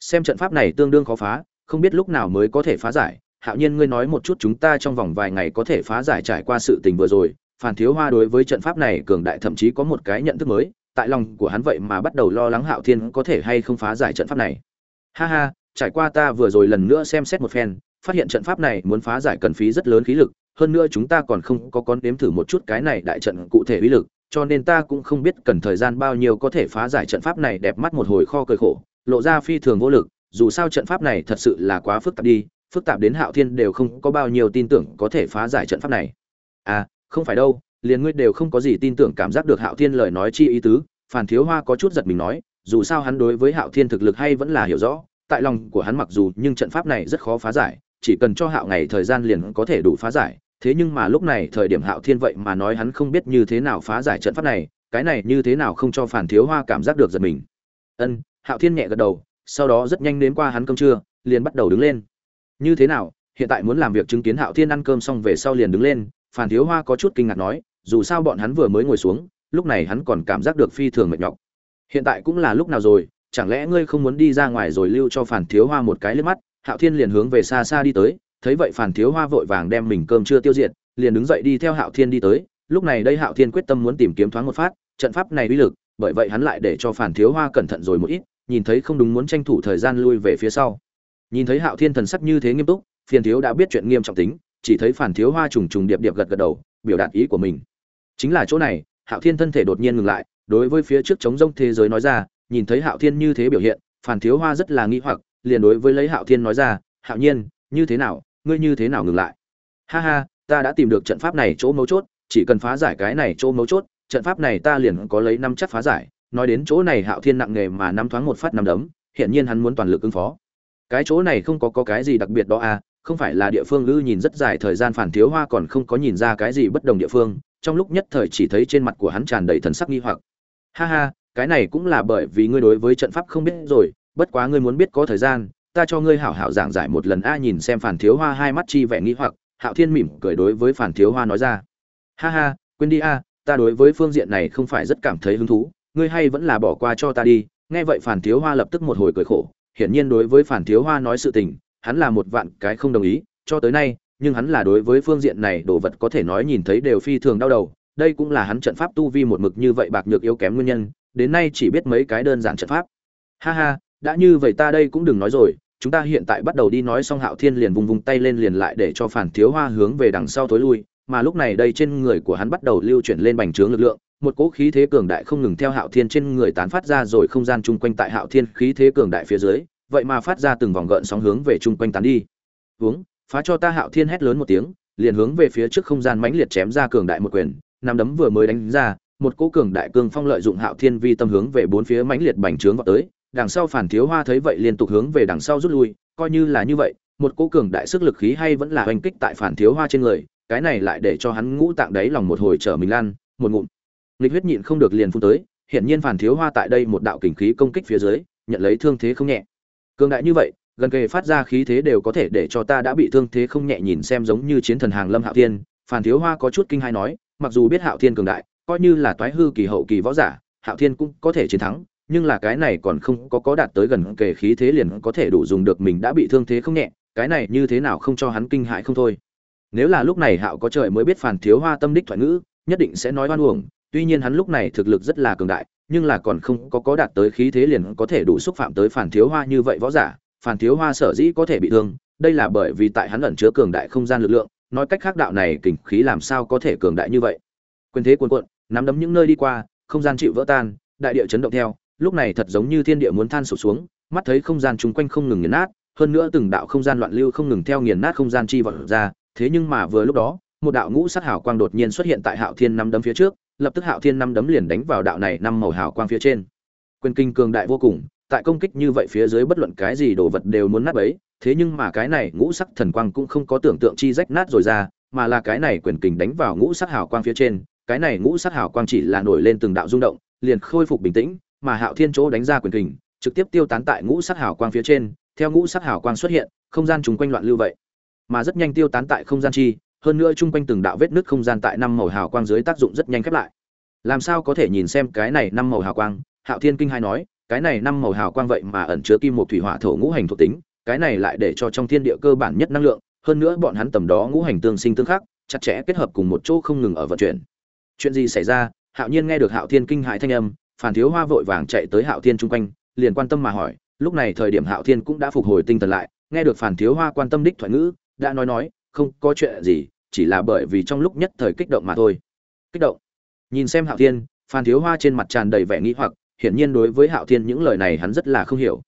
xem trận pháp này tương đương khó phá, không biết lúc nào mới có thể phá giải. Hạo nhiên, ngươi nói một chút chúng ta trong vòng vài ngày có thể phá giải trải qua sự tình vừa rồi phản thiếu hoa đối với trận pháp này cường đại thậm chí có một cái nhận thức mới tại lòng của hắn vậy mà bắt đầu lo lắng hạo thiên có thể hay không phá giải trận pháp này. Ha ha, trải qua ta vừa rồi lần nữa xem xét một phen, phát hiện trận pháp này muốn phá giải cần phí rất lớn khí lực, hơn nữa chúng ta còn không có con đếm thử một chút cái này đại trận cụ thể uy lực, cho nên ta cũng không biết cần thời gian bao nhiêu có thể phá giải trận pháp này đẹp mắt một hồi kho cười khổ, lộ ra phi thường vô lực, dù sao trận pháp này thật sự là quá phức tạp đi, phức tạp đến hạo thiên đều không có bao nhiêu tin tưởng có thể phá giải trận pháp này. À không phải đâu liền ngươi đều không có gì tin tưởng cảm giác được hạo thiên lời nói chi ý tứ phản thiếu hoa có chút giật mình nói, dù sao hắn đối với hạo thiên thực lực hay vẫn là hiểu rõ, tại lòng của hắn mặc dù nhưng trận pháp này rất khó phá giải, chỉ cần cho hạo ngày thời gian liền có thể đủ phá giải, thế nhưng mà lúc này thời điểm hạo thiên vậy mà nói hắn không biết như thế nào phá giải trận pháp này, cái này như thế nào không cho phản thiếu hoa cảm giác được giật mình. Ân, hạo thiên nhẹ gật đầu, sau đó rất nhanh đến qua hắn cơm trưa, liền bắt đầu đứng lên. Như thế nào, hiện tại muốn làm việc chứng kiến hạo thiên ăn cơm xong về sau liền đứng lên phản thiếu hoa có chút kinh ngạc nói dù sao bọn hắn vừa mới ngồi xuống, lúc này hắn còn cảm giác được phi thường mệt nhọc. Hiện tại cũng là lúc nào rồi, chẳng lẽ ngươi không muốn đi ra ngoài rồi lưu cho phản thiếu hoa một cái liếc mắt? Hạo thiên liền hướng về xa xa đi tới, thấy vậy phản thiếu hoa vội vàng đem mình cơm chưa tiêu diệt, liền đứng dậy đi theo hạo thiên đi tới. Lúc này đây hạo thiên quyết tâm muốn tìm kiếm thoáng một phát, trận pháp này uy lực, bởi vậy hắn lại để cho phản thiếu hoa cẩn thận rồi một ít, nhìn thấy không đúng muốn tranh thủ thời gian lui về phía sau. Nhìn thấy hạo thiên thần sắc như thế nghiêm túc, phiền thiếu đã biết chuyện nghiêm trọng tính, chỉ thấy phản thiếu hoa trùng trùng điệp điệp gật gật đầu, biểu đạt ý của mình chính là chỗ này hạo thiên thân thể đột nhiên ngừng lại đối với phía trước chống rông thế giới nói ra nhìn thấy hạo thiên như thế biểu hiện phản thiếu hoa rất là nghi hoặc liền đối với lấy hạo thiên nói ra hạo nhiên như thế nào ngươi như thế nào ngừng lại? Ha ha ta đã tìm được trận pháp này chỗ mấu chốt chỉ cần phá giải cái này chỗ mấu chốt trận pháp này ta liền có lấy năm chắc phá giải. Nói đến chỗ này hạo thiên nặng nghề mà năm thoáng một phát năm đấm hiện nhiên hắn muốn toàn lực ứng phó. Cái chỗ này không có, có cái gì đặc biệt đó à không phải là địa phương ư nhìn rất dài thời gian phản thiếu hoa còn không có nhìn ra cái gì bất đồng địa phương trong lúc nhất thời chỉ thấy trên mặt của hắn tràn đầy thần sắc nghi hoặc. Ha ha, cái này cũng là bởi vì ngươi đối với trận pháp không biết rồi, bất quá ngươi muốn biết có thời gian, ta cho ngươi hảo hảo giảng giải một lần a nhìn xem phản thiếu hoa hai mắt chi vẻ nghi hoặc, hạo thiên mỉm cười đối với phản thiếu hoa nói ra. Ha ha, quên đi a, ta đối với phương diện này không phải rất cảm thấy hứng thú, ngươi hay vẫn là bỏ qua cho ta đi. Nghe vậy phản thiếu hoa lập tức một hồi cười khổ, hiển nhiên đối với phản thiếu hoa nói sự tình, hắn là một vạn cái không đồng ý, cho tới nay nhưng hắn là đối với phương diện này đồ vật có thể nói nhìn thấy đều phi thường đau đầu, đây cũng là hắn trận pháp tu vi một mực như vậy bạc nhược yếu kém nguyên nhân, đến nay chỉ biết mấy cái đơn giản trận pháp. Ha ha, đã như vậy ta đây cũng đừng nói rồi, chúng ta hiện tại bắt đầu đi nói xong hạo thiên liền vùng vùng tay lên liền lại để cho phản thiếu hoa hướng về đằng sau tối lui, mà lúc này đây trên người của hắn bắt đầu lưu chuyển lên bành trướng lực lượng, một cỗ khí thế cường đại không ngừng theo hạo thiên trên người tán phát ra rồi không gian chung quanh tại hạo thiên khí thế cường đại phía dưới, vậy mà phát ra từng vòng gợn sóng hướng về chung quanh tán đi. Hướng phá cho ta hạo thiên hét lớn một tiếng, liền hướng về phía trước không gian mãnh liệt chém ra cường đại một quyền nằm đấm vừa mới đánh ra, một cỗ cường đại cương phong lợi dụng hạo thiên vi tâm hướng về bốn phía mãnh liệt bành trướng vào tới, đằng sau phản thiếu hoa thấy vậy liên tục hướng về đằng sau rút lui, coi như là như vậy, một cỗ cường đại sức lực khí hay vẫn là oanh kích tại phản thiếu hoa trên người, cái này lại để cho hắn ngũ tạng đáy lòng một hồi trở mình lan, một ngụm. Nghịch huyết nhịn không được liền phun tới, hiển nhiên phản thiếu hoa tại đây một đạo kình khí công kích phía dưới, nhận lấy thương thế không nhẹ. Cường đại như vậy gần kề phát ra khí thế đều có thể để cho ta đã bị thương thế không nhẹ nhìn xem giống như chiến thần hàng lâm hạo thiên. Phản thiếu hoa có chút kinh hai nói, mặc dù biết hạo thiên cường đại, coi như là toái hư kỳ hậu kỳ võ giả, hạo thiên cũng có thể chiến thắng, nhưng là cái này còn không có có đạt tới gần kề khí thế liền có thể đủ dùng được mình đã bị thương thế không nhẹ, cái này như thế nào không cho hắn kinh hãi không thôi. Nếu là lúc này hạo có trời mới biết phản thiếu hoa tâm đích thoại ngữ, nhất định sẽ nói oan uổng, tuy nhiên hắn lúc này thực lực rất là cường đại, nhưng là còn không có có đạt tới khí thế liền có thể đủ xúc phạm tới phản thiếu hoa như vậy võ giả phản thiếu hoa sở dĩ có thể bị thương, đây là bởi vì tại hắn ẩn chứa cường đại không gian lực lượng, nói cách khác đạo này kình khí làm sao có thể cường đại như vậy. Quyền thế cuồn cuộn, nắm đấm những nơi đi qua, không gian chịu vỡ tan, đại địa chấn động theo, lúc này thật giống như thiên địa muốn than sụp xuống, mắt thấy không gian chung quanh không ngừng nghiền nát, hơn nữa từng đạo không gian loạn lưu không ngừng theo nghiền nát không gian chi vọt ra, thế nhưng mà vừa lúc đó, một đạo ngũ sát hào quang đột nhiên xuất hiện tại hạo thiên năm đấm phía trước, lập tức hạo thiên năm đấm liền đánh vào đạo này năm màu hào quang phía trên. Quyền kinh cường đại vô cùng tại công kích như vậy phía dưới bất luận cái gì đồ vật đều muốn nát bấy, thế nhưng mà cái này ngũ sắc thần quang cũng không có tưởng tượng chi rách nát rồi ra, mà là cái này quyền kình đánh vào ngũ sắc hào quang phía trên, cái này ngũ sắc hào quang chỉ là nổi lên từng đạo rung động, liền khôi phục bình tĩnh, mà hạo thiên chỗ đánh ra quyền kình, trực tiếp tiêu tán tại ngũ sắc hào quang phía trên, theo ngũ sắc hào quang xuất hiện, không gian chung quanh loạn lưu vậy. Mà rất nhanh tiêu tán tại không gian chi, hơn nữa chung quanh từng đạo vết nứt không gian tại năm màu hào quang dưới tác dụng rất nhanh khép lại. Làm sao có thể nhìn xem cái này năm màu hào quang? Hạo thiên kinh hai nói cái này năm màu hào quang vậy mà ẩn chứa kim một thủy hỏa thổ ngũ hành thuộc tính, cái này lại để cho trong thiên địa cơ bản nhất năng lượng, hơn nữa bọn hắn tầm đó ngũ hành tương sinh tương khắc, chặt chẽ kết hợp cùng một chỗ không ngừng ở vận chuyển. Chuyện gì xảy ra? Hạo nhiên nghe được hạo thiên kinh hại thanh âm, phản thiếu hoa vội vàng chạy tới hạo thiên chung quanh, liền quan tâm mà hỏi, lúc này thời điểm hạo thiên cũng đã phục hồi tinh thần lại, nghe được phản thiếu hoa quan tâm đích thoại ngữ, đã nói nói, không có chuyện gì, chỉ là bởi vì trong lúc nhất thời kích động mà thôi. Kích động. Nhìn xem hạo thiên, phản thiếu hoa trên mặt tràn đầy vẻ nghĩ hoặc hiển nhiên đối với hạo thiên những lời này hắn rất là không hiểu.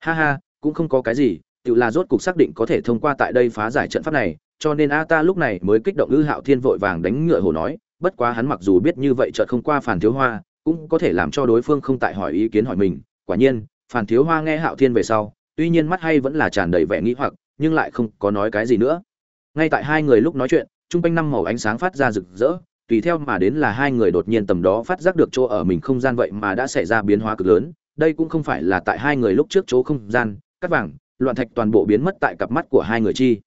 Ha ha, cũng không có cái gì, tự là rốt cục xác định có thể thông qua tại đây phá giải trận pháp này, cho nên a ta lúc này mới kích động ư hạo thiên vội vàng đánh ngựa hồ nói, bất quá hắn mặc dù biết như vậy chợt không qua phản thiếu hoa, cũng có thể làm cho đối phương không tại hỏi ý kiến hỏi mình. Quả nhiên phản thiếu hoa nghe hạo thiên về sau, tuy nhiên mắt hay vẫn là tràn đầy vẻ nghĩ hoặc, nhưng lại không có nói cái gì nữa. Ngay tại hai người lúc nói chuyện trung quanh năm màu ánh sáng phát ra rực rỡ tùy theo mà đến là hai người đột nhiên tầm đó phát giác được chỗ ở mình không gian vậy mà đã xảy ra biến hóa cực lớn. Đây cũng không phải là tại hai người lúc trước chỗ không gian, cắt vàng, loạn thạch toàn bộ biến mất tại cặp mắt của hai người chi.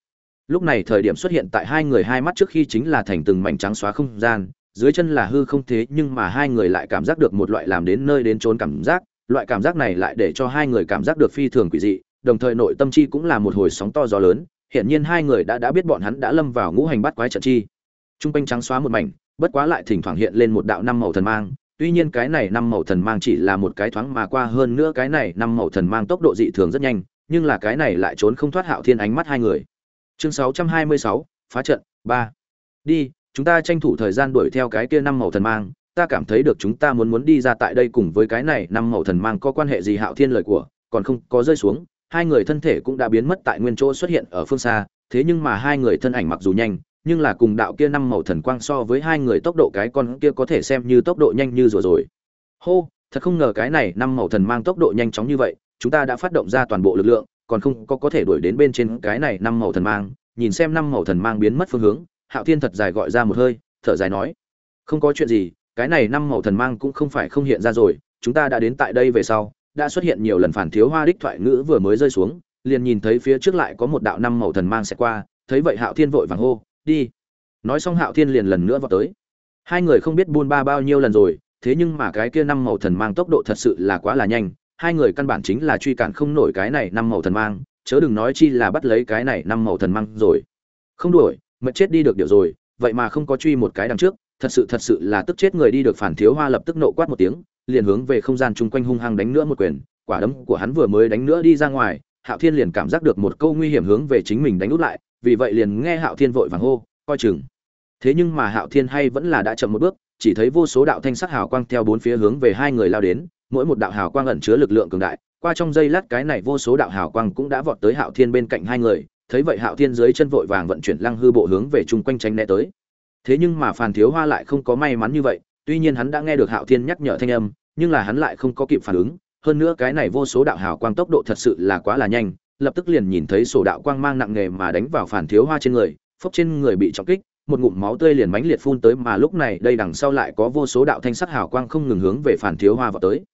Lúc này thời điểm xuất hiện tại hai người hai mắt trước khi chính là thành từng mảnh trắng xóa không gian, dưới chân là hư không thế nhưng mà hai người lại cảm giác được một loại làm đến nơi đến trốn cảm giác, loại cảm giác này lại để cho hai người cảm giác được phi thường quỷ dị, đồng thời nội tâm chi cũng là một hồi sóng to gió lớn hiện nhiên hai người đã đã biết bọn hắn đã lâm vào ngũ hành bắt quái trận chi. Trung quanh trắng xóa một mảnh bất quá lại thỉnh thoảng hiện lên một đạo năm màu thần mang tuy nhiên cái này năm màu thần mang chỉ là một cái thoáng mà qua hơn nữa cái này năm màu thần mang tốc độ dị thường rất nhanh nhưng là cái này lại trốn không thoát hạo thiên ánh mắt hai người. Chương 626, phá trận ba. Đi chúng ta tranh thủ thời gian đuổi theo cái kia năm màu thần mang ta cảm thấy được chúng ta muốn muốn đi ra tại đây cùng với cái này năm màu thần mang có quan hệ gì hạo thiên lời của còn không có rơi xuống hai người thân thể cũng đã biến mất tại nguyên chỗ xuất hiện ở phương xa thế nhưng mà hai người thân ảnh mặc dù nhanh nhưng là cùng đạo kia năm màu thần quang so với hai người tốc độ cái con kia có thể xem như tốc độ nhanh như rùa rồi. Hô, thật không ngờ cái này năm màu thần mang tốc độ nhanh chóng như vậy, chúng ta đã phát động ra toàn bộ lực lượng, còn không có có thể đuổi đến bên trên cái này năm màu thần mang. Nhìn xem năm màu thần mang biến mất phương hướng, hạo thiên thật dài gọi ra một hơi, thở dài nói, không có chuyện gì, cái này năm màu thần mang cũng không phải không hiện ra rồi, chúng ta đã đến tại đây về sau, đã xuất hiện nhiều lần phản thiếu hoa đích thoại ngữ vừa mới rơi xuống, liền nhìn thấy phía trước lại có một đạo năm màu thần mang sẽ qua, thấy vậy hạo thiên vội vàng hô đi. Nói xong hạo thiên liền lần nữa vào tới. Hai người không biết buôn ba bao nhiêu lần rồi, thế nhưng mà cái kia năm màu thần mang tốc độ thật sự là quá là nhanh. Hai người căn bản chính là truy cản không nổi cái này năm màu thần mang, chớ đừng nói chi là bắt lấy cái này năm màu thần mang rồi. Không đuổi mất chết đi được điều rồi, vậy mà không có truy một cái đằng trước, thật sự thật sự là tức chết người đi được phản thiếu hoa lập tức nộ quát một tiếng, liền hướng về không gian chung quanh hung hăng đánh nữa một quyền, quả đấm của hắn vừa mới đánh nữa đi ra ngoài, hạo thiên liền cảm giác được một câu nguy hiểm hướng về chính mình đánh út lại vì vậy liền nghe hạo thiên vội vàng hô, coi chừng. Thế nhưng mà hạo thiên hay vẫn là đã chậm một bước, chỉ thấy vô số đạo thanh sắc hào quang theo bốn phía hướng về hai người lao đến, mỗi một đạo hào quang ẩn chứa lực lượng cường đại. Qua trong giây lát cái này vô số đạo hào quang cũng đã vọt tới hạo thiên bên cạnh hai người, thấy vậy hạo thiên dưới chân vội vàng vận chuyển lăng hư bộ hướng về chung quanh tranh né tới. Thế nhưng mà phàn thiếu hoa lại không có may mắn như vậy, tuy nhiên hắn đã nghe được hạo thiên nhắc nhở thanh âm, nhưng là hắn lại không có kịp phản ứng. Hơn nữa cái này vô số đạo hào quang tốc độ thật sự là quá là nhanh lập tức liền nhìn thấy sổ đạo quang mang nặng nề mà đánh vào phản thiếu hoa trên người, phốc trên người bị trọng kích, một ngụm máu tươi liền mánh liệt phun tới mà lúc này đây đằng sau lại có vô số đạo thanh sắc hào quang không ngừng hướng về phản thiếu hoa vào tới.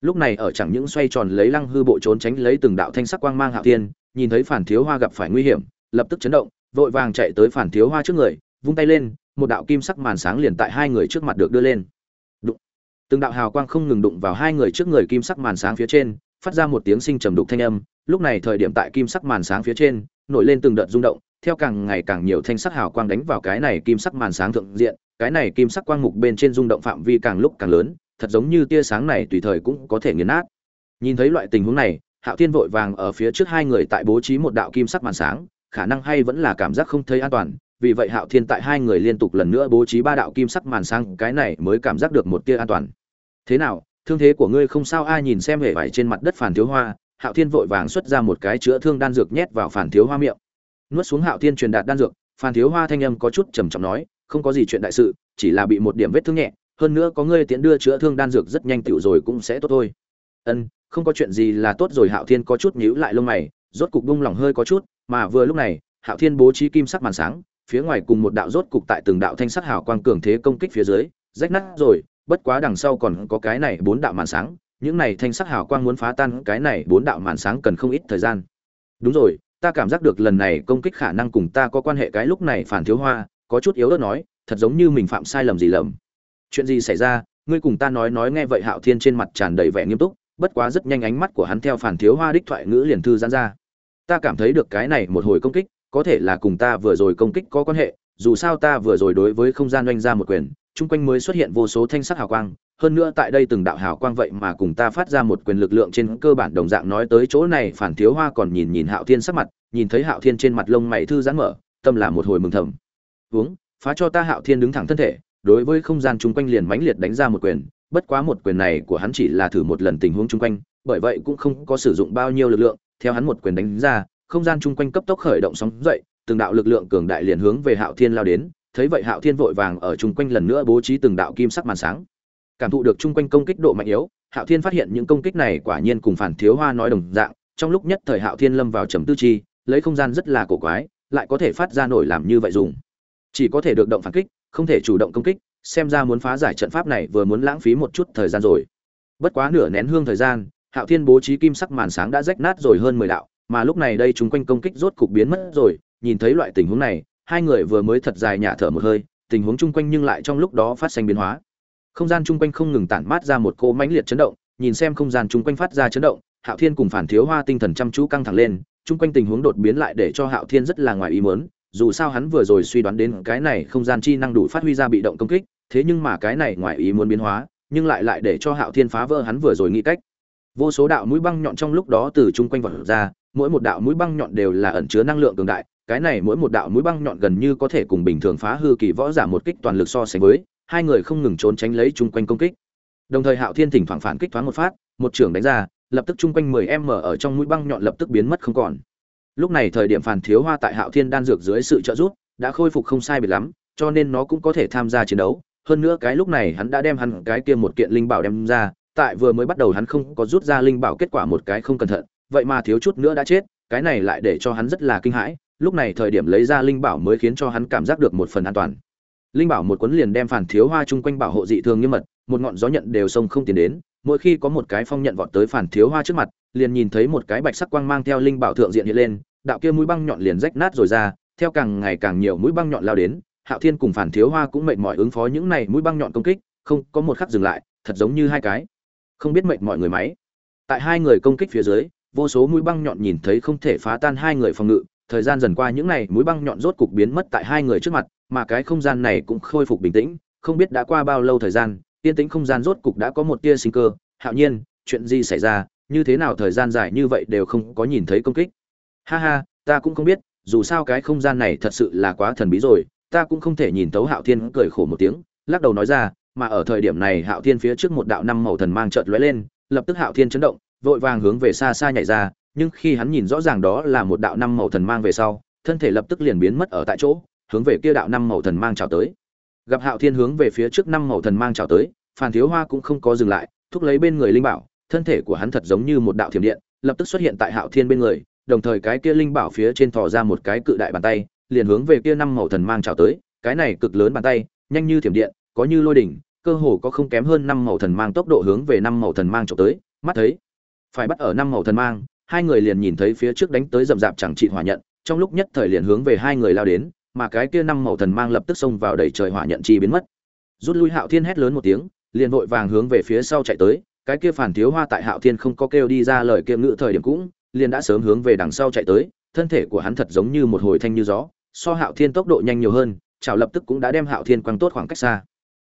Lúc này ở chẳng những xoay tròn lấy lăng hư bộ trốn tránh lấy từng đạo thanh sắc quang mang hạo thiên nhìn thấy phản thiếu hoa gặp phải nguy hiểm, lập tức chấn động, vội vàng chạy tới phản thiếu hoa trước người, vung tay lên, một đạo kim sắc màn sáng liền tại hai người trước mặt được đưa lên. Đụng. Từng đạo hào quang không ngừng đụng vào hai người trước người kim sắc màn sáng phía trên, phát ra một tiếng sinh trầm đục thanh âm lúc này thời điểm tại kim sắc màn sáng phía trên, nổi lên từng đợt rung động, theo càng ngày càng nhiều thanh sắc hào quang đánh vào cái này kim sắc màn sáng thượng diện, cái này kim sắc quang mục bên trên rung động phạm vi càng lúc càng lớn, thật giống như tia sáng này tùy thời cũng có thể nghiền nát. Nhìn thấy loại tình huống này, hạo thiên vội vàng ở phía trước hai người tại bố trí một đạo kim sắc màn sáng, khả năng hay vẫn là cảm giác không thấy an toàn, vì vậy hạo thiên tại hai người liên tục lần nữa bố trí ba đạo kim sắc màn sáng, cái này mới cảm giác được một tia an toàn. Thế nào, thương thế của ngươi không sao, ai nhìn xem hệ vải trên mặt đất phản thiếu hoa hạo thiên vội vàng xuất ra một cái chữa thương đan dược nhét vào phản thiếu hoa miệng. Nuốt xuống hạo thiên truyền đạt đan dược phản thiếu hoa thanh âm có chút trầm trọng nói, không có gì chuyện đại sự, chỉ là bị một điểm vết thương nhẹ, hơn nữa có ngươi tiện đưa chữa thương đan dược rất nhanh tiểu rồi cũng sẽ tốt thôi. Ân, không có chuyện gì là tốt rồi. Hạo thiên có chút nhíu lại lông mày, rốt cục bung lòng hơi có chút, mà vừa lúc này, hạo thiên bố trí kim sắc màn sáng, phía ngoài cùng một đạo rốt cục tại từng đạo thanh sắc hào quang cường thế công kích phía dưới, rách nát rồi, bất quá đằng sau còn có cái này bốn đạo màn sáng những này thanh sắc hào quang muốn phá tan cái này bốn đạo màn sáng cần không ít thời gian. Đúng rồi, ta cảm giác được lần này công kích khả năng cùng ta có quan hệ cái lúc này phản thiếu hoa, có chút yếu ớt nói, thật giống như mình phạm sai lầm gì lầm. Chuyện gì xảy ra, ngươi cùng ta nói nói nghe vậy hạo thiên trên mặt tràn đầy vẻ nghiêm túc, bất quá rất nhanh ánh mắt của hắn theo phản thiếu hoa đích thoại ngữ liền thư giãn ra. Ta cảm thấy được cái này một hồi công kích, có thể là cùng ta vừa rồi công kích có quan hệ, dù sao ta vừa rồi đối với không gian oanh ra một quyền chung quanh mới xuất hiện vô số thanh sắc hào quang, hơn nữa tại đây từng đạo hào quang vậy mà cùng ta phát ra một quyền lực lượng trên cơ bản đồng dạng nói tới chỗ này, phản thiếu hoa còn nhìn nhìn hạo thiên sắc mặt, nhìn thấy hạo thiên trên mặt lông mày thư giãn mở, tâm là một hồi mừng thầm. Hướng phá cho ta hạo thiên đứng thẳng thân thể, đối với không gian chung quanh liền mãnh liệt đánh ra một quyền, bất quá một quyền này của hắn chỉ là thử một lần tình huống chung quanh, bởi vậy cũng không có sử dụng bao nhiêu lực lượng, theo hắn một quyền đánh ra, không gian chung quanh cấp tốc khởi động sóng dậy, từng đạo lực lượng cường đại liền hướng về hạo thiên lao đến thấy vậy hạo thiên vội vàng ở chung quanh lần nữa bố trí từng đạo kim sắc màn sáng. Cảm thụ được chung quanh công kích độ mạnh yếu, hạo thiên phát hiện những công kích này quả nhiên cùng phản thiếu hoa nói đồng dạng, trong lúc nhất thời hạo thiên lâm vào trầm tư chi, lấy không gian rất là cổ quái, lại có thể phát ra nổi làm như vậy dùng. Chỉ có thể được động phản kích, không thể chủ động công kích, xem ra muốn phá giải trận pháp này vừa muốn lãng phí một chút thời gian rồi. Bất quá nửa nén hương thời gian, hạo thiên bố trí kim sắc màn sáng đã rách nát rồi hơn mười đạo, mà lúc này đây chúng quanh công kích rốt cục biến mất rồi, nhìn thấy loại tình huống này hai người vừa mới thật dài nhả thở một hơi, tình huống chung quanh nhưng lại trong lúc đó phát sinh biến hóa. Không gian chung quanh không ngừng tản mát ra một cỗ mãnh liệt chấn động, nhìn xem không gian chung quanh phát ra chấn động, hạo thiên cùng phản thiếu hoa tinh thần chăm chú căng thẳng lên, chung quanh tình huống đột biến lại để cho hạo thiên rất là ngoài ý muốn, dù sao hắn vừa rồi suy đoán đến cái này không gian chi năng đủ phát huy ra bị động công kích, thế nhưng mà cái này ngoài ý muốn biến hóa, nhưng lại lại để cho hạo thiên phá vỡ hắn vừa rồi nghĩ cách. Vô số đạo mũi băng nhọn trong lúc đó từ chung quanh vật ra, mỗi một đạo mũi băng nhọn đều là ẩn chứa năng lượng cường đại cái này mỗi một đạo mũi băng nhọn gần như có thể cùng bình thường phá hư kỳ võ giả một kích toàn lực so sánh với, hai người không ngừng trốn tránh lấy chung quanh công kích. Đồng thời hạo thiên thỉnh thoảng phản kích thoáng một phát, một trưởng đánh ra, lập tức chung quanh 10 m ở trong mũi băng nhọn lập tức biến mất không còn. Lúc này thời điểm phản thiếu hoa tại hạo thiên đan dược dưới sự trợ giúp, đã khôi phục không sai biệt lắm, cho nên nó cũng có thể tham gia chiến đấu. Hơn nữa cái lúc này hắn đã đem hắn cái kia một kiện linh bảo đem ra, tại vừa mới bắt đầu hắn không có rút ra linh bảo kết quả một cái không cẩn thận, vậy mà thiếu chút nữa đã chết, cái này lại để cho hắn rất là kinh hãi lúc này thời điểm lấy ra linh bảo mới khiến cho hắn cảm giác được một phần an toàn. Linh bảo một cuốn liền đem phản thiếu hoa chung quanh bảo hộ dị thường nghiêm mật, một ngọn gió nhận đều sông không tiến đến, mỗi khi có một cái phong nhận vọt tới phản thiếu hoa trước mặt, liền nhìn thấy một cái bạch sắc quang mang theo linh bảo thượng diện hiện lên, đạo kia mũi băng nhọn liền rách nát rồi ra, theo càng ngày càng nhiều mũi băng nhọn lao đến, hạo thiên cùng phản thiếu hoa cũng mệt mỏi ứng phó những này mũi băng nhọn công kích, không, có một khắc dừng lại, thật giống như hai cái. Không biết mệt mọi người máy. Tại hai người công kích phía dưới, vô số mũi băng nhọn nhìn thấy không thể phá tan hai người phòng ngự thời gian dần qua những này mũi băng nhọn rốt cục biến mất tại hai người trước mặt, mà cái không gian này cũng khôi phục bình tĩnh, không biết đã qua bao lâu thời gian, yên tĩnh không gian rốt cục đã có một tia sinh cơ. Hạo nhiên, chuyện gì xảy ra? Như thế nào thời gian dài như vậy đều không có nhìn thấy công kích? Ha ha, ta cũng không biết, dù sao cái không gian này thật sự là quá thần bí rồi, ta cũng không thể nhìn tấu hạo thiên cười khổ một tiếng, lắc đầu nói ra, mà ở thời điểm này hạo thiên phía trước một đạo năm màu thần mang chợt lóe lên, lập tức hạo thiên chấn động, vội vàng hướng về xa xa nhảy ra nhưng khi hắn nhìn rõ ràng đó là một đạo năm màu thần mang về sau, thân thể lập tức liền biến mất ở tại chỗ, hướng về kia đạo năm màu thần mang chào tới. Gặp hạo thiên hướng về phía trước năm màu thần mang chào tới phan thiếu hoa cũng không có dừng lại, thúc lấy bên người linh bảo, thân thể của hắn thật giống như một đạo thiểm điện, lập tức xuất hiện tại hạo thiên bên người, đồng thời cái kia linh bảo phía trên thò ra một cái cự đại bàn tay, liền hướng về kia năm màu thần mang chào tới, cái này cực lớn bàn tay, nhanh như thiểm điện, có như lôi đỉnh, cơ hồ có không kém hơn năm màu thần mang tốc độ hướng về năm màu thần mang trộm tới, mắt thấy, phải bắt ở năm màu thần mang hai người liền nhìn thấy phía trước đánh tới rậm rạp chẳng trị hỏa nhận trong lúc nhất thời liền hướng về hai người lao đến mà cái kia năm màu thần mang lập tức xông vào đầy trời hỏa nhận chi biến mất. Rút lui hạo thiên hét lớn một tiếng liền vội vàng hướng về phía sau chạy tới cái kia phản thiếu hoa tại hạo thiên không có kêu đi ra lời kia ngữ thời điểm cũng liền đã sớm hướng về đằng sau chạy tới thân thể của hắn thật giống như một hồi thanh như gió so hạo thiên tốc độ nhanh nhiều hơn chảo lập tức cũng đã đem hạo thiên quăng tốt khoảng cách xa.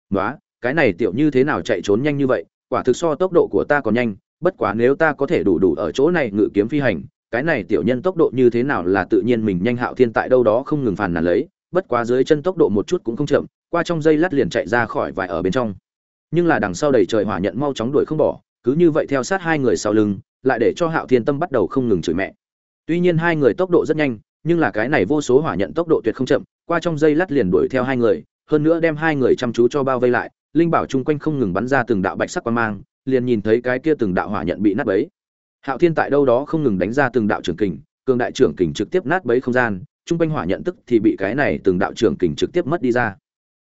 "Nóa, cái này tiểu như thế nào chạy trốn nhanh như vậy quả thực so tốc độ của ta còn nhanh bất quá nếu ta có thể đủ đủ ở chỗ này ngự kiếm phi hành, cái này tiểu nhân tốc độ như thế nào là tự nhiên mình nhanh hạo thiên tại đâu đó không ngừng phàn nàn lấy, bất quá dưới chân tốc độ một chút cũng không chậm, qua trong dây lát liền chạy ra khỏi vài ở bên trong. Nhưng là đằng sau đầy trời hỏa nhận mau chóng đuổi không bỏ, cứ như vậy theo sát hai người sau lưng, lại để cho hạo thiên tâm bắt đầu không ngừng chửi mẹ. Tuy nhiên hai người tốc độ rất nhanh, nhưng là cái này vô số hỏa nhận tốc độ tuyệt không chậm, qua trong dây lát liền đuổi theo hai người, hơn nữa đem hai người chăm chú cho bao vây lại, linh bảo chung quanh không ngừng bắn ra từng đạo bạch sắc quang mang liền nhìn thấy cái kia từng đạo hỏa nhận bị nát bấy. Hạo thiên tại đâu đó không ngừng đánh ra từng đạo trưởng kình, cường đại trưởng kình trực tiếp nát bấy không gian trung quanh hỏa nhận tức thì bị cái này từng đạo trưởng kình trực tiếp mất đi ra.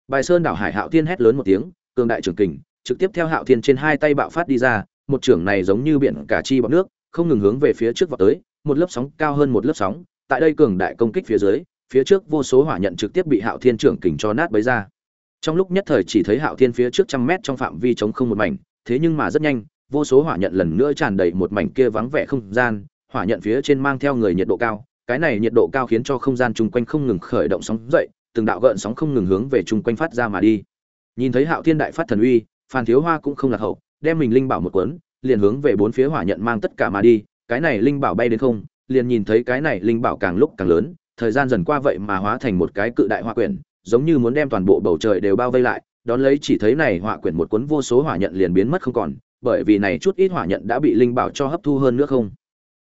Bài sơn đảo hải hạo thiên hét lớn một tiếng, cường đại trưởng kình trực tiếp theo hạo thiên trên hai tay bạo phát đi ra, một trưởng này giống như biển cả chi bọt nước, không ngừng hướng về phía trước vọt tới, một lớp sóng cao hơn một lớp sóng, tại đây cường đại công kích phía dưới, phía trước vô số hỏa nhận trực tiếp bị hạo thiên trưởng kình cho nát bấy ra. Trong lúc nhất thời chỉ thấy hạo thiên phía trước trăm mét trong phạm vi chống không một mảnh thế nhưng mà rất nhanh, vô số hỏa nhận lần nữa tràn đầy một mảnh kia vắng vẻ không gian, hỏa nhận phía trên mang theo người nhiệt độ cao, cái này nhiệt độ cao khiến cho không gian chung quanh không ngừng khởi động sóng dậy, từng đạo gợn sóng không ngừng hướng về chung quanh phát ra mà đi. Nhìn thấy hạo thiên đại phát thần uy, phan thiếu hoa cũng không lạc hậu, đem mình linh bảo một cuốn, liền hướng về bốn phía hỏa nhận mang tất cả mà đi, cái này linh bảo bay đến không, liền nhìn thấy cái này linh bảo càng lúc càng lớn, thời gian dần qua vậy mà hóa thành một cái cự đại hoa quyển, giống như muốn đem toàn bộ bầu trời đều bao vây lại đón lấy chỉ thấy này hỏa quyển một cuốn vô số hỏa nhận liền biến mất không còn, bởi vì này chút ít hỏa nhận đã bị linh bảo cho hấp thu hơn nữa không?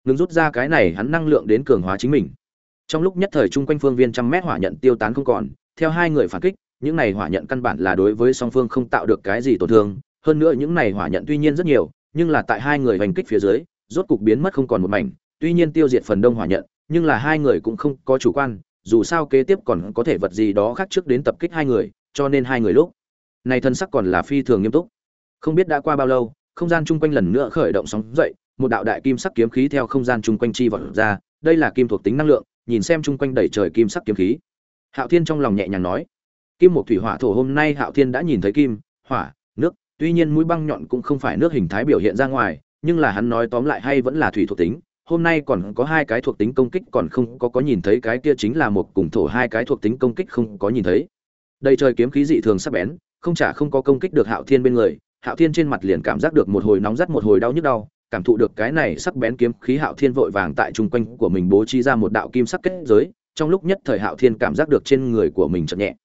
Ngưng rút ra cái này hắn năng lượng đến cường hóa chính mình. Trong lúc nhất thời chung quanh phương viên trăm mét hỏa nhận tiêu tán không còn, theo hai người phản kích, những này hỏa nhận căn bản là đối với song phương không tạo được cái gì tổn thương, hơn nữa những này hỏa nhận tuy nhiên rất nhiều, nhưng là tại hai người hành kích phía dưới, rốt cục biến mất không còn một mảnh, tuy nhiên tiêu diệt phần đông hỏa nhận, nhưng là hai người cũng không có chủ quan, dù sao kế tiếp còn có thể vật gì đó khác trước đến tập kích hai người, cho nên hai người lúc này thân sắc còn là phi thường nghiêm túc. Không biết đã qua bao lâu, không gian chung quanh lần nữa khởi động sóng dậy, một đạo đại kim sắc kiếm khí theo không gian chung quanh chi vọt ra, đây là kim thuộc tính năng lượng, nhìn xem chung quanh đầy trời kim sắc kiếm khí. Hạo thiên trong lòng nhẹ nhàng nói, kim một thủy hỏa thổ hôm nay hạo thiên đã nhìn thấy kim, hỏa, nước, tuy nhiên mũi băng nhọn cũng không phải nước hình thái biểu hiện ra ngoài, nhưng là hắn nói tóm lại hay vẫn là thủy thuộc tính, hôm nay còn có hai cái thuộc tính công kích còn không có có nhìn thấy, cái kia chính là một cùng thổ hai cái thuộc tính công kích không có nhìn thấy. Đây trời kiếm khí dị thường sắc bén không chả không có công kích được hạo thiên bên người, hạo thiên trên mặt liền cảm giác được một hồi nóng rát một hồi đau nhức đau, cảm thụ được cái này sắc bén kiếm khí hạo thiên vội vàng tại trung quanh của mình bố trí ra một đạo kim sắc kết giới, trong lúc nhất thời hạo thiên cảm giác được trên người của mình chậm nhẹ.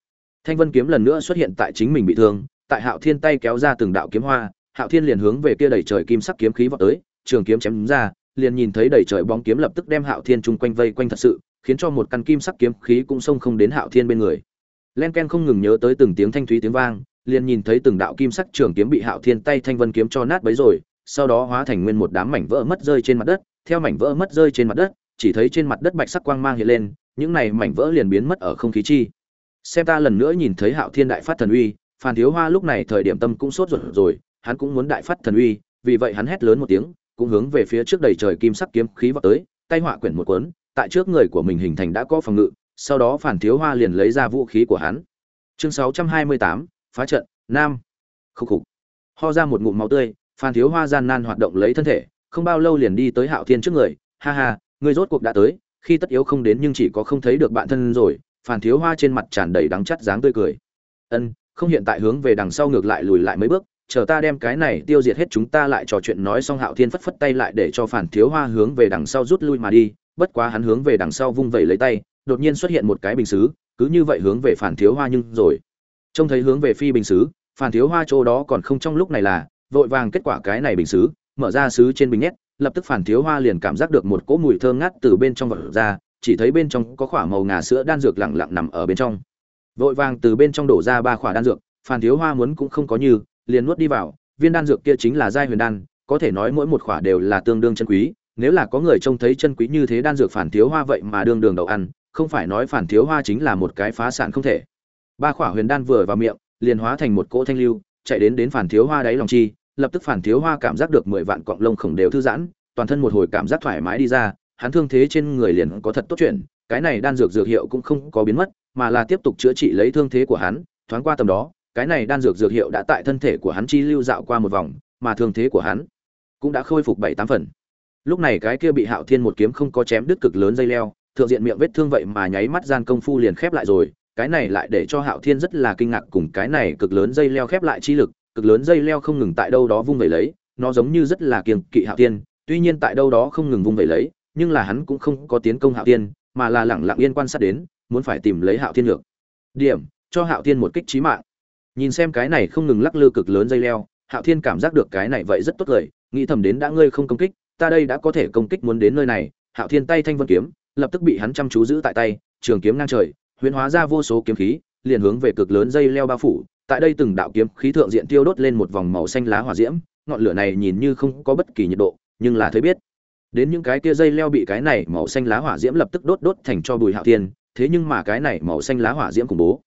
Thanh vân kiếm lần nữa xuất hiện tại chính mình bị thương, tại hạo thiên tay kéo ra từng đạo kiếm hoa, hạo thiên liền hướng về kia đầy trời kim sắc kiếm khí vọt tới, trường kiếm chém ra, liền nhìn thấy đầy trời bóng kiếm lập tức đem hạo thiên trung quanh vây quanh thật sự, khiến cho một căn kim sắc kiếm khí cũng xông không đến hạo thiên bên người. Len ken không ngừng nhớ tới từng tiếng thanh thúy tiếng vang liền nhìn thấy từng đạo kim sắc trường kiếm bị hạo thiên tay thanh vân kiếm cho nát bấy rồi sau đó hóa thành nguyên một đám mảnh vỡ mất rơi trên mặt đất theo mảnh vỡ mất rơi trên mặt đất chỉ thấy trên mặt đất bạch sắc quang mang hiện lên những này mảnh vỡ liền biến mất ở không khí chi. Xem ta lần nữa nhìn thấy hạo thiên đại phát thần uy phan thiếu hoa lúc này thời điểm tâm cũng sốt ruột rồi hắn cũng muốn đại phát thần uy vì vậy hắn hét lớn một tiếng cũng hướng về phía trước đầy trời kim sắc kiếm khí vọt tới tay họa quyển một cuốn tại trước người của mình hình thành đã có phòng ngự sau đó phản thiếu hoa liền lấy ra vũ khí của hắn. Chương 628, phá trận, nam. Khúc khục. Ho ra một ngụm máu tươi, phan thiếu hoa gian nan hoạt động lấy thân thể, không bao lâu liền đi tới hạo thiên trước người. Ha ha ngươi rốt cuộc đã tới, khi tất yếu không đến nhưng chỉ có không thấy được bạn thân rồi, phan thiếu hoa trên mặt tràn đầy đắng chắt dáng tươi cười. Ân, không hiện tại hướng về đằng sau ngược lại lùi lại mấy bước, chờ ta đem cái này tiêu diệt hết chúng ta lại trò chuyện nói xong hạo thiên phất phất tay lại để cho phản thiếu hoa hướng về đằng sau rút lui mà đi, bất quá hắn hướng về đằng sau vung vẩy lấy tay, đột nhiên xuất hiện một cái bình xứ, cứ như vậy hướng về phản thiếu hoa nhưng rồi trông thấy hướng về phi bình xứ phản thiếu hoa chỗ đó còn không trong lúc này là, vội vàng kết quả cái này bình xứ, mở ra xứ trên bình nhét, lập tức phản thiếu hoa liền cảm giác được một cỗ mùi thơm ngát từ bên trong vật ra, chỉ thấy bên trong có khỏa màu ngà sữa đan dược lặng lặng nằm ở bên trong. Vội vàng từ bên trong đổ ra ba khỏa đan dược phản thiếu hoa muốn cũng không có như, liền nuốt đi vào, viên đan dược kia chính là giai huyền đan, có thể nói mỗi một khỏa đều là tương đương chân quý, nếu là có người trông thấy chân quý như thế đan dược phản thiếu hoa vậy mà đương đường đậu ăn, không phải nói phản thiếu hoa chính là một cái phá sản không thể ba khỏa huyền đan vừa vào miệng, liền hóa thành một cỗ thanh lưu, chạy đến đến phản thiếu hoa đáy lòng chi, lập tức phản thiếu hoa cảm giác được mười vạn cọng lông khổng đều thư giãn, toàn thân một hồi cảm giác thoải mái đi ra, hắn thương thế trên người liền có thật tốt chuyện cái này đan dược dược hiệu cũng không có biến mất, mà là tiếp tục chữa trị lấy thương thế của hắn, thoáng qua tầm đó, cái này đan dược dược hiệu đã tại thân thể của hắn chi lưu dạo qua một vòng, mà thương thế của hắn cũng đã khôi phục bảy tám phần. Lúc này cái kia bị hạo thiên một kiếm không có chém đứt cực lớn dây leo, thượng diện miệng vết thương vậy mà nháy mắt gian công phu liền khép lại rồi cái này lại để cho hạo thiên rất là kinh ngạc cùng cái này cực lớn dây leo khép lại chi lực, cực lớn dây leo không ngừng tại đâu đó vung vẩy lấy, nó giống như rất là kiêng kỵ hạo thiên, tuy nhiên tại đâu đó không ngừng vung vẩy lấy, nhưng là hắn cũng không có tiến công hạo thiên, mà là lặng lặng yên quan sát đến, muốn phải tìm lấy hạo thiên được. Điểm, cho hạo thiên một kích chí mạng. Nhìn xem cái này không ngừng lắc lư cực lớn dây leo, hạo thiên cảm giác được cái này vậy rất tốt lời nghĩ thầm đến đã ngươi không công kích, ta đây đã có thể công kích muốn đến nơi này, hạo thiên tay thanh vân kiếm, lập tức bị hắn chăm chú giữ tại tay, trường kiếm ngang trời huyễn hóa ra vô số kiếm khí, liền hướng về cực lớn dây leo bao phủ. Tại đây từng đạo kiếm khí thượng diện tiêu đốt lên một vòng màu xanh lá hỏa diễm, ngọn lửa này nhìn như không có bất kỳ nhiệt độ, nhưng là thấy biết. Đến những cái kia dây leo bị cái này màu xanh lá hỏa diễm lập tức đốt đốt thành cho bùi hạo thiên, thế nhưng mà cái này màu xanh lá hỏa diễm khủng bố.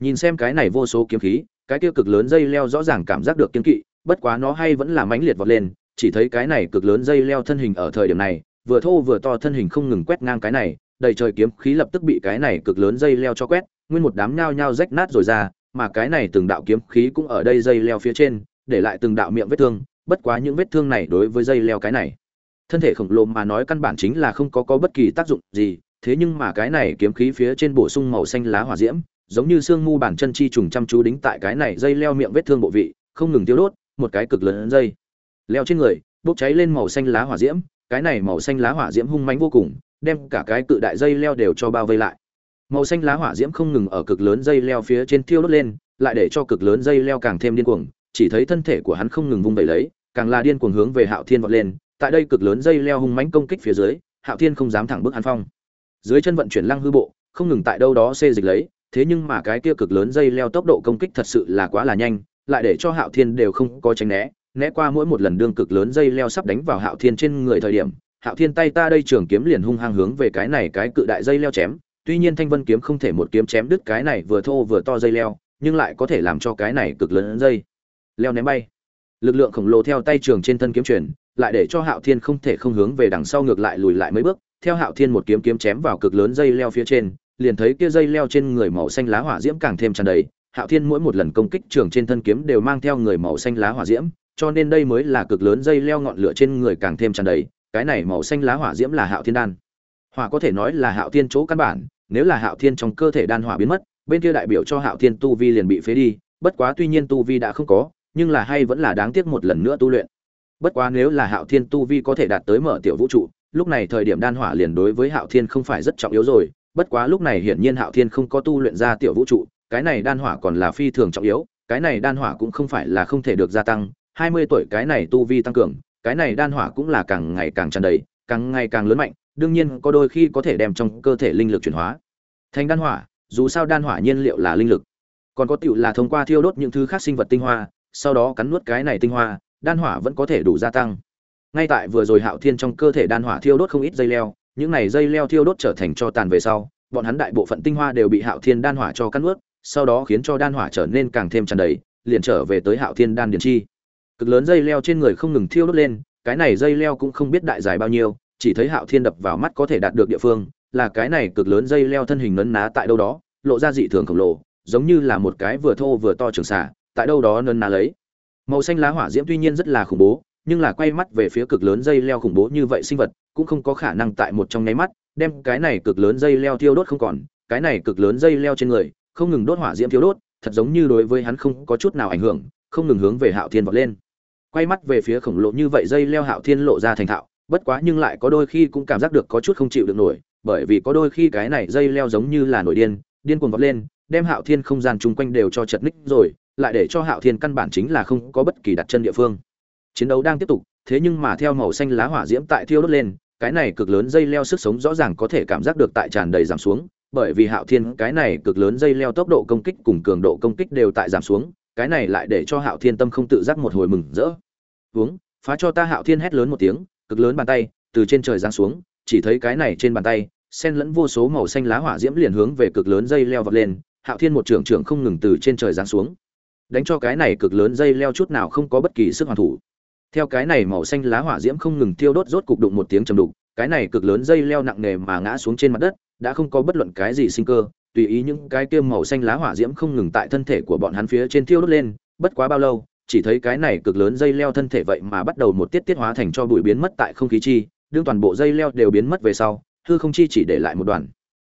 Nhìn xem cái này vô số kiếm khí, cái kia cực lớn dây leo rõ ràng cảm giác được kiên kỵ, bất quá nó hay vẫn là mãnh liệt vọt lên, chỉ thấy cái này cực lớn dây leo thân hình ở thời điểm này, vừa thô vừa to thân hình không ngừng quét ngang cái này đầy trời kiếm khí lập tức bị cái này cực lớn dây leo cho quét, nguyên một đám nhao nhao rách nát rồi ra, mà cái này từng đạo kiếm khí cũng ở đây dây leo phía trên, để lại từng đạo miệng vết thương, bất quá những vết thương này đối với dây leo cái này, thân thể khổng lồ mà nói căn bản chính là không có có bất kỳ tác dụng gì, thế nhưng mà cái này kiếm khí phía trên bổ sung màu xanh lá hỏa diễm, giống như xương mu bản chân chi trùng chăm chú đính tại cái này dây leo miệng vết thương bộ vị, không ngừng tiêu đốt, một cái cực lớn dây leo trên người, bốc cháy lên màu xanh lá hỏa diễm, cái này màu xanh lá hỏa diễm hung mãnh vô cùng đem cả cái cự đại dây leo đều cho bao vây lại. Màu xanh lá hỏa diễm không ngừng ở cực lớn dây leo phía trên thiêu đốt lên, lại để cho cực lớn dây leo càng thêm điên cuồng, chỉ thấy thân thể của hắn không ngừng vung vẩy lấy, càng là điên cuồng hướng về hạo thiên vọt lên. Tại đây cực lớn dây leo hung mãnh công kích phía dưới, hạo thiên không dám thẳng bước hắn phong. Dưới chân vận chuyển lăng hư bộ, không ngừng tại đâu đó xê dịch lấy, thế nhưng mà cái kia cực lớn dây leo tốc độ công kích thật sự là quá là nhanh, lại để cho hạo thiên đều không có tránh né né qua mỗi một lần đương cực lớn dây leo sắp đánh vào hạo thiên trên người thời điểm hạo thiên tay ta đây trường kiếm liền hung hăng hướng về cái này cái cự đại dây leo chém. Tuy nhiên thanh vân kiếm không thể một kiếm chém đứt cái này vừa thô vừa to dây leo, nhưng lại có thể làm cho cái này cực lớn dây. Leo ném bay. Lực lượng khổng lồ theo tay trường trên thân kiếm truyền lại để cho hạo thiên không thể không hướng về đằng sau ngược lại lùi lại mấy bước. Theo hạo thiên một kiếm kiếm chém vào cực lớn dây leo phía trên, liền thấy kia dây leo trên người màu xanh lá hỏa diễm càng thêm tràn đầy. Hạo thiên mỗi một lần công kích trường trên thân kiếm đều mang theo người màu xanh lá hỏa diễm, cho nên đây mới là cực lớn dây leo ngọn lửa trên người càng thêm tràn đầy cái này màu xanh lá hỏa diễm là hạo thiên đan. Hỏa có thể nói là hạo thiên chỗ căn bản, nếu là hạo thiên trong cơ thể đan hỏa biến mất, bên kia đại biểu cho hạo thiên tu vi liền bị phế đi, bất quá tuy nhiên tu vi đã không có, nhưng là hay vẫn là đáng tiếc một lần nữa tu luyện. Bất quá nếu là hạo thiên tu vi có thể đạt tới mở tiểu vũ trụ, lúc này thời điểm đan hỏa liền đối với hạo thiên không phải rất trọng yếu rồi, bất quá lúc này hiển nhiên hạo thiên không có tu luyện ra tiểu vũ trụ, cái này đan hỏa còn là phi thường trọng yếu, cái này đan hỏa cũng không phải là không thể được gia tăng, hai mươi tuổi cái này tu vi tăng cường cái này đan hỏa cũng là càng ngày càng tràn đầy, càng ngày càng lớn mạnh, đương nhiên có đôi khi có thể đem trong cơ thể linh lực chuyển hóa. Thành đan hỏa, dù sao đan hỏa nhiên liệu là linh lực. Còn có tựu là thông qua thiêu đốt những thứ khác sinh vật tinh hoa, sau đó cắn nuốt cái này tinh hoa, đan hỏa vẫn có thể đủ gia tăng. Ngay tại vừa rồi hạo thiên trong cơ thể đan hỏa thiêu đốt không ít dây leo, những này dây leo thiêu đốt trở thành cho tàn về sau, bọn hắn đại bộ phận tinh hoa đều bị hạo thiên đan hỏa cho cắn nuốt, sau đó khiến cho đan hỏa trở nên càng thêm tràn đầy, liền trở về tới hạo thiên đan điển chi cực lớn dây leo trên người không ngừng thiêu đốt lên, cái này dây leo cũng không biết đại dài bao nhiêu, chỉ thấy hạo thiên đập vào mắt có thể đạt được địa phương, là cái này cực lớn dây leo thân hình nấn ná tại đâu đó, lộ ra dị thường khổng lồ, giống như là một cái vừa thô vừa to trường xả tại đâu đó nấn ná lấy. Màu xanh lá hỏa diễm tuy nhiên rất là khủng bố, nhưng là quay mắt về phía cực lớn dây leo khủng bố như vậy sinh vật, cũng không có khả năng tại một trong nháy mắt, đem cái này cực lớn dây leo thiêu đốt không còn. Cái này cực lớn dây leo trên người, không ngừng đốt hỏa diễm thiêu đốt, thật giống như đối với hắn không có chút nào ảnh hưởng, không ngừng hướng về hạo thiên vọt lên quay mắt về phía khổng lồ như vậy dây leo hạo thiên lộ ra thành thạo, bất quá nhưng lại có đôi khi cũng cảm giác được có chút không chịu được nổi, bởi vì có đôi khi cái này dây leo giống như là nổi điên điên cuồng vọt lên, đem hạo thiên không gian chung quanh đều cho chật ních rồi, lại để cho hạo thiên căn bản chính là không có bất kỳ đặt chân địa phương. Chiến đấu đang tiếp tục, thế nhưng mà theo màu xanh lá hỏa diễm tại thiêu đốt lên, cái này cực lớn dây leo sức sống rõ ràng có thể cảm giác được tại tràn đầy giảm xuống, bởi vì hạo thiên, cái này cực lớn dây leo tốc độ công kích cùng cường độ công kích đều tại giảm xuống, cái này lại để cho hạo thiên tâm không tự giác một hồi mừng rỡ uống, phá cho ta hạo thiên hét lớn một tiếng, cực lớn bàn tay, từ trên trời giáng xuống, chỉ thấy cái này trên bàn tay sen lẫn vô số màu xanh lá hỏa diễm liền hướng về cực lớn dây leo vọt lên, hạo thiên một trưởng trưởng không ngừng từ trên trời giáng xuống. Đánh cho cái này cực lớn dây leo chút nào không có bất kỳ sức hoàn thủ. Theo cái này màu xanh lá hỏa diễm không ngừng tiêu đốt rốt cục đụng một tiếng trầm đục, cái này cực lớn dây leo nặng nề mà ngã xuống trên mặt đất, đã không có bất luận cái gì sinh cơ, tùy ý những cái kia màu xanh lá hỏa diễm không ngừng tại thân thể của bọn hắn phía trên thiêu đốt lên, bất quá bao lâu chỉ thấy cái này cực lớn dây leo thân thể vậy mà bắt đầu một tiết tiết hóa thành cho bụi biến mất tại không khí chi, đương toàn bộ dây leo đều biến mất về sau, hư không chi chỉ để lại một đoàn.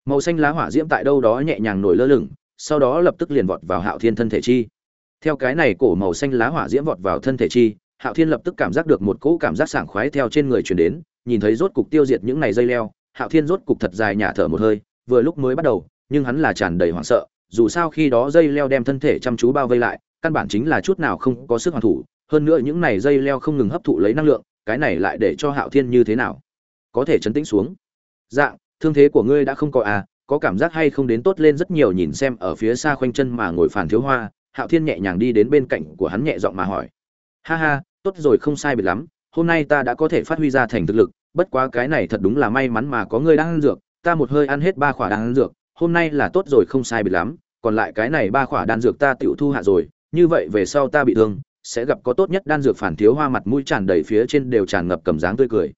Màu xanh lá hỏa diễm tại đâu đó nhẹ nhàng nổi lơ lửng, sau đó lập tức liền vọt vào hạo thiên thân thể chi. Theo cái này cổ màu xanh lá hỏa diễm vọt vào thân thể chi, hạo thiên lập tức cảm giác được một cỗ cảm giác sảng khoái theo trên người truyền đến, nhìn thấy rốt cục tiêu diệt những này dây leo, hạo thiên rốt cục thật dài nhả thở một hơi, vừa lúc mới bắt đầu, nhưng hắn là tràn đầy hoảng sợ, dù sao khi đó dây leo đem thân thể chăm chú bao vây lại căn bản chính là chút nào không có sức hoàn thủ, hơn nữa những này dây leo không ngừng hấp thụ lấy năng lượng, cái này lại để cho hạo thiên như thế nào? Có thể chấn tĩnh xuống. Dạng thương thế của ngươi đã không có à có cảm giác hay không đến tốt lên rất nhiều nhìn xem ở phía xa khoanh chân mà ngồi phản thiếu hoa, hạo thiên nhẹ nhàng đi đến bên cạnh của hắn nhẹ giọng mà hỏi. Ha ha, tốt rồi không sai biệt lắm, hôm nay ta đã có thể phát huy ra thành thực lực, bất quá cái này thật đúng là may mắn mà có ngươi đang ăn dược, ta một hơi ăn hết ba khỏa đang ăn dược, hôm nay là tốt rồi không sai biệt lắm, còn lại cái này ba khỏa đan dược ta tiểu thu hạ rồi như vậy về sau ta bị thương, sẽ gặp có tốt nhất đan dược phản thiếu hoa mặt mũi tràn đầy phía trên đều tràn ngập cầm dáng tươi cười.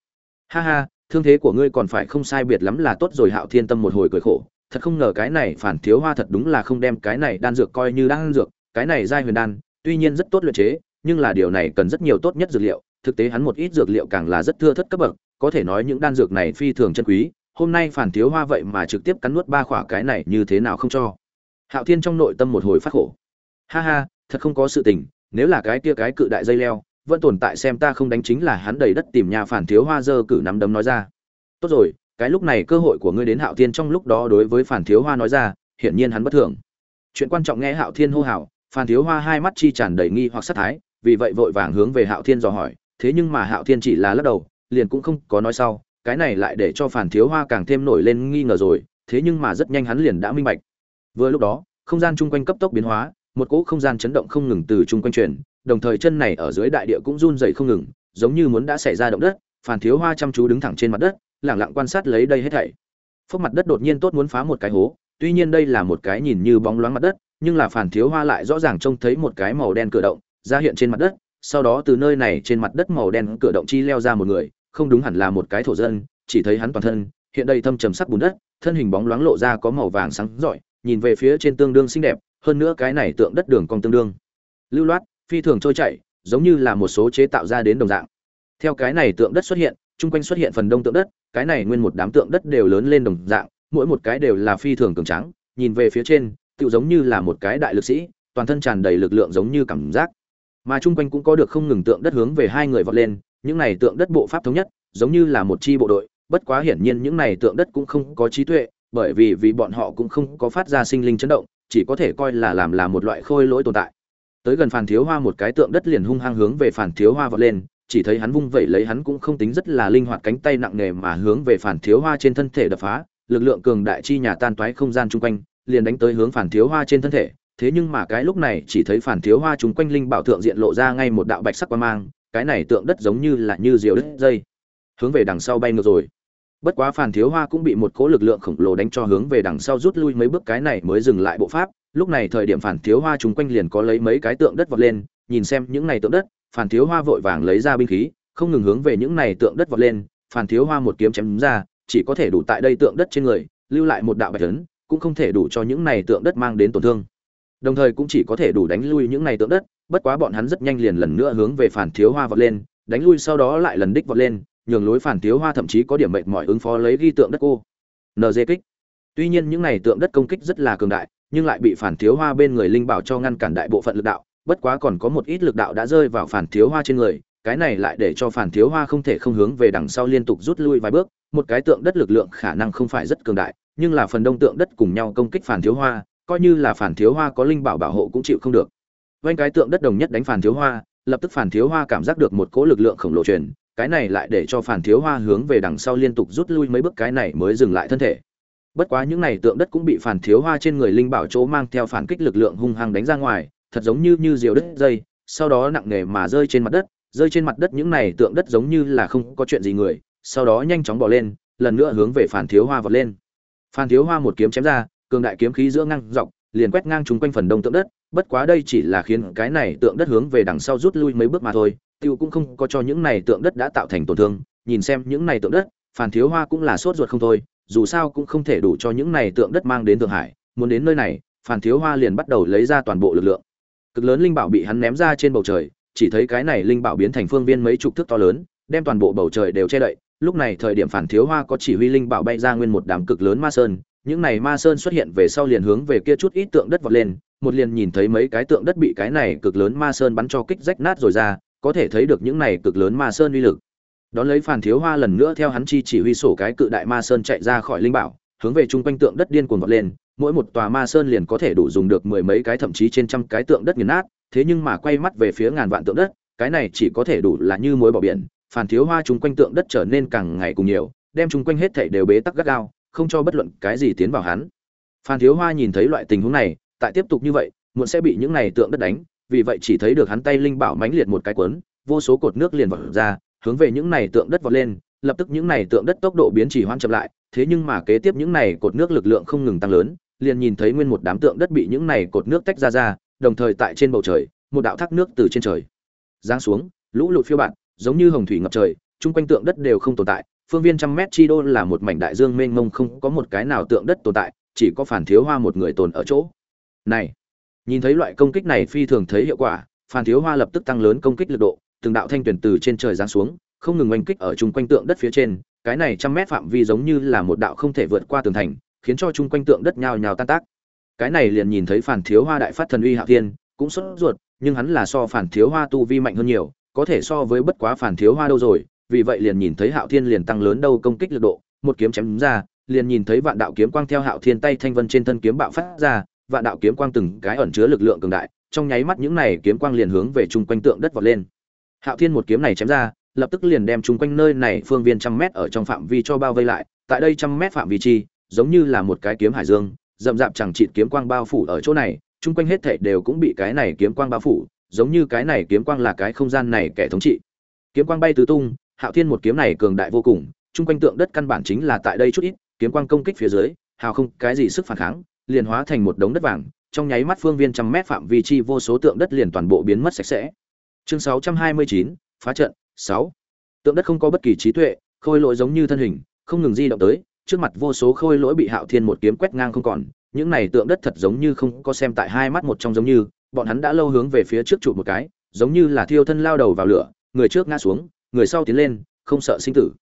Ha ha, thương thế của ngươi còn phải không sai biệt lắm là tốt rồi hạo thiên tâm một hồi cười khổ. Thật không ngờ cái này phản thiếu hoa thật đúng là không đem cái này đan dược coi như đan dược, cái này giai huyền đan, tuy nhiên rất tốt luyện chế, nhưng là điều này cần rất nhiều tốt nhất dược liệu. Thực tế hắn một ít dược liệu càng là rất thưa thất cấp bậc, có thể nói những đan dược này phi thường chân quý. Hôm nay phản thiếu hoa vậy mà trực tiếp cắn nuốt ba khỏa cái này như thế nào không cho. Hạo thiên trong nội tâm một hồi phát khổ. Ha ha thật không có sự tình, nếu là cái kia cái cự đại dây leo, vẫn tồn tại xem ta không đánh chính là hắn đầy đất tìm nhà phản thiếu hoa dơ cử nắm đấm nói ra. Tốt rồi, cái lúc này cơ hội của ngươi đến hạo thiên trong lúc đó đối với phản thiếu hoa nói ra, hiển nhiên hắn bất thường. Chuyện quan trọng nghe hạo thiên hô hào, phản thiếu hoa hai mắt chi tràn đầy nghi hoặc sát thái, vì vậy vội vàng hướng về hạo thiên dò hỏi, thế nhưng mà hạo thiên chỉ là lắc đầu, liền cũng không có nói sau, cái này lại để cho phản thiếu hoa càng thêm nổi lên nghi ngờ rồi, thế nhưng mà rất nhanh hắn liền đã minh bạch. Vừa lúc đó, không gian chung quanh cấp tốc biến hóa một cỗ không gian chấn động không ngừng từ chung quanh truyền, đồng thời chân này ở dưới đại địa cũng run dày không ngừng, giống như muốn đã xảy ra động đất, phản thiếu hoa chăm chú đứng thẳng trên mặt đất, lẳng lặng quan sát lấy đây hết thảy. Phốc mặt đất đột nhiên tốt muốn phá một cái hố, tuy nhiên đây là một cái nhìn như bóng loáng mặt đất, nhưng là phản thiếu hoa lại rõ ràng trông thấy một cái màu đen cửa động, ra hiện trên mặt đất, sau đó từ nơi này trên mặt đất màu đen cửa động chi leo ra một người, không đúng hẳn là một cái thổ dân, chỉ thấy hắn toàn thân, hiện đây thâm trầm sắc bùn đất, thân hình bóng loáng lộ ra có màu vàng sáng rọi, nhìn về phía trên tương đương xinh đẹp hơn nữa cái này tượng đất đường cong tương đương. Lưu loát, phi thường trôi chảy, giống như là một số chế tạo ra đến đồng dạng. Theo cái này tượng đất xuất hiện, chung quanh xuất hiện phần đông tượng đất, cái này nguyên một đám tượng đất đều lớn lên đồng dạng, mỗi một cái đều là phi thường cường trắng nhìn về phía trên tự giống như là một cái đại lực sĩ, toàn thân tràn đầy lực lượng giống như cảm giác. Mà chung quanh cũng có được không ngừng tượng đất hướng về hai người vọt lên, những này tượng đất bộ pháp thống nhất, giống như là một chi bộ đội, bất quá hiển nhiên những này tượng đất cũng không có trí tuệ, bởi vì vì bọn họ cũng không có phát ra sinh linh chấn động chỉ có thể coi là làm là một loại khôi lỗi tồn tại. Tới gần phản thiếu hoa một cái tượng đất liền hung hăng hướng về phản thiếu hoa vọt lên chỉ thấy hắn vung vẩy lấy hắn cũng không tính rất là linh hoạt cánh tay nặng nề mà hướng về phản thiếu hoa trên thân thể đập phá lực lượng cường đại chi nhà tan toái không gian chung quanh liền đánh tới hướng phản thiếu hoa trên thân thể. Thế nhưng mà cái lúc này chỉ thấy phản thiếu hoa chung quanh linh bảo thượng diện lộ ra ngay một đạo bạch sắc quang mang cái này tượng đất giống như là như diều đất, dây hướng về đằng sau bay ngược rồi bất quá phản thiếu hoa cũng bị một cỗ lực lượng khổng lồ đánh cho hướng về đằng sau rút lui mấy bước cái này mới dừng lại bộ pháp. Lúc này thời điểm phản thiếu hoa chung quanh liền có lấy mấy cái tượng đất vọt lên, nhìn xem những này tượng đất phản thiếu hoa vội vàng lấy ra binh khí, không ngừng hướng về những này tượng đất vọt lên. Phản thiếu hoa một kiếm chém ra, chỉ có thể đủ tại đây tượng đất trên người, lưu lại một đạo bạch tấn cũng không thể đủ cho những này tượng đất mang đến tổn thương. Đồng thời cũng chỉ có thể đủ đánh lui những này tượng đất, bất quá bọn hắn rất nhanh liền lần nữa hướng về phản thiếu hoa vọt lên, đánh lui sau đó lại lần đích vọt lên nhường lối phản thiếu hoa thậm chí có điểm mệt mỏi ứng phó lấy ghi tượng đất cô. Nd kích. Tuy nhiên những này tượng đất công kích rất là cường đại, nhưng lại bị phản thiếu hoa bên người linh bảo cho ngăn cản đại bộ phận lực đạo, bất quá còn có một ít lực đạo đã rơi vào phản thiếu hoa trên người, cái này lại để cho phản thiếu hoa không thể không hướng về đằng sau liên tục rút lui vài bước, một cái tượng đất lực lượng khả năng không phải rất cường đại, nhưng là phần đông tượng đất cùng nhau công kích phản thiếu hoa, coi như là phản thiếu hoa có linh bảo bảo hộ cũng chịu không được. Vanh cái tượng đất đồng nhất đánh phản thiếu hoa, lập tức phản thiếu hoa cảm giác được một cỗ lực lượng khổng lồ truyền cái này lại để cho phản thiếu hoa hướng về đằng sau liên tục rút lui mấy bước, cái này mới dừng lại thân thể. Bất quá những này tượng đất cũng bị phản thiếu hoa trên người linh bảo chỗ mang theo phản kích lực lượng hung hăng đánh ra ngoài, thật giống như như diều đất dây, sau đó nặng nề mà rơi trên mặt đất, rơi trên mặt đất những này tượng đất giống như là không có chuyện gì người, sau đó nhanh chóng bỏ lên, lần nữa hướng về phản thiếu hoa vọt lên. Phản thiếu hoa một kiếm chém ra, cường đại kiếm khí giữa ngang dọc, liền quét ngang chúng quanh phần đông tượng đất, bất quá đây chỉ là khiến cái này tượng đất hướng về đằng sau rút lui mấy bước mà thôi tiêu cũng không có cho những này tượng đất đã tạo thành tổn thương, nhìn xem những này tượng đất phản thiếu hoa cũng là sốt ruột không thôi, dù sao cũng không thể đủ cho những này tượng đất mang đến thượng hải, muốn đến nơi này phản thiếu hoa liền bắt đầu lấy ra toàn bộ lực lượng. Cực lớn linh bảo bị hắn ném ra trên bầu trời, chỉ thấy cái này linh bảo biến thành phương viên mấy chục thước to lớn, đem toàn bộ bầu trời đều che đậy. Lúc này thời điểm phản thiếu hoa có chỉ huy linh bảo bay ra nguyên một đám cực lớn ma sơn, những này ma sơn xuất hiện về sau liền hướng về kia chút ít tượng đất vọt lên, một liền nhìn thấy mấy cái tượng đất bị cái này cực lớn ma sơn bắn cho kích rách nát rồi ra có thể thấy được những này cực lớn ma sơn uy lực. Đón lấy phản thiếu hoa lần nữa theo hắn chi chỉ huy sổ cái cự đại ma sơn chạy ra khỏi linh bảo, hướng về chung quanh tượng đất điên cuồng vọt lên, mỗi một tòa ma sơn liền có thể đủ dùng được mười mấy cái thậm chí trên trăm cái tượng đất nghiền nát, thế nhưng mà quay mắt về phía ngàn vạn tượng đất, cái này chỉ có thể đủ là như mối bỏ biển phản thiếu hoa chung quanh tượng đất trở nên càng ngày cùng nhiều, đem chung quanh hết thảy đều bế tắc gắt gao, không cho bất luận cái gì tiến vào hắn. Phản thiếu hoa nhìn thấy loại tình huống này, tại tiếp tục như vậy, muộn sẽ bị những này tượng đất đánh vì vậy chỉ thấy được hắn tay linh bảo mãnh liệt một cái cuốn, vô số cột nước liền vọt ra, hướng về những này tượng đất vọt lên, lập tức những này tượng đất tốc độ biến chỉ hoãn chậm lại, thế nhưng mà kế tiếp những này cột nước lực lượng không ngừng tăng lớn, liền nhìn thấy nguyên một đám tượng đất bị những này cột nước tách ra ra, đồng thời tại trên bầu trời, một đạo thác nước từ trên trời giáng xuống, lũ lụt phiêu bạt, giống như hồng thủy ngập trời, chung quanh tượng đất đều không tồn tại, phương viên trăm mét chi đô là một mảnh đại dương mênh mông không có một cái nào tượng đất tồn tại, chỉ có phản thiếu hoa một người tồn ở chỗ này nhìn thấy loại công kích này phi thường thấy hiệu quả phản thiếu hoa lập tức tăng lớn công kích lực độ, từng đạo thanh tuyển từ trên trời giáng xuống, không ngừng oanh kích ở chung quanh tượng đất phía trên, cái này trăm mét phạm vi giống như là một đạo không thể vượt qua tường thành, khiến cho chung quanh tượng đất nhào nhào tan tác. Cái này liền nhìn thấy phản thiếu hoa đại phát thần uy hạo thiên, cũng sốt ruột, nhưng hắn là so phản thiếu hoa tu vi mạnh hơn nhiều, có thể so với bất quá phản thiếu hoa đâu rồi, vì vậy liền nhìn thấy hạo thiên liền tăng lớn đâu công kích lực độ, một kiếm chém ra, liền nhìn thấy vạn đạo kiếm quang theo hạo thiên tay thanh vân trên thân kiếm bạo phát ra vạn đạo kiếm quang từng cái ẩn chứa lực lượng cường đại, trong nháy mắt những này kiếm quang liền hướng về chung quanh tượng đất vọt lên. Hạo thiên một kiếm này chém ra, lập tức liền đem chung quanh nơi này phương viên trăm mét ở trong phạm vi cho bao vây lại, tại đây trăm mét phạm vi chi, giống như là một cái kiếm hải dương, rậm rạp chẳng chịt kiếm quang bao phủ ở chỗ này, chung quanh hết thảy đều cũng bị cái này kiếm quang bao phủ, giống như cái này kiếm quang là cái không gian này kẻ thống trị. Kiếm quang bay tứ tung, hạo thiên một kiếm này cường đại vô cùng, chung quanh tượng đất căn bản chính là tại đây chút ít, kiếm quang công kích phía dưới, hào không, cái gì sức phản kháng liền hóa thành một đống đất vàng trong nháy mắt phương viên trăm mét phạm vi chi vô số tượng đất liền toàn bộ biến mất sạch sẽ chương 629, phá trận 6. tượng đất không có bất kỳ trí tuệ khôi lỗi giống như thân hình không ngừng di động tới trước mặt vô số khôi lỗi bị hạo thiên một kiếm quét ngang không còn những này tượng đất thật giống như không có xem tại hai mắt một trong giống như bọn hắn đã lâu hướng về phía trước trụ một cái giống như là thiêu thân lao đầu vào lửa người trước ngã xuống người sau tiến lên không sợ sinh tử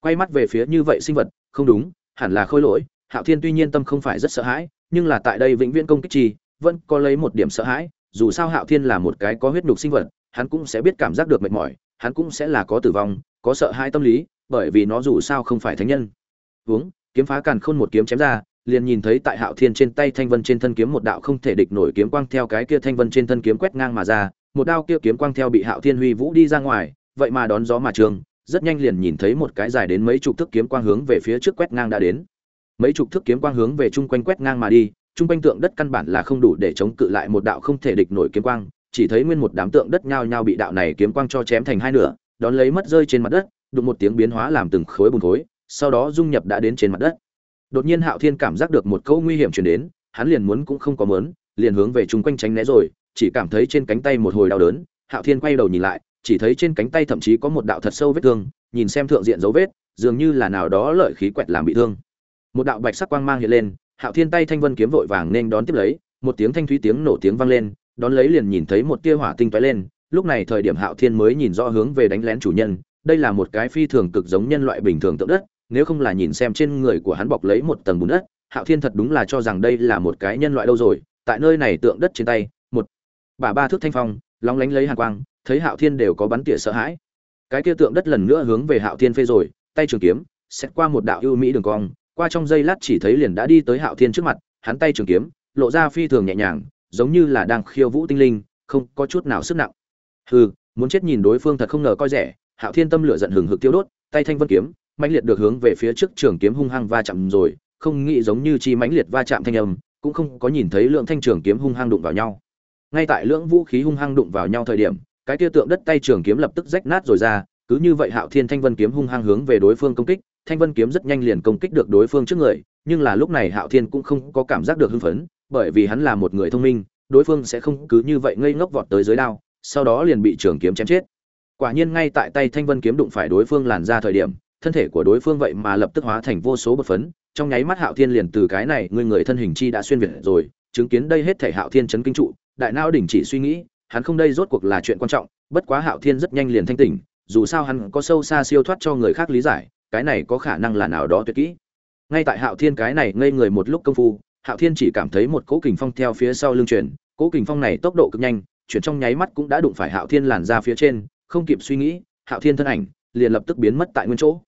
quay mắt về phía như vậy sinh vật không đúng hẳn là khôi lỗi hạo thiên tuy nhiên tâm không phải rất sợ hãi nhưng là tại đây vĩnh viễn công kích chi, vẫn có lấy một điểm sợ hãi, dù sao hạo thiên là một cái có huyết nhục sinh vật, hắn cũng sẽ biết cảm giác được mệt mỏi, hắn cũng sẽ là có tử vong, có sợ hãi tâm lý, bởi vì nó dù sao không phải thánh nhân. Uống, kiếm phá càn khôn một kiếm chém ra, liền nhìn thấy tại hạo thiên trên tay thanh vân trên thân kiếm một đạo không thể địch nổi kiếm quang theo cái kia thanh vân trên thân kiếm quét ngang mà ra, một đao kia kiếm quang theo bị hạo thiên huy vũ đi ra ngoài, vậy mà đón gió mà trường, rất nhanh liền nhìn thấy một cái dài đến mấy chục thước kiếm quang hướng về phía trước quét ngang đã đến mấy chục thước kiếm quang hướng về chung quanh quét ngang mà đi, chung quanh tượng đất căn bản là không đủ để chống cự lại một đạo không thể địch nổi kiếm quang, chỉ thấy nguyên một đám tượng đất nhao nhao bị đạo này kiếm quang cho chém thành hai nửa, đón lấy mất rơi trên mặt đất, đụng một tiếng biến hóa làm từng khối bùn khối, sau đó dung nhập đã đến trên mặt đất. Đột nhiên hạo thiên cảm giác được một câu nguy hiểm chuyển đến, hắn liền muốn cũng không có mớn liền hướng về chung quanh tránh né rồi, chỉ cảm thấy trên cánh tay một hồi đau đớn, hạo thiên quay đầu nhìn lại, chỉ thấy trên cánh tay thậm chí có một đạo thật sâu vết thương, nhìn xem thượng diện dấu vết, dường như là nào đó lợi khí quẹt làm bị thương một đạo bạch sắc quang mang hiện lên, hạo thiên tay thanh vân kiếm vội vàng nên đón tiếp lấy, một tiếng thanh thúy tiếng nổ tiếng vang lên, đón lấy liền nhìn thấy một tia hỏa tinh tóe lên, lúc này thời điểm hạo thiên mới nhìn rõ hướng về đánh lén chủ nhân, đây là một cái phi thường cực giống nhân loại bình thường tượng đất, nếu không là nhìn xem trên người của hắn bọc lấy một tầng bùn đất, hạo thiên thật đúng là cho rằng đây là một cái nhân loại đâu rồi, tại nơi này tượng đất trên tay, một bà ba thước thanh phong, lóng lánh lấy hàn quang, thấy hạo thiên đều có bắn tỉa sợ hãi. Cái kia tượng đất lần nữa hướng về hạo thiên phê rồi, tay trường kiếm xét qua một đạo ưu mỹ đường cong qua trong giây lát chỉ thấy liền đã đi tới hạo thiên trước mặt, hắn tay trường kiếm, lộ ra phi thường nhẹ nhàng, giống như là đang khiêu vũ tinh linh, không có chút nào sức nặng. Hừ, muốn chết nhìn đối phương thật không ngờ coi rẻ, hạo thiên tâm lửa giận hừng hực tiêu đốt, tay thanh vân kiếm, mãnh liệt được hướng về phía trước trường kiếm hung hăng va chạm rồi, không nghĩ giống như chi mãnh liệt va chạm thanh âm, cũng không có nhìn thấy lượng thanh trường kiếm hung hăng đụng vào nhau. Ngay tại lượng vũ khí hung hăng đụng vào nhau thời điểm, cái kia tượng đất tay trường kiếm lập tức rách nát rồi ra, cứ như vậy hạo thiên thanh vân kiếm hung hăng hướng về đối phương công kích thanh vân kiếm rất nhanh liền công kích được đối phương trước người, nhưng là lúc này hạo thiên cũng không có cảm giác được hưng phấn, bởi vì hắn là một người thông minh, đối phương sẽ không cứ như vậy ngây ngốc vọt tới dưới đao, sau đó liền bị trường kiếm chém chết. Quả nhiên ngay tại tay thanh vân kiếm đụng phải đối phương làn ra thời điểm, thân thể của đối phương vậy mà lập tức hóa thành vô số bột phấn, trong nháy mắt hạo thiên liền từ cái này người người thân hình chi đã xuyên việt rồi, chứng kiến đây hết thể hạo thiên chấn kinh trụ, đại não đình chỉ suy nghĩ, hắn không đây rốt cuộc là chuyện quan trọng, bất quá hạo thiên rất nhanh liền thanh tỉnh, dù sao hắn có sâu xa siêu thoát cho người khác lý giải cái này có khả năng là nào đó tuyệt kỹ. Ngay tại hạo thiên cái này ngây người một lúc công phu, hạo thiên chỉ cảm thấy một cỗ kình phong theo phía sau lưng truyền cỗ kình phong này tốc độ cực nhanh, chuyển trong nháy mắt cũng đã đụng phải hạo thiên làn ra phía trên, không kịp suy nghĩ, hạo thiên thân ảnh liền lập tức biến mất tại nguyên chỗ.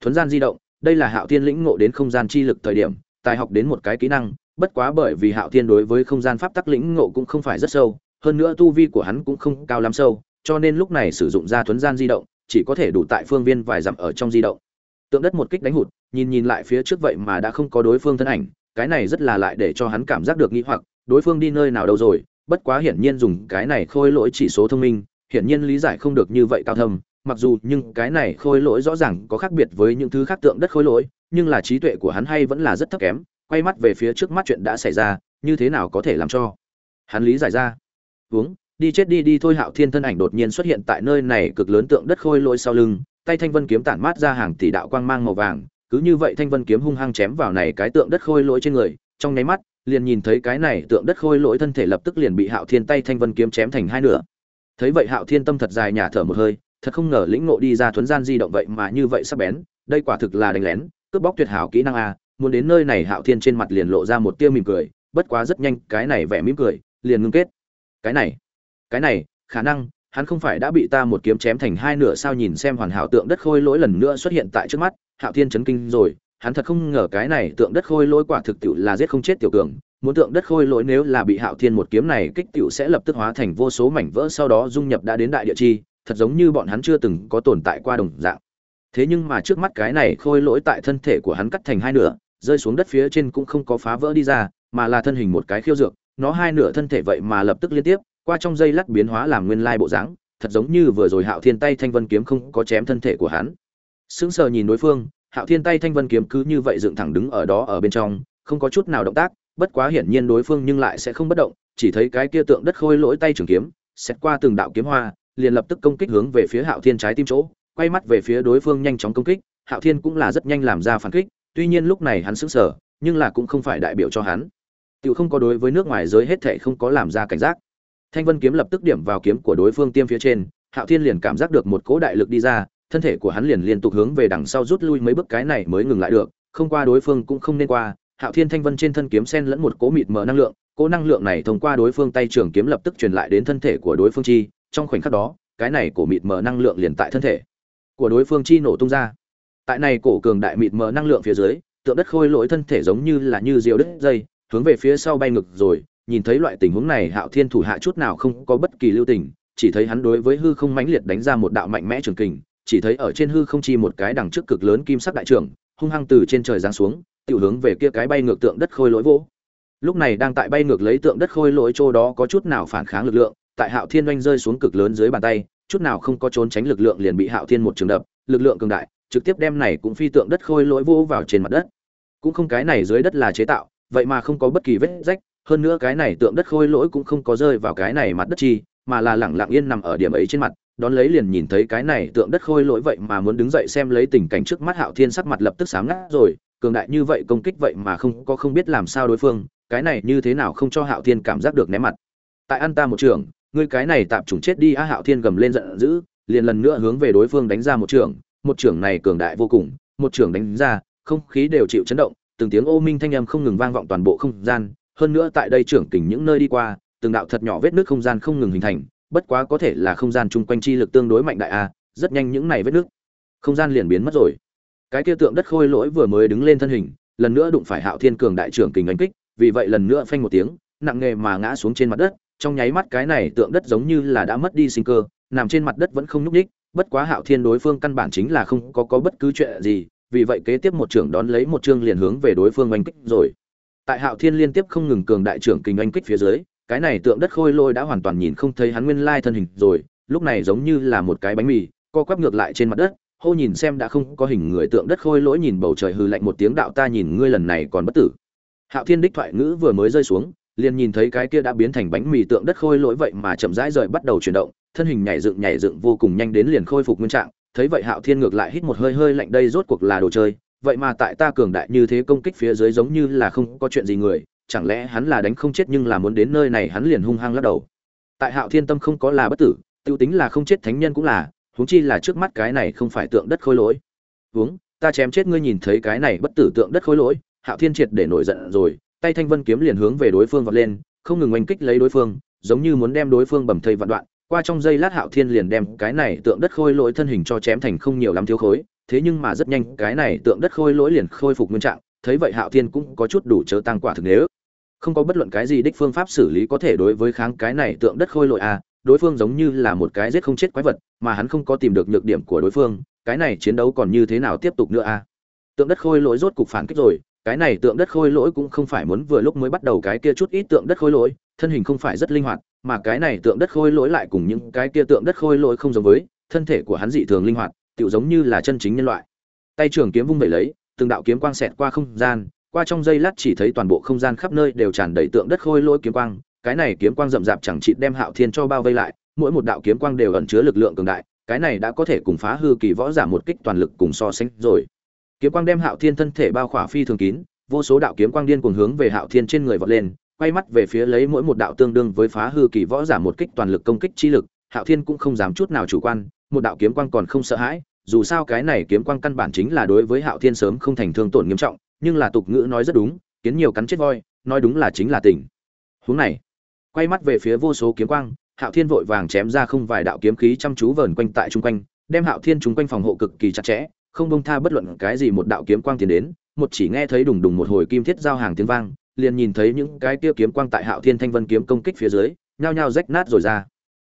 Thuấn gian di động, đây là hạo thiên lĩnh ngộ đến không gian chi lực thời điểm, tài học đến một cái kỹ năng, bất quá bởi vì hạo thiên đối với không gian pháp tắc lĩnh ngộ cũng không phải rất sâu, hơn nữa tu vi của hắn cũng không cao lắm sâu, cho nên lúc này sử dụng ra thuấn gian di động, chỉ có thể đủ tại phương viên vài dặm ở trong di động tượng đất một kích đánh hụt, nhìn nhìn lại phía trước vậy mà đã không có đối phương thân ảnh, cái này rất là lại để cho hắn cảm giác được nghĩ hoặc, đối phương đi nơi nào đâu rồi, bất quá hiển nhiên dùng cái này khôi lỗi chỉ số thông minh, hiển nhiên lý giải không được như vậy cao thâm, mặc dù nhưng cái này khôi lỗi rõ ràng có khác biệt với những thứ khác tượng đất khôi lỗi, nhưng là trí tuệ của hắn hay vẫn là rất thấp kém, quay mắt về phía trước mắt chuyện đã xảy ra, như thế nào có thể làm cho hắn lý giải ra? Uống, đi chết đi đi thôi hạo thiên thân ảnh đột nhiên xuất hiện tại nơi này cực lớn tượng đất khôi lỗi sau lưng tay thanh vân kiếm tản mát ra hàng tỷ đạo quang mang màu vàng, cứ như vậy thanh vân kiếm hung hăng chém vào này cái tượng đất khôi lỗi trên người, trong nháy mắt, liền nhìn thấy cái này tượng đất khôi lỗi thân thể lập tức liền bị hạo thiên tay thanh vân kiếm chém thành hai nửa. Thấy vậy hạo thiên tâm thật dài nhả thở một hơi, thật không ngờ lĩnh ngộ đi ra thuấn gian di động vậy mà như vậy sắp bén, đây quả thực là đánh lén, cướp bóc tuyệt hảo kỹ năng a, muốn đến nơi này hạo thiên trên mặt liền lộ ra một tia mỉm cười, bất quá rất nhanh, cái này vẻ mỉm cười liền ngưng kết. Cái này cái này, khả năng hắn không phải đã bị ta một kiếm chém thành hai nửa sao nhìn xem hoàn hảo tượng đất khôi lỗi lần nữa xuất hiện tại trước mắt, hạo thiên chấn kinh rồi, hắn thật không ngờ cái này tượng đất khôi lỗi quả thực tiệu là giết không chết tiểu cường, muốn tượng đất khôi lỗi nếu là bị hạo thiên một kiếm này kích tiệu sẽ lập tức hóa thành vô số mảnh vỡ sau đó dung nhập đã đến đại địa chi, thật giống như bọn hắn chưa từng có tồn tại qua đồng dạng. Thế nhưng mà trước mắt cái này khôi lỗi tại thân thể của hắn cắt thành hai nửa, rơi xuống đất phía trên cũng không có phá vỡ đi ra, mà là thân hình một cái khiêu dược, nó hai nửa thân thể vậy mà lập tức liên tiếp qua trong dây lát biến hóa làm nguyên lai bộ dáng, thật giống như vừa rồi hạo thiên tay thanh vân kiếm không có chém thân thể của hắn. Sững sờ nhìn đối phương, hạo thiên tay thanh vân kiếm cứ như vậy dựng thẳng đứng ở đó ở bên trong, không có chút nào động tác, bất quá hiển nhiên đối phương nhưng lại sẽ không bất động, chỉ thấy cái kia tượng đất khôi lỗi tay trường kiếm xét qua từng đạo kiếm hoa, liền lập tức công kích hướng về phía hạo thiên trái tim chỗ, quay mắt về phía đối phương nhanh chóng công kích, hạo thiên cũng là rất nhanh làm ra phản kích, tuy nhiên lúc này hắn sững sờ, nhưng là cũng không phải đại biểu cho hắn. Tự không có đối với nước ngoài giới hết thảy không có làm ra cảnh giác thanh vân kiếm lập tức điểm vào kiếm của đối phương tiêm phía trên, hạo thiên liền cảm giác được một cỗ đại lực đi ra, thân thể của hắn liền liên tục hướng về đằng sau rút lui mấy bước, cái này mới ngừng lại được, không qua đối phương cũng không nên qua. Hạo thiên thanh vân trên thân kiếm sen lẫn một cỗ mịt mờ năng lượng, cỗ năng lượng này thông qua đối phương tay trường kiếm lập tức truyền lại đến thân thể của đối phương chi, trong khoảnh khắc đó, cái này cổ mịt mờ năng lượng liền tại thân thể của đối phương chi nổ tung ra. Tại này cổ cường đại mịt mờ năng lượng phía dưới, tượng đất khôi lỗi thân thể giống như là như diều đứt dây, hướng về phía sau bay ngực rồi nhìn thấy loại tình huống này, hạo thiên thủ hạ chút nào không có bất kỳ lưu tình, chỉ thấy hắn đối với hư không mãnh liệt đánh ra một đạo mạnh mẽ trường kình, chỉ thấy ở trên hư không chi một cái đằng trước cực lớn kim sắc đại trưởng hung hăng từ trên trời giáng xuống, tiểu hướng về kia cái bay ngược tượng đất khôi lỗi vô lúc này đang tại bay ngược lấy tượng đất khôi lỗi chỗ đó có chút nào phản kháng lực lượng, tại hạo thiên oanh rơi xuống cực lớn dưới bàn tay, chút nào không có trốn tránh lực lượng liền bị hạo thiên một trường đập, lực lượng cường đại, trực tiếp đem này cũng phi tượng đất khôi lỗi vô vào trên mặt đất. Cũng không cái này dưới đất là chế tạo, vậy mà không có bất kỳ vết rách hơn nữa cái này tượng đất khôi lỗi cũng không có rơi vào cái này mặt đất chi, mà là lẳng lặng yên nằm ở điểm ấy trên mặt. Đón lấy liền nhìn thấy cái này tượng đất khôi lỗi vậy mà muốn đứng dậy xem lấy tình cảnh trước mắt hạo thiên sắc mặt lập tức sáng ngắt rồi. Cường đại như vậy công kích vậy mà không có không biết làm sao đối phương, cái này như thế nào không cho hạo thiên cảm giác được ném mặt. Tại ăn ta một trường, ngươi cái này tạm chủng chết đi a hạo thiên gầm lên giận dữ, liền lần nữa hướng về đối phương đánh ra một trường. Một trường này cường đại vô cùng, một trường đánh ra, không khí đều chịu chấn động, từng tiếng ô minh thanh âm không ngừng vang vọng toàn bộ không gian hơn nữa tại đây trưởng kình những nơi đi qua, từng đạo thật nhỏ vết nước không gian không ngừng hình thành, bất quá có thể là không gian chung quanh chi lực tương đối mạnh đại a, rất nhanh những này vết nước, không gian liền biến mất rồi. Cái kia tượng đất khôi lỗi vừa mới đứng lên thân hình, lần nữa đụng phải hạo thiên cường đại trưởng kình đánh kích, vì vậy lần nữa phanh một tiếng, nặng nghề mà ngã xuống trên mặt đất, trong nháy mắt cái này tượng đất giống như là đã mất đi sinh cơ, nằm trên mặt đất vẫn không nhúc nhích, bất quá hạo thiên đối phương căn bản chính là không có có bất cứ chuyện gì, vì vậy kế tiếp một trưởng đón lấy một chương liền hướng về đối phương oanh kích rồi tại hạo thiên liên tiếp không ngừng cường đại trưởng kình oanh kích phía dưới, cái này tượng đất khôi lôi đã hoàn toàn nhìn không thấy hắn nguyên lai thân hình rồi, lúc này giống như là một cái bánh mì, co quắp ngược lại trên mặt đất, hô nhìn xem đã không có hình người tượng đất khôi lỗi nhìn bầu trời hư lạnh một tiếng đạo ta nhìn ngươi lần này còn bất tử. Hạo thiên đích thoại ngữ vừa mới rơi xuống, liền nhìn thấy cái kia đã biến thành bánh mì tượng đất khôi lỗi vậy mà chậm rãi rời bắt đầu chuyển động, thân hình nhảy dựng nhảy dựng vô cùng nhanh đến liền khôi phục nguyên trạng, thấy vậy hạo thiên ngược lại hít một hơi hơi lạnh đây rốt cuộc là đồ chơi vậy mà tại ta cường đại như thế công kích phía dưới giống như là không có chuyện gì người, chẳng lẽ hắn là đánh không chết nhưng là muốn đến nơi này hắn liền hung hăng lắc đầu. Tại hạo thiên tâm không có là bất tử, tiêu tính là không chết thánh nhân cũng là, huống chi là trước mắt cái này không phải tượng đất khôi lỗi. Huống, ta chém chết ngươi nhìn thấy cái này bất tử tượng đất khôi lỗi, hạo thiên triệt để nổi giận rồi, tay thanh vân kiếm liền hướng về đối phương vọt lên, không ngừng oanh kích lấy đối phương, giống như muốn đem đối phương bầm thây vạn đoạn, qua trong giây lát hạo thiên liền đem cái này tượng đất khôi lỗi thân hình cho chém thành không nhiều lắm thiếu khối thế nhưng mà rất nhanh cái này tượng đất khôi lỗi liền khôi phục nguyên trạng thấy vậy hạo thiên cũng có chút đủ chớ tăng quả thực nếu không có bất luận cái gì đích phương pháp xử lý có thể đối với kháng cái này tượng đất khôi lỗi à, đối phương giống như là một cái giết không chết quái vật mà hắn không có tìm được nhược điểm của đối phương cái này chiến đấu còn như thế nào tiếp tục nữa à? tượng đất khôi lỗi rốt cục phản kích rồi cái này tượng đất khôi lỗi cũng không phải muốn vừa lúc mới bắt đầu cái kia chút ít tượng đất khôi lỗi thân hình không phải rất linh hoạt mà cái này tượng đất khôi lỗi lại cùng những cái kia tượng đất khôi lỗi không giống với thân thể của hắn dị thường linh hoạt tựu giống như là chân chính nhân loại. Tay trường kiếm vung vẩy lấy, từng đạo kiếm quang xẹt qua không gian, qua trong giây lát chỉ thấy toàn bộ không gian khắp nơi đều tràn đầy tượng đất khôi lỗi kiếm quang, cái này kiếm quang rậm rạp chẳng chịt đem hạo thiên cho bao vây lại, mỗi một đạo kiếm quang đều ẩn chứa lực lượng cường đại, cái này đã có thể cùng phá hư kỳ võ giả một kích toàn lực cùng so sánh rồi. Kiếm quang đem hạo thiên thân thể bao khỏa phi thường kín, vô số đạo kiếm quang điên cuồng hướng về hạo thiên trên người vọt lên, quay mắt về phía lấy mỗi một đạo tương đương với phá hư kỳ võ giả một kích toàn lực công kích chi lực, hạo thiên cũng không dám chút nào chủ quan một đạo kiếm quang còn không sợ hãi, dù sao cái này kiếm quang căn bản chính là đối với hạo thiên sớm không thành thương tổn nghiêm trọng, nhưng là tục ngữ nói rất đúng, kiến nhiều cắn chết voi, nói đúng là chính là tình. Huống này, quay mắt về phía vô số kiếm quang, hạo thiên vội vàng chém ra không vài đạo kiếm khí chăm chú vờn quanh tại chung quanh, đem hạo thiên chung quanh phòng hộ cực kỳ chặt chẽ, không bông tha bất luận cái gì một đạo kiếm quang tiến đến, một chỉ nghe thấy đùng đùng một hồi kim thiết giao hàng tiếng vang, liền nhìn thấy những cái kia kiếm quang tại hạo thiên thanh vân kiếm công kích phía dưới, nhao nhao rách nát rồi ra.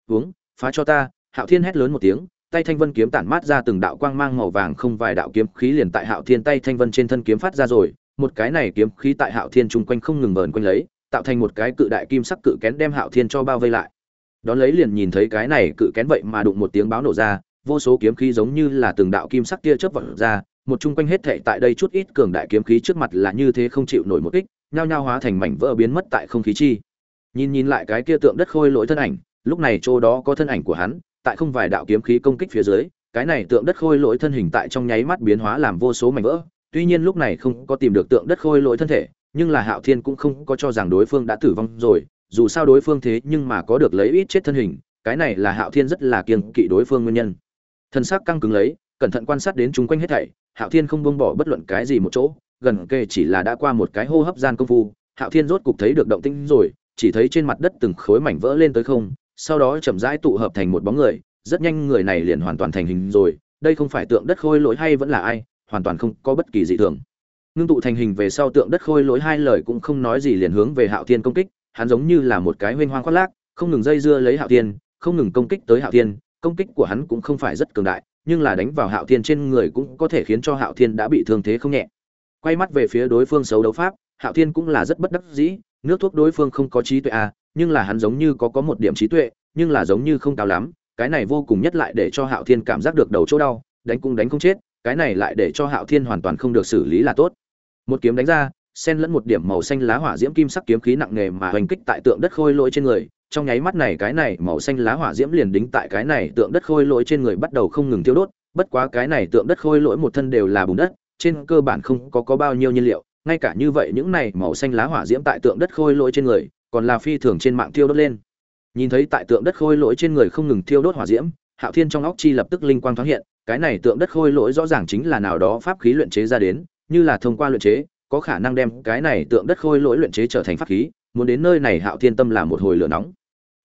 Uống phá cho ta hạo thiên hét lớn một tiếng, tay thanh vân kiếm tản mát ra từng đạo quang mang màu vàng không vài đạo kiếm khí liền tại hạo thiên tay thanh vân trên thân kiếm phát ra rồi, một cái này kiếm khí tại hạo thiên chung quanh không ngừng vờn quanh lấy, tạo thành một cái cự đại kim sắc cự kén đem hạo thiên cho bao vây lại. Đón lấy liền nhìn thấy cái này cự kén vậy mà đụng một tiếng báo nổ ra, vô số kiếm khí giống như là từng đạo kim sắc kia chớp vọt ra, một chung quanh hết thệ tại đây chút ít cường đại kiếm khí trước mặt là như thế không chịu nổi một kích, nhao nhao hóa thành mảnh vỡ biến mất tại không khí chi. Nhìn nhìn lại cái kia tượng đất khôi lỗi thân ảnh, lúc này chỗ đó có thân ảnh của hắn tại không vài đạo kiếm khí công kích phía dưới, cái này tượng đất khôi lỗi thân hình tại trong nháy mắt biến hóa làm vô số mảnh vỡ. Tuy nhiên lúc này không có tìm được tượng đất khôi lỗi thân thể, nhưng là hạo thiên cũng không có cho rằng đối phương đã tử vong rồi. Dù sao đối phương thế nhưng mà có được lấy ít chết thân hình, cái này là hạo thiên rất là kiên kỵ đối phương nguyên nhân. Thân xác căng cứng lấy, cẩn thận quan sát đến chúng quanh hết thảy, hạo thiên không buông bỏ bất luận cái gì một chỗ, gần kề chỉ là đã qua một cái hô hấp gian công phu, hạo thiên rốt cục thấy được động tĩnh rồi, chỉ thấy trên mặt đất từng khối mảnh vỡ lên tới không sau đó chậm rãi tụ hợp thành một bóng người, rất nhanh người này liền hoàn toàn thành hình rồi, đây không phải tượng đất khôi lỗi hay vẫn là ai, hoàn toàn không có bất kỳ dị thường. Ngưng tụ thành hình về sau tượng đất khôi lỗi hai lời cũng không nói gì liền hướng về hạo thiên công kích, hắn giống như là một cái huynh hoang khoác lác, không ngừng dây dưa lấy hạo thiên, không ngừng công kích tới hạo thiên, công kích của hắn cũng không phải rất cường đại, nhưng là đánh vào hạo thiên trên người cũng có thể khiến cho hạo thiên đã bị thương thế không nhẹ. Quay mắt về phía đối phương xấu đấu pháp, hạo thiên cũng là rất bất đắc dĩ, nước thuốc đối phương không có trí tuệ à nhưng là hắn giống như có có một điểm trí tuệ, nhưng là giống như không cao lắm, cái này vô cùng nhất lại để cho hạo thiên cảm giác được đầu chỗ đau, đánh cũng đánh không chết, cái này lại để cho hạo thiên hoàn toàn không được xử lý là tốt. Một kiếm đánh ra, xen lẫn một điểm màu xanh lá hỏa diễm kim sắc kiếm khí nặng nề mà hoành kích tại tượng đất khôi lỗi trên người, trong nháy mắt này cái này màu xanh lá hỏa diễm liền đính tại cái này tượng đất khôi lỗi trên người bắt đầu không ngừng tiêu đốt, bất quá cái này tượng đất khôi lỗi một thân đều là bùn đất, trên cơ bản không có có bao nhiêu nhiên liệu, ngay cả như vậy những này màu xanh lá hỏa diễm tại tượng đất khôi lỗi trên người còn là phi thường trên mạng thiêu đốt lên. Nhìn thấy tại tượng đất khôi lỗi trên người không ngừng thiêu đốt hỏa diễm, hạo thiên trong óc chi lập tức linh quang thoáng hiện, cái này tượng đất khôi lỗi rõ ràng chính là nào đó pháp khí luyện chế ra đến, như là thông qua luyện chế, có khả năng đem cái này tượng đất khôi lỗi luyện chế trở thành pháp khí, muốn đến nơi này hạo thiên tâm là một hồi lửa nóng.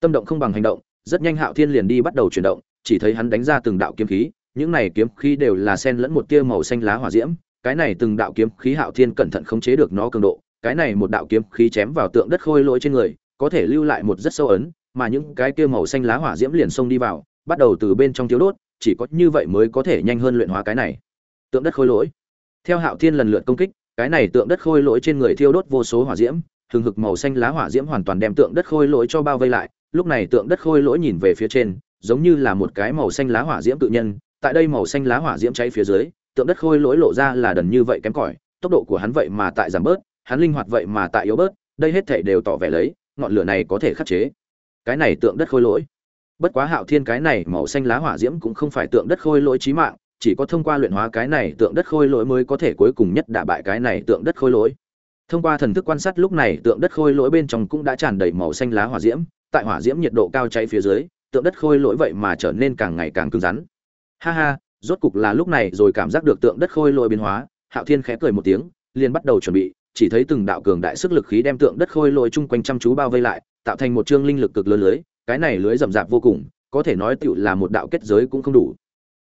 Tâm động không bằng hành động, rất nhanh hạo thiên liền đi bắt đầu chuyển động, chỉ thấy hắn đánh ra từng đạo kiếm khí, những này kiếm khí đều là sen lẫn một tia màu xanh lá hỏa diễm, cái này từng đạo kiếm khí hạo thiên cẩn thận khống chế được nó cường độ cái này một đạo kiếm khí chém vào tượng đất khôi lỗi trên người, có thể lưu lại một rất sâu ấn, mà những cái kia màu xanh lá hỏa diễm liền xông đi vào, bắt đầu từ bên trong thiếu đốt, chỉ có như vậy mới có thể nhanh hơn luyện hóa cái này. Tượng đất khôi lỗi. Theo hạo thiên lần lượt công kích, cái này tượng đất khôi lỗi trên người thiêu đốt vô số hỏa diễm thường hực màu xanh lá hỏa diễm hoàn toàn đem tượng đất khôi lỗi cho bao vây lại, lúc này tượng đất khôi lỗi nhìn về phía trên, giống như là một cái màu xanh lá hỏa diễm tự nhân, tại đây màu xanh lá hỏa diễm cháy phía dưới, tượng đất khôi lỗi lộ ra là đần như vậy kém cỏi, tốc độ của hắn vậy mà tại giảm bớt hắn linh hoạt vậy mà tại yếu bớt, đây hết thảy đều tỏ vẻ lấy, ngọn lửa này có thể khắc chế. Cái này tượng đất khôi lỗi. Bất quá hạo thiên cái này màu xanh lá hỏa diễm cũng không phải tượng đất khôi lỗi chí mạng, chỉ có thông qua luyện hóa cái này tượng đất khôi lỗi mới có thể cuối cùng nhất đả bại cái này tượng đất khôi lỗi. Thông qua thần thức quan sát lúc này, tượng đất khôi lỗi bên trong cũng đã tràn đầy màu xanh lá hỏa diễm, tại hỏa diễm nhiệt độ cao cháy phía dưới, tượng đất khôi lỗi vậy mà trở nên càng ngày càng cứng rắn. Ha ha, rốt cục là lúc này rồi cảm giác được tượng đất khôi lỗi biến hóa, hạo thiên khẽ cười một tiếng, liền bắt đầu chuẩn bị chỉ thấy từng đạo cường đại sức lực khí đem tượng đất khôi lỗi chung quanh chăm chú bao vây lại tạo thành một chương linh lực cực lớn lưới cái này lưới rậm rạp vô cùng có thể nói tựu là một đạo kết giới cũng không đủ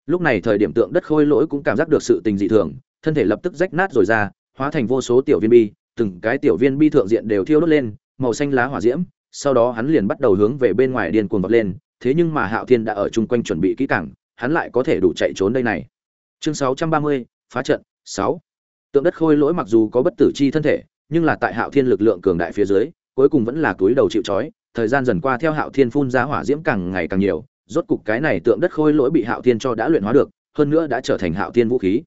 lúc này thời điểm tượng đất khôi lỗi cũng cảm giác được sự tình dị thường thân thể lập tức rách nát rồi ra hóa thành vô số tiểu viên bi từng cái tiểu viên bi thượng diện đều thiêu đốt lên màu xanh lá hỏa diễm sau đó hắn liền bắt đầu hướng về bên ngoài điên cuồng vọt lên thế nhưng mà hạo thiên đã ở chung quanh chuẩn bị kỹ càng hắn lại có thể đủ chạy trốn đây này chương 630, phá trận 6 tượng đất khôi lỗi mặc dù có bất tử chi thân thể, nhưng là tại hạo thiên lực lượng cường đại phía dưới, cuối cùng vẫn là túi đầu chịu trói, thời gian dần qua theo hạo thiên phun ra hỏa diễm càng ngày càng nhiều, rốt cục cái này tượng đất khôi lỗi bị hạo thiên cho đã luyện hóa được, hơn nữa đã trở thành hạo thiên vũ khí.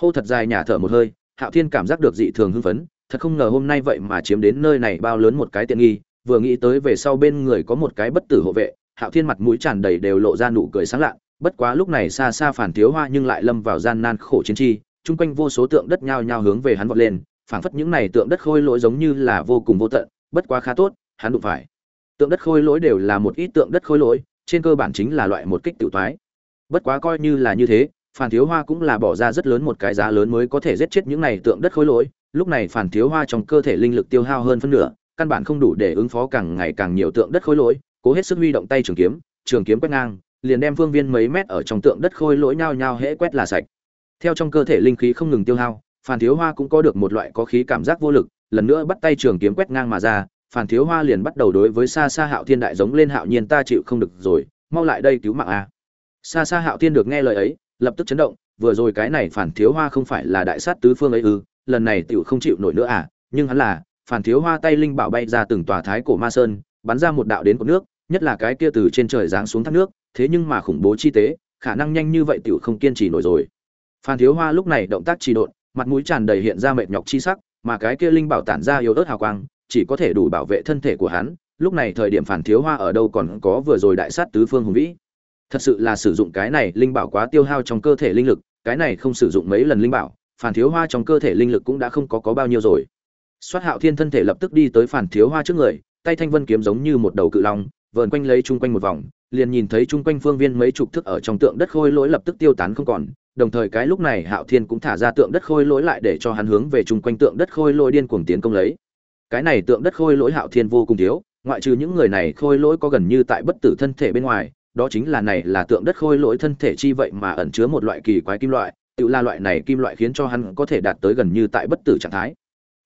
Hô thật dài nhả thở một hơi, hạo thiên cảm giác được dị thường hưng phấn, thật không ngờ hôm nay vậy mà chiếm đến nơi này bao lớn một cái tiện nghi, vừa nghĩ tới về sau bên người có một cái bất tử hộ vệ, hạo thiên mặt mũi tràn đầy đều lộ ra nụ cười sáng lạ bất quá lúc này xa xa phản thiếu hoa nhưng lại lâm vào gian nan khổ chiến chi chung quanh vô số tượng đất nhao nhao hướng về hắn vọt lên, phảng phất những này tượng đất khôi lỗi giống như là vô cùng vô tận, bất quá khá tốt, hắn đụng phải. Tượng đất khôi lỗi đều là một ít tượng đất khôi lỗi, trên cơ bản chính là loại một kích tự toái. Bất quá coi như là như thế, phản thiếu hoa cũng là bỏ ra rất lớn một cái giá lớn mới có thể giết chết những này tượng đất khôi lỗi, lúc này phản thiếu hoa trong cơ thể linh lực tiêu hao hơn phân nửa, căn bản không đủ để ứng phó càng ngày càng nhiều tượng đất khôi lỗi, cố hết sức huy động tay trường kiếm trường kiếm quét ngang, liền đem phương viên mấy mét ở trong tượng đất khôi lỗi nhao nhao hễ quét là sạch theo trong cơ thể linh khí không ngừng tiêu hao phản thiếu hoa cũng có được một loại có khí cảm giác vô lực, lần nữa bắt tay trường kiếm quét ngang mà ra phản thiếu hoa liền bắt đầu đối với xa xa hạo thiên đại giống lên hạo nhiên, ta chịu không được rồi, mau lại đây cứu mạng a. Xa xa hạo thiên được nghe lời ấy, lập tức chấn động, vừa rồi cái này phản thiếu hoa không phải là đại sát tứ phương ấy ư, lần này tiểu không chịu nổi nữa à nhưng hắn là phản thiếu hoa tay linh bảo bay ra từng tòa thái cổ ma sơn, bắn ra một đạo đến cột nước, nhất là cái kia từ trên trời giáng xuống thác nước, thế nhưng mà khủng bố chi tế, khả năng nhanh như vậy tiểu không kiên trì nổi rồi phan thiếu hoa lúc này động tác trì độn, mặt mũi tràn đầy hiện ra mệt nhọc chi sắc, mà cái kia linh bảo tản ra yếu ớt hào quang, chỉ có thể đủ bảo vệ thân thể của hắn. Lúc này thời điểm phản thiếu hoa ở đâu còn có vừa rồi đại sát tứ phương hùng vĩ. Thật sự là sử dụng cái này linh bảo quá tiêu hao trong cơ thể linh lực, cái này không sử dụng mấy lần linh bảo phản thiếu hoa trong cơ thể linh lực cũng đã không có có bao nhiêu rồi. Xoát hạo thiên thân thể lập tức đi tới phản thiếu hoa trước người, tay thanh vân kiếm giống như một đầu cự long vờn quanh lấy chung quanh một vòng, liền nhìn thấy chung quanh phương viên mấy chục thước ở trong tượng đất khôi lỗi lập tức tiêu tán không còn. Đồng thời cái lúc này hạo thiên cũng thả ra tượng đất khôi lỗi lại để cho hắn hướng về chung quanh tượng đất khôi lỗi điên cuồng tiến công lấy. Cái này tượng đất khôi lỗi hạo thiên vô cùng thiếu, ngoại trừ những người này khôi lỗi có gần như tại bất tử thân thể bên ngoài, đó chính là này là tượng đất khôi lỗi thân thể chi vậy mà ẩn chứa một loại kỳ quái kim loại, tự là loại này kim loại khiến cho hắn có thể đạt tới gần như tại bất tử trạng thái.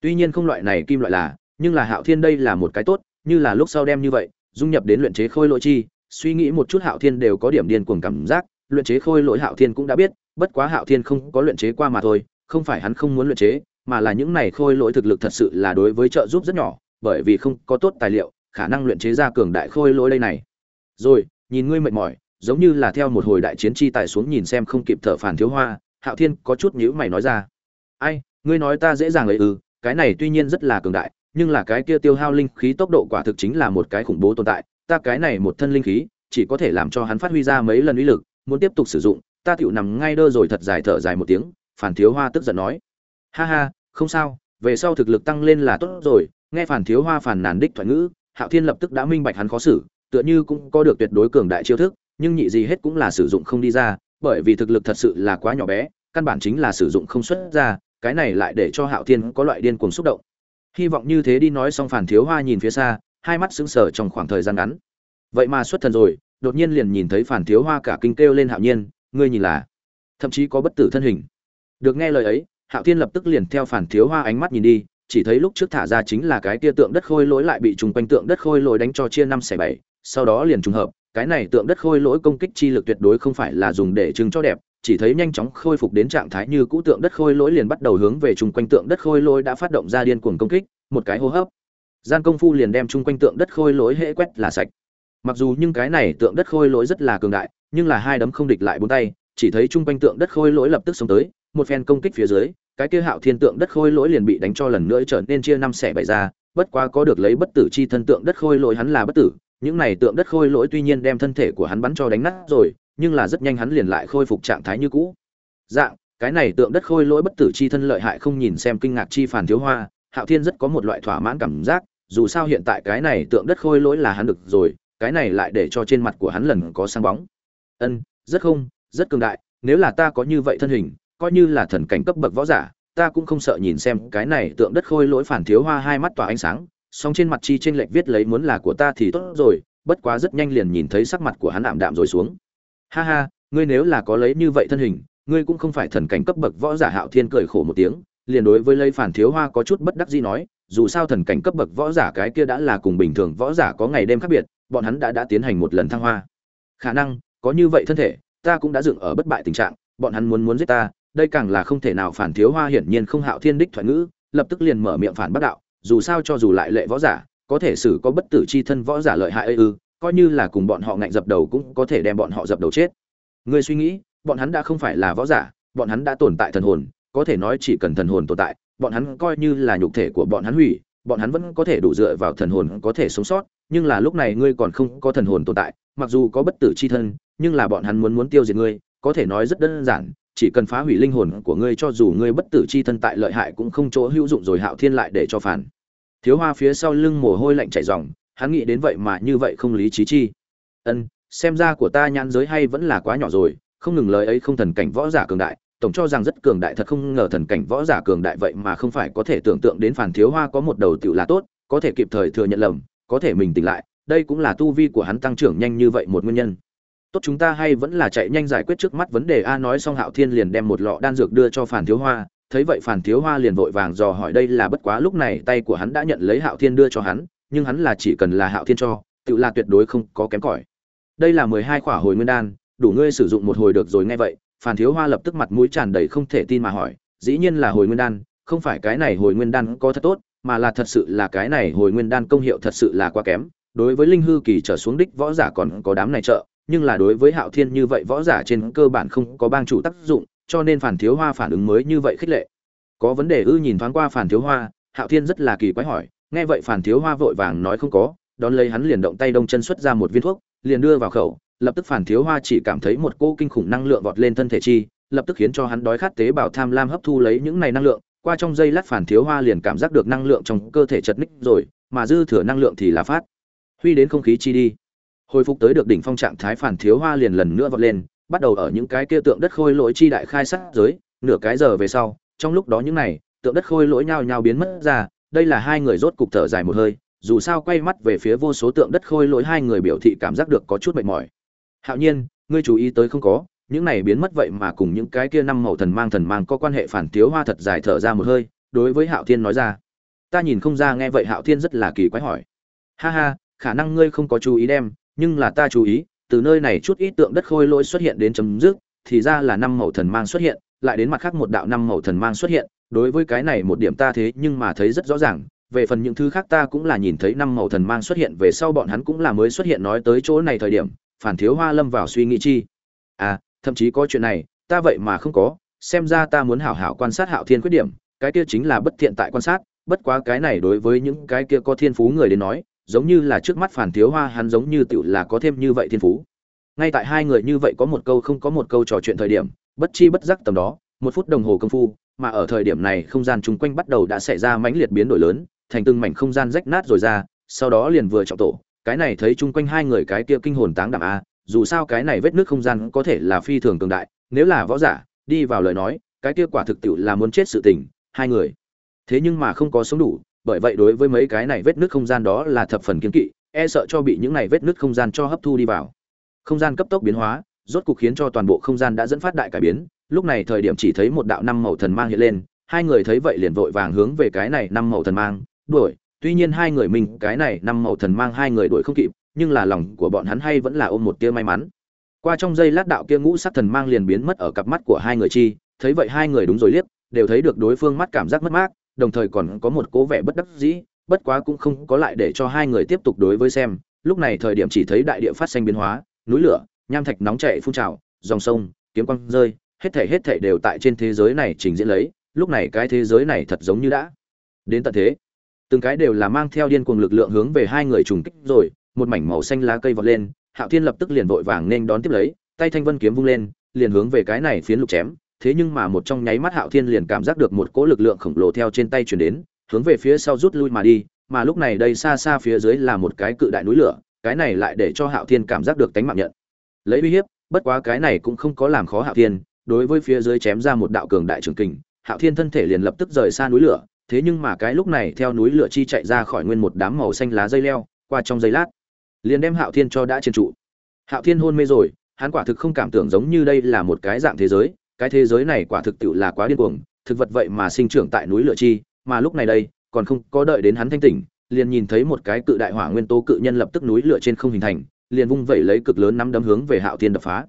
Tuy nhiên không loại này kim loại là, nhưng là hạo thiên đây là một cái tốt, như là lúc sau đem như vậy dung nhập đến luyện chế khôi lỗi chi, suy nghĩ một chút hạo thiên đều có điểm điên cuồng cảm giác, luyện chế khôi lỗi hạo thiên cũng đã biết, bất quá hạo thiên không có luyện chế qua mà thôi, không phải hắn không muốn luyện chế, mà là những này khôi lỗi thực lực thật sự là đối với trợ giúp rất nhỏ, bởi vì không có tốt tài liệu, khả năng luyện chế ra cường đại khôi lỗi đây này. Rồi, nhìn ngươi mệt mỏi, giống như là theo một hồi đại chiến chi tài xuống nhìn xem không kịp thở phản thiếu hoa, hạo thiên có chút nhữ mày nói ra. Ai, ngươi nói ta dễ dàng lấy ư, cái này tuy nhiên rất là cường đại nhưng là cái kia tiêu hao linh khí tốc độ quả thực chính là một cái khủng bố tồn tại, ta cái này một thân linh khí, chỉ có thể làm cho hắn phát huy ra mấy lần uy lực, muốn tiếp tục sử dụng, ta tựu nằm ngay đơ rồi thật dài thở dài một tiếng, phản thiếu hoa tức giận nói. Ha ha, không sao, về sau thực lực tăng lên là tốt rồi, nghe phản thiếu hoa phản nàn đích thoại ngữ, hạo thiên lập tức đã minh bạch hắn khó xử, tựa như cũng có được tuyệt đối cường đại chiêu thức, nhưng nhị gì hết cũng là sử dụng không đi ra, bởi vì thực lực thật sự là quá nhỏ bé, căn bản chính là sử dụng không xuất ra, cái này lại để cho hạo thiên có loại điên cuồng xúc động hy vọng như thế đi nói xong phản thiếu hoa nhìn phía xa, hai mắt sững sờ trong khoảng thời gian ngắn. Vậy mà xuất thần rồi, đột nhiên liền nhìn thấy phản thiếu hoa cả kinh kêu lên hạo nhiên, ngươi nhìn là, thậm chí có bất tử thân hình. Được nghe lời ấy, hạo thiên lập tức liền theo phản thiếu hoa ánh mắt nhìn đi, chỉ thấy lúc trước thả ra chính là cái kia tượng đất khôi lỗi lại bị trùng quanh tượng đất khôi lỗi đánh cho chia năm xẻ bảy, sau đó liền trùng hợp, cái này tượng đất khôi lỗi công kích chi lực tuyệt đối không phải là dùng để trưng cho đẹp chỉ thấy nhanh chóng khôi phục đến trạng thái như cũ tượng đất khôi lỗi liền bắt đầu hướng về chung quanh tượng đất khôi lỗi đã phát động ra điên cuồng công kích, một cái hô hấp. Gian công phu liền đem chung quanh tượng đất khôi lỗi hễ quét là sạch. Mặc dù nhưng cái này tượng đất khôi lỗi rất là cường đại, nhưng là hai đấm không địch lại bốn tay, chỉ thấy chung quanh tượng đất khôi lỗi lập tức xông tới, một phen công kích phía dưới, cái kia hạo thiên tượng đất khôi lỗi liền bị đánh cho lần nữa trở nên chia năm xẻ bảy ra, bất quá có được lấy bất tử chi thân tượng đất khôi lỗi hắn là bất tử, những này tượng đất khôi lỗi tuy nhiên đem thân thể của hắn bắn cho đánh nát rồi nhưng là rất nhanh hắn liền lại khôi phục trạng thái như cũ. Dạng, cái này tượng đất khôi lỗi bất tử chi thân lợi hại không nhìn xem kinh ngạc chi phản thiếu hoa, hạo thiên rất có một loại thỏa mãn cảm giác, dù sao hiện tại cái này tượng đất khôi lỗi là hắn được rồi, cái này lại để cho trên mặt của hắn lần có sáng bóng. Ân, rất không, rất cường đại, nếu là ta có như vậy thân hình, coi như là thần cảnh cấp bậc võ giả, ta cũng không sợ nhìn xem cái này tượng đất khôi lỗi phản thiếu hoa hai mắt tỏa ánh sáng, song trên mặt chi trên lệch viết lấy muốn là của ta thì tốt rồi, bất quá rất nhanh liền nhìn thấy sắc mặt của hắn ảm đạm rồi xuống ha ha, ngươi nếu là có lấy như vậy thân hình, ngươi cũng không phải thần cảnh cấp bậc võ giả hạo thiên cười khổ một tiếng, liền đối với lấy phản thiếu hoa có chút bất đắc dĩ nói, dù sao thần cảnh cấp bậc võ giả cái kia đã là cùng bình thường võ giả có ngày đêm khác biệt, bọn hắn đã đã tiến hành một lần thăng hoa. Khả năng, có như vậy thân thể, ta cũng đã dựng ở bất bại tình trạng, bọn hắn muốn muốn giết ta, đây càng là không thể nào phản thiếu hoa hiển nhiên không hạo thiên đích thoại ngữ, lập tức liền mở miệng phản bác đạo, dù sao cho dù lại lệ võ giả, có thể xử có bất tử chi thân võ giả lợi hại ư coi như là cùng bọn họ ngạnh dập đầu cũng có thể đem bọn họ dập đầu chết. Ngươi suy nghĩ, bọn hắn đã không phải là võ giả, bọn hắn đã tồn tại thần hồn, có thể nói chỉ cần thần hồn tồn tại, bọn hắn coi như là nhục thể của bọn hắn hủy, bọn hắn vẫn có thể đủ dựa vào thần hồn có thể sống sót, nhưng là lúc này ngươi còn không có thần hồn tồn tại, mặc dù có bất tử chi thân, nhưng là bọn hắn muốn muốn tiêu diệt ngươi, có thể nói rất đơn giản, chỉ cần phá hủy linh hồn của ngươi cho dù ngươi bất tử chi thân tại lợi hại cũng không chỗ hữu dụng rồi hạo thiên lại để cho phản. Thiếu hoa phía sau lưng mồ hôi lạnh chảy ròng hắn nghĩ đến vậy mà như vậy không lý trí chi. Ân, xem ra của ta nhãn giới hay vẫn là quá nhỏ rồi, không ngừng lời ấy không thần cảnh võ giả cường đại, tổng cho rằng rất cường đại thật không ngờ thần cảnh võ giả cường đại vậy mà không phải có thể tưởng tượng đến phản thiếu hoa có một đầu tựu là tốt, có thể kịp thời thừa nhận lầm, có thể mình tỉnh lại, đây cũng là tu vi của hắn tăng trưởng nhanh như vậy một nguyên nhân. Tốt chúng ta hay vẫn là chạy nhanh giải quyết trước mắt vấn đề a nói xong hạo thiên liền đem một lọ đan dược đưa cho phản thiếu hoa, thấy vậy phản thiếu hoa liền vội vàng dò hỏi đây là bất quá lúc này tay của hắn đã nhận lấy hạo thiên đưa cho hắn nhưng hắn là chỉ cần là hạo thiên cho, tự là tuyệt đối không có kém cỏi. Đây là mười hai khỏa hồi nguyên đan, đủ ngươi sử dụng một hồi được rồi nghe vậy phản thiếu hoa lập tức mặt mũi tràn đầy không thể tin mà hỏi, dĩ nhiên là hồi nguyên đan, không phải cái này hồi nguyên đan có thật tốt, mà là thật sự là cái này hồi nguyên đan công hiệu thật sự là quá kém. Đối với linh hư kỳ trở xuống đích võ giả còn có đám này trợ, nhưng là đối với hạo thiên như vậy võ giả trên cơ bản không có bang chủ tác dụng, cho nên phản thiếu hoa phản ứng mới như vậy khích lệ. Có vấn đề ư nhìn thoáng qua phản thiếu hoa, hạo thiên rất là kỳ quái hỏi nghe vậy phản thiếu hoa vội vàng nói không có, đón lấy hắn liền động tay đông chân xuất ra một viên thuốc, liền đưa vào khẩu, lập tức phản thiếu hoa chỉ cảm thấy một cô kinh khủng năng lượng vọt lên thân thể chi, lập tức khiến cho hắn đói khát tế bào tham lam hấp thu lấy những này năng lượng. Qua trong giây lát phản thiếu hoa liền cảm giác được năng lượng trong cơ thể chật ních rồi, mà dư thừa năng lượng thì là phát huy đến không khí chi đi. Hồi phục tới được đỉnh phong trạng thái phản thiếu hoa liền lần nữa vọt lên, bắt đầu ở những cái kia tượng đất khôi lỗi chi đại khai sát giới, nửa cái giờ về sau, trong lúc đó những này, tượng đất khôi lỗi nhao nhao biến mất ra đây là hai người rốt cục thở dài một hơi, dù sao quay mắt về phía vô số tượng đất khôi lỗi hai người biểu thị cảm giác được có chút mệt mỏi. Hạo nhiên, ngươi chú ý tới không có, những này biến mất vậy mà cùng những cái kia năm màu thần mang thần mang có quan hệ phản thiếu hoa thật dài thở ra một hơi, đối với hạo thiên nói ra. Ta nhìn không ra nghe vậy hạo thiên rất là kỳ quái hỏi. Ha ha, khả năng ngươi không có chú ý đem, nhưng là ta chú ý, từ nơi này chút ít tượng đất khôi lỗi xuất hiện đến chấm dứt, thì ra là năm màu thần mang xuất hiện lại đến mặt khác một đạo năm màu thần mang xuất hiện, đối với cái này một điểm ta thế nhưng mà thấy rất rõ ràng, về phần những thứ khác ta cũng là nhìn thấy năm màu thần mang xuất hiện, về sau bọn hắn cũng là mới xuất hiện nói tới chỗ này thời điểm, phản thiếu hoa lâm vào suy nghĩ chi. À thậm chí có chuyện này, ta vậy mà không có, xem ra ta muốn hảo hảo quan sát hạo thiên khuyết điểm, cái kia chính là bất thiện tại quan sát, bất quá cái này đối với những cái kia có thiên phú người đến nói, giống như là trước mắt phản thiếu hoa hắn giống như tựu là có thêm như vậy thiên phú. Ngay tại hai người như vậy có một câu không có một câu trò chuyện thời điểm bất chi bất giác tầm đó, một phút đồng hồ công phu, mà ở thời điểm này không gian chung quanh bắt đầu đã xảy ra mãnh liệt biến đổi lớn, thành từng mảnh không gian rách nát rồi ra, sau đó liền vừa trọng tổ, cái này thấy chung quanh hai người cái kia kinh hồn táng đạm a, dù sao cái này vết nước không gian có thể là phi thường cường đại, nếu là võ giả, đi vào lời nói, cái kia quả thực tiệu là muốn chết sự tình, hai người. Thế nhưng mà không có sống đủ, bởi vậy đối với mấy cái này vết nước không gian đó là thập phần kiên kỵ e sợ cho bị những này vết nước không gian cho hấp thu đi vào. Không gian cấp tốc biến hóa rốt cục khiến cho toàn bộ không gian đã dẫn phát đại cải biến. Lúc này thời điểm chỉ thấy một đạo năm màu thần mang hiện lên. Hai người thấy vậy liền vội vàng hướng về cái này năm màu thần mang đuổi. Tuy nhiên hai người mình, cái này năm màu thần mang hai người đuổi không kịp, nhưng là lòng của bọn hắn hay vẫn là ôm một tia may mắn. Qua trong giây lát đạo kia ngũ sắc thần mang liền biến mất ở cặp mắt của hai người chi. Thấy vậy hai người đúng rồi liếc, đều thấy được đối phương mắt cảm giác mất mát, đồng thời còn có một cố vẻ bất đắc dĩ, bất quá cũng không có lại để cho hai người tiếp tục đối với xem. Lúc này thời điểm chỉ thấy đại địa phát sinh biến hóa, núi lửa nham thạch nóng chảy phun trào, dòng sông, kiếm quang rơi, hết thảy hết thảy đều tại trên thế giới này trình diễn lấy, lúc này cái thế giới này thật giống như đã đến tận thế. Từng cái đều là mang theo điên cuồng lực lượng hướng về hai người trùng kích rồi, một mảnh màu xanh lá cây vọt lên, hạo thiên lập tức liền vội vàng nên đón tiếp lấy, tay thanh vân kiếm vung lên, liền hướng về cái này phiến lục chém, thế nhưng mà một trong nháy mắt hạo thiên liền cảm giác được một cỗ lực lượng khổng lồ theo trên tay truyền đến, hướng về phía sau rút lui mà đi, mà lúc này đây xa xa phía dưới là một cái cự đại núi lửa, cái này lại để cho hạo thiên cảm giác được tánh mạng nhận lấy uy hiếp, bất quá cái này cũng không có làm khó hạo thiên, đối với phía dưới chém ra một đạo cường đại trường kình, hạo thiên thân thể liền lập tức rời xa núi lửa, thế nhưng mà cái lúc này theo núi lửa chi chạy ra khỏi nguyên một đám màu xanh lá dây leo, qua trong giây lát, liền đem hạo thiên cho đã trên trụ. Hạo thiên hôn mê rồi, hắn quả thực không cảm tưởng giống như đây là một cái dạng thế giới, cái thế giới này quả thực tự là quá điên cuồng, thực vật vậy mà sinh trưởng tại núi lửa chi, mà lúc này đây, còn không có đợi đến hắn thanh tỉnh, liền nhìn thấy một cái cự đại hỏa nguyên tố cự nhân lập tức núi lửa trên không hình thành liền vung vẩy lấy cực lớn nắm đấm hướng về hạo thiên đập phá.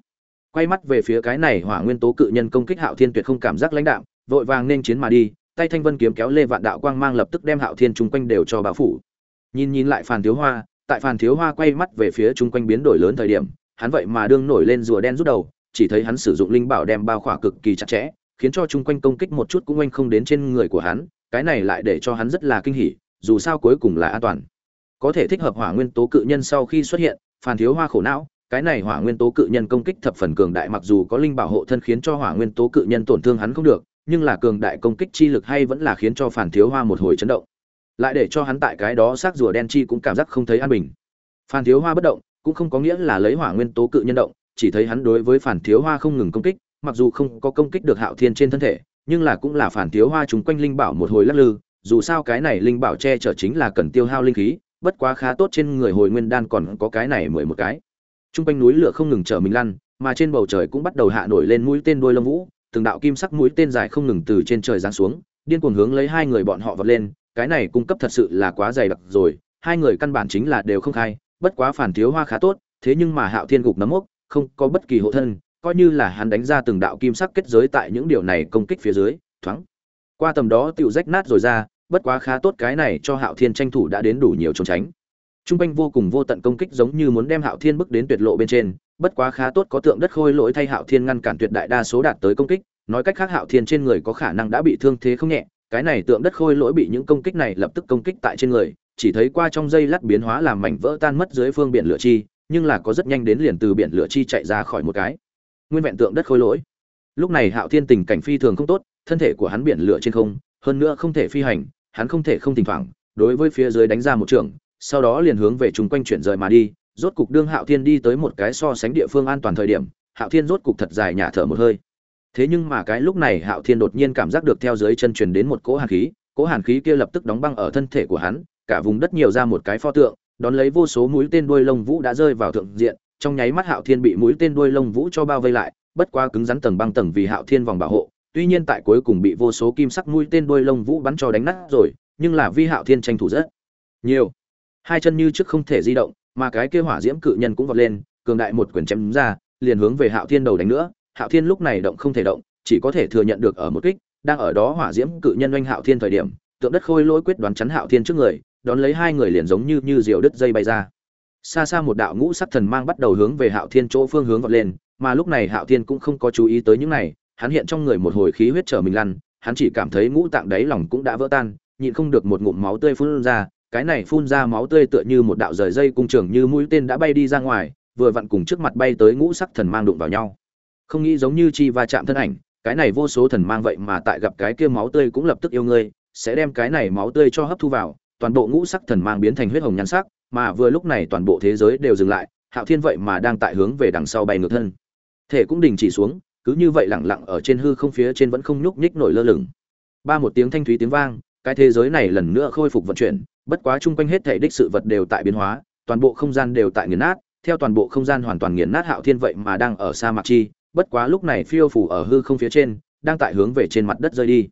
Quay mắt về phía cái này hỏa nguyên tố cự nhân công kích hạo thiên tuyệt không cảm giác lãnh đạm, vội vàng nên chiến mà đi, tay thanh vân kiếm kéo lê vạn đạo quang mang lập tức đem hạo thiên chung quanh đều cho bao phủ. Nhìn nhìn lại phàn thiếu hoa, tại phàn thiếu hoa quay mắt về phía chung quanh biến đổi lớn thời điểm, hắn vậy mà đương nổi lên rùa đen rút đầu, chỉ thấy hắn sử dụng linh bảo đem bao khỏa cực kỳ chặt chẽ, khiến cho chung quanh công kích một chút cũng oanh không đến trên người của hắn, cái này lại để cho hắn rất là kinh hỉ, dù sao cuối cùng là an toàn. Có thể thích hợp hỏa nguyên tố cự nhân sau khi xuất hiện phàn thiếu hoa khổ não, cái này hỏa nguyên tố cự nhân công kích thập phần cường đại mặc dù có linh bảo hộ thân khiến cho hỏa nguyên tố cự nhân tổn thương hắn không được, nhưng là cường đại công kích chi lực hay vẫn là khiến cho phản thiếu hoa một hồi chấn động. Lại để cho hắn tại cái đó xác rùa đen chi cũng cảm giác không thấy an bình. Phản thiếu hoa bất động, cũng không có nghĩa là lấy hỏa nguyên tố cự nhân động, chỉ thấy hắn đối với phản thiếu hoa không ngừng công kích, mặc dù không có công kích được hạo thiên trên thân thể, nhưng là cũng là phản thiếu hoa chúng quanh linh bảo một hồi lắc lư, dù sao cái này linh bảo che chở chính là cần tiêu hao linh khí bất quá khá tốt trên người hồi nguyên đan còn có cái này mười một cái. Trung quanh núi lửa không ngừng trở mình lăn, mà trên bầu trời cũng bắt đầu hạ nổi lên mũi tên đuôi lông vũ, từng đạo kim sắc mũi tên dài không ngừng từ trên trời giáng xuống, điên cuồng hướng lấy hai người bọn họ vọt lên, cái này cung cấp thật sự là quá dày đặc rồi, hai người căn bản chính là đều không khai, bất quá phản thiếu hoa khá tốt, thế nhưng mà Hạo Thiên gục nấm mốc, không có bất kỳ hộ thân, coi như là hắn đánh ra từng đạo kim sắc kết giới tại những điều này công kích phía dưới, thoáng qua tầm đó tựu rách nát rồi ra, bất quá khá tốt cái này cho Hạo Thiên tranh thủ đã đến đủ nhiều trốn tránh. Trung quanh vô cùng vô tận công kích giống như muốn đem Hạo Thiên bước đến tuyệt lộ bên trên, bất quá khá tốt có tượng đất khôi lỗi thay Hạo Thiên ngăn cản tuyệt đại đa số đạt tới công kích, nói cách khác Hạo Thiên trên người có khả năng đã bị thương thế không nhẹ, cái này tượng đất khôi lỗi bị những công kích này lập tức công kích tại trên người, chỉ thấy qua trong dây lát biến hóa làm mảnh vỡ tan mất dưới phương biển lửa chi, nhưng là có rất nhanh đến liền từ biển lửa chi chạy ra khỏi một cái. Nguyên vẹn tượng đất khôi lỗi. Lúc này Hạo Thiên tình cảnh phi thường không tốt, thân thể của hắn biển lửa trên không, hơn nữa không thể phi hành, hắn không thể không thỉnh thoảng đối với phía dưới đánh ra một trường, sau đó liền hướng về chung quanh chuyển rời mà đi rốt cục đương hạo thiên đi tới một cái so sánh địa phương an toàn thời điểm hạo thiên rốt cục thật dài nhả thở một hơi. Thế nhưng mà cái lúc này hạo thiên đột nhiên cảm giác được theo dưới chân truyền đến một cỗ hàn khí cỗ hàn khí kia lập tức đóng băng ở thân thể của hắn cả vùng đất nhiều ra một cái pho tượng đón lấy vô số mũi tên đuôi lông vũ đã rơi vào thượng diện trong nháy mắt hạo thiên bị mũi tên đuôi lông vũ cho bao vây lại bất quá cứng rắn tầng băng tầng vì hạo thiên vòng bảo hộ tuy nhiên tại cuối cùng bị vô số kim sắc mũi tên đuôi lông vũ bắn cho đánh nát rồi, nhưng là vi hạo thiên tranh thủ rất nhiều. Hai chân như trước không thể di động, mà cái kia hỏa diễm cự nhân cũng vọt lên, cường đại một quyền chém ra, liền hướng về hạo thiên đầu đánh nữa. Hạo thiên lúc này động không thể động, chỉ có thể thừa nhận được ở một kích, đang ở đó hỏa diễm cự nhân oanh hạo thiên thời điểm, tượng đất khôi lỗi quyết đoán chắn hạo thiên trước người, đón lấy hai người liền giống như như diều đứt dây bay ra. Xa xa một đạo ngũ sắc thần mang bắt đầu hướng về hạo thiên chỗ phương hướng vọt lên, mà lúc này hạo thiên cũng không có chú ý tới những này hắn hiện trong người một hồi khí huyết trở mình lăn hắn chỉ cảm thấy ngũ tạng đáy lòng cũng đã vỡ tan nhịn không được một ngụm máu tươi phun ra cái này phun ra máu tươi tựa như một đạo rời dây cung trường như mũi tên đã bay đi ra ngoài, vừa vặn cùng trước mặt bay tới ngũ sắc thần mang đụng vào nhau. Không nghĩ giống như chi va chạm thân ảnh, cái này vô số thần mang vậy mà tại gặp cái kia máu tươi cũng lập tức yêu ngươi, sẽ đem cái này máu tươi cho hấp thu vào, toàn bộ ngũ sắc thần mang biến thành huyết hồng nhan sắc, mà vừa lúc này toàn bộ thế giới đều dừng lại, Hạo Thiên vậy mà đang tại hướng về đằng sau bay ngược thân. Thể cũng đình chỉ xuống, cứ như vậy lẳng lặng ở trên hư không phía trên vẫn không nhúc nhích nổi lơ lửng. Ba một tiếng thanh thúy tiếng vang, cái thế giới này lần nữa khôi phục vận chuyển, bất quá chung quanh hết thảy đích sự vật đều tại biến hóa, toàn bộ không gian đều tại nghiền nát, theo toàn bộ không gian hoàn toàn nghiền nát Hạo Thiên vậy mà đang ở sa mạc chi, bất quá lúc này phiêu phù ở hư không phía trên, đang tại hướng về trên mặt đất rơi đi.